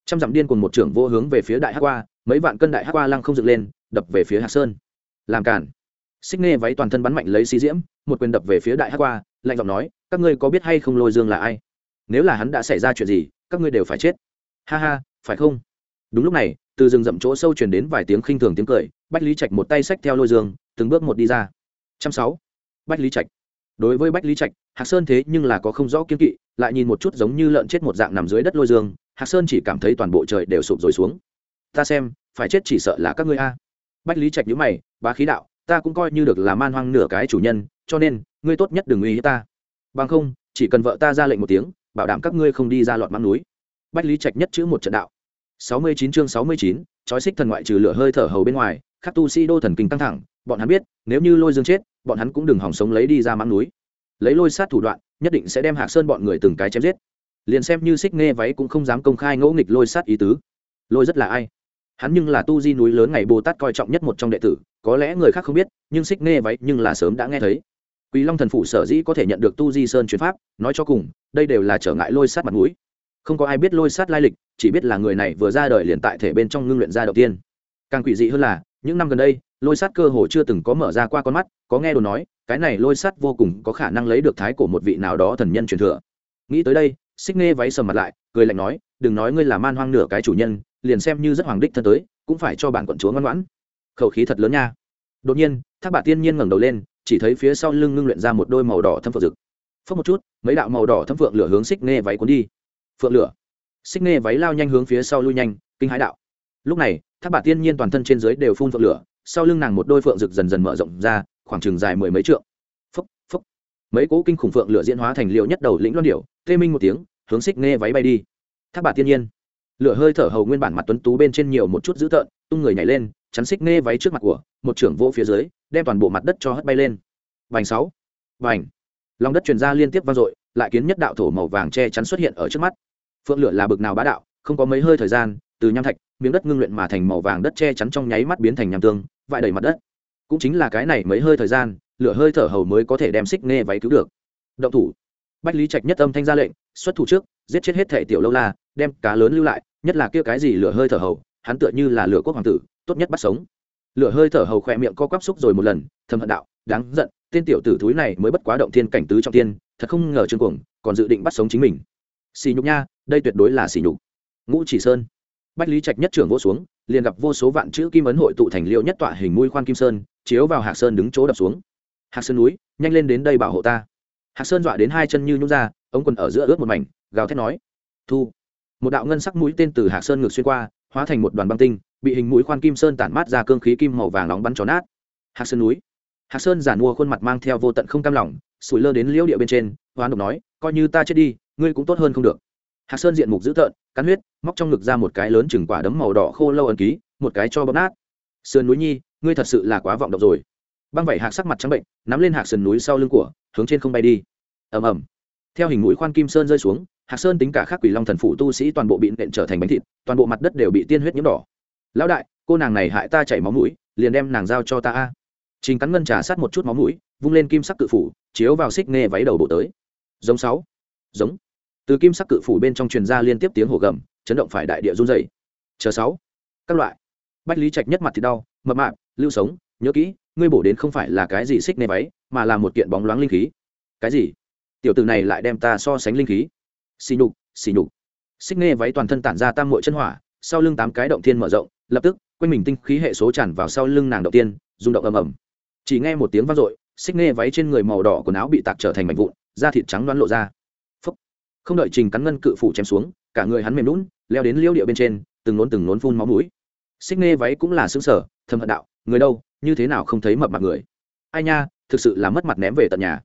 trăm dặm điên cùng một trưởng vô hướng về phía đại hắc qua, mấy vạn cân đại hắc qua lăng không dựng lên, đập về phía hạc sơn làm cản xích nghe váy toàn thân bắn mạnh lấy xí diễm, một quyền đập về phía đại hát qua, lạnh giọng nói, các ngươi có biết hay không lôi dương là ai? Nếu là hắn đã xảy ra chuyện gì, các ngươi đều phải chết. Ha ha, phải không? Đúng lúc này, từ rừng rậm chỗ sâu truyền đến vài tiếng khinh thường tiếng cười, bách lý trạch một tay xách theo lôi dương, từng bước một đi ra. Trăm sáu. Bách lý trạch. Đối với bách lý trạch, hạc sơn thế nhưng là có không rõ kiên kỵ, lại nhìn một chút giống như lợn chết một dạng nằm dưới đất lôi dương, hạc sơn chỉ cảm thấy toàn bộ trời đều sụp rồi xuống. Ta xem, phải chết chỉ sợ là các ngươi a. Bách lý trạch nhữ mày bá khí đạo, ta cũng coi như được là man hoang nửa cái chủ nhân, cho nên, ngươi tốt nhất đừng uy hiếp ta. Bằng không, chỉ cần vợ ta ra lệnh một tiếng, bảo đảm các ngươi không đi ra lọt măng núi. Bách lý trạch nhất chữ một trận đạo. Sáu mươi chín chương sáu mươi chín, trói xích thần ngoại trừ lửa hơi thở hầu bên ngoài, khắc tu sĩ đô thần kinh căng thẳng, bọn hắn biết, nếu như lôi dương chết, bọn hắn cũng đừng hỏng sống lấy đi ra măng núi. Lấy lôi sát thủ đoạn, nhất định sẽ đem hạc sơn bọn người từng cái chém giết. Liền xem như xích nghe váy cũng không dám công khai ngẫu nghịch lôi sát ý tứ. Lôi rất là ai? Hắn nhưng là tu di núi lớn ngày bồ tát coi trọng nhất một trong đệ tử, có lẽ người khác không biết, nhưng xích nghe váy nhưng là sớm đã nghe thấy. Quý long thần phủ sở dĩ có thể nhận được tu di sơn chuyển pháp, nói cho cùng, đây đều là trở ngại lôi sát mặt mũi. Không có ai biết lôi sát lai lịch, chỉ biết là người này vừa ra đời liền tại thể bên trong ngưng luyện ra đầu tiên. Càng quỷ dị hơn là, những năm gần đây, lôi sát cơ hồ chưa từng có mở ra qua con mắt, có nghe đồ nói, cái này lôi sát vô cùng có khả năng lấy được thái của một vị nào đó thần nhân truyền thừa. Nghĩ tới đây xích nghe váy sầm mặt lại, cười lạnh nói, đừng nói ngươi là man hoang nửa cái chủ nhân liền xem như rất hoàng đích thân tới, cũng phải cho bản quận chúa ngoan ngoãn. Khẩu khí thật lớn nha. Đột nhiên, thác bà tiên nhiên ngẩng đầu lên, chỉ thấy phía sau lưng ngưng luyện ra một đôi màu đỏ thâm phượng rực phớt một chút, mấy đạo màu đỏ thâm phượng lửa hướng xích nghe váy cuốn đi. Phượng lửa. Xích nghe váy lao nhanh hướng phía sau lui nhanh, kinh hãi đạo. Lúc này, thác bà tiên nhiên toàn thân trên dưới đều phun phượng lửa, sau lưng nàng một đôi phượng rực dần dần mở rộng ra, khoảng chừng dài mười mấy trượng. Phốc phốc. Mấy cỗ kinh khủng phượng lửa diễn hóa thành liệu nhất đầu lĩnh loan điểu. tê minh một tiếng, hướng xích nghe váy bay đi. Thác bà tiên nhiên lửa hơi thở hầu nguyên bản mặt tuấn tú bên trên nhiều một chút dữ tợn, tung người nhảy lên, chắn xích nghe váy trước mặt của, một trưởng vỗ phía dưới, đem toàn bộ mặt đất cho hất bay lên. Vành sáu. Vành. Lòng đất truyền ra liên tiếp vang dội, lại kiến nhất đạo thổ màu vàng che chắn xuất hiện ở trước mắt. Phượng lửa là bực nào bá đạo, không có mấy hơi thời gian, từ nham thạch, miếng đất ngưng luyện mà thành màu vàng đất che chắn trong nháy mắt biến thành nham tương vại đầy mặt đất. Cũng chính là cái này mấy hơi thời gian, lửa hơi thở hầu mới có thể đem xích nghe váy cứu được. Động thủ. Bách lý trạch nhất âm thanh ra lệnh xuất thủ trước, giết chết hết thể tiểu lâu la, đem cá lớn lưu lại, nhất là kia cái gì lửa hơi thở hầu, hắn tựa như là lửa quốc hoàng tử, tốt nhất bắt sống. Lửa hơi thở hầu khỏe miệng co quắp xúc rồi một lần, thầm hận đạo, đáng giận, tên tiểu tử thúi này mới bất quá động thiên cảnh tứ trong tiên, thật không ngờ trương cuồng còn dự định bắt sống chính mình. Xì nhục nha, đây tuyệt đối là xì nhục. Ngũ chỉ sơn. Bách lý trạch nhất trưởng vỗ xuống, liền gặp vô số vạn chữ kim ấn hội tụ thành liệu nhất tọa hình mũi khoan kim sơn, chiếu vào hạc sơn đứng chỗ đập xuống. Hạc sơn núi, nhanh lên đến đây bảo hộ ta hạc sơn dọa đến hai chân như nhún ra, ống quần ở giữa ướt một mảnh, gào thét nói, thu. Một đạo ngân sắc mũi tên từ hạc sơn ngược xuyên qua, hóa thành một đoàn băng tinh, bị hình mũi khoan kim sơn tản mát ra cương khí kim màu vàng nóng bắn tròn nát. Hạc sơn núi. Hạc sơn giản mua khuôn mặt mang theo vô tận không cam lòng, sủi lơ đến liễu địa bên trên, hoán độc nói, coi như ta chết đi, ngươi cũng tốt hơn không được. Hạc sơn diện mục dữ tợn, cắn huyết, móc trong ngực ra một cái lớn chừng quả đấm màu đỏ khô lâu ẩn ký, một cái cho bóp nát. Sườn núi nhi, ngươi thật sự là quá vọng độc rồi băng vẩy hạc sắc mặt trắng bệnh, nắm lên hạc sườn núi sau lưng của, hướng trên không bay đi. Ầm ầm. Theo hình mũi khoan kim sơn rơi xuống, hạc sơn tính cả các quỷ long thần phủ tu sĩ toàn bộ bị nện trở thành bánh thịt, toàn bộ mặt đất đều bị tiên huyết nhiễm đỏ. Lão đại, cô nàng này hại ta chảy máu mũi, liền đem nàng giao cho ta a. Trình cắn ngân trà sát một chút máu mũi, vung lên kim sắc cự phủ, chiếu vào xích nghe váy đầu bộ tới. Giống sáu. Giống. Từ kim sắc cự phủ bên trong truyền ra liên tiếp tiếng hổ gầm, chấn động phải đại địa run dày chờ sáu. Các loại. Bách lý trạch nhất mặt thì đau, mập mạp, lưu sống, nhớ kỹ ngươi bổ đến không phải là cái gì xích nê váy, mà là một kiện bóng loáng linh khí. Cái gì? Tiểu tử này lại đem ta so sánh linh khí. Xì nhục xì nhục. Xích nê váy toàn thân tản ra tam mội chân hỏa, sau lưng tám cái động thiên mở rộng, lập tức, quanh mình tinh khí hệ số tràn vào sau lưng nàng đầu tiên rung động ầm ầm. Chỉ nghe một tiếng vang dội, xích nê váy trên người màu đỏ quần áo bị tạc trở thành mảnh vụn, da thịt trắng đoán lộ ra. Phúc. không đợi trình cắn ngân cự phủ chém xuống, cả người hắn mềm lún leo đến liêu địa bên trên, từng nốn từng nốn phun máu mũi. Xích nê váy cũng là xứng sở thầm hận đạo, người đâu? Như thế nào không thấy mập mặt người? Ai nha, thực sự là mất mặt ném về tận nhà.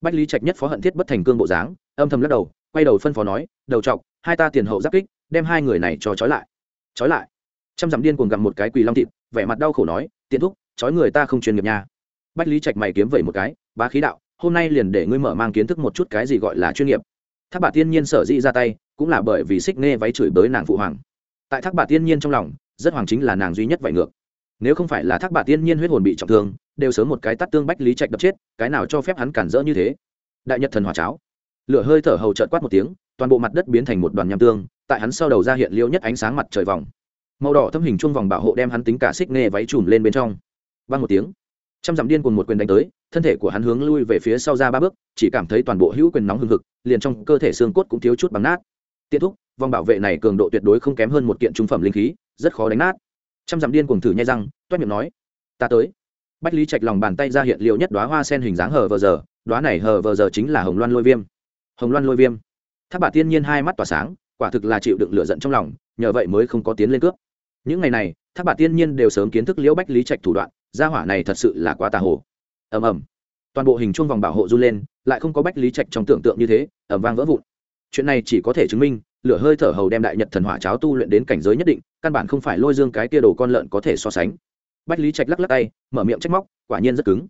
Bách lý trạch nhất phó hận thiết bất thành cương bộ dáng, âm thầm lắc đầu, quay đầu phân phó nói, đầu trọc hai ta tiền hậu giáp kích, đem hai người này cho trói lại. Trói lại? Trăm dặm điên cuồng gặm một cái quỳ long thịt, vẻ mặt đau khổ nói, tiện thúc, trói người ta không chuyên nghiệp nha. Bách lý trạch mày kiếm vẩy một cái, bá khí đạo, hôm nay liền để ngươi mở mang kiến thức một chút cái gì gọi là chuyên nghiệp. Thác bà tiên nhiên sở dĩ ra tay, cũng là bởi vì xích nghe váy chửi bới nàng phụ hoàng. Tại thác bà tiên nhiên trong lòng, rất hoàng chính là nàng duy nhất vải ngược nếu không phải là thác bà tiên nhiên huyết hồn bị trọng thương, đều sớm một cái tắt tương bách lý trạch đập chết, cái nào cho phép hắn cản rỡ như thế? Đại nhật thần hỏa cháo. Lửa hơi thở hầu trợt quát một tiếng, toàn bộ mặt đất biến thành một đoàn nham tương, tại hắn sau đầu ra hiện liêu nhất ánh sáng mặt trời vòng. Màu đỏ thâm hình chung vòng bảo hộ đem hắn tính cả xích nghe váy trùm lên bên trong. Văng một tiếng, trăm dặm điên cùng một quyền đánh tới, thân thể của hắn hướng lui về phía sau ra ba bước, chỉ cảm thấy toàn bộ hữu quyền nóng hừng hực, liền trong cơ thể xương cốt cũng thiếu chút bằng nát. Tiết thúc, vòng bảo vệ này cường độ tuyệt đối không kém hơn một kiện trung phẩm linh khí, rất khó đánh nát trăm dặm điên cuồng thử nhai răng, toét miệng nói, ta tới. Bách lý trạch lòng bàn tay ra hiện liệu nhất đoá hoa sen hình dáng hờ vờ giờ đoá này hờ vờ giờ chính là hồng loan lôi viêm. Hồng loan lôi viêm. Tháp bà tiên nhiên hai mắt tỏa sáng, quả thực là chịu đựng lửa giận trong lòng, nhờ vậy mới không có tiến lên cướp. Những ngày này, tháp bà tiên nhiên đều sớm kiến thức liễu bách lý trạch thủ đoạn, gia hỏa này thật sự là quá tà hồ. Ầm ầm. Toàn bộ hình chuông vòng bảo hộ run lên, lại không có bách lý trạch trong tưởng tượng như thế ẩm vang vỡ vụn. Chuyện này chỉ có thể chứng minh, lửa hơi thở hầu đem đại nhật thần hỏa cháo tu luyện đến cảnh giới nhất định căn bản không phải lôi dương cái tia đồ con lợn có thể so sánh. Bách lý trạch lắc lắc tay, mở miệng trách móc, quả nhiên rất cứng.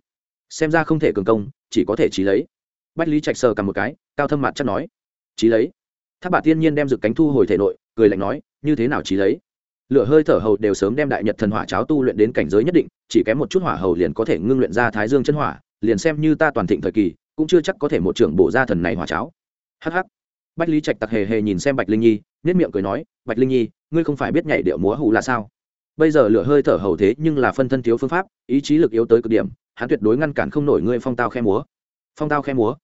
Xem ra không thể cường công, chỉ có thể trí lấy. Bách lý trạch sờ cầm một cái, cao thâm mặt chắc nói, trí lấy? Tháp bà tiên nhiên đem rực cánh thu hồi thể nội, cười lạnh nói, như thế nào trí lấy? Lửa hơi thở hầu đều sớm đem đại nhật thần hỏa cháo tu luyện đến cảnh giới nhất định, chỉ kém một chút hỏa hầu liền có thể ngưng luyện ra thái dương chân hỏa, liền xem như ta toàn thịnh thời kỳ, cũng chưa chắc có thể một trưởng bổ ra thần này hỏa cháo. Hh bách lý trạch tặc hề hề nhìn xem bạch linh nhi nhất miệng cười nói, bạch linh nhi, ngươi không phải biết nhảy điệu múa hù là sao? Bây giờ lửa hơi thở hầu thế nhưng là phân thân thiếu phương pháp, ý chí lực yếu tới cực điểm, hắn tuyệt đối ngăn cản không nổi ngươi phong tao khe múa. Phong tao khe múa?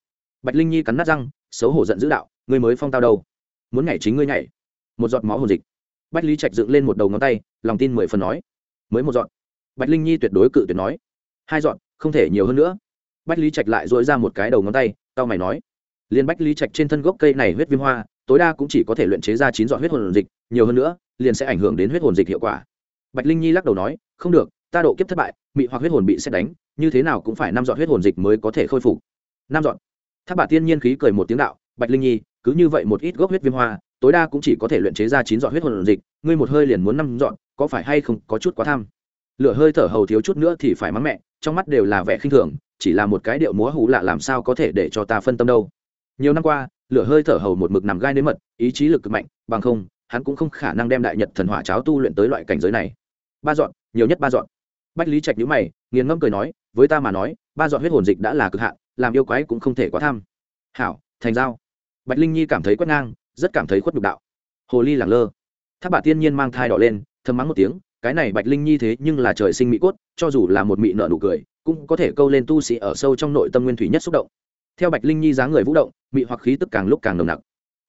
Bạch linh nhi cắn nát răng, xấu hổ giận dữ đạo, ngươi mới phong tao đâu? Muốn nhảy chính ngươi nhảy. Một giọt máu hồn dịch. Bách lý trạch dựng lên một đầu ngón tay, lòng tin mười phần nói. Mới một giọt. Bạch linh nhi tuyệt đối cự tuyệt nói. Hai giọt, không thể nhiều hơn nữa. Bách lý trạch lại dỗi ra một cái đầu ngón tay tao mày nói. Liên bách lý trạch trên thân gốc cây này huyết viêm hoa tối đa cũng chỉ có thể luyện chế ra chín giọt huyết hồn dịch, nhiều hơn nữa, liền sẽ ảnh hưởng đến huyết hồn dịch hiệu quả. Bạch linh nhi lắc đầu nói, không được, ta độ kiếp thất bại, mị hoặc huyết hồn bị xét đánh, như thế nào cũng phải năm giọt huyết hồn dịch mới có thể khôi phục. Năm giọt. Tháp bà tiên nhiên khí cười một tiếng đạo, bạch linh nhi, cứ như vậy một ít gốc huyết viêm hoa, tối đa cũng chỉ có thể luyện chế ra chín giọt huyết hồn dịch, ngươi một hơi liền muốn năm giọt, có phải hay không có chút quá tham? Lửa hơi thở hầu thiếu chút nữa thì phải mắng mẹ, trong mắt đều là vẻ khinh thường, chỉ là một cái điệu múa hú lạ làm sao có thể để cho ta phân tâm đâu. Nhiều năm qua lửa hơi thở hầu một mực nằm gai nếm mật, ý chí lực cực mạnh, bằng không, hắn cũng không khả năng đem đại nhật thần hỏa cháo tu luyện tới loại cảnh giới này. Ba dọn, nhiều nhất ba dọn. Bách lý trạch nhữ mày, nghiền ngâm cười nói, với ta mà nói, ba dọn huyết hồn dịch đã là cực hạn, làm yêu quái cũng không thể quá tham. Hảo, thành giao. Bạch linh nhi cảm thấy quất ngang, rất cảm thấy khuất nhục đạo. Hồ ly lẳng lơ. Tháp bà tiên nhiên mang thai đỏ lên, thầm mắng một tiếng, cái này bạch linh nhi thế nhưng là trời sinh mỹ cốt, cho dù là một mỹ nợ nụ cười, cũng có thể câu lên tu sĩ ở sâu trong nội tâm nguyên thủy nhất xúc động theo bạch linh nhi dáng người vũ động, mị hoặc khí tức càng lúc càng nồng nặc.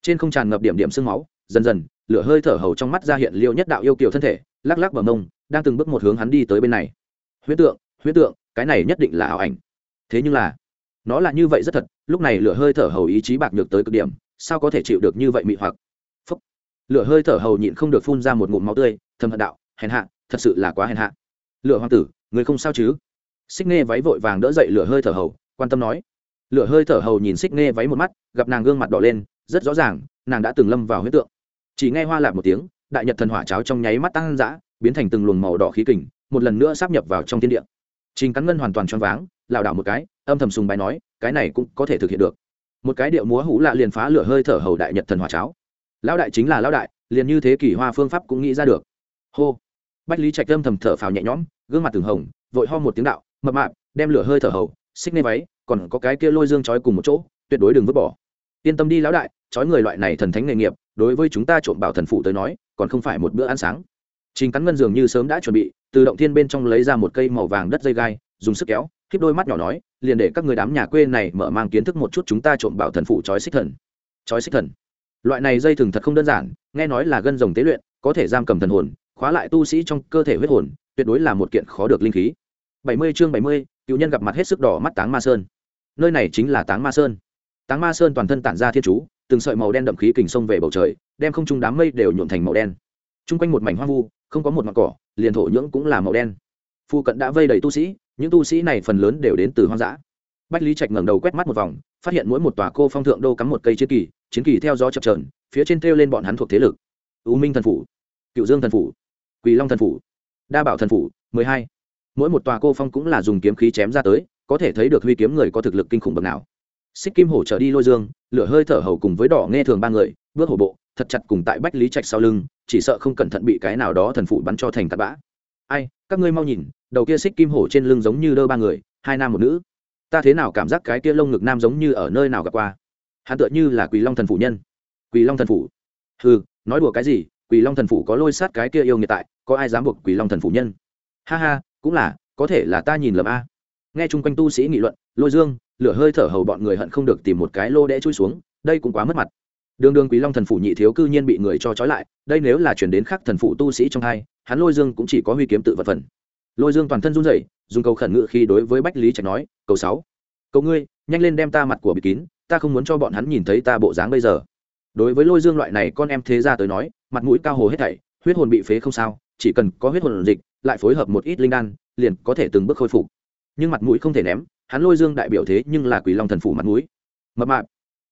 Trên không tràn ngập điểm điểm sương máu, dần dần, lửa hơi thở hầu trong mắt ra hiện liêu nhất đạo yêu kiều thân thể, lắc lắc bờ mông, đang từng bước một hướng hắn đi tới bên này. Huyết tượng huyết tượng, cái này nhất định là ảo ảnh. Thế nhưng là, nó là như vậy rất thật, lúc này lửa hơi thở hầu ý chí bạc nhược tới cực điểm, sao có thể chịu được như vậy mị hoặc? Phúc. lửa hơi thở hầu nhịn không được phun ra một ngụm máu tươi, thầm hận đạo, hèn hạ, thật sự là quá hèn hạ. Lửa hoàng tử, người không sao chứ? Xích nghe váy vội vàng đỡ dậy lửa hơi thở hầu, quan tâm nói lửa hơi thở hầu nhìn xích nghe váy một mắt, gặp nàng gương mặt đỏ lên, rất rõ ràng, nàng đã từng lâm vào huyết tượng. Chỉ nghe hoa lạp một tiếng, đại nhật thần hỏa cháo trong nháy mắt tăng dã, biến thành từng luồng màu đỏ khí kình, một lần nữa sắp nhập vào trong thiên địa. Trình cắn ngân hoàn toàn choáng váng, lảo đảo một cái, âm thầm sùng bài nói, cái này cũng có thể thực hiện được. Một cái điệu múa hũ lạ liền phá lửa hơi thở hầu đại nhật thần hỏa cháo. Lão đại chính là lão đại, liền như thế kỷ hoa phương pháp cũng nghĩ ra được. Hô. Bách lý trạch âm thầm thở phào nhẹ nhõm, gương mặt từng hồng, vội ho một tiếng đạo, mập mạp, đem lửa hơi thở hầu xích nê váy, còn có cái kia lôi dương trói cùng một chỗ, tuyệt đối đừng vứt bỏ. Yên tâm đi lão đại, trói người loại này thần thánh nghề nghiệp, đối với chúng ta trộm bảo thần phụ tới nói, còn không phải một bữa ăn sáng. Trình cắn ngân dường như sớm đã chuẩn bị, từ động thiên bên trong lấy ra một cây màu vàng đất dây gai, dùng sức kéo khiếp đôi mắt nhỏ nói, liền để các người đám nhà quê này mở mang kiến thức một chút chúng ta trộm bảo thần phụ trói xích thần. Trói xích thần. Loại này dây thường thật không đơn giản, nghe nói là gân rồng tế luyện, có thể giam cầm thần hồn, khóa lại tu sĩ trong cơ thể huyết hồn, tuyệt đối là một kiện khó được linh khí. Bảy mươi chương bảy mươi cựu nhân gặp mặt hết sức đỏ mắt táng ma sơn. Nơi này chính là táng ma sơn. Táng ma sơn toàn thân tản ra thiên chú, từng sợi màu đen đậm khí kình sông về bầu trời, đem không trung đám mây đều nhuộn thành màu đen. T r u n g quanh một mảnh hoang vu, không có một mặt cỏ, liền thổ nhưỡng cũng là màu đen. Phu cận đã vây đầy tu sĩ, những tu sĩ này phần lớn đều đến từ hoang dã. Bách lý trạch ngẩng đầu quét mắt một vòng, phát hiện mỗi một tòa cô phong thượng đô cắm một cây chiến kỳ chiến kỳ theo gió chập trờn phía trên treo lên bọn hắn thuộc thế lực. U minh thần phủ, cựu dương thần phủ, quỳ long thần phủ, đa bảo thần phủ, mười hai mỗi một tòa cô phong cũng là dùng kiếm khí chém ra tới, có thể thấy được huy kiếm người có thực lực kinh khủng bậc nào. Xích kim hổ trở đi lôi dương, lửa hơi thở hầu cùng với đỏ nghe thường ba người, bước hổ bộ, thật chặt cùng tại bách lý trạch sau lưng, chỉ sợ không cẩn thận bị cái nào đó thần phụ bắn cho thành tạt bã. Ai, các ngươi mau nhìn, đầu kia xích kim hổ trên lưng giống như đơ ba người, hai nam một nữ. Ta thế nào cảm giác cái kia lông ngực nam giống như ở nơi nào gặp qua? Hắn tựa như là quỳ long thần phủ nhân. Quỳ long thần phủ ừ nói đùa cái gì, quỳ long thần phủ có lôi sát cái kia yêu nghiệt tại, có ai dám buộc quỳ long thần phủ nhân? Ha ha cũng là, có thể là ta nhìn lầm a. Nghe chung quanh tu sĩ nghị luận, lôi dương, lửa hơi thở hầu bọn người hận không được tìm một cái lô đẽ chui xuống, đây cũng quá mất mặt. Đường đường quý long thần phủ nhị thiếu cư nhiên bị người cho trói lại, đây nếu là chuyển đến khắc thần phụ tu sĩ trong hai, hắn lôi dương cũng chỉ có huy kiếm tự vật phần. Lôi dương toàn thân run rẩy, dùng cầu khẩn ngự khi đối với bách lý trạch nói, cầu sáu, cầu ngươi, nhanh lên đem ta mặt của bị kín, ta không muốn cho bọn hắn nhìn thấy ta bộ dáng bây giờ. Đối với lôi dương loại này con em thế ra tới nói, mặt mũi cao hồ hết thảy, huyết hồn bị phế không sao, chỉ cần có huyết hồn dịch lại phối hợp một ít linh đan, liền có thể từng bước khôi phục. Nhưng mặt mũi không thể ném, hắn lôi dương đại biểu thế nhưng là quỷ long thần phủ mặt mũi. Mập mạp.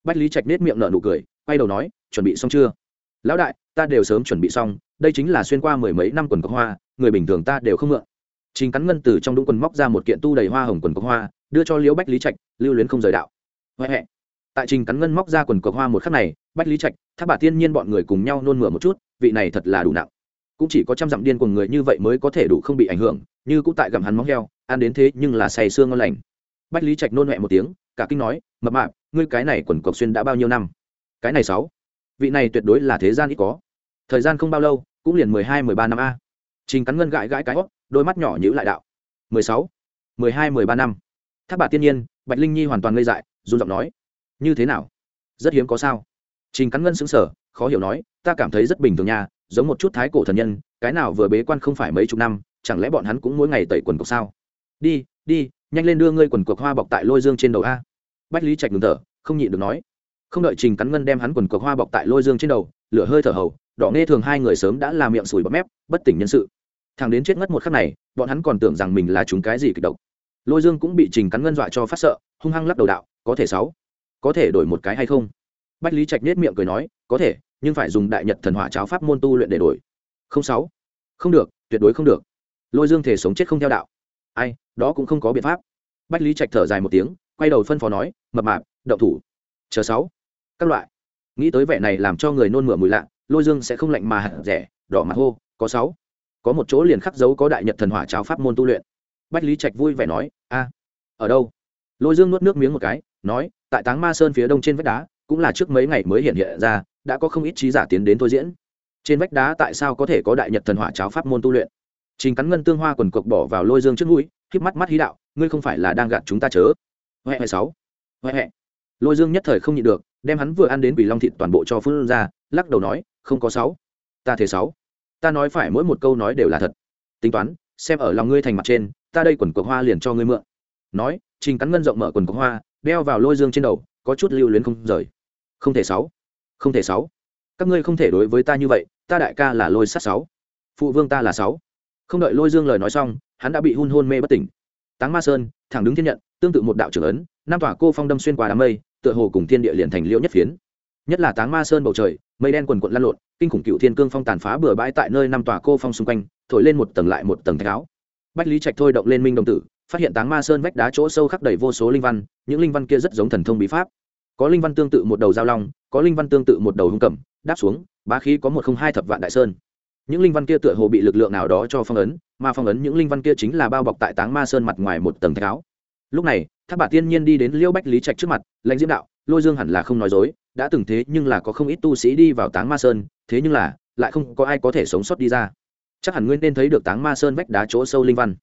Bách lý trạch nết miệng nở nụ cười, quay đầu nói, chuẩn bị xong chưa? Lão đại, ta đều sớm chuẩn bị xong, đây chính là xuyên qua mười mấy năm quần cọc hoa, người bình thường ta đều không mượn. Chính cắn ngân từ trong đúng quần móc ra một kiện tu đầy hoa hồng quần cọc hoa, đưa cho liễu bách lý trạch, lưu luyến không rời đạo. Huệ huệ tại trình cắn ngân móc ra quần cọc hoa một khắc này, bách lý trạch tháp bà tiên nhiên bọn người cùng nhau nôn mửa một chút, vị này thật là đủ nặng cũng chỉ có trăm dặm điên của người như vậy mới có thể đủ không bị ảnh hưởng, như cũng tại gặm hắn móng heo, ăn đến thế nhưng là say xương ngon lành. Bách lý trạch nôn mẹ một tiếng, cả kinh nói, mập mạp, ngươi cái này quần cọc xuyên đã bao nhiêu năm? Cái này sáu. Vị này tuyệt đối là thế gian ít có. Thời gian không bao lâu, cũng liền mười hai, mười ba năm a. Trình cắn ngân gãi gãi cái hót đôi mắt nhỏ nhữ lại đạo, mười sáu, mười hai, mười ba năm. Tháp bà tiên nhiên, bạch linh nhi hoàn toàn ngây dại, run giọng nói, như thế nào? Rất hiếm có sao. Trình cắn ngân xứng sở khó hiểu nói, ta cảm thấy rất bình thường nha giống một chút thái cổ thần nhân, cái nào vừa bế quan không phải mấy chục năm, chẳng lẽ bọn hắn cũng mỗi ngày tẩy quần cộc sao? Đi đi, nhanh lên đưa ngươi quần cộc hoa bọc tại lôi dương trên đầu a. Bách lý trạch ngừng thở, không nhịn được nói. Không đợi trình cắn ngân đem hắn quần cộc hoa bọc tại lôi dương trên đầu, lửa hơi thở hầu, đỏ nghe thường hai người sớm đã làm miệng sùi bọt mép, bất tỉnh nhân sự. Thằng đến chết ngất một khắc này, bọn hắn còn tưởng rằng mình là chúng cái gì kịch độc. Lôi dương cũng bị trình cắn ngân dọa cho phát sợ, hung hăng lắc đầu đạo, có thể sáu, có thể đổi một cái hay không? Bách lý trạch nết miệng cười nói, có thể, nhưng phải dùng đại nhật thần hỏa cháo pháp môn tu luyện để đổi. Không sáu. Không được, tuyệt đối không được. Lôi dương thể sống chết không theo đạo. Ai, đó cũng không có biện pháp. Bách lý trạch thở dài một tiếng, quay đầu phân phó nói, mập mạp đậu thủ. Chờ sáu. Các loại. Nghĩ tới vẻ này làm cho người nôn mửa mùi lạ, lôi dương sẽ không lạnh mà hẳn rẻ, đỏ mặt hô, có sáu. Có một chỗ liền khắc dấu có đại nhật thần hỏa cháo pháp môn tu luyện. Bách lý trạch vui vẻ nói, a, ở đâu? Lôi dương nuốt nước miếng một cái, nói, tại táng ma sơn phía đông trên vách đá cũng là trước mấy ngày mới hiện hiện ra, đã có không ít trí giả tiến đến thôi diễn. Trên vách đá tại sao có thể có đại nhật thần hỏa cháo pháp môn tu luyện? Trình cắn ngân tương hoa quần cộc bỏ vào lôi dương trước mũi, híp mắt mắt hí đạo, ngươi không phải là đang gạt chúng ta chớ? Huệ huệ sáu. Huệ huệ. Lôi dương nhất thời không nhịn được, đem hắn vừa ăn đến quỷ long thịt toàn bộ cho phun ra, lắc đầu nói, không có sáu. Ta thế sáu. Ta nói phải mỗi một câu nói đều là thật. Tính toán, xem ở lòng ngươi thành mặt trên, ta đây quần cộc hoa liền cho ngươi mượn. Nói, trình cắn ngân rộng mở quần cộc hoa, đeo vào lôi dương trên đầu có chút lưu luyến không rời. Không thể sáu. Không thể sáu. Các ngươi không thể đối với ta như vậy, ta đại ca là lôi sát sáu. Phụ vương ta là sáu. Không đợi lôi dương lời nói xong, hắn đã bị hun hôn mê bất tỉnh. Táng ma sơn, thẳng đứng thiên nhận, tương tự một đạo trưởng ấn nam tỏa cô phong đâm xuyên qua đám mây, tựa hồ cùng thiên địa liền thành liễu nhất phiến. Nhất là táng ma sơn bầu trời, mây đen quần quận lăn lộn, kinh khủng cựu thiên cương phong tàn phá bừa bãi tại nơi năm tòa cô phong xung quanh, thổi lên một tầng lại một tầng thạch áo. Bách lý trạch thôi động lên minh đồng tử phát hiện táng ma sơn vách đá chỗ sâu khắc đầy vô số linh văn, những linh văn kia rất giống thần thông bí pháp. Có linh văn tương tự một đầu giao long, có linh văn tương tự một đầu hung cầm, đáp xuống, bá khí có một không hai thập vạn đại sơn. Những linh văn kia tựa hồ bị lực lượng nào đó cho phong ấn, mà phong ấn những linh văn kia chính là bao bọc tại táng ma sơn mặt ngoài một tầng thạch áo. Lúc này tháp bà tiên nhiên đi đến liêu bách lý trạch trước mặt, lãnh diễm đạo, lôi dương hẳn là không nói dối, đã từng thế nhưng là có không ít tu sĩ đi vào táng ma sơn, thế nhưng là, lại không có ai có thể sống sót đi ra. Chắc hẳn nguyên nên thấy được táng ma sơn vách đá chỗ sâu linh văn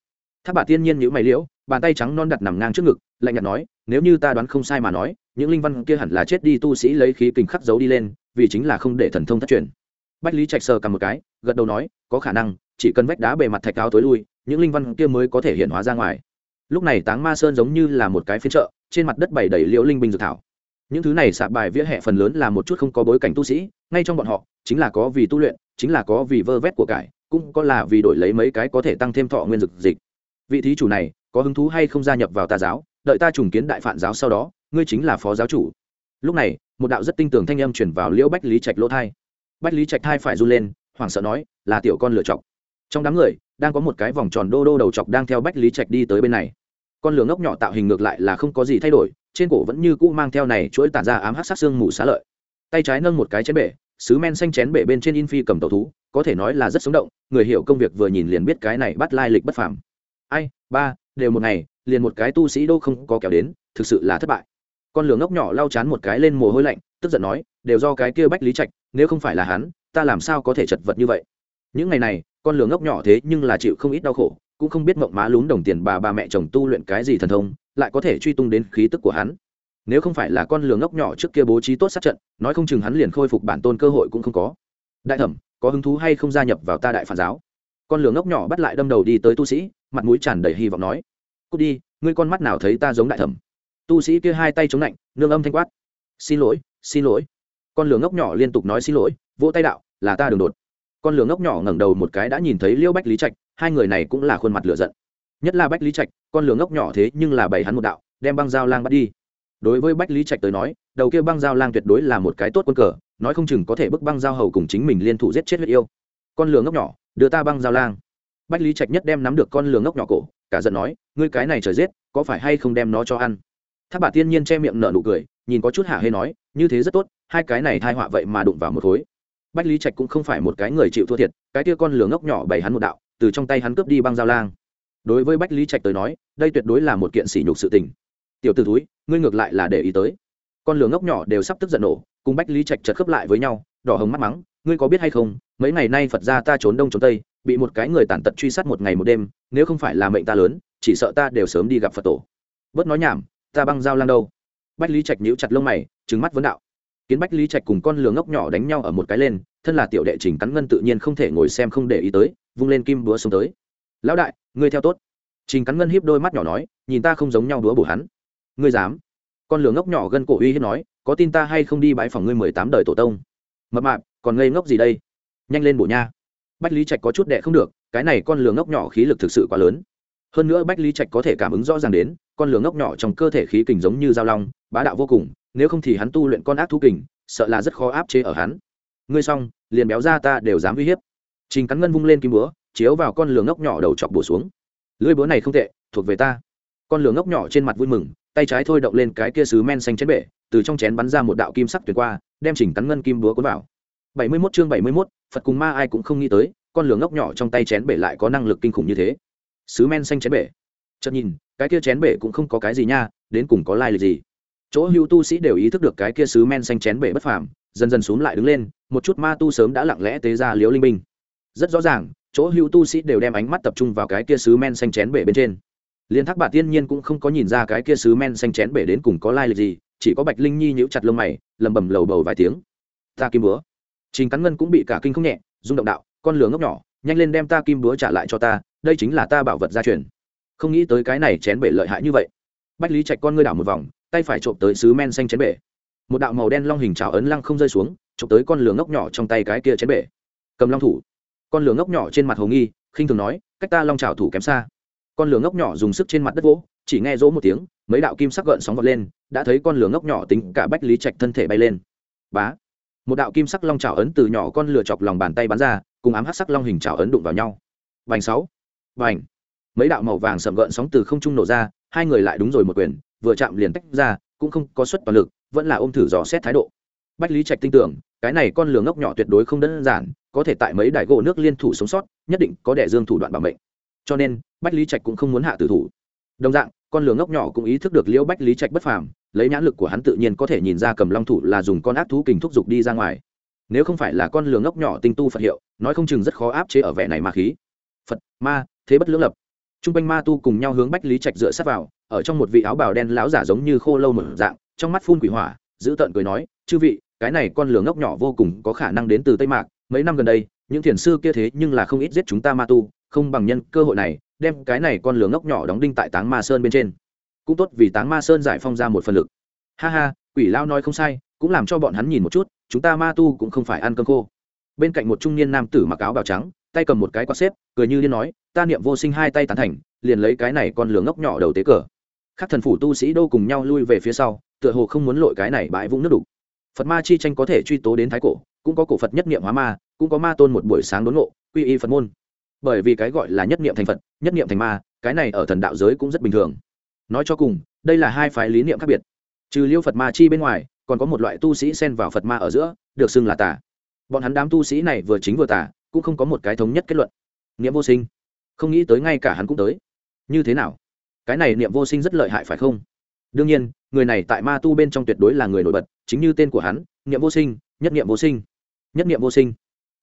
tháp bà tiên nhiên nhữ mày liễu, bàn tay trắng non đặt nằm ngang trước ngực, lạnh nhạt nói, nếu như ta đoán không sai mà nói, những linh văn kia hẳn là chết đi tu sĩ lấy khí kình khắc giấu đi lên, vì chính là không để thần thông thất truyền. Bách lý trạch sờ cầm một cái, gật đầu nói, có khả năng, chỉ cần vách đá bề mặt thạch cao tối lui, những linh văn kia mới có thể hiện hóa ra ngoài. Lúc này táng ma sơn giống như là một cái phiên chợ, trên mặt đất bày đầy liễu linh binh dược thảo. Những thứ này sạp bài vỉa hè phần lớn là một chút không có bối cảnh tu sĩ, ngay trong bọn họ, chính là có vì tu luyện, chính là có vì vơ vét của cải, cũng có là vì đổi lấy mấy cái có thể tăng thêm thọ nguyên dược dịch vị thí chủ này có hứng thú hay không gia nhập vào tà giáo, đợi ta trùng kiến đại phản giáo sau đó, ngươi chính là phó giáo chủ. Lúc này, một đạo rất tinh tường thanh âm chuyển vào liễu bách lý trạch lỗ thai. Bách lý trạch thai phải run lên, hoảng sợ nói, là tiểu con lựa chọc. Trong đám người, đang có một cái vòng tròn đô đô đầu chọc đang theo bách lý trạch đi tới bên này. Con lửa ngốc nhỏ tạo hình ngược lại là không có gì thay đổi, trên cổ vẫn như cũ mang theo này chuỗi tản ra ám hát sát xương mù xá lợi. Tay trái nâng một cái chén bể, sứ men xanh chén bể bên trên in phi cầm tàu thú, có thể nói là rất sống động, người hiểu công việc vừa nhìn liền biết cái này bắt lai lịch bất phàm ai, ba, đều một ngày, liền một cái tu sĩ đâu không có kéo đến, thực sự là thất bại. Con lửa ngốc nhỏ lau chán một cái lên mồ hôi lạnh, tức giận nói, đều do cái kia bách lý trạch, nếu không phải là hắn, ta làm sao có thể chật vật như vậy? Những ngày này, con lửa ngốc nhỏ thế nhưng là chịu không ít đau khổ, cũng không biết mộng má lún đồng tiền bà bà mẹ chồng tu luyện cái gì thần thông, lại có thể truy tung đến khí tức của hắn. Nếu không phải là con lửa ngốc nhỏ trước kia bố trí tốt sát trận, nói không chừng hắn liền khôi phục bản tôn cơ hội cũng không có. Đại thẩm, có hứng thú hay không gia nhập vào ta đại phản giáo? Con lửa ngốc nhỏ bắt lại đâm đầu đi tới tu sĩ, mặt mũi tràn đầy hy vọng nói, cút đi, ngươi con mắt nào thấy ta giống đại thẩm? Tu sĩ kia hai tay chống lạnh, nương âm thanh quát, xin lỗi xin lỗi. Con lửa ngốc nhỏ liên tục nói xin lỗi, vỗ tay đạo, là ta đường đột. Con lửa ngốc nhỏ ngẩng đầu một cái đã nhìn thấy liêu bách lý trạch, hai người này cũng là khuôn mặt lửa giận. Nhất là bách lý trạch, con lửa ngốc nhỏ thế nhưng là bày hắn một đạo, đem băng dao lang bắt đi. Đối với bách lý trạch tới nói, đầu kia băng dao lang tuyệt đối là một cái tốt quân cờ, nói không chừng có thể bức băng dao hầu cùng chính mình liên thủ giết chết huyết yêu. Con lửa ngốc nhỏ đưa ta băng dao lang. Bách lý trạch nhất đem nắm được con lừa ngốc nhỏ cổ, cả giận nói, ngươi cái này trời giết, có phải hay không đem nó cho ăn? Tháp bà tiên nhiên che miệng nở nụ cười, nhìn có chút hạ hê nói, như thế rất tốt, hai cái này thai họa vậy mà đụng vào một khối. Bách lý trạch cũng không phải một cái người chịu thua thiệt, cái kia con lửa ngốc nhỏ bày hắn một đạo, từ trong tay hắn cướp đi băng dao lang. Đối với bách lý trạch tới nói, đây tuyệt đối là một kiện sỉ nhục sự tình. Tiểu t ử túi ngươi ngược lại là để ý tới. Con lửa ngốc nhỏ đều sắp tức giận nổ, cùng bách lý trạch chật khớp lại với nhau, đỏ hồng mắt mắng ngươi có biết hay không, mấy ngày nay phật ra ta trốn đông trốn tây, bị một cái người tàn tật truy sát một ngày một đêm, nếu không phải là mệnh ta lớn, chỉ sợ ta đều sớm đi gặp phật tổ. Bớt nói nhảm, ta băng dao lang đâu? Bách lý trạch nhíu chặt lông mày trứng mắt vấn đạo. Kiến bách lý trạch cùng con lừa ngốc nhỏ đánh nhau ở một cái lên, thân là tiểu đệ trình cắn ngân tự nhiên không thể ngồi xem không để ý tới, vung lên kim búa xuống tới. Lão đại, ngươi theo tốt. Trình cắn ngân hiếp đôi mắt nhỏ nói, nhìn ta không giống nhau đúa bổ hắn. Ngươi dám. Con lừa ngốc nhỏ gân cổ uy hiếp nói, có tin ta hay không đi bãi phòng ngươi mười tám đời tổ tông? Mập mạp, còn ngây ngốc gì đây? Nhanh lên bổ nha. Bách lý trạch có chút đệ không được, cái này con lừa ngốc nhỏ khí lực thực sự quá lớn. Hơn nữa bách lý trạch có thể cảm ứng rõ ràng đến, con lửa ngốc nhỏ trong cơ thể khí kình giống như dao long, bá đạo vô cùng, nếu không thì hắn tu luyện con ác thú kình, sợ là rất khó áp chế ở hắn. Ngươi xong, liền béo ra ta đều dám uy hiếp. Trình cắn ngân vung lên kim búa, chiếu vào con lửa ngốc nhỏ đầu chọc bổ xuống. Lưỡi búa này không tệ, thuộc về ta. Con lửa ngốc nhỏ trên mặt vui mừng, tay trái thôi động lên cái kia sứ men xanh chén bể, từ trong chén bắn ra một đạo kim sắc tuyệt qua đem chỉnh cắn ngân kim búa cuốn vào. Bảy mươi 71 chương bảy mươi 71, phật cùng ma ai cũng không nghĩ tới con lửa ngốc nhỏ trong tay chén bể lại có năng lực kinh khủng như thế. Sứ men xanh chén bể. Chợt nhìn cái kia chén bể cũng không có cái gì nha đến cùng có lai lịch gì? Chỗ hưu tu sĩ đều ý thức được cái kia sứ men xanh chén bể bất phàm dần dần xuống lại đứng lên một chút ma tu sớm đã lặng lẽ tế ra liếu linh binh rất rõ ràng chỗ hưu tu sĩ đều đem ánh mắt tập trung vào cái kia sứ men xanh chén bể bên trên. Liên thác bà tiên nhiên cũng không có nhìn ra cái kia sứ men xanh chén bể đến cùng có lai lịch gì chỉ có bạch linh nhi nhíu chặt lông mày lầm bầm lầu bầu vài tiếng. Ta kim búa. Trình cắn ngân cũng bị cả kinh không nhẹ, rung động đạo, con lửa ngốc nhỏ, nhanh lên đem ta kim búa trả lại cho ta, đây chính là ta bảo vật gia truyền. Không nghĩ tới cái này chén bể lợi hại như vậy. Bách lý trạch con ngươi đảo một vòng, tay phải trộm tới sứ men xanh chén bể. Một đạo màu đen long hình trào ấn lăng không rơi xuống trộm tới con lửa ngốc nhỏ trong tay cái kia chén bể. Cầm long thủ. Con lửa ngốc nhỏ trên mặt hồ nghi, khinh thường nói, cách ta long trào thủ kém xa. Con lửa ngốc nhỏ dùng sức trên mặt đất vỗ chỉ nghe rỗ một tiếng, mấy đạo kim sắc gợn sóng vọt lên, đã thấy con lửa ngốc nhỏ tính cả bách lý trạch thân thể bay lên. Bá! Một đạo kim sắc long trào ấn từ nhỏ con lửa chọc lòng bàn tay bắn ra, cùng ám hát sắc long hình trào ấn đụng vào nhau. Vành sáu! Vành! Mấy đạo màu vàng sầm gợn sóng từ không trung nổ ra, hai người lại đúng rồi một quyền, vừa chạm liền tách ra, cũng không có suất toàn lực, vẫn là ôm thử dò xét thái độ. Bách lý trạch tin tưởng, cái này con lửa ngốc nhỏ tuyệt đối không đơn giản, có thể tại mấy đại gỗ nước liên thủ sống sót, nhất định có đẻ dương thủ đoạn bảo mệnh. Cho nên, bách lý trạch cũng không muốn hạ tử thủ đồng dạng, con lửa ngốc nhỏ cũng ý thức được liễu bách lý trạch bất phàm, lấy nhãn lực của hắn tự nhiên có thể nhìn ra cầm long thủ là dùng con ác thú kình thúc giục đi ra ngoài. Nếu không phải là con lửa ngốc nhỏ tinh tu phật hiệu, nói không chừng rất khó áp chế ở vẻ này ma khí. Phật, ma, thế bất lưỡng lập. T r u n g quanh ma tu cùng nhau hướng bách lý trạch dựa sát vào, ở trong một vị áo bào đen láo giả giống như khô lâu mở dạng, trong mắt phun quỷ hỏa, giữ tợn cười nói, chư vị, cái này con lửa ngốc nhỏ vô cùng có khả năng đến từ tây mạc, mấy năm gần đây những thiền sư kia thế nhưng là không ít giết chúng ta ma tu, không bằng nhân cơ hội này, đem cái này con lửa ngốc nhỏ đóng đinh tại táng ma sơn bên trên. Cũng tốt vì táng ma sơn giải phong ra một phần lực. Ha ha, quỷ lao nói không sai, cũng làm cho bọn hắn nhìn một chút, chúng ta ma tu cũng không phải ăn cơm khô. Bên cạnh một trung niên nam tử mặc áo bào trắng, tay cầm một cái quạt xếp, cười như liên nói, ta niệm vô sinh hai tay tán thành, liền lấy cái này con lửa ngốc nhỏ đầu tế cờ. Các thần phủ tu sĩ đô cùng nhau lui về phía sau, tựa hồ không muốn lội cái này bãi vũng nước đục. Phật ma chi tranh có thể truy tố đến thái cổ cũng có cổ phật nhất niệm hóa ma, cũng có ma tôn một buổi sáng đốn ngộ, quy y phật môn. Bởi vì cái gọi là nhất niệm thành phật, nhất niệm thành ma, cái này ở thần đạo giới cũng rất bình thường. Nói cho cùng, đây là hai phái lý niệm khác biệt. Trừ liêu phật ma chi bên ngoài, còn có một loại tu sĩ xen vào phật ma ở giữa, được xưng là tà. Bọn hắn đám tu sĩ này vừa chính vừa tà, cũng không có một cái thống nhất kết luận. Niệm vô sinh. Không nghĩ tới ngay cả hắn cũng tới. Như thế nào? Cái này niệm vô sinh rất lợi hại phải không? Đương nhiên, người này tại ma tu bên trong tuyệt đối là người nổi bật, chính như tên của hắn, niệm vô sinh, nhất niệm vô sinh nhất niệm vô sinh.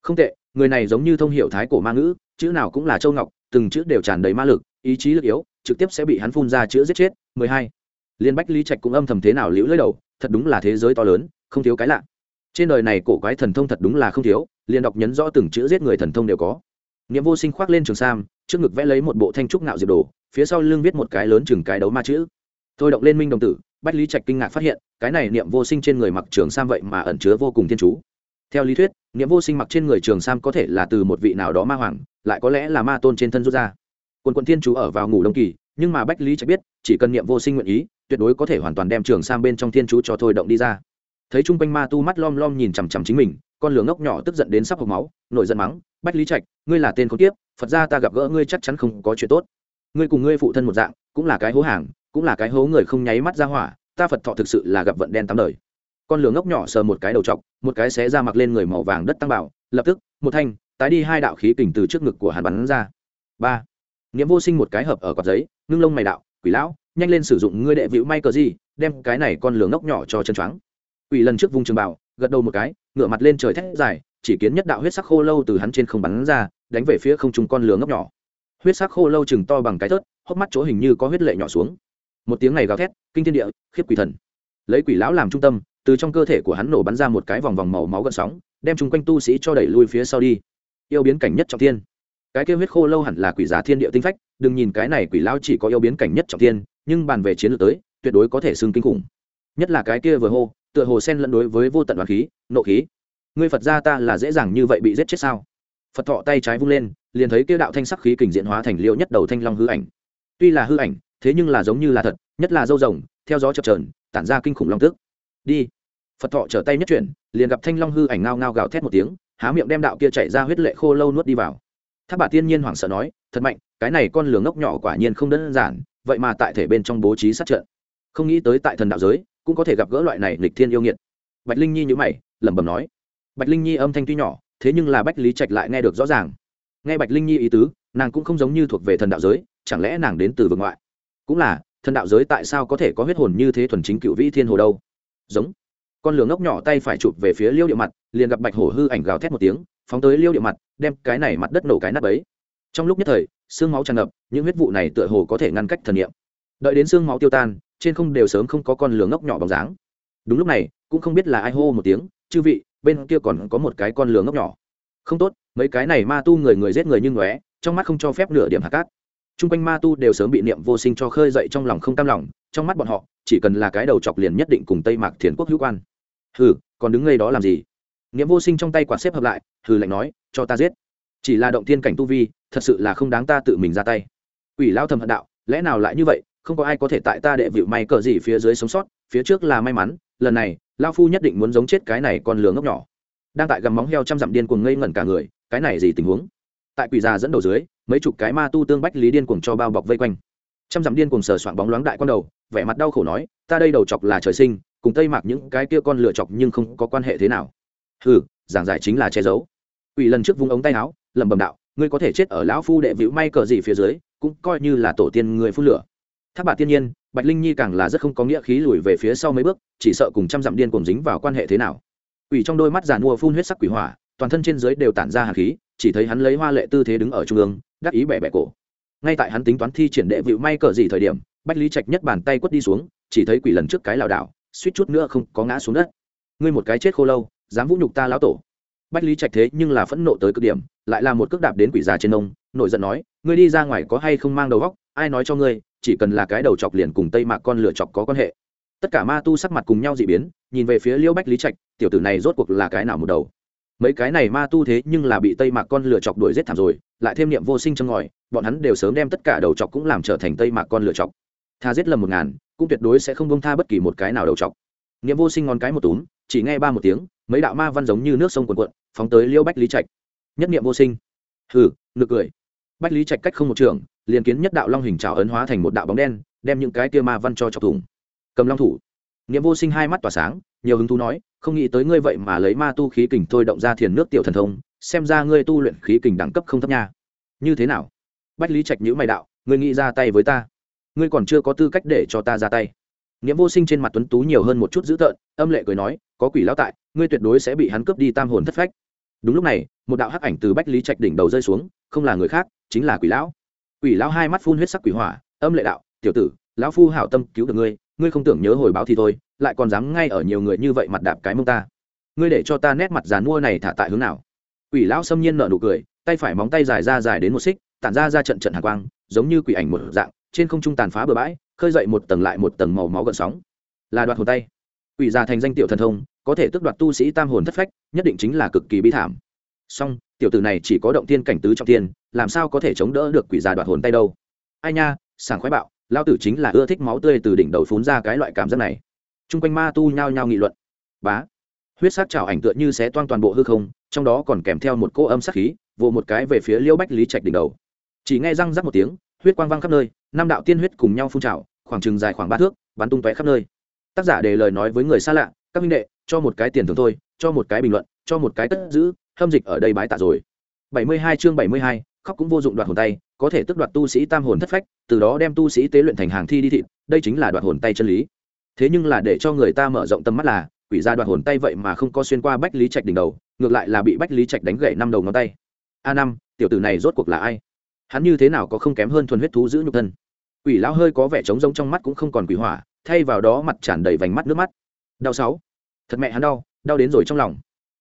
Không tệ, người này giống như thông hiệu thái cổ ma ngữ, chữ nào cũng là châu ngọc, từng chữ đều tràn đầy ma lực, ý chí lực yếu, trực tiếp sẽ bị hắn phun ra chữ giết chết. Mười hai. Liên bách lý trạch cũng âm thầm thế nào liễu lưỡi đầu, thật đúng là thế giới to lớn, không thiếu cái lạ. Trên đời này cổ quái thần thông thật đúng là không thiếu, liền đọc nhấn rõ từng chữ giết người thần thông đều có. Niệm vô sinh khoác lên trường sam, trước ngực vẽ lấy một bộ thanh trúc ngạo diệp đồ, phía sau lưng viết một cái lớn chừng cái đấu ma chữ. Thôi động lên minh đồng tử, bách lý trạch kinh ngạc phát hiện, cái này niệm vô sinh trên người mặc trường sam vậy mà ẩn chứa vô cùng thiên chú theo lý thuyết, niệm vô sinh mặc trên người trường sam có thể là từ một vị nào đó ma hoàng, lại có lẽ là ma tôn trên thân rút ra. Quần quận thiên chú ở vào ngủ đông kỳ, nhưng mà bách lý trạch biết, chỉ cần niệm vô sinh nguyện ý, tuyệt đối có thể hoàn toàn đem trường sam bên trong thiên chú cho thôi động đi ra. Thấy chung quanh ma tu mắt lom lom nhìn chằm chằm chính mình, con lửa ngốc nhỏ tức giận đến sắp hộc máu, nổi giận mắng, bách lý trạch, ngươi là tên con tiếp phật ra ta gặp gỡ ngươi chắc chắn không có chuyện tốt. Ngươi cùng ngươi phụ thân một dạng, cũng là cái hố hàng, cũng là cái hố người không nháy mắt ra hỏa, ta phật thọ thực sự là gặp vận đen tám đời con lửa ngốc nhỏ sờ một cái đầu chọc, một cái xé ra mặc lên người màu vàng đất tăng bảo, lập tức, một thanh, tái đi hai đạo khí kình từ trước ngực của hắn bắn ra. Ba. Niệm vô sinh một cái hợp ở cọc giấy, ngưng lông mày đạo, quỷ lão, nhanh lên sử dụng ngươi đệ vĩu may cờ gì, đem cái này con lửa ngốc nhỏ cho chân choáng. Quỷ lần trước vùng trường bảo, gật đầu một cái, ngửa mặt lên trời thét dài, chỉ kiến nhất đạo huyết sắc khô lâu từ hắn trên không bắn ra, đánh về phía không trung con lửa ngốc nhỏ. Huyết sắc khô lâu chừng to bằng cái thớt, hốc mắt chỗ hình như có huyết lệ nhỏ xuống. Một tiếng này gào thét, kinh thiên địa, khiếp quỷ thần. Lấy quỷ lão làm trung tâm từ trong cơ thể của hắn nổ bắn ra một cái vòng vòng màu máu gợn sóng, đem chung quanh tu sĩ cho đẩy lui phía sau đi. Yêu biến cảnh nhất trọng thiên. Cái kêu huyết khô lâu hẳn là quỷ giá thiên địa tinh phách, đừng nhìn cái này quỷ lao chỉ có yêu biến cảnh nhất trọng thiên, nhưng bàn về chiến lược tới, tuyệt đối có thể xưng kinh khủng. Nhất là cái kia vừa hô, tựa hồ sen lẫn đối với vô tận đoàn khí, nộ khí. Ngươi phật gia ta là dễ dàng như vậy bị giết chết sao? Phật thọ tay trái vung lên, liền thấy kia đạo thanh sắc khí kình diện hóa thành liệu nhất đầu thanh long hư ảnh. Tuy là hư ảnh, thế nhưng là giống như là thật, nhất là dâu rồng, theo gió chập trờn tản ra kinh khủng long tức. Đi phật thọ trở tay nhất chuyển, liền gặp thanh long hư ảnh ngao ngao gào thét một tiếng, há miệng đem đạo kia chạy ra huyết lệ khô lâu nuốt đi vào. Tháp bà tiên nhiên hoảng sợ nói, thật mạnh, cái này con lửa ngốc nhỏ quả nhiên không đơn giản, vậy mà tại thể bên trong bố trí sát trận. Không nghĩ tới tại thần đạo giới, cũng có thể gặp gỡ loại này lịch thiên yêu nghiệt. Bạch linh nhi nhữ mày, lẩm bẩm nói, bạch linh nhi âm thanh tuy nhỏ, thế nhưng là bách lý trạch lại nghe được rõ ràng. Nghe bạch linh nhi ý tứ, nàng cũng không giống như thuộc về thần đạo giới, chẳng lẽ nàng đến từ vực ngoại? Cũng là, thần đạo giới tại sao có thể có huyết hồn như thế thuần chính cựu vĩ thiên hồ đâu? Giống con lửa ngốc nhỏ tay phải chụp về phía liêu địa mặt, liền gặp bạch hổ hư ảnh gào thét một tiếng, phóng tới liêu địa mặt, đem cái này mặt đất nổ cái nắp ấy. Trong lúc nhất thời, xương máu tràn ngập, những huyết vụ này tựa hồ có thể ngăn cách thần niệm. Đợi đến xương máu tiêu tan, trên không đều sớm không có con lửa ngốc nhỏ bóng dáng. Đúng lúc này, cũng không biết là ai hô một tiếng, chư vị, bên kia còn có một cái con lửa ngốc nhỏ. Không tốt, mấy cái này ma tu người người giết người như ngóe, trong mắt không cho phép nửa điểm hạt cát chung quanh ma tu đều sớm bị niệm vô sinh cho khơi dậy trong lòng không tam lòng, trong mắt bọn họ, chỉ cần là cái đầu chọc liền nhất định cùng tây mạc thiền quốc hữu quan. Hừ, còn đứng ngay đó làm gì? Niệm vô sinh trong tay quạt xếp hợp lại, hừ lạnh nói, cho ta giết. Chỉ là động thiên cảnh tu vi, thật sự là không đáng ta tự mình ra tay. Ủy lao thầm hận đạo, lẽ nào lại như vậy? Không có ai có thể tại ta đệ vịu may cờ gì phía dưới sống sót, phía trước là may mắn, lần này lao phu nhất định muốn giống chết cái này con lừa ngốc nhỏ. Đang tại gầm móng heo trăm dặm điên cuồng ngây ngẩn cả người, cái này gì tình huống? Tại quỷ già dẫn đầu dưới, mấy chục cái ma tu tương bách lý điên cuồng cho bao bọc vây quanh. Trăm dặm điên cuồng sờ soạn bóng loáng đại con đầu, vẻ mặt đau khổ nói, ta đây đầu chọc là trời sinh, cùng tây mạc những cái kia con lựa chọc nhưng không có quan hệ thế nào. Hừ, giảng giải chính là che giấu. Quỷ lần trước vung ống tay áo, lẩm bẩm đạo, ngươi có thể chết ở lão phu đệ vĩu may cờ gì phía dưới, cũng coi như là tổ tiên người phun lửa. Thác bà tiên nhiên, bạch linh nhi càng là rất không có nghĩa khí lùi về phía sau mấy bước, chỉ sợ cùng trăm dặm điên cùng dính vào quan hệ thế nào. Quỷ trong đôi mắt giàn mua phun huyết sắc quỷ hỏa, toàn thân trên dưới đều tản ra hàn khí chỉ thấy hắn lấy hoa lệ tư thế đứng ở trung ương đắc ý bẻ bẻ cổ. Ngay tại hắn tính toán thi triển đệ vịu may cờ gì thời điểm bách lý trạch nhất bàn tay quất đi xuống chỉ thấy quỷ lần trước cái lảo đảo suýt chút nữa không có ngã xuống đất. Ngươi một cái chết khô lâu dám vũ nhục ta lão tổ. Bách lý trạch thế nhưng là phẫn nộ tới cực điểm lại là một cước đạp đến quỷ già trên ông, nổi giận nói ngươi đi ra ngoài có hay không mang đầu góc ai nói cho ngươi chỉ cần là cái đầu chọc liền cùng tây mạc con lửa chọc có quan hệ. Tất cả ma tu sắc mặt cùng nhau dị biến nhìn về phía liêu bách lý trạch tiểu tử này rốt cuộc là cái nào một đầu? Mấy cái này ma tu thế nhưng là bị tây mạc con lửa chọc đuổi giết thảm rồi, lại thêm niệm vô sinh trong ngòi, bọn hắn đều sớm đem tất cả đầu chọc cũng làm trở thành tây mạc con lửa chọc. Tha giết lầm một ngàn, cũng tuyệt đối sẽ không bông tha bất kỳ một cái nào đầu chọc. Niệm vô sinh ngón cái một túm, chỉ nghe ba một tiếng, mấy đạo ma văn giống như nước sông cuồn cuộn, phóng tới liêu bách lý trạch. Nhất niệm vô sinh. Hừ nực cười. Bách lý trạch cách không một trường, liền kiến nhất đạo long hình trào ấn hóa thành một đạo bóng đen, đem những cái tia ma văn cho chọc thủng. Cầm long thủ. Niệm vô sinh hai mắt tỏa sáng nhiều hứng thú nói, không nghĩ tới ngươi vậy mà lấy ma tu khí kình thôi động ra thiền nước tiểu thần thông, xem ra ngươi tu luyện khí kình đẳng cấp không thấp nha. Như thế nào? Bách lý trạch nhữ mày đạo, ngươi nghĩ ra tay với ta? Ngươi còn chưa có tư cách để cho ta ra tay. Nghĩa vô sinh trên mặt tuấn tú nhiều hơn một chút dữ tợn, âm lệ cười nói, có quỷ lão tại, ngươi tuyệt đối sẽ bị hắn cướp đi tam hồn thất phách. Đúng lúc này, một đạo hắc ảnh từ bách lý trạch đỉnh đầu rơi xuống, không là người khác, chính là quỷ lão. Quỷ lão hai mắt phun huyết sắc quỷ hỏa, âm lệ đạo, tiểu tử, lão phu hảo tâm cứu được ngươi ngươi không tưởng nhớ hồi báo thì thôi, lại còn dám ngay ở nhiều người như vậy mặt đạp cái mông ta. Ngươi để cho ta nét mặt dàn mua này thả tại hướng nào? Quỷ lão xâm nhiên nở nụ cười, tay phải móng tay dài ra dài đến một xích, tản ra ra trận trận hàng quang, giống như quỷ ảnh một dạng, trên không trung tàn phá bừa bãi, khơi dậy một tầng lại một tầng màu máu gợn sóng. Là đoạt hồn tay. Quỷ già thành danh tiểu thần thông, có thể tước đoạt tu sĩ tam hồn thất phách, nhất định chính là cực kỳ bi thảm. Song, tiểu tử này chỉ có động tiên cảnh tứ trọng tiên làm sao có thể chống đỡ được quỷ già đoạt hồn tay đâu? Ai nha, sảng khoái bạo lao tử chính là ưa thích máu tươi từ đỉnh đầu phun ra cái loại cảm giác này. T r u n g quanh ma tu nhao nhao nghị luận. Bá. Huyết sát trào ảnh tựa như xé toan toàn bộ hư không, trong đó còn kèm theo một cô âm sát khí vỗ một cái về phía liêu bách lý trạch đỉnh đầu. Chỉ nghe răng rắc một tiếng, huyết quang văng khắp nơi, năm đạo tiên huyết cùng nhau phun trào, khoảng chừng dài khoảng ba thước, bắn tung tóe khắp nơi. Tác giả để lời nói với người xa lạ, các minh đệ, cho một cái tiền thưởng thôi, cho một cái bình luận, cho một cái cất giữ, hâm dịch ở đây bái tạ rồi. Bảy mươi hai chương bảy mươi hai, khóc cũng vô dụng đoạt hồn tay có thể tước đoạt tu sĩ tam hồn thất phách, từ đó đem tu sĩ tế luyện thành hàng thi đi thịt, đây chính là đoạt hồn tay chân lý. Thế nhưng là để cho người ta mở rộng tầm mắt là, quỷ gia đoạt hồn tay vậy mà không có xuyên qua bách lý trạch đỉnh đầu, ngược lại là bị bách lý trạch đánh gậy năm đầu ngón tay. A năm, tiểu tử này rốt cuộc là ai? Hắn như thế nào có không kém hơn thuần huyết thú giữ nhục thân? Quỷ lão hơi có vẻ trống rỗng trong mắt cũng không còn quỷ hỏa, thay vào đó mặt tràn đầy vành mắt nước mắt. Đau sáu. Thật mẹ hắn đau đau đến rồi trong lòng.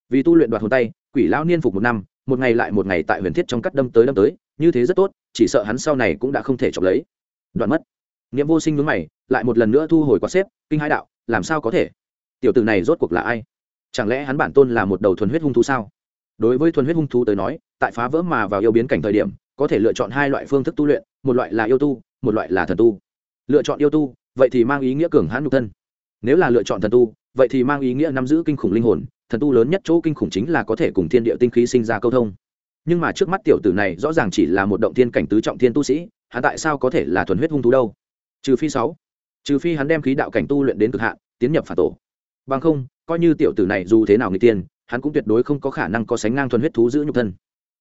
Vì tu luyện đoạt hồn tay, quỷ lão niên phục một năm, một ngày lại một ngày tại huyền thiết trong cắt đâm tới đâm tới như thế rất tốt, chỉ sợ hắn sau này cũng đã không thể chọc lấy. Đoạn mất. Niệm vô sinh mướn mày, lại một lần nữa thu hồi quạt xếp, kinh hai đạo, làm sao có thể? Tiểu tử này rốt cuộc là ai? Chẳng lẽ hắn bản tôn là một đầu thuần huyết hung thú sao? Đối với thuần huyết hung thú tới nói, tại phá vỡ mà vào yêu biến cảnh thời điểm, có thể lựa chọn hai loại phương thức tu luyện, một loại là yêu tu, một loại là thần tu. Lựa chọn yêu tu, vậy thì mang ý nghĩa cường hãn nhục thân. Nếu là lựa chọn thần tu, vậy thì mang ý nghĩa nắm giữ kinh khủng linh hồn, thần tu lớn nhất chỗ kinh khủng chính là có thể cùng thiên địa tinh khí sinh ra câu thông nhưng mà trước mắt tiểu tử này rõ ràng chỉ là một động thiên cảnh tứ trọng thiên tu sĩ hắn tại sao có thể là thuần huyết hung thú đâu trừ phi sáu trừ phi hắn đem khí đạo cảnh tu luyện đến cực hạn tiến nhập phản tổ bằng không coi như tiểu tử này dù thế nào người tiên hắn cũng tuyệt đối không có khả năng có sánh ngang thuần huyết thú giữ nhục thân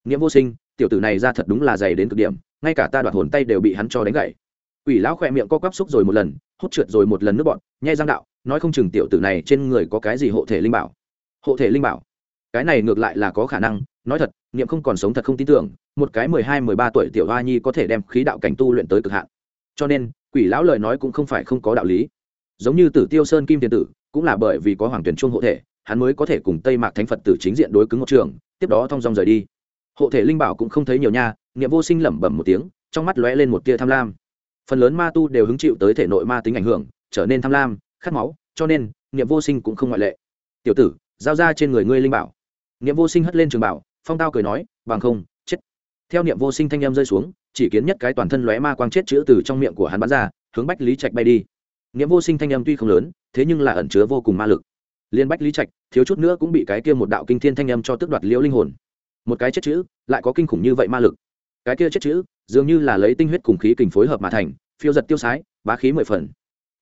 nghĩa vô sinh tiểu tử này ra thật đúng là dày đến cực điểm ngay cả ta đoạt hồn tay đều bị hắn cho đánh gậy Quỷ lão khỏe miệng co quắp xúc rồi một lần, hút trượt rồi một lần nước bọn, nhai răng đạo, nói không chừng tiểu tử này trên người có cái gì hộ thể linh bảo. Hộ thể linh bảo? Cái này ngược lại là có khả năng, nói thật, niệm không còn sống thật không tin tưởng, một cái mười hai mười ba tuổi tiểu hoa nhi có thể đem khí đạo cảnh tu luyện tới cực hạn. Cho nên, quỷ lão lời nói cũng không phải không có đạo lý. Giống như Tử Tiêu Sơn Kim Tiền Tử, cũng là bởi vì có Hoàng Tuyển Trung hộ thể, hắn mới có thể cùng Tây Mạc Thánh Phật tử chính diện đối cứng một trường, tiếp đó thông dong rời đi. Hộ thể linh bảo cũng không thấy nhiều nha, Niệm Vô Sinh lẩm bẩm một tiếng, trong mắt lóe lên một tia tham lam phần lớn ma tu đều hứng chịu tới thể nội ma tính ảnh hưởng trở nên tham lam khát máu cho nên niệm vô sinh cũng không ngoại lệ tiểu tử giao ra trên người ngươi linh bảo niệm vô sinh hất lên trường bảo, phong tao cười nói, bằng không, chết. Theo niệm vô sinh thanh em rơi xuống, chỉ kiến nhất cái toàn thân lóe ma quang chết chữ từ trong miệng của hắn bắn ra, hướng bách lý trạch bay đi. Niệm vô sinh thanh em tuy không lớn, thế nhưng là ẩn chứa vô cùng ma lực. Liên bách lý trạch, thiếu chút nữa cũng bị cái kia một đạo kinh thiên thanh âm cho tước đoạt liễu linh hồn. Một cái chết chữ, lại có kinh khủng như vậy ma lực. Cái kia chết chữ, dường như là lấy tinh huyết cùng khí kình phối hợp mà thành, phiêu giật tiêu sái, bá khí mười phần.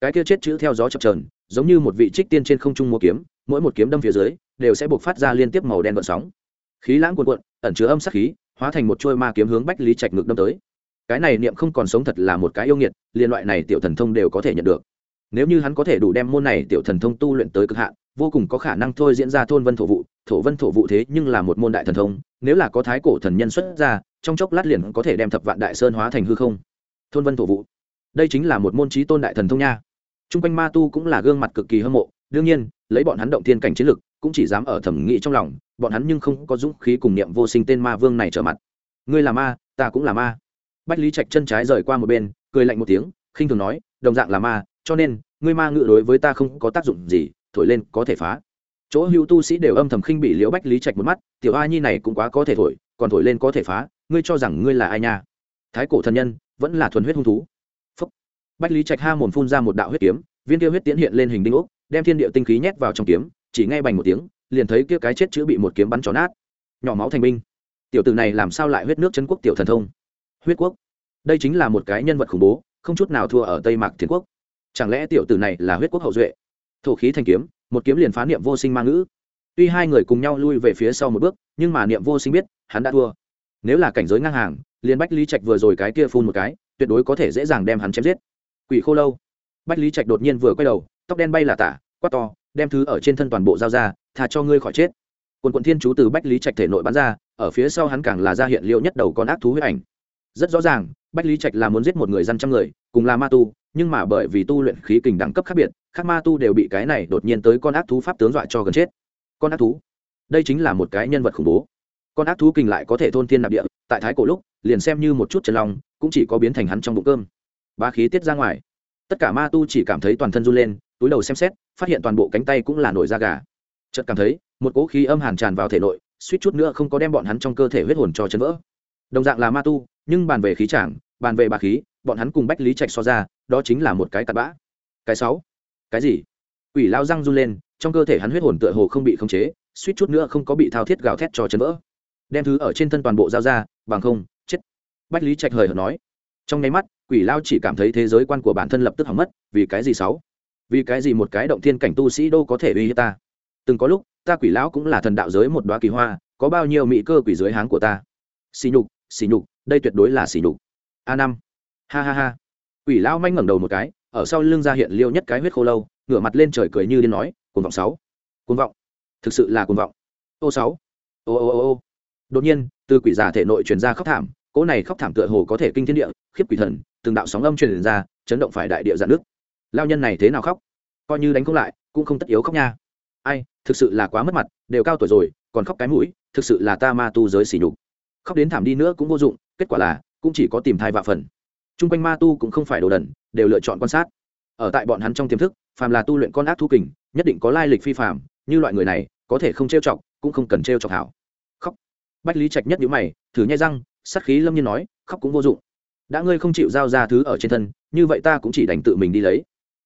Cái kia chết chữ theo gió chập trờn giống như một vị trích tiên trên không trung mua kiếm mỗi một kiếm đâm phía dưới, đều sẽ buộc phát ra liên tiếp màu đen vận sóng. Khí lãng cuồn cuộn, ẩn chứa âm sắc khí, hóa thành một trôi ma kiếm hướng bách lý trạch ngược đâm tới. Cái này niệm không còn sống thật là một cái yêu nghiệt liên loại này tiểu thần thông đều có thể nhận được. Nếu như hắn có thể đủ đem môn này tiểu thần thông tu luyện tới cực hạn, vô cùng có khả năng thôi diễn ra thôn vân thổ vụ, thổ vân thổ vụ thế nhưng là một môn đại thần thông, nếu là có thái cổ thần nhân xuất ra, trong chốc lát liền có thể đem thập vạn đại sơn hóa thành hư không. Thôn vân thổ vụ. Đây chính là một môn trí tôn đại thần thông nha. T r u n g quanh ma tu cũng là gương mặt cực kỳ hâm mộ đương nhiên, lấy bọn hắn động thiên cảnh chiến lực, cũng chỉ dám ở thẩm nghĩ trong lòng, bọn hắn nhưng không có dũng khí cùng niệm vô sinh tên ma vương này trở mặt. Ngươi là ma, ta cũng là ma. Bách lý trạch chân trái rời qua một bên, cười lạnh một tiếng, khinh thường nói, đồng dạng là ma, cho nên, ngươi ma ngự đối với ta không có tác dụng gì, thổi lên có thể phá. Chỗ hữu tu sĩ đều âm thầm khinh bị liễu bách lý trạch một mắt, tiểu a nhi này cũng quá có thể thổi, còn thổi lên có thể phá, ngươi cho rằng ngươi là ai nha? Thái cổ thần nhân, vẫn là thuần huyết hung thú. Bách lý trạch ha mồn phun ra một đạo huyết kiếm, viên kia huyết tiễn hiện lên hình đinh ốc đem thiên địa tinh khí nhét vào trong kiếm, chỉ nghe bành một tiếng, liền thấy kia cái chết chữ bị một kiếm bắn tròn nát. Nhỏ máu thành binh. Tiểu tử này làm sao lại huyết nước chân quốc tiểu thần thông? Huyết quốc? Đây chính là một cái nhân vật khủng bố, không chút nào thua ở tây mạc thiên quốc. Chẳng lẽ tiểu tử này là huyết quốc hậu duệ? Thổ khí thành kiếm, một kiếm liền phá niệm vô sinh ma ngữ. Tuy hai người cùng nhau lui về phía sau một bước, nhưng mà niệm vô sinh biết, hắn đã thua. Nếu là cảnh giới ngang hàng, liền bách lý trạch vừa rồi cái kia phun một cái, tuyệt đối có thể dễ dàng đem hắn chém giết. Quỷ khô lâu. Bách lý trạch đột nhiên vừa quay đầu, tóc đen bay là tả quát to, đem thứ ở trên thân toàn bộ giao ra thà cho ngươi khỏi chết. Quần quận thiên chú từ bách lý trạch thể nội bắn ra, ở phía sau hắn càng là ra hiện liệu nhất đầu con ác thú huyết ảnh. Rất rõ ràng, bách lý trạch là muốn giết một người dân trăm người, cùng là ma tu, nhưng mà bởi vì tu luyện khí kình đẳng cấp khác biệt các ma tu đều bị cái này đột nhiên tới con ác thú pháp tướng dọa cho gần chết. Con ác thú? Đây chính là một cái nhân vật khủng bố. Con ác thú kình lại có thể thôn thiên nạp địa, tại thái cổ lúc, liền xem như một chút chân lòng cũng chỉ có biến thành hắn trong bụng cơm. Ba khí tiết ra ngoài. Tất cả ma tu chỉ cảm thấy toàn thân run lên túi đầu xem xét, phát hiện toàn bộ cánh tay cũng là nổi da gà. Chợt cảm thấy, một cỗ khí âm hàn tràn vào thể nội, suýt chút nữa không có đem bọn hắn trong cơ thể huyết hồn cho chấn vỡ. Đồng dạng là ma tu, nhưng bàn về khí trảng bàn về bà khí, bọn hắn cùng bách lý trạch so ra, đó chính là một cái tạt bã. Cái sáu? Cái gì? Quỷ lao răng run lên, trong cơ thể hắn huyết hồn tựa hồ không bị khống chế, suýt chút nữa không có bị thao thiết gào thét cho chấn vỡ. Đem thứ ở trên thân toàn bộ giao ra, bằng không, chết. Bách lý trạch hời hợt nói. Trong nháy mắt, quỷ lao chỉ cảm thấy thế giới quan của bản thân lập tức hỏng mất, vì cái gì sáu? Vì cái gì một cái động thiên cảnh tu sĩ đâu có thể uy hiếp ta? Từng có lúc, ta quỷ lão cũng là thần đạo giới một đoá kỳ hoa, có bao nhiêu mỹ cơ quỷ dưới háng của ta? Xì nhục xì nhục, đây tuyệt đối là xì nhục. A năm. Ha ha ha. Quỷ lão manh ngẩng đầu một cái, ở sau lưng ra hiện liêu nhất cái huyết khô lâu, ngửa mặt lên trời cười như điên nói, cuồng vọng sáu. Cuồng vọng. Thực sự là cuồng vọng. Ô sáu. Ô ô ô ô. Đột nhiên, từ quỷ giả thể nội truyền ra khóc thảm, cỗ này khóc thảm tựa hồ có thể kinh thiên địa, khiếp quỷ thần, từng đạo sóng âm truyền ra, chấn động phải đại địa dạn nước lao nhân này thế nào khóc? Coi như đánh không lại, cũng không tất yếu khóc nha. Ai, thực sự là quá mất mặt, đều cao tuổi rồi, còn khóc cái mũi, thực sự là ta ma tu giới xỉ nhục. Khóc đến thảm đi nữa cũng vô dụng, kết quả là, cũng chỉ có tìm thai vạ phần. T r u n g quanh ma tu cũng không phải đồ đần, đều lựa chọn quan sát. Ở tại bọn hắn trong tiềm thức, phàm là tu luyện con ác thu kình, nhất định có lai lịch phi phàm, như loại người này, có thể không trêu chọc, cũng không cần trêu chọc hảo. Khóc. Bách lý trạch nhất nhữ mày, thử nhai răng sắt khí lâm nhiên nói, khóc cũng vô dụng. Đã ngươi không chịu giao ra thứ ở trên thân, như vậy ta cũng chỉ đành tự mình đi lấy.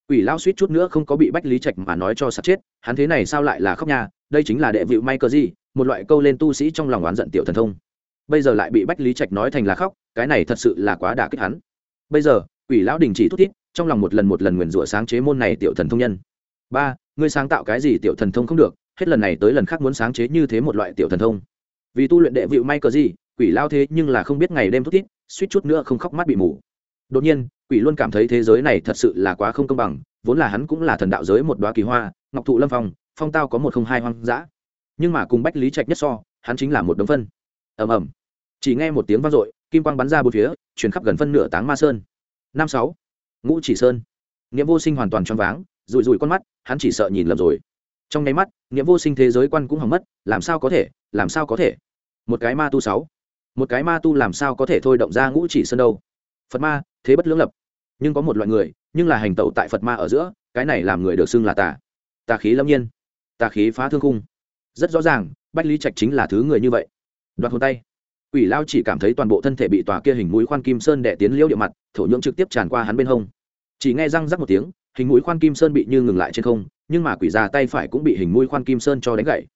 Quỷ Lão suýt chút nữa không có bị Bách Lý Trạch mà nói cho sặc chết, hắn thế này sao lại là khóc nha, đây chính là đệ vịu may cơ gì, một loại câu lên tu sĩ trong lòng oán giận tiểu thần thông. Bây giờ lại bị Bách Lý Trạch nói thành là khóc, cái này thật sự là quá đả kích hắn. Bây giờ, Quỷ lão đình chỉ thúc thiết, trong lòng một lần một lần nguyền rủa sáng chế môn này tiểu thần thông nhân. Ba, ngươi sáng tạo cái gì tiểu thần thông không được, hết lần này tới lần khác muốn sáng chế như thế một loại tiểu thần thông. Vì tu luyện đệ vịu may cơ gì, Quỷ Lão thế nhưng là không biết ngày đêm thúc thiết, suýt chút nữa không khóc mắt bị mù đột nhiên quỷ luôn cảm thấy thế giới này thật sự là quá không công bằng, vốn là hắn cũng là thần đạo giới một đoá kỳ hoa, ngọc thụ lâm phong phong tao có một không hai hoang dã. Nhưng mà cùng bách lý trạch nhất so, hắn chính là một đống phân. Ầm ầm. Chỉ nghe một tiếng vang dội, kim quang bắn ra bốn phía chuyển khắp gần phân nửa táng ma sơn. Năm sáu. Ngũ chỉ sơn. Nghĩa vô sinh hoàn toàn choáng váng rụi rụi con mắt, hắn chỉ sợ nhìn lầm rồi. Trong nháy mắt nghĩa vô sinh thế giới quan cũng hỏng mất, làm sao có thể, làm sao có thể? Một cái ma tu sáu. Một cái ma tu làm sao có thể thôi động ra ngũ chỉ sơn đâu? Phật ma thế bất lưỡng lập. Nhưng có một loại người, nhưng là hành tẩu tại phật ma ở giữa, cái này làm người được xưng là tà. Tà khí lâm nhiên. Tà khí phá thương khung. Rất rõ ràng, bách lý trạch chính là thứ người như vậy. Đoạt hồn tay. Quỷ lao chỉ cảm thấy toàn bộ thân thể bị tòa kia hình mũi khoan kim sơn đẻ tiến liêu địa mặt, thổ nhưỡng trực tiếp tràn qua hắn bên hông. Chỉ nghe răng rắc một tiếng, hình mũi khoan kim sơn bị như ngừng lại trên không, nhưng mà quỷ già tay phải cũng bị hình mũi khoan kim sơn cho đánh gậy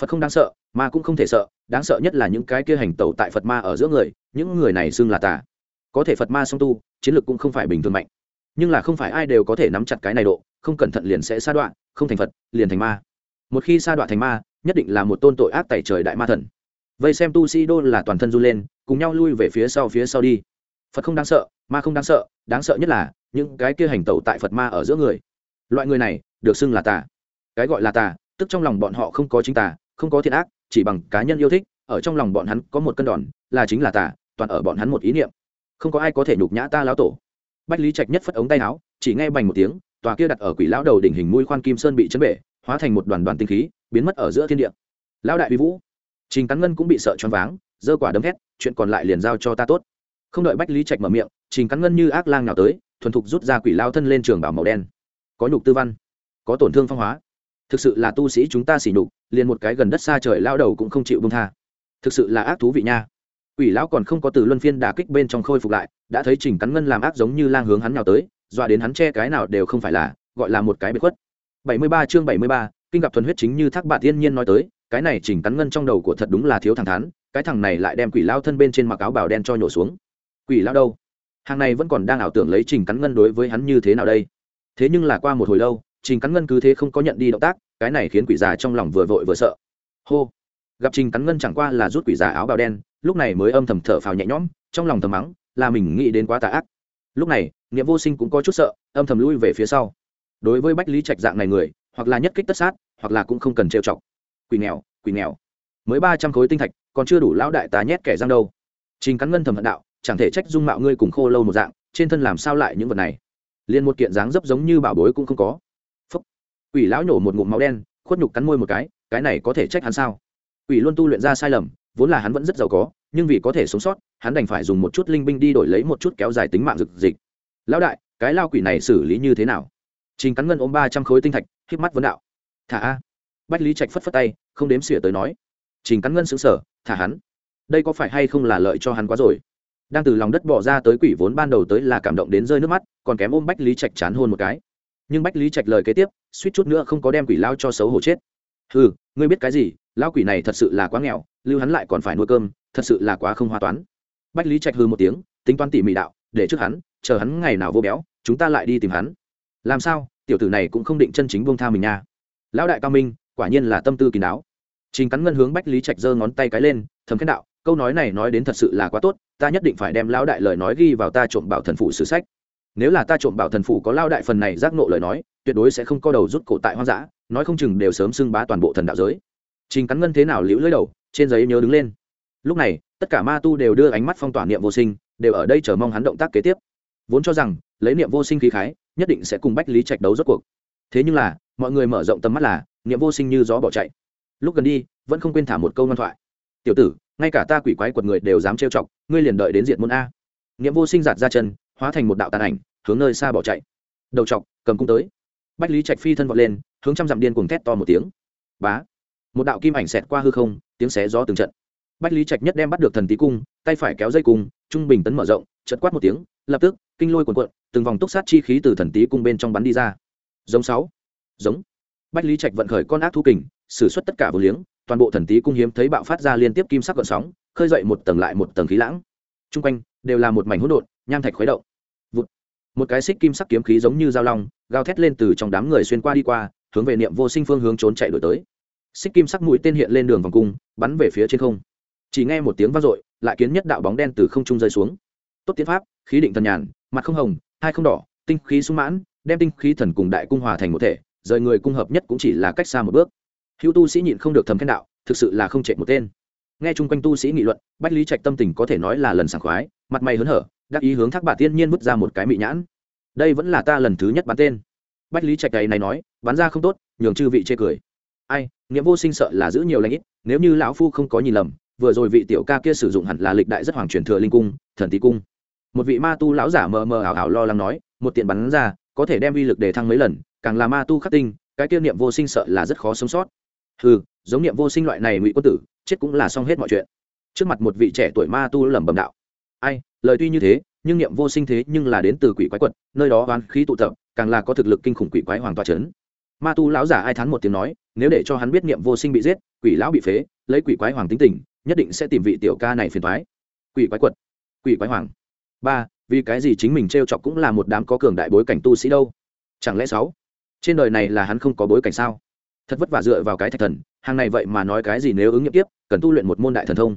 phật không đáng sợ mà cũng không thể sợ, đáng sợ nhất là những cái kia hành tẩu tại phật ma ở giữa người, những người này xưng là tà có thể phật ma song tu chiến lược cũng không phải bình thường mạnh nhưng là không phải ai đều có thể nắm chặt cái này độ không cẩn thận liền sẽ sa đoạn không thành phật, liền thành ma. một khi sa đoạn thành ma, nhất định là một tôn tội ác tẩy trời đại ma thần. vậy xem tu sĩ đô là toàn thân run lên, cùng nhau lui về phía sau phía sau đi. phật không đáng sợ, ma không đáng sợ đáng sợ nhất là những cái kia hành tẩu tại phật ma ở giữa người. loại người này được xưng là tà. cái gọi là tà, tức trong lòng bọn họ không có chính tà, không có thiện ác, chỉ bằng cá nhân yêu thích, ở trong lòng bọn hắn có một cân đòn, là chính là tà, toàn ở bọn hắn một ý niệm không có ai có thể nhục nhã ta lão tổ. Bách lý trạch nhất phất ống tay áo chỉ nghe bành một tiếng tòa kia đặt ở quỷ lão đầu đỉnh hình mũi khoan kim sơn bị chấn bể hóa thành một đoàn đoàn tinh khí biến mất ở giữa thiên địa. Lão đại vi vũ. Trình cắn ngân cũng bị sợ choáng váng giơ quả đấm hét, chuyện còn lại liền giao cho ta tốt. Không đợi bách lý trạch mở miệng trình cắn ngân như ác lang nào tới thuần thục rút ra quỷ lao thân lên trường bảo màu đen. Có nhục tư văn có tổn thương phong hóa. Thực sự là tu sĩ chúng ta xỉ nhục liền một cái gần đất xa trời lao đầu cũng không chịu bông tha. Thực sự là ác thú vị nha quỷ lão còn không có từ luân phiên đà kích bên trong khôi phục lại đã thấy trình cắn ngân làm ác giống như lang hướng hắn nào tới dọa đến hắn che cái nào đều không phải là gọi là một cái biệt khuất. 73 chương 73, kinh gặp thuần huyết chính như thác bạn thiên nhiên nói tới cái này chỉnh cắn ngân trong đầu của thật đúng là thiếu thẳng thắn cái thằng này lại đem quỷ lao thân bên trên mặc áo bào đen cho nhổ xuống. Quỷ lao đâu? Hàng này vẫn còn đang ảo tưởng lấy trình cắn ngân đối với hắn như thế nào đây? Thế nhưng là qua một hồi lâu trình cắn ngân cứ thế không có nhận đi động tác cái này khiến quỷ già trong lòng vừa vội vừa sợ. Hô! Gặp trình cắn ngân chẳng qua là rút quỷ già áo bào đen, lúc này mới âm thầm thở phào nhẹ nhõm, trong lòng thầm mắng, là mình nghĩ đến quá tà ác. Lúc này nghĩa vô sinh cũng có chút sợ, âm thầm lui về phía sau. Đối với bách lý trạch dạng này người, hoặc là nhất kích tất sát, hoặc là cũng không cần trêu chọc. Quỷ nghèo quỷ nghèo. Mới ba trăm khối tinh thạch, còn chưa đủ lão đại tá nhét kẻ răng đâu. Trình cắn ngân thầm hận đạo, chẳng thể trách dung mạo ngươi cùng khô lâu một dạng, trên thân làm sao lại những vật này? Liền một kiện dáng dấp giống như bảo bối cũng không có. Phúc. Quỷ lão nhổ một ngụm máu đen, khuất nhục cắn môi một cái cái này có thể trách hắn sao? Quỷ luôn tu luyện ra sai lầm, vốn là hắn vẫn rất giàu có, nhưng vì có thể sống sót, hắn đành phải dùng một chút linh binh đi đổi lấy một chút kéo dài tính mạng rực dịch. Lão đại, cái lao quỷ này xử lý như thế nào? Trình cắn ngân ôm ba trăm khối tinh thạch, híp mắt vấn đạo. Thả a. Bách lý trạch phất phất tay, không đếm xỉa tới nói. Trình cắn ngân xứng sở thả hắn. Đây có phải hay không là lợi cho hắn quá rồi? Đang từ lòng đất bỏ ra tới quỷ vốn ban đầu tới là cảm động đến rơi nước mắt, còn kém ôm bách lý trạch chán hôn một cái. Nhưng bách lý trạch lời kế tiếp, suýt chút nữa không có đem quỷ lao cho xấu hổ chết ừ ngươi biết cái gì? Lão quỷ này thật sự là quá nghèo, lưu hắn lại còn phải nuôi cơm, thật sự là quá không hoa toán. Bách lý trạch hư một tiếng, tính toán tỉ mỉ đạo, để trước hắn, chờ hắn ngày nào vô béo, chúng ta lại đi tìm hắn. Làm sao? Tiểu tử này cũng không định chân chính buông tha mình nha. Lão đại cao minh, quả nhiên là tâm tư kín đáo. Chính cắn ngân hướng bách lý trạch giơ ngón tay cái lên, thầm khen đạo, câu nói này nói đến thật sự là quá tốt, ta nhất định phải đem lão đại lời nói ghi vào ta trộm bảo thần phủ sử sách. Nếu là ta trộm bảo thần phủ có lao đại phần này giác nộ lời nói, tuyệt đối sẽ không co đầu rút cổ tại hoang dã nói không chừng đều sớm xưng bá toàn bộ thần đạo giới. Trình cắn ngân thế nào liễu lưỡi đầu, trên giấy nhớ đứng lên. Lúc này, tất cả ma tu đều đưa ánh mắt phong tỏa niệm vô sinh, đều ở đây chờ mong hắn động tác kế tiếp. Vốn cho rằng, lấy niệm vô sinh khí khái, nhất định sẽ cùng bách lý trạch đấu rốt cuộc. Thế nhưng là, mọi người mở rộng tầm mắt là, niệm vô sinh như gió bỏ chạy. Lúc gần đi, vẫn không quên thả một câu ngoan thoại. Tiểu tử, ngay cả ta quỷ quái quật người đều dám trêu chọc, ngươi liền đợi đến diện môn a. Niệm vô sinh giạt ra chân, hóa thành một đạo tàn ảnh, hướng nơi xa bỏ chạy. Đầu chọc, cầm cung tới. Bách lý trạch phi thân vọt lên hướng trăm dặm điên cuồng thét to một tiếng. Bá! Một đạo kim ảnh xẹt qua hư không, tiếng xé gió từng trận. Bách lý trạch nhất đem bắt được thần tí cung, tay phải kéo dây cung, trung bình tấn mở rộng chật quát một tiếng, lập tức, kinh lôi cuồn cuộn, từng vòng túc sát chi khí từ thần tí cung bên trong bắn đi ra. Giống sáu. Giống. Bách lý trạch vận khởi con ác thu kình, sử suất tất cả vô liếng, toàn bộ thần tí cung hiếm thấy bạo phát ra liên tiếp kim sắc gợn sóng, khơi dậy một tầng lại một tầng khí lãng. T quanh, đều là một mảnh hỗn độn, nham thạch khuấy động. Vụt. một cái xích kim sắc kiếm khí giống như dao long, gào thét lên từ trong đám người xuyên qua đi qua hướng về niệm vô sinh phương hướng trốn chạy đổi tới. Xích kim sắc mũi tên hiện lên đường vòng cung, bắn về phía trên không. Chỉ nghe một tiếng vang dội, lại kiến nhất đạo bóng đen từ không trung rơi xuống. Tốt tiến pháp, khí định thần nhàn, mặt không hồng, hai không đỏ, tinh khí sung mãn, đem tinh khí thần cùng đại cung hòa thành một thể, rời người cung hợp nhất cũng chỉ là cách xa một bước. Hữu tu sĩ nhịn không được thầm khen đạo, thực sự là không chạy một tên. Nghe chung quanh tu sĩ nghị luận, bách lý trạch tâm tình có thể nói là lần sảng khoái, mặt mày hớn hở, đắc ý hướng thác bà tiên nhiên vứt ra một cái mị nhãn. Đây vẫn là ta lần thứ nhất bắn tên bách lý trạch này này nói, bắn ra không tốt, nhường chư vị chê cười. Ai nghĩa vô sinh sợ là giữ nhiều lãnh ít, nếu như lão phu không có nhìn lầm, vừa rồi vị tiểu ca kia sử dụng hẳn là lịch đại rất hoàng truyền thừa linh cung, thần tý cung. Một vị ma tu lão giả mờ mờ ảo ảo lo lắng nói, một tiện bắn ra, có thể đem uy lực để thăng mấy lần, càng là ma tu khắc tinh, cái kia niệm vô sinh sợ là rất khó sống sót. Ừ giống niệm vô sinh loại này ngụy quân tử, chết cũng là xong hết mọi chuyện. Trước mặt một vị trẻ tuổi ma tu lẩm bẩm đạo. Ai, lời tuy như thế, nhưng niệm vô sinh thế nhưng là đến từ quỷ quái quật, nơi đó oán khí tụ tập càng là có thực lực kinh khủng quỷ quái hoàng toa trấn ma tu lão giả ai thán một tiếng nói, nếu để cho hắn biết niệm vô sinh bị giết, quỷ lão bị phế, lấy quỷ quái hoàng tính tình, nhất định sẽ tìm vị tiểu ca này phiền thoái quỷ quái quật, quỷ quái hoàng. Ba, vì cái gì chính mình t r e o chọc cũng là một đám có cường đại bối cảnh tu sĩ đâu? Chẳng lẽ sáu? Trên đời này là hắn không có bối cảnh sao? Thật vất vả dựa vào cái thạch thần, hàng này vậy mà nói cái gì nếu ứng nghiệm tiếp, cần tu luyện một môn đại thần thông.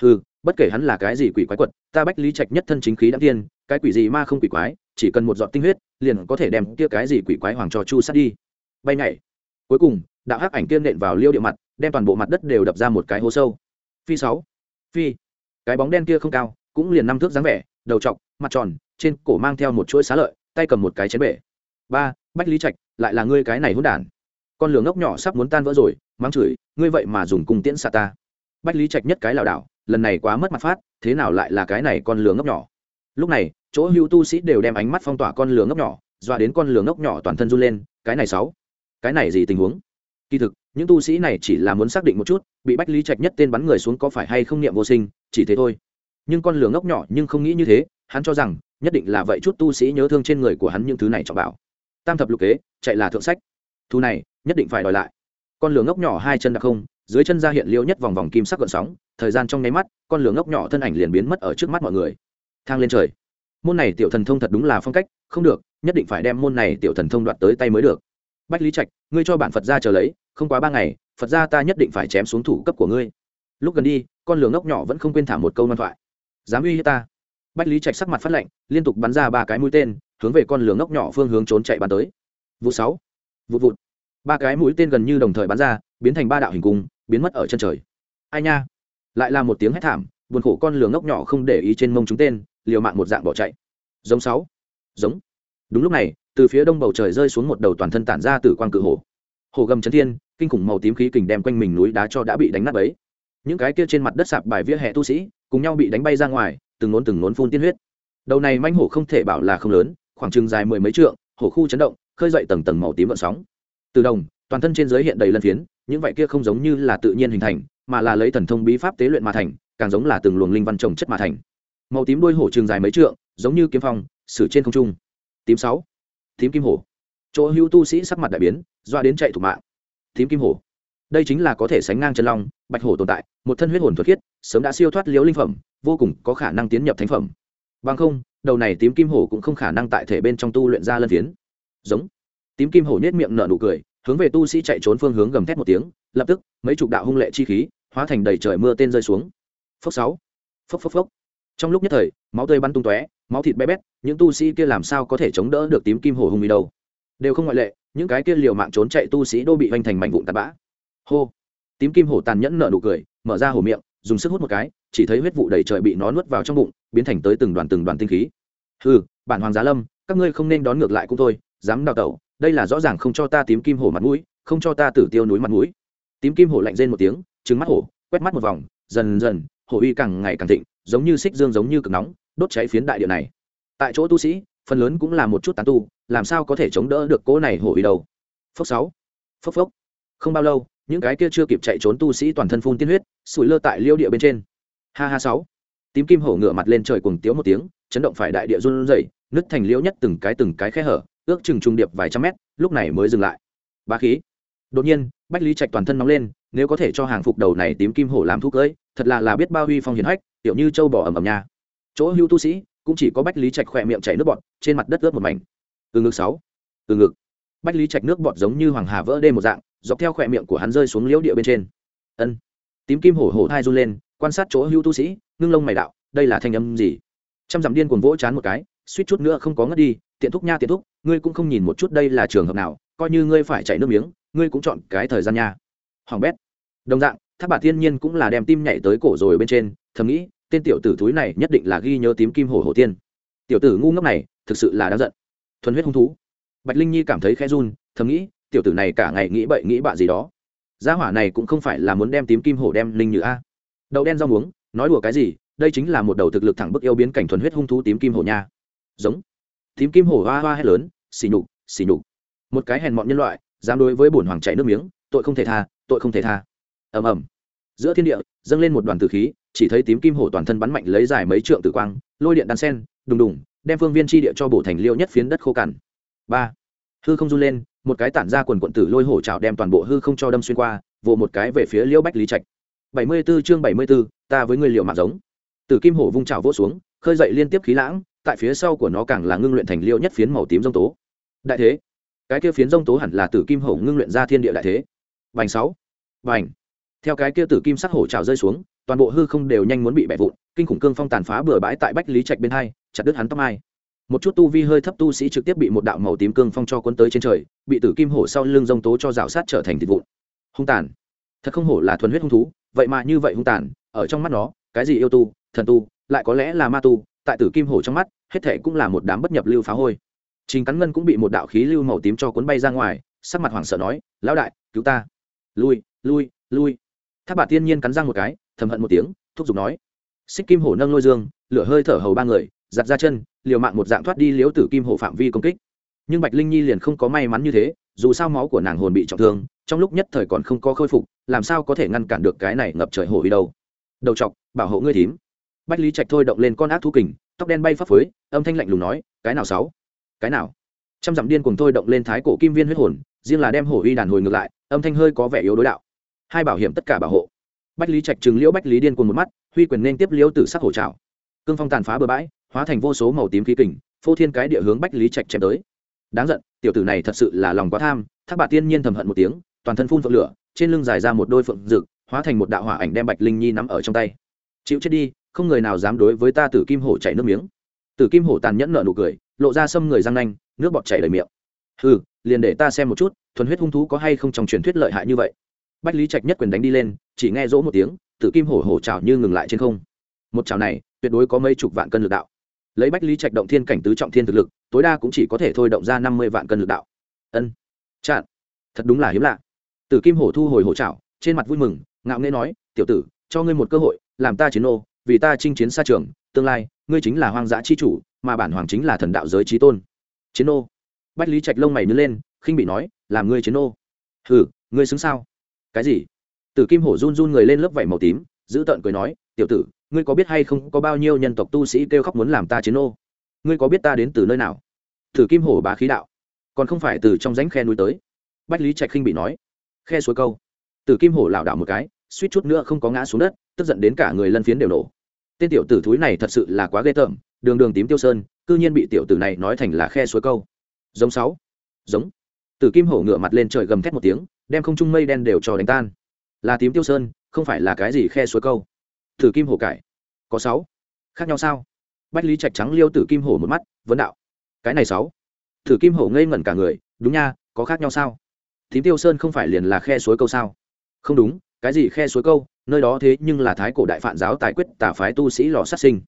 Ừ bất kể hắn là cái gì quỷ quái quật, ta bách lý trạch nhất thân chính khí đã tiên, cái quỷ gì ma không quỷ quái chỉ cần một giọt tinh huyết, liền có thể đem kia cái gì quỷ quái hoàng cho chu sát đi. Bay nhảy. Cuối cùng, đạo hắc ảnh tiên nện vào liêu địa mặt, đem toàn bộ mặt đất đều đập ra một cái hố sâu. Phi sáu. Phi. Cái bóng đen kia không cao, cũng liền năm thước dáng vẻ, đầu trọc, mặt tròn, trên cổ mang theo một chuỗi xá lợi, tay cầm một cái chén bể. Ba, bách lý trạch, lại là ngươi cái này hỗn đản. Con lửa ngốc nhỏ sắp muốn tan vỡ rồi, mắng chửi, ngươi vậy mà dùng cung tiễn xạ ta. Bách lý trạch nhất cái lảo đảo, lần này quá mất mặt phát, thế nào lại là cái này con lửa ngốc nhỏ? Lúc này, chỗ hưu tu sĩ đều đem ánh mắt phong tỏa con lửa ngốc nhỏ, dọa đến con lửa ngốc nhỏ toàn thân run lên, cái này sáu, cái này gì tình huống? Kỳ thực, những tu sĩ này chỉ là muốn xác định một chút, bị bách lý trạch nhất tên bắn người xuống có phải hay không niệm vô sinh, chỉ thế thôi. Nhưng con lửa ngốc nhỏ nhưng không nghĩ như thế, hắn cho rằng, nhất định là vậy chút tu sĩ nhớ thương trên người của hắn những thứ này cho bảo. Tam thập lục kế, chạy là thượng sách. Thu này, nhất định phải đòi lại. Con lửa ngốc nhỏ hai chân đặc không, dưới chân ra hiện liêu nhất vòng vòng kim sắc gợn sóng, thời gian trong nháy mắt, con lửa ngốc nhỏ thân ảnh liền biến mất ở trước mắt mọi người thang lên trời. Môn này tiểu thần thông thật đúng là phong cách, không được, nhất định phải đem môn này tiểu thần thông đoạt tới tay mới được. Bách lý trạch, ngươi cho bản phật ra chờ lấy, không quá ba ngày, phật ra ta nhất định phải chém xuống thủ cấp của ngươi. Lúc gần đi, con lường ngốc nhỏ vẫn không quên thả một câu ngoan thoại. Dám uy hiếp ta. Bách lý trạch sắc mặt phát lạnh, liên tục bắn ra ba cái mũi tên, hướng về con lường ngốc nhỏ phương hướng trốn chạy bắn tới. Vụ sáu. Vụ vụt. Ba cái mũi tên gần như đồng thời bắn ra, biến thành ba đạo hình cung, biến mất ở chân trời. Ai nha. Lại là một tiếng hét thảm, buồn khổ con lường ngốc nhỏ không để ý trên mông chúng tên liều mạng một dạng bỏ chạy. Giống sáu. Giống. Đúng lúc này, từ phía đông bầu trời rơi xuống một đầu toàn thân tản ra từ quang cự hổ. Hồ gầm chấn thiên, kinh khủng màu tím khí kình đem quanh mình núi đá cho đã bị đánh nát ấy những cái kia trên mặt đất sạp bài vỉa hè tu sĩ, cùng nhau bị đánh bay ra ngoài, từng nốn từng nốn phun tiên huyết. Đầu này manh hổ không thể bảo là không lớn, khoảng chừng dài mười mấy trượng, hổ khu chấn động, khơi dậy tầng tầng màu tím vận sóng. Từ đồng, toàn thân trên giới hiện đầy lân phiến, những vậy kia không giống như là tự nhiên hình thành, mà là lấy thần thông bí pháp tế luyện mà thành, càng giống là từng luồng linh văn trồng chất mà thành màu tím đuôi hổ trường dài mấy trượng, giống như kiếm phong, sử trên không trung. Tím sáu. Tím kim hổ. Chỗ hưu tu sĩ sắc mặt đại biến, doa đến chạy thủ mạng. Tím kim hổ. Đây chính là có thể sánh ngang chân long, bạch hổ tồn tại, một thân huyết hồn thuật khiết, sớm đã siêu thoát liễu linh phẩm, vô cùng có khả năng tiến nhập thánh phẩm. Bằng không, đầu này tím kim hổ cũng không khả năng tại thể bên trong tu luyện ra lân phiến. Giống. Tím kim hổ nhếch miệng nở nụ cười, hướng về tu sĩ chạy trốn phương hướng gầm thét một tiếng, lập tức, mấy chục đạo hung lệ chi khí, hóa thành đầy trời mưa tên rơi xuống. Phốc sáu. Phốc phốc phốc trong lúc nhất thời, máu tươi bắn tung tóe, máu thịt bé bét, những tu sĩ kia làm sao có thể chống đỡ được tím kim hổ hung đi đâu? Đều không ngoại lệ, những cái kia liều mạng trốn chạy tu sĩ đô bị vanh thành mảnh vụn tạt bã. Hô! Tím kim hổ tàn nhẫn nở nụ cười, mở ra hổ miệng, dùng sức hút một cái, chỉ thấy huyết vụ đầy trời bị nó nuốt vào trong bụng, biến thành tới từng đoàn từng đoàn tinh khí. Ừ bản hoàng giá lâm, các ngươi không nên đón ngược lại cũng thôi, dám đào tẩu, đây là rõ ràng không cho ta tím kim hổ mặt mũi, không cho ta tử tiêu núi mặt mũi. Tím kim hổ lạnh rên một tiếng trứng mắt hổ, quét mắt một vòng, dần dần, hổ uy càng ngày càng thịnh giống như xích dương giống như cực nóng, đốt cháy phiến đại địa này. Tại chỗ tu sĩ, phần lớn cũng là một chút tán tu, làm sao có thể chống đỡ được cỗ này hổ uy đâu? Phốc sáu, phốc phốc. Không bao lâu, những cái kia chưa kịp chạy trốn tu sĩ toàn thân phun tiên huyết, sủi lơ tại liêu địa bên trên. Ha ha sáu. Tím kim hổ ngửa mặt lên trời cuồng tiếu một tiếng, chấn động phải đại địa run rẩy, nứt thành liễu nhất từng cái từng cái khe hở, ước chừng trung điệp vài trăm mét, lúc này mới dừng lại. Ba khí. Đột nhiên, bách lý trạch toàn thân nóng lên, nếu có thể cho hàng phục đầu này tím kim hổ làm thuốc cưỡi thật là là biết bao huy phong hiền hách tiểu như châu bò ầm ầm nha. Chỗ hưu tu sĩ cũng chỉ có bách lý trạch khỏe miệng chảy nước bọt, trên mặt đất ướt một mảnh. Từ ngực sáu, từ ngực. Bách lý trạch nước bọt giống như hoàng hà vỡ đê một dạng, dọc theo khỏe miệng của hắn rơi xuống liễu địa bên trên. Ân. Tím kim hổ hổ thai run lên, quan sát chỗ hưu tu sĩ, ngưng lông mày đạo, đây là thanh âm gì? Trăm dặm điên cuồng vỗ chán một cái, suýt chút nữa không có ngất đi, tiện thúc nha tiện thúc, ngươi cũng không nhìn một chút đây là trường hợp nào, coi như ngươi phải chạy nước miếng, ngươi cũng chọn cái thời gian nha. Hoàng bét. Đồng dạng tháp bà thiên nhiên cũng là đem tim nhảy tới cổ rồi bên trên, thầm nghĩ tên tiểu tử thúi này nhất định là ghi nhớ tím kim hổ hổ tiên. Tiểu tử ngu ngốc này, thực sự là đáng giận. Thuần huyết hung thú. Bạch linh nhi cảm thấy khẽ run, thầm nghĩ, tiểu tử này cả ngày nghĩ bậy nghĩ bạ gì đó. Gia hỏa này cũng không phải là muốn đem tím kim hổ đem linh như a. Đậu đen rau muống, nói đùa cái gì, đây chính là một đầu thực lực thẳng bức yêu biến cảnh thuần huyết hung thú tím kim hổ nha. Giống. Tím kim hổ hoa hoa hét lớn, xì nhục xì nhục. Một cái hèn mọn nhân loại, dám đối với bổn hoàng chạy nước miếng, tội không thể tha, tội không thể tha. Ầm ầm. Giữa thiên địa, dâng lên một đoàn tử khí chỉ thấy tím kim hổ toàn thân bắn mạnh lấy dài mấy trượng tử quang lôi điện đan sen đùng đùng đem phương viên chi địa cho bổ thành liêu nhất phiến đất khô cằn. Ba hư không run lên một cái tản ra quần quận tử lôi hổ trào đem toàn bộ hư không cho đâm xuyên qua vồ một cái về phía liêu bách lý trạch. Bảy mươi 74 chương bảy mươi 74, ta với người liệu mạng giống. Tử kim hổ vung trào vỗ xuống khơi dậy liên tiếp khí lãng tại phía sau của nó càng là ngưng luyện thành liêu nhất phiến màu tím dông tố. Đại thế cái kia phiến dông tố hẳn là tử kim hổ ngưng luyện ra thiên địa đại thế. Vành sáu vành theo cái kia tử kim sắc hổ trào rơi xuống toàn bộ hư không đều nhanh muốn bị bẻ vụn, kinh khủng cương phong tàn phá bừa bãi tại bách lý trạch bên hai, chặt đứt hắn tóc mai. Một chút tu vi hơi thấp tu sĩ trực tiếp bị một đạo màu tím cương phong cho cuốn tới trên trời, bị tử kim hổ sau lưng dông tố cho rào sát trở thành thịt vụn. Hung tàn. Thật không hổ là thuần huyết hung thú, vậy mà như vậy hung tàn, ở trong mắt nó, cái gì yêu tu, thần tu, lại có lẽ là ma tu, tại tử kim hổ trong mắt, hết thể cũng là một đám bất nhập lưu phá hôi. Chính cắn ngân cũng bị một đạo khí lưu màu tím cho cuốn bay ra ngoài, sắc mặt hoảng sợ nói, lão đại, cứu ta. Lui lui lui. Tháp bà tiên nhiên cắn răng một cái thầm hận một tiếng, thúc giục nói. Xích kim hổ nâng lôi dương, lửa hơi thở hầu ba người, giặt ra chân, liều mạng một dạng thoát đi liếu tử kim hổ phạm vi công kích. Nhưng bạch linh nhi liền không có may mắn như thế, dù sao máu của nàng hồn bị trọng thương, trong lúc nhất thời còn không có khôi phục, làm sao có thể ngăn cản được cái này ngập trời hổ đi đâu. Đầu chọc, bảo hộ ngươi thím. Bách lý trạch thôi động lên con ác thú kình, tóc đen bay phấp phới, âm thanh lạnh lùng nói, cái nào sáu? Cái nào? Trăm dặm điên cùng thôi động lên thái cổ kim viên huyết hồn, riêng là đem hổ uy đàn hồi ngược lại, âm thanh hơi có vẻ yếu đối đạo. Hai bảo hiểm tất cả bảo hộ bách lý trạch trừng liễu bách lý điên cuồng một mắt, huy quyền nên tiếp liễu tử sắc hổ trào cương phong tàn phá bờ bãi, hóa thành vô số màu tím khí kình, phô thiên cái địa hướng bách lý trạch chém tới. Đáng giận, tiểu tử này thật sự là lòng quá tham, thác bà tiên nhiên thầm hận một tiếng, toàn thân phun phượng lửa, trên lưng dài ra một đôi phượng rực hóa thành một đạo hỏa ảnh đem bạch linh nhi nắm ở trong tay. Chịu chết đi, không người nào dám đối với ta tử kim hổ chảy nước miếng. Tử kim hổ tàn nhẫn nợ nụ cười, lộ ra xâm người răng nanh, nước bọt chảy đầy miệng. Ừ liền để ta xem một chút, thuần huyết hung thú có hay không trong truyền thuyết lợi hại như vậy? Bách lý trạch nhất quyền đánh đi lên, chỉ nghe rỗ một tiếng, tử kim hổ hổ trào như ngừng lại trên không. Một trào này, tuyệt đối có mấy chục vạn cân lực đạo. Lấy bách lý trạch động thiên cảnh tứ trọng thiên thực lực, tối đa cũng chỉ có thể thôi động ra năm mươi vạn cân lực đạo. Ân, chặn. Thật đúng là hiếm lạ. Tử kim hổ thu hồi hổ trào trên mặt vui mừng, ngạo nghễ nói, tiểu tử, cho ngươi một cơ hội, làm ta chiến ô vì ta chinh chiến xa trường, tương lai, ngươi chính là hoang dã chi chủ, mà bản hoàng chính là thần đạo giới trí tôn. Chiến ô bách lý trạch lông mày nứt lên, khinh bị nói, làm ngươi chiến ô hừ, ngươi xứng sao? Cái gì? Tử kim hổ run run người lên lớp vảy màu tím, giữ tợn cười nói, tiểu tử, ngươi có biết hay không có bao nhiêu nhân tộc tu sĩ kêu khóc muốn làm ta chiến ô ngươi có biết ta đến từ nơi nào? Tử kim hổ bá khí đạo, còn không phải từ trong rãnh khe núi tới. Bách lý trạch khinh bị nói, khe suối câu. Tử kim hổ lảo đảo một cái, suýt chút nữa không có ngã xuống đất, tức giận đến cả người lân phiến đều nổ. Tên tiểu tử thúi này thật sự là quá ghê tởm, đường đường tím tiêu sơn, cư nhiên bị tiểu tử này nói thành là khe suối câu. Giống sáu. Giống. Tử kim hổ ngựa mặt lên trời gầm thét một tiếng đem không trung mây đen đều cho đánh tan. Là tím tiêu sơn, không phải là cái gì khe suối câu. Thử kim hổ cải. Có sáu. Khác nhau sao? Bách lý trạch trắng liêu tử kim hổ một mắt, vấn đạo. Cái này sáu. Thử kim hổ ngây ngẩn cả người, đúng nha, có khác nhau sao? Tím tiêu sơn không phải liền là khe suối câu sao? Không đúng, cái gì khe suối câu, nơi đó thế nhưng là thái cổ đại phạn giáo tài quyết tả phái tu sĩ lò sát sinh.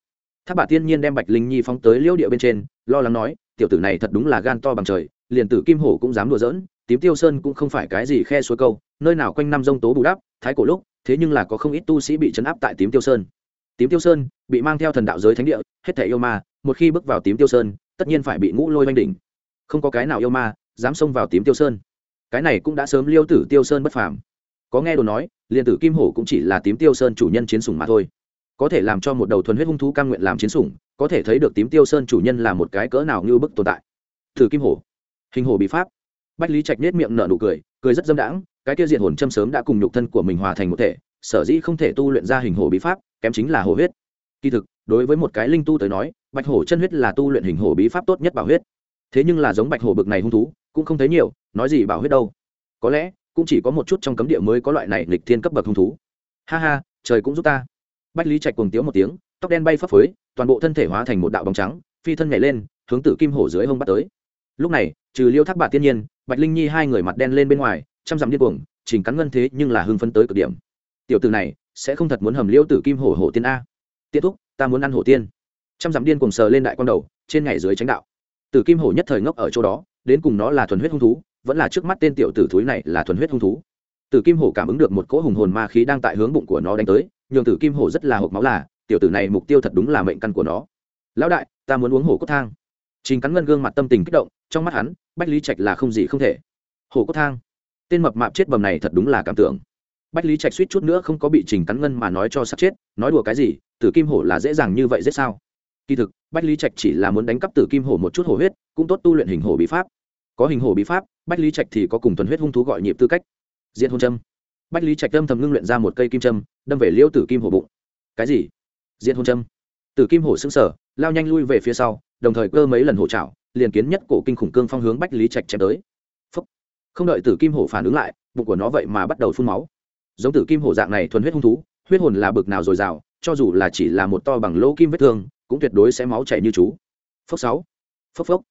Tháp bà tiên nhiên đem bạch linh nhi phóng tới liễu địa bên trên, lo lắng nói, tiểu tử này thật đúng là gan to bằng trời liền tử kim hổ cũng dám đùa giỡn, tím tiêu sơn cũng không phải cái gì khe suối câu, nơi nào quanh năm dông tố bù đắp, thái cổ lúc, thế nhưng là có không ít tu sĩ bị chấn áp tại tím tiêu sơn. Tím tiêu sơn bị mang theo thần đạo giới thánh địa, hết thể yêu ma, một khi bước vào tím tiêu sơn, tất nhiên phải bị ngũ lôi oanh đỉnh. Không có cái nào yêu ma dám xông vào tím tiêu sơn. Cái này cũng đã sớm liêu tử tiêu sơn bất phàm. Có nghe đồn nói, liền tử kim hổ cũng chỉ là tím tiêu sơn chủ nhân chiến sủng mà thôi. Có thể làm cho một đầu thuần huyết hung thú cam nguyện làm chiến sủng, có thể thấy được tím tiêu sơn chủ nhân là một cái cỡ nào như bức tồn tại. Tử kim hổ hình hổ bị pháp. Bách lý trạch nết miệng nở nụ cười cười rất dâm đãng, cái tiêu diện hồn châm sớm đã cùng nhục thân của mình hòa thành một thể, sở dĩ không thể tu luyện ra hình hổ bí pháp, kém chính là hồ huyết. Kỳ thực, đối với một cái linh tu tới nói, bạch hổ chân huyết là tu luyện hình hổ bí pháp tốt nhất bảo huyết. Thế nhưng là giống bạch hổ bực này hung thú, cũng không thấy nhiều, nói gì bảo huyết đâu. Có lẽ, cũng chỉ có một chút trong cấm địa mới có loại này lịch thiên cấp bậc hung thú. Ha ha, trời cũng giúp ta. Bách lý trạch cuồng tiếu một tiếng, tóc đen bay phấp phới, toàn bộ thân thể hóa thành một đạo bóng trắng, phi thân nhảy lên, hướng tử kim hổ dưới hông bắt tới lúc này, trừ liêu thác bạc tiên nhiên, bạch linh nhi hai người mặt đen lên bên ngoài chăm dặm điên cuồng chỉnh cắn ngân thế nhưng là hưng phấn tới cực điểm. Tiểu tử này, sẽ không thật muốn hầm liêu tử kim hổ hổ tiên a. Tiết thúc, ta muốn ăn hổ tiên. Chăm dặm điên cuồng sờ lên đại quan đầu, trên ngày dưới tránh đạo. Tử kim hổ nhất thời ngốc ở chỗ đó, đến cùng nó là thuần huyết hung thú, vẫn là trước mắt tên tiểu tử thúi này là thuần huyết hung thú. Tử kim hổ cảm ứng được một cỗ hùng hồn ma khí đang tại hướng bụng của nó đánh tới, nhường tử kim hổ rất là hộp máu là, tiểu tử này mục tiêu thật đúng là mệnh căn của nó. Lão đại, ta muốn uống hổ cốt thang trình cắn ngân gương mặt tâm tình kích động, trong mắt hắn, bách lý trạch là không gì không thể. Hổ cốt thang. Tên mập mạp chết bầm này thật đúng là cảm tưởng. Bách lý trạch suýt chút nữa không có bị trình cắn ngân mà nói cho sắp chết, nói đùa cái gì, tử kim hổ là dễ dàng như vậy dễ sao? Kỳ thực, bách lý trạch chỉ là muốn đánh cắp tử kim hổ một chút hổ huyết, cũng tốt tu luyện hình hổ bí pháp. Có hình hổ bí pháp, bách lý trạch thì có cùng tuần huyết hung thú gọi nhịp tư cách. Diện hôn châm. Bách lý trạch âm thầm ngưng luyện ra một cây kim châm, đâm về liêu tử kim hổ bụng. Cái gì? Diện hôn châm. Tử kim hổ sững sở lao nhanh lui về phía sau đồng thời cơ mấy lần hổ trảo, liền kiến nhất cổ kinh khủng cương phong hướng bách lý trạch chém tới. Phúc. không đợi tử kim hổ phản ứng lại, bụng của nó vậy mà bắt đầu phun máu. Giống tử kim hổ dạng này thuần huyết hung thú, huyết hồn là bực nào dồi dào, cho dù là chỉ là một to bằng lỗ kim vết thương, cũng tuyệt đối sẽ máu chảy như chú. Phốc sáu. Phốc phốc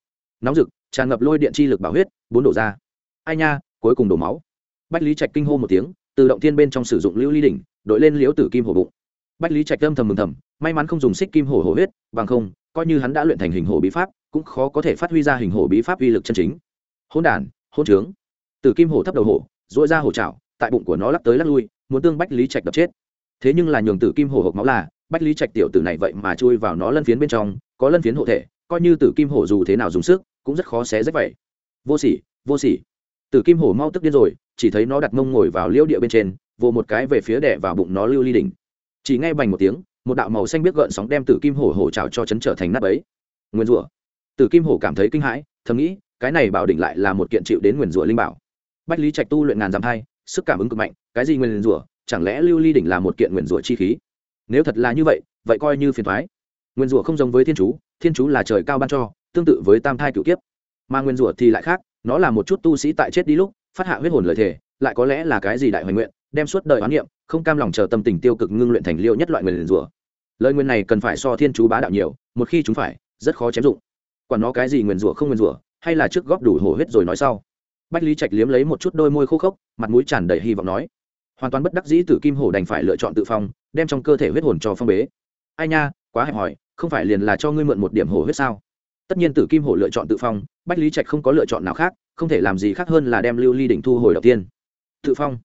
nóng rực, tràn ngập lôi điện chi lực bảo huyết, bốn đổ ra. Ai nha, cuối cùng đổ máu. Bách lý trạch kinh hô một tiếng tự động thiên bên trong sử dụng lưu ly đỉnh, đội lên liễu tử kim hổ bụng. Bách lý trạch âm thầm mừng thầm, may mắn không dùng xích kim hổ hổ huyết, bằng không coi như hắn đã luyện thành hình hổ bí pháp, cũng khó có thể phát huy ra hình hổ bí pháp uy lực chân chính. Hôn đản hôn trướng. Tử kim hổ thấp đầu hổ dội ra hổ trào tại bụng của nó lắc tới lắc lui, muốn tương bách lý trạch đập chết. Thế nhưng là nhường tử kim hổ hộp máu là, bách lý trạch tiểu tử này vậy mà chui vào nó lân phiến bên trong, có lân phiến hộ thể, coi như tử kim hổ dù thế nào dùng sức, cũng rất khó xé rách vậy. Vô sỉ vô sỉ. Tử kim hổ mau tức điên rồi, chỉ thấy nó đặt mông ngồi vào liêu địa bên trên, vồ một cái về phía đẻ vào bụng nó lưu ly đỉnh. Chỉ nghe bành một tiếng một đạo màu xanh biết gợn sóng đem tử kim hổ hổ trào cho chấn trở thành nắp ấy nguyên rủa. Tử kim hổ cảm thấy kinh hãi, thầm nghĩ, cái này bảo đỉnh lại là một kiện chịu đến nguyền rủa linh bảo. Bách lý trạch tu luyện ngàn dặm hai, sức cảm ứng cực mạnh, cái gì nguyền rủa, chẳng lẽ lưu ly đỉnh là một kiện nguyền rủa chi khí? Nếu thật là như vậy vậy coi như phiền thoái nguyên rủa không giống với thiên chú thiên chú là trời cao ban cho, tương tự với tam thai cựu kiếp. Mà nguyên rủa thì lại khác, nó là một chút tu sĩ tại chết đi lúc, phát hạ huyết hồn lời thể lại có lẽ là cái gì đại hoài nguyện, đem suốt đời oán niệm, không cam lòng chờ tâm tình tiêu cực ngưng luyện thành liêu nhất loại nguyên rủa lời nguyên này cần phải so thiên chú bá đạo nhiều, một khi chúng phải, rất khó chém dụng. Quản nó cái gì nguyên rủa không nguyên rủa, hay là trước góp đủ hổ huyết rồi nói sau. Bách lý trạch liếm lấy một chút đôi môi khô khốc, mặt mũi tràn đầy hy vọng nói. Hoàn toàn bất đắc dĩ tử kim hổ đành phải lựa chọn tự phong, đem trong cơ thể huyết hồn cho phong bế. Ai nha, quá hẹp hòi, không phải liền là cho ngươi mượn một điểm hổ huyết sao? Tất nhiên tử kim hổ lựa chọn tự phong, bách lý trạch không có lựa chọn nào khác, không thể làm gì khác hơn là đem lưu ly đỉnh thu hồi đầu tiên. Tự phong.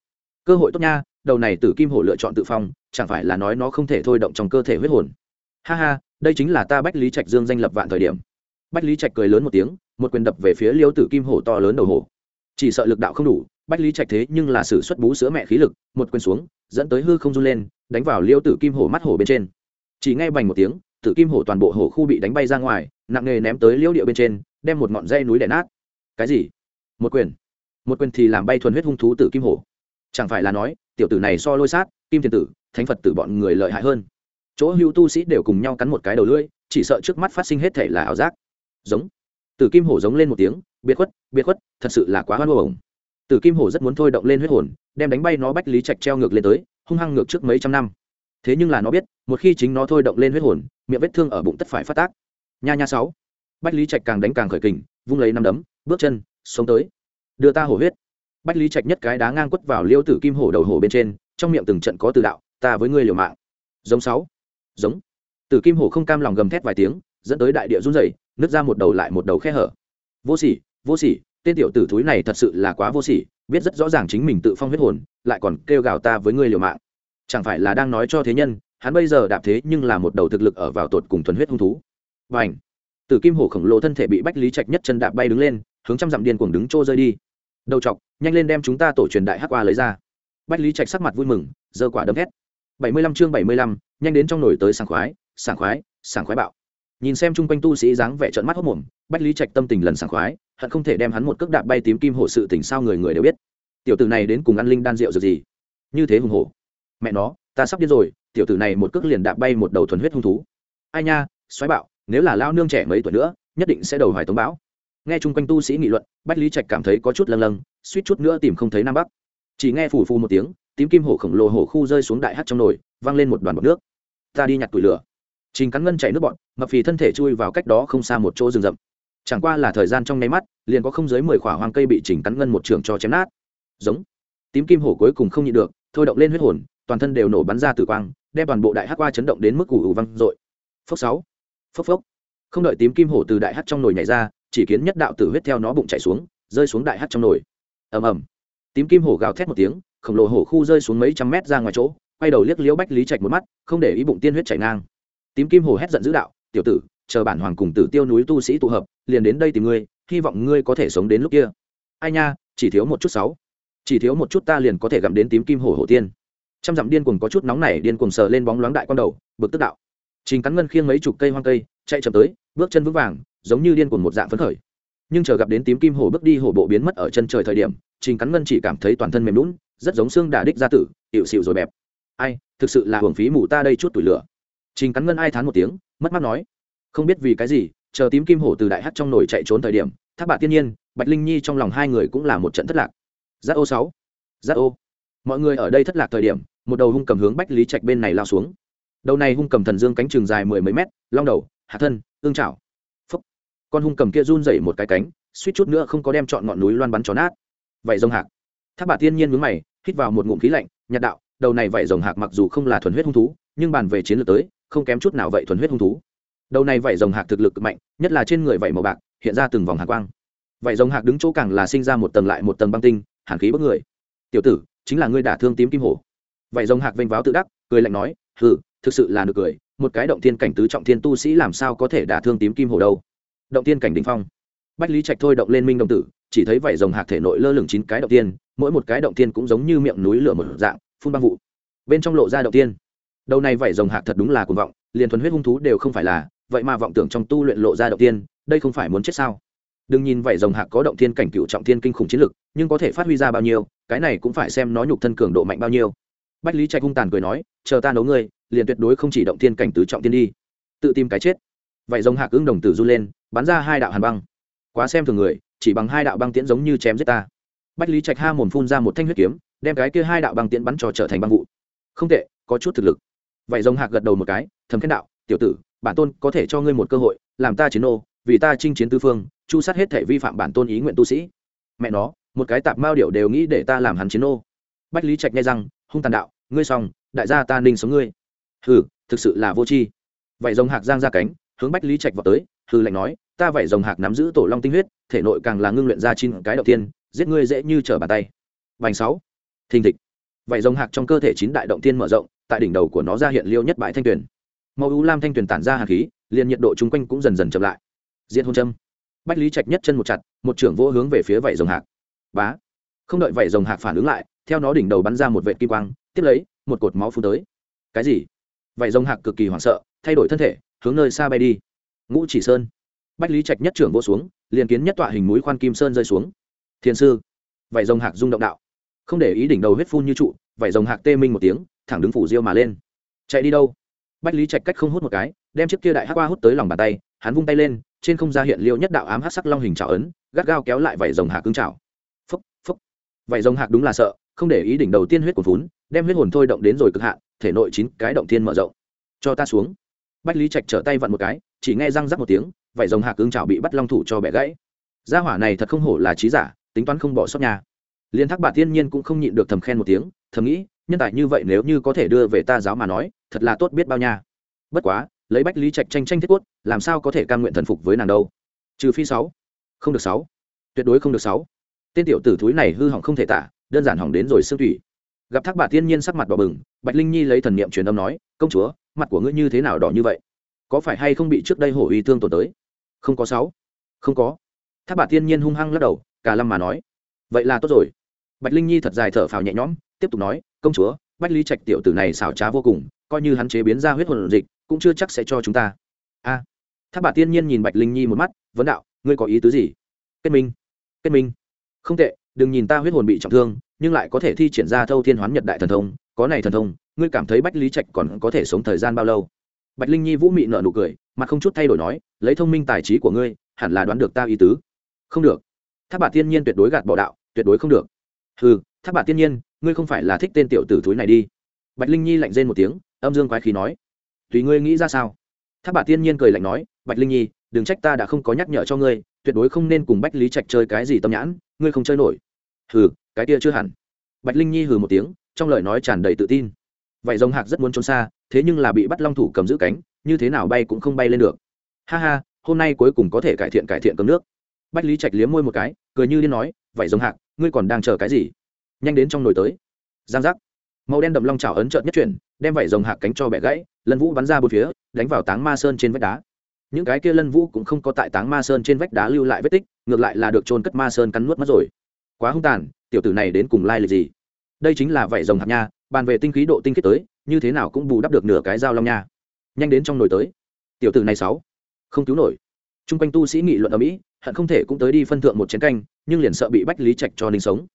Cơ hội tốt nha đầu này tử kim hổ lựa chọn tự phong, chẳng phải là nói nó không thể thôi động trong cơ thể huyết hồn. Ha ha, đây chính là ta bách lý trạch dương danh lập vạn thời điểm. Bách lý trạch cười lớn một tiếng, một quyền đập về phía liêu tử kim hổ to lớn đầu hổ. Chỉ sợ lực đạo không đủ, bách lý trạch thế nhưng là sử xuất bú sữa mẹ khí lực, một quyền xuống, dẫn tới hư không run lên, đánh vào liêu tử kim hổ mắt hổ bên trên. Chỉ ngay bành một tiếng, tử kim hổ toàn bộ hổ khu bị đánh bay ra ngoài, nặng nề ném tới liêu địa bên trên, đem một ngọn dây núi đẻ nát. Cái gì? Một quyền. Một quyền thì làm bay thuần huyết hung thú tử kim hổ. Chẳng phải là nói tiểu tử này so lôi sát, kim thiên tử, thánh phật tử bọn người lợi hại hơn. Chỗ hữu tu sĩ đều cùng nhau cắn một cái đầu lưỡi, chỉ sợ trước mắt phát sinh hết thể là ảo giác. Giống. Tử kim hổ giống lên một tiếng, biệt khuất biệt khuất, thật sự là quá hoan hồng. Tử kim hổ rất muốn thôi động lên huyết hồn, đem đánh bay nó bách lý trạch treo ngược lên tới, hung hăng ngược trước mấy trăm năm. Thế nhưng là nó biết, một khi chính nó thôi động lên huyết hồn, miệng vết thương ở bụng tất phải phát tác. Nha nha sáu. Bách lý trạch càng đánh càng khởi kình, vung lấy năm đấm, bước chân, sống tới. Đưa ta hổ huyết bách lý trạch nhất cái đá ngang quất vào liêu tử kim hổ đầu hổ bên trên, trong miệng từng trận có từ đạo, ta với ngươi liều mạng. Giống sáu. Giống. Tử kim hổ không cam lòng gầm thét vài tiếng, dẫn tới đại địa run rẩy, nứt ra một đầu lại một đầu khe hở. Vô sỉ vô sỉ, tên tiểu tử thúi này thật sự là quá vô sỉ, biết rất rõ ràng chính mình tự phong huyết hồn, lại còn kêu gào ta với ngươi liều mạng. Chẳng phải là đang nói cho thế nhân, hắn bây giờ đạp thế nhưng là một đầu thực lực ở vào tột cùng thuần huyết hung thú. Và ảnh tử kim hổ khổng lồ thân thể bị bách lý trạch nhất chân đạp bay đứng lên, hướng trăm dặm điên cuồng đứng trô rơi đi đầu chọc, nhanh lên đem chúng ta tổ truyền đại hắc qua lấy ra. Bách lý trạch sắc mặt vui mừng, giơ quả đấm hét. Bảy mươi lăm chương bảy mươi lăm, nhanh đến trong nổi tới sảng khoái sảng khoái sảng khoái bạo. Nhìn xem chung quanh tu sĩ dáng vẻ trợn mắt hốc mồm, bách lý trạch tâm tình lần sảng khoái, hận không thể đem hắn một cước đạp bay tím kim hổ sự tình sao người người đều biết. Tiểu tử này đến cùng ăn linh đan rượu rồi gì? Như thế hùng hổ. Mẹ nó, ta sắp điên rồi, tiểu tử này một cước liền đạp bay một đầu thuần huyết hung thú. Ai nha xoáy bạo, nếu là lao nương trẻ mấy tuổi nữa, nhất định sẽ đầu hoài tống bão nghe chung quanh tu sĩ nghị luận, bách lý trạch cảm thấy có chút lâng lâng, suýt chút nữa tìm không thấy nam bắc. Chỉ nghe phù phù một tiếng, tím kim hổ khổng lồ hổ khu rơi xuống đại hát trong nồi, văng lên một đoàn bọc nước. Ta đi nhặt tủi lửa. Trình cắn ngân chạy nước bọn, mập phì thân thể chui vào cách đó không xa một chỗ rừng rậm. Chẳng qua là thời gian trong nháy mắt, liền có không dưới mười khỏa hoang cây bị chỉnh cắn ngân một trường cho chém nát. Giống. Tím kim hổ cuối cùng không nhịn được, thôi động lên huyết hồn, toàn thân đều nổ bắn ra tử quang, đem toàn bộ đại hát qua chấn động đến mức củ ủ văng dội. Phốc sáu. Phốc phốc. Không đợi tím kim hổ từ đại hát trong nồi nhảy ra chỉ kiến nhất đạo tử huyết theo nó bụng chảy xuống, rơi xuống đại hát trong nồi. Ầm ầm. Tím kim hổ gào thét một tiếng, khổng lồ hổ khu rơi xuống mấy trăm mét ra ngoài chỗ, quay đầu liếc liễu bách lý trạch một mắt, không để ý bụng tiên huyết chảy ngang. Tím kim hổ hét giận dữ đạo, tiểu tử, chờ bản hoàng cùng tử tiêu núi tu sĩ tụ hợp, liền đến đây tìm ngươi, hy vọng ngươi có thể sống đến lúc kia. Ai nha, chỉ thiếu một chút sáu. Chỉ thiếu một chút ta liền có thể gặm đến tím kim hổ hổ tiên. Trăm dặm điên cuồng có chút nóng này điên cuồng sờ lên bóng loáng đại con đầu, bực tức đạo. Trình cắn ngân khiêng mấy chục cây hoang cây, chạy chậm tới, bước chân vững vàng giống như điên cuồng một dạng phấn khởi. Nhưng chờ gặp đến tím kim hổ bước đi hổ bộ biến mất ở chân trời thời điểm, trình cắn ngân chỉ cảm thấy toàn thân mềm lún rất giống xương đà đích ra tử, hiệu xịu rồi bẹp. Ai, thực sự là hưởng phí mù ta đây chút tuổi lửa. Trình cắn ngân ai thán một tiếng, mất mắt nói, không biết vì cái gì, chờ tím kim hổ từ đại hát trong nồi chạy trốn thời điểm, thác bạ tiên nhiên, bạch linh nhi trong lòng hai người cũng là một trận thất lạc. Giác ô sáu, giác ô. Mọi người ở đây thất lạc thời điểm, một đầu hung cầm hướng bách lý trạch bên này lao xuống. Đầu này hung cầm thần dương cánh trường dài mười mấy mét, long đầu, hạ thân, ương chảo con hung cầm kia run dậy một cái cánh, suýt chút nữa không có đem chọn ngọn núi loan bắn tròn nát. Vậy rồng hạc. Thác bà tiên nhiên mướn mày, hít vào một ngụm khí lạnh, nhạt đạo, đầu này vậy rồng hạc mặc dù không là thuần huyết hung thú, nhưng bàn về chiến lược tới, không kém chút nào vậy thuần huyết hung thú. Đầu này vậy rồng hạc thực lực mạnh, nhất là trên người vậy màu bạc, hiện ra từng vòng hạc quang. Vậy rồng hạc đứng chỗ càng là sinh ra một tầng lại một tầng băng tinh, hàn khí bất người. Tiểu tử, chính là ngươi đả thương tím kim hổ. Vậy rồng hạc vênh váo tự đắc, cười lạnh nói, hừ, thực sự là được cười, một cái động thiên cảnh tứ trọng thiên tu sĩ làm sao có thể đả thương tím kim hổ đâu? Động tiên cảnh đỉnh phong. Bách lý trạch thôi động lên minh đồng tử, chỉ thấy vảy rồng hạc thể nội lơ lửng chín cái động tiên, mỗi một cái động tiên cũng giống như miệng núi lửa một dạng, phun băng vụ. Bên trong lộ ra động tiên. Đầu này vảy rồng hạc thật đúng là cuồng vọng, liền thuần huyết hung thú đều không phải là, vậy mà vọng tưởng trong tu luyện lộ ra động tiên, đây không phải muốn chết sao? Đừng nhìn vảy rồng hạc có động tiên cảnh cựu trọng thiên kinh khủng chiến lực, nhưng có thể phát huy ra bao nhiêu, cái này cũng phải xem nó nhục thân cường độ mạnh bao nhiêu. Bách lý trạch hung tàn cười nói, chờ ta nấu ngươi, liền tuyệt đối không chỉ động thiên cảnh tứ trọng tiên đi. Tự tìm cái chết vậy rồng hạc ứng đồng tử du lên, bắn ra hai đạo hàn băng. Quá xem thường người, chỉ bằng hai đạo băng tiễn giống như chém giết ta. Bách lý trạch ha mồm phun ra một thanh huyết kiếm, đem cái kia hai đạo băng tiễn bắn cho trở thành băng vụ. Không tệ, có chút thực lực. Vậy rồng hạc gật đầu một cái, thầm khen đạo, tiểu tử, bản tôn có thể cho ngươi một cơ hội, làm ta chiến ô vì ta chinh chiến tư phương, chu sát hết thể vi phạm bản tôn ý nguyện tu sĩ. Mẹ nó, một cái tạp mao điệu đều nghĩ để ta làm hắn chiến ô bách lý trạch nghe rằng hung tàn đạo, ngươi xong, đại gia ta ninh sống ngươi. Hừ, thực sự là vô tri. Vậy rồng hạc giang ra cánh hướng bách lý trạch vào tới, hư lệnh nói, ta vậy rồng hạc nắm giữ tổ long tinh huyết, thể nội càng là ngưng luyện ra chín cái đầu tiên giết ngươi dễ như trở bàn tay. Vành sáu. Thình thịch. Vậy rồng hạc trong cơ thể chín đại động tiên mở rộng, tại đỉnh đầu của nó ra hiện liêu nhất bãi thanh tuyển màu u lam thanh tuyển tản ra hạt khí, liền nhiệt độ chung quanh cũng dần dần chậm lại. Diện hôn châm. Bách lý trạch nhất chân một chặt, một trưởng vô hướng về phía vảy rồng hạc. Bá. Không đợi vảy rồng hạc phản ứng lại, theo nó đỉnh đầu bắn ra một vệ kim quang, tiếp lấy, một cột máu phun tới. Cái gì? Vảy rồng hạc cực kỳ hoảng sợ, thay đổi thân thể hướng nơi xa bay đi. Ngũ chỉ sơn. Bách lý trạch nhất trưởng vô xuống, liền kiến nhất tọa hình núi khoan kim sơn rơi xuống. Thiền sư, vảy rồng hạc rung động đạo. Không để ý đỉnh đầu huyết phun như trụ, vảy rồng hạc tê minh một tiếng, thẳng đứng phủ diêu mà lên. Chạy đi đâu? Bách lý trạch cách không hút một cái, đem chiếc kia đại hắc qua hút tới lòng bàn tay, hắn vung tay lên, trên không ra hiện liêu nhất đạo ám hắc sắc long hình trào ấn, gắt gao kéo lại vảy rồng hạc cứng trào phúc phúc. Vảy rồng hạc đúng là sợ, không để ý đỉnh đầu tiên huyết của vốn đem huyết hồn thôi động đến rồi cực hạn, thể nội chín cái động thiên mở rộng. Cho ta xuống bách lý trạch trở tay vặn một cái, chỉ nghe răng rắc một tiếng vậy rồng hạc ứng chảo bị bắt long thủ cho bẻ gãy. Gia hỏa này thật không hổ là trí giả, tính toán không bỏ sót nhà. Liên thác bà thiên nhiên cũng không nhịn được thầm khen một tiếng, thầm nghĩ, nhân tài như vậy nếu như có thể đưa về ta giáo mà nói, thật là tốt biết bao nha. Bất quá, lấy bách lý trạch tranh tranh thiết quất làm sao có thể cam nguyện thần phục với nàng đâu? Trừ phi sáu. Không được sáu. Tuyệt đối không được sáu. Tên tiểu tử thúi này hư hỏng không thể tả, đơn giản hỏng đến rồi xương thủy gặp thác bà thiên nhiên sắc mặt đỏ bừng bạch linh nhi lấy thần niệm truyền âm nói công chúa mặt của ngươi như thế nào đỏ như vậy? Có phải hay không bị trước đây hổ uy thương tổn tới? Không có sáu. Không có. Thác bà thiên nhiên hung hăng lắc đầu cả lâm mà nói vậy là tốt rồi. Bạch linh nhi thật dài thở phào nhẹ nhõm tiếp tục nói công chúa bách lý trạch tiểu tử này xảo trá vô cùng coi như hắn chế biến ra huyết hồn dịch cũng chưa chắc sẽ cho chúng ta. A. À, thác bà tiên nhiên nhìn bạch linh nhi một mắt vấn đạo ngươi có ý tứ gì? Kết minh kết minh. Không tệ đừng nhìn ta huyết hồn bị trọng thương, nhưng lại có thể thi triển ra thâu thiên hoán nhật đại thần thông, có này thần thông, ngươi cảm thấy bách lý trạch còn có thể sống thời gian bao lâu? Bạch linh nhi vũ mị nợ nụ cười, mặt không chút thay đổi nói, lấy thông minh tài trí của ngươi, hẳn là đoán được ta ý tứ. Không được. Tháp bà tiên nhiên tuyệt đối gạt bỏ đạo, tuyệt đối không được. Ừ tháp bà tiên nhiên, ngươi không phải là thích tên tiểu tử thúi này đi. Bạch linh nhi lạnh rên một tiếng, âm dương quái khí nói, tùy ngươi nghĩ ra sao? Tháp bà tiên nhiên cười lạnh nói, bạch linh nhi, đừng trách ta đã không có nhắc nhở cho ngươi, tuyệt đối không nên cùng bách lý trạch chơi cái gì tâm nhãn, ngươi không chơi nổi hừ, cái kia chưa hẳn. Bạch linh nhi hừ một tiếng, trong lời nói tràn đầy tự tin. Vậy rồng hạc rất muốn trốn xa, thế nhưng là bị bắt long thủ cầm giữ cánh, như thế nào bay cũng không bay lên được. Ha ha, hôm nay cuối cùng có thể cải thiện cải thiện cấm nước. Bách lý trạch liếm môi một cái, cười như điên nói, vậy rồng hạc, ngươi còn đang chờ cái gì? Nhanh đến trong nồi tới. Giang giác. Màu đen đậm long trào ấn trợn nhất chuyển, đem vảy rồng hạc cánh cho bẻ gãy, lân vũ bắn ra bốn phía, đánh vào táng ma sơn trên vách đá. Những cái kia lân vũ cũng không có tại táng ma sơn trên vách đá lưu lại vết tích, ngược lại là được trôn cất ma sơn cắn nuốt mất rồi quá hung tàn, tiểu tử này đến cùng lai lịch gì? Đây chính là vảy rồng hạt nha, bàn về tinh khí độ tinh khiết tới, như thế nào cũng bù đắp được nửa cái dao long nha. Nhanh đến trong nồi tới. Tiểu tử này sáu, không cứu nổi. Chung quanh tu sĩ nghị luận ở mỹ, hận không thể cũng tới đi phân thượng một chén canh, nhưng liền sợ bị bách lý trạch cho ninh sống.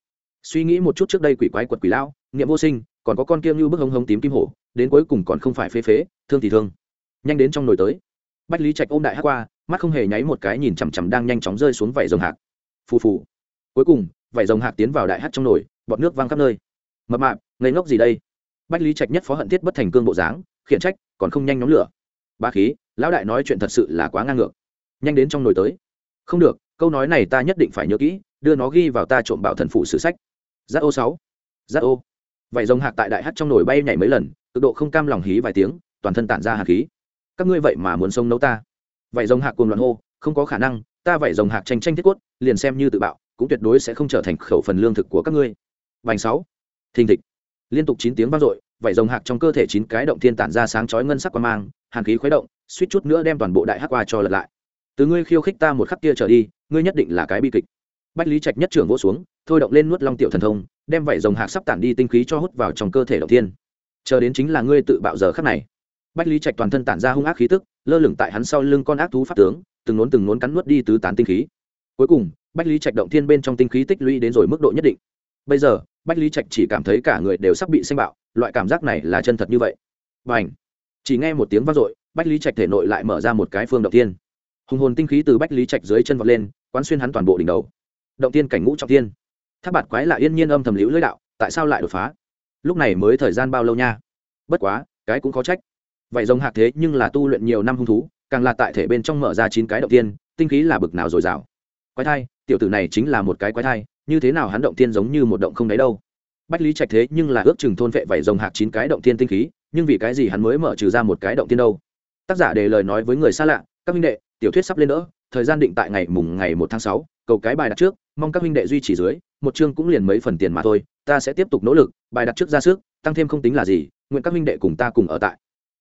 Suy nghĩ một chút trước đây quỷ quái quật quỷ lao nghiệm vô sinh, còn có con kia như bức hống hống tím kim hổ, đến cuối cùng còn không phải phế phế, thương thì thương. Nhanh đến trong nồi tới. Bách lý trạch ôm đại hát qua, mắt không hề nháy một cái nhìn chằm chằm đang nhanh chóng rơi xuống vảy rồng hạc phù phù. Cuối cùng vảy rồng hạc tiến vào đại hát trong nồi, bọt nước văng khắp nơi. Mập mạp, ngây ngốc gì đây? Bách lý trạch nhất phó hận thiết bất thành cương bộ dáng, khiển trách, còn không nhanh nhóm lửa. Ba khí, lão đại nói chuyện thật sự là quá ngang ngược. Nhanh đến trong nồi tới. Không được, câu nói này ta nhất định phải nhớ kỹ, đưa nó ghi vào ta trộm bảo thần phụ sử sách. Giác ô sáu. Giác ô. Vậy rồng hạc tại đại hát trong nồi bay nhảy mấy lần, cực độ không cam lòng hí vài tiếng, toàn thân tản ra hạt khí. Các ngươi vậy mà muốn sông nấu ta? Vậy rồng hạc cùng loạn hô, không có khả năng, ta vậy rồng hạc tranh tranh thiết quất liền xem như tự bạo cũng tuyệt đối sẽ không trở thành khẩu phần lương thực của các ngươi. Vành sáu. Thình thịch. Liên tục chín tiếng vang dội vảy rồng hạc trong cơ thể chín cái động thiên tản ra sáng chói ngân sắc qua mang, hàn khí khuấy động, suýt chút nữa đem toàn bộ đại hắc qua cho lật lại. Từ ngươi khiêu khích ta một khắc kia trở đi, ngươi nhất định là cái bi kịch. Bách lý trạch nhất trưởng vỗ xuống, thôi động lên nuốt long tiểu thần thông, đem vảy rồng hạc sắp tản đi tinh khí cho hút vào trong cơ thể động thiên. Chờ đến chính là ngươi tự bạo giờ khắc này. Bách lý trạch toàn thân tản ra hung ác khí tức, lơ lửng tại hắn sau lưng con ác thú pháp tướng, từng nốn từng nốn cắn nuốt đi tứ tán tinh khí cuối cùng, bách lý trạch động thiên bên trong tinh khí tích lũy đến rồi mức độ nhất định. Bây giờ, bách lý trạch chỉ cảm thấy cả người đều sắp bị xanh bạo, loại cảm giác này là chân thật như vậy. B à n h chỉ nghe một tiếng vang dội, bách lý trạch thể nội lại mở ra một cái phương động tiên hùng hồn tinh khí từ bách lý trạch dưới chân vọt lên, quán xuyên hắn toàn bộ đỉnh đầu. Động tiên cảnh ngũ trọng tiên tháp bạt quái lại yên nhiên âm thầm liễu lưỡi đạo, tại sao lại đột phá? Lúc này mới thời gian bao lâu nha? Bất quá, cái cũng có trách. Vậy rồng hạc thế nhưng là tu luyện nhiều năm hung thú, càng là tại thể bên trong mở ra chín cái động tiên tinh khí là bực nào dồi dào quái thai, tiểu tử này chính là một cái quái thai, như thế nào hắn động tiên giống như một động không đáy đâu. Bách lý trạch thế nhưng là ước chừng thôn vệ vảy rồng hạc chín cái động tiên tinh khí, nhưng vì cái gì hắn mới mở trừ ra một cái động tiên đâu? Tác giả đề lời nói với người xa lạ, các minh đệ, tiểu thuyết sắp lên nữa, thời gian định tại ngày mùng ngày một tháng sáu, cầu cái bài đặt trước, mong các minh đệ duy trì dưới, một chương cũng liền mấy phần tiền mà thôi, ta sẽ tiếp tục nỗ lực, bài đặt trước ra sức, tăng thêm không tính là gì, nguyện các minh đệ cùng ta cùng ở tại.